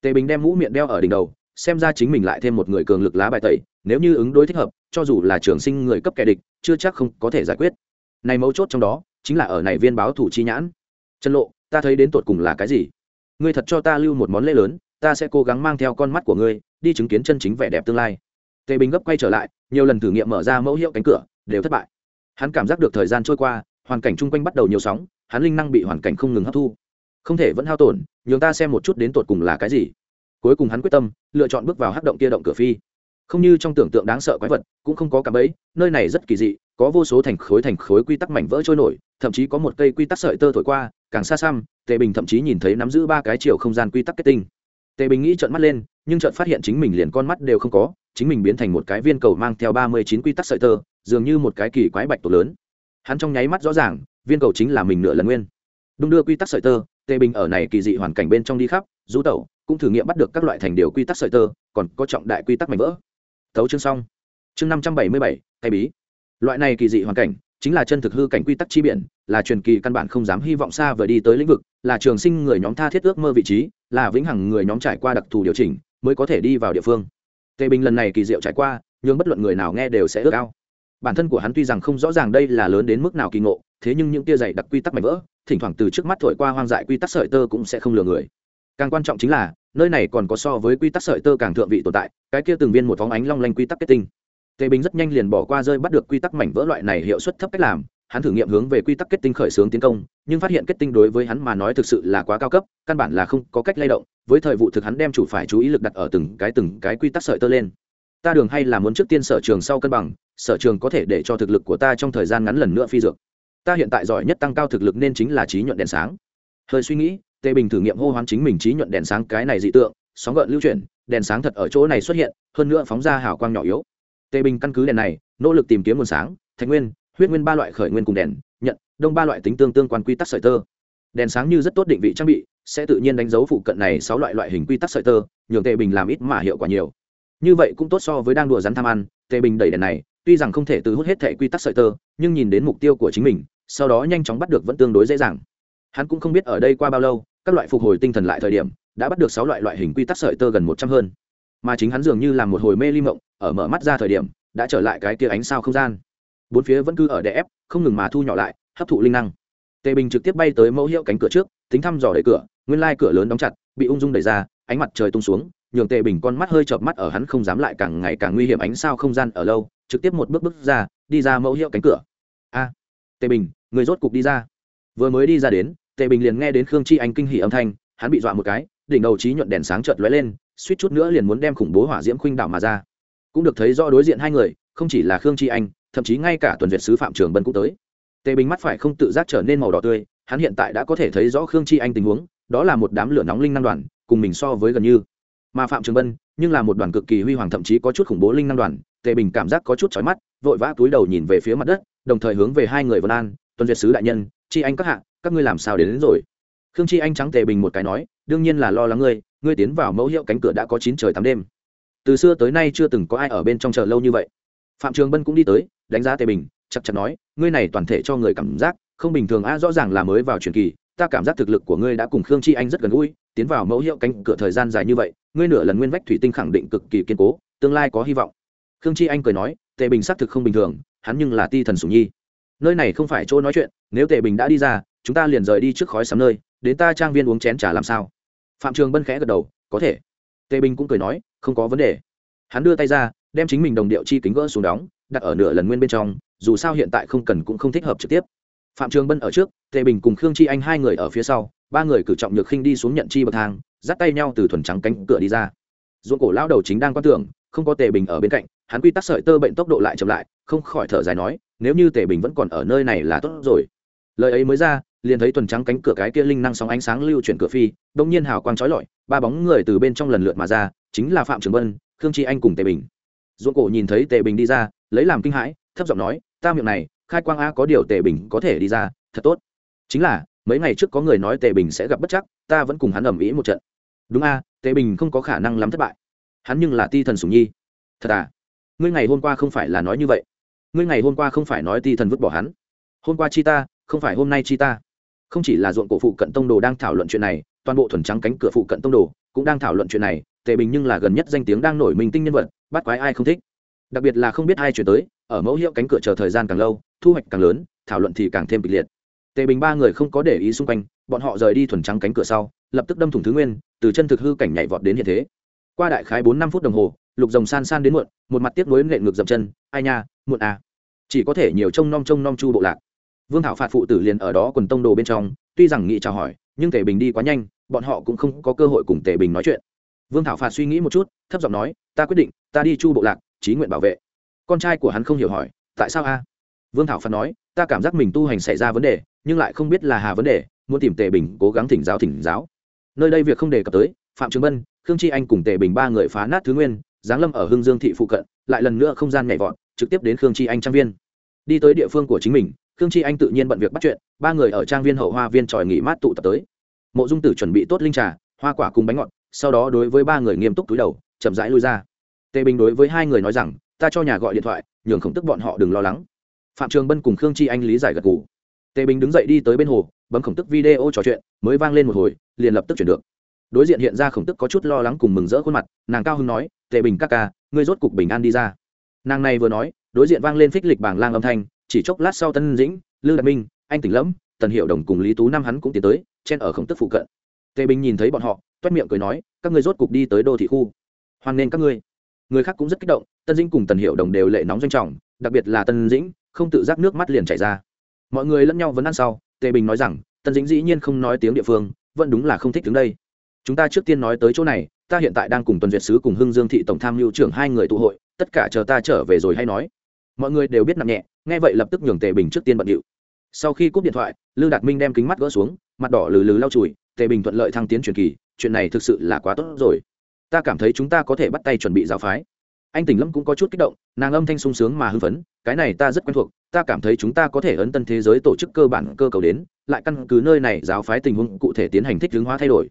Tề bình đem mũ miệng đeo ở đỉnh đầu, xem ra chính mình lại thêm một người cường lực lá bài tẩy, nếu như ứng đối thích hợp, cho dù là trường sinh người cấp kẻ địch, chưa chắc không có thể giải quyết. Này mấu chốt trong đó chính là ở này viên báo thủ chi nhãn. Chân lộ, ta thấy đến tột cùng là cái gì? Ngươi thật cho ta lưu một món lễ lớn, ta sẽ cố gắng mang theo con mắt của ngươi, đi chứng kiến chân chính vẻ đẹp tương lai. Tề bình gấp quay trở lại, nhiều lần thử nghiệm mở ra mẫu hiệu cánh cửa, đều thất bại. Hắn cảm giác được thời gian trôi qua, hoàn cảnh chung quanh bắt đầu nhiều sóng, hắn linh năng bị hoàn cảnh không ngừng hấp thu. Không thể vẫn hao tổn, nhường ta xem một chút đến tột cùng là cái gì. Cuối cùng hắn quyết tâm, lựa chọn bước vào hắc động kia động cửa phi không như trong tưởng tượng đáng sợ quái vật, cũng không có cả bẫy, nơi này rất kỳ dị, có vô số thành khối thành khối quy tắc mảnh vỡ trôi nổi, thậm chí có một cây quy tắc sợi tơ thổi qua, càng xa xăm, tề bình thậm chí nhìn thấy nắm giữ ba cái chiều không gian quy tắc kết tinh. Tề bình nghĩ trợn mắt lên, nhưng trợn phát hiện chính mình liền con mắt đều không có, chính mình biến thành một cái viên cầu mang theo ba mươi chín quy tắc sợi tơ, dường như một cái kỳ quái bạch tổ lớn. Hắn trong nháy mắt rõ ràng, viên cầu chính là mình nửa lần nguyên. Đung đưa quy tắc sợi tơ, tề bình ở này kỳ dị hoàn cảnh bên trong đi khắp, rú tẩu, cũng thử nghiệm bắt được các loại thành điều quy tắc sợi tơ, còn có trọng đại quy tắc mảnh vỡ thấu chương xong. Chương năm trăm bảy mươi bảy, tay bí. Loại này kỳ dị hoàn cảnh chính là chân thực hư cảnh quy tắc chi biển, là truyền kỳ căn bản không dám hy vọng xa vời đi tới lĩnh vực, là trường sinh người nhóm tha thiết ước mơ vị trí, là vĩnh hằng người nhóm trải qua đặc thù điều chỉnh mới có thể đi vào địa phương. Tề bình lần này kỳ diệu trải qua, nhưng bất luận người nào nghe đều sẽ ước ao. Bản thân của hắn tuy rằng không rõ ràng đây là lớn đến mức nào kỳ ngộ, thế nhưng những tia dày đặc quy tắc mảnh vỡ, thỉnh thoảng từ trước mắt thổi qua hoang dại quy tắc sợi tơ cũng sẽ không lừa người. Càng quan trọng chính là nơi này còn có so với quy tắc sợi tơ càng thượng vị tồn tại, cái kia từng viên một phóng ánh long lanh quy tắc kết tinh. Tề bình rất nhanh liền bỏ qua rơi bắt được quy tắc mảnh vỡ loại này hiệu suất thấp cách làm, hắn thử nghiệm hướng về quy tắc kết tinh khởi xướng tiến công, nhưng phát hiện kết tinh đối với hắn mà nói thực sự là quá cao cấp, căn bản là không có cách lay động, với thời vụ thực hắn đem chủ phải chú ý lực đặt ở từng cái từng cái quy tắc sợi tơ lên. Ta đường hay là muốn trước tiên sở trường sau cân bằng, sở trường có thể để cho thực lực của ta trong thời gian ngắn lần nữa phi dược. Ta hiện tại giỏi nhất tăng cao thực lực nên chính là trí nhuận đèn sáng. Hơi suy nghĩ tề bình thử nghiệm hô hoán chính mình trí nhuận đèn sáng cái này dị tượng, sóng gợn lưu chuyển, đèn sáng thật ở chỗ này xuất hiện, hơn nữa phóng ra hào quang nhỏ yếu. Tề bình căn cứ đèn này, nỗ lực tìm kiếm nguồn sáng, thạch nguyên, huyết nguyên ba loại khởi nguyên cùng đèn, nhận, đông ba loại tính tương tương quan quy tắc sợi tơ. Đèn sáng như rất tốt định vị trang bị, sẽ tự nhiên đánh dấu phụ cận này sáu loại loại hình quy tắc sợi tơ, nhường tề bình làm ít mà hiệu quả nhiều. Như vậy cũng tốt so với đang đùa rắn tham ăn tề bình đẩy đèn này, tuy rằng không thể từ hút hết thẻ quy tắc sợi tơ, nhưng nhìn đến mục tiêu của chính mình, sau đó nhanh chóng bắt được vẫn tương đối dễ dàng. Hắn cũng không biết ở đây qua bao lâu các loại phục hồi tinh thần lại thời điểm, đã bắt được sáu loại loại hình quy tắc sợi tơ gần một trăm hơn. Mà chính hắn dường như là một hồi mê ly mộng, ở mở mắt ra thời điểm, đã trở lại cái kia ánh sao không gian. Bốn phía vẫn cứ ở đè ép, không ngừng mà thu nhỏ lại, hấp thụ linh năng. Tề bình trực tiếp bay tới mẫu hiệu cánh cửa trước, tính thăm dò đẩy cửa, nguyên lai cửa lớn đóng chặt, bị ung dung đẩy ra, ánh mặt trời tung xuống, nhường tề bình con mắt hơi chợp mắt ở hắn không dám lại càng ngày càng nguy hiểm ánh sao không gian ở lâu, trực tiếp một bước bước ra, đi ra mẫu hiệu cánh cửa. A, tề bình, người rốt cục đi ra. Vừa mới đi ra đến tề bình liền nghe đến khương chi anh kinh hỉ âm thanh, hắn bị dọa một cái, đỉnh đầu trí nhuận đèn sáng chợt lóe lên, suýt chút nữa liền muốn đem khủng bố hỏa diễm khuynh đảo mà ra. Cũng được thấy rõ đối diện hai người, không chỉ là khương chi anh, thậm chí ngay cả tuần duyệt sứ phạm trường bân cũng tới. Tề bình mắt phải không tự giác trở nên màu đỏ tươi, hắn hiện tại đã có thể thấy rõ khương chi anh tình huống, đó là một đám lửa nóng linh năng đoàn, cùng mình so với gần như. Mà phạm trường bân, nhưng là một đoàn cực kỳ huy hoàng thậm chí có chút khủng bố linh năng đoàn, tề bình cảm giác có chút chói mắt, vội vã túi đầu nhìn về phía mặt đất, đồng thời hướng về hai người vân an, tuần duyệt sứ đại nhân, chi anh các hạ các ngươi làm sao đến, đến rồi? Khương chi anh trắng tề bình một cái nói đương nhiên là lo lắng ngươi ngươi tiến vào mẫu hiệu cánh cửa đã có chín trời tám đêm. Từ xưa tới nay chưa từng có ai ở bên trong chờ lâu như vậy. Phạm trường bân cũng đi tới đánh giá tề bình chắc chắn nói ngươi này toàn thể cho người cảm giác không bình thường a rõ ràng là mới vào truyền kỳ ta cảm giác thực lực của ngươi đã cùng khương chi anh rất gần gũi tiến vào mẫu hiệu cánh cửa thời gian dài như vậy ngươi nửa lần nguyên vách thủy tinh khẳng định cực kỳ kiên cố tương lai có hy vọng. Khương chi anh cười nói tề bình xác thực không bình thường hắn nhưng là ti thần sùng nhi. Nơi này không phải chỗ nói chuyện nếu tề bình đã đi ra chúng ta liền rời đi trước khói sắm nơi, đến ta trang viên uống chén trà làm sao? Phạm trường bân khẽ gật đầu, có thể. Tề bình cũng cười nói, không có vấn đề. Hắn đưa tay ra, đem chính mình đồng điệu chi kính gỡ xuống đóng, đặt ở nửa lần nguyên bên trong, dù sao hiện tại không cần cũng không thích hợp trực tiếp. Phạm trường bân ở trước, tề bình cùng khương chi anh hai người ở phía sau, ba người cử trọng nhược khinh đi xuống nhận chi bậc thang, dắt tay nhau từ thuần trắng cánh cửa đi ra. Ruộng cổ lao đầu chính đang quan tưởng, không có tề bình ở bên cạnh, hắn quy tắc sợi tơ bệnh tốc độ lại chậm lại, không khỏi thở dài nói, nếu như tề bình vẫn còn ở nơi này là tốt rồi lời ấy mới ra, liền thấy tuần trắng cánh cửa cái kia linh năng sóng ánh sáng lưu chuyển cửa phi đông nhiên hào quang trói lọi, ba bóng người từ bên trong lần lượt mà ra, chính là phạm trường vân, khương chi anh cùng tề bình. Ruộng cổ nhìn thấy tề bình đi ra, lấy làm kinh hãi, thấp giọng nói, ta miệng này, khai quang a, có điều tề bình có thể đi ra, thật tốt. Chính là, mấy ngày trước có người nói tề bình sẽ gặp bất chắc, ta vẫn cùng hắn ẩm ĩ một trận. Đúng a, tề bình không có khả năng lắm thất bại. Hắn nhưng là ti thần sùng nhi. Thật à? Ngươi ngày hôm qua không phải là nói như vậy. Ngươi ngày hôm qua không phải nói ti thần vứt bỏ hắn. Hôm qua chi ta không phải hôm nay chi ta. Không chỉ là ruộng cổ phụ cận tông đồ đang thảo luận chuyện này, toàn bộ thuần trắng cánh cửa phụ cận tông đồ cũng đang thảo luận chuyện này, tề bình nhưng là gần nhất danh tiếng đang nổi mình tinh nhân vật, bắt quái ai không thích. Đặc biệt là không biết ai chuyển tới, ở mẫu hiệu cánh cửa chờ thời gian càng lâu, thu hoạch càng lớn, thảo luận thì càng thêm kịch liệt. Tề bình ba người không có để ý xung quanh, bọn họ rời đi thuần trắng cánh cửa sau, lập tức đâm thủng thứ nguyên, từ chân thực hư cảnh nhảy vọt đến hiện thế. Qua đại khái bốn năm phút đồng hồ, lục rồng san san đến muộn, một mặt tiếp nối nệ ngược dậm chân, ai nha, muộn à. Chỉ có thể nhiều trông nom trông nom chu bộ lạc vương thảo phạt phụ tử liền ở đó quần tông đồ bên trong, tuy rằng nghị chào hỏi, nhưng tề bình đi quá nhanh, bọn họ cũng không có cơ hội cùng tề bình nói chuyện. Vương thảo phạt suy nghĩ một chút, thấp giọng nói, ta quyết định, ta đi chu bộ lạc, trí nguyện bảo vệ. Con trai của hắn không hiểu hỏi, tại sao a? Vương thảo phạt nói, ta cảm giác mình tu hành xảy ra vấn đề, nhưng lại không biết là hà vấn đề, muốn tìm tề bình cố gắng thỉnh giáo thỉnh giáo. Nơi đây việc không đề cập tới, phạm trường bân, khương chi anh cùng tề bình ba người phá nát thứ nguyên, giáng lâm ở hưng dương thị phụ cận, lại lần nữa không gian nhảy vọt, trực tiếp đến khương chi anh trang viên. Đi tới địa phương của chính mình khương chi anh tự nhiên bận việc bắt chuyện, ba người ở trang viên hậu hoa viên tròi nghỉ mát tụ tập tới. Mộ dung tử chuẩn bị tốt linh trà, hoa quả cùng bánh ngọt, sau đó đối với ba người nghiêm túc túi đầu, chậm rãi lui ra. Tề bình đối với hai người nói rằng, ta cho nhà gọi điện thoại, nhường khổng tức bọn họ đừng lo lắng. Phạm trường bân cùng khương chi anh lý giải gật g ủ tề bình đứng dậy đi tới bên hồ, bấm khổng tức video trò chuyện, mới vang lên một hồi, liền lập tức chuyển được. Đối diện hiện ra khổng tức có chút lo lắng cùng mừng rỡ khuôn mặt, nàng cao hưng nói, tề bình các ca, ngươi rốt cục bình an đi ra. Nàng này vừa nói, đối diện vang lên phích lịch bảng lang âm thanh chỉ chốc lát sau tân dĩnh, lư đạt minh, anh tỉnh lẫm, tần hiệu đồng cùng lý tú năm hắn cũng tiến tới, chen ở khổng tức phụ cận. Tề bình nhìn thấy bọn họ, toét miệng cười nói, các ngươi rốt cục đi tới đô thị khu. Hoan nên các ngươi. Người khác cũng rất kích động, tân dĩnh cùng tần hiệu đồng đều lệ nóng doanh trọng, đặc biệt là tân dĩnh, không tự giác nước mắt liền chảy ra. Mọi người lẫn nhau vẫn ăn sau, tề bình nói rằng, tân dĩnh dĩ nhiên không nói tiếng địa phương, vẫn đúng là không thích đứng đây. Chúng ta trước tiên nói tới chỗ này, ta hiện tại đang cùng tuần duyệt sứ cùng hưng dương thị tổng tham mưu trưởng hai người tụ hội, tất cả chờ ta trở về rồi hay nói. Mọi người đều biết nặng nhẹ nghe vậy lập tức nhường tề bình trước tiên bận điệu. Sau khi cúp điện thoại lưu đạt minh đem kính mắt gỡ xuống, mặt đỏ lừ lừ lau chùi, tề bình thuận lợi thăng tiến truyền kỳ, chuyện này thực sự là quá tốt rồi. Ta cảm thấy chúng ta có thể bắt tay chuẩn bị giáo phái. Anh tỉnh lâm cũng có chút kích động, nàng âm thanh sung sướng mà hưng phấn, cái này ta rất quen thuộc, ta cảm thấy chúng ta có thể ấn tân thế giới tổ chức cơ bản cơ cầu đến, lại căn cứ nơi này giáo phái tình huống cụ thể tiến hành thích hướng hóa thay đổi.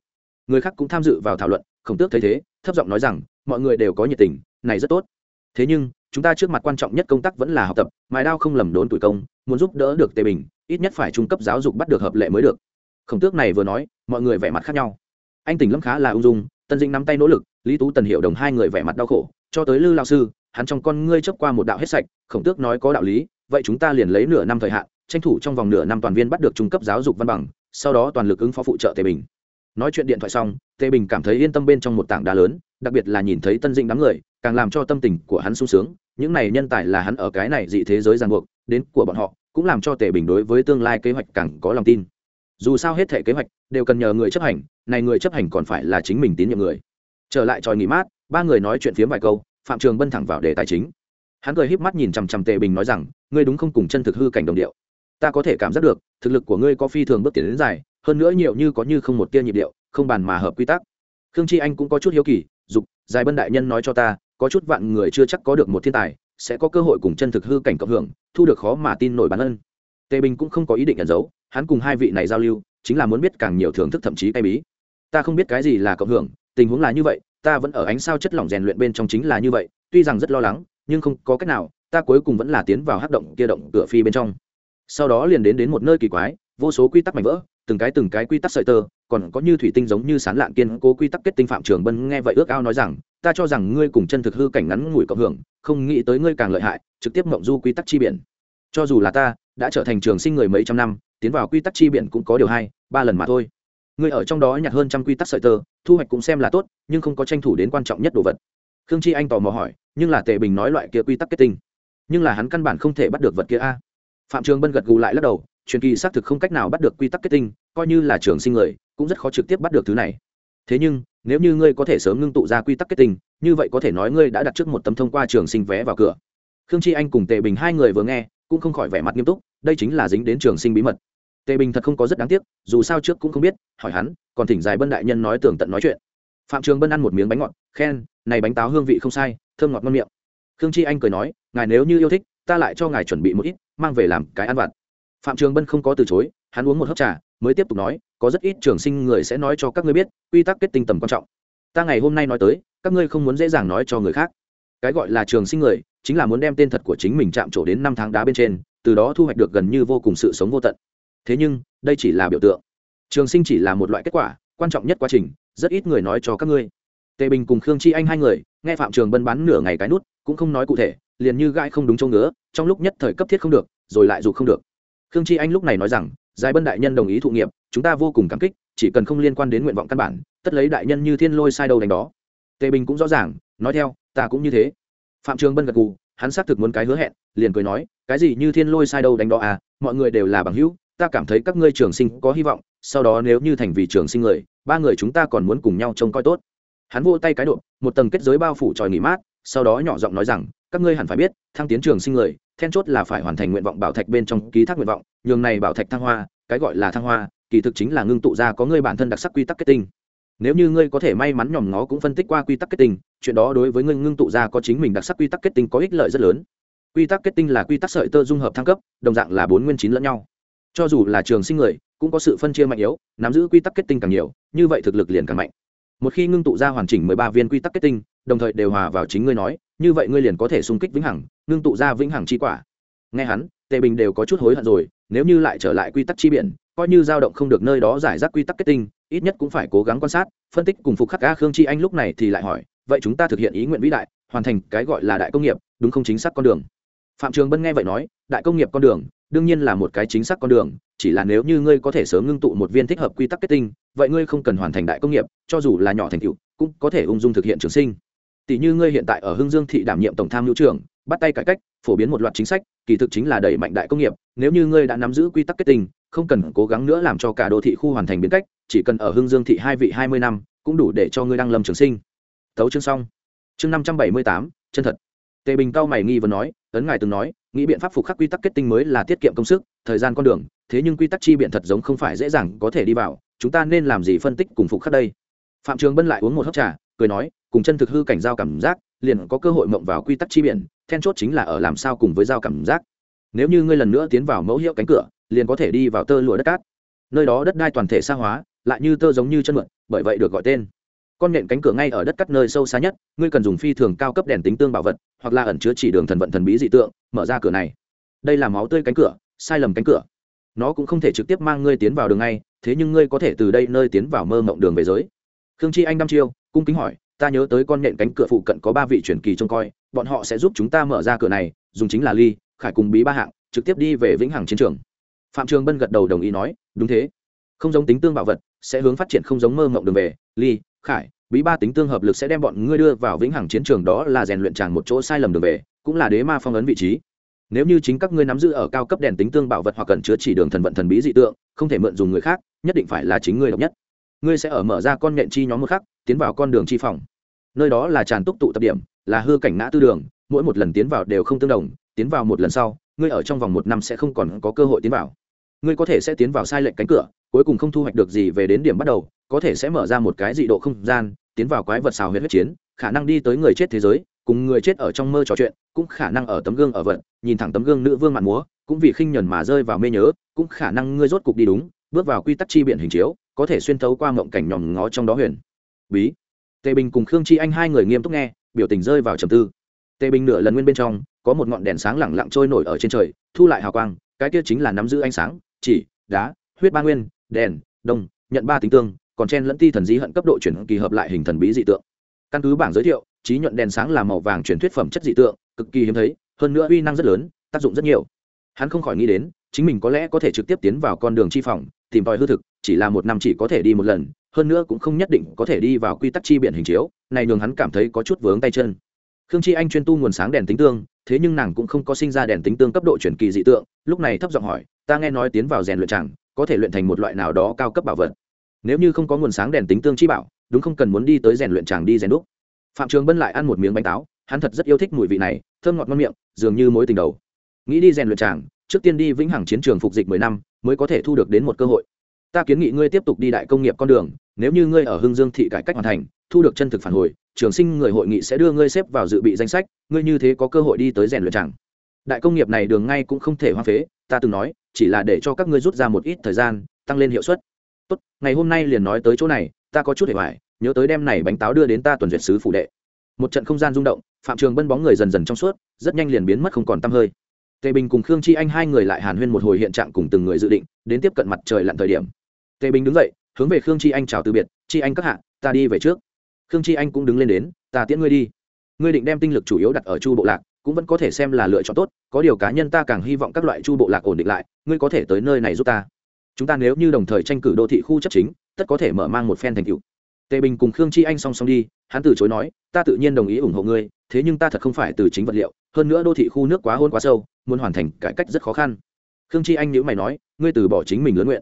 Người khác cũng tham dự vào thảo luận, khổng tước thấy thế, thấp giọng nói rằng, mọi người đều có nhiệt tình, này rất tốt. Thế nhưng chúng ta trước mặt quan trọng nhất công tác vẫn là học tập mài đao không lầm đốn tuổi công, muốn giúp đỡ được tề bình, ít nhất phải trung cấp giáo dục bắt được hợp lệ mới được. Khổng tước này vừa nói, mọi người vẻ mặt khác nhau. Anh tỉnh lâm khá là ung dung, tân dĩnh nắm tay nỗ lực, lý tú tần hiệu đồng hai người vẻ mặt đau khổ, cho tới lư lao sư, hắn trong con ngươi chấp qua một đạo hết sạch, khổng tước nói có đạo lý, vậy chúng ta liền lấy nửa năm thời hạn, tranh thủ trong vòng nửa năm toàn viên bắt được trung cấp giáo dục văn bằng, sau đó toàn lực ứng phó phụ trợ tề bình. Nói chuyện điện thoại xong, tề bình cảm thấy yên tâm bên trong một tảng đá lớn, đặc biệt là nhìn thấy tân dĩnh đám người, càng làm cho tâm tình của hắn sung sướng những này nhân tài là hắn ở cái này dị thế giới ràng buộc, đến của bọn họ, cũng làm cho tề bình đối với tương lai kế hoạch càng có lòng tin. Dù sao hết thể kế hoạch đều cần nhờ người chấp hành, này người chấp hành còn phải là chính mình tín nhiệm người. Trở lại tròi nghỉ mát, ba người nói chuyện phiếm vài câu, phạm trường bân thẳng vào đề tài chính. Hắn cười híp mắt nhìn chằm chằm tề bình nói rằng, ngươi đúng không cùng chân thực hư cảnh đồng điệu? Ta có thể cảm giác được, thực lực của ngươi có phi thường bước tiến đến dài, hơn nữa nhiều như có như không một tia nhịp điệu, không bàn mà hợp quy tắc. Khương chi anh cũng có chút hiếu kỳ, dục dài bân đại nhân nói cho ta có chút vạn người chưa chắc có được một thiên tài, sẽ có cơ hội cùng chân thực hư cảnh cộng hưởng, thu được khó mà tin nổi bản ân. Tề bình cũng không có ý định nhận dấu hắn cùng hai vị này giao lưu, chính là muốn biết càng nhiều thưởng thức thậm chí cay bí. Ta không biết cái gì là cộng hưởng, tình huống là như vậy, ta vẫn ở ánh sao chất lỏng rèn luyện bên trong chính là như vậy, tuy rằng rất lo lắng, nhưng không có cách nào, ta cuối cùng vẫn là tiến vào hắc động kia động cửa phi bên trong. Sau đó liền đến đến một nơi kỳ quái, vô số quy tắc mảnh vỡ, từng cái từng cái quy tắc sợi tơ, còn có như thủy tinh giống như sán lạng kiên cố quy tắc kết tinh phạm trường bân nghe vậy ước ao nói rằng ta cho rằng ngươi cùng chân thực hư cảnh ngắn ngủi cộng hưởng, không nghĩ tới ngươi càng lợi hại, trực tiếp mộng du quy tắc chi biển. Cho dù là ta, đã trở thành trường sinh người mấy trăm năm, tiến vào quy tắc chi biển cũng có điều hai, ba lần mà thôi. Ngươi ở trong đó nhặt hơn trăm quy tắc sợi tơ, thu hoạch cũng xem là tốt, nhưng không có tranh thủ đến quan trọng nhất đồ vật. Khương chi anh tò mò hỏi, nhưng là tề bình nói loại kia quy tắc kết tinh. Nhưng là hắn căn bản không thể bắt được vật kia a. Phạm trường bân gật gù lại lắc đầu, truyền kỳ xác thực không cách nào bắt được quy tắc kết tinh, coi như là trường sinh người, cũng rất khó trực tiếp bắt được thứ này thế nhưng, nếu như ngươi có thể sớm ngưng tụ ra quy tắc kết tinh, như vậy có thể nói ngươi đã đặt trước một tấm thông qua trường sinh vé vào cửa. Khương chi anh cùng tề bình hai người vừa nghe, cũng không khỏi vẻ mặt nghiêm túc, đây chính là dính đến trường sinh bí mật. Tề bình thật không có rất đáng tiếc, dù sao trước cũng không biết, hỏi hắn, còn thỉnh dài bân đại nhân nói tường tận nói chuyện. Phạm trường bân ăn một miếng bánh ngọt, khen, này bánh táo hương vị không sai, thơm ngọt ngon miệng. Khương chi anh cười nói, ngài nếu như yêu thích, ta lại cho ngài chuẩn bị một ít, mang về làm cái ăn vặt. Phạm trường bân không có từ chối, hắn uống một hớp trà mới tiếp tục nói, có rất ít trường sinh người sẽ nói cho các ngươi biết, quy tắc kết tinh tầm quan trọng. Ta ngày hôm nay nói tới, các ngươi không muốn dễ dàng nói cho người khác. Cái gọi là trường sinh người, chính là muốn đem tên thật của chính mình chạm trổ đến năm tháng đá bên trên, từ đó thu hoạch được gần như vô cùng sự sống vô tận. Thế nhưng, đây chỉ là biểu tượng. Trường sinh chỉ là một loại kết quả, quan trọng nhất quá trình, rất ít người nói cho các ngươi. Tề bình cùng khương chi anh hai người, nghe phạm trường bân bán nửa ngày cái nút, cũng không nói cụ thể, liền như gãi không đúng chỗ ngứa, trong lúc nhất thời cấp thiết không được, rồi lại dù không được. Khương chi anh lúc này nói rằng giải bân đại nhân đồng ý thụ nghiệp, chúng ta vô cùng cảm kích, chỉ cần không liên quan đến nguyện vọng căn bản, tất lấy đại nhân như thiên lôi sai đầu đánh đó. Tề bình cũng rõ ràng, nói theo, ta cũng như thế. Phạm trường bân gật gù, hắn xác thực muốn cái hứa hẹn, liền cười nói, cái gì như thiên lôi sai đâu đánh đó à mọi người đều là bằng hữu, ta cảm thấy các ngươi trường sinh có hy vọng, sau đó nếu như thành vì trường sinh người, ba người chúng ta còn muốn cùng nhau trông coi tốt. Hắn vô tay cái độ, một tầng kết giới bao phủ tròi nghỉ mát, sau đó nhỏ giọng nói rằng, các ngươi hẳn phải biết, thăng tiến trường sinh người, then chốt là phải hoàn thành nguyện vọng bảo thạch bên trong ký thác nguyện vọng nhường này bảo thạch thăng hoa, cái gọi là thăng hoa, kỳ thực chính là ngưng tụ ra có ngươi bản thân đặc sắc quy tắc kết tinh. Nếu như ngươi có thể may mắn nhòm ngó cũng phân tích qua quy tắc kết tinh, chuyện đó đối với ngươi ngưng tụ ra có chính mình đặc sắc quy tắc kết tinh có ích lợi rất lớn. Quy tắc kết tinh là quy tắc sợi tơ dung hợp thăng cấp, đồng dạng là bốn nguyên chín lẫn nhau. Cho dù là trường sinh người, cũng có sự phân chia mạnh yếu, nắm giữ quy tắc kết tinh càng nhiều, như vậy thực lực liền càng mạnh. Một khi ngưng tụ ra hoàn chỉnh mười ba viên quy tắc kết tinh, đồng thời đều hòa vào chính ngươi nói, như vậy ngươi liền có thể xung kích vĩnh hằng, ngưng tụ ra vĩnh hằng chi quả. Nghe hắn, tề bình đều có chút hối hận rồi nếu như lại trở lại quy tắc chi biển, coi như dao động không được nơi đó giải rác quy tắc kết tinh, ít nhất cũng phải cố gắng quan sát, phân tích cùng phục khắc ca khương chi anh lúc này thì lại hỏi, vậy chúng ta thực hiện ý nguyện vĩ đại, hoàn thành cái gọi là đại công nghiệp, đúng không chính xác con đường? Phạm trường bân nghe vậy nói, đại công nghiệp con đường, đương nhiên là một cái chính xác con đường, chỉ là nếu như ngươi có thể sớm ngưng tụ một viên thích hợp quy tắc kết tinh, vậy ngươi không cần hoàn thành đại công nghiệp, cho dù là nhỏ thành tựu, cũng có thể ung dung thực hiện trường sinh. Tỷ như ngươi hiện tại ở hưng dương thị đảm nhiệm tổng tham mưu trưởng, bắt tay cải cách, phổ biến một loạt chính sách, kỳ thực chính là đẩy mạnh đại công nghiệp nếu như ngươi đã nắm giữ quy tắc kết tinh, không cần cố gắng nữa làm cho cả đô thị khu hoàn thành biến cách, chỉ cần ở hưng dương thị hai vị hai mươi năm, cũng đủ để cho ngươi đăng lâm trường sinh. Thấu chương xong. Chương năm trăm bảy mươi tám, chân thật. Tề bình cao mày nghi vừa nói, ấn ngài từng nói, nghĩ biện pháp phục khắc quy tắc kết tinh mới là tiết kiệm công sức, thời gian con đường, thế nhưng quy tắc chi biện thật giống không phải dễ dàng có thể đi vào, chúng ta nên làm gì phân tích cùng phục khắc đây? Phạm trường bân lại uống một hớp trà, cười nói, cùng chân thực hư cảnh giao cảm giác, liền có cơ hội mộng vào quy tắc chi biển then chốt chính là ở làm sao cùng với giao cảm giác nếu như ngươi lần nữa tiến vào mẫu hiệu cánh cửa, liền có thể đi vào tơ lụa đất cát. Nơi đó đất đai toàn thể xa hóa, lại như tơ giống như chân mượn, bởi vậy được gọi tên. Con nhện cánh cửa ngay ở đất cắt nơi sâu xa nhất, ngươi cần dùng phi thường cao cấp đèn tính tương bảo vật, hoặc là ẩn chứa chỉ đường thần vận thần bí dị tượng, mở ra cửa này. Đây là máu tươi cánh cửa, sai lầm cánh cửa. Nó cũng không thể trực tiếp mang ngươi tiến vào đường ngay, thế nhưng ngươi có thể từ đây nơi tiến vào mơ mộng đường về giới. Khương chi anh đăm chiêu, cung kính hỏi, ta nhớ tới con nhện cánh cửa phụ cận có ba vị truyền kỳ trông coi, bọn họ sẽ giúp chúng ta mở ra cửa này, dùng chính là ly khải cùng bí ba hạng trực tiếp đi về vĩnh hằng chiến trường. Phạm trường bân gật đầu đồng ý nói, đúng thế. Không giống tính tương bảo vật, sẽ hướng phát triển không giống mơ mộng đường về. Ly, khải, bí ba tính tương hợp lực sẽ đem bọn ngươi đưa vào vĩnh hằng chiến trường đó là rèn luyện tràn một chỗ sai lầm đường về, cũng là đế ma phong ấn vị trí. Nếu như chính các ngươi nắm giữ ở cao cấp đèn tính tương bảo vật hoặc cần chứa chỉ đường thần vận thần bí dị tượng, không thể mượn dùng người khác, nhất định phải là chính ngươi độc nhất. Ngươi sẽ ở mở ra con nhện chi nhóm một khắc, tiến vào con đường chi phòng. Nơi đó là tràn túc tụ tập điểm, là hư cảnh ngã tư đường, mỗi một lần tiến vào đều không tương đồng tiến vào một lần sau, ngươi ở trong vòng một năm sẽ không còn có cơ hội tiến vào. Ngươi có thể sẽ tiến vào sai lệnh cánh cửa, cuối cùng không thu hoạch được gì về đến điểm bắt đầu, có thể sẽ mở ra một cái dị độ không gian, tiến vào quái vật xào huyết huyết chiến, khả năng đi tới người chết thế giới, cùng người chết ở trong mơ trò chuyện, cũng khả năng ở tấm gương ở vận nhìn thẳng tấm gương nữ vương mạn múa, cũng vì khinh nhuần mà rơi vào mê nhớ, cũng khả năng ngươi rốt cục đi đúng, bước vào quy tắc chi biển hình chiếu, có thể xuyên thấu qua mộng cảnh nhòm ngó trong đó huyền. Bí. Tề bình cùng khương chi anh hai người nghiêm túc nghe, biểu tình rơi vào trầm tư tề bình nửa lần nguyên bên trong, có một ngọn đèn sáng lẳng lặng trôi nổi ở trên trời, thu lại hào quang, cái kia chính là nắm giữ ánh sáng, chỉ, đá, huyết ba nguyên, đèn đông nhận ba tính tương, còn chen lẫn ti thần dí hận cấp độ chuyển kỳ hợp lại hình thần bí dị tượng. Căn cứ bảng giới thiệu, trí nhuận đèn sáng là màu vàng truyền thuyết phẩm chất dị tượng, cực kỳ hiếm thấy, hơn nữa uy năng rất lớn, tác dụng rất nhiều. Hắn không khỏi nghĩ đến, chính mình có lẽ có thể trực tiếp tiến vào con đường chi phòng, tìm tòi hư thực, chỉ là một năm chỉ có thể đi một lần, hơn nữa cũng không nhất định có thể đi vào quy tắc chi biển hình chiếu, này nhường hắn cảm thấy có chút vướng tay chân khương chi anh chuyên tu nguồn sáng đèn tính tương, thế nhưng nàng cũng không có sinh ra đèn tính tương cấp độ chuyển kỳ dị tượng, lúc này thấp giọng hỏi, ta nghe nói tiến vào rèn luyện chẳng, có thể luyện thành một loại nào đó cao cấp bảo vật? Nếu như không có nguồn sáng đèn tính tương chi bảo, đúng không cần muốn đi tới rèn luyện chàng đi rèn đúc. Phạm trường bân lại ăn một miếng bánh táo, hắn thật rất yêu thích mùi vị này, thơm ngọt ngon miệng, dường như mối tình đầu. Nghĩ đi rèn luyện chàng trước tiên đi vĩnh hằng chiến trường phục dịch mười năm, mới có thể thu được đến một cơ hội. Ta kiến nghị ngươi tiếp tục đi đại công nghiệp con đường, nếu như ngươi ở hưng dương thị cải cách hoàn thành, thu được chân thực phản hồi trường sinh người hội nghị sẽ đưa ngươi xếp vào dự bị danh sách, ngươi như thế có cơ hội đi tới rèn luyện chẳng? Đại công nghiệp này đường ngay cũng không thể hoang phế, ta từng nói, chỉ là để cho các ngươi rút ra một ít thời gian, tăng lên hiệu suất. Tốt, ngày hôm nay liền nói tới chỗ này, ta có chút hề hoài, nhớ tới đem này bánh táo đưa đến ta tuần duyệt sứ phủ đệ. Một trận không gian rung động, phạm trường bân bóng người dần dần trong suốt, rất nhanh liền biến mất không còn t hơi. Tề bình cùng khương chi anh hai người lại hàn huyên một hồi hiện trạng cùng từng người dự định, đến tiếp cận mặt trời lặn thời điểm. Tề bình đứng dậy, hướng về khương chi anh chào từ biệt, chi anh các hạ, ta đi về trước khương chi anh cũng đứng lên đến, ta tiễn ngươi đi. Ngươi định đem tinh lực chủ yếu đặt ở chu bộ lạc, cũng vẫn có thể xem là lựa chọn tốt, có điều cá nhân ta càng hy vọng các loại chu bộ lạc ổn định lại, ngươi có thể tới nơi này giúp ta. Chúng ta nếu như đồng thời tranh cử đô thị khu chấp chính, tất có thể mở mang một phen thành cựu tề bình cùng khương chi anh song song đi, hắn từ chối nói, ta tự nhiên đồng ý ủng hộ ngươi, thế nhưng ta thật không phải từ chính vật liệu, hơn nữa đô thị khu nước quá hôn quá sâu, muốn hoàn thành cải cách rất khó khăn. Khương chi anh nhữ mày nói, ngươi từ bỏ chính mình lớn nguyện.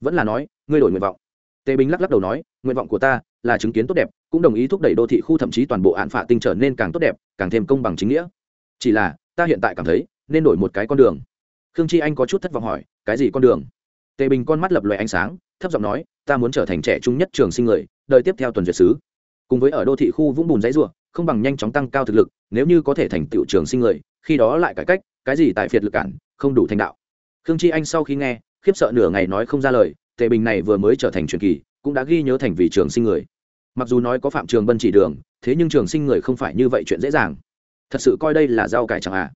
Vẫn là nói, ngươi đổi nguyện vọng. Tề bình lắc lắc đầu nói, nguyện vọng của ta là chứng kiến tốt đẹp, cũng đồng ý thúc đẩy đô thị khu thậm chí toàn bộ hạn phạ tinh trở nên càng tốt đẹp, càng thêm công bằng chính nghĩa. Chỉ là, ta hiện tại cảm thấy, nên đổi một cái con đường. Khương chi anh có chút thất vọng hỏi, cái gì con đường? Tề bình con mắt lập loè ánh sáng, thấp giọng nói, ta muốn trở thành trẻ trung nhất trường sinh người, đời tiếp theo tuần duyệt sứ. Cùng với ở đô thị khu vũng bùn dãy ruộng không bằng nhanh chóng tăng cao thực lực, nếu như có thể thành tựu trường sinh người, khi đó lại cải cách, cái gì tại phiệt lực cản, không đủ thành đạo. Khương chi anh sau khi nghe, khiếp sợ nửa ngày nói không ra lời tề bình này vừa mới trở thành truyền kỳ, cũng đã ghi nhớ thành vì trường sinh người. Mặc dù nói có phạm trường bân chỉ đường, thế nhưng trường sinh người không phải như vậy chuyện dễ dàng. Thật sự coi đây là rau cải chẳng à.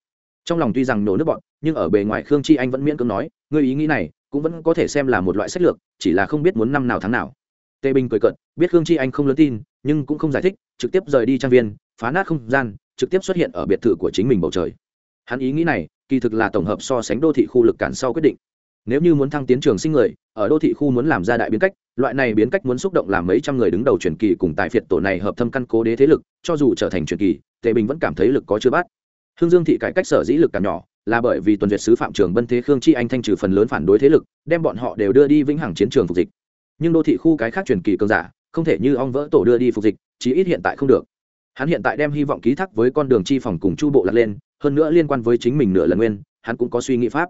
Trong lòng tuy rằng nổ nước bọn nhưng ở bề ngoài khương chi anh vẫn miễn cưỡng nói, ngươi ý nghĩ này cũng vẫn có thể xem là một loại sách lược, chỉ là không biết muốn năm nào tháng nào. Tề bình cười cận biết khương chi anh không lớn tin, nhưng cũng không giải thích, trực tiếp rời đi trang viên, phá nát không gian, trực tiếp xuất hiện ở biệt thự của chính mình bầu trời. Hắn ý nghĩ này, kỳ thực là tổng hợp so sánh đô thị khu lực cản sau quyết định nếu như muốn thăng tiến trường sinh người, ở đô thị khu muốn làm ra đại biến cách, loại này biến cách muốn xúc động làm mấy trăm người đứng đầu truyền kỳ cùng tài phiệt tổ này hợp thâm căn cố đế thế lực, cho dù trở thành truyền kỳ, tề bình vẫn cảm thấy lực có chưa bát. Hương dương thị cải cách sở dĩ lực càng nhỏ, là bởi vì tuần duyệt sứ phạm trường bân thế khương chi anh thanh trừ phần lớn phản đối thế lực, đem bọn họ đều đưa đi vĩnh hằng chiến trường phục dịch. Nhưng đô thị khu cái khác truyền kỳ cường giả, không thể như ong vỡ tổ đưa đi phục dịch, chí ít hiện tại không được. Hắn hiện tại đem hy vọng ký thác với con đường chi phòng cùng chu bộ lật lên, hơn nữa liên quan với chính mình nửa lần nguyên, hắn cũng có suy nghĩ pháp.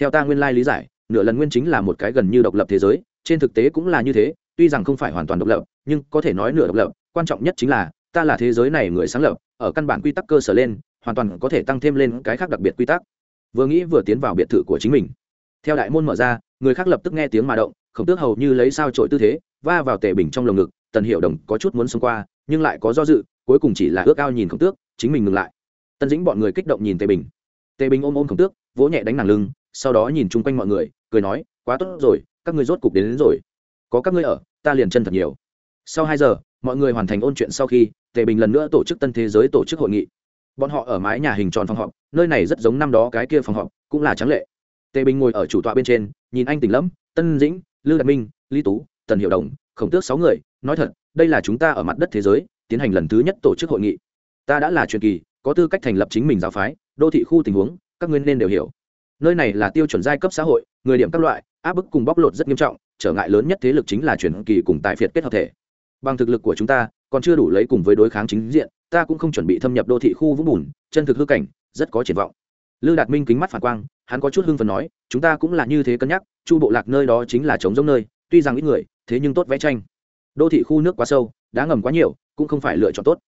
Theo ta nguyên lai lý giải nửa lần nguyên chính là một cái gần như độc lập thế giới, trên thực tế cũng là như thế, tuy rằng không phải hoàn toàn độc lập, nhưng có thể nói nửa độc lập, quan trọng nhất chính là, ta là thế giới này người sáng lập, ở căn bản quy tắc cơ sở lên, hoàn toàn có thể tăng thêm lên cái khác đặc biệt quy tắc. Vừa nghĩ vừa tiến vào biệt thự của chính mình. Theo đại môn mở ra, người khác lập tức nghe tiếng mà động, khổng tước hầu như lấy sao trội tư thế, va vào tề bình trong lồng ngực, tần hiệu đồng có chút muốn xông qua, nhưng lại có do dự, cuối cùng chỉ là ước ao nhìn khổng tước, chính mình ngừng lại. Tân dĩnh bọn người kích động nhìn tề bình. Tề bình ôm ôm khổng tước, vỗ nhẹ đánh nàng lưng sau đó nhìn chung quanh mọi người cười nói quá tốt rồi các ngươi rốt cục đến, đến rồi. Có các ngươi ở ta liền chân thật nhiều. Sau hai giờ mọi người hoàn thành ôn chuyện sau khi tề bình lần nữa tổ chức tân thế giới tổ chức hội nghị. Bọn họ ở mái nhà hình tròn phòng họp nơi này rất giống năm đó cái kia phòng họp cũng là trắng lệ. Tề bình ngồi ở chủ tọa bên trên nhìn anh tỉnh lẫm tân dĩnh Lưu đạt minh lý tú tần hiệu đồng khổng tước sáu người nói thật đây là chúng ta ở mặt đất thế giới tiến hành lần thứ nhất tổ chức hội nghị. Ta đã là truyền kỳ có tư cách thành lập chính mình giáo phái đô thị khu tình huống các ngươi nên đều hiểu nơi này là tiêu chuẩn giai cấp xã hội, người điểm các loại, áp bức cùng bóc lột rất nghiêm trọng, trở ngại lớn nhất thế lực chính là truyền kỳ cùng tài phiệt kết hợp thể. Bằng thực lực của chúng ta, còn chưa đủ lấy cùng với đối kháng chính diện, ta cũng không chuẩn bị thâm nhập đô thị khu vũng bùn, chân thực hư cảnh, rất có triển vọng. Lư đạt minh kính mắt phản quang, hắn có chút hưng phần nói, chúng ta cũng là như thế cân nhắc, chu bộ lạc nơi đó chính là chống giống nơi, tuy rằng ít người, thế nhưng tốt vẽ tranh. Đô thị khu nước quá sâu, đá ngầm quá nhiều, cũng không phải lựa chọn tốt.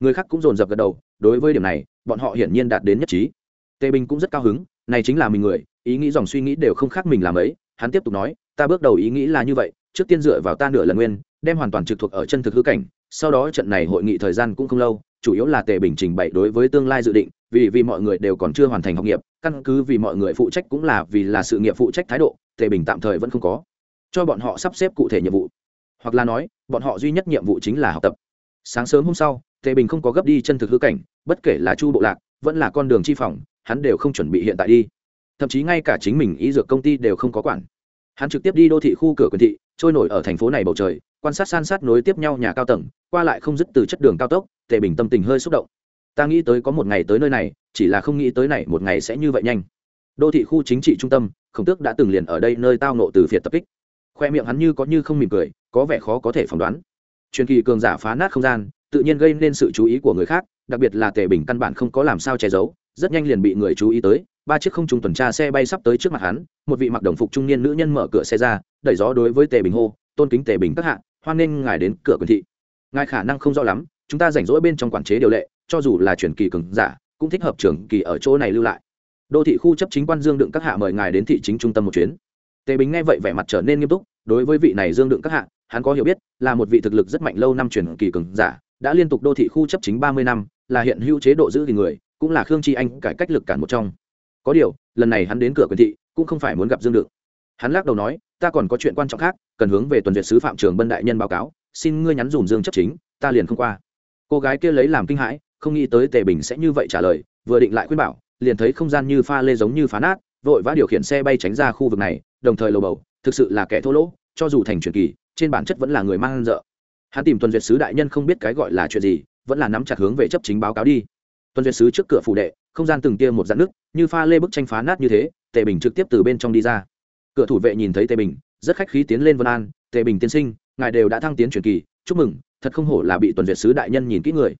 Người khác cũng dồn dập gật đầu, đối với điểm này, bọn họ hiển nhiên đạt đến nhất trí. Tề bình cũng rất cao hứng này chính là mình người, ý nghĩ dòng suy nghĩ đều không khác mình làm ấy. Hắn tiếp tục nói, ta bước đầu ý nghĩ là như vậy, trước tiên dựa vào ta nửa lần nguyên, đem hoàn toàn trực thuộc ở chân thực hư cảnh, sau đó trận này hội nghị thời gian cũng không lâu, chủ yếu là tề bình trình bày đối với tương lai dự định, vì vì mọi người đều còn chưa hoàn thành học nghiệp, căn cứ vì mọi người phụ trách cũng là vì là sự nghiệp phụ trách thái độ, tề bình tạm thời vẫn không có cho bọn họ sắp xếp cụ thể nhiệm vụ. Hoặc là nói, bọn họ duy nhất nhiệm vụ chính là học tập. Sáng sớm hôm sau, tề bình không có gấp đi chân thực hư cảnh, bất kể là chu bộ lạc, vẫn là con đường chi phòng hắn đều không chuẩn bị hiện tại đi. Thậm chí ngay cả chính mình y dược công ty đều không có quản. Hắn trực tiếp đi đô thị khu cửa quyền thị, trôi nổi ở thành phố này bầu trời, quan sát san sát nối tiếp nhau nhà cao tầng, qua lại không dứt từ chất đường cao tốc, tề bình tâm tình hơi xúc động. Ta nghĩ tới có một ngày tới nơi này, chỉ là không nghĩ tới này một ngày sẽ như vậy nhanh. Đô thị khu chính trị trung tâm, khổng tước đã từng liền ở đây nơi tao nộ từ phiệt tập kích. Khoe miệng hắn như có như không mỉm cười, có vẻ khó có thể phỏng đoán. Truyền kỳ cường giả phá nát không gian, tự nhiên gây nên sự chú ý của người khác, đặc biệt là tề bình căn bản không có làm sao che giấu rất nhanh liền bị người chú ý tới, ba chiếc không trung tuần tra xe bay sắp tới trước mặt hắn, một vị mặc đồng phục trung niên nữ nhân mở cửa xe ra, đẩy gió đối với tề bình hô, tôn kính tề bình các hạ, hoan nghênh ngài đến cửa quyền thị. Ngài khả năng không rõ lắm, chúng ta rảnh rỗi bên trong quản chế điều lệ, cho dù là chuyển kỳ cường giả, cũng thích hợp trưởng kỳ ở chỗ này lưu lại. Đô thị khu chấp chính quan dương đựng các hạ mời ngài đến thị chính trung tâm một chuyến. Tề bình nghe vậy vẻ mặt trở nên nghiêm túc, đối với vị này dương đựng các hạ, hắn có hiểu biết, là một vị thực lực rất mạnh lâu năm chuyển kỳ cường giả, đã liên tục đô thị khu chấp chính ba mươi năm, là hiện hữu chế độ giữ thì người cũng là khương tri anh cải cách lực cản một trong. Có điều, lần này hắn đến cửa quyền thị, cũng không phải muốn gặp dương đựng hắn lắc đầu nói, ta còn có chuyện quan trọng khác, cần hướng về tuần duyệt sứ phạm trường bân đại nhân báo cáo, xin ngươi nhắn dùm dương chấp chính, ta liền không qua. Cô gái kia lấy làm kinh hãi, không nghĩ tới tề bình sẽ như vậy trả lời, vừa định lại khuyên bảo, liền thấy không gian như pha lê giống như phá nát, vội vã điều khiển xe bay tránh ra khu vực này, đồng thời lầu bầu, thực sự là kẻ thô lỗ, cho dù thành truyền kỳ, trên bản chất vẫn là người mang dợ. Hắn tìm tuần duyệt sứ đại nhân không biết cái gọi là chuyện gì, vẫn là nắm chặt hướng về chấp chính báo cáo đi tuần duyệt sứ trước cửa phủ đệ, không gian từng tia một dạn nước, như pha lê bức tranh phá nát như thế, tề bình trực tiếp từ bên trong đi ra. Cửa thủ vệ nhìn thấy tề bình, rất khách khí tiến lên vân an, tề bình tiên sinh, ngài đều đã thăng tiến truyền kỳ, chúc mừng, thật không hổ là bị tuần duyệt sứ đại nhân nhìn kỹ người.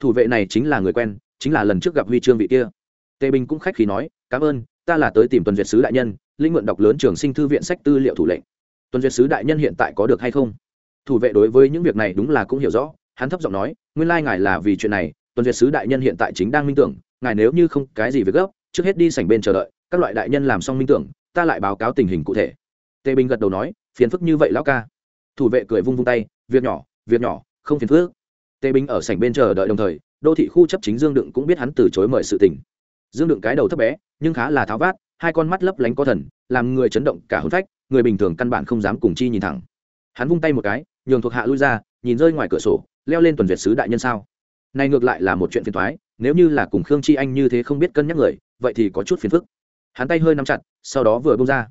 Thủ vệ này chính là người quen, chính là lần trước gặp huy chương vị kia. Tề bình cũng khách khí nói, cảm ơn, ta là tới tìm tuần duyệt sứ đại nhân, linh mượn đọc lớn trường sinh thư viện sách tư liệu thủ lệnh. Tuần duyệt sứ đại nhân hiện tại có được hay không? Thủ vệ đối với những việc này đúng là cũng hiểu rõ, hắn thấp giọng nói, nguyên lai ngài là vì chuyện này tuần duyệt sứ đại nhân hiện tại chính đang minh tưởng, ngài nếu như không cái gì việc gấp, trước hết đi sảnh bên chờ đợi, các loại đại nhân làm xong minh tưởng, ta lại báo cáo tình hình cụ thể. Tề bình gật đầu nói, phiền phức như vậy lão ca. Thủ vệ cười vung vung tay, việc nhỏ việc nhỏ, không phiền phức. Tề bình ở sảnh bên chờ đợi đồng thời, đô thị khu chấp chính dương đựng cũng biết hắn từ chối mời sự tình. Dương đựng cái đầu thấp bé, nhưng khá là tháo vát, hai con mắt lấp lánh có thần, làm người chấn động cả hôn phách, người bình thường căn bản không dám cùng chi nhìn thẳng. Hắn vung tay một cái, nhường thuộc hạ lui ra, nhìn rơi ngoài cửa sổ, leo lên tuần việt sứ đại nhân sao? Này ngược lại là một chuyện phiền thoái nếu như là cùng khương chi anh như thế không biết cân nhắc người, vậy thì có chút phiền phức. Hắn tay hơi nắm chặt, sau đó vừa bông ra.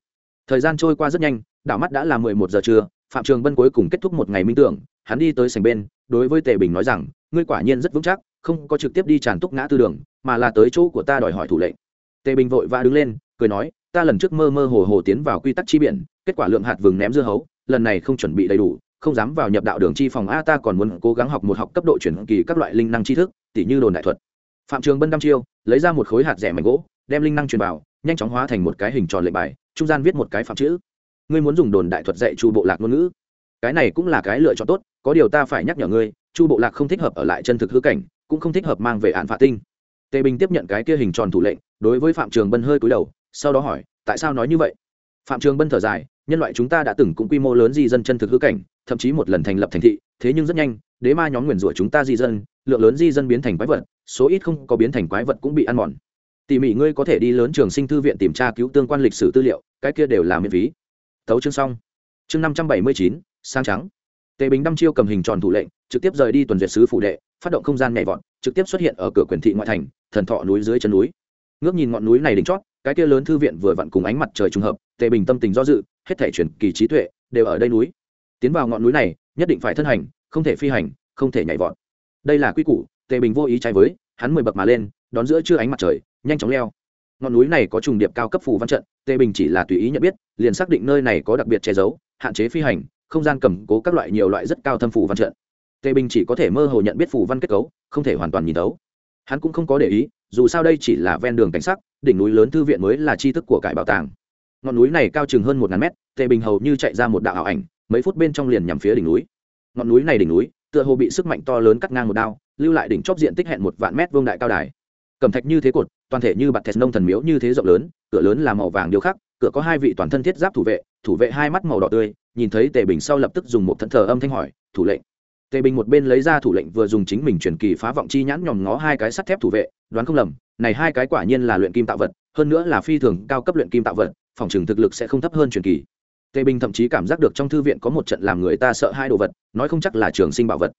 Thời gian trôi qua rất nhanh, đảo mắt đã là mười một giờ trưa, phạm trường bân cuối cùng kết thúc một ngày minh tưởng, hắn đi tới sành bên, đối với tề bình nói rằng, ngươi quả nhiên rất vững chắc, không có trực tiếp đi tràn túc ngã tư đường, mà là tới chỗ của ta đòi hỏi thủ lệnh. Tề bình vội vã đứng lên, cười nói, ta lần trước mơ mơ hồ hồ tiến vào quy tắc chi biển, kết quả lượng hạt vừng ném dưa hấu, lần này không chuẩn bị đầy đủ không dám vào nhập đạo đường chi phòng a, ta còn muốn cố gắng học một học cấp độ chuyển kỳ các loại linh năng tri thức, tỉ như đồn đại thuật. Phạm trường bân đăm chiêu, lấy ra một khối hạt rẻ mảnh gỗ, đem linh năng truyền vào, nhanh chóng hóa thành một cái hình tròn lệnh bài, trung gian viết một cái phạm chữ. Ngươi muốn dùng đồn đại thuật dạy chu bộ lạc ngôn ngữ. Cái này cũng là cái lựa chọn tốt, có điều ta phải nhắc nhở ngươi, chu bộ lạc không thích hợp ở lại chân thực hư cảnh, cũng không thích hợp mang về án phạ tinh. Tề bình tiếp nhận cái kia hình tròn thủ lệnh, đối với phạm trường bân hơi cúi đầu, sau đó hỏi, tại sao nói như vậy? Phạm trường bân thở dài, nhân loại chúng ta đã từng cũng quy mô lớn di dân chân thực hữu cảnh, thậm chí một lần thành lập thành thị, thế nhưng rất nhanh, đế ma nhóm nguyền rủa chúng ta di dân, lượng lớn di dân biến thành quái vật, số ít không có biến thành quái vật cũng bị ăn mòn. Tỉ mỉ ngươi có thể đi lớn trường sinh thư viện tìm tra cứu tương quan lịch sử tư liệu, cái kia đều là miễn phí. Tấu chương xong. Chương năm trăm bảy mươi chín, sang trắng. Tề bình đăm chiêu cầm hình tròn thủ lệnh, trực tiếp rời đi tuần duyệt sứ phủ đệ, phát động không gian nhảy vọt, trực tiếp xuất hiện ở cửa quyền thị ngoại thành, thần thọ núi dưới chân núi. Ngước nhìn ngọn núi này đỉnh chót, cái kia lớn thư viện vừa vặn cùng ánh mặt trời trùng hợp tề bình tâm tình do dự, hết thể chuyển kỳ trí tuệ đều ở đây núi. Tiến vào ngọn núi này, nhất định phải thân hành, không thể phi hành, không thể nhảy vọt. Đây là quy củ, tề bình vô ý trái với, hắn mười bậc mà lên, đón giữa chưa ánh mặt trời, nhanh chóng leo. Ngọn núi này có trùng điệp cao cấp phù văn trận, tề bình chỉ là tùy ý nhận biết, liền xác định nơi này có đặc biệt che giấu, hạn chế phi hành, không gian cầm cố các loại nhiều loại rất cao thâm phù văn trận. Tề bình chỉ có thể mơ hồ nhận biết phù văn kết cấu, không thể hoàn toàn nhìn thấu. Hắn cũng không có để ý, dù sao đây chỉ là ven đường cảnh sắc, đỉnh núi lớn thư viện mới là tri thức của cải bảo tàng ngọn núi này cao chừng hơn một ngàn mét, tề bình hầu như chạy ra một đạo ảo ảnh, mấy phút bên trong liền nhằm phía đỉnh núi. Ngọn núi này đỉnh núi, tựa hồ bị sức mạnh to lớn cắt ngang một đao, lưu lại đỉnh chóp diện tích hẹn một vạn mét vương đại cao đài. Cầm thạch như thế cột, toàn thể như bạt thẹt nông thần miếu như thế rộng lớn, cửa lớn là màu vàng điêu khắc, cửa có hai vị toàn thân thiết giáp thủ vệ thủ vệ hai mắt màu đỏ tươi, nhìn thấy tề bình sau lập tức dùng một thân thờ âm thanh hỏi, thủ lệnh. Tề bình một bên lấy ra thủ lệnh vừa dùng chính mình truyền kỳ phá vọng chi nhãn nhòm ngó hai cái sắt thép thủ vệ, đoán không lầm, này hai cái quả nhiên là luyện kim tạo vật, hơn nữa là phi thường cao cấp luyện kim tạo vật phòng trường thực lực sẽ không thấp hơn truyền kỳ. Tề bình thậm chí cảm giác được trong thư viện có một trận làm người ta sợ hai đồ vật, nói không chắc là trường sinh bảo vật.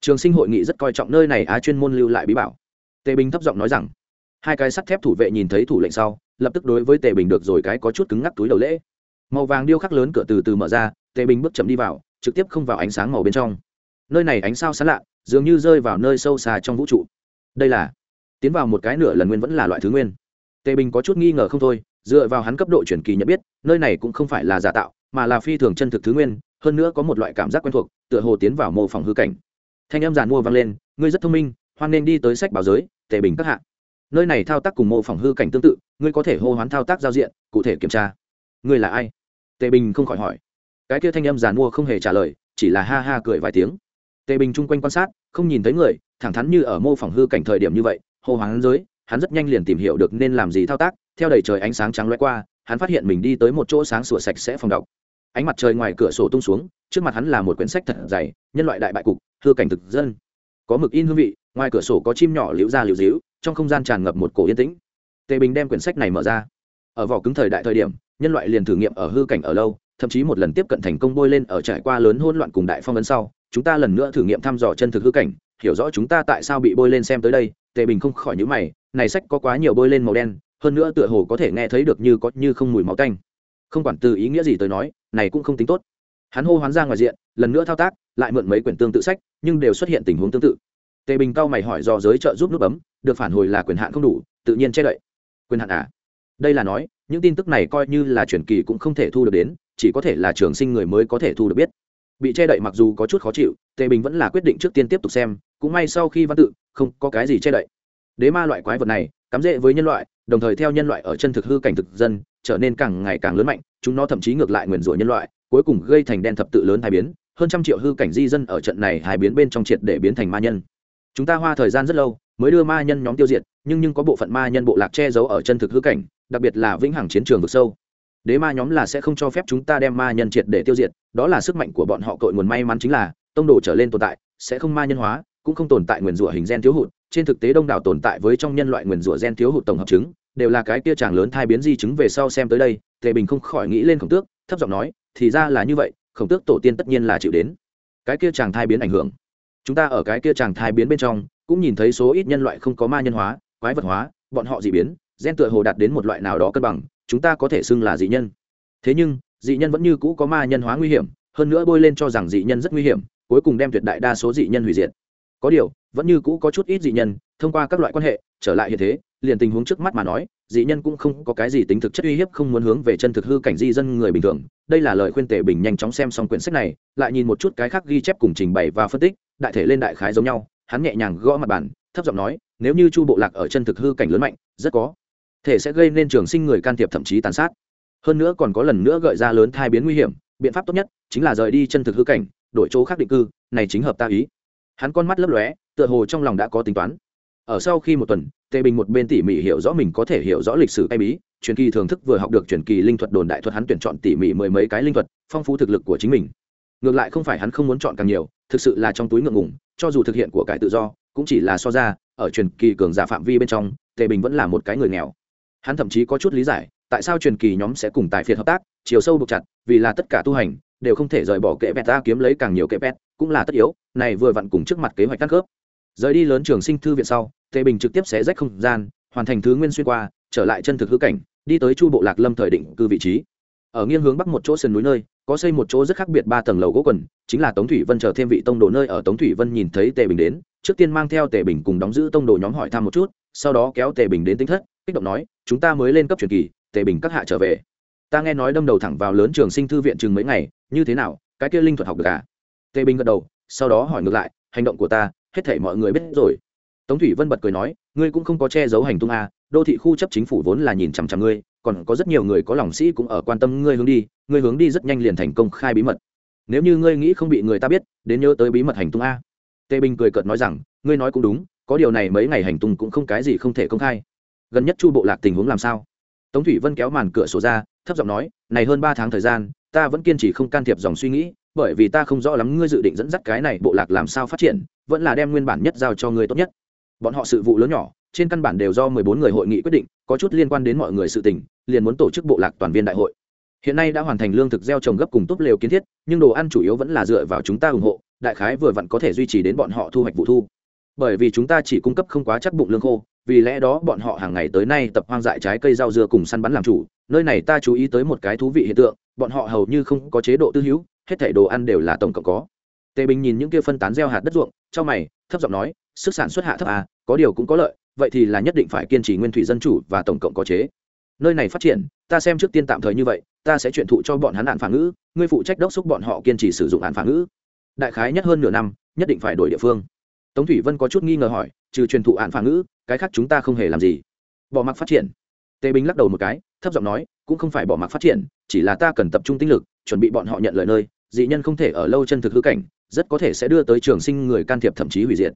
Trường sinh hội nghị rất coi trọng nơi này, á chuyên môn lưu lại bí bảo. Tề bình thấp giọng nói rằng, hai cái sắt thép thủ vệ nhìn thấy thủ lệnh sau, lập tức đối với tề bình được rồi cái có chút cứng ngắc túi đầu lễ. Màu vàng điêu khắc lớn cửa từ từ mở ra, tề bình bước chậm đi vào, trực tiếp không vào ánh sáng màu bên trong. Nơi này ánh sao sáng lạ, dường như rơi vào nơi sâu xa trong vũ trụ. Đây là, tiến vào một cái nửa lần nguyên vẫn là loại thứ nguyên. Tề bình có chút nghi ngờ không thôi dựa vào hắn cấp độ chuyển kỳ nhận biết, nơi này cũng không phải là giả tạo, mà là phi thường chân thực thứ nguyên, hơn nữa có một loại cảm giác quen thuộc, tựa hồ tiến vào mô phỏng hư cảnh. Thanh em giàn mua vang lên, ngươi rất thông minh, hoan nên đi tới sách báo giới, tề bình các hạ. Nơi này thao tác cùng mô phỏng hư cảnh tương tự, ngươi có thể hô hoán thao tác giao diện, cụ thể kiểm tra. Ngươi là ai? Tề bình không khỏi hỏi. Cái kia thanh âm giàn mua không hề trả lời, chỉ là ha ha cười vài tiếng. Tề bình chung quanh quan sát, không nhìn thấy người, thẳng thắn như ở mô phỏng hư cảnh thời điểm như vậy, hô hoán giới hắn rất nhanh liền tìm hiểu được nên làm gì thao tác, theo đầy trời ánh sáng trắng loe qua, hắn phát hiện mình đi tới một chỗ sáng sủa sạch sẽ phòng đọc. Ánh mặt trời ngoài cửa sổ tung xuống, trước mặt hắn là một quyển sách thật dày, nhân loại đại bại cục, hư cảnh thực dân. Có mực in hương vị, ngoài cửa sổ có chim nhỏ liễu ra liễu díu trong không gian tràn ngập một cổ yên tĩnh. Tề bình đem quyển sách này mở ra. Ở vỏ cứng thời đại thời điểm, nhân loại liền thử nghiệm ở hư cảnh ở lâu, thậm chí một lần tiếp cận thành công bôi lên ở trải qua lớn hỗn loạn cùng đại phong ấn sau, chúng ta lần nữa thử nghiệm thăm dò chân thực hư cảnh, hiểu rõ chúng ta tại sao bị bôi lên xem tới đây, tề bình không khỏi nhữ mày này sách có quá nhiều bôi lên màu đen, hơn nữa tựa hồ có thể nghe thấy được như có như không mùi máu tanh. Không quản từ ý nghĩa gì tới nói, này cũng không tính tốt. Hắn hô hoán ra ngoài diện, lần nữa thao tác, lại mượn mấy quyển tương tự sách, nhưng đều xuất hiện tình huống tương tự. Tề bình cao mày hỏi do giới trợ giúp nút bấm, được phản hồi là quyền hạn không đủ, tự nhiên che đậy. Quyền hạn à? Đây là nói, những tin tức này coi như là truyền kỳ cũng không thể thu được đến, chỉ có thể là trường sinh người mới có thể thu được biết. Bị che đậy mặc dù có chút khó chịu, tề bình vẫn là quyết định trước tiên tiếp tục xem, cũng may sau khi văn tự, không có cái gì che đậy đế ma loại quái vật này, cắm rễ với nhân loại, đồng thời theo nhân loại ở chân thực hư cảnh thực dân, trở nên càng ngày càng lớn mạnh, chúng nó thậm chí ngược lại nguyền rủa nhân loại, cuối cùng gây thành đen thập tự lớn hai biến, hơn trăm triệu hư cảnh di dân ở trận này hai biến bên trong triệt để biến thành ma nhân. Chúng ta hoa thời gian rất lâu, mới đưa ma nhân nhóm tiêu diệt, nhưng nhưng có bộ phận ma nhân bộ lạc che giấu ở chân thực hư cảnh, đặc biệt là vĩnh hằng chiến trường vực sâu. Đế ma nhóm là sẽ không cho phép chúng ta đem ma nhân triệt để tiêu diệt, đó là sức mạnh của bọn họ cội nguồn may mắn chính là, tông đồ trở lên tồn tại, sẽ không ma nhân hóa, cũng không tồn tại nguyền rủa hình gen thiếu hụt trên thực tế đông đảo tồn tại với trong nhân loại nguyền rủa gen thiếu hụt tổng hợp chứng, đều là cái kia chàng lớn thai biến di chứng về sau xem tới đây, tề bình không khỏi nghĩ lên khổng tước, thấp giọng nói, thì ra là như vậy, khổng tước tổ tiên tất nhiên là chịu đến. Cái kia chàng thai biến ảnh hưởng. Chúng ta ở cái kia chàng thai biến bên trong, cũng nhìn thấy số ít nhân loại không có ma nhân hóa, quái vật hóa, bọn họ dị biến, gen tựa hồ đạt đến một loại nào đó cân bằng, chúng ta có thể xưng là dị nhân. Thế nhưng, dị nhân vẫn như cũ có ma nhân hóa nguy hiểm, hơn nữa bôi lên cho rằng dị nhân rất nguy hiểm, cuối cùng đem tuyệt đại đa số dị nhân hủy diệt. Có điều vẫn như cũ có chút ít dị nhân, thông qua các loại quan hệ, trở lại hiện thế, liền tình huống trước mắt mà nói, dị nhân cũng không có cái gì tính thực chất uy hiếp, không muốn hướng về chân thực hư cảnh di dân người bình thường. Đây là lời khuyên tề bình nhanh chóng xem xong quyển sách này, lại nhìn một chút cái khác ghi chép cùng trình bày và phân tích, đại thể lên đại khái giống nhau. Hắn nhẹ nhàng gõ mặt bàn, thấp giọng nói, nếu như chu bộ lạc ở chân thực hư cảnh lớn mạnh, rất có thể sẽ gây nên trường sinh người can thiệp thậm chí tàn sát. Hơn nữa còn có lần nữa gợi ra lớn thai biến nguy hiểm, biện pháp tốt nhất chính là rời đi chân thực hư cảnh, đổi chỗ khác định cư, này chính hợp ta ý. Hắn con mắt lấp lóe tựa hồ trong lòng đã có tính toán. Ở sau khi một tuần, tề bình một bên tỉ mỉ hiểu rõ mình có thể hiểu rõ lịch sử tay bí, truyền kỳ thưởng thức vừa học được truyền kỳ linh thuật đồn đại thuật hắn tuyển chọn tỉ mỉ mười mấy cái linh thuật, phong phú thực lực của chính mình. Ngược lại không phải hắn không muốn chọn càng nhiều, thực sự là trong túi ngượng ngủng cho dù thực hiện của cải tự do, cũng chỉ là so ra, ở truyền kỳ cường giả phạm vi bên trong, tề bình vẫn là một cái người nghèo. Hắn thậm chí có chút lý giải, tại sao truyền kỳ nhóm sẽ cùng tài phiệt hợp tác, chiều sâu buộc chặt, vì là tất cả tu hành, đều không thể rời bỏ kệ pet ta kiếm lấy càng nhiều kệ pet cũng là tất yếu, này vừa vặn cùng trước mặt kế hoạch tăng khớp rời đi lớn trường sinh thư viện sau, tề bình trực tiếp sẽ rách không gian, hoàn thành thứ nguyên xuyên qua, trở lại chân thực hư cảnh, đi tới chu bộ lạc lâm thời định cư vị trí. Ở nghiêng hướng bắc một chỗ sườn núi nơi, có xây một chỗ rất khác biệt ba tầng lầu gỗ quần, chính là tống thủy vân chờ thêm vị tông đồ nơi ở tống thủy vân nhìn thấy tề bình đến, trước tiên mang theo tề bình cùng đóng giữ tông đồ nhóm hỏi thăm một chút, sau đó kéo tề bình đến tính thất, kích động nói, chúng ta mới lên cấp truyền kỳ, tề bình các hạ trở về. Ta nghe nói đâm đầu thẳng vào lớn trường sinh thư viện chừng mấy ngày, như thế nào, cái kia linh thuật học được à? Tề bình gật đầu, sau đó hỏi ngược lại hành động của ta, hết thể mọi người biết rồi. Tống thủy vân bật cười nói, ngươi cũng không có che giấu hành tung à đô thị khu chấp chính phủ vốn là nhìn chằm chằm ngươi, còn có rất nhiều người có lòng sĩ cũng ở quan tâm ngươi hướng đi, ngươi hướng đi rất nhanh liền thành công khai bí mật. Nếu như ngươi nghĩ không bị người ta biết, đến nhớ tới bí mật hành tung a. Tề bình cười cợt nói rằng, ngươi nói cũng đúng, có điều này mấy ngày hành tung cũng không cái gì không thể công khai. Gần nhất chu bộ lạc tình huống làm sao? Tống thủy vân kéo màn cửa sổ ra, thấp giọng nói, này hơn ba tháng thời gian, ta vẫn kiên trì không can thiệp dòng suy nghĩ bởi vì ta không rõ lắm ngươi dự định dẫn dắt cái này bộ lạc làm sao phát triển, vẫn là đem nguyên bản nhất giao cho ngươi tốt nhất. Bọn họ sự vụ lớn nhỏ, trên căn bản đều do mười bốn người hội nghị quyết định, có chút liên quan đến mọi người sự tình, liền muốn tổ chức bộ lạc toàn viên đại hội. Hiện nay đã hoàn thành lương thực gieo trồng gấp cùng tốt lều kiến thiết, nhưng đồ ăn chủ yếu vẫn là dựa vào chúng ta ủng hộ, đại khái vừa vặn có thể duy trì đến bọn họ thu hoạch vụ thu. Bởi vì chúng ta chỉ cung cấp không quá chắc bụng lương khô, vì lẽ đó bọn họ hàng ngày tới nay tập hoang dại trái cây rau dưa cùng săn bắn làm chủ, nơi này ta chú ý tới một cái thú vị hiện tượng, bọn họ hầu như không có chế độ tư hữu hết thảy đồ ăn đều là tổng cộng có. Tề bình nhìn những kia phân tán gieo hạt đất ruộng trong mày, thấp giọng nói, sức sản xuất hạ thấp à có điều cũng có lợi, vậy thì là nhất định phải kiên trì nguyên thủy dân chủ và tổng cộng có chế. Nơi này phát triển, ta xem trước tiên tạm thời như vậy, ta sẽ chuyển thụ cho bọn hắn hạn phản ngữ, ngươi phụ trách đốc xúc bọn họ kiên trì sử dụng hạn phản ngữ. Đại khái nhất hơn nửa năm, nhất định phải đổi địa phương. Tống thủy vân có chút nghi ngờ hỏi, trừ truyền thụ hạn phản ngữ, cái khác chúng ta không hề làm gì. Bỏ mặc phát triển. Tề bình lắc đầu một cái, thấp giọng nói, cũng không phải bỏ mặc phát triển, chỉ là ta cần tập trung tinh lực, chuẩn bị bọn họ nhận lời nơi dị nhân không thể ở lâu chân thực hư cảnh, rất có thể sẽ đưa tới trường sinh người can thiệp thậm chí hủy diệt.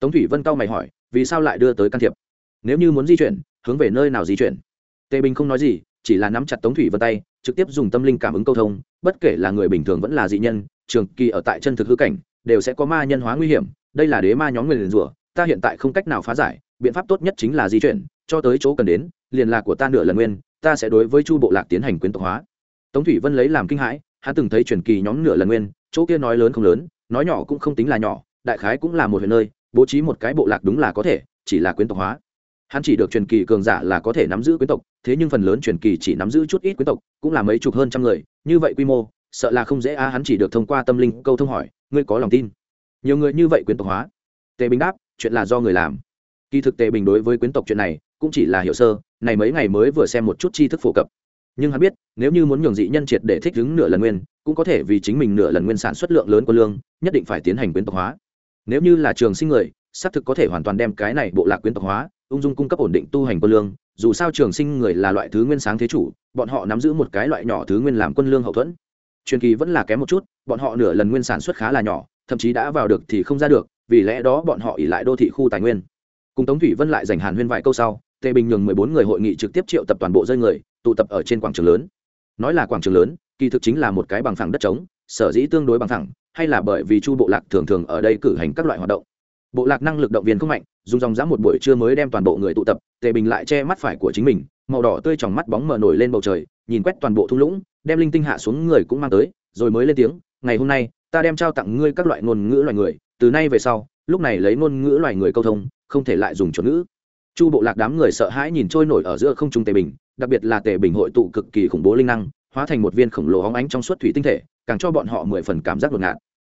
Tống thủy vân cao mày hỏi, vì sao lại đưa tới can thiệp? Nếu như muốn di chuyển, hướng về nơi nào di chuyển? Tề bình không nói gì, chỉ là nắm chặt tống thủy vân tay, trực tiếp dùng tâm linh cảm ứng câu thông, bất kể là người bình thường vẫn là dị nhân, trường kỳ ở tại chân thực hư cảnh, đều sẽ có ma nhân hóa nguy hiểm, đây là đế ma nhóm người liền rủa, ta hiện tại không cách nào phá giải, biện pháp tốt nhất chính là di chuyển, cho tới chỗ cần đến, liền lạc của ta nửa lần nguyên, ta sẽ đối với chu bộ lạc tiến hành quyến tộc hóa. Tống thủy vân lấy làm kinh hãi hắn từng thấy truyền kỳ nhóm nửa lần nguyên, chỗ kia nói lớn không lớn, nói nhỏ cũng không tính là nhỏ, đại khái cũng là một huyện nơi, bố trí một cái bộ lạc đúng là có thể, chỉ là quyến tộc hóa. Hắn chỉ được truyền kỳ cường giả là có thể nắm giữ quyến tộc, thế nhưng phần lớn truyền kỳ chỉ nắm giữ chút ít quyến tộc, cũng là mấy chục hơn trăm người, như vậy quy mô, sợ là không dễ a, hắn chỉ được thông qua tâm linh câu thông hỏi, ngươi có lòng tin? Nhiều người như vậy quyến tộc hóa. Tề bình đáp, chuyện là do người làm. Kỳ thực tề bình đối với quyến tộc chuyện này, cũng chỉ là hiểu sơ, này mấy ngày mới vừa xem một chút tri thức phổ cập nhưng hắn biết, nếu như muốn nhường dị nhân triệt để thích ứng nửa lần nguyên, cũng có thể vì chính mình nửa lần nguyên sản xuất lượng lớn quân lương, nhất định phải tiến hành quyến tộc hóa. Nếu như là trường sinh người, xác thực có thể hoàn toàn đem cái này bộ lạc quyến tộc hóa, ung dung cung cấp ổn định tu hành quân lương. Dù sao trường sinh người là loại thứ nguyên sáng thế chủ, bọn họ nắm giữ một cái loại nhỏ thứ nguyên làm quân lương hậu thuẫn. Truyền kỳ vẫn là kém một chút, bọn họ nửa lần nguyên sản xuất khá là nhỏ, thậm chí đã vào được thì không ra được, vì lẽ đó bọn họ ỉ lại đô thị khu tài nguyên. Cùng tống thủy vân lại dành hàn huyên vài câu sau tề bình nhường mười bốn người hội nghị trực tiếp triệu tập toàn bộ rơi người, tụ tập ở trên quảng trường lớn. Nói là quảng trường lớn, kỳ thực chính là một cái bằng phẳng đất trống, sở dĩ tương đối bằng phẳng, hay là bởi vì chu bộ lạc thường thường ở đây cử hành các loại hoạt động. Bộ lạc năng lực động viên không mạnh, dùng dòng dã một buổi trưa mới đem toàn bộ người tụ tập, tề bình lại che mắt phải của chính mình, màu đỏ tươi trong mắt bóng mờ nổi lên bầu trời, nhìn quét toàn bộ thung lũng, đem linh tinh hạ xuống người cũng mang tới, rồi mới lên tiếng, ngày hôm nay, ta đem trao tặng ngươi các loại ngôn ngữ loài người, từ nay về sau, lúc này lấy ngôn ngữ loài người câu thông, không thể lại dùng chuẩn ngữ chu bộ lạc đám người sợ hãi nhìn trôi nổi ở giữa không trung tề bình, đặc biệt là tề bình hội tụ cực kỳ khủng bố linh năng, hóa thành một viên khổng lồ hóng ánh trong suốt thủy tinh thể, càng cho bọn họ mười phần cảm giác ngột ngạt.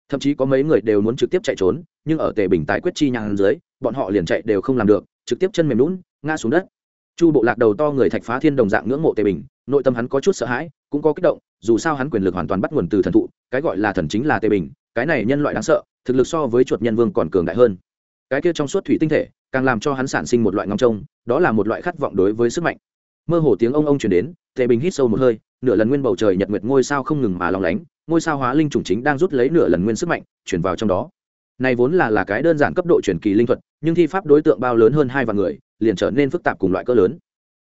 Thậm chí có mấy người đều muốn trực tiếp chạy trốn, nhưng ở tề bình tài quyết chi nhang dưới, bọn họ liền chạy đều không làm được, trực tiếp chân mềm lún ngã xuống đất. Chu bộ lạc đầu to người thạch phá thiên đồng dạng ngưỡng mộ tề bình, nội tâm hắn có chút sợ hãi, cũng có kích động, dù sao hắn quyền lực hoàn toàn bắt nguồn từ thần thụ, cái gọi là thần chính là tề bình, cái này nhân loại đáng sợ, thực lực so với chuột nhân vương còn cường đại hơn cái kia trong suốt thủy tinh thể càng làm cho hắn sản sinh một loại ngóng trông đó là một loại khát vọng đối với sức mạnh. Mơ hồ tiếng ông ông chuyển đến tề bình hít sâu một hơi nửa lần nguyên bầu trời nhật nguyệt ngôi sao không ngừng mà lòng lánh ngôi sao hóa linh chủng chính đang rút lấy nửa lần nguyên sức mạnh chuyển vào trong đó. Này vốn là là cái đơn giản cấp độ chuyển kỳ linh thuật nhưng thi pháp đối tượng bao lớn hơn hai vạn người liền trở nên phức tạp cùng loại cỡ lớn.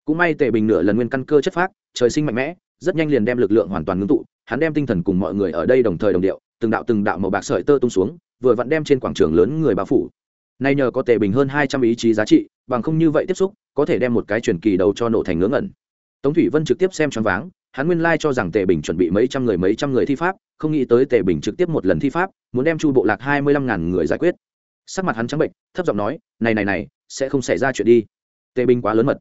Cũng may tề bình nửa lần nguyên căn cơ chất phát, trời sinh mạnh mẽ rất nhanh liền đem lực lượng hoàn toàn ngưng tụ hắn đem tinh thần cùng mọi người ở đây đồng thời đồng điệu từng đạo từng đạo màu bạc sợi tơ tung xuống vừa vặn đem trên quảng trường lớn người bao phủ nay nhờ có tề bình hơn hai trăm ý chí giá trị, bằng không như vậy tiếp xúc, có thể đem một cái truyền kỳ đầu cho nổ thành ngớ ngẩn. Tống thủy vân trực tiếp xem choáng váng, hắn nguyên lai cho rằng tề bình chuẩn bị mấy trăm người mấy trăm người thi pháp, không nghĩ tới tề bình trực tiếp một lần thi pháp, muốn đem chu bộ lạc hai mươi lăm ngàn người giải quyết. Sắc mặt hắn trắng bệnh, thấp giọng nói, này này này, sẽ không xảy ra chuyện đi. Tề bình quá lớn mật.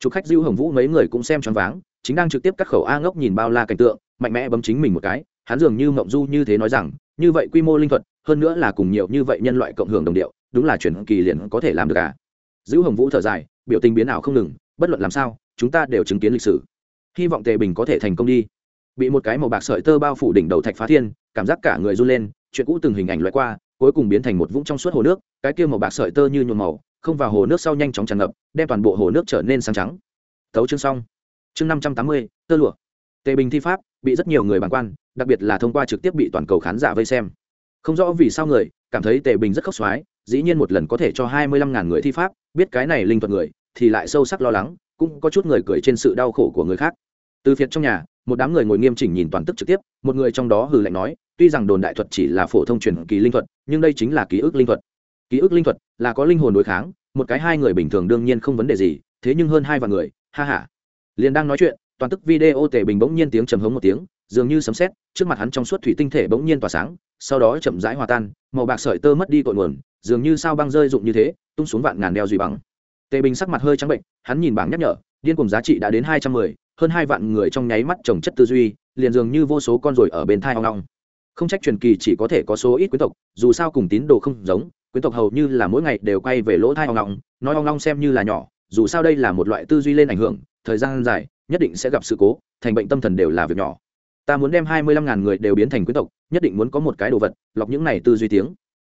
Chụp khách diêu hồng vũ mấy người cũng xem choáng váng, chính đang trực tiếp cắt khẩu a ngốc nhìn bao la cảnh tượng, mạnh mẽ bấm chính mình một cái, hắn dường như mộng du như thế nói rằng, như vậy quy mô linh thuật, hơn nữa là cùng nhiều như vậy nhân loại cộng hưởng đồng điệu đúng là chuyển kỳ liền có thể làm được à? Dữ hồng vũ thở dài, biểu tình biến ảo không ngừng, bất luận làm sao, chúng ta đều chứng kiến lịch sử. Hy vọng tề bình có thể thành công đi. Bị một cái màu bạc sợi tơ bao phủ đỉnh đầu thạch phá thiên, cảm giác cả người run lên, chuyện cũ từng hình ảnh loại qua, cuối cùng biến thành một vũng trong suốt hồ nước, cái kia màu bạc sợi tơ như nhuộm màu, không vào hồ nước sau nhanh chóng tràn ngập, đem toàn bộ hồ nước trở nên sáng trắng. Tấu chương xong. Chương năm trăm tám mươi, tơ lụa. Tề bình thi pháp, bị rất nhiều người bàng quan, đặc biệt là thông qua trực tiếp bị toàn cầu khán giả vây xem. Không rõ vì sao người cảm thấy tề bình rất khốc xoái dĩ nhiên một lần có thể cho hai mươi lăm ngàn người thi pháp, biết cái này linh thuật người, thì lại sâu sắc lo lắng, cũng có chút người cười trên sự đau khổ của người khác. Từ phiệt trong nhà, một đám người ngồi nghiêm chỉnh nhìn toàn tức trực tiếp, một người trong đó hừ lạnh nói, tuy rằng đồn đại thuật chỉ là phổ thông truyền kỳ linh thuật, nhưng đây chính là ký ức linh thuật. Ký ức linh thuật là có linh hồn đối kháng, một cái hai người bình thường đương nhiên không vấn đề gì, thế nhưng hơn hai vạn người, ha ha. Liền đang nói chuyện, toàn tức video tề bình bỗng nhiên tiếng trầm hống một tiếng, dường như sấm sét, trước mặt hắn trong suốt thủy tinh thể bỗng nhiên tỏa sáng, sau đó chậm rãi hòa tan, màu bạc sợi tơ mất đi cội nguồn dường như sao băng rơi rụng như thế, tung xuống vạn ngàn đeo duy bằng. Tề bình sắc mặt hơi trắng bệnh, hắn nhìn bảng nhắc nhở, điên cùng giá trị đã đến hai trăm mười, hơn hai vạn người trong nháy mắt trồng chất tư duy, liền dường như vô số con ruồi ở bên thai hoang long không trách truyền kỳ chỉ có thể có số ít quyến tộc, dù sao cùng tín đồ không giống, quyến tộc hầu như là mỗi ngày đều quay về lỗ thai hoang long nói hoang long xem như là nhỏ, dù sao đây là một loại tư duy lên ảnh hưởng, thời gian dài, nhất định sẽ gặp sự cố, thành bệnh tâm thần đều là việc nhỏ. Ta muốn đem hai mươi lăm ngàn người đều biến thành quyến tộc, nhất định muốn có một cái đồ vật, lọc những này tư duy tiếng.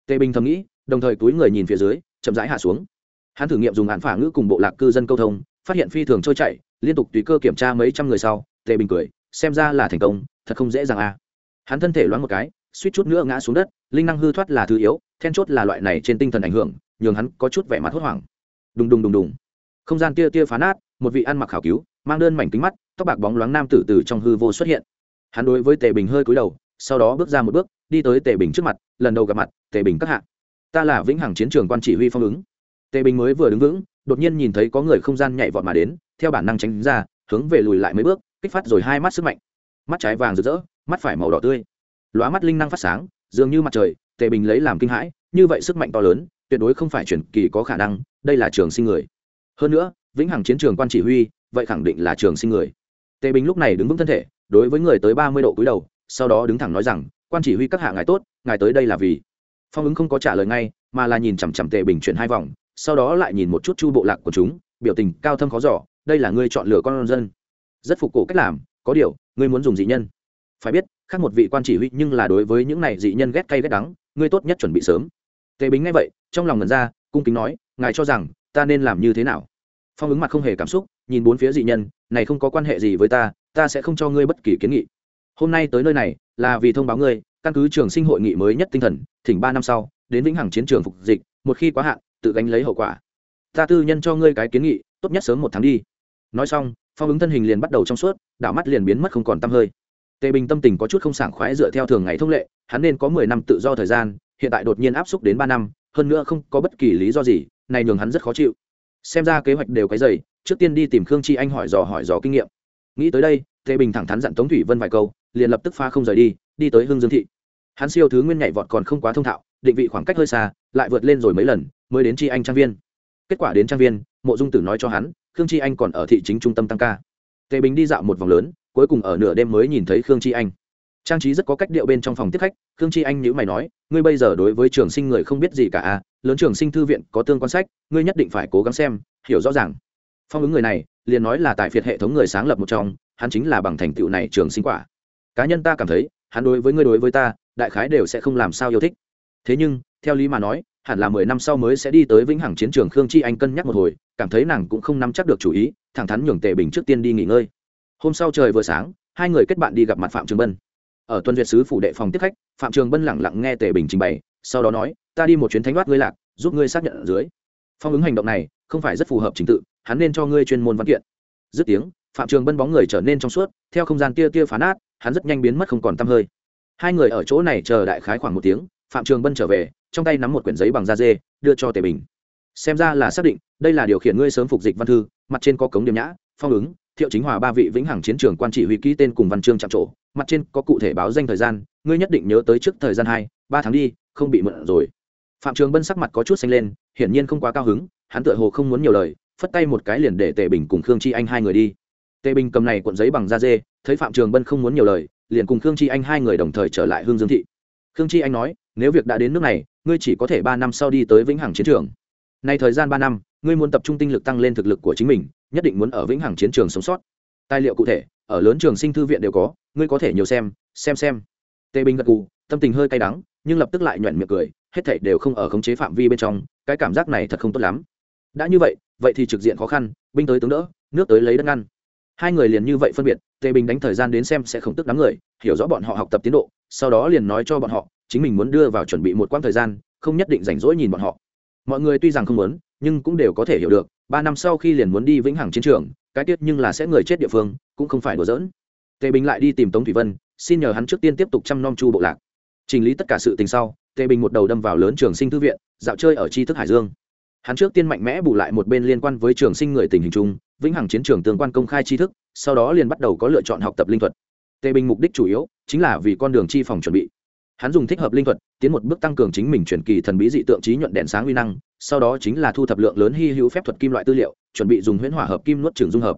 Tề bình thầm nghĩ đồng thời túi người nhìn phía dưới, chậm rãi hạ xuống. Hắn thử nghiệm dùng hạn phả ngữ cùng bộ lạc cư dân câu thông, phát hiện phi thường trôi chảy, liên tục tùy cơ kiểm tra mấy trăm người sau, tề bình cười, xem ra là thành công, thật không dễ dàng à. Hắn thân thể loáng một cái, suýt chút nữa ngã xuống đất, linh năng hư thoát là thứ yếu, then chốt là loại này trên tinh thần ảnh hưởng, nhường hắn có chút vẻ mặt hốt hoảng. Đùng đùng đùng đùng. Không gian tia tia phá nát, một vị ăn mặc khảo cứu, mang đơn mảnh kính mắt, tóc bạc bóng loáng nam tử từ trong hư vô xuất hiện. Hắn đối với tề bình hơi cúi đầu, sau đó bước ra một bước, đi tới tề bình trước mặt, lần đầu gặp mặt, tề bình các hạ ta là vĩnh hằng chiến trường quan chỉ huy phong ứng. Tề bình mới vừa đứng vững, đột nhiên nhìn thấy có người không gian nhảy vọt mà đến, theo bản năng tránh ra, hướng về lùi lại mấy bước, kích phát rồi hai mắt sức mạnh. Mắt trái vàng rực rỡ, mắt phải màu đỏ tươi. Lóa mắt linh năng phát sáng, dường như mặt trời, tề bình lấy làm kinh hãi, như vậy sức mạnh to lớn, tuyệt đối không phải chuyển kỳ có khả năng, đây là trường sinh người. Hơn nữa, vĩnh hằng chiến trường quan chỉ huy, vậy khẳng định là trường sinh người. Tề bình lúc này đứng vững thân thể, đối với người tới ba mươi độ cúi đầu, sau đó đứng thẳng nói rằng, quan chỉ huy các hạ ngài tốt, ngài tới đây là vì phong ứng không có trả lời ngay, mà là nhìn chằm chằm tề bình chuyển hai vòng, sau đó lại nhìn một chút chu bộ lạc của chúng, biểu tình cao thâm khó giỏ đây là ngươi chọn lựa con dân. Rất phục cổ cách làm, có điều, ngươi muốn dùng dị nhân. Phải biết, khác một vị quan chỉ huy nhưng là đối với những này dị nhân ghét cay ghét đắng, ngươi tốt nhất chuẩn bị sớm. Tề Bình nghe vậy, trong lòng ngần ra, cung kính nói, ngài cho rằng, ta nên làm như thế nào? Phong ứng mặt không hề cảm xúc, nhìn bốn phía dị nhân, này không có quan hệ gì với ta ta sẽ không cho ngươi bất kỳ kiến nghị. Hôm nay tới nơi này, là vì thông báo ngươi căn cứ trường sinh hội nghị mới nhất tinh thần, thỉnh ba năm sau, đến vĩnh hằng chiến trường phục dịch, một khi quá hạn, tự gánh lấy hậu quả. Ta tư nhân cho ngươi cái kiến nghị, tốt nhất sớm một tháng đi. Nói xong, phong ứng thân hình liền bắt đầu trong suốt, đảo mắt liền biến mất không còn t hơi. Tề bình tâm tình có chút không sảng khoái dựa theo thường ngày thông lệ, hắn nên có mười năm tự do thời gian, hiện tại đột nhiên áp xúc đến ba năm, hơn nữa không có bất kỳ lý do gì, này nhường hắn rất khó chịu. Xem ra kế hoạch đều cái dày trước tiên đi tìm khương chi anh hỏi dò hỏi dò kinh nghiệm. Nghĩ tới đây, tề bình thẳng thắn dặn tống thủy vân vài câu, liền lập tức pha không rời đi đi tới hương dương thị. Hắn siêu thứ nguyên nhảy vọt còn không quá thông thạo, định vị khoảng cách hơi xa, lại vượt lên rồi mấy lần, mới đến chi anh trang viên. Kết quả đến trang viên, mộ dung tử nói cho hắn, khương chi anh còn ở thị chính trung tâm tăng ca. Tề bình đi dạo một vòng lớn, cuối cùng ở nửa đêm mới nhìn thấy khương chi anh. Trang trí rất có cách điệu bên trong phòng tiếp khách, khương chi anh nhữ mày nói, ngươi bây giờ đối với trường sinh người không biết gì cả à lớn trường sinh thư viện có tương quan sách, ngươi nhất định phải cố gắng xem, hiểu rõ ràng. Phong ứng người này, liền nói là tại phiệt hệ thống người sáng lập một trong, hắn chính là bằng thành tựu này trường sinh quả. Cá nhân ta cảm thấy hắn đối với ngươi đối với ta, đại khái đều sẽ không làm sao yêu thích. Thế nhưng, theo lý mà nói, hẳn là mười năm sau mới sẽ đi tới vĩnh hằng chiến trường khương chi anh cân nhắc một hồi, cảm thấy nàng cũng không nắm chắc được chủ ý, thẳng thắn nhường tề bình trước tiên đi nghỉ ngơi. Hôm sau trời vừa sáng, hai người kết bạn đi gặp mặt phạm trường bân. Ở tuần duyệt sứ phủ đệ phòng tiếp khách, phạm trường bân lẳng lặng nghe tề bình trình bày, sau đó nói, ta đi một chuyến thánh đoát ngươi lạc, giúp ngươi xác nhận ở dưới. Phong ứng hành động này, không phải rất phù hợp trình tự, hắn nên cho ngươi chuyên môn văn kiện. Dứt tiếng, phạm trường bân bóng người trở nên trong suốt, theo không gian tia tia phá nát hắn rất nhanh biến mất không còn t hơi. Hai người ở chỗ này chờ đại khái khoảng một tiếng, phạm trường bân trở về, trong tay nắm một quyển giấy bằng da dê, đưa cho tề bình. Xem ra là xác định, đây là điều khiển ngươi sớm phục dịch văn thư, mặt trên có cống điểm nhã, phong ứng, thiệu chính hòa ba vị vĩnh hằng chiến trường quan chỉ huy ký tên cùng văn chương chạm trổ, mặt trên có cụ thể báo danh thời gian, ngươi nhất định nhớ tới trước thời gian hai, ba tháng đi, không bị mượn rồi. Phạm trường bân sắc mặt có chút xanh lên, hiển nhiên không quá cao hứng, hắn tựa hồ không muốn nhiều lời, phất tay một cái liền để tề bình cùng khương chi anh hai người đi. Tề bình cầm này cuộn giấy bằng da dê thấy phạm trường bân không muốn nhiều lời, liền cùng khương chi anh hai người đồng thời trở lại hương dương thị. Khương chi anh nói, nếu việc đã đến nước này, ngươi chỉ có thể ba năm sau đi tới vĩnh hằng chiến trường. Nay thời gian ba năm, ngươi muốn tập trung tinh lực tăng lên thực lực của chính mình, nhất định muốn ở vĩnh hằng chiến trường sống sót. Tài liệu cụ thể, ở lớn trường sinh thư viện đều có, ngươi có thể nhiều xem xem xem. Tề bình gật cù tâm tình hơi cay đắng, nhưng lập tức lại nhoẹn miệng cười, hết thảy đều không ở khống chế phạm vi bên trong, cái cảm giác này thật không tốt lắm. Đã như vậy vậy thì trực diện khó khăn, binh tới tướng đỡ, nước tới lấy đất ngăn. Hai người liền như vậy phân biệt tề bình đánh thời gian đến xem sẽ không tức đám người, hiểu rõ bọn họ học tập tiến độ, sau đó liền nói cho bọn họ, chính mình muốn đưa vào chuẩn bị một quãng thời gian, không nhất định rảnh rỗi nhìn bọn họ. Mọi người tuy rằng không muốn, nhưng cũng đều có thể hiểu được, ba năm sau khi liền muốn đi vĩnh hằng chiến trường, cái tiết nhưng là sẽ người chết địa phương, cũng không phải đùa giỡn. Tề bình lại đi tìm tống thủy vân, xin nhờ hắn trước tiên tiếp tục chăm nom chu bộ lạc. Chỉnh lý tất cả sự tình sau, tề bình một đầu đâm vào lớn trường sinh thư viện, dạo chơi ở tri thức hải dương hắn trước tiên mạnh mẽ bù lại một bên liên quan với trường sinh người tình hình chung, vĩnh hằng chiến trường tương quan công khai tri thức, sau đó liền bắt đầu có lựa chọn học tập linh thuật. Tề bình mục đích chủ yếu chính là vì con đường chi phòng chuẩn bị. Hắn dùng thích hợp linh thuật, tiến một bước tăng cường chính mình chuyển kỳ thần bí dị tượng trí nhuận đèn sáng uy năng, sau đó chính là thu thập lượng lớn hy hữu phép thuật kim loại tư liệu, chuẩn bị dùng huyễn hỏa hợp kim nuốt trường dung hợp.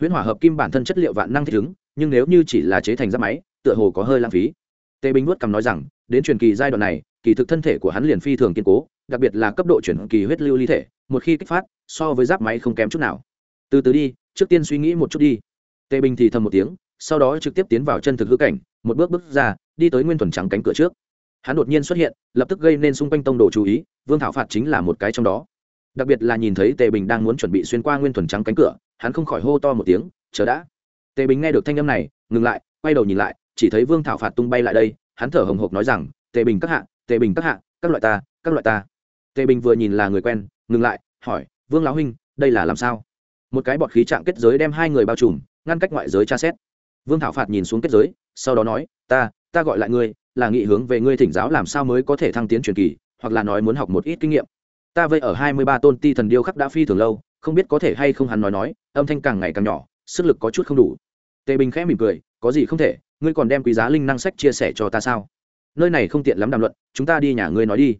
Huyễn hỏa hợp kim bản thân chất liệu vạn năng thích ứng, nhưng nếu như chỉ là chế thành giáp máy, tựa hồ có hơi lãng phí. Tề bình nuốt cầm nói rằng, đến truyền kỳ giai đoạn này, kỳ thực thân thể của hắn liền phi thường kiên cố đặc biệt là cấp độ chuyển kỳ huyết lưu ly thể, một khi kích phát, so với giáp máy không kém chút nào. Từ từ đi, trước tiên suy nghĩ một chút đi. Tề bình thì thầm một tiếng, sau đó trực tiếp tiến vào chân thực hư cảnh, một bước bước ra, đi tới nguyên thuần trắng cánh cửa trước. Hắn đột nhiên xuất hiện, lập tức gây nên xung quanh tông đồ chú ý, vương thảo phạt chính là một cái trong đó. Đặc biệt là nhìn thấy tề bình đang muốn chuẩn bị xuyên qua nguyên thuần trắng cánh cửa, hắn không khỏi hô to một tiếng, chờ đã. Tề bình nghe được thanh âm này, ngừng lại, quay đầu nhìn lại, chỉ thấy vương thảo phạt tung bay lại đây, hắn thở hồng hộc nói rằng, tề bình các hạ, tề bình các hạ, các loại ta, các loại ta tề bình vừa nhìn là người quen, ngừng lại, hỏi, vương lão huynh, đây là làm sao? Một cái bọt khí trạng kết giới đem hai người bao trùm, ngăn cách ngoại giới tra xét. Vương thảo phạt nhìn xuống kết giới, sau đó nói, ta ta gọi lại ngươi, là nghị hướng về ngươi thỉnh giáo làm sao mới có thể thăng tiến truyền kỳ, hoặc là nói muốn học một ít kinh nghiệm. Ta vây ở hai mươi ba tôn ti thần điêu khắc đã phi thường lâu, không biết có thể hay không hắn nói nói, âm thanh càng ngày càng nhỏ, sức lực có chút không đủ. Tề bình khẽ mỉm cười, có gì không thể, ngươi còn đem quý giá linh năng sách chia sẻ cho ta sao? Nơi này không tiện lắm đàm luận, chúng ta đi nhà ngươi nói đi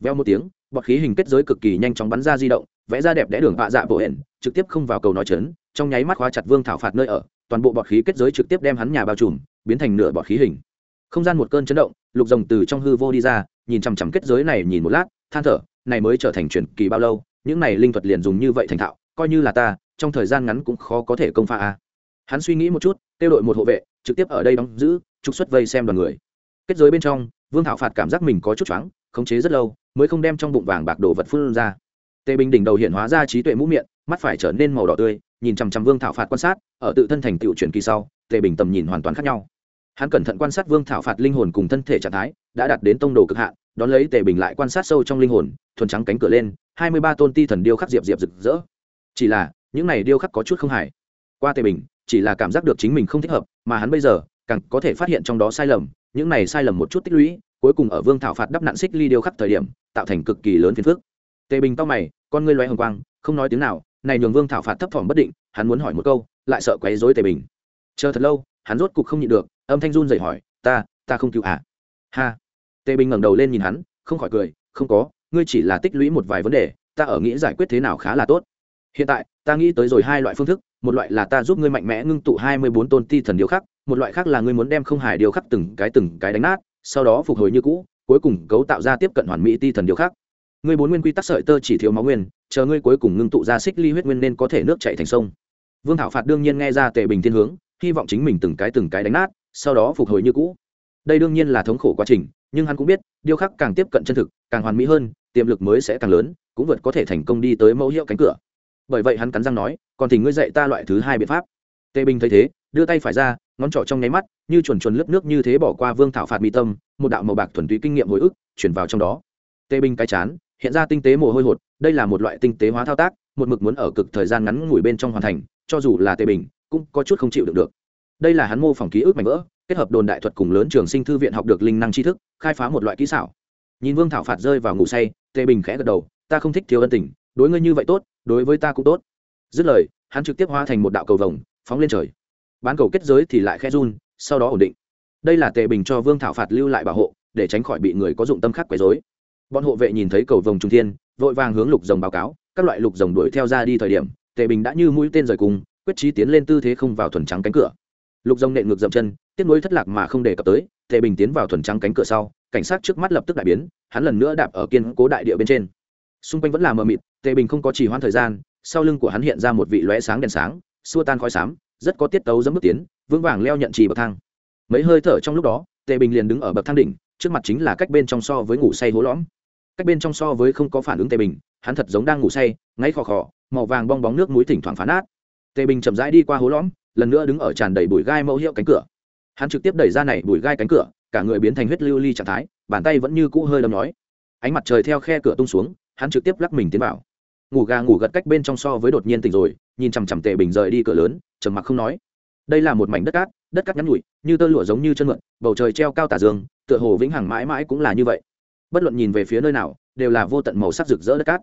veo một tiếng, bọt khí hình kết giới cực kỳ nhanh chóng bắn ra di động, vẽ ra đẹp đẽ đường hạ dạ bộ hển trực tiếp không vào cầu nói chấn, trong nháy mắt khóa chặt vương thảo phạt nơi ở, toàn bộ bọt khí kết giới trực tiếp đem hắn nhà bao trùm, biến thành nửa bọt khí hình. Không gian một cơn chấn động, lục rồng từ trong hư vô đi ra, nhìn chằm chằm kết giới này nhìn một lát, than thở, này mới trở thành truyền kỳ bao lâu, những này linh thuật liền dùng như vậy thành thạo, coi như là ta, trong thời gian ngắn cũng khó có thể công pha a. Hắn suy nghĩ một chút tiêu đội một hộ vệ, trực tiếp ở đây đóng giữ, trục xuất vây xem đoàn người. Kết giới bên trong, vương thảo phạt cảm giác mình có chút choáng, khống chế rất lâu mới không đem trong bụng vàng bạc đồ vật phun ra. Tề bình đỉnh đầu hiện hóa ra trí tuệ mũ miệng, mắt phải trở nên màu đỏ tươi, nhìn chằm chằm vương thảo phạt quan sát, ở tự thân thành tựu chuyển kỳ sau, tề bình tầm nhìn hoàn toàn khác nhau. Hắn cẩn thận quan sát vương thảo phạt linh hồn cùng thân thể trạng thái, đã đạt đến tông đồ cực hạn, đón lấy tề bình lại quan sát sâu trong linh hồn, thuần trắng cánh cửa lên, hai mươi ba tôn ti thần điêu khắc diệp diệp rực rỡ. Chỉ là, những này điêu khắc có chút không hài. Qua tề bình, chỉ là cảm giác được chính mình không thích hợp, mà hắn bây giờ, càng có thể phát hiện trong đó sai lầm, những này sai lầm một chút tích lũy cuối cùng ở vương thảo phạt đắp nạn xích ly điêu khắc thời điểm, tạo thành cực kỳ lớn phiền phức. Tề bình to mày, con ngươi loé hồng quang, không nói tiếng nào, này nhường vương thảo phạt thấp thỏm bất định, hắn muốn hỏi một câu, lại sợ quấy rối tề bình. Chờ thật lâu, hắn rốt cục không nhịn được, âm thanh run dậy hỏi, ta ta không cứu à? Ha. Tề bình ngẩng đầu lên nhìn hắn, không khỏi cười, không có, ngươi chỉ là tích lũy một vài vấn đề, ta ở nghĩ giải quyết thế nào khá là tốt. Hiện tại, ta nghĩ tới rồi hai loại phương thức, một loại là ta giúp ngươi mạnh mẽ ngưng tụ hai mươi bốn tôn ti thần điêu khắc, một loại khác là ngươi muốn đem không hài điêu khắc từng cái từng cái đánh nát sau đó phục hồi như cũ, cuối cùng cấu tạo ra tiếp cận hoàn mỹ ti thần điều khắc ngươi bốn nguyên quy tắc sợi tơ chỉ thiếu máu nguyên, chờ ngươi cuối cùng ngưng tụ ra xích ly huyết nguyên nên có thể nước chạy thành sông. Vương thảo phạt đương nhiên nghe ra tề bình thiên hướng, hy vọng chính mình từng cái từng cái đánh nát, sau đó phục hồi như cũ. Đây đương nhiên là thống khổ quá trình, nhưng hắn cũng biết điêu khắc càng tiếp cận chân thực, càng hoàn mỹ hơn, tiềm lực mới sẽ càng lớn, cũng vượt có thể thành công đi tới mẫu hiệu cánh cửa. Bởi vậy hắn cắn răng nói, còn thì ngươi dạy ta loại thứ hai biện pháp. Tề bình thấy thế đưa tay phải ra, ngón trỏ trong nháy mắt, như chuồn chuồn lướt nước như thế bỏ qua vương thảo phạt mi tâm, một đạo màu bạc thuần túy kinh nghiệm hồi ức chuyển vào trong đó. Tề bình cái chán, hiện ra tinh tế mồ hôi hột, đây là một loại tinh tế hóa thao tác, một mực muốn ở cực thời gian ngắn ngủi bên trong hoàn thành, cho dù là tề bình, cũng có chút không chịu được được. Đây là hắn mô phỏng ký ức mạnh vỡ, kết hợp đồn đại thuật cùng lớn trường sinh thư viện học được linh năng tri thức, khai phá một loại kỹ xảo. Nhìn vương thảo phạt rơi vào ngủ say tề bình khẽ gật đầu, ta không thích thiếu ân tình, đối ngươi như vậy tốt, đối với ta cũng tốt. Dứt lời, hắn trực tiếp hóa thành một đạo cầu vồng, phóng lên trời bán cầu kết giới thì lại khe run, sau đó ổn định. Đây là tề bình cho vương thảo phạt lưu lại bảo hộ, để tránh khỏi bị người có dụng tâm khác quấy dối bọn hộ vệ nhìn thấy cầu vồng trung thiên, vội vàng hướng lục rồng báo cáo, các loại lục rồng đuổi theo ra đi thời điểm tề bình đã như mũi tên rời cùng, quyết trí tiến lên tư thế không vào thuần trắng cánh cửa. Lục rồng nện ngược dậm chân, tiếc nuối thất lạc mà không đề cập tới tề bình tiến vào thuần trắng cánh cửa sau, cảnh sát trước mắt lập tức đại biến, hắn lần nữa đạp ở kiên cố đại địa bên trên. Xung quanh vẫn là mờ mịt tề bình không có trì hoãn thời gian, sau lưng của hắn hiện ra một vị lóe sáng đèn sáng, xua tan khói xám rất có tiết tấu dẫm bước tiến, vững vàng leo nhận trì bậc thang. Mấy hơi thở trong lúc đó, tề bình liền đứng ở bậc thang đỉnh, trước mặt chính là cách bên trong so với ngủ say hố lõm. Cách bên trong so với không có phản ứng tề bình, hắn thật giống đang ngủ say, ngáy khò khò, màu vàng bong bóng nước mũi thỉnh thoảng phá nát. Tề bình chậm rãi đi qua hố lõm, lần nữa đứng ở tràn đầy bụi gai mẫu hiệu cánh cửa. Hắn trực tiếp đẩy ra này bụi gai cánh cửa, cả người biến thành huyết lưu ly trạng thái, bàn tay vẫn như cũ hơi đâm nói ánh mặt trời theo khe cửa tung xuống, hắn trực tiếp lắc mình tiến vào ngủ gà ngủ gật cách bên trong so với đột nhiên tỉnh rồi, nhìn chằm chằm tề bình rời đi cửa lớn, trầm mặc không nói. Đây là một mảnh đất cát đất cát nhắn nhụi như tơ lụa giống như chân mượn, bầu trời treo cao tả dương, tựa hồ vĩnh hằng mãi mãi cũng là như vậy. Bất luận nhìn về phía nơi nào, đều là vô tận màu sắc rực rỡ đất cát.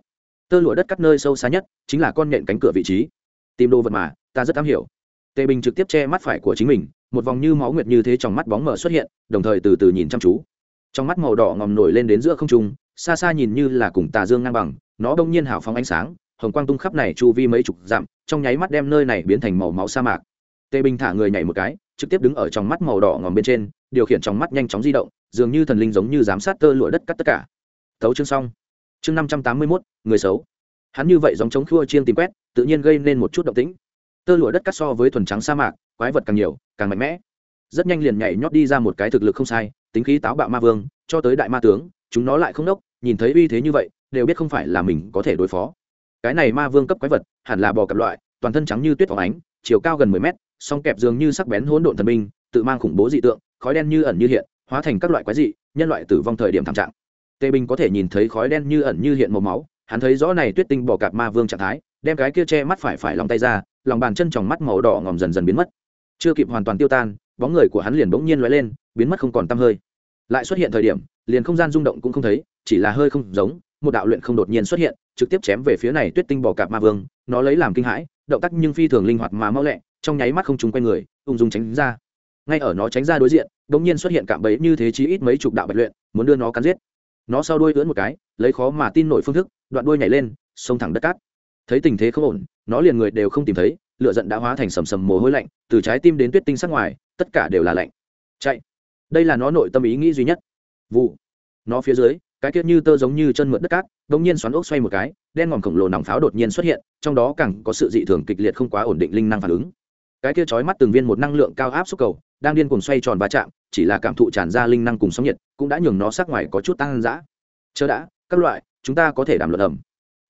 Tơ lụa đất cát nơi sâu xa nhất, chính là con nện cánh cửa vị trí. Tìm đồ vật mà, ta rất am hiểu. Tề bình trực tiếp che mắt phải của chính mình, một vòng như máu nguyệt như thế trong mắt bóng mở xuất hiện, đồng thời từ từ nhìn chăm chú. Trong mắt màu đỏ ngòm nổi lên đến giữa không trung, xa xa nhìn như là cùng tà dương ngang bằng nó đông nhiên hào phóng ánh sáng, hồng quang tung khắp này chu vi mấy chục dặm, trong nháy mắt đem nơi này biến thành màu máu sa mạc. Tề bình thả người nhảy một cái, trực tiếp đứng ở trong mắt màu đỏ ngòm bên trên, điều khiển trong mắt nhanh chóng di động, dường như thần linh giống như giám sát tơ lụa đất cắt tất cả. Thấu chương xong. Chương năm trăm tám mươi mốt, người xấu. Hắn như vậy giống chống khua chiên tìm quét, tự nhiên gây nên một chút động tĩnh. Tơ lụa đất cắt so với thuần trắng sa mạc, quái vật càng nhiều, càng mạnh mẽ. Rất nhanh liền nhảy nhót đi ra một cái thực lực không sai, tính khí táo bạo ma vương, cho tới đại ma tướng, chúng nó lại không đốc, nhìn thấy uy thế như vậy đều biết không phải là mình có thể đối phó. Cái này ma vương cấp quái vật, hẳn là bò cặp loại, toàn thân trắng như tuyết phóng ánh, chiều cao gần mười mét, song kẹp dường như sắc bén hỗn độn thần binh, tự mang khủng bố dị tượng, khói đen như ẩn như hiện, hóa thành các loại quái dị, nhân loại tử vong thời điểm thảm trạng. Tề bình có thể nhìn thấy khói đen như ẩn như hiện màu máu, hắn thấy rõ này tuyết tinh bò cạp ma vương trạng thái, đem cái kia che mắt phải phải lòng tay ra, lòng bàn chân tròng mắt màu đỏ ngòm dần dần biến mất. Chưa kịp hoàn toàn tiêu tan, bóng người của hắn liền bỗng nhiên lóe lên, biến mất không còn tăm hơi. Lại xuất hiện thời điểm, liền không gian rung động cũng không thấy, chỉ là hơi không giống một đạo luyện không đột nhiên xuất hiện, trực tiếp chém về phía này tuyết tinh bỏ cạp ma vương, nó lấy làm kinh hãi, động tác nhưng phi thường linh hoạt mà mau lẹ, trong nháy mắt không trúng quay người, ung dung tránh ra. Ngay ở nó tránh ra đối diện đ ỗ n g nhiên xuất hiện cạm bẫy như thế chí ít mấy chục đạo bạch luyện, muốn đưa nó cắn giết. Nó sau đuôi ưỡn một cái, lấy khó mà tin nổi phương thức, đoạn đuôi nhảy lên, xông thẳng đất cát. Thấy tình thế không ổn, nó liền người đều không tìm thấy lựa giận đã hóa thành sầm sầm mồ hôi lạnh, từ trái tim đến tuyết tinh sắc ngoài, tất cả đều là lạnh. Chạy. Đây là nó nội tâm ý nghĩ duy nhất. Vụ. Nó phía dưới cái kia như tơ giống như chân mượn đất cát đột nhiên xoắn ốc xoay một cái, đen ngòm khổng lồ nòng pháo đột nhiên xuất hiện, trong đó càng có sự dị thường kịch liệt không quá ổn định linh năng phản ứng. Cái kia chói mắt từng viên một năng lượng cao áp xúc cầu, đang điên cuồng xoay tròn va chạm, chỉ là cảm thụ tràn ra linh năng cùng sóng nhiệt, cũng đã nhường nó sắc ngoài có chút tăng dã. Chờ đã, các loại, chúng ta có thể đảm luận ẩm.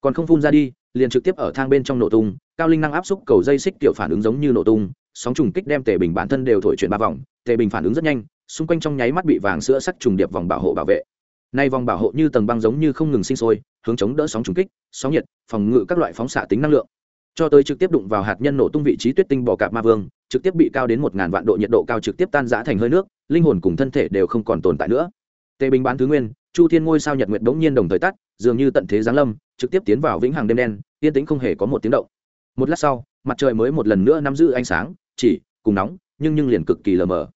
Còn không phun ra đi, liền trực tiếp ở thang bên trong nổ tung, cao linh năng áp xúc cầu dây xích kiểu phản ứng giống như nổ tung, sóng trùng kích đem tề bình bản thân đều thổi chuyển ba vòng, tề bình phản ứng rất nhanh, xung quanh trong nháy mắt bị vàng sữa sắc trùng điệp vòng bảo hộ bảo vệ nay vòng bảo hộ như tầng băng giống như không ngừng sinh sôi, hướng chống đỡ sóng trùng kích, sóng nhiệt, phòng ngự các loại phóng xạ tính năng lượng. Cho tới trực tiếp đụng vào hạt nhân nổ tung vị trí tuyết tinh bò cạp ma vương, trực tiếp bị cao đến một ngàn vạn độ nhiệt độ cao trực tiếp tan rã thành hơi nước, linh hồn cùng thân thể đều không còn tồn tại nữa. Tề bình bán thứ nguyên, chu thiên ngôi sao nhật nguyệt bỗng nhiên đồng thời tắt, dường như tận thế giáng lâm, trực tiếp tiến vào vĩnh hằng đêm đen, yên tĩnh không hề có một tiếng động. Một lát sau, mặt trời mới một lần nữa nắm giữ ánh sáng, chỉ, cùng nóng, nhưng nhưng liền cực kỳ lờ mờ.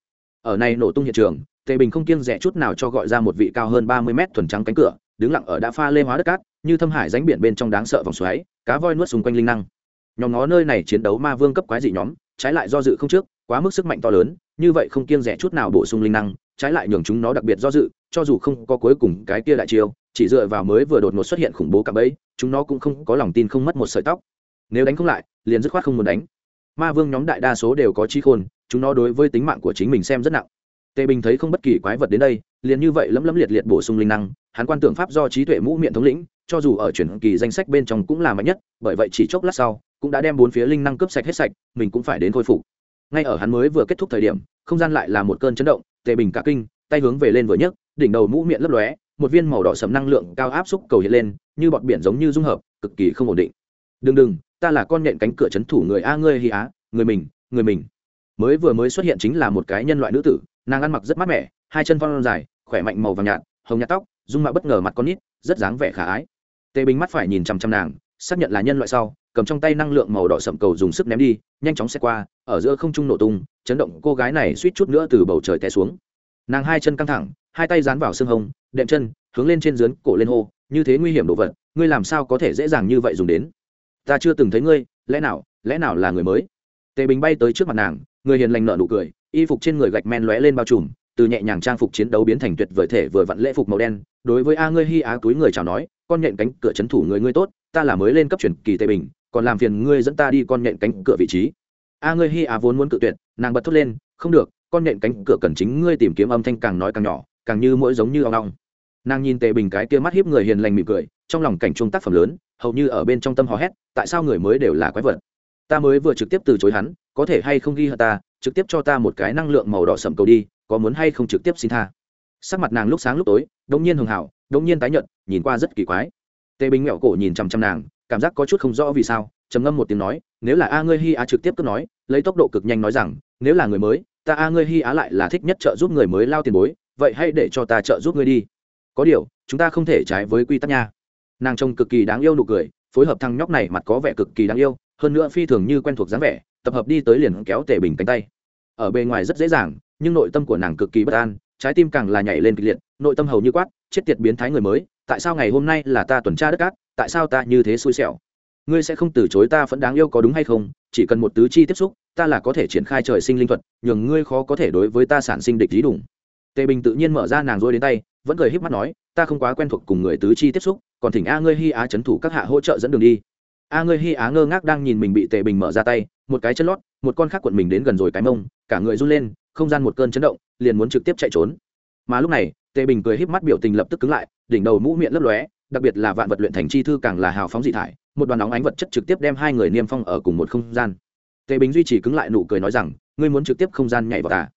Ở này nổ tung hiện trường tề bình không kiêng rẻ chút nào cho gọi ra một vị cao hơn ba mươi mét thuần trắng cánh cửa, đứng lặng ở đã pha lê hóa đất cát, như thâm hải ránh biển bên trong đáng sợ vòng xoáy, cá voi nuốt xung quanh linh năng. Nhóm nó nơi này chiến đấu ma vương cấp quái dị nhóm, trái lại do dự không trước, quá mức sức mạnh to lớn, như vậy không kiêng rẻ chút nào bổ sung linh năng, trái lại nhường chúng nó đặc biệt do dự, cho dù không có cuối cùng cái kia đại chiêu, chỉ dựa vào mới vừa đột ngột xuất hiện khủng bố cạm ấy chúng nó cũng không có lòng tin không mất một sợi tóc. Nếu đánh không lại, liền dứt khoát không muốn đánh. Ma vương nhóm đại đa số đều có trí khôn, chúng nó đối với tính mạng của chính mình xem rất nặng tề bình thấy không bất kỳ quái vật đến đây, liền như vậy lấm lấm liệt liệt bổ sung linh năng, hắn quan tưởng pháp do trí tuệ mũ miệng thống lĩnh, cho dù ở chuyển kỳ danh sách bên trong cũng là mạnh nhất, bởi vậy chỉ chốc lát sau, cũng đã đem bốn phía linh năng cướp sạch hết sạch, mình cũng phải đến khôi phục. Ngay ở hắn mới vừa kết thúc thời điểm, không gian lại là một cơn chấn động, tề bình cả kinh, tay hướng về lên vừa nhấc, đỉnh đầu mũ miệng lấp lóe, một viên màu đỏ sầm năng lượng cao áp xúc cầu hiện lên, như bọt biển giống như dung hợp, cực kỳ không ổn định. Đừng đừng, ta là con nhện cánh cửa chấn thủ người a ngươi hi á, người mình người mình. Mới vừa mới xuất hiện chính là một cái nhân loại nữ tử nàng ăn mặc rất mát mẻ, hai chân phong dài, khỏe mạnh màu vàng nhạt, hồng nhạt tóc, dung mạo bất ngờ mặt con nít, rất dáng vẻ khả ái. Tề bình mắt phải nhìn chằm chằm nàng, xác nhận là nhân loại sau, cầm trong tay năng lượng màu đỏ sậm cầu dùng sức ném đi, nhanh chóng xe qua, ở giữa không trung nổ tung, chấn động cô gái này suýt chút nữa từ bầu trời té xuống. Nàng hai chân căng thẳng, hai tay dán vào xương hông đệm chân, hướng lên trên dướn cổ lên hô, như thế nguy hiểm đồ vật, ngươi làm sao có thể dễ dàng như vậy dùng đến? Ta chưa từng thấy ngươi, lẽ nào lẽ nào là người mới? Tề bình bay tới trước mặt nàng, người hiền lành nợ nụ cười y phục trên người gạch men lóe lên bao trùm, từ nhẹ nhàng trang phục chiến đấu biến thành tuyệt vời thể vừa vặn lễ phục màu đen, đối với a ngươi hi á túi người chào nói, con nhện cánh cửa c thủ người ngươi tốt, ta là mới lên cấp chuyển kỳ tề bình, còn làm phiền ngươi dẫn ta đi con nhện cánh cửa vị trí. A ngươi hi á vốn muốn cự tuyệt, nàng bật thốt lên, không được, con nhện cánh cửa cần chính ngươi tìm kiếm âm thanh càng nói càng nhỏ, càng như mỗi giống như ong ong. Nàng nhìn tề bình cái kia mắt hiếp người hiền lành mỉm cười, trong lòng cảnh trung tác phẩm lớn, hầu như ở bên trong tâm hò hét, tại sao người mới đều là quái vật? Ta mới vừa trực tiếp từ chối hắn, có thể hay không ghi hận ta trực tiếp cho ta một cái năng lượng màu đỏ sậm cầu đi, có muốn hay không trực tiếp xin tha. Sắc mặt nàng lúc sáng lúc tối đông nhiên hường hảo đông nhiên tái nhợt, nhìn qua rất kỳ quái. Tề bình mẹo cổ nhìn chằm chằm nàng, cảm giác có chút không rõ vì sao, trầm ngâm một tiếng nói, nếu là a ngươi hi á trực tiếp cứ nói, lấy tốc độ cực nhanh nói rằng, nếu là người mới, ta a ngươi hi á lại là thích nhất trợ giúp người mới lao tiền bối, vậy hãy để cho ta trợ giúp ngươi đi. Có điều, chúng ta không thể trái với quy tắc nha. Nàng trông cực kỳ đáng yêu nụ cười, phối hợp thằng nhóc này mặt có vẻ cực kỳ đáng yêu, hơn nữa phi thường như quen thuộc dáng vẻ, tập hợp đi tới liền kéo tề bình cánh tay ở bề ngoài rất dễ dàng, nhưng nội tâm của nàng cực kỳ bất an, trái tim càng là nhảy lên kịch liệt, nội tâm hầu như quát, chết tiệt biến thái người mới, tại sao ngày hôm nay là ta tuần tra đất cát, tại sao ta như thế xui xẻo? Ngươi sẽ không từ chối ta vẫn đáng yêu có đúng hay không, chỉ cần một tứ chi tiếp xúc, ta là có thể triển khai trời sinh linh thuật, nhường ngươi khó có thể đối với ta sản sinh địch lý đủng tề bình tự nhiên mở ra nàng rôi đến tay, vẫn cười híp mắt nói, ta không quá quen thuộc cùng người tứ chi tiếp xúc, còn thỉnh a ngươi hy á c thủ các hạ hỗ trợ dẫn đường đi a ngươi hi á ngơ ngác đang nhìn mình bị tề bình mở ra tay, một cái chân lót, một con khác quận mình đến gần rồi cái mông, cả người run lên, không gian một cơn chấn động, liền muốn trực tiếp chạy trốn. Mà lúc này, tề bình cười híp mắt biểu tình lập tức cứng lại, đỉnh đầu mũ miệng lấp lóe, đặc biệt là vạn vật luyện thành chi thư càng là hào phóng dị thải, một đoàn nóng ánh vật chất trực tiếp đem hai người niêm phong ở cùng một không gian. Tề bình duy trì cứng lại nụ cười nói rằng, ngươi muốn trực tiếp không gian nhảy vào ta,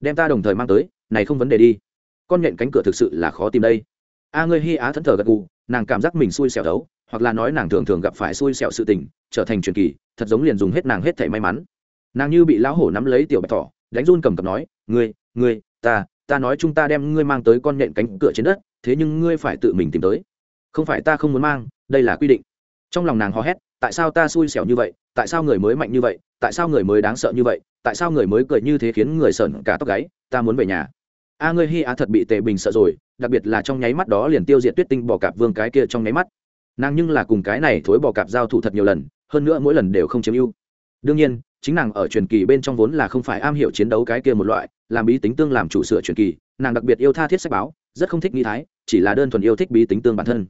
đem ta đồng thời mang tới, này không vấn đề đi. Con nhện cánh cửa thực sự là khó tìm đây. A ngươi hi á thẫn thờ gật gù, nàng cảm giác mình xui xẻo đấu hoặc là nói nàng thường thường gặp phải xui xẻo sự tình, trở thành truyền kỳ, thật giống liền dùng hết nàng hết thể may mắn. Nàng như bị lão hổ nắm lấy tiểu bạch thỏ, đánh run cầm cập nói, ngươi ngươi, ta ta nói chúng ta đem ngươi mang tới con nhện cánh cửa trên đất, thế nhưng ngươi phải tự mình tìm tới. Không phải ta không muốn mang, đây là quy định. Trong lòng nàng hò hét, tại sao ta xui xẻo như vậy? Tại sao người mới mạnh như vậy? Tại sao người mới đáng sợ như vậy? Tại sao người mới cười như thế khiến người sợn cả tóc gáy? Ta muốn về nhà. A ngươi hi á thật bị tề bình sợ rồi, đặc biệt là trong nháy mắt đó liền tiêu diệt tuyết tinh bỏ cạp vương cái kia trong nháy mắt nàng nhưng là cùng cái này thối bò cạp giao thủ thật nhiều lần, hơn nữa mỗi lần đều không chiếm ưu. Đương nhiên, chính nàng ở truyền kỳ bên trong vốn là không phải am hiểu chiến đấu cái kia một loại, làm bí tính tương làm chủ sửa truyền kỳ, nàng đặc biệt yêu tha thiết sách báo, rất không thích nghi thái, chỉ là đơn thuần yêu thích bí tính tương bản thân.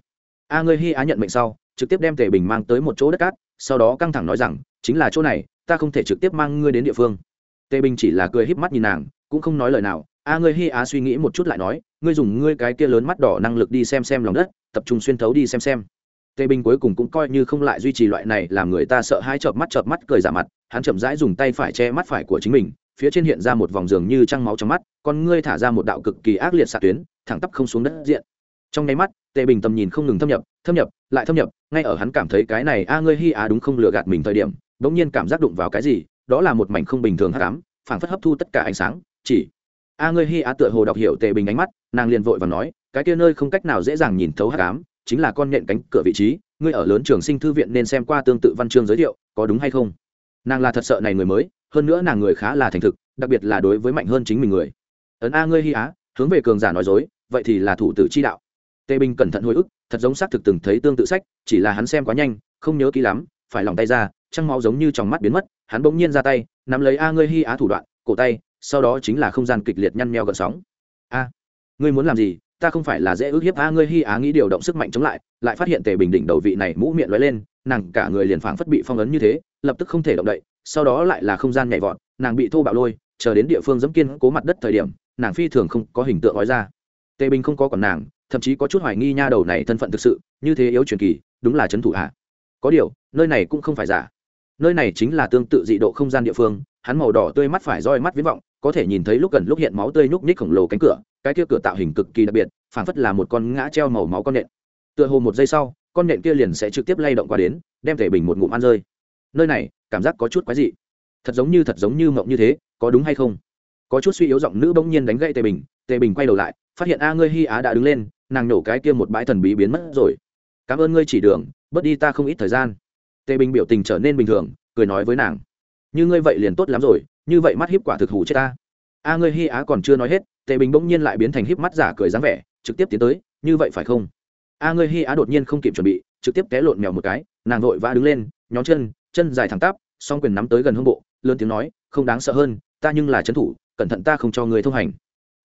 A ngươi Hy á nhận mệnh sau, trực tiếp đem tề bình mang tới một chỗ đất cát, sau đó căng thẳng nói rằng, chính là chỗ này, ta không thể trực tiếp mang ngươi đến địa phương. Tề bình chỉ là cười híp mắt nhìn nàng, cũng không nói lời nào. A ngươi Hy á suy nghĩ một chút lại nói, ngươi dùng ngươi cái kia lớn mắt đỏ năng lực đi xem xem lòng đất, tập trung xuyên thấu đi xem xem tề bình cuối cùng cũng coi như không lại duy trì loại này làm người ta sợ hai chợp mắt chợp mắt cười giả mặt, hắn chậm rãi dùng tay phải che mắt phải của chính mình, phía trên hiện ra một vòng giường như trăng máu trong mắt, con ngươi thả ra một đạo cực kỳ ác liệt xạ tuyến, thẳng tắp không xuống đất diện. Trong nháy mắt, tề bình tầm nhìn không ngừng thâm nhập thâm nhập, lại thâm nhập, ngay ở hắn cảm thấy cái này a ngươi hi á đúng không lừa gạt mình thời điểm bỗng nhiên cảm giác đụng vào cái gì, đó là một mảnh không bình thường hắc ám, phảng phất hấp thu tất cả ánh sáng, chỉ a ngươi hi á tựa hồ đọc hiểu tề bình ánh mắt, nàng liền vội và nói, cái kia nơi không cách nào dễ dàng nhìn thấu hắc ám chính là con nhện cánh cửa vị trí, ngươi ở lớn trường sinh thư viện nên xem qua tương tự văn chương giới thiệu, có đúng hay không? Nàng là thật sợ này người mới, hơn nữa nàng người khá là thành thực, đặc biệt là đối với mạnh hơn chính mình người. Ấn a ngươi hy á, hướng về cường giả nói dối, vậy thì là thủ tử chi đạo. Tề bình cẩn thận hồi ức, thật giống xác thực từng thấy tương tự sách, chỉ là hắn xem quá nhanh, không nhớ kỹ lắm, phải lòng tay ra, trăng máu giống như trong mắt biến mất, hắn bỗng nhiên ra tay, nắm lấy a ngươi hy á thủ đoạn, cổ tay, sau đó chính là không gian kịch liệt nhăn nheo gợn sóng. A, ngươi muốn làm gì? Ta không phải là dễ ước hiếp a, ngươi hy á nghĩ điều động sức mạnh chống lại lại phát hiện tề bình đỉnh đầu vị này mũ miệng lóe lên, nàng cả người liền phảng phất bị phong ấn như thế, lập tức không thể động đậy, sau đó lại là không gian nhảy vọt, nàng bị thô bạo lôi, chờ đến địa phương dẫm kiên cố mặt đất thời điểm, nàng phi thường không có hình tượng nói ra. Tề bình không có còn nàng, thậm chí có chút hoài nghi nha đầu này thân phận thực sự, như thế yếu truyền kỳ, đúng là trấn thủ hạ. Có điều, nơi này cũng không phải giả. Nơi này chính là tương tự dị độ không gian địa phương, hắn màu đỏ tươi mắt phải roi mắt viễn vọng, có thể nhìn thấy lúc gần lúc hiện máu tươi nhúc nhích khổng lồ cánh cửa cái kia cửa tạo hình cực kỳ đặc biệt, phảng phất là một con ngã treo màu máu con nện. Tựa hồ một giây sau, con nện kia liền sẽ trực tiếp lay động qua đến, đem thể bình một ngụm ăn rơi. Nơi này, cảm giác có chút quái dị. Thật giống như thật giống như mộng như thế, có đúng hay không? Có chút suy yếu giọng nữ bỗng nhiên đánh gậy tề bình tề bình quay đầu lại, phát hiện a ngươi hi á đã đứng lên, nàng nổ cái kia một bãi thần bí biến mất rồi. Cảm ơn ngươi chỉ đường, bớt đi ta không ít thời gian. Tề bình biểu tình trở nên bình thường, cười nói với nàng. Như ngươi vậy liền tốt lắm rồi, như vậy mắt hiếp quả thực hủ chết ta. A ngươi hi á còn chưa nói hết tề bình bỗng nhiên lại biến thành híp mắt giả cười dáng vẻ, trực tiếp tiến tới, như vậy phải không? A ngươi hi á đột nhiên không kịp chuẩn bị, trực tiếp té lộn mèo một cái, nàng vội vã đứng lên, nhón chân chân dài thẳng tắp, song quyền nắm tới gần hông bộ, lớn tiếng nói, không đáng sợ hơn, ta nhưng là trấn thủ, cẩn thận ta không cho người thông hành.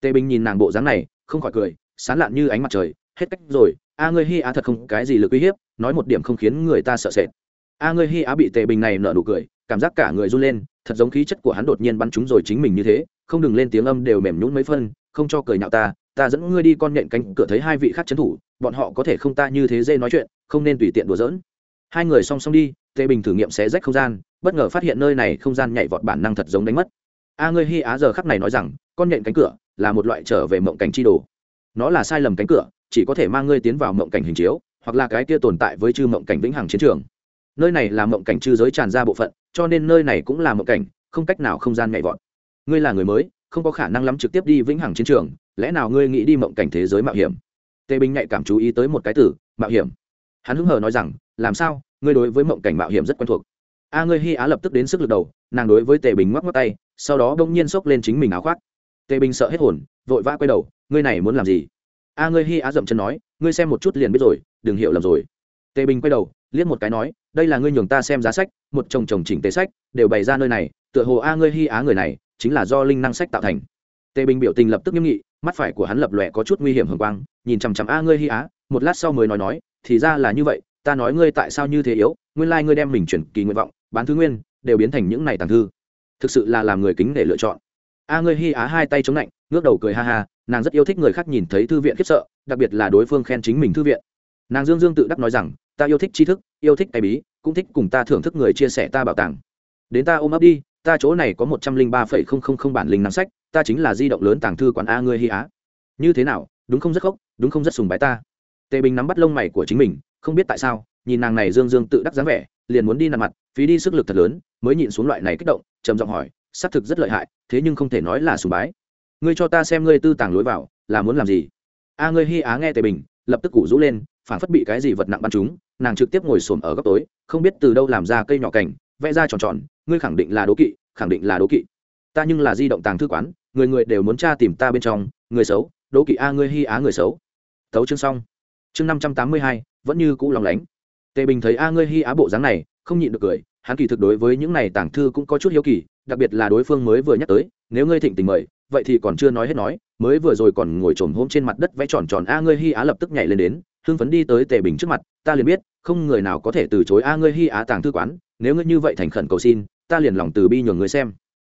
Tề bình nhìn nàng bộ dáng này, không khỏi cười, sán lạn như ánh mặt trời, hết cách rồi, a ngươi hi á thật không cái gì lực uy hiếp, nói một điểm không khiến người ta sợ sệt. A ngươi hi á bị tề bình này nở nụ cười cảm giác cả người run lên, thật giống khí chất của hắn đột nhiên bắn chúng rồi chính mình như thế, không đừng lên tiếng âm đều mềm nhún mấy phân, không cho cười nhạo ta ta dẫn ngươi đi con nhện cánh cửa thấy hai vị khác trấn thủ, bọn họ có thể không ta như thế dê nói chuyện, không nên tùy tiện đùa giỡn. Hai người song song đi tề bình thử nghiệm xé rách không gian, bất ngờ phát hiện nơi này không gian nhảy vọt bản năng thật giống đánh mất. A ngươi hy á giờ khắc này nói rằng, con nhện cánh cửa là một loại trở về mộng cảnh chi đồ. Nó là sai lầm cánh cửa, chỉ có thể mang ngươi tiến vào mộng cảnh hình chiếu, hoặc là cái kia tồn tại với chư mộng cảnh vĩnh hằng chiến trường nơi này là mộng cảnh chư giới tràn ra bộ phận, cho nên nơi này cũng là mộng cảnh, không cách nào không gian nhảy vọt. Ngươi là người mới, không có khả năng lắm trực tiếp đi vĩnh hằng chiến trường, lẽ nào ngươi nghĩ đi mộng cảnh thế giới mạo hiểm? Tề bình nhạy cảm chú ý tới một cái từ, mạo hiểm. Hắn hứng hờ nói rằng, làm sao? Ngươi đối với mộng cảnh mạo hiểm rất quen thuộc. A ngươi hy á lập tức đến sức lực đầu, nàng đối với tề bình ngoắc ngoắc tay, sau đó đông nhiên xốc lên chính mình áo khoác. Tề bình sợ hết hồn, vội vã quay đầu, ngươi này muốn làm gì? A ngươi hy á dậm chân nói, ngươi xem một chút liền biết rồi, đừng hiểu lầm rồi. Tề bình quay đầu, liếc một cái nói đây là ngươi nhường ta xem giá sách, một chồng chồng chỉnh tế sách, đều bày ra nơi này, tựa hồ a ngươi hy á người này, chính là do linh năng sách tạo thành. Tề bình biểu tình lập tức nghiêm nghị, mắt phải của hắn lập lòe có chút nguy hiểm hưởng quang, nhìn chằm chằm a ngươi hy á, một lát sau mới nói nói, thì ra là như vậy, ta nói ngươi tại sao như thế yếu, nguyên lai ngươi đem mình chuyển kỳ nguyện vọng, bán thứ nguyên, đều biến thành những này tàng thư. Thực sự là làm người kính để lựa chọn. A ngươi hy á hai tay chống lạnh ngước đầu cười ha ha, nàng rất yêu thích người khác nhìn thấy thư viện khiếp sợ, đặc biệt là đối phương khen chính mình thư viện nàng dương dương tự đắc nói rằng, ta yêu thích tri thức, yêu thích tay bí, cũng thích cùng ta thưởng thức người chia sẻ ta bảo tàng. Đến ta ôm ấp đi, ta chỗ này có một trăm linh ba phẩy không không không bản linh nắm sách, ta chính là di động lớn tàng thư quán a ngươi hy á. Như thế nào, đúng không rất khóc đúng không rất sùng bái ta? Tề bình nắm bắt lông mày của chính mình, không biết tại sao, nhìn nàng này dương dương tự đắc dáng vẻ, liền muốn đi nằm mặt, phí đi sức lực thật lớn, mới nhịn xuống loại này kích động, trầm giọng hỏi, xác thực rất lợi hại, thế nhưng không thể nói là sùng bái. Ngươi cho ta xem ngươi tư tàng lối vào, là muốn làm gì? A ngươi hy á nghe tề bình, lập tức củ rũ lên phản phất bị cái gì vật nặng bắn chúng, nàng trực tiếp ngồi xổm ở góc tối, không biết từ đâu làm ra cây nhỏ cảnh vẽ ra tròn tròn, ngươi khẳng định là đố kỵ, khẳng định là đố kỵ. Ta nhưng là di động tàng thư quán, người người đều muốn tra tìm ta bên trong, người xấu, đố kỵ a, ngươi hy á người xấu. Thấu chương xong. Chương năm trăm tám mươi hai, vẫn như cũ lòng lánh. Tề bình thấy a, ngươi hy á bộ dáng này, không nhịn được cười, hắn kỳ thực đối với những này tàng thư cũng có chút hiếu kỳ, đặc biệt là đối phương mới vừa nhắc tới, nếu ngươi thịnh tình mời, vậy thì còn chưa nói hết nói, mới vừa rồi còn ngồi trồm hôm trên mặt đất vẽ tròn tròn, a, ngươi hy á lập tức nhảy lên đến hưng phấn đi tới tề bình trước mặt, ta liền biết, không người nào có thể từ chối a ngươi hy á tàng thư quán, nếu ngươi như vậy thành khẩn cầu xin, ta liền lòng từ bi nhường ngươi xem.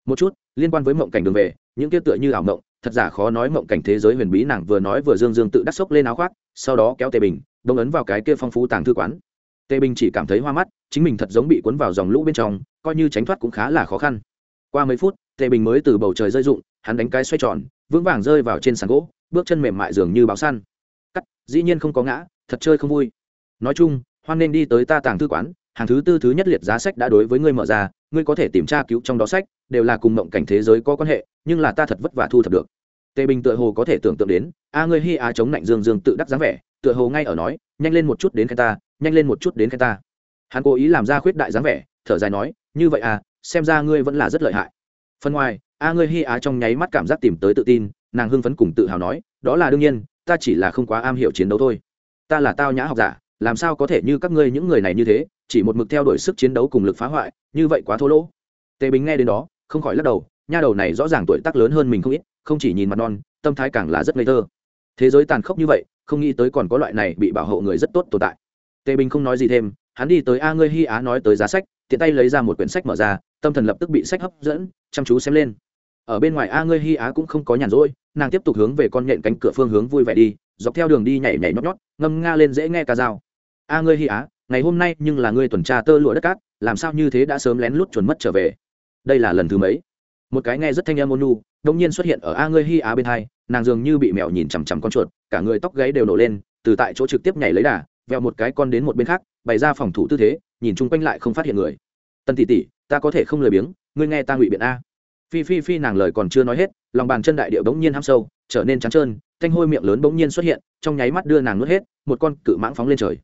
Một chút, liên quan với mộng cảnh đường về, những kia tựa như ảo mộng, thật giả khó nói mộng cảnh thế giới huyền bí nàng vừa nói vừa dương dương tự đắc sốc lên áo khoác, sau đó kéo tề bình, đông ấn vào cái kia phong phú tàng thư quán. Tề bình chỉ cảm thấy hoa mắt, chính mình thật giống bị cuốn vào dòng lũ bên trong, coi như tránh thoát cũng khá là khó khăn. Qua mấy phút, tề bình mới từ bầu trời rơi rụng, hắn đánh cái xoay tròn, vững vàng rơi vào trên sàn gỗ, bước chân mềm mại dường như báo săn cắt, dĩ nhiên không có ngã, thật chơi không vui. Nói chung, hoan nên đi tới ta tàng thư quán, hàng thứ tư thứ nhất liệt giá sách đã đối với ngươi mở ra, ngươi có thể tìm tra cứu trong đó sách, đều là cùng mộng cảnh thế giới có quan hệ, nhưng là ta thật vất vả thu thập được. Tề bình tựa hồ có thể tưởng tượng đến, a ngươi hi a chống lạnh dương dương tự đắc dáng vẻ, tựa hồ ngay ở nói, nhanh lên một chút đến khen ta, nhanh lên một chút đến khen ta. Hắn cố ý làm ra khuyết đại dáng vẻ, thở dài nói, như vậy à xem ra ngươi vẫn là rất lợi hại. Phần ngoài, a ngươi hi á trong nháy mắt cảm giác tìm tới tự tin, nàng hưng phấn cùng tự hào nói, đó là đương nhiên ta chỉ là không quá am hiểu chiến đấu thôi. Ta là tao nhã học giả, làm sao có thể như các ngươi những người này như thế, chỉ một mực theo đuổi sức chiến đấu cùng lực phá hoại, như vậy quá thô lỗ. Tề bình nghe đến đó, không khỏi lắc đầu, nha đầu này rõ ràng tuổi tác lớn hơn mình không ít, không chỉ nhìn mặt non, tâm thái càng là rất ngây thơ. Thế giới tàn khốc như vậy, không nghĩ tới còn có loại này bị bảo hộ người rất tốt tồn tại. Tề bình không nói gì thêm, hắn đi tới a ngươi hy á nói tới giá sách, tiện tay lấy ra một quyển sách mở ra, tâm thần lập tức bị sách hấp dẫn, chăm chú xem lên ở bên ngoài a ngươi hy á cũng không có nhàn rỗi, nàng tiếp tục hướng về con nhện cánh cửa phương hướng vui vẻ đi, dọc theo đường đi nhảy nhảy nhót nhót, ngâm nga lên dễ nghe ca dao. A ngươi hy á, ngày hôm nay nhưng là ngươi tuần tra tơ lụa đất cát, làm sao như thế đã sớm lén lút chuẩn mất trở về? Đây là lần thứ mấy? Một cái nghe rất thanh âm ôn nhu đông nhiên xuất hiện ở a ngươi hy á bên hai, nàng dường như bị mèo nhìn chằm chằm con chuột, cả người tóc gáy đều nổ lên, từ tại chỗ trực tiếp nhảy lấy đà vẹo một cái con đến một bên khác, bày ra phòng thủ tư thế, nhìn chung quanh lại không phát hiện người. Tân tỷ tỷ, ta có thể không lười biếng, ngươi nghe ta ngụy biện a phi phi phi nàng lời còn chưa nói hết, lòng bàn chân đại điệu bỗng nhiên hăm sâu, trở nên trắng trơn, thanh hôi miệng lớn bỗng nhiên xuất hiện, trong nháy mắt đưa nàng nuốt hết, một con cự mãng phóng lên trời.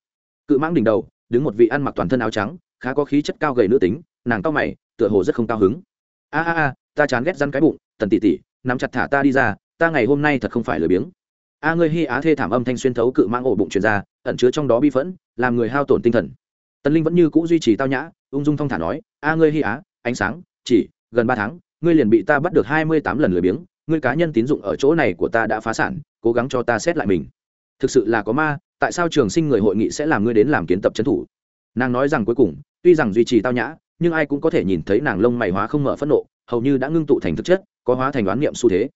Cự mãng đỉnh đầu, đứng một vị ăn mặc toàn thân áo trắng, khá có khí chất cao gầy nữ tính, nàng cao mày, tựa hồ rất không cao hứng. A a a, ta chán ghét răn cái bụng, tần tỷ tỷ, nắm chặt thả ta đi ra, ta ngày hôm nay thật không phải lười biếng. A ngươi hy á thê thảm âm thanh xuyên thấu cự mang ổ bụng truyền ra, ẩn chứa trong đó bi phẫn, làm người hao tổn tinh thần. Tần linh vẫn như cũ duy trì tao nhã, ung dung thong thả nói, a ngươi hy á, ánh sáng, chỉ gần ba tháng ngươi liền bị ta bắt được hai mươi tám lần lười biếng, ngươi cá nhân tín dụng ở chỗ này của ta đã phá sản, cố gắng cho ta xét lại mình. Thực sự là có ma, tại sao trường sinh người hội nghị sẽ làm ngươi đến làm kiến tập trấn thủ? Nàng nói rằng cuối cùng, tuy rằng duy trì tao nhã, nhưng ai cũng có thể nhìn thấy nàng lông mày hóa không mở phẫn nộ, hầu như đã ngưng tụ thành thực chất, có hóa thành đoán niệm xu thế.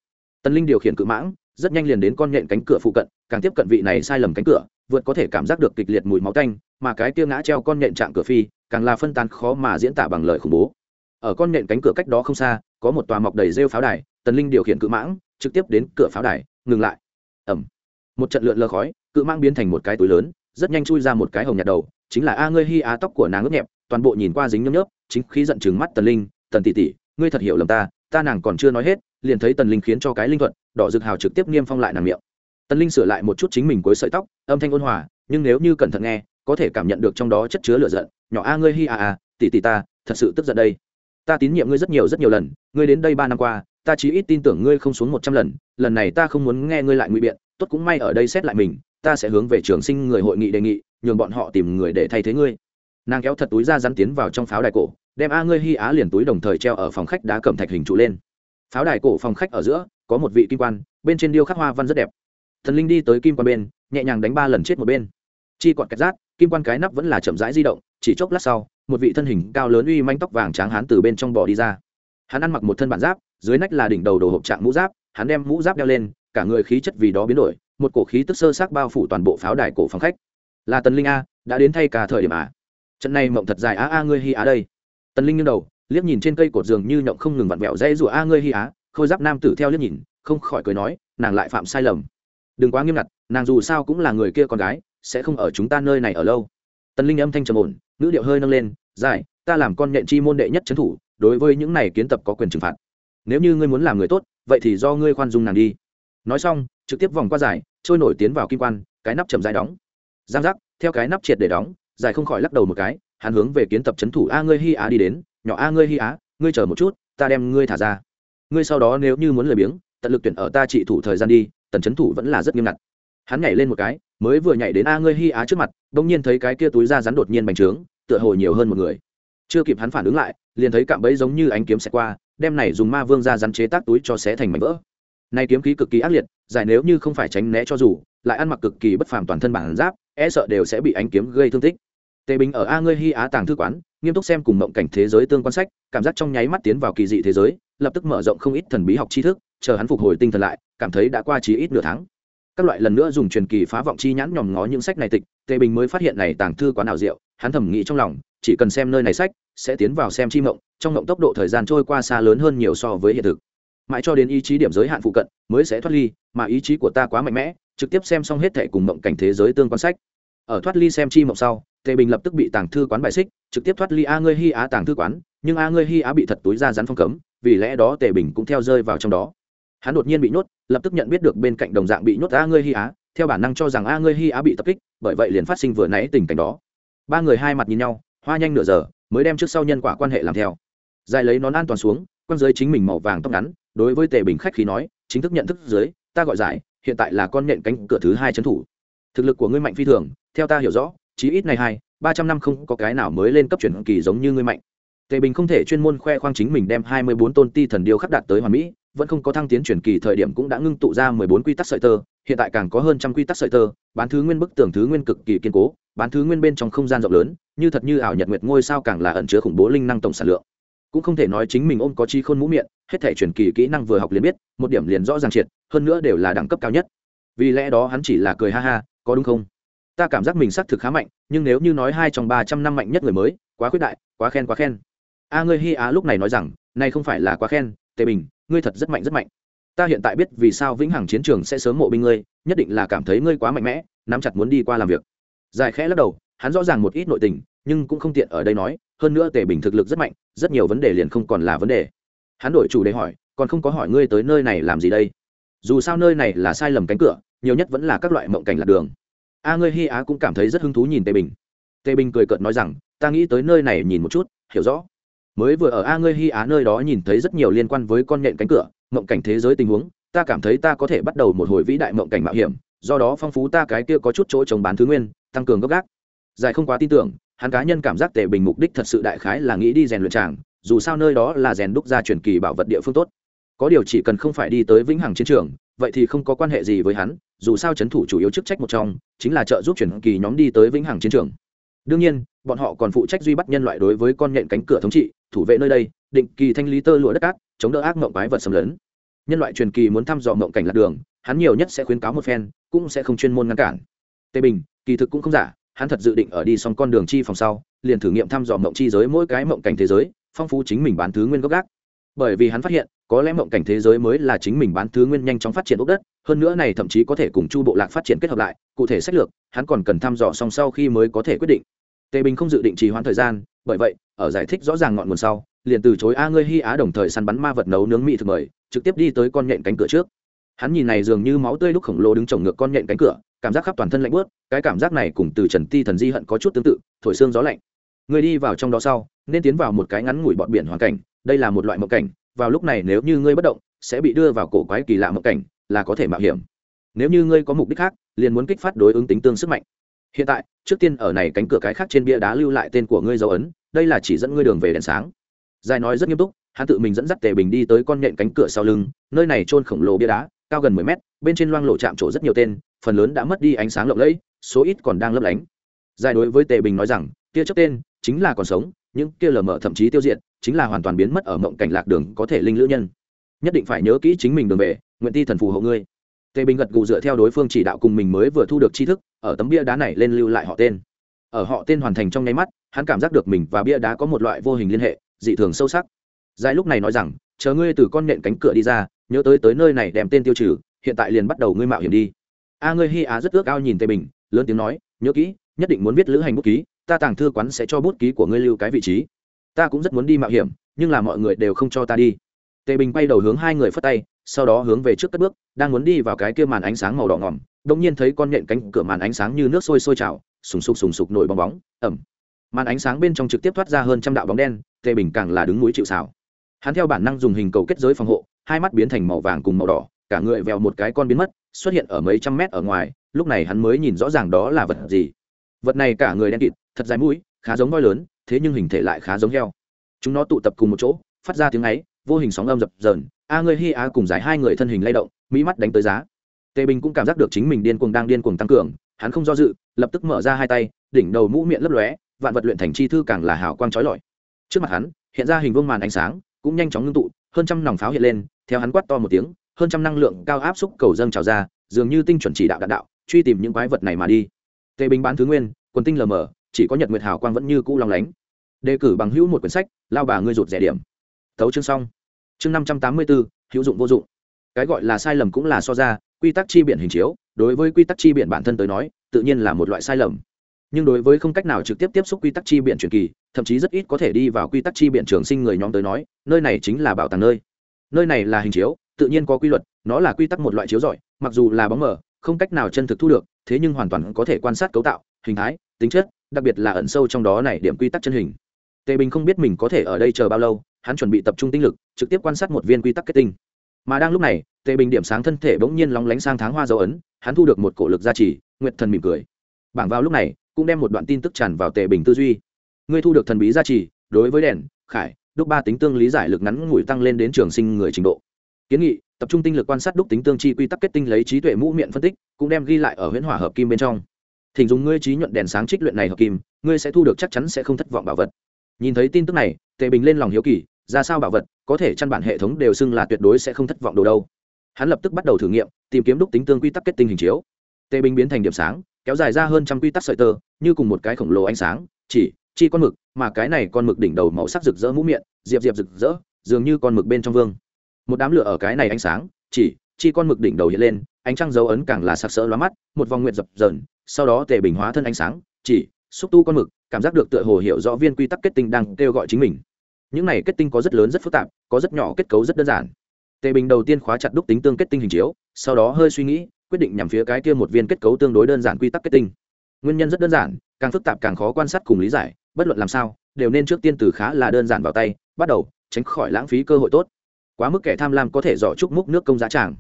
Tân linh điều khiển cự mãng, rất nhanh liền đến con nhện cánh cửa phụ cận, càng tiếp cận vị này sai lầm cánh cửa, vượt có thể cảm giác được kịch liệt mùi máu tanh, mà cái kia ngã treo con nhện trạng cửa phi, càng là phân tán khó mà diễn tả bằng lời khủng bố ở con nện cánh cửa cách đó không xa, có một tòa mọc đầy rêu pháo đài, tần linh điều khiển cự mãng, trực tiếp đến cửa pháo đài, ngừng lại. Ẩm một trận lượn lơ khói, cự mãng biến thành một cái túi lớn, rất nhanh chui ra một cái hồng nhạt đầu, chính là a ngươi hy á tóc của nàng ướt nhẹp, toàn bộ nhìn qua dính nhấm nhớp, chính khi giận chừng mắt tần linh, tần tỷ tỷ, ngươi thật hiểu lầm ta ta nàng còn chưa nói hết, liền thấy tần linh khiến cho cái linh thuận, đỏ rực hào trực tiếp niêm phong lại nàng miệng. Tần linh sửa lại một chút chính mình cuối sợi tóc, âm thanh ôn hòa, nhưng nếu như cẩn thận nghe, có thể cảm nhận được trong đó chất chứa lửa giận, nhỏ a ngươi hi a a à, tỷ tỷ ta, thật sự tức giận đây ta tín nhiệm ngươi rất nhiều rất nhiều lần, ngươi đến đây ba năm qua, ta chỉ ít tin tưởng ngươi không xuống một trăm lần lần này ta không muốn nghe ngươi lại ngụy biện, tốt cũng may ở đây xét lại mình, ta sẽ hướng về trường sinh người hội nghị đề nghị, nhường bọn họ tìm người để thay thế ngươi. Nàng kéo thật túi ra rắn tiến vào trong pháo đài cổ, đem a ngươi hy á liền túi đồng thời treo ở phòng khách đá cẩm thạch hình trụ lên. Pháo đài cổ phòng khách ở giữa, có một vị kim quan, bên trên điêu khắc hoa văn rất đẹp. Thần linh đi tới kim quan bên, nhẹ nhàng đánh ba lần chết một bên. Chi còn kẹt rát, kim quan cái nắp vẫn là chậm rãi di động, chỉ chốc lát sau một vị thân hình cao lớn uy manh tóc vàng tráng hán từ bên trong bò đi ra. Hắn ăn mặc một thân bản giáp, dưới nách là đỉnh đầu đồ hộp trạng mũ giáp, hắn đem mũ giáp đeo lên, cả người khí chất vì đó biến đổi, một cổ khí tức sơ xác bao phủ toàn bộ pháo đài cổ phòng khách. Là tần linh a, đã đến thay cả thời điểm à? Trận này mộng thật dài a a ngươi hi á đây. Tần linh nghiêng đầu, liếc nhìn trên cây cột giường như nhộng không ngừng vặn vẹo dây rủa a ngươi hi á. Khôi giáp nam tử theo liếc nhìn, không khỏi cười nói, nàng lại phạm sai lầm. Đừng quá nghiêm ngặt, nàng dù sao cũng là người kia con gái, sẽ không ở chúng ta nơi này ở lâu. Tần linh âm thanh trầm ổn ngữ điệu hơi nâng lên dài ta làm con nhện chi môn đệ nhất trấn thủ, đối với những này kiến tập có quyền trừng phạt. Nếu như ngươi muốn làm người tốt, vậy thì do ngươi khoan dung nàng đi. Nói xong, trực tiếp vòng qua giải, trôi nổi tiến vào kim quan, cái nắp chậm dài đóng. Giang giác, theo cái nắp triệt để đóng, giải không khỏi lắc đầu một cái, hắn hướng về kiến tập trấn thủ a ngươi hi á đi đến, nhỏ a ngươi hi á, ngươi chờ một chút, ta đem ngươi thả ra. Ngươi sau đó nếu như muốn lười biếng, tận lực tuyển ở ta trị thủ thời gian đi, tần chấn thủ vẫn là rất nghiêm ngặt. Hắn nhảy lên một cái mới vừa nhảy đến a ngươi hi á trước mặt, bỗng nhiên thấy cái kia túi da rắn đột nhiên bành trướng, tựa hồ nhiều hơn một người. Chưa kịp hắn phản ứng lại, liền thấy cạm bẫy giống như ánh kiếm xẹt qua, đem này dùng ma vương ra rắn chế tác túi cho xé thành mảnh vỡ. Nay kiếm khí cực kỳ ác liệt, giải nếu như không phải tránh né cho dù, lại ăn mặc cực kỳ bất phàm toàn thân bản giáp e sợ đều sẽ bị ánh kiếm gây thương tích. Tề bình ở a ngươi hi á tàng thư quán, nghiêm túc xem cùng mộng cảnh thế giới tương quan sách, cảm giác trong nháy mắt tiến vào kỳ dị thế giới, lập tức mở rộng không ít thần bí học tri thức, chờ hắn phục hồi tinh thần lại, cảm thấy đã qua chí ít nửa tháng các loại lần nữa dùng truyền kỳ phá vọng chi nhãn nhòm ngó những sách này tịch, tề bình mới phát hiện này tàng thư quán nào diệu, hắn thầm nghĩ trong lòng, chỉ cần xem nơi này sách, sẽ tiến vào xem chi mộng, trong mộng tốc độ thời gian trôi qua xa lớn hơn nhiều so với hiện thực. Mãi cho đến ý chí điểm giới hạn phụ cận, mới sẽ thoát ly, mà ý chí của ta quá mạnh mẽ, trực tiếp xem xong hết thệ cùng mộng cảnh thế giới tương quan sách. Ở thoát ly xem chi mộng sau, tề bình lập tức bị tàng thư quán bài xích, trực tiếp thoát ly a ngươi hy á tàng thư quán, nhưng a ngươi hy á bị thật túi ra rắn phong cấm, vì lẽ đó tề bình cũng theo rơi vào trong đó hắn đột nhiên bị nhốt, lập tức nhận biết được bên cạnh đồng dạng bị nhốt a ngươi hy á, theo bản năng cho rằng a ngươi hy á bị tập kích, bởi vậy liền phát sinh vừa nãy tình cảnh đó. Ba người hai mặt nhìn nhau, hoa nhanh nửa giờ, mới đem trước sau nhân quả quan hệ làm theo. Dài lấy nón an toàn xuống quan giới chính mình màu vàng tóc ngắn, đối với tề bình khách khí nói, chính thức nhận thức dưới, ta gọi giải, hiện tại là con nhện cánh cửa thứ hai trấn thủ. Thực lực của ngươi mạnh phi thường, theo ta hiểu rõ, chí ít này hai, ba trăm năm không có cái nào mới lên cấp chuyển kỳ giống như ngươi mạnh. Tề bình không thể chuyên môn khoe khoang chính mình đem hai mươi bốn tôn ti thần điêu khắc đạt tới hoàn mỹ vẫn không có thăng tiến chuyển kỳ thời điểm cũng đã ngưng tụ ra mười bốn quy tắc sợi tơ, hiện tại càng có hơn trăm quy tắc sợi tơ, bán thứ nguyên bức tường thứ nguyên cực kỳ kiên cố, bán thứ nguyên bên trong không gian rộng lớn, như thật như ảo nhật nguyệt ngôi sao càng là ẩn chứa khủng bố linh năng tổng sản lượng. Cũng không thể nói chính mình ôm có chi khôn mũ miệng, hết thể truyền kỳ kỹ năng vừa học liền biết, một điểm liền rõ ràng triệt, hơn nữa đều là đẳng cấp cao nhất. Vì lẽ đó hắn chỉ là cười ha ha, có đúng không? Ta cảm giác mình xác thực khá mạnh, nhưng nếu như nói hai trong ba trăm năm mạnh nhất người mới, quá khuyết đại, quá khen quá khen. A ngươi hi á lúc này nói rằng, này không phải là quá khen tề bình, ngươi thật rất mạnh rất mạnh. Ta hiện tại biết vì sao vĩnh hằng chiến trường sẽ sớm mộ binh ngươi, nhất định là cảm thấy ngươi quá mạnh mẽ, nắm chặt muốn đi qua làm việc. Dài khẽ lắc đầu, hắn rõ ràng một ít nội tình, nhưng cũng không tiện ở đây nói, hơn nữa tề bình thực lực rất mạnh, rất nhiều vấn đề liền không còn là vấn đề. Hắn đổi chủ đề hỏi, còn không có hỏi ngươi tới nơi này làm gì đây? Dù sao nơi này là sai lầm cánh cửa, nhiều nhất vẫn là các loại mộng cảnh lạc đường. A ngươi Hy á cũng cảm thấy rất hứng thú nhìn tề bình. Tề bình cười cợt nói rằng, ta nghĩ tới nơi này nhìn một chút, hiểu rõ mới vừa ở a ngươi hi á nơi đó nhìn thấy rất nhiều liên quan với con nhện cánh cửa, mộng cảnh thế giới tình huống, ta cảm thấy ta có thể bắt đầu một hồi vĩ đại mộng cảnh mạo hiểm, do đó phong phú ta cái kia có chút chỗ trồng bán thứ nguyên, tăng cường gấp gác. Giải không quá tin tưởng, hắn cá nhân cảm giác tề bình mục đích thật sự đại khái là nghĩ đi rèn luyện tràng, dù sao nơi đó là rèn đúc ra truyền kỳ bảo vật địa phương tốt. Có điều chỉ cần không phải đi tới vĩnh hằng chiến trường, vậy thì không có quan hệ gì với hắn, dù sao c h ấ n thủ chủ yếu chức trách một trong, chính là trợ giúp truyền kỳ nhóm đi tới vĩnh hằng chiến trường đương nhiên, bọn họ còn phụ trách duy bắt nhân loại đối với con nhện cánh cửa thống trị, thủ vệ nơi đây, định kỳ thanh lý tơ lụa đất cát, chống đỡ ác mộng quái vật xâm lấn. Nhân loại truyền kỳ muốn thăm dò mộng cảnh lạc đường, hắn nhiều nhất sẽ khuyến cáo một phen, cũng sẽ không chuyên môn ngăn cản. Tề bình, kỳ thực cũng không giả, hắn thật dự định ở đi xong con đường chi phòng sau, liền thử nghiệm thăm dò mộng chi giới mỗi cái mộng cảnh thế giới, phong phú chính mình bán thứ nguyên gốc gác. Bởi vì hắn phát hiện có lẽ mộng cảnh thế giới mới là chính mình bán thứ nguyên nhanh chóng phát triển ốc đất, hơn nữa này thậm chí có thể cùng chu bộ lạc phát triển kết hợp lại, cụ thể sách lược, hắn còn cần thăm dò xong sau khi mới có thể quyết định. Tề bình không dự định trì hoãn thời gian, bởi vậy, ở giải thích rõ ràng ngọn nguồn sau, liền từ chối a ngươi hy á đồng thời săn bắn ma vật nấu nướng mỹ thực mời, trực tiếp đi tới con nhện cánh cửa trước. Hắn nhìn này dường như máu tươi lúc khổng lồ đứng trồng ngược con nhện cánh cửa, cảm giác khắp toàn thân lạnh bớt cái cảm giác này cùng từ trần ti thần di hận có chút tương tự, thổi xương gió lạnh. Người đi vào trong đó sau, nên tiến vào một cái ngắn ngủi bọt biển hoàn cảnh, đây là một loại mộng cảnh vào lúc này nếu như ngươi bất động, sẽ bị đưa vào cổ quái kỳ lạ mộng cảnh, là có thể mạo hiểm. Nếu như ngươi có mục đích khác, liền muốn kích phát đối ứng tính tương sức mạnh. Hiện tại, trước tiên ở này cánh cửa cái khác trên bia đá lưu lại tên của ngươi dấu ấn, đây là chỉ dẫn ngươi đường về đèn sáng. Dài nói rất nghiêm túc, hắn tự mình dẫn dắt tề bình đi tới con nhện cánh cửa sau lưng, nơi này trôn khổng lồ bia đá, cao gần mười mét, bên trên loang lộ chạm trổ rất nhiều tên, phần lớn đã mất đi ánh sáng lộng lẫy, số ít còn đang lấp lánh. Giải đối với tề bình nói rằng, kia chấp tên, chính là còn sống, những kia lờ mờ thậm chí tiêu diệt chính là hoàn toàn biến mất ở mộng cảnh lạc đường có thể linh lữ nhân. Nhất định phải nhớ kỹ chính mình đường về, nguyện ti thần phù hộ ngươi. Tề bình gật gù dựa theo đối phương chỉ đạo cùng mình mới vừa thu được tri thức, ở tấm bia đá này lên lưu lại họ tên. Ở họ tên hoàn thành trong nháy mắt, hắn cảm giác được mình và bia đá có một loại vô hình liên hệ, dị thường sâu sắc. Giải lúc này nói rằng, chờ ngươi từ con nện cánh cửa đi ra, nhớ tới tới nơi này đem tên tiêu trừ, hiện tại liền bắt đầu ngươi mạo hiểm đi. A ngươi hi á rất ước ao nhìn tề bình, lớn tiếng nói, nhớ kỹ, nhất định muốn viết lữ hành bút ký, ta tàng thư quán sẽ cho bút ký của ngươi lưu cái vị trí ta cũng rất muốn đi mạo hiểm, nhưng là mọi người đều không cho ta đi. Tề bình bay đầu hướng hai người phất tay, sau đó hướng về trước cất bước, đang muốn đi vào cái kia màn ánh sáng màu đỏ ngỏm đông nhiên thấy con nhện cánh cửa màn ánh sáng như nước sôi sôi trào, sùng sục sùng sục nổi bong bóng ẩm màn ánh sáng bên trong trực tiếp thoát ra hơn trăm đạo bóng đen, tề bình càng là đứng núi chịu xào hắn theo bản năng dùng hình cầu kết giới phòng hộ, hai mắt biến thành màu vàng cùng màu đỏ, cả người vèo một cái con biến mất, xuất hiện ở mấy trăm mét ở ngoài, lúc này hắn mới nhìn rõ ràng đó là vật gì. Vật này cả người đen kịt, thật dài mũi, khá giống voi lớn thế nhưng hình thể lại khá giống heo. Chúng nó tụ tập cùng một chỗ, phát ra tiếng ấy, vô hình sóng âm dập dờn. A ngươi hi a cùng giải hai người thân hình lay động, mỹ mắt đánh tới giá. Tề bình cũng cảm giác được chính mình điên cuồng đang điên cuồng tăng cường, hắn không do dự, lập tức mở ra hai tay, đỉnh đầu mũ miệng lấp lóe, vạn vật luyện thành chi thư càng là hào quang trói lọi. Trước mặt hắn, hiện ra hình vương màn ánh sáng, cũng nhanh chóng ngưng tụ, hơn trăm nòng pháo hiện lên, theo hắn quát to một tiếng, hơn trăm năng lượng cao áp xúc cầu dâng trào ra, dường như tinh chuẩn chỉ đạo đạn đạo, truy tìm những quái vật này mà đi. Tề bình bán thứ nguyên, quần tinh lờ mờ chỉ có nhật nguyệt hào quang vẫn như cũ long lánh. Đề cử bằng hữu một quyển sách, lao bà ngươi rụt rẻ điểm. Thấu chương xong. Chương năm trăm tám mươi bốn hữu dụng vô dụng. Cái gọi là sai lầm cũng là so ra, quy tắc chi biển hình chiếu, đối với quy tắc chi biển bản thân tới nói, tự nhiên là một loại sai lầm. Nhưng đối với không cách nào trực tiếp tiếp xúc quy tắc chi biển truyền kỳ, thậm chí rất ít có thể đi vào quy tắc chi biển trường sinh người nhóm tới nói, nơi này chính là bảo tàng nơi. Nơi này là hình chiếu, tự nhiên có quy luật, nó là quy tắc một loại chiếu giỏi mặc dù là bóng mờ, không cách nào chân thực thu được, thế nhưng hoàn toàn có thể quan sát cấu tạo, hình thái, tính chất đặc biệt là ẩn sâu trong đó này điểm quy tắc chân hình. Tề bình không biết mình có thể ở đây chờ bao lâu, hắn chuẩn bị tập trung tinh lực, trực tiếp quan sát một viên quy tắc kết tinh. Mà đang lúc này, tề bình điểm sáng thân thể bỗng nhiên lóng lánh sang tháng hoa dấu ấn, hắn thu được một cổ lực gia trì, nguyệt thần mỉm cười. Bảng vào lúc này, cũng đem một đoạn tin tức tràn vào tề bình tư duy. Ngươi thu được thần bí gia trì, đối với đèn, khải, đúc ba tính tương lý giải lực ngắn ngủi tăng lên đến trường sinh người trình độ. Kiến nghị, tập trung tinh lực quan sát đúc tính tương chi quy tắc kết tinh lấy trí tuệ mũ miệng phân tích, cũng đem ghi lại ở huyễn hỏa hợp kim bên trong thỉnh dùng ngươi trí nhuận đèn sáng trích luyện này hợp kim, ngươi sẽ thu được chắc chắn sẽ không thất vọng bảo vật. Nhìn thấy tin tức này, tề bình lên lòng hiếu kỳ, ra sao bảo vật, có thể chăn bản hệ thống đều xưng là tuyệt đối sẽ không thất vọng đồ đâu. Hắn lập tức bắt đầu thử nghiệm, tìm kiếm đúc tính tương quy tắc kết tinh hình chiếu. Tề bình biến thành điểm sáng, kéo dài ra hơn trăm quy tắc sợi tơ, như cùng một cái khổng lồ ánh sáng, chỉ, chi con mực, mà cái này con mực đỉnh đầu màu sắc rực rỡ mũ miệng, diệp diệp rực rỡ, dường như con mực bên trong vương. Một đám lửa ở cái này ánh sáng, chỉ, chi con mực đỉnh đầu hiện lên, ánh trăng dấu ấn càng là sặc sỡ lóa mắt, một vòng nguyện dập dờn sau đó tề bình hóa thân ánh sáng, chỉ, xúc tu con mực, cảm giác được tựa hồ hiểu rõ viên quy tắc kết tinh đang kêu gọi chính mình. Những này kết tinh có rất lớn rất phức tạp, có rất nhỏ kết cấu rất đơn giản. Tề bình đầu tiên khóa chặt đúc tính tương kết tinh hình chiếu, sau đó hơi suy nghĩ, quyết định nhằm phía cái kia một viên kết cấu tương đối đơn giản quy tắc kết tinh. Nguyên nhân rất đơn giản, càng phức tạp càng khó quan sát cùng lý giải, bất luận làm sao, đều nên trước tiên từ khá là đơn giản vào tay, bắt đầu, tránh khỏi lãng phí cơ hội tốt. Quá mức kẻ tham lam có thể dò chúc múc nước công giá tràng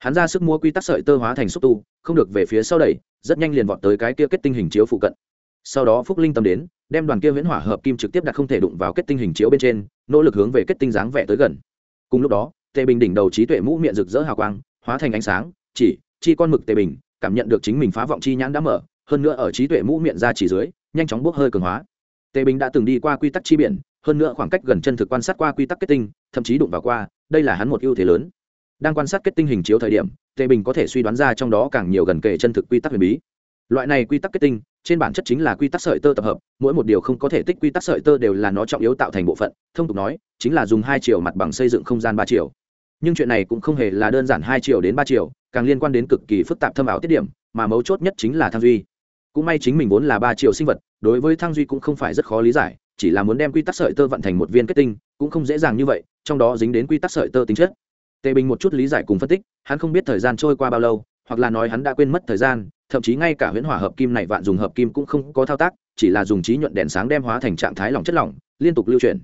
hắn ra sức mua quy tắc sợi tơ hóa thành xúc tu, không được về phía sau đẩy, rất nhanh liền vọt tới cái kia kết tinh hình chiếu phụ cận. Sau đó phúc linh tâm đến, đem đoàn kia viễn hỏa hợp kim trực tiếp đặt không thể đụng vào kết tinh hình chiếu bên trên, nỗ lực hướng về kết tinh dáng vẻ tới gần. Cùng lúc đó, tề bình đỉnh đầu trí tuệ mũ miệng rực rỡ hào quang, hóa thành ánh sáng, chỉ, chi con mực tề bình, cảm nhận được chính mình phá vọng chi nhãn đã mở, hơn nữa ở trí tuệ mũ miệng ra chỉ dưới, nhanh chóng bốc hơi cường hóa. Tề bình đã từng đi qua quy tắc chi biển, hơn nữa khoảng cách gần chân thực quan sát qua quy tắc kết tinh, thậm chí đụng vào qua, đây là hắn một ưu thế lớn đang quan sát kết tinh hình chiếu thời điểm, tề bình có thể suy đoán ra trong đó càng nhiều gần kề chân thực quy tắc huyền bí. Loại này quy tắc kết tinh, trên bản chất chính là quy tắc sợi tơ tập hợp, mỗi một điều không có thể tích quy tắc sợi tơ đều là nó trọng yếu tạo thành bộ phận, thông tục nói, chính là dùng hai chiều mặt bằng xây dựng không gian ba chiều. Nhưng chuyện này cũng không hề là đơn giản hai chiều đến ba chiều, càng liên quan đến cực kỳ phức tạp thâm ảo tiết điểm, mà mấu chốt nhất chính là thang duy. Cũng may chính mình vốn là ba chiều sinh vật, đối với thang duy cũng không phải rất khó lý giải, chỉ là muốn đem quy tắc sợi tơ vận thành một viên kết tinh, cũng không dễ dàng như vậy, trong đó dính đến quy tắc sợi tơ tính chất tề bình một chút lý giải cùng phân tích, hắn không biết thời gian trôi qua bao lâu, hoặc là nói hắn đã quên mất thời gian, thậm chí ngay cả huyễn hỏa hợp kim này vạn dùng hợp kim cũng không có thao tác, chỉ là dùng trí nhuận đèn sáng đem hóa thành trạng thái lỏng chất lỏng, liên tục lưu chuyển.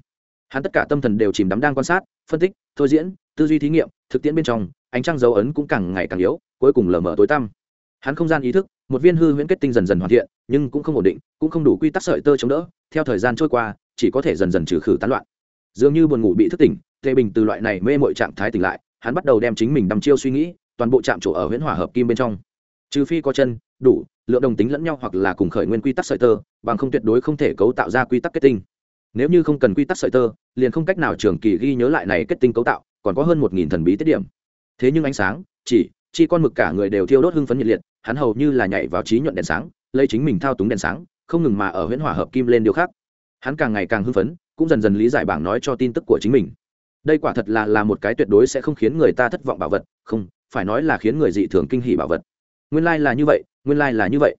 Hắn tất cả tâm thần đều chìm đắm đang quan sát, phân tích, thôi diễn, tư duy thí nghiệm, thực tiễn bên trong, ánh trăng dấu ấn cũng càng ngày càng yếu, cuối cùng lờ mờ tối tăm. Hắn không gian ý thức, một viên hư huyễn kết tinh dần dần hoàn thiện, nhưng cũng không ổn định, cũng không đủ quy tắc sợi tơ chống đỡ, theo thời gian trôi qua, chỉ có thể dần dần trừ khử tán loạn. Dường như buồn ngủ bị thức tỉnh, tề bình từ loại này mê mội trạng thái tỉnh lại hắn bắt đầu đem chính mình đăm chiêu suy nghĩ, toàn bộ chạm chỗ ở huyễn hỏa hợp kim bên trong. Trừ phi có chân, đủ, lượng đồng tính lẫn nhau hoặc là cùng khởi nguyên quy tắc sợi tơ, bằng không tuyệt đối không thể cấu tạo ra quy tắc kết tinh. Nếu như không cần quy tắc sợi tơ, liền không cách nào trường kỳ ghi nhớ lại này kết tinh cấu tạo, còn có hơn một nghìn thần bí tiết điểm. Thế nhưng ánh sáng, chỉ, chi con mực cả người đều thiêu đốt hưng phấn nhiệt liệt, hắn hầu như là nhảy vào trí nhuận đèn sáng, lấy chính mình thao túng đèn sáng, không ngừng mà ở huyễn hỏa hợp kim lên điều khác. Hắn càng ngày càng hưng phấn, cũng dần dần lý giải bảng nói cho tin tức của chính mình đây quả thật là là một cái tuyệt đối sẽ không khiến người ta thất vọng bảo vật, không, phải nói là khiến người dị thường kinh hỉ bảo vật. Nguyên lai là như vậy, nguyên lai là như vậy.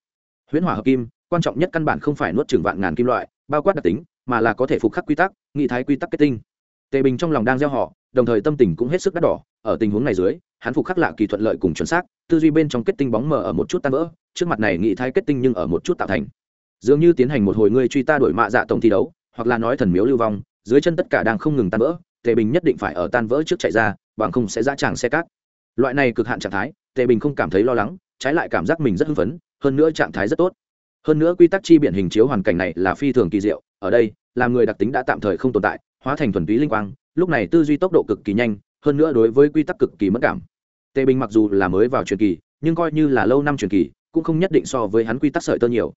Huyễn hỏa hợp kim, quan trọng nhất căn bản không phải nuốt trừng vạn ngàn kim loại, bao quát đặc tính, mà là có thể phục khắc quy tắc, nghị thái quy tắc kết tinh. Tề bình trong lòng đang gieo họ, đồng thời tâm tình cũng hết sức đắt đỏ, ở tình huống này dưới, hắn phục khắc lạ kỳ thuận lợi cùng chuẩn xác, tư duy bên trong kết tinh bóng mờ ở một chút tan vỡ, trước mặt này nghị thái kết tinh nhưng ở một chút tạo thành. Dường như tiến hành một hồi ngươi truy ta đổi mạ dạ tổng thi đấu, hoặc là nói thần miếu lưu vong, dưới chân tất cả đang không ngừng tan vỡ tề bình nhất định phải ở tan vỡ trước chạy ra, bằng không sẽ dã tràng xe cát. Loại này cực hạn trạng thái, tề bình không cảm thấy lo lắng, trái lại cảm giác mình rất hưng phấn, hơn nữa trạng thái rất tốt. Hơn nữa quy tắc chi biển hình chiếu hoàn cảnh này là phi thường kỳ diệu, ở đây, làm người đặc tính đã tạm thời không tồn tại, hóa thành thuần túy linh quang, lúc này tư duy tốc độ cực kỳ nhanh, hơn nữa đối với quy tắc cực kỳ mất cảm. Tề bình mặc dù là mới vào truyền kỳ, nhưng coi như là lâu năm truyền kỳ, cũng không nhất định so với hắn quy tắc sợi tơ nhiều.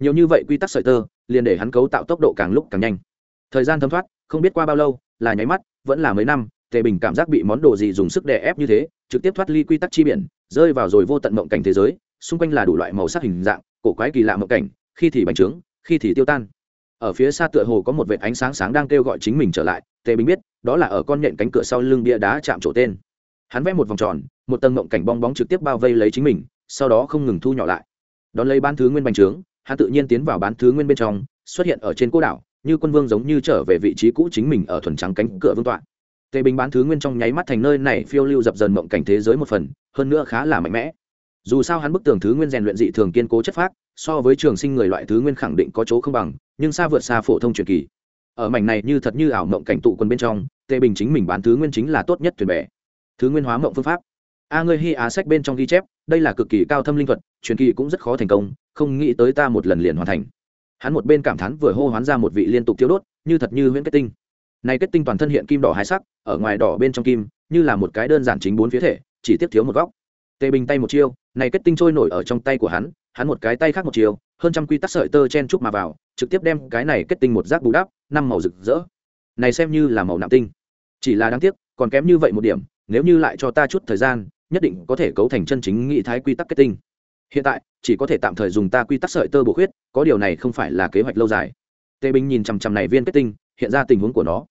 Nhiều như vậy quy tắc sợi tơ, liền để hắn cấu tạo tốc độ càng lúc càng nhanh. Thời gian thấm thoát, không biết qua bao lâu, là nháy mắt vẫn là mấy năm, tề bình cảm giác bị món đồ gì dùng sức đè ép như thế, trực tiếp thoát ly quy tắc chi biển, rơi vào rồi vô tận mộng cảnh thế giới, xung quanh là đủ loại màu sắc hình dạng, cổ quái kỳ lạ mộng cảnh, khi thì bành trướng, khi thì tiêu tan. Ở phía xa tựa hồ có một vệt ánh sáng sáng đang kêu gọi chính mình trở lại, tề bình biết, đó là ở con nhện cánh cửa sau lưng bia đá chạm trổ tên. Hắn vẽ một vòng tròn, một tầng mộng cảnh bong bóng trực tiếp bao vây lấy chính mình, sau đó không ngừng thu nhỏ lại. Đón lấy bán thứ nguyên bành trướng, hắn tự nhiên tiến vào bán thứ nguyên bên trong, xuất hiện ở trên cô đảo như quân vương giống như trở về vị trí cũ chính mình ở thuần trắng cánh cửa vương tọa. Tề bình bán thứ nguyên trong nháy mắt thành nơi này phiêu lưu dập dần mộng cảnh thế giới một phần, hơn nữa khá là mạnh mẽ. Dù sao hắn bức tường thứ nguyên rèn luyện dị thường kiên cố chất phác, so với trường sinh người loại thứ nguyên khẳng định có chỗ không bằng, nhưng xa vượt xa phổ thông truyền kỳ. Ở mảnh này như thật như ảo mộng cảnh tụ quân bên trong, tề bình chính mình bán thứ nguyên chính là tốt nhất thuyền bè. Thứ nguyên hóa mộng phương pháp. A ngươi hy á sách bên trong ghi chép, đây là cực kỳ cao thâm linh thuật, truyền kỳ cũng rất khó thành công, không nghĩ tới ta một lần liền hoàn thành hắn một bên cảm thán vừa hô hoán ra một vị liên tục thiếu đốt, như thật như huyễn kết tinh. Này kết tinh toàn thân hiện kim đỏ hai sắc, ở ngoài đỏ bên trong kim, như là một cái đơn giản chính bốn phía thể, chỉ tiếp thiếu một góc. Tề bình tay một chiêu, này kết tinh trôi nổi ở trong tay của hắn hắn một cái tay khác một chiều hơn trăm quy tắc sợi tơ chen chúc mà vào, trực tiếp đem cái này kết tinh một rác bù đắp, năm màu rực rỡ. Này xem như là màu nạm tinh. Chỉ là đáng tiếc, còn kém như vậy một điểm, nếu như lại cho ta chút thời gian, nhất định có thể cấu thành chân chính nghị thái quy tắc kết tinh. Hiện tại, chỉ có thể tạm thời dùng ta quy tắc sợi tơ bổ khuyết có điều này không phải là kế hoạch lâu dài. Tề bình nhìn chằm chằm này viên kết tinh, hiện ra tình huống của nó.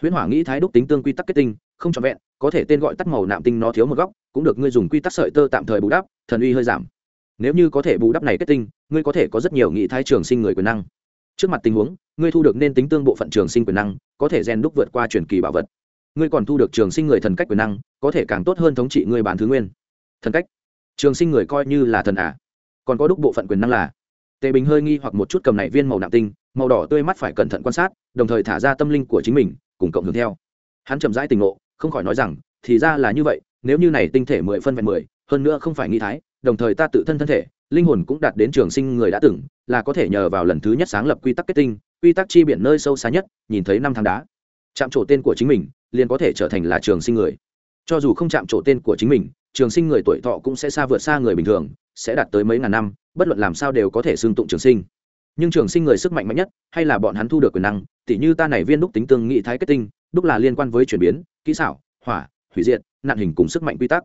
Huyễn hỏa nghĩ thái đúc tính tương quy tắc kết tinh, không trọn vẹn, có thể tên gọi tắt màu nạm tinh nó thiếu một góc, cũng được ngươi dùng quy tắc sợi tơ tạm thời bù đắp, thần uy hơi giảm. Nếu như có thể bù đắp này kết tinh, ngươi có thể có rất nhiều nghị thái trường sinh người quyền năng. Trước mặt tình huống, ngươi thu được nên tính tương bộ phận trường sinh quyền năng, có thể gen đúc vượt qua truyền kỳ bảo vật. Ngươi còn thu được trường sinh người thần cách quyền năng, có thể càng tốt hơn thống trị ngươi bản thứ nguyên. Thần cách? Trường sinh người coi như là thần ả à. còn có đúc bộ phận quyền năng là? Tề bình hơi nghi hoặc một chút cầm này viên màu nặng tinh, màu đỏ tươi mắt phải cẩn thận quan sát, đồng thời thả ra tâm linh của chính mình, cùng cộng hưởng theo. Hắn chậm rãi tình ngộ, không khỏi nói rằng, thì ra là như vậy, nếu như này tinh thể mười phân vẹn mười, hơn nữa không phải nghi thái, đồng thời ta tự thân thân thể, linh hồn cũng đạt đến trường sinh người đã từng, là có thể nhờ vào lần thứ nhất sáng lập quy tắc kết tinh, quy tắc chi biển nơi sâu xa nhất, nhìn thấy năm tháng đá. Chạm trổ tên của chính mình, liền có thể trở thành là trường sinh người. Cho dù không chạm trổ tên của chính mình, trường sinh người tuổi thọ cũng sẽ xa vượt xa người bình thường, sẽ đạt tới mấy ngàn năm bất luận làm sao đều có thể xương tụng trường sinh. Nhưng trường sinh người sức mạnh mạnh nhất, hay là bọn hắn thu được quyền năng, tỉ như ta này viên đúc tính tương nghị thái kết tinh, đúc là liên quan với chuyển biến, kỹ xảo, hỏa, hủy diện nạn hình cùng sức mạnh quy tắc.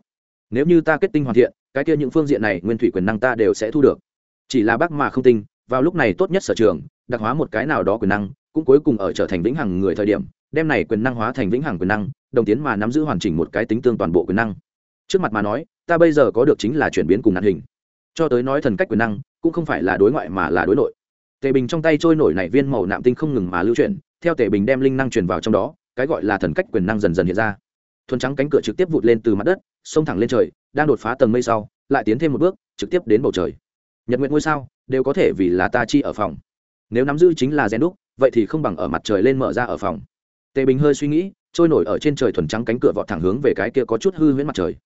Nếu như ta kết tinh hoàn thiện, cái kia những phương diện này nguyên thủy quyền năng ta đều sẽ thu được. Chỉ là bác mà không tinh, vào lúc này tốt nhất sở trường, đặc hóa một cái nào đó quyền năng, cũng cuối cùng ở trở thành vĩnh hằng người thời điểm, đem này quyền năng hóa thành vĩnh hằng quyền năng, đồng tiến mà nắm giữ hoàn chỉnh một cái tính tương toàn bộ quyền năng. Trước mặt mà nói, ta bây giờ có được chính là chuyển biến cùng nạn hình cho tới nói thần cách quyền năng, cũng không phải là đối ngoại mà là đối nội. Tề bình trong tay trôi nổi này viên màu nạm tinh không ngừng mà lưu chuyển, theo tề bình đem linh năng truyền vào trong đó, cái gọi là thần cách quyền năng dần dần hiện ra. Thuần trắng cánh cửa trực tiếp vụt lên từ mặt đất, xông thẳng lên trời, đang đột phá tầng mây sau, lại tiến thêm một bước, trực tiếp đến bầu trời. Nhật nguyện ngôi sao, đều có thể vì là ta chi ở phòng. Nếu nắm giữ chính là gen đúc, vậy thì không bằng ở mặt trời lên mở ra ở phòng. Tề bình hơi suy nghĩ, trôi nổi ở trên trời thuần trắng cánh cửa vọt thẳng hướng về cái kia có chút hư huyễn mặt trời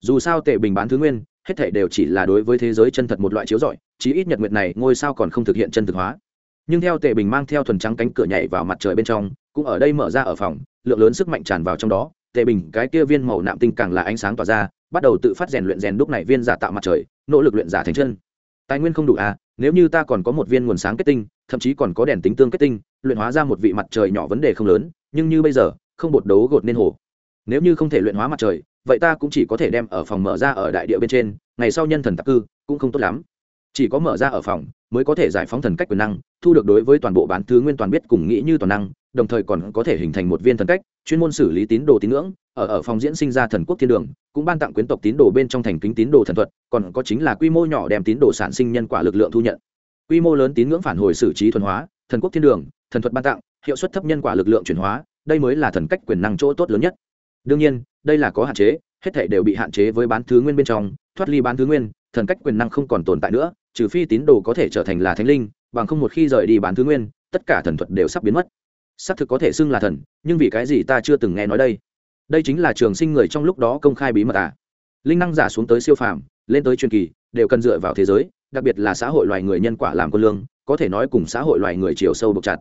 dù sao tề bình bán thứ nguyên, hết thể đều chỉ là đối với thế giới chân thật một loại chiếu rọi, chí ít nhật nguyệt này ngôi sao còn không thực hiện chân thực hóa. Nhưng theo tề bình mang theo thuần trắng cánh cửa nhảy vào mặt trời bên trong, cũng ở đây mở ra ở phòng, lượng lớn sức mạnh tràn vào trong đó tề bình, cái kia viên màu nạm tinh càng là ánh sáng tỏa ra, bắt đầu tự phát rèn luyện rèn đúc này viên giả tạo mặt trời, nỗ lực luyện giả thành chân. Tài nguyên không đủ à nếu như ta còn có một viên nguồn sáng kết tinh, thậm chí còn có đèn tính tương kết tinh, luyện hóa ra một vị mặt trời nhỏ vấn đề không lớn, nhưng như bây giờ, không bột đấu gột nên hồ. Nếu như không thể luyện hóa mặt trời vậy ta cũng chỉ có thể đem ở phòng mở ra ở đại địa bên trên, ngày sau nhân thần tắc cư, cũng không tốt lắm. Chỉ có mở ra ở phòng, mới có thể giải phóng thần cách quyền năng, thu được đối với toàn bộ bán thứ nguyên toàn biết cùng nghĩ như toàn năng, đồng thời còn có thể hình thành một viên thần cách, chuyên môn xử lý tín đồ tín ngưỡng, ở ở phòng diễn sinh ra thần quốc thiên đường, cũng ban tặng quyến tộc tín đồ bên trong thành kính tín đồ thần thuật, còn có chính là quy mô nhỏ đem tín đồ sản sinh nhân quả lực lượng thu nhận. Quy mô lớn tín ngưỡng phản hồi xử trí thuần hóa, thần quốc thiên đường, thần thuật ban tặng, hiệu suất thấp nhân quả lực lượng chuyển hóa, đây mới là thần cách quyền năng chỗ tốt lớn nhất. Đương nhiên đây là có hạn chế, hết thể đều bị hạn chế với bán thứ nguyên bên trong, thoát ly bán thứ nguyên, thần cách quyền năng không còn tồn tại nữa, trừ phi tín đồ có thể trở thành là thánh linh, bằng không một khi rời đi bán thứ nguyên, tất cả thần thuật đều sắp biến mất. Xác thực có thể xưng là thần, nhưng vì cái gì ta chưa từng nghe nói đây? Đây chính là trường sinh người trong lúc đó công khai bí mật à? Linh năng giả xuống tới siêu phàm, lên tới truyền kỳ, đều cần dựa vào thế giới, đặc biệt là xã hội loài người nhân quả làm quân lương, có thể nói cùng xã hội loài người chiều sâu bộc chặt.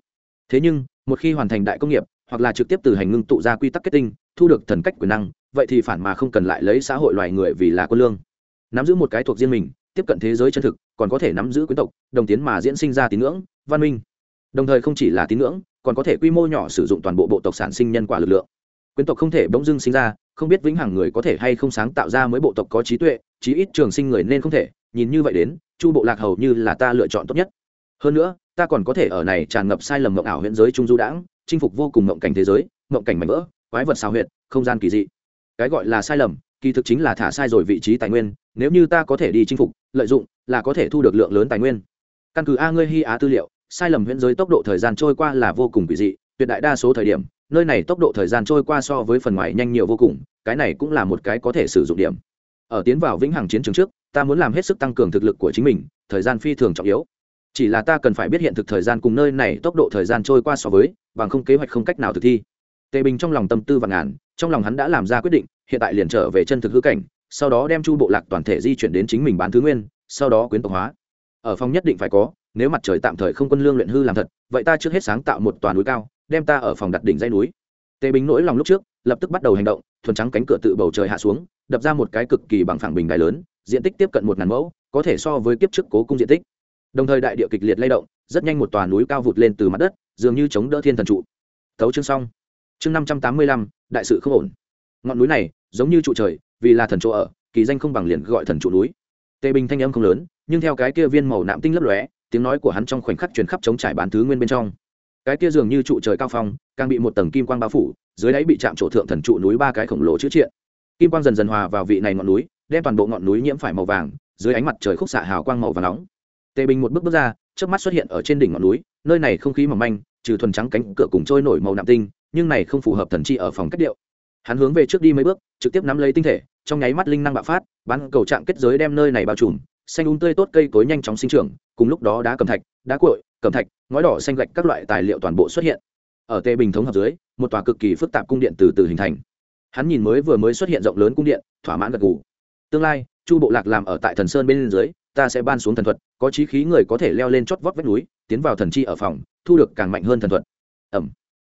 Thế nhưng, một khi hoàn thành đại công nghiệp hoặc là trực tiếp từ hành ngưng tụ ra quy tắc kết tinh, thu được thần cách quyền năng, vậy thì phản mà không cần lại lấy xã hội loài người vì là quân lương. Nắm giữ một cái thuộc riêng mình, tiếp cận thế giới chân thực, còn có thể nắm giữ quyến tộc, đồng tiến mà diễn sinh ra tín ngưỡng, văn minh. Đồng thời không chỉ là tín ngưỡng, còn có thể quy mô nhỏ sử dụng toàn bộ bộ tộc sản sinh nhân quả lực lượng. Quyến tộc không thể bỗng dưng sinh ra, không biết vĩnh hằng người có thể hay không sáng tạo ra mới bộ tộc có trí tuệ, chí ít trường sinh người nên không thể. Nhìn như vậy đến, chu bộ lạc hầu như là ta lựa chọn tốt nhất. Hơn nữa, ta còn có thể ở này tràn ngập sai lầm mộng ảo huyện giới trung du đãng chinh phục vô cùng mộng cảnh thế giới mộng cảnh mảnh vỡ, quái vật xào huyệt, không gian kỳ dị. Cái gọi là sai lầm, kỳ thực chính là thả sai rồi vị trí tài nguyên, nếu như ta có thể đi chinh phục, lợi dụng, là có thể thu được lượng lớn tài nguyên. Căn cứ a ngươi hy á tư liệu, sai lầm huyễn giới tốc độ thời gian trôi qua là vô cùng kỳ dị, tuyệt đại đa số thời điểm, nơi này tốc độ thời gian trôi qua so với phần ngoài nhanh nhiều vô cùng, cái này cũng là một cái có thể sử dụng điểm. Ở tiến vào vĩnh hằng chiến trường trước, ta muốn làm hết sức tăng cường thực lực của chính mình, thời gian phi thường trọng yếu chỉ là ta cần phải biết hiện thực thời gian cùng nơi này, tốc độ thời gian trôi qua so với, bằng không kế hoạch không cách nào thực thi. Tề bình trong lòng tâm tư và ngàn, trong lòng hắn đã làm ra quyết định, hiện tại liền trở về chân thực hư cảnh, sau đó đem chu bộ lạc toàn thể di chuyển đến chính mình bán thứ nguyên, sau đó quyến tộc hóa. Ở phòng nhất định phải có, nếu mặt trời tạm thời không quân lương luyện hư làm thật, vậy ta trước hết sáng tạo một toàn núi cao, đem ta ở phòng đặt đỉnh dây núi. Tề bình nỗi lòng lúc trước, lập tức bắt đầu hành động, thuần trắng cánh cửa tự bầu trời hạ xuống, đập ra một cái cực kỳ bằng phẳng bình đài lớn, diện tích tiếp cận một ngàn mẫu, có thể so với kiếp trước cố cung diện tích đồng thời đại địa kịch liệt lay động, rất nhanh một tòa núi cao vụt lên từ mặt đất, dường như chống đỡ thiên thần trụ. Tấu chương xong. Chương năm trăm tám mươi lăm, đại sự không ổn. Ngọn núi này, giống như trụ trời, vì là thần chỗ ở, kỳ danh không bằng liền gọi thần trụ núi. Tề bình thanh âm không lớn, nhưng theo cái kia viên màu nạm tinh lấp lóe, tiếng nói của hắn trong khoảnh khắc truyền khắp chống trải bán thứ nguyên bên trong. Cái kia dường như trụ trời cao phong, càng bị một tầng kim quang bao phủ, dưới đáy bị chạm chỗ thượng thần trụ núi ba cái khổng lồ chữ triện. Kim quang dần dần hòa vào vị này ngọn núi, đem toàn bộ ngọn núi nhiễm phải màu vàng, dưới ánh mặt trời khúc xạ hào quang màu và nóng tề bình một bước bước ra trước mắt xuất hiện ở trên đỉnh ngọn núi, nơi này không khí mỏng manh, trừ thuần trắng cánh cửa cùng trôi nổi màu nạm tinh, nhưng này không phù hợp thần chi ở phòng cách điệu. Hắn hướng về trước đi mấy bước, trực tiếp nắm lấy tinh thể, trong nháy mắt linh năng bạo phát, bán cầu trạng kết giới đem nơi này bao trùm, xanh ung um tươi tốt cây cối nhanh chóng sinh trưởng, cùng lúc đó đá cầm thạch, đá cội cầm thạch, ngói đỏ xanh gạch các loại tài liệu toàn bộ xuất hiện. Ở tề bình thống hợp dưới, một tòa cực kỳ phức tạp cung điện từ từ hình thành. Hắn nhìn mới vừa mới xuất hiện rộng lớn cung điện, thỏa mãn gật gù. Tương lai, chu bộ lạc làm ở tại thần sơn bên dưới ta sẽ ban xuống thần thuật, có trí khí người có thể leo lên chót vót vách núi, tiến vào thần chi ở phòng, thu được càng mạnh hơn thần thuật. Ẩm.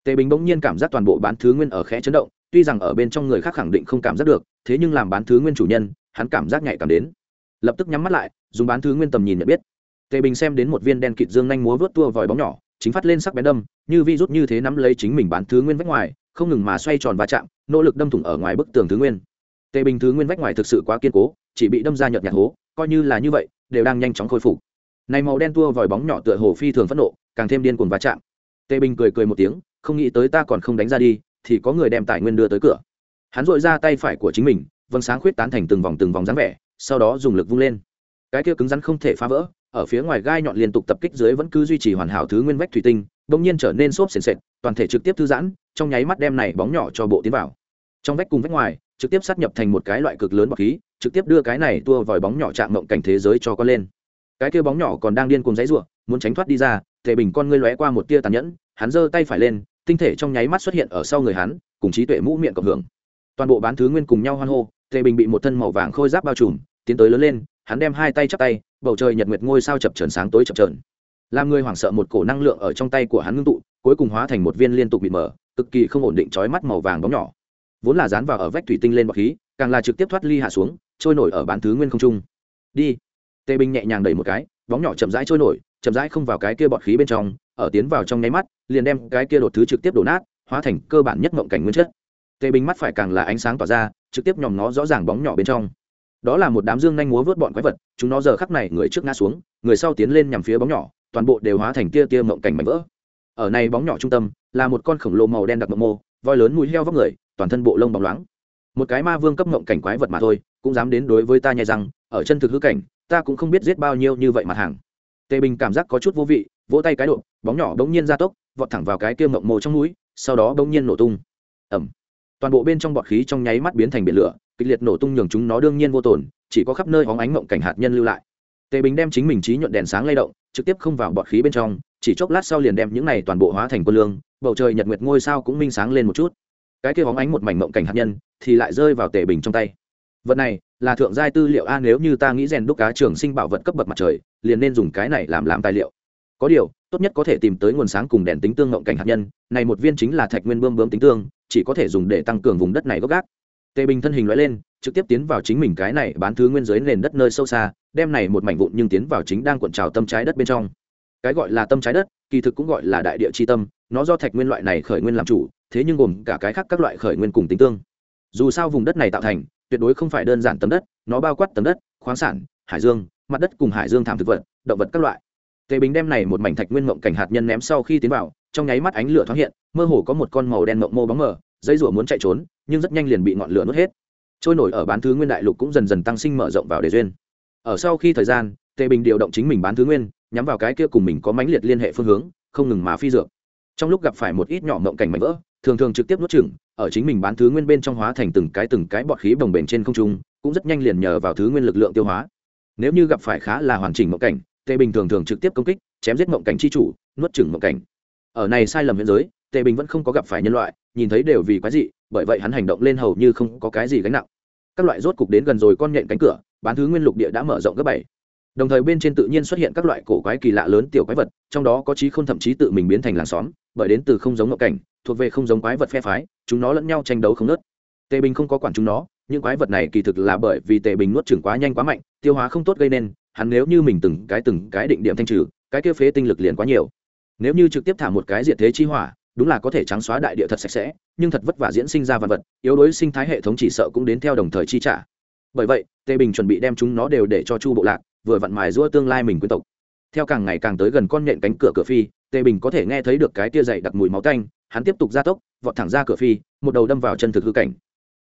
Tề bình bỗng nhiên cảm giác toàn bộ bán thứ nguyên ở khẽ chấn động, tuy rằng ở bên trong người khác khẳng định không cảm giác được, thế nhưng làm bán thứ nguyên chủ nhân, hắn cảm giác nhạy cảm đến. Lập tức nhắm mắt lại, dùng bán thứ nguyên tầm nhìn nhận biết. Tề bình xem đến một viên đen kịt dương nhanh múa vớt tua vòi bóng nhỏ, chính phát lên sắc bén đâm, như vi rút như thế nắm lấy chính mình bán thứ nguyên vách ngoài, không ngừng mà xoay tròn va chạm, nỗ lực đâm thủng ở ngoài bức tường thứ nguyên. Tề bình thứ nguyên vách ngoài thực sự quá kiên cố, chỉ bị đâm ra nhợt nhạt hố coi như là như vậy, đều đang nhanh chóng khôi phục. Này màu đen tua vòi bóng nhỏ tựa hồ phi thường phẫn nộ, càng thêm điên cuồng va chạm. Tề bình cười cười một tiếng, không nghĩ tới ta còn không đánh ra đi, thì có người đem tài nguyên đưa tới cửa. Hắn dội ra tay phải của chính mình, vầng sáng khuyết tán thành từng vòng từng vòng dáng vẻ, sau đó dùng lực vung lên. Cái kia cứng rắn không thể phá vỡ, ở phía ngoài gai nhọn liên tục tập kích dưới vẫn cứ duy trì hoàn hảo thứ nguyên vách thủy tinh, bỗng nhiên trở nên xốp sền sệt, toàn thể trực tiếp thư giãn, trong nháy mắt đem này bóng nhỏ cho bộ tiến vào. Trong vách cùng vách ngoài, trực tiếp sát nhập thành một cái loại cực lớn bọc khí trực tiếp đưa cái này tua vòi bóng nhỏ chạm mộng cảnh thế giới cho con lên. Cái kia bóng nhỏ còn đang điên cuồng giấy ruộng muốn tránh thoát đi ra, tề bình con ngươi lóe qua một tia tàn nhẫn, hắn giơ tay phải lên, tinh thể trong nháy mắt xuất hiện ở sau người hắn, cùng trí tuệ mũ miệng cộng hưởng. Toàn bộ bán thứ nguyên cùng nhau hoan hô, tề bình bị một thân màu vàng khôi giáp bao trùm, tiến tới lớn lên, hắn đem hai tay chắp tay, bầu trời nhật nguyệt ngôi sao chập trần sáng tối chập trờn làm người hoảng sợ một cổ năng lượng ở trong tay của hắn ngưng tụ, cuối cùng hóa thành một viên liên tục bị mở, cực kỳ không ổn định trói mắt màu vàng bóng nhỏ. Vốn là dán vào ở vách thủy tinh lên bọc khí, càng là trực tiếp thoát ly hạ xuống trôi nổi ở bán thứ nguyên không trung. Đi. Tề bình nhẹ nhàng đẩy một cái, bóng nhỏ chậm rãi trôi nổi, chậm rãi không vào cái kia bọt khí bên trong, ở tiến vào trong nháy mắt, liền đem cái kia đột thứ trực tiếp đổ nát, hóa thành cơ bản nhất mộng cảnh nguyên chất. Tề bình mắt phải càng là ánh sáng tỏa ra, trực tiếp nhòm nó rõ ràng bóng nhỏ bên trong. Đó là một đám dương nhanh múa vớt bọn quái vật, chúng nó giờ khắc này người trước ngã xuống, người sau tiến lên nhằm phía bóng nhỏ, toàn bộ đều hóa thành tia tia mộng cảnh mảnh vỡ. Ở này bóng nhỏ trung tâm, là một con khổng lồ màu đen đặc mộng mô, voi lớn mũi heo vóc người, toàn thân bộ lông bóng loáng một cái ma vương cấp ngộng cảnh quái vật mà thôi, cũng dám đến đối với ta nhai rằng ở chân thực hư cảnh, ta cũng không biết giết bao nhiêu như vậy mặt hàng. Tề bình cảm giác có chút vô vị, vỗ tay cái độ, bóng nhỏ bỗng nhiên ra tốc, vọt thẳng vào cái kia mộng mồ trong núi, sau đó bỗng nhiên nổ tung. Ẩm toàn bộ bên trong bọt khí trong nháy mắt biến thành biển lửa, kịch liệt nổ tung nhường chúng nó đương nhiên vô tồn chỉ có khắp nơi hóng ánh mộng cảnh hạt nhân lưu lại. Tề bình đem chính mình trí nhuận đèn sáng lay động, trực tiếp không vào bọt khí bên trong, chỉ chốc lát sau liền đem những này toàn bộ hóa thành quân lương, bầu trời nhật nguyệt ngôi sao cũng minh sáng lên một chút cái kia bóng ánh một mảnh mộng cảnh hạt nhân, thì lại rơi vào tề bình trong tay. Vật này, là thượng giai tư liệu a, nếu như ta nghĩ rèn đúc cá trường sinh bảo vật cấp bậc mặt trời, liền nên dùng cái này làm làm tài liệu. Có điều, tốt nhất có thể tìm tới nguồn sáng cùng đèn tính tương ngộng cảnh hạt nhân, này một viên chính là thạch nguyên bơm bơm tính tương, chỉ có thể dùng để tăng cường vùng đất này gốc gác. Tề bình thân hình loại lên, trực tiếp tiến vào chính mình cái này bán thứ nguyên giới nền đất nơi sâu xa, đem này một mảnh vụn nhưng tiến vào chính đang cuộn trào tâm trái đất bên trong. Cái gọi là tâm trái đất, kỳ thực cũng gọi là đại địa chi tâm nó do thạch nguyên loại này khởi nguyên làm chủ, thế nhưng gồm cả cái khác các loại khởi nguyên cùng tính tương. Dù sao vùng đất này tạo thành, tuyệt đối không phải đơn giản tấm đất, nó bao quát tấm đất, khoáng sản, hải dương, mặt đất cùng hải dương thảm thực vật, động vật các loại. Tề bình đem này một mảnh thạch nguyên mộng cảnh hạt nhân ném sau khi tiến vào, trong nháy mắt ánh lửa thoáng hiện, mơ hồ có một con màu đen mộng mô bóng mờ, dây rủa muốn chạy trốn, nhưng rất nhanh liền bị ngọn lửa nuốt hết. Trôi nổi ở bán thứ nguyên đại lục cũng dần dần tăng sinh mở rộng vào đề duyên. Ở sau khi thời gian, tề bình điều động chính mình bán thứ nguyên, nhắm vào cái kia cùng mình có mãnh liệt liên hệ phương hướng, không ngừng mà phi dược trong lúc gặp phải một ít nhỏ mộng cảnh mảnh vỡ, thường thường trực tiếp nuốt chửng, ở chính mình bán thứ nguyên bên trong hóa thành từng cái từng cái bọt khí bồng bềnh trên không trung, cũng rất nhanh liền nhờ vào thứ nguyên lực lượng tiêu hóa. Nếu như gặp phải khá là hoàn chỉnh mộng cảnh tề bình thường thường trực tiếp công kích, chém giết mộng cảnh chi chủ, nuốt chửng mộng cảnh. Ở này sai lầm biên giới tề bình vẫn không có gặp phải nhân loại, nhìn thấy đều vì quái dị, bởi vậy hắn hành động lên hầu như không có cái gì gánh nặng. Các loại rốt cục đến gần rồi con nhện cánh cửa, bán thứ nguyên lục địa đã mở rộng gấp bảy đồng thời bên trên tự nhiên xuất hiện các loại cổ quái kỳ lạ lớn tiểu quái vật, trong đó có trí không thậm chí tự mình biến thành làng xóm, bởi đến từ không giống ngộ cảnh, thuộc về không giống quái vật phe phái, chúng nó lẫn nhau tranh đấu không nớt tề bình không có quản chúng nó, những quái vật này kỳ thực là bởi vì tề bình nuốt chừng quá nhanh quá mạnh, tiêu hóa không tốt gây nên, hắn nếu như mình từng cái từng cái định điểm thanh trừ, cái kia phế tinh lực liền quá nhiều. Nếu như trực tiếp thả một cái diệt thế chi hỏa, đúng là có thể trắng xóa đại địa thật sạch sẽ, nhưng thật vất vả diễn sinh ra vật vật, yếu đối sinh thái hệ thống chỉ sợ cũng đến theo đồng thời chi trả. Bởi vậy, tề bình chuẩn bị đem chúng nó đều để cho chu bộ lạc vừa vặn mài giũa tương lai mình quyến tộc. Theo càng ngày càng tới gần con nhện cánh cửa cửa phi, tề bình có thể nghe thấy được cái tia dày đặc mùi máu tanh, hắn tiếp tục gia tốc, vọt thẳng ra cửa phi, một đầu đâm vào chân thực hư cảnh.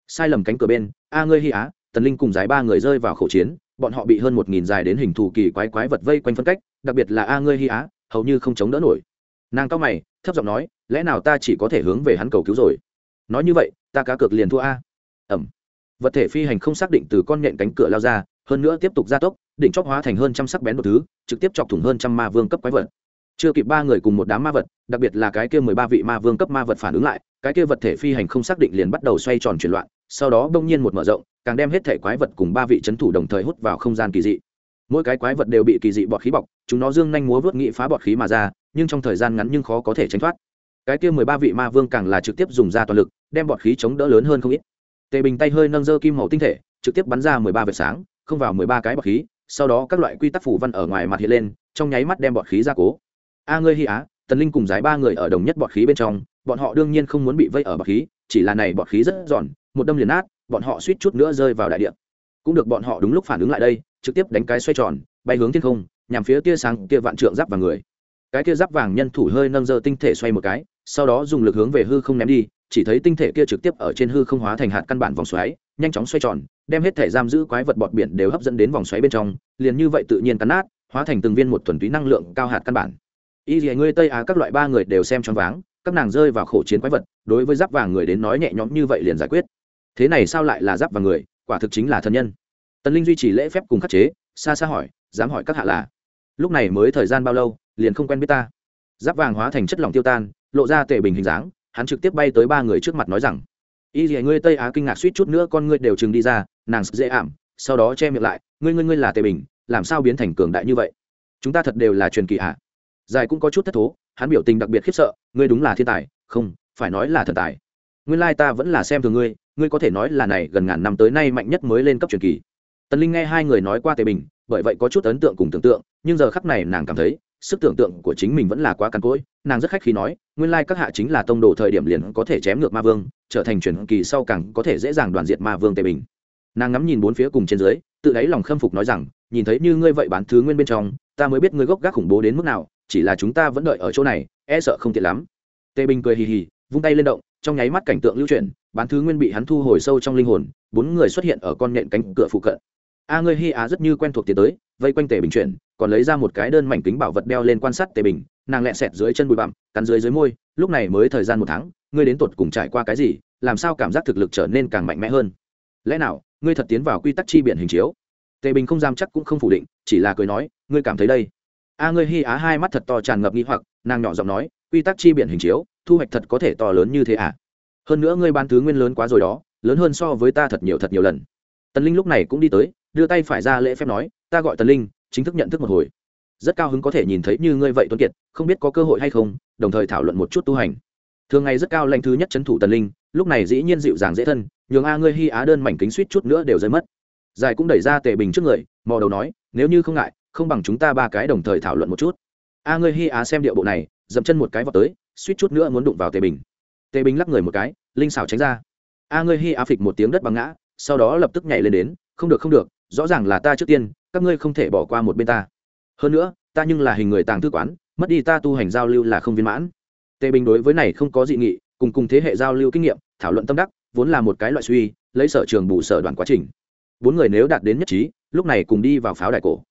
Sai lầm cánh cửa bên, a ngươi hy á, tần linh cùng giải ba người rơi vào khẩu chiến, bọn họ bị hơn một nghìn dài đến hình thù kỳ quái quái vật vây quanh phân cách, đặc biệt là a ngươi hy á, hầu như không chống đỡ nổi. Nàng cao mày, thấp giọng nói, lẽ nào ta chỉ có thể hướng về hắn cầu cứu rồi? Nói như vậy, ta cá cược liền thua a. Ẩm. Vật thể phi hành không xác định từ con nhện cánh cửa lao ra, hơn nữa tiếp tục gia tốc định chóp hóa thành hơn trăm sắc bén một thứ, trực tiếp chọc thủng hơn trăm ma vương cấp quái vật. Chưa kịp ba người cùng một đám ma vật, đặc biệt là cái kia mười ba vị ma vương cấp ma vật phản ứng lại, cái kia vật thể phi hành không xác định liền bắt đầu xoay tròn chuyển loạn, sau đó bỗng nhiên một mở rộng, càng đem hết thể quái vật cùng ba vị c h ấ n thủ đồng thời hút vào không gian kỳ dị. Mỗi cái quái vật đều bị kỳ dị bọt khí bọc, chúng nó dương nhanh múa vớt nghị phá bọt khí mà ra, nhưng trong thời gian ngắn nhưng khó có thể tránh thoát. Cái kia mười ba vị ma vương càng là trực tiếp dùng ra toàn lực, đem bọt khí chống đỡ lớn hơn không ít. Tề bình tay hơi nâng dơ kim màu tinh thể, trực tiếp bắn ra mười ba vệt sáng, không vào mười ba cái bọt khí sau đó các loại quy tắc phủ văn ở ngoài mặt hiện lên, trong nháy mắt đem bọt khí ra cố. A ngươi hy á, tần linh cùng giải ba người ở đồng nhất bọt khí bên trong, bọn họ đương nhiên không muốn bị vây ở bọt khí, chỉ là này bọt khí rất giòn, một đâm liền nát, bọn họ suýt chút nữa rơi vào đại địa. Cũng được bọn họ đúng lúc phản ứng lại đây, trực tiếp đánh cái xoay tròn, bay hướng thiên không, nhằm phía tia sáng kia vạn trượng giáp vào người. Cái kia giáp vàng nhân thủ hơi nâng dơ tinh thể xoay một cái, sau đó dùng lực hướng về hư không ném đi, chỉ thấy tinh thể kia trực tiếp ở trên hư không hóa thành hạt căn bản vòng xoáy nhanh chóng xoay tròn, đem hết thể giam giữ quái vật bọt biển đều hấp dẫn đến vòng xoáy bên trong, liền như vậy tự nhiên cắn nát, hóa thành từng viên một thuần túy năng lượng cao hạt căn bản. Y dì ngươi tây á các loại ba người đều xem choáng váng, các nàng rơi vào khổ chiến quái vật, đối với giáp vàng người đến nói nhẹ nhõm như vậy liền giải quyết. Thế này sao lại là giáp vàng người, quả thực chính là thân nhân. Tần linh duy trì lễ phép cùng khắc chế, xa xa hỏi, dám hỏi các hạ là? Lúc này mới thời gian bao lâu, liền không quen biết ta. Giáp vàng hóa thành chất lỏng tiêu tan, lộ ra tệ bình hình dáng, hắn trực tiếp bay tới ba người trước mặt nói rằng y gì ngươi tây á kinh ngạc suýt chút nữa con ngươi đều chừng đi ra, nàng dễ ảm, sau đó che miệng lại, ngươi ngươi ngươi là tề bình, làm sao biến thành cường đại như vậy? Chúng ta thật đều là truyền kỳ ạ dài cũng có chút thất thố, hắn biểu tình đặc biệt khiếp sợ, ngươi đúng là thiên tài, không, phải nói là thần tài. Nguyên lai ta vẫn là xem thường ngươi ngươi có thể nói là này gần ngàn năm tới nay mạnh nhất mới lên cấp truyền kỳ. Tần linh nghe hai người nói qua tề bình, bởi vậy có chút ấn tượng cùng tưởng tượng, nhưng giờ khắc này nàng cảm thấy sức tưởng tượng của chính mình vẫn là quá cằn cỗi, nàng rất khách khi nói, nguyên lai các hạ chính là tông đồ thời điểm liền có thể chém ngược ma vương, trở thành truyền kỳ sau càng có thể dễ dàng đoàn diệt ma vương tề bình. Nàng ngắm nhìn bốn phía cùng trên dưới, tự đáy lòng khâm phục nói rằng, nhìn thấy như ngươi vậy bán thứ nguyên bên trong, ta mới biết ngươi gốc gác khủng bố đến mức nào, chỉ là chúng ta vẫn đợi ở chỗ này e sợ không tiện lắm. Tề bình cười hì hì, vung tay lên động, trong nháy mắt cảnh tượng lưu chuyển, bán thứ nguyên bị hắn thu hồi sâu trong linh hồn, bốn người xuất hiện ở con nện cánh cửa phụ cận. A ngươi hi á rất như quen thuộc tiến tới vây quanh tề bình chuyển, còn lấy ra một cái đơn mảnh kính bảo vật đeo lên quan sát tề bình, nàng lẹ sẹt dưới chân bụi bặm, cắn dưới dưới môi, lúc này mới thời gian một tháng, ngươi đến tột cùng trải qua cái gì, làm sao cảm giác thực lực trở nên càng mạnh mẽ hơn? Lẽ nào, ngươi thật tiến vào quy tắc chi biển hình chiếu? Tề bình không dám chắc cũng không phủ định, chỉ là cười nói, ngươi cảm thấy đây. A ngươi hi á hai mắt thật to tràn ngập nghi hoặc, nàng nhỏ giọng nói, quy tắc chi biển hình chiếu, thu hoạch thật có thể to lớn như thế à? Hơn nữa ngươi ban thứ nguyên lớn quá rồi đó, lớn hơn so với ta thật nhiều thật nhiều lần. Tần linh lúc này cũng đi tới, đưa tay phải ra lễ phép nói ta gọi tần linh, chính thức nhận thức một hồi. Rất cao hứng có thể nhìn thấy như ngươi vậy tuấn kiệt, không biết có cơ hội hay không, đồng thời thảo luận một chút tu hành. Thường ngày rất cao lãnh thứ nhất c h ấ n thủ tần linh, lúc này dĩ nhiên dịu dàng dễ thân, nhường a ngươi hy á đơn mảnh kính suýt chút nữa đều rơi mất. Giải cũng đẩy ra tề bình trước người, mò đầu nói, nếu như không ngại, không bằng chúng ta ba cái đồng thời thảo luận một chút. A ngươi hy á xem điệu bộ này, dậm chân một cái vào tới, suýt chút nữa muốn đụng vào tề bình. Tề bình lắc người một cái, linh xảo tránh ra. A ngươi hy á phịch một tiếng đất bằng ngã, sau đó lập tức nhảy lên đến, không được không được, rõ ràng là ta trước tiên các ngươi không thể bỏ qua một bên ta. Hơn nữa, ta nhưng là hình người tàng thư quán, mất đi ta tu hành giao lưu là không viên mãn. Tề bình đối với này không có dị nghị, cùng cùng thế hệ giao lưu kinh nghiệm, thảo luận tâm đắc, vốn là một cái loại suy, lấy sở trường bù sở đoàn quá trình. Bốn người nếu đạt đến nhất trí, lúc này cùng đi vào pháo đài cổ.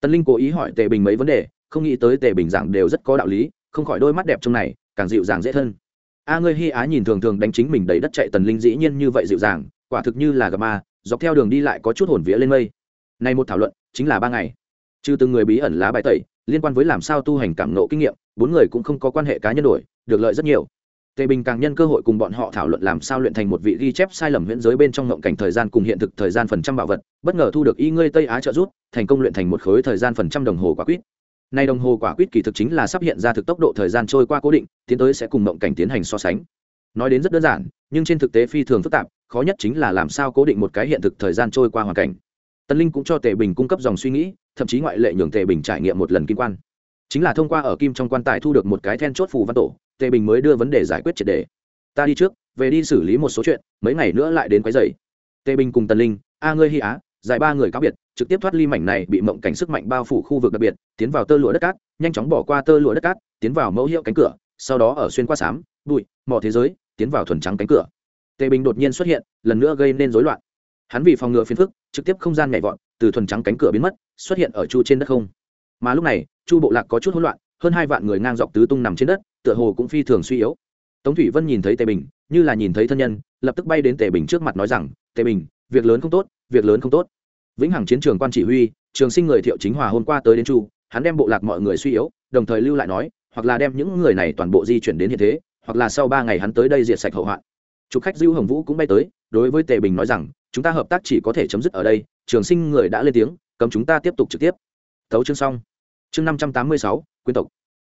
Tân linh cố ý hỏi tề bình mấy vấn đề, không nghĩ tới tề bình giảng đều rất có đạo lý, không khỏi đôi mắt đẹp trong này, càng dịu dàng dễ thân. A ngươi hy á nhìn thường thường đánh chính mình đầy đất chạy tần linh dĩ nhiên như vậy dịu dàng, quả thực như là gặp ma, dọc theo đường đi lại có chút hồn vía lên mây này một thảo luận chính là ba ngày. Trừ từng người bí ẩn lá bài tẩy, liên quan với làm sao tu hành cảm nộ kinh nghiệm, bốn người cũng không có quan hệ cá nhân đổi, được lợi rất nhiều. Tề bình càng nhân cơ hội cùng bọn họ thảo luận làm sao luyện thành một vị ghi chép sai lầm huyễn giới bên trong ngộng cảnh thời gian cùng hiện thực thời gian phần trăm bảo vật, bất ngờ thu được y ngươi tây á trợ giúp, thành công luyện thành một khối thời gian phần trăm đồng hồ quả quýt. Nay đồng hồ quả quýt kỳ thực chính là sắp hiện ra thực tốc độ thời gian trôi qua cố định, tiến tới sẽ cùng ngộng cảnh tiến hành so sánh. Nói đến rất đơn giản, nhưng trên thực tế phi thường phức tạp, khó nhất chính là làm sao cố định một cái hiện thực thời gian trôi qua hoàn cảnh tân linh cũng cho tề bình cung cấp dòng suy nghĩ, thậm chí ngoại lệ nhường tề bình trải nghiệm một lần kim quan. Chính là thông qua ở kim trong quan tài thu được một cái then chốt phù văn tổ, tề bình mới đưa vấn đề giải quyết triệt đề. Ta đi trước, về đi xử lý một số chuyện, mấy ngày nữa lại đến quấy dày tề bình cùng tần linh, a ngươi hy á, dài ba người cáo biệt, trực tiếp thoát ly mảnh này bị mộng cảnh sức mạnh bao phủ khu vực đặc biệt, tiến vào tơ lụa đất cát, nhanh chóng bỏ qua tơ lụa đất cát, tiến vào mẫu hiệu cánh cửa, sau đó ở xuyên qua sám, bụi, mỏ thế giới, tiến vào thuần trắng cánh cửa. Tề bình đột nhiên xuất hiện, lần nữa gây nên rối loạn hắn vì phòng ngừa phiền phức, trực tiếp không gian nhảy vọt, từ thuần trắng cánh cửa biến mất, xuất hiện ở chu trên đất không. Mà lúc này, chu bộ lạc có chút hỗn loạn, hơn hai vạn người ngang dọc tứ tung nằm trên đất, tựa hồ cũng phi thường suy yếu. Tống thủy vân nhìn thấy tề bình, như là nhìn thấy thân nhân, lập tức bay đến tề bình trước mặt nói rằng, tề bình, việc lớn không tốt, việc lớn không tốt. Vĩnh hằng chiến trường quan chỉ huy, trường sinh người thiệu chính hòa hôm qua tới đến chu, hắn đem bộ lạc mọi người suy yếu, đồng thời lưu lại nói, hoặc là đem những người này toàn bộ di chuyển đến hiện thế, hoặc là sau ba ngày hắn tới đây diệt sạch hậu hoạn. Chụp khách dư hồng vũ cũng bay tới, đối với tề bình nói rằng chúng ta hợp tác chỉ có thể chấm dứt ở đây, trường sinh người đã lên tiếng, cấm chúng ta tiếp tục trực tiếp. Thấu chương xong. Chương năm trăm tám mươi sáu, quyên tộc.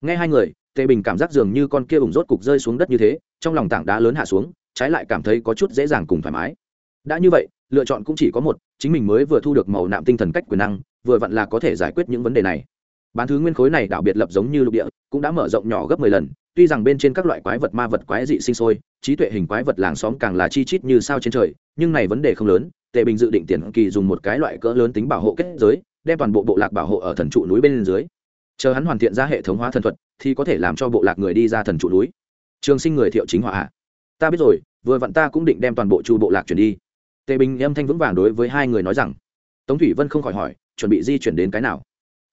Nghe hai người, tề bình cảm giác dường như con kia ủng rốt cục rơi xuống đất như thế, trong lòng tảng đá lớn hạ xuống, trái lại cảm thấy có chút dễ dàng cùng thoải mái. Đã như vậy, lựa chọn cũng chỉ có một, chính mình mới vừa thu được màu nạm tinh thần cách quyền năng, vừa vặn là có thể giải quyết những vấn đề này. Bán thứ nguyên khối này đảo biệt lập giống như lục địa, cũng đã mở rộng nhỏ gấp mười lần, tuy rằng bên trên các loại quái vật ma vật quái dị sinh sôi, trí tuệ hình quái vật làng xóm càng là chi chít như sao trên trời nhưng này vấn đề không lớn, tề bình dự định tiền kỳ dùng một cái loại cỡ lớn tính bảo hộ kết giới, đem toàn bộ bộ lạc bảo hộ ở thần trụ núi bên dưới. Chờ hắn hoàn thiện ra hệ thống hóa thần thuật, thì có thể làm cho bộ lạc người đi ra thần trụ núi. Trường sinh người thiệu chính họa hạ ta biết rồi, vừa vặn ta cũng định đem toàn bộ chu bộ lạc chuyển đi. Tề bình âm thanh vững vàng đối với hai người nói rằng. Tống thủy vân không khỏi hỏi, chuẩn bị di chuyển đến cái nào?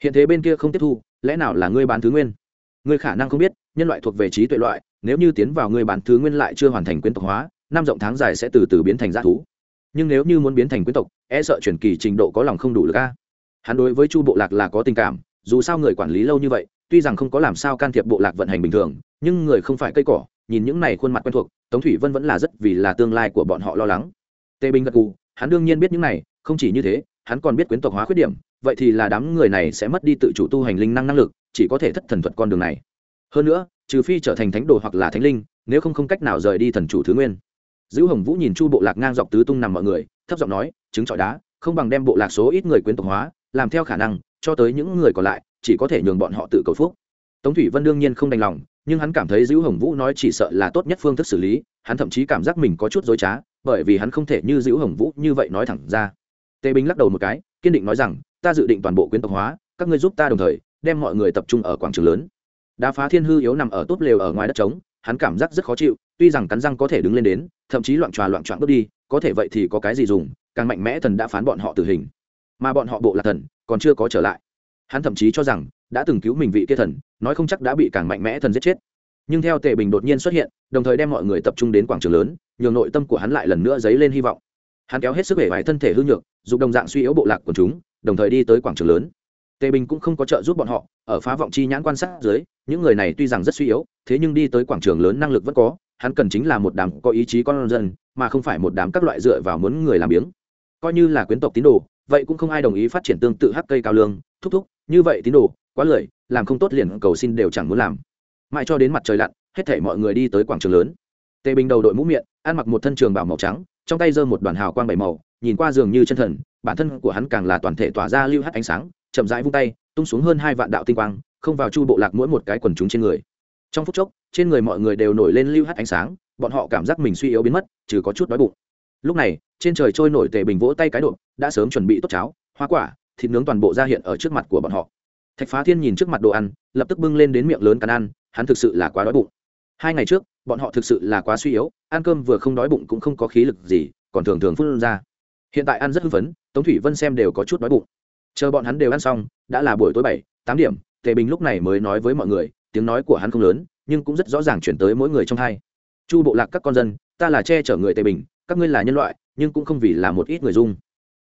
Hiện thế bên kia không tiếp thu, lẽ nào là ngươi bán thứ nguyên? Ngươi khả năng không biết, nhân loại thuộc về trí tuệ loại, nếu như tiến vào ngươi bán thứ nguyên lại chưa hoàn thành quyến tộc hóa năm rộng tháng dài sẽ từ từ biến thành g thú. Nhưng nếu như muốn biến thành quyến tộc e sợ chuyển kỳ trình độ có lòng không đủ được a. Hắn đối với chu bộ lạc là có tình cảm, dù sao người quản lý lâu như vậy, tuy rằng không có làm sao can thiệp bộ lạc vận hành bình thường, nhưng người không phải cây cỏ, nhìn những này khuôn mặt quen thuộc, tống thủy vân vẫn là rất vì là tương lai của bọn họ lo lắng. Tề bình gật cù hắn đương nhiên biết những này, không chỉ như thế, hắn còn biết quyến tộc hóa khuyết điểm, vậy thì là đám người này sẽ mất đi tự chủ tu hành linh năng năng lực, chỉ có thể thất thần thuật con đường này. Hơn nữa, trừ phi trở thành thánh đồ hoặc là thánh linh, nếu không không cách nào rời đi thần chủ thứ nguyên giữ hồng vũ nhìn chu bộ lạc ngang dọc tứ tung nằm mọi người, thấp giọng nói chứng trọi đá, không bằng đem bộ lạc số ít người quyến tộc hóa, làm theo khả năng, cho tới những người còn lại, chỉ có thể nhường bọn họ tự cầu phúc. Tống thủy vân đương nhiên không đành lòng, nhưng hắn cảm thấy giữ hồng vũ nói chỉ sợ là tốt nhất phương thức xử lý, hắn thậm chí cảm giác mình có chút dối trá, bởi vì hắn không thể như giữ hồng vũ như vậy nói thẳng ra. Tề bình lắc đầu một cái, kiên định nói rằng, ta dự định toàn bộ quyến tộc hóa, các ngươi giúp ta đồng thời, đem mọi người tập trung ở quảng trường lớn. Đá phá thiên hư yếu nằm ở tốt lều ở ngoài đất trống, hắn cảm giác rất khó chịu tuy rằng cắn răng có thể đứng lên đến, thậm chí loạn tròa loạn trọn bước đi, có thể vậy thì có cái gì dùng, càng mạnh mẽ thần đã phán bọn họ tử hình. Mà bọn họ bộ là thần, còn chưa có trở lại. Hắn thậm chí cho rằng, đã từng cứu mình vị kia thần, nói không chắc đã bị càng mạnh mẽ thần giết chết. Nhưng theo tề bình đột nhiên xuất hiện, đồng thời đem mọi người tập trung đến quảng trường lớn, nhường nội tâm của hắn lại lần nữa dấy lên hy vọng. Hắn kéo hết sức vẻ vải thân thể hư nhược, dùng đồng dạng suy yếu bộ lạc của chúng, đồng thời đi tới quảng trường lớn. Tề bình cũng không có trợ giúp bọn họ, ở phá vọng chi nhãn quan sát dưới, những người này tuy rằng rất suy yếu, thế nhưng đi tới quảng trường lớn năng lực vẫn có hắn cần chính là một đám có ý chí con dân, mà không phải một đám các loại dựa vào muốn người làm biếng. Coi như là quyến tộc tín đồ, vậy cũng không ai đồng ý phát triển tương tự hắc cây cao lương, thúc thúc, như vậy tín đồ, quá lười, làm không tốt liền cầu xin đều chẳng muốn làm. Mãi cho đến mặt trời lặn, hết thảy mọi người đi tới quảng trường lớn. Tề bình đầu đội mũ miệng, ăn mặc một thân trường bảo màu trắng, trong tay giơ một đoàn hào quang bảy màu, nhìn qua dường như chân thần, bản thân của hắn càng là toàn thể tỏa ra lưu hắt ánh sáng, chậm rãi vung tay, tung xuống hơn hai vạn đạo tinh quang, không vào chu bộ lạc mỗi một cái quần chúng trên người trong phút chốc, trên người mọi người đều nổi lên lưu hắt ánh sáng, bọn họ cảm giác mình suy yếu biến mất, trừ có chút đói bụng. Lúc này, trên trời trôi nổi tề bình vỗ tay cái độ đã sớm chuẩn bị tốt cháo, hoa quả, thịt nướng toàn bộ ra hiện ở trước mặt của bọn họ. Thạch phá thiên nhìn trước mặt đồ ăn, lập tức bưng lên đến miệng lớn cắn ăn, hắn thực sự là quá đói bụng. Hai ngày trước, bọn họ thực sự là quá suy yếu, ăn cơm vừa không đói bụng cũng không có khí lực gì, còn thường thường phun ra. Hiện tại ăn rất hưng phấn, tống thủy vân xem đều có chút đói bụng. Chờ bọn hắn đều ăn xong, đã là buổi tối bảy, tám điểm, tề bình lúc này mới nói với mọi người tiếng nói của hắn không lớn, nhưng cũng rất rõ ràng chuyển tới mỗi người trong hai. Chu bộ lạc các con dân, ta là che chở người tề bình, các ngươi là nhân loại, nhưng cũng không vì là một ít người dung.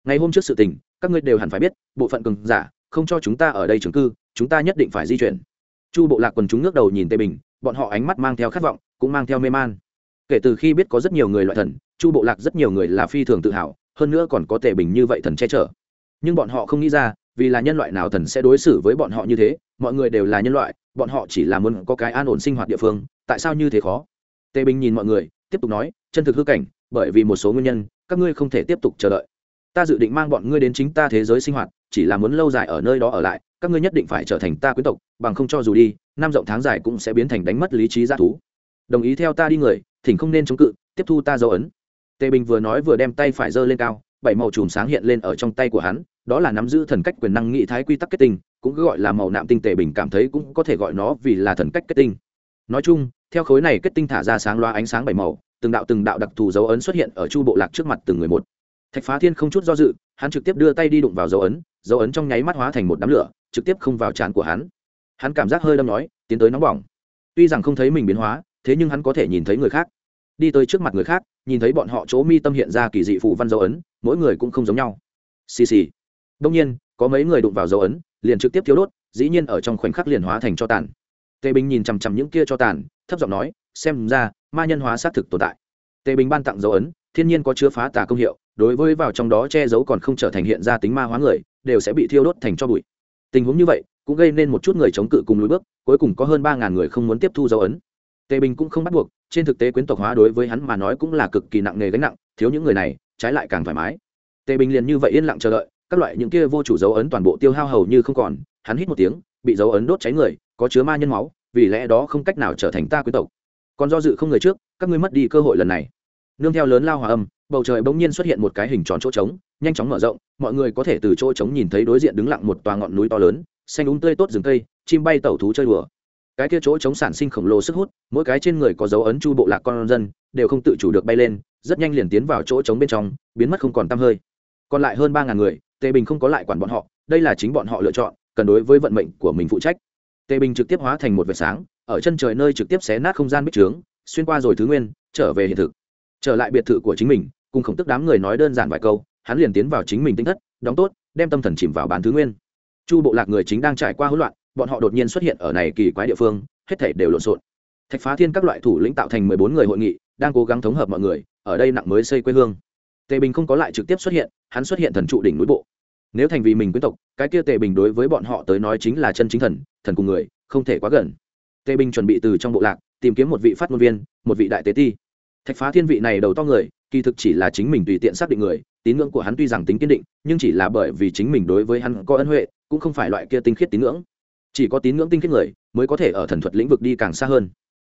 Ngày hôm trước sự tình, các ngươi đều hẳn phải biết, bộ phận cường giả, không cho chúng ta ở đây trường cư, chúng ta nhất định phải di chuyển. Chu bộ lạc quần chúng ngước đầu nhìn tề bình, bọn họ ánh mắt mang theo khát vọng, cũng mang theo mê man. Kể từ khi biết có rất nhiều người loại thần, chu bộ lạc rất nhiều người là phi thường tự hào, hơn nữa còn có tề bình như vậy thần che chở. Nhưng bọn họ không nghĩ ra vì là nhân loại nào thần sẽ đối xử với bọn họ như thế, mọi người đều là nhân loại, bọn họ chỉ là muốn có cái an ổn sinh hoạt địa phương, tại sao như thế khó? Tề bình nhìn mọi người, tiếp tục nói, chân thực hư cảnh, bởi vì một số nguyên nhân, các ngươi không thể tiếp tục chờ đợi. Ta dự định mang bọn ngươi đến chính ta thế giới sinh hoạt, chỉ là muốn lâu dài ở nơi đó ở lại, các ngươi nhất định phải trở thành ta quyến tộc, bằng không cho dù đi, năm rộng tháng dài cũng sẽ biến thành đánh mất lý trí g thú. Đồng ý theo ta đi người, thỉnh không nên chống cự, tiếp thu ta dấu ấn. Tề bình vừa nói vừa đem tay phải giơ lên cao, bảy màu chùm sáng hiện lên ở trong tay của hắn đó là nắm giữ thần cách quyền năng nghị thái quy tắc kết tinh, cũng gọi là màu nạm tinh tề bình cảm thấy cũng có thể gọi nó vì là thần cách kết tinh. Nói chung, theo khối này kết tinh thả ra sáng loa ánh sáng bảy màu, từng đạo từng đạo đặc thù dấu ấn xuất hiện ở chu bộ lạc trước mặt từng người một. Thạch phá thiên không chút do dự, hắn trực tiếp đưa tay đi đụng vào dấu ấn dấu ấn trong nháy mắt hóa thành một đám lửa, trực tiếp không vào trán của hắn. Hắn cảm giác hơi đâm nói, tiến tới nóng bỏng. Tuy rằng không thấy mình biến hóa, thế nhưng hắn có thể nhìn thấy người khác. Đi tới trước mặt người khác, nhìn thấy bọn họ chỗ mi tâm hiện ra kỳ dị phù văn dấu ấn, mỗi người cũng không giống nhau. Xì xì đông nhiên, có mấy người đụng vào dấu ấn, liền trực tiếp thiếu đốt, dĩ nhiên ở trong khoảnh khắc liền hóa thành cho tàn. Tề bình nhìn chằm chằm những kia cho tàn, thấp giọng nói, xem ra, ma nhân hóa xác thực tồn tại. Tề bình ban tặng dấu ấn, thiên nhiên có chứa phá tà công hiệu, đối với vào trong đó che giấu còn không trở thành hiện ra tính ma hóa người, đều sẽ bị thiêu đốt thành cho bụi. Tình huống như vậy, cũng gây nên một chút người chống cự cùng lùi bước, cuối cùng có hơn ba ngàn người không muốn tiếp thu dấu ấn. Tề bình cũng không bắt buộc, trên thực tế quyến tộc hóa đối với hắn mà nói cũng là cực kỳ nặng nề gánh nặng, thiếu những người này, trái lại càng thoải mái. Tề bình liền như vậy yên lặng chờ đợi các loại những kia vô chủ dấu ấn toàn bộ tiêu hao hầu như không còn, hắn hít một tiếng, bị dấu ấn đốt cháy người, có chứa ma nhân máu, vì lẽ đó không cách nào trở thành ta quyến tộc. Còn do dự không người trước, các ngươi mất đi cơ hội lần này. Nương theo lớn lao hòa âm, bầu trời bỗng nhiên xuất hiện một cái hình tròn chỗ trống, nhanh chóng mở rộng, mọi người có thể từ chỗ trống nhìn thấy đối diện đứng lặng một tòa ngọn núi to lớn, xanh úng tươi tốt rừng cây, chim bay tẩu thú chơi đùa. Cái kia chỗ trống sản sinh khổng lồ sức hút, mỗi cái trên người có dấu ấn chu bộ lạc con dân, đều không tự chủ được bay lên, rất nhanh liền tiến vào chỗ trống bên trong, biến mất không còn tăm hơi. Còn lại hơn ba ngàn người tề bình không có lại quản bọn họ, đây là chính bọn họ lựa chọn, cần đối với vận mệnh của mình phụ trách. Tề bình trực tiếp hóa thành một vệt sáng, ở chân trời nơi trực tiếp xé nát không gian bích trướng, xuyên qua rồi thứ nguyên, trở về hiện thực. Trở lại biệt thự của chính mình, cùng khổng tức đám người nói đơn giản vài câu, hắn liền tiến vào chính mình tinh thất, đóng tốt, đem tâm thần chìm vào bán thứ nguyên. Chu bộ lạc người chính đang trải qua hỗn loạn, bọn họ đột nhiên xuất hiện ở này kỳ quái địa phương, hết thảy đều lộn xộn. Thạch phá thiên các loại thủ lĩnh tạo thành mười bốn người hội nghị, đang cố gắng thống hợp mọi người, ở đây nặng mới xây quê hương. Tề bình không có lại trực tiếp xuất hiện, hắn xuất hiện thần trụ đỉnh núi bộ nếu thành vì mình quyến tộc, cái kia tề bình đối với bọn họ tới nói chính là chân chính thần thần cùng người, không thể quá gần. Tề bình chuẩn bị từ trong bộ lạc, tìm kiếm một vị phát ngôn viên, một vị đại tế ti. Thạch phá thiên vị này đầu to người, kỳ thực chỉ là chính mình tùy tiện xác định người, tín ngưỡng của hắn tuy rằng tính kiên định, nhưng chỉ là bởi vì chính mình đối với hắn có ân huệ, cũng không phải loại kia tinh khiết tín ngưỡng. Chỉ có tín ngưỡng tinh khiết người, mới có thể ở thần thuật lĩnh vực đi càng xa hơn.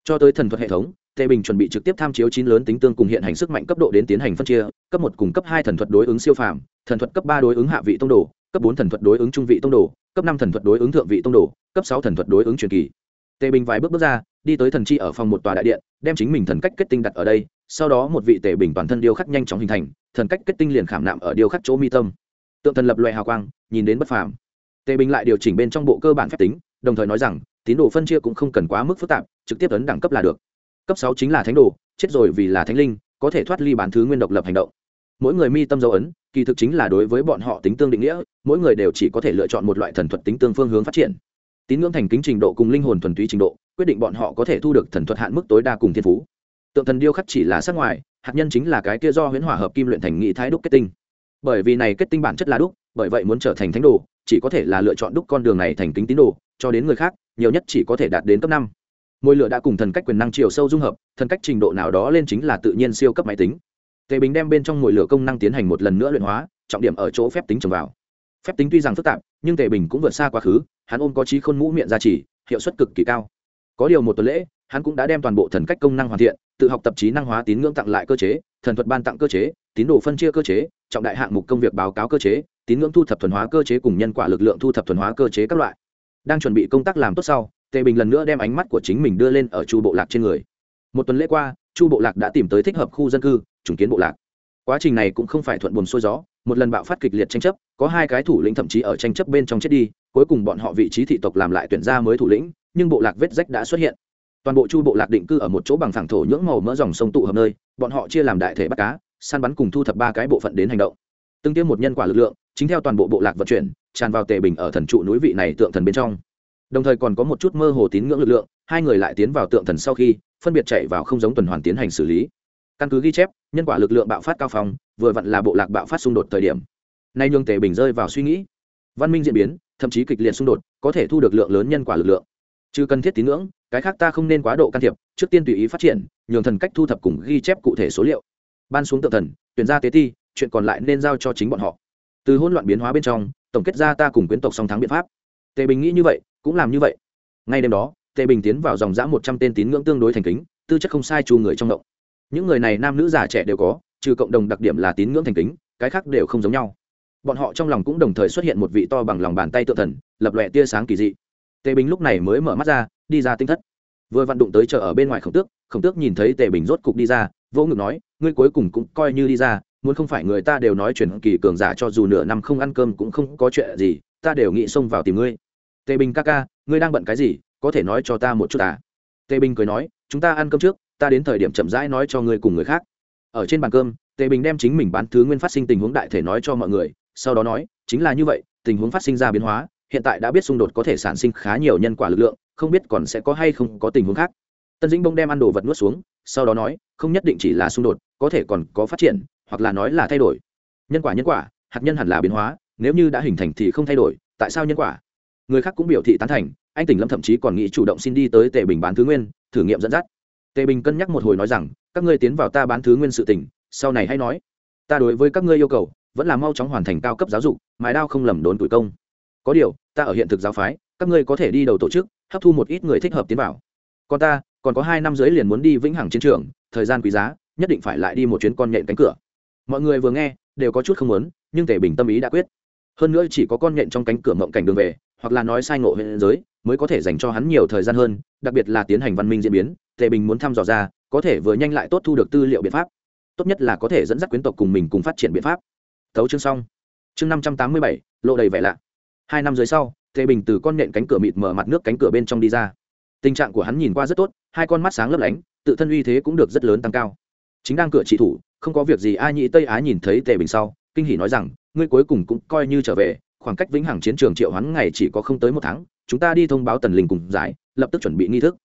Cho tới thần thuật hệ thống tề bình chuẩn bị trực tiếp tham chiếu chín lớn tính tương cùng hiện hành sức mạnh cấp độ đến tiến hành phân chia, cấp một cùng cấp hai thần thuật đối ứng siêu phàm, thần thuật cấp ba đối ứng hạ vị tông đồ, cấp bốn thần thuật đối ứng trung vị tông đồ, cấp năm thần thuật đối ứng thượng vị tông đồ, cấp sáu thần thuật đối ứng truyền kỳ. Tề bình vài bước bước ra, đi tới thần chi ở phòng một tòa đại điện, đem chính mình thần cách kết tinh đặt ở đây, sau đó một vị tề bình toàn thân điêu khắc nhanh chóng hình thành, thần cách kết tinh liền khảm nạm ở điêu khắc chỗ mi tâm. Tượng thần lập loại hào quang, nhìn đến bất phàm. Tề bình lại điều chỉnh bên trong bộ cơ bản phép tính, đồng thời nói rằng, tín đồ phân chia cũng không cần quá mức phức tạp, trực tiếp ấn đẳng cấp là được cấp sáu chính là thánh đồ, chết rồi vì là thánh linh, có thể thoát ly bán thứ nguyên độc lập hành động. Mỗi người mi tâm dấu ấn, kỳ thực chính là đối với bọn họ tính tương định nghĩa, mỗi người đều chỉ có thể lựa chọn một loại thần thuật tính tương phương hướng phát triển. Tín ngưỡng thành kính trình độ cùng linh hồn thuần túy trình độ, quyết định bọn họ có thể thu được thần thuật hạn mức tối đa cùng thiên phú. Tượng thần điêu khắc chỉ là sắc ngoài, hạt nhân chính là cái kia do huyễn hỏa hợp kim luyện thành nghị thái đúc kết tinh. Bởi vì này kết tinh bản chất là đúc, bởi vậy muốn trở thành thánh đồ, chỉ có thể là lựa chọn đúc con đường này thành kính tín đồ, cho đến người khác, nhiều nhất chỉ có thể đạt đến cấp năm môi lửa đã cùng thần cách quyền năng chiều sâu dung hợp, thần cách trình độ nào đó lên chính là tự nhiên siêu cấp máy tính. Tề bình đem bên trong mồi lửa công năng tiến hành một lần nữa luyện hóa, trọng điểm ở chỗ phép tính trồng vào. Phép tính tuy rằng phức tạp, nhưng tề bình cũng vượt xa quá khứ, hắn ôm có trí khôn mũ miệng ra chỉ hiệu suất cực kỳ cao. Có điều một tuần lễ, hắn cũng đã đem toàn bộ thần cách công năng hoàn thiện, tự học tập trí năng hóa tín ngưỡng tặng lại cơ chế, thần thuật ban tặng cơ chế, tín đồ phân chia cơ chế, trọng đại hạng mục công việc báo cáo cơ chế, tín ngưỡng thu thập thuần hóa cơ chế cùng nhân quả lực lượng thu thập thuần hóa cơ chế các loại. Đang chuẩn bị công tác làm tốt sau tề bình lần nữa đem ánh mắt của chính mình đưa lên ở chu bộ lạc trên người một tuần lễ qua chu bộ lạc đã tìm tới thích hợp khu dân cư chứng kiến bộ lạc quá trình này cũng không phải thuận buồn xuôi gió một lần bạo phát kịch liệt tranh chấp có hai cái thủ lĩnh thậm chí ở tranh chấp bên trong chết đi cuối cùng bọn họ vị trí thị tộc làm lại tuyển ra mới thủ lĩnh nhưng bộ lạc vết rách đã xuất hiện toàn bộ chu bộ lạc định cư ở một chỗ bằng phẳng thổ nhưỡng màu mỡ dòng sông tụ hợp nơi bọn họ chia làm đại thể bắt cá săn bắn cùng thu thập ba cái bộ phận đến hành động từng tiêm một nhân quả lực lượng chính theo toàn bộ bộ lạc vận chuyển tràn vào tề bình ở thần trụ núi vị này tượng thần bên trong đồng thời còn có một chút mơ hồ tín ngưỡng lực lượng, hai người lại tiến vào tượng thần sau khi, phân biệt chạy vào không giống tuần hoàn tiến hành xử lý. Căn cứ ghi chép, nhân quả lực lượng bạo phát cao phong, vừa vặn là bộ lạc bạo phát xung đột thời điểm. Nay nhường tề bình rơi vào suy nghĩ. Văn minh diễn biến, thậm chí kịch liệt xung đột, có thể thu được lượng lớn nhân quả lực lượng. Chứ cần thiết tín ngưỡng, cái khác ta không nên quá độ can thiệp, trước tiên tùy ý phát triển, nhường thần cách thu thập cùng ghi chép cụ thể số liệu. Ban xuống tự thần, tuyển ra tế ti, chuyện còn lại nên giao cho chính bọn họ. Từ hỗn loạn biến hóa bên trong, tổng kết ra ta cùng quyến tộc song thắng biện pháp tề bình nghĩ như vậy, cũng làm như vậy. Ngay đêm đó, tề bình tiến vào dòng dã một trăm tên tín ngưỡng tương đối thành kính, tư chất không sai chu người trong động. Những người này nam nữ già trẻ đều có, trừ cộng đồng đặc điểm là tín ngưỡng thành kính, cái khác đều không giống nhau. Bọn họ trong lòng cũng đồng thời xuất hiện một vị to bằng lòng bàn tay tự thần, lập lòe tia sáng kỳ dị. Tề bình lúc này mới mở mắt ra, đi ra tinh thất. Vừa vặn đụng tới chợ ở bên ngoài khổng tước khổng tước nhìn thấy tề bình rốt cục đi ra, vô ngực nói, ngươi cuối cùng cũng coi như đi ra, muốn không phải người ta đều nói chuyển kỳ cường giả cho dù nửa năm không ăn cơm cũng không có chuyện gì, ta đều nghĩ xông vào tìm ngươi tề bình ca ca, ngươi đang bận cái gì? Có thể nói cho ta một chút à? Tề bình cười nói, chúng ta ăn cơm trước, ta đến thời điểm chậm rãi nói cho ngươi cùng người khác. Ở trên bàn cơm, tề bình đem chính mình bán thứ nguyên phát sinh tình huống đại thể nói cho mọi người, sau đó nói, chính là như vậy, tình huống phát sinh ra biến hóa, hiện tại đã biết xung đột có thể sản sinh khá nhiều nhân quả lực lượng, không biết còn sẽ có hay không có tình huống khác. Tân dĩnh bông đem ăn đồ vật nuốt xuống, sau đó nói, không nhất định chỉ là xung đột, có thể còn có phát triển, hoặc là nói là thay đổi. Nhân quả nhân quả, hạt nhân hẳn là biến hóa, nếu như đã hình thành thì không thay đổi, tại sao nhân quả? Người khác cũng biểu thị tán thành, anh tỉnh lâm thậm chí còn nghĩ chủ động xin đi tới tề bình bán thứ nguyên, thử nghiệm dẫn dắt. Tề bình cân nhắc một hồi nói rằng, các ngươi tiến vào ta bán thứ nguyên sự tỉnh sau này hay nói. Ta đối với các ngươi yêu cầu, vẫn là mau chóng hoàn thành cao cấp giáo dục mái đao không lầm đốn tuổi công. Có điều, ta ở hiện thực giáo phái, các ngươi có thể đi đầu tổ chức, hấp thu một ít người thích hợp tiến vào. Còn ta, còn có hai năm dưới liền muốn đi vĩnh hằng chiến trường, thời gian quý giá, nhất định phải lại đi một chuyến con nhện cánh cửa. Mọi người vừa nghe, đều có chút không muốn, nhưng tề bình tâm ý đã quyết. Hơn nữa chỉ có con nhện trong cánh cửa mộng cảnh đường về hoặc là nói sai ngộ huyện giới, mới có thể dành cho hắn nhiều thời gian hơn, đặc biệt là tiến hành văn minh diễn biến, tề bình muốn thăm dò ra, có thể vừa nhanh lại tốt thu được tư liệu biện pháp. Tốt nhất là có thể dẫn dắt quyến tộc cùng mình cùng phát triển biện pháp. Thấu chương xong. Chương năm trăm tám mươi bảy, lộ đầy vẻ lạ. Hai năm dưới sau, tề bình từ con nện cánh cửa mịt mở mặt nước cánh cửa bên trong đi ra. Tình trạng của hắn nhìn qua rất tốt, hai con mắt sáng lấp lánh, tự thân uy thế cũng được rất lớn tăng cao. Chính đang cửa trị thủ, không có việc gì ai nhị tây á nhìn thấy tề bình sau, kinh hỉ nói rằng, ngươi cuối cùng cũng coi như trở về khoảng cách vĩnh hằng chiến trường triệu hoán ngày chỉ có không tới một tháng, chúng ta đi thông báo tần linh cùng giải, lập tức chuẩn bị nghi thức.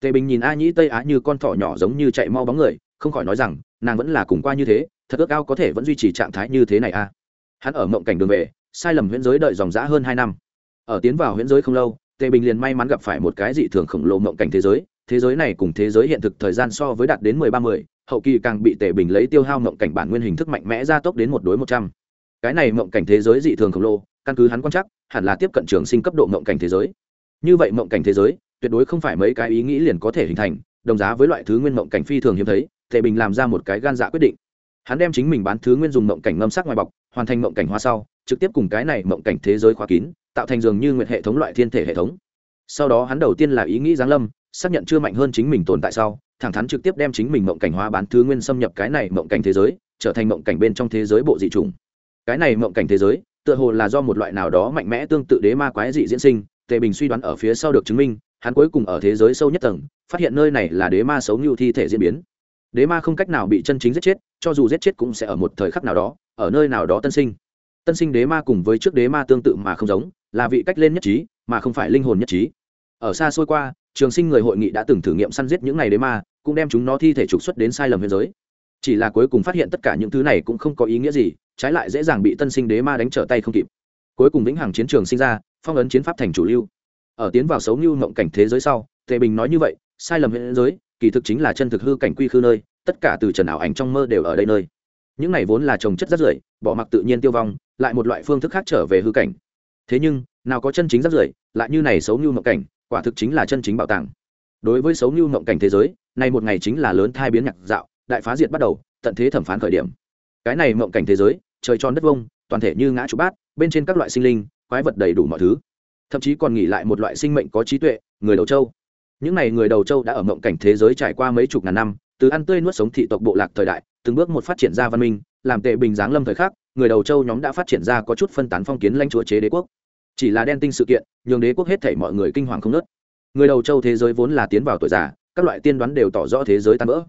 Tề bình nhìn a nhĩ tây á như con thỏ nhỏ giống như chạy mau bóng người, không khỏi nói rằng, nàng vẫn là cùng qua như thế, thật ước ao có thể vẫn duy trì trạng thái như thế này a hắn ở mộng cảnh đường về, sai lầm huyễn giới đợi dòng dã hơn hai năm. Ở tiến vào huyễn giới không lâu, tề bình liền may mắn gặp phải một cái dị thường khổng lồ mộng cảnh thế giới thế giới này cùng thế giới hiện thực thời gian so với đạt đến mười ba mười, hậu kỳ càng bị tề bình lấy tiêu hao mộng cảnh bản nguyên hình thức mạnh mẽ gia tốc đến một đối một trăm. Cái này mộng cảnh thế giới dị thường khổng lồ căn cứ hắn quan chắc hẳn là tiếp cận trường sinh cấp độ mộng cảnh thế giới như vậy mộng cảnh thế giới tuyệt đối không phải mấy cái ý nghĩ liền có thể hình thành đồng giá với loại thứ nguyên mộng cảnh phi thường hiếm thấy tề bình làm ra một cái gan dạ quyết định hắn đem chính mình bán thứ nguyên dùng mộng cảnh ngâm sắc ngoài bọc hoàn thành mộng cảnh hoa sau trực tiếp cùng cái này mộng cảnh thế giới khóa kín tạo thành dường như nguyện hệ thống loại thiên thể hệ thống sau đó hắn đầu tiên là ý nghĩ giáng lâm xác nhận chưa mạnh hơn chính mình tồn tại sau thẳng thắn trực tiếp đem chính mình mộng cảnh hóa bán thứ nguyên xâm nhập cái này mộng cảnh thế giới trở thành mộng cảnh bên trong thế giới bộ dị trùng cái này mộng cảnh thế giới tựa hồ là do một loại nào đó mạnh mẽ tương tự đế ma quái dị diễn sinh, tề bình suy đoán ở phía sau được chứng minh, hắn cuối cùng ở thế giới sâu nhất tầng, phát hiện nơi này là đế ma xấu như thi thể diễn biến. Đế ma không cách nào bị chân chính giết chết, cho dù giết chết cũng sẽ ở một thời khắc nào đó, ở nơi nào đó tân sinh. Tân sinh đế ma cùng với trước đế ma tương tự mà không giống, là vị cách lên nhất trí, mà không phải linh hồn nhất trí. Ở xa xôi qua, trường sinh người hội nghị đã từng thử nghiệm săn giết những ngày đế ma, cũng đem chúng nó thi thể trục xuất đến sai lầm biên giới. Chỉ là cuối cùng phát hiện tất cả những thứ này cũng không có ý nghĩa gì trái lại dễ dàng bị tân sinh đế ma đánh trở tay không kịp. Cuối cùng vĩnh hằng chiến trường sinh ra, phong ấn chiến pháp thành chủ lưu. Ở tiến vào xấu như mộng cảnh thế giới sau, tề bình nói như vậy, sai lầm hiện giới, kỳ thực chính là chân thực hư cảnh quy khư nơi, tất cả từ trần ảo ảnh trong mơ đều ở đây nơi. Những này vốn là trồng chất rất rưởi, bỏ mặc tự nhiên tiêu vong, lại một loại phương thức khác trở về hư cảnh. Thế nhưng, nào có chân chính rất rưởi, lại như này xấu như mộng cảnh, quả thực chính là chân chính bảo tàng. Đối với xấu như mộng cảnh thế giới, nay một ngày chính là lớn thai biến nhạc dạo, đại phá diệt bắt đầu, tận thế thẩm phán khởi điểm. Cái này mộng cảnh thế giới trời tròn đất vông, toàn thể như ngã trụ bát, bên trên các loại sinh linh, quái vật đầy đủ mọi thứ. Thậm chí còn nghỉ lại một loại sinh mệnh có trí tuệ, người đầu châu. Những n à y người đầu châu đã ở mộng cảnh thế giới trải qua mấy chục ngàn năm, từ ăn tươi nuốt sống thị tộc bộ lạc thời đại, từng bước một phát triển ra văn minh, làm tệ bình giáng lâm thời khắc, người đầu châu nhóm đã phát triển ra có chút phân tán phong kiến lãnh chúa chế đế quốc. Chỉ là đen tinh sự kiện, nhường đế quốc hết thảy mọi người kinh hoàng không nớt người đầu châu thế giới vốn là tiến vào tuổi già, các loại tiên đoán đều tỏ rõ thế giới tan vỡ.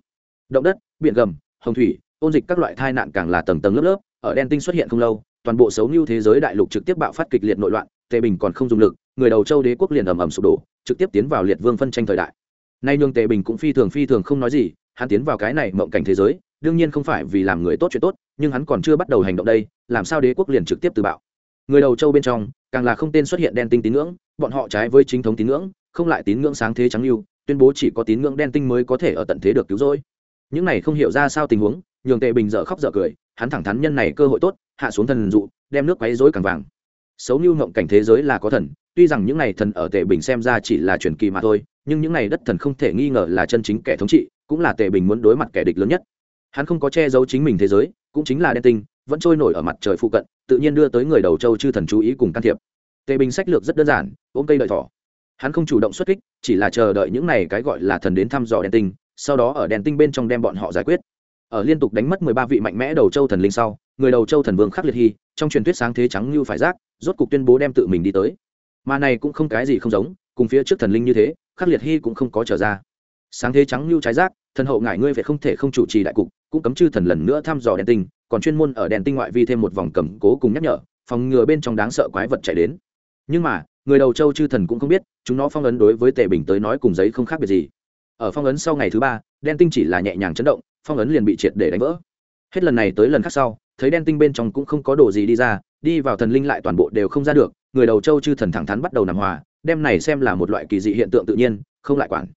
Động đất, biển gầm, hồng thủy, ôn dịch các loại tai nạn càng là tầng tầng lớp lớp ở đen tinh xuất hiện không lâu, toàn bộ xấu như thế giới đại lục trực tiếp bạo phát kịch liệt nội loạn, tề bình còn không dùng lực, người đầu châu đế quốc liền ầm ầm sụp đổ, trực tiếp tiến vào liệt vương phân tranh thời đại. Nay nhường tề bình cũng phi thường phi thường không nói gì, hắn tiến vào cái này mộng cảnh thế giới, đương nhiên không phải vì làm người tốt chuyện tốt, nhưng hắn còn chưa bắt đầu hành động đây, làm sao đế quốc liền trực tiếp từ bạo. Người đầu châu bên trong, càng là không tên xuất hiện đen tinh tín ngưỡng, bọn họ trái với chính thống tín ngưỡng, không lại tín ngưỡng sáng thế trắng lưu, tuyên bố chỉ có tín ngưỡng đen tinh mới có thể ở tận thế được cứu rỗi. Những này không hiểu ra sao tình huống, nhường tề bình dở khóc dở cười hắn thẳng thắn nhân này cơ hội tốt, hạ xuống thần dụ, đem nước quấy rối càng vàng. Xấu như ngộng cảnh thế giới là có thần, tuy rằng những này thần ở tề bình xem ra chỉ là truyền kỳ mà thôi, nhưng những này đất thần không thể nghi ngờ là chân chính kẻ thống trị, cũng là tề bình muốn đối mặt kẻ địch lớn nhất. Hắn không có che giấu chính mình thế giới, cũng chính là đen tinh, vẫn trôi nổi ở mặt trời phụ cận, tự nhiên đưa tới người đầu châu chư thần chú ý cùng can thiệp. Tề bình sách lược rất đơn giản, ôm cây đợi thỏ. Hắn không chủ động xuất kích, chỉ là chờ đợi những này cái gọi là thần đến thăm dò đen tinh, sau đó ở đèn tinh bên trong đem bọn họ giải quyết ở liên tục đánh mất mười ba vị mạnh mẽ đầu châu thần linh sau, người đầu châu thần vương khắc liệt hy, trong truyền thuyết sáng thế trắng như phải giác, rốt cục tuyên bố đem tự mình đi tới. Mà này cũng không cái gì không giống, cùng phía trước thần linh như thế, khắc liệt hy cũng không có trở ra. Sáng thế trắng như trái giác, thần hậu ngại ngươi phải không thể không chủ trì đại cục, cũng cấm chư thần lần nữa thăm dò đèn tinh, còn chuyên môn ở đèn tinh ngoại vi thêm một vòng cầm cố cùng nhắc nhở, phòng ngừa bên trong đáng sợ quái vật chạy đến. Nhưng mà, người đầu châu chư thần cũng không biết, chúng nó phong ấn đối với tề bình tới nói cùng giấy không khác biệt gì. Ở phong ấn sau ngày thứ ba đen tinh chỉ là nhẹ nhàng chấn động phong ấn liền bị triệt để đánh vỡ. Hết lần này tới lần khác sau, thấy đen tinh bên trong cũng không có đồ gì đi ra, đi vào thần linh lại toàn bộ đều không ra được, người đầu châu chư thần thẳng thắn bắt đầu nằm hòa, đem này xem là một loại kỳ dị hiện tượng tự nhiên, không lại quản.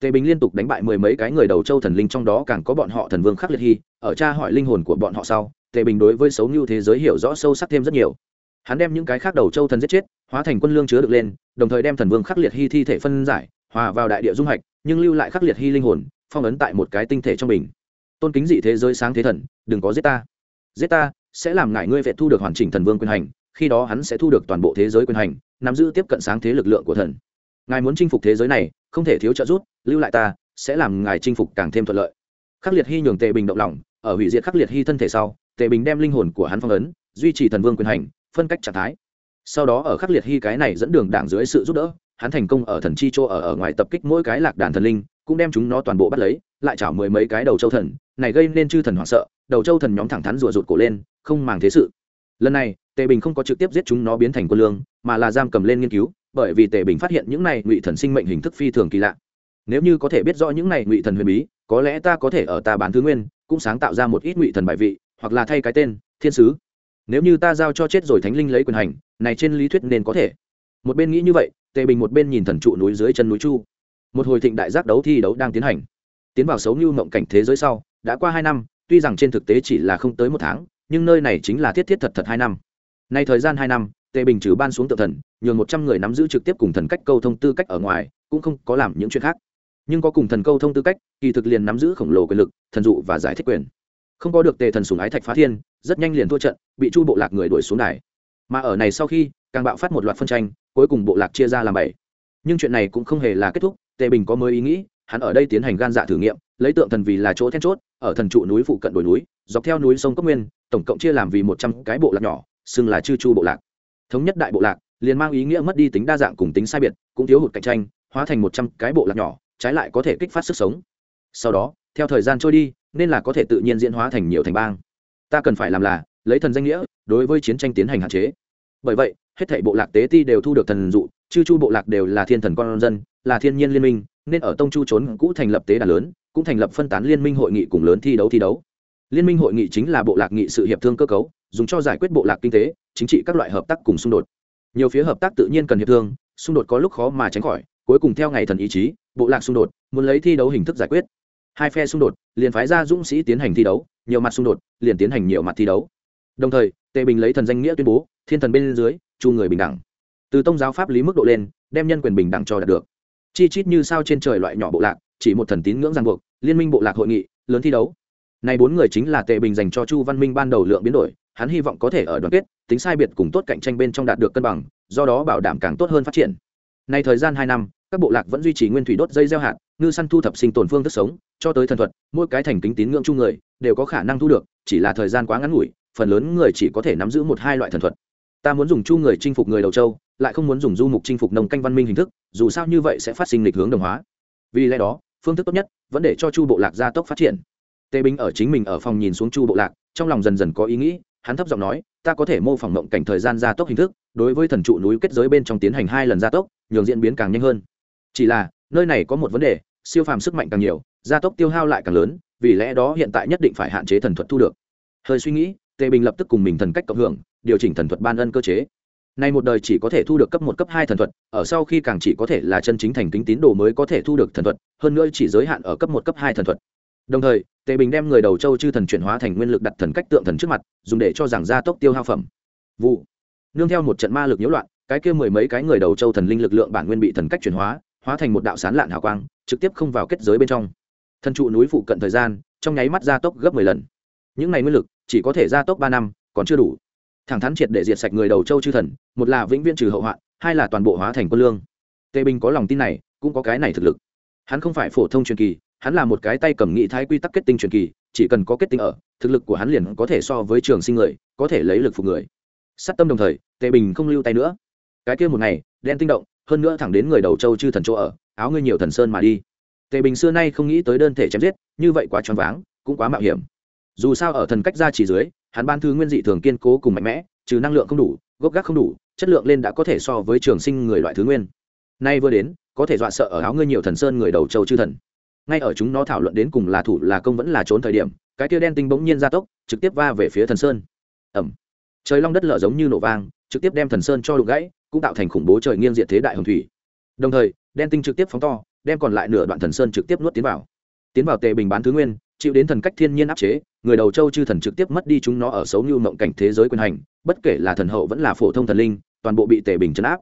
Tề bình liên tục đánh bại mười mấy cái người đầu châu thần linh trong đó càng có bọn họ thần vương khắc liệt hy, ở tra hỏi linh hồn của bọn họ sau, tề bình đối với xấu như thế giới hiểu rõ sâu sắc thêm rất nhiều. Hắn đem những cái khác đầu châu thần giết chết, hóa thành quân lương chứa được lên, đồng thời đem thần vương khắc liệt hy thi thể phân giải, hòa vào đại địa dung hạch, nhưng lưu lại khắc liệt hy linh hồn, phong ấn tại một cái tinh thể trong mình tôn kính dị thế giới sáng thế thần, đừng có giết ta. Giết ta sẽ làm ngại ngươi vệ thu được hoàn chỉnh thần vương quyền hành, khi đó hắn sẽ thu được toàn bộ thế giới quyền hành, nắm giữ tiếp cận sáng thế lực lượng của thần. Ngài muốn chinh phục thế giới này, không thể thiếu trợ giúp, lưu lại ta sẽ làm ngài chinh phục càng thêm thuận lợi. Khắc liệt hy nhường tề bình động lòng, ở hủy diệt khắc liệt hy thân thể sau, tề bình đem linh hồn của hắn phong ấn, duy trì thần vương quyền hành, phân cách trạng thái. Sau đó ở khắc liệt hy cái này dẫn đường đảng dưới sự giúp đỡ hắn thành công ở thần chi chỗ ở ở ngoài tập kích mỗi cái lạc đàn thần linh, cũng đem chúng nó toàn bộ bắt lấy, lại chảo mười mấy cái đầu châu thần, này gây nên chư thần hoảng sợ, đầu châu thần nhóm thẳng thắn rùa rụt cổ lên, không màng thế sự. Lần này, tề bình không có trực tiếp giết chúng nó biến thành quân lương, mà là giam cầm lên nghiên cứu, bởi vì tề bình phát hiện những này ngụy thần sinh mệnh hình thức phi thường kỳ lạ. Nếu như có thể biết rõ những này ngụy thần huyền bí, có lẽ ta có thể ở ta bán thứ nguyên, cũng sáng tạo ra một ít ngụy thần bài vị, hoặc là thay cái tên, thiên sứ. Nếu như ta giao cho chết rồi thánh linh lấy quyền hành, này trên lý thuyết nên có thể. Một bên nghĩ như vậy tề bình một bên nhìn thần trụ núi dưới chân núi chu một hồi thịnh đại giác đấu thi đấu đang tiến hành tiến vào xấu như mộng cảnh thế giới sau đã qua hai năm tuy rằng trên thực tế chỉ là không tới một tháng nhưng nơi này chính là thiết thiết thật thật hai năm nay thời gian hai năm tề bình trừ ban xuống tự thần nhường một trăm người nắm giữ trực tiếp cùng thần cách câu thông tư cách ở ngoài cũng không có làm những chuyện khác nhưng có cùng thần câu thông tư cách kỳ thực liền nắm giữ khổng lồ quyền lực thần dụ và giải thích quyền không có được tề thần sùng ái thạch phá thiên rất nhanh liền thua trận bị chu bộ lạc người đuổi xuống đài mà ở này sau khi càng bạo phát một loạt phân tranh cuối cùng bộ lạc chia ra làm bảy. Nhưng chuyện này cũng không hề là kết thúc, tề bình có mới ý nghĩ, hắn ở đây tiến hành gan dạ thử nghiệm, lấy tượng thần vì là chỗ then chốt, ở thần trụ núi phụ cận đồi núi, dọc theo núi sông cốc nguyên, tổng cộng chia làm vì một trăm cái bộ lạc nhỏ, xưng là chư chu bộ lạc. Thống nhất đại bộ lạc, liền mang ý nghĩa mất đi tính đa dạng cùng tính sai biệt, cũng thiếu hụt cạnh tranh, hóa thành một trăm cái bộ lạc nhỏ, trái lại có thể kích phát sức sống. Sau đó, theo thời gian trôi đi, nên là có thể tự nhiên diễn hóa thành nhiều thành bang. Ta cần phải làm là, lấy thần danh nghĩa, đối với chiến tranh tiến hành hạn chế bởi vậy, hết thảy bộ lạc tế ti đều thu được thần dụ, chư chu bộ lạc đều là thiên thần con dân, là thiên nhiên liên minh, nên ở tông chu trốn cũ thành lập tế đàn lớn, cũng thành lập phân tán liên minh hội nghị cùng lớn thi đấu thi đấu. Liên minh hội nghị chính là bộ lạc nghị sự hiệp thương cơ cấu, dùng cho giải quyết bộ lạc kinh tế, chính trị các loại hợp tác cùng xung đột. Nhiều phía hợp tác tự nhiên cần hiệp thương, xung đột có lúc khó mà tránh khỏi, cuối cùng theo ngày thần ý chí, bộ lạc xung đột, muốn lấy thi đấu hình thức giải quyết. Hai phe xung đột, liền phái ra dũng sĩ tiến hành thi đấu, nhiều mặt xung đột, liền tiến hành nhiều mặt thi đấu đồng thời, tề bình lấy thần danh nghĩa tuyên bố, thiên thần bên dưới, chu người bình đẳng. Từ tông giáo pháp lý mức độ lên, đem nhân quyền bình đẳng cho đạt được. Chi chít như sao trên trời loại nhỏ bộ lạc, chỉ một thần tín ngưỡng ràng buộc, liên minh bộ lạc hội nghị, lớn thi đấu. Này bốn người chính là tề bình dành cho chu văn minh ban đầu lượng biến đổi, hắn hy vọng có thể ở đoàn kết, tính sai biệt cùng tốt cạnh tranh bên trong đạt được cân bằng, do đó bảo đảm càng tốt hơn phát triển. Nay thời gian hai năm, các bộ lạc vẫn duy trì nguyên thủy đốt dây gieo hạt, ngư săn thu thập sinh tồn phương thức sống, cho tới thần thuật, mỗi cái thành kính tín ngưỡng chu người, đều có khả năng thu được, chỉ là thời gian quá ngắn ngủi phần lớn người chỉ có thể nắm giữ một hai loại thần thuật. Ta muốn dùng chu người chinh phục người đầu châu, lại không muốn dùng du mục chinh phục nông canh văn minh hình thức, dù sao như vậy sẽ phát sinh lịch hướng đồng hóa. Vì lẽ đó, phương thức tốt nhất vẫn để cho chu bộ lạc gia tốc phát triển. Tề binh ở chính mình ở phòng nhìn xuống chu bộ lạc, trong lòng dần dần có ý nghĩ, hắn thấp giọng nói, ta có thể mô phỏng mộng cảnh thời gian gia tốc hình thức, đối với thần trụ núi kết giới bên trong tiến hành hai lần gia tốc, nhường diễn biến càng nhanh hơn. Chỉ là, nơi này có một vấn đề, siêu phàm sức mạnh càng nhiều, gia tốc tiêu hao lại càng lớn, vì lẽ đó hiện tại nhất định phải hạn chế thần thuật thu được. Hơi suy nghĩ tề bình lập tức cùng mình thần cách cộng hưởng, điều chỉnh thần thuật ban ân cơ chế. Nay một đời chỉ có thể thu được cấp một, cấp hai thần thuật, ở sau khi càng chỉ có thể là chân chính thành kính tín đồ mới có thể thu được thần thuật, hơn nữa chỉ giới hạn ở cấp một, cấp hai thần thuật. Đồng thời tề bình đem người đầu châu chư thần chuyển hóa thành nguyên lực đặt thần cách tượng thần trước mặt, dùng để cho giảng gia tốc tiêu hao phẩm. Vụ. Nương theo một trận ma lực nhiễu loạn, cái kia mười mấy cái người đầu châu thần linh lực lượng bản nguyên bị thần cách chuyển hóa hóa thành một đạo sán lạn hào quang, trực tiếp không vào kết giới bên trong. Thần trụ núi phụ cận thời gian, trong nháy mắt gia tốc gấp mười lần. Những này nguyên lực chỉ có thể gia tốc ba năm, còn chưa đủ. Thẳng thắn triệt để diệt sạch người đầu châu chư thần, một là vĩnh viễn trừ hậu hoạn, hai là toàn bộ hóa thành quân lương. Tề bình có lòng tin này, cũng có cái này thực lực. Hắn không phải phổ thông truyền kỳ, hắn là một cái tay cầm nghị thái quy tắc kết tinh truyền kỳ, chỉ cần có kết tinh ở, thực lực của hắn liền có thể so với trường sinh người, có thể lấy lực phục người. Sát tâm đồng thời, tề bình không lưu tay nữa. Cái kia một ngày, đen tinh động, hơn nữa thẳng đến người đầu châu chư thần chỗ ở, áo ngươi nhiều thần sơn mà đi. Tề bình xưa nay không nghĩ tới đơn thể chém giết, như vậy quá choáng váng, cũng quá mạo hiểm dù sao ở thần cách ra chỉ dưới, hắn ban thư nguyên dị thường kiên cố cùng mạnh mẽ, trừ năng lượng không đủ, gốc gác không đủ, chất lượng lên đã có thể so với trường sinh người loại thứ nguyên. Nay vừa đến, có thể dọa sợ ở áo ngươi nhiều thần sơn người đầu châu chư thần. Ngay ở chúng nó thảo luận đến cùng là thủ là công vẫn là trốn thời điểm, cái kia đen tinh bỗng nhiên gia tốc, trực tiếp va về phía thần sơn. Ẩm trời long đất lở giống như nổ vang, trực tiếp đem thần sơn cho đục gãy, cũng tạo thành khủng bố trời nghiêng diện thế đại hồng thủy. Đồng thời, đen tinh trực tiếp phóng to, đem còn lại nửa đoạn thần sơn trực tiếp nuốt tiến vào. Tiến vào tề bình bán thứ nguyên, chịu đến thần cách thiên nhiên áp chế người đầu châu chư thần trực tiếp mất đi chúng nó ở xấu như mộng cảnh thế giới quyền hành, bất kể là thần hậu vẫn là phổ thông thần linh, toàn bộ bị tề bình chấn áp.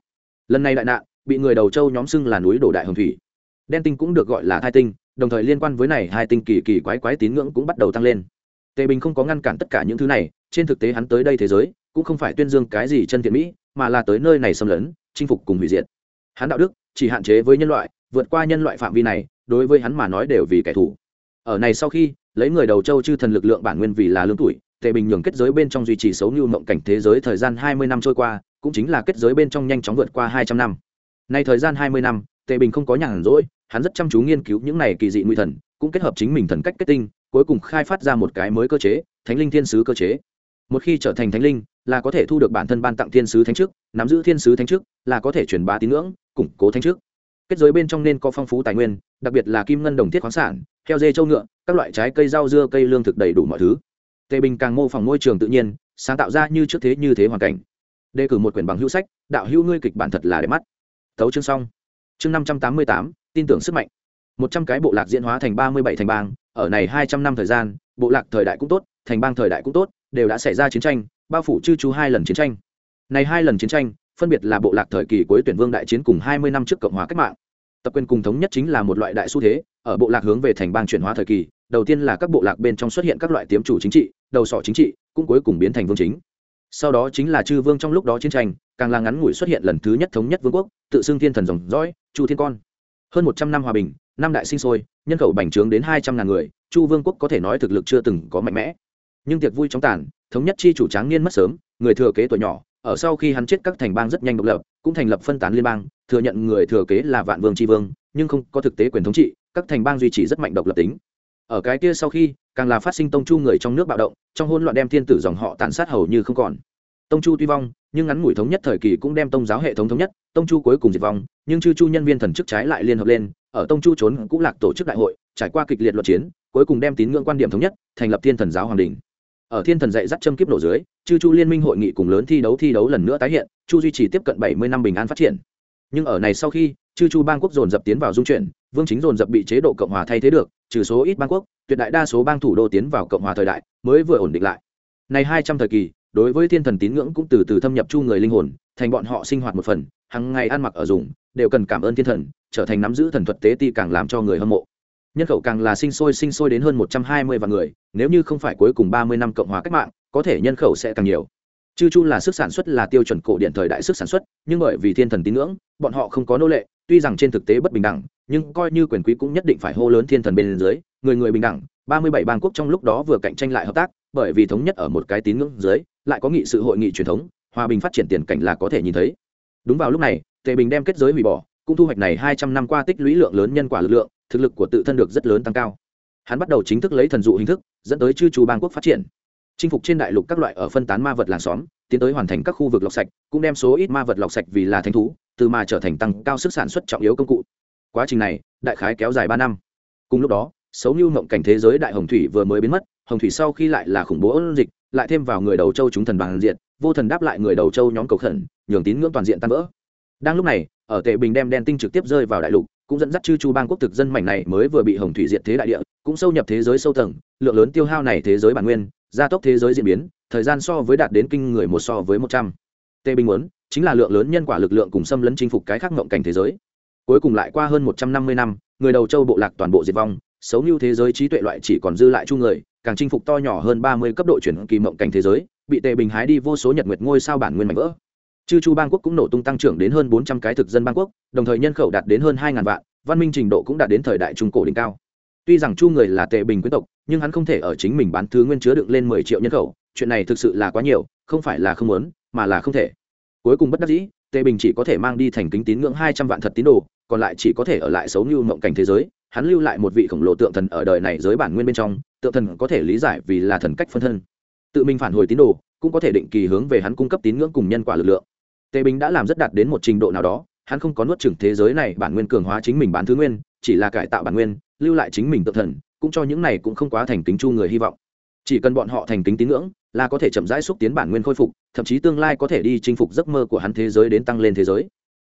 Lần này đại nạn, bị người đầu châu nhóm xưng là núi đổ đại hồng thủy. Đen tinh cũng được gọi là thai tinh, đồng thời liên quan với này hai tinh kỳ kỳ quái quái tín ngưỡng cũng bắt đầu tăng lên. Tề bình không có ngăn cản tất cả những thứ này, trên thực tế hắn tới đây thế giới, cũng không phải tuyên dương cái gì chân thiện mỹ, mà là tới nơi này xâm lấn, chinh phục cùng hủy diệt. Hắn đạo đức, chỉ hạn chế với nhân loại, vượt qua nhân loại phạm vi này, đối với hắn mà nói đều vì kẻ thù. Ở này sau khi lấy người đầu châu chư thần lực lượng bản nguyên vì là lương tuổi tề bình nhường kết giới bên trong duy trì xấu như mộng cảnh thế giới thời gian hai mươi năm trôi qua cũng chính là kết giới bên trong nhanh chóng vượt qua hai trăm năm nay thời gian hai mươi năm tề bình không có nhàn rỗi hắn rất chăm chú nghiên cứu những này kỳ dị nguy thần cũng kết hợp chính mình thần cách kết tinh cuối cùng khai phát ra một cái mới cơ chế thánh linh thiên sứ cơ chế một khi trở thành thánh linh là có thể thu được bản thân ban tặng thiên sứ thánh trước, nắm giữ thiên sứ thánh trước, là có thể truyền bá tín ngưỡng củng cố thánh trước. kết giới bên trong nên có phong phú tài nguyên đặc biệt là kim ngân đồng thiết khoáng sản heo dê châu ngựa các loại trái cây rau dưa cây lương thực đầy đủ mọi thứ. Tề bình càng mô phỏng môi trường tự nhiên, sáng tạo ra như trước thế như thế hoàn cảnh. Đề cử một quyển bằng hữu sách, đạo hữu ngươi kịch bản thật là đẹp mắt. Thấu chương xong. Chương năm trăm tám mươi tám, tin tưởng sức mạnh. Một trăm cái bộ lạc diễn hóa thành ba mươi bảy thành bang, ở này hai trăm năm thời gian, bộ lạc thời đại cũng tốt, thành bang thời đại cũng tốt, đều đã xảy ra chiến tranh, bao phủ chư chú hai lần chiến tranh. Này hai lần chiến tranh, phân biệt là bộ lạc thời kỳ cuối tuyển vương đại chiến cùng hai mươi năm trước cộng hòa cách mạng. Tập quyền cùng thống nhất chính là một loại đại xu thế, ở bộ lạc hướng về thành bang chuyển hóa thời kỳ đầu tiên là các bộ lạc bên trong xuất hiện các loại tiếm chủ chính trị, đầu sọ chính trị, cũng cuối cùng biến thành vương chính. Sau đó chính là chư vương trong lúc đó chiến tranh, càng là ngắn ngủi xuất hiện lần thứ nhất thống nhất vương quốc, tự xưng thiên thần dòng dõi, chu thiên con. Hơn một trăm năm hòa bình, năm đại sinh sôi, nhân khẩu bành trướng đến hai trăm ngàn người, chu vương quốc có thể nói thực lực chưa từng có mạnh mẽ. Nhưng tiệc vui chóng tàn, thống nhất chi chủ tráng niên mất sớm, người thừa kế tuổi nhỏ, ở sau khi hắn chết các thành bang rất nhanh độc lập, cũng thành lập phân tán liên bang, thừa nhận người thừa kế là vạn vương tri vương, nhưng không có thực tế quyền thống trị, các thành bang duy trì rất mạnh độc lập tính ở cái kia sau khi, càng là phát sinh tông chu người trong nước bạo động, trong hôn loạn đem thiên tử dòng họ tàn sát hầu như không còn. Tông chu tuy vong, nhưng ngắn ngủi thống nhất thời kỳ cũng đem tông giáo hệ thống thống nhất, tông chu cuối cùng diệt vong, nhưng chư chu nhân viên thần chức trái lại liên hợp lên, ở tông chu trốn cũng lạc tổ chức đại hội, trải qua kịch liệt luận chiến, cuối cùng đem tín ngưỡng quan điểm thống nhất, thành lập thiên thần giáo hoàng đình. Ở thiên thần dạy dắt châm kiếp nổ dưới, chư chu liên minh hội nghị cùng lớn thi đấu thi đấu lần nữa tái hiện, chu duy trì tiếp cận bảy mươi năm bình an phát triển. Nhưng ở này sau khi, chư chu bang quốc dồn dập tiến vào dung chuyển, vương chính dồn dập bị chế độ cộng hòa thay thế được trừ số ít bang quốc, tuyệt đại đa số bang thủ đô tiến vào cộng hòa thời đại mới vừa ổn định lại. Này hai trăm thời kỳ, đối với thiên thần tín ngưỡng cũng từ từ thâm nhập chu người linh hồn, thành bọn họ sinh hoạt một phần hàng ngày ăn mặc ở dùng, đều cần cảm ơn thiên thần, trở thành nắm giữ thần thuật tế ti càng làm cho người hâm mộ. Nhân khẩu càng là sinh sôi sinh sôi đến hơn một trăm hai mươi vạn người, nếu như không phải cuối cùng ba mươi năm cộng hòa cách mạng, có thể nhân khẩu sẽ càng nhiều. Chư chu là sức sản xuất là tiêu chuẩn cổ điện thời đại sức sản xuất, nhưng bởi vì thiên thần tín ngưỡng, bọn họ không có nô lệ, tuy rằng trên thực tế bất bình đẳng nhưng coi như quyền quý cũng nhất định phải hô lớn thiên thần bên dưới, người người bình đẳng, ba mươi bảy bang quốc trong lúc đó vừa cạnh tranh lại hợp tác, bởi vì thống nhất ở một cái tín ngưỡng dưới, lại có nghị sự hội nghị truyền thống, hòa bình phát triển tiền cảnh là có thể nhìn thấy. Đúng vào lúc này, tề bình đem kết giới hủy bỏ, cũng thu hoạch này hai trăm năm qua tích lũy lượng lớn nhân quả lực lượng, thực lực của tự thân được rất lớn tăng cao. Hắn bắt đầu chính thức lấy thần dụ hình thức, dẫn tới chư chú bang quốc phát triển. Chinh phục trên đại lục các loại ở phân tán ma vật làng xóm, tiến tới hoàn thành các khu vực lọc sạch, cũng đem số ít ma vật lọc sạch vì là thánh thú, từ mà trở thành tăng cao sức sản xuất trọng yếu công cụ quá trình này, đại khái kéo dài ba năm. Cùng lúc đó, xấu như mộng cảnh thế giới đại hồng thủy vừa mới biến mất, hồng thủy sau khi lại là khủng bố ôn dịch, lại thêm vào người đầu châu chúng thần bằng diện vô thần đáp lại người đầu châu nhóm cầu khẩn, nhường tín ngưỡng toàn diện tan vỡ. Đang lúc này, ở tệ bình đem đen tinh trực tiếp rơi vào đại lục, cũng dẫn dắt chư chu bang quốc thực dân mảnh này mới vừa bị hồng thủy diệt thế đại địa, cũng sâu nhập thế giới sâu tầng, lượng lớn tiêu hao này thế giới bản nguyên, gia tốc thế giới diễn biến, thời gian so với đạt đến kinh người một so với một trăm. Tệ bình muốn, chính là lượng lớn nhân quả lực lượng cùng xâm lấn chinh phục cái khác ngộng cảnh thế giới cuối cùng lại qua hơn một trăm năm mươi năm, người đầu châu bộ lạc toàn bộ diệt vong, xấu như thế giới trí tuệ loại chỉ còn dư lại chu người, càng chinh phục to nhỏ hơn ba mươi cấp độ chuyển kỳ mộng cảnh thế giới, bị tề bình hái đi vô số nhật nguyệt ngôi sao bản nguyên mạnh vỡ. Chư chu bang quốc cũng nổ tung tăng trưởng đến hơn bốn trăm cái thực dân bang quốc, đồng thời nhân khẩu đạt đến hơn hai ngàn vạn, văn minh trình độ cũng đạt đến thời đại trung cổ đỉnh cao. Tuy rằng chu người là tề bình quyến tộc, nhưng hắn không thể ở chính mình bán thứ nguyên chứa đựng lên mười triệu nhân khẩu, chuyện này thực sự là quá nhiều, không phải là không muốn, mà là không thể. Cuối cùng bất đắc dĩ, tề bình chỉ có thể mang đi thành kính tín ngưỡng hai trăm vạn thật tín đồ còn lại chỉ có thể ở lại xấu như mộng cảnh thế giới, hắn lưu lại một vị khổng lồ tượng thần ở đời này giới bản nguyên bên trong, tượng thần có thể lý giải vì là thần cách phân thân. Tự mình phản hồi tín đồ, cũng có thể định kỳ hướng về hắn cung cấp tín ngưỡng cùng nhân quả lực lượng. Tề bình đã làm rất đạt đến một trình độ nào đó, hắn không có nuốt chửng thế giới này bản nguyên cường hóa chính mình bán thứ nguyên, chỉ là cải tạo bản nguyên, lưu lại chính mình tự thần, cũng cho những này cũng không quá thành kính chu người hy vọng. Chỉ cần bọn họ thành kính tín ngưỡng, là có thể chậm rãi xúc tiến bản nguyên khôi phục, thậm chí tương lai có thể đi chinh phục giấc mơ của hắn thế giới đến tăng lên thế giới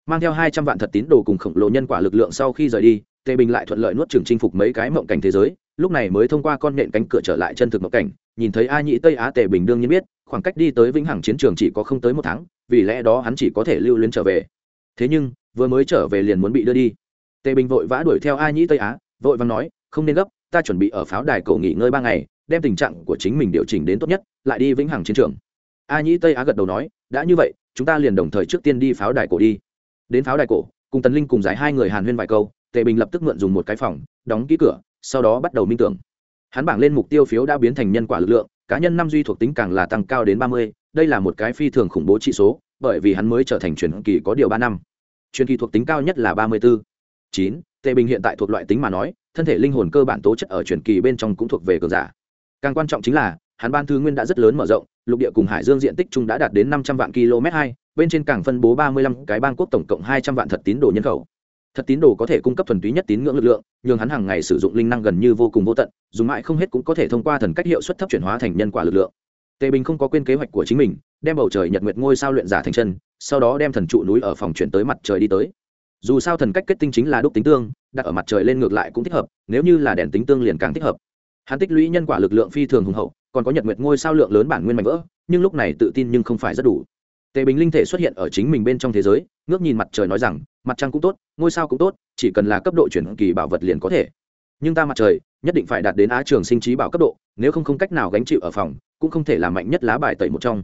mang theo hai trăm vạn thật tín đồ cùng khổng lồ nhân quả lực lượng sau khi rời đi, tề bình lại thuận lợi nuốt chửng chinh phục mấy cái mộng cảnh thế giới, lúc này mới thông qua con nện cánh cửa trở lại chân thực mộng cảnh, nhìn thấy a nhĩ tây á tề bình đương nhiên biết, khoảng cách đi tới vĩnh hằng chiến trường chỉ có không tới một tháng, vì lẽ đó hắn chỉ có thể lưu luyến trở về. Thế nhưng, vừa mới trở về liền muốn bị đưa đi. Tề bình vội vã đuổi theo a nhĩ tây á, vội vàng nói, không nên gấp, ta chuẩn bị ở pháo đài cầu nghỉ ngơi ba ngày, đem tình trạng của chính mình điều chỉnh đến tốt nhất, lại đi vĩnh hằng chiến trường. A nhĩ tây á gật đầu nói, đã như vậy, chúng ta liền đồng thời trước tiên đi pháo đài cổ đi đến pháo đài cổ, cùng tần linh cùng giải hai người hàn huyên vài câu, tề bình lập tức mượn dùng một cái phòng, đóng ký cửa, sau đó bắt đầu minh tưởng. Hắn bảng lên mục tiêu phiếu đã biến thành nhân quả lực lượng, cá nhân năm duy thuộc tính càng là tăng cao đến ba mươi, đây là một cái phi thường khủng bố trị số, bởi vì hắn mới trở thành truyền kỳ có điều ba năm. Truyền kỳ thuộc tính cao nhất là ba mươi bốn chín, tề bình hiện tại thuộc loại tính mà nói, thân thể linh hồn cơ bản tố chất ở truyền kỳ bên trong cũng thuộc về cường giả. Càng quan trọng chính là, hắn ban thư nguyên đã rất lớn mở rộng lục địa cùng hải dương diện tích chung đã đạt đến năm trăm vạn km hai, bên trên cảng phân bố ba mươi lăm, cái bang quốc tổng cộng hai trăm vạn thật tín đồ nhân khẩu. Thật tín đồ có thể cung cấp thuần túy nhất tín ngưỡng lực lượng nhưng hắn hàng ngày sử dụng linh năng gần như vô cùng vô tận, dùng mãi không hết cũng có thể thông qua thần cách hiệu suất thấp chuyển hóa thành nhân quả lực lượng. Tề bình không có quên kế hoạch của chính mình, đem bầu trời nhật nguyệt ngôi sao luyện giả thành chân, sau đó đem thần trụ núi ở phòng chuyển tới mặt trời đi tới. Dù sao thần cách kết tinh chính là đúc tính tương, đặt ở mặt trời lên ngược lại cũng thích hợp, nếu như là đèn tính tương liền càng thích hợp. Hắn tích lũy nhân quả lực lượng phi thường hùng hậu còn có nhật nguyệt ngôi sao lượng lớn bản nguyên mạnh vỡ, nhưng lúc này tự tin nhưng không phải rất đủ. Tề bình linh thể xuất hiện ở chính mình bên trong thế giới, ngước nhìn mặt trời nói rằng, mặt trăng cũng tốt, ngôi sao cũng tốt, chỉ cần là cấp độ chuyển kỳ bảo vật liền có thể. Nhưng ta mặt trời, nhất định phải đạt đến á trường sinh trí bảo cấp độ, nếu không không cách nào gánh chịu ở phòng, cũng không thể làm mạnh nhất lá bài tẩy một trong.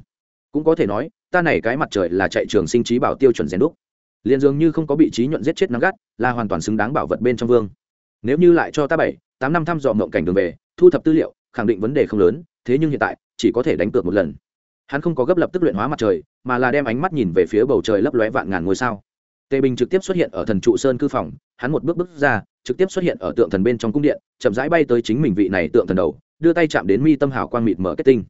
Cũng có thể nói, ta này cái mặt trời là chạy trường sinh trí bảo tiêu chuẩn rèn đúc. Liền dường như không có bị trí nhuận giết chết nắng gắt, là hoàn toàn xứng đáng bảo vật bên trong vương. Nếu như lại cho ta bảy, tám năm thăm dò mộng cảnh đường về, thu thập tư liệu, khẳng định vấn đề không lớn thế nhưng hiện tại, chỉ có thể đánh cược một lần. Hắn không có gấp lập tức luyện hóa mặt trời, mà là đem ánh mắt nhìn về phía bầu trời lấp lóe vạn ngàn ngôi sao. Tề bình trực tiếp xuất hiện ở thần trụ sơn cư phòng, hắn một bước bước ra, trực tiếp xuất hiện ở tượng thần bên trong cung điện, chậm rãi bay tới chính mình vị này tượng thần đầu, đưa tay chạm đến mi tâm hào quang mịt mở kết tinh.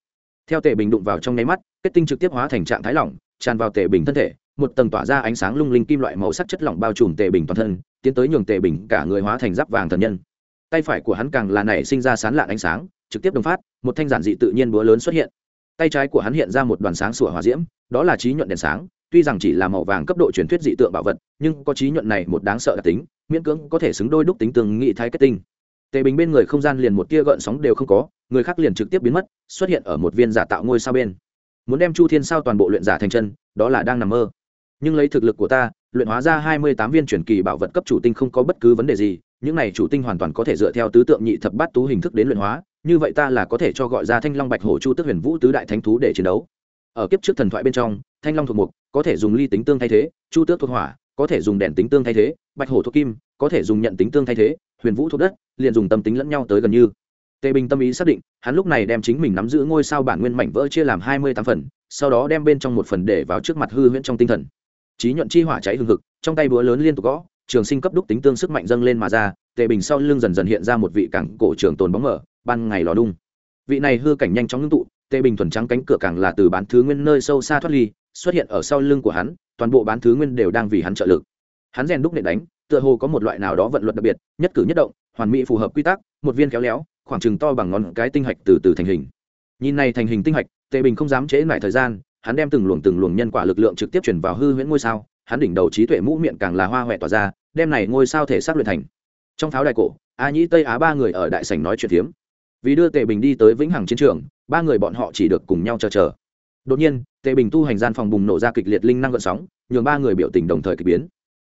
Theo tề bình đụng vào trong nháy mắt, kết tinh trực tiếp hóa thành trạng thái lỏng, tràn vào tề bình thân thể, một tầng tỏa ra ánh sáng lung linh kim loại màu sắc chất lỏng bao trùm tề bình toàn thân, tiến tới nhường tề bình cả người hóa thành giáp vàng thần nhân. Tay phải của hắn càng là nảy sinh ra sán lạn ánh sáng trực tiếp đồng phát, một thanh giản dị tự nhiên búa lớn xuất hiện. Tay trái của hắn hiện ra một đoàn sáng sủa hỏa diễm, đó là trí nhuận đèn sáng, tuy rằng chỉ là màu vàng cấp độ truyền thuyết dị tượng bảo vật, nhưng có trí nhuận này một đáng sợ đặc tính, miễn cưỡng có thể xứng đôi đúc tính tương nghị thái kết tinh. Tề bình bên người không gian liền một tia gợn sóng đều không có, người khác liền trực tiếp biến mất, xuất hiện ở một viên giả tạo ngôi sao bên. Muốn đem chu thiên sao toàn bộ luyện giả thành chân, đó là đang nằm mơ. Nhưng lấy thực lực của ta, luyện hóa ra hai mươi tám viên truyền kỳ bảo vật cấp chủ tinh không có bất cứ vấn đề gì, những này chủ tinh hoàn toàn có thể dựa theo tứ tượng nhị thập bát tú hình thức đến luyện hóa như vậy ta là có thể cho gọi ra thanh long bạch hổ chu tức huyền vũ tứ đại thánh thú để chiến đấu. Ở kiếp trước thần thoại bên trong, thanh long thuộc mục có thể dùng ly tính tương thay thế, chu tước thuộc hỏa có thể dùng đèn tính tương thay thế, bạch hổ thuộc kim có thể dùng nhận tính tương thay thế, huyền vũ thuộc đất liền dùng tâm tính lẫn nhau tới gần như. Tề bình tâm ý xác định, hắn lúc này đem chính mình nắm giữ ngôi sao bản nguyên mảnh vỡ chia làm hai mươi tám phần, sau đó đem bên trong một phần để vào trước mặt hư huyễn trong tinh thần. Trí nhuận chi hỏa cháy hừng hực, trong tay búa lớn liên tục gõ, trường sinh cấp đúc tính tương sức mạnh dâng lên mà ra, tề bình sau lưng dần dần hiện ra một vị cảng cổ trường tồn bóng mở ban ngày lò đung. Vị này hư cảnh nhanh chóng ngưng tụ tề bình thuần trắng cánh cửa càng là từ bán thứ nguyên nơi sâu xa thoát ly, xuất hiện ở sau lưng của hắn, toàn bộ bán thứ nguyên đều đang vì hắn trợ lực. Hắn rèn đúc nện đánh, tựa hồ có một loại nào đó vận luật đặc biệt, nhất cử nhất động, hoàn mỹ phù hợp quy tắc, một viên kéo léo, khoảng chừng to bằng ngón cái tinh hạch từ từ thành hình. Nhìn này thành hình tinh hạch tề bình không dám trễ lại thời gian, hắn đem từng luồng từng luồng nhân quả lực lượng trực tiếp chuyển vào hư huyễn ngôi sao, hắn đỉnh đầu trí tuệ mũ miệng càng là hoa huệ tỏa ra, đem này ngôi sao thể xác luyện thành. Trong pháo đài cổ, a nhĩ tây á ba người ở đại sảnh nói chuyện phiếm vì đưa tề bình đi tới vĩnh hằng chiến trường, ba người bọn họ chỉ được cùng nhau chờ chờ. Đột nhiên, tề bình tu hành gian phòng bùng nổ ra kịch liệt linh năng gợn sóng, nhường ba người biểu tình đồng thời k biến.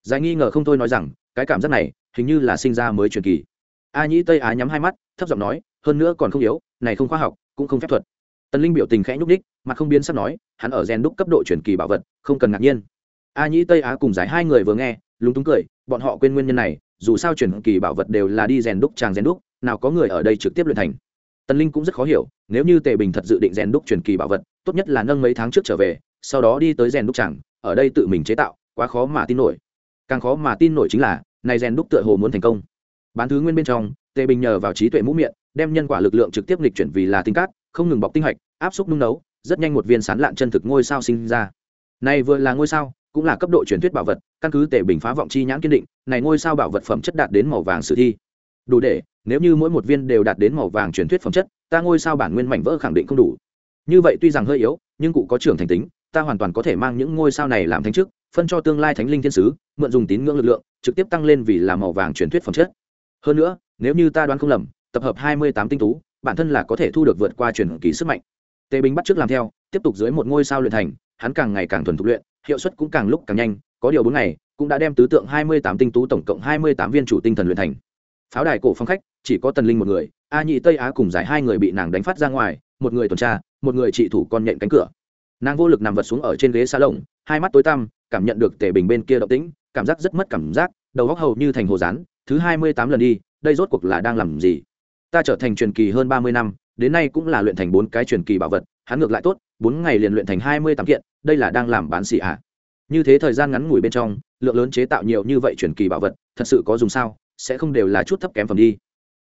Giải nghi ngờ không thôi nói rằng, cái cảm giác này, hình như là sinh ra mới truyền kỳ. A nhĩ tây á nhắm hai mắt, thấp giọng nói, hơn nữa còn không yếu, này không khoa học, cũng không phép thuật. Tần linh biểu tình khẽ nhúc ních mà không biến sắp nói, hắn ở gen đúc cấp độ truyền kỳ bảo vật, không cần ngạc nhiên. A nhĩ tây á cùng giải hai người vừa nghe, lúng túng cười, bọn họ quên nguyên nhân này, dù sao truyền kỳ bảo vật đều là đi rèn đúc tràng rèn đúc nào có người ở đây trực tiếp luyện thành. Tần linh cũng rất khó hiểu, nếu như tề bình thật dự định rèn đúc truyền kỳ bảo vật, tốt nhất là nâng mấy tháng trước trở về, sau đó đi tới rèn đúc tràng ở đây tự mình chế tạo, quá khó mà tin nổi. Càng khó mà tin nổi chính là, này rèn đúc tựa hồ muốn thành công. Bán thứ nguyên bên trong, tề bình nhờ vào trí tuệ mũ miệng, đem nhân quả lực lượng trực tiếp lịch chuyển vì là tinh cát, không ngừng bọc tinh hạch, áp xúc nung nấu, rất nhanh một viên sán lạn chân thực ngôi sao sinh ra. Này vừa là ngôi sao, cũng là cấp độ truyền thuyết bảo vật, căn cứ tề bình phá vọng chi nhãn kiên định, này ngôi sao bảo vật phẩm chất đạt đến màu vàng sử thi đủ để, nếu như mỗi một viên đều đạt đến màu vàng truyền thuyết phẩm chất, ta ngôi sao bản nguyên mảnh vỡ khẳng định không đủ. Như vậy tuy rằng hơi yếu, nhưng cụ có trưởng thành tính, ta hoàn toàn có thể mang những ngôi sao này làm thánh chức, phân cho tương lai thánh linh thiên sứ, mượn dùng tín ngưỡng lực lượng, trực tiếp tăng lên vì là màu vàng truyền thuyết phẩm chất. Hơn nữa, nếu như ta đoán không lầm, tập hợp hai mươi tám tinh tú, bản thân là có thể thu được vượt qua truyền kỳ sức mạnh. Tề bình bắt trước làm theo, tiếp tục dưới một ngôi sao luyện thành, hắn càng ngày càng thuần thục luyện, hiệu suất cũng càng lúc càng nhanh, có điều bốn ngày, cũng đã đem tứ tượng hai mươi tám tinh tú tổng cộng hai mươi tám viên chủ tinh thần luyện thành pháo đài cổ phong khách, chỉ có tần linh một người, a nhị tây á cùng giải hai người bị nàng đánh phát ra ngoài, một người tuần tra, một người trị thủ con nhện cánh cửa. Nàng vô lực nằm vật xuống ở trên ghế xa lồng hai mắt tối tăm, cảm nhận được tề bình bên kia động tĩnh, cảm giác rất mất cảm giác, đầu góc hầu như thành hồ rán, thứ hai mươi tám lần đi, đây rốt cuộc là đang làm gì? Ta trở thành truyền kỳ hơn ba mươi năm, đến nay cũng là luyện thành bốn cái truyền kỳ bảo vật, hắn ngược lại tốt, bốn ngày liền luyện thành hai mươi tám kiện, đây là đang làm bán xỉ ạ. À. như thế thời gian ngắn ngủi bên trong, lượng lớn chế tạo nhiều như vậy truyền kỳ bảo vật, thật sự có dùng sao? Sẽ không đều là chút thấp kém phẩm đi.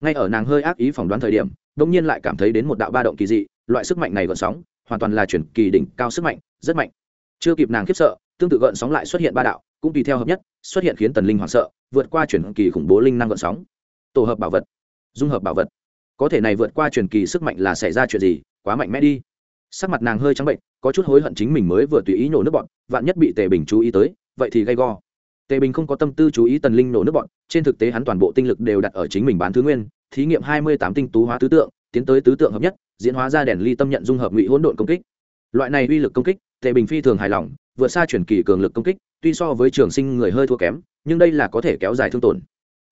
Ngay ở nàng hơi ác ý phỏng đoán thời điểm đông nhiên lại cảm thấy đến một đạo ba động kỳ dị, loại sức mạnh này gợn sóng, hoàn toàn là chuyển kỳ đỉnh cao sức mạnh, rất mạnh. Chưa kịp nàng khiếp sợ, tương tự gợn sóng lại xuất hiện ba đạo, cũng tùy theo hợp nhất, xuất hiện khiến tần linh hoảng sợ, vượt qua chuyển kỳ khủng bố linh năng gợn sóng. Tổ hợp bảo vật, dung hợp bảo vật. Có thể này vượt qua truyền kỳ sức mạnh là xảy ra chuyện gì? Quá mạnh mẽ đi. Sắc mặt nàng hơi trắng bệnh, có chút hối hận chính mình mới vừa tùy ý nổ nước bọn, vạn nhất bị tề bình chú ý tới, vậy thì gay go. Tề bình không có tâm tư chú ý tần linh nổ nước bọn trên thực tế hắn toàn bộ tinh lực đều đặt ở chính mình bán thứ nguyên, thí nghiệm hai mươi tám tinh tú hóa tứ tượng, tiến tới tứ tượng hợp nhất, diễn hóa ra đèn ly tâm nhận dung hợp ngụy hỗn độn công kích. Loại này uy lực công kích, tề bình phi thường hài lòng, vượt xa chuyển kỳ cường lực công kích, tuy so với trường sinh người hơi thua kém, nhưng đây là có thể kéo dài thương tổn.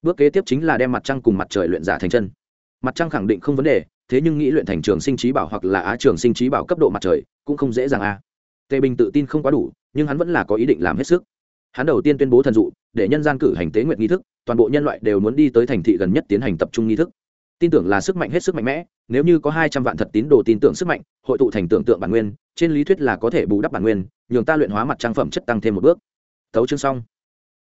Bước kế tiếp chính là đem mặt trăng cùng mặt trời luyện giả thành chân. Mặt trăng khẳng định không vấn đề, thế nhưng nghĩ luyện thành trường sinh trí bảo hoặc là á trường sinh trí bảo cấp độ mặt trời, cũng không dễ dàng a. Tề bình tự tin không quá đủ, nhưng hắn vẫn là có ý định làm hết sức hắn đầu tiên tuyên bố thần dụ, để nhân gian cử hành tế nguyện nghi thức, toàn bộ nhân loại đều muốn đi tới thành thị gần nhất tiến hành tập trung nghi thức. Tin tưởng là sức mạnh hết sức mạnh mẽ, nếu như có hai trăm vạn thật tín đồ tin tưởng sức mạnh, hội tụ thành tưởng tượng bản nguyên, trên lý thuyết là có thể bù đắp bản nguyên, nhường ta luyện hóa mặt trang phẩm chất tăng thêm một bước. Thấu chương xong.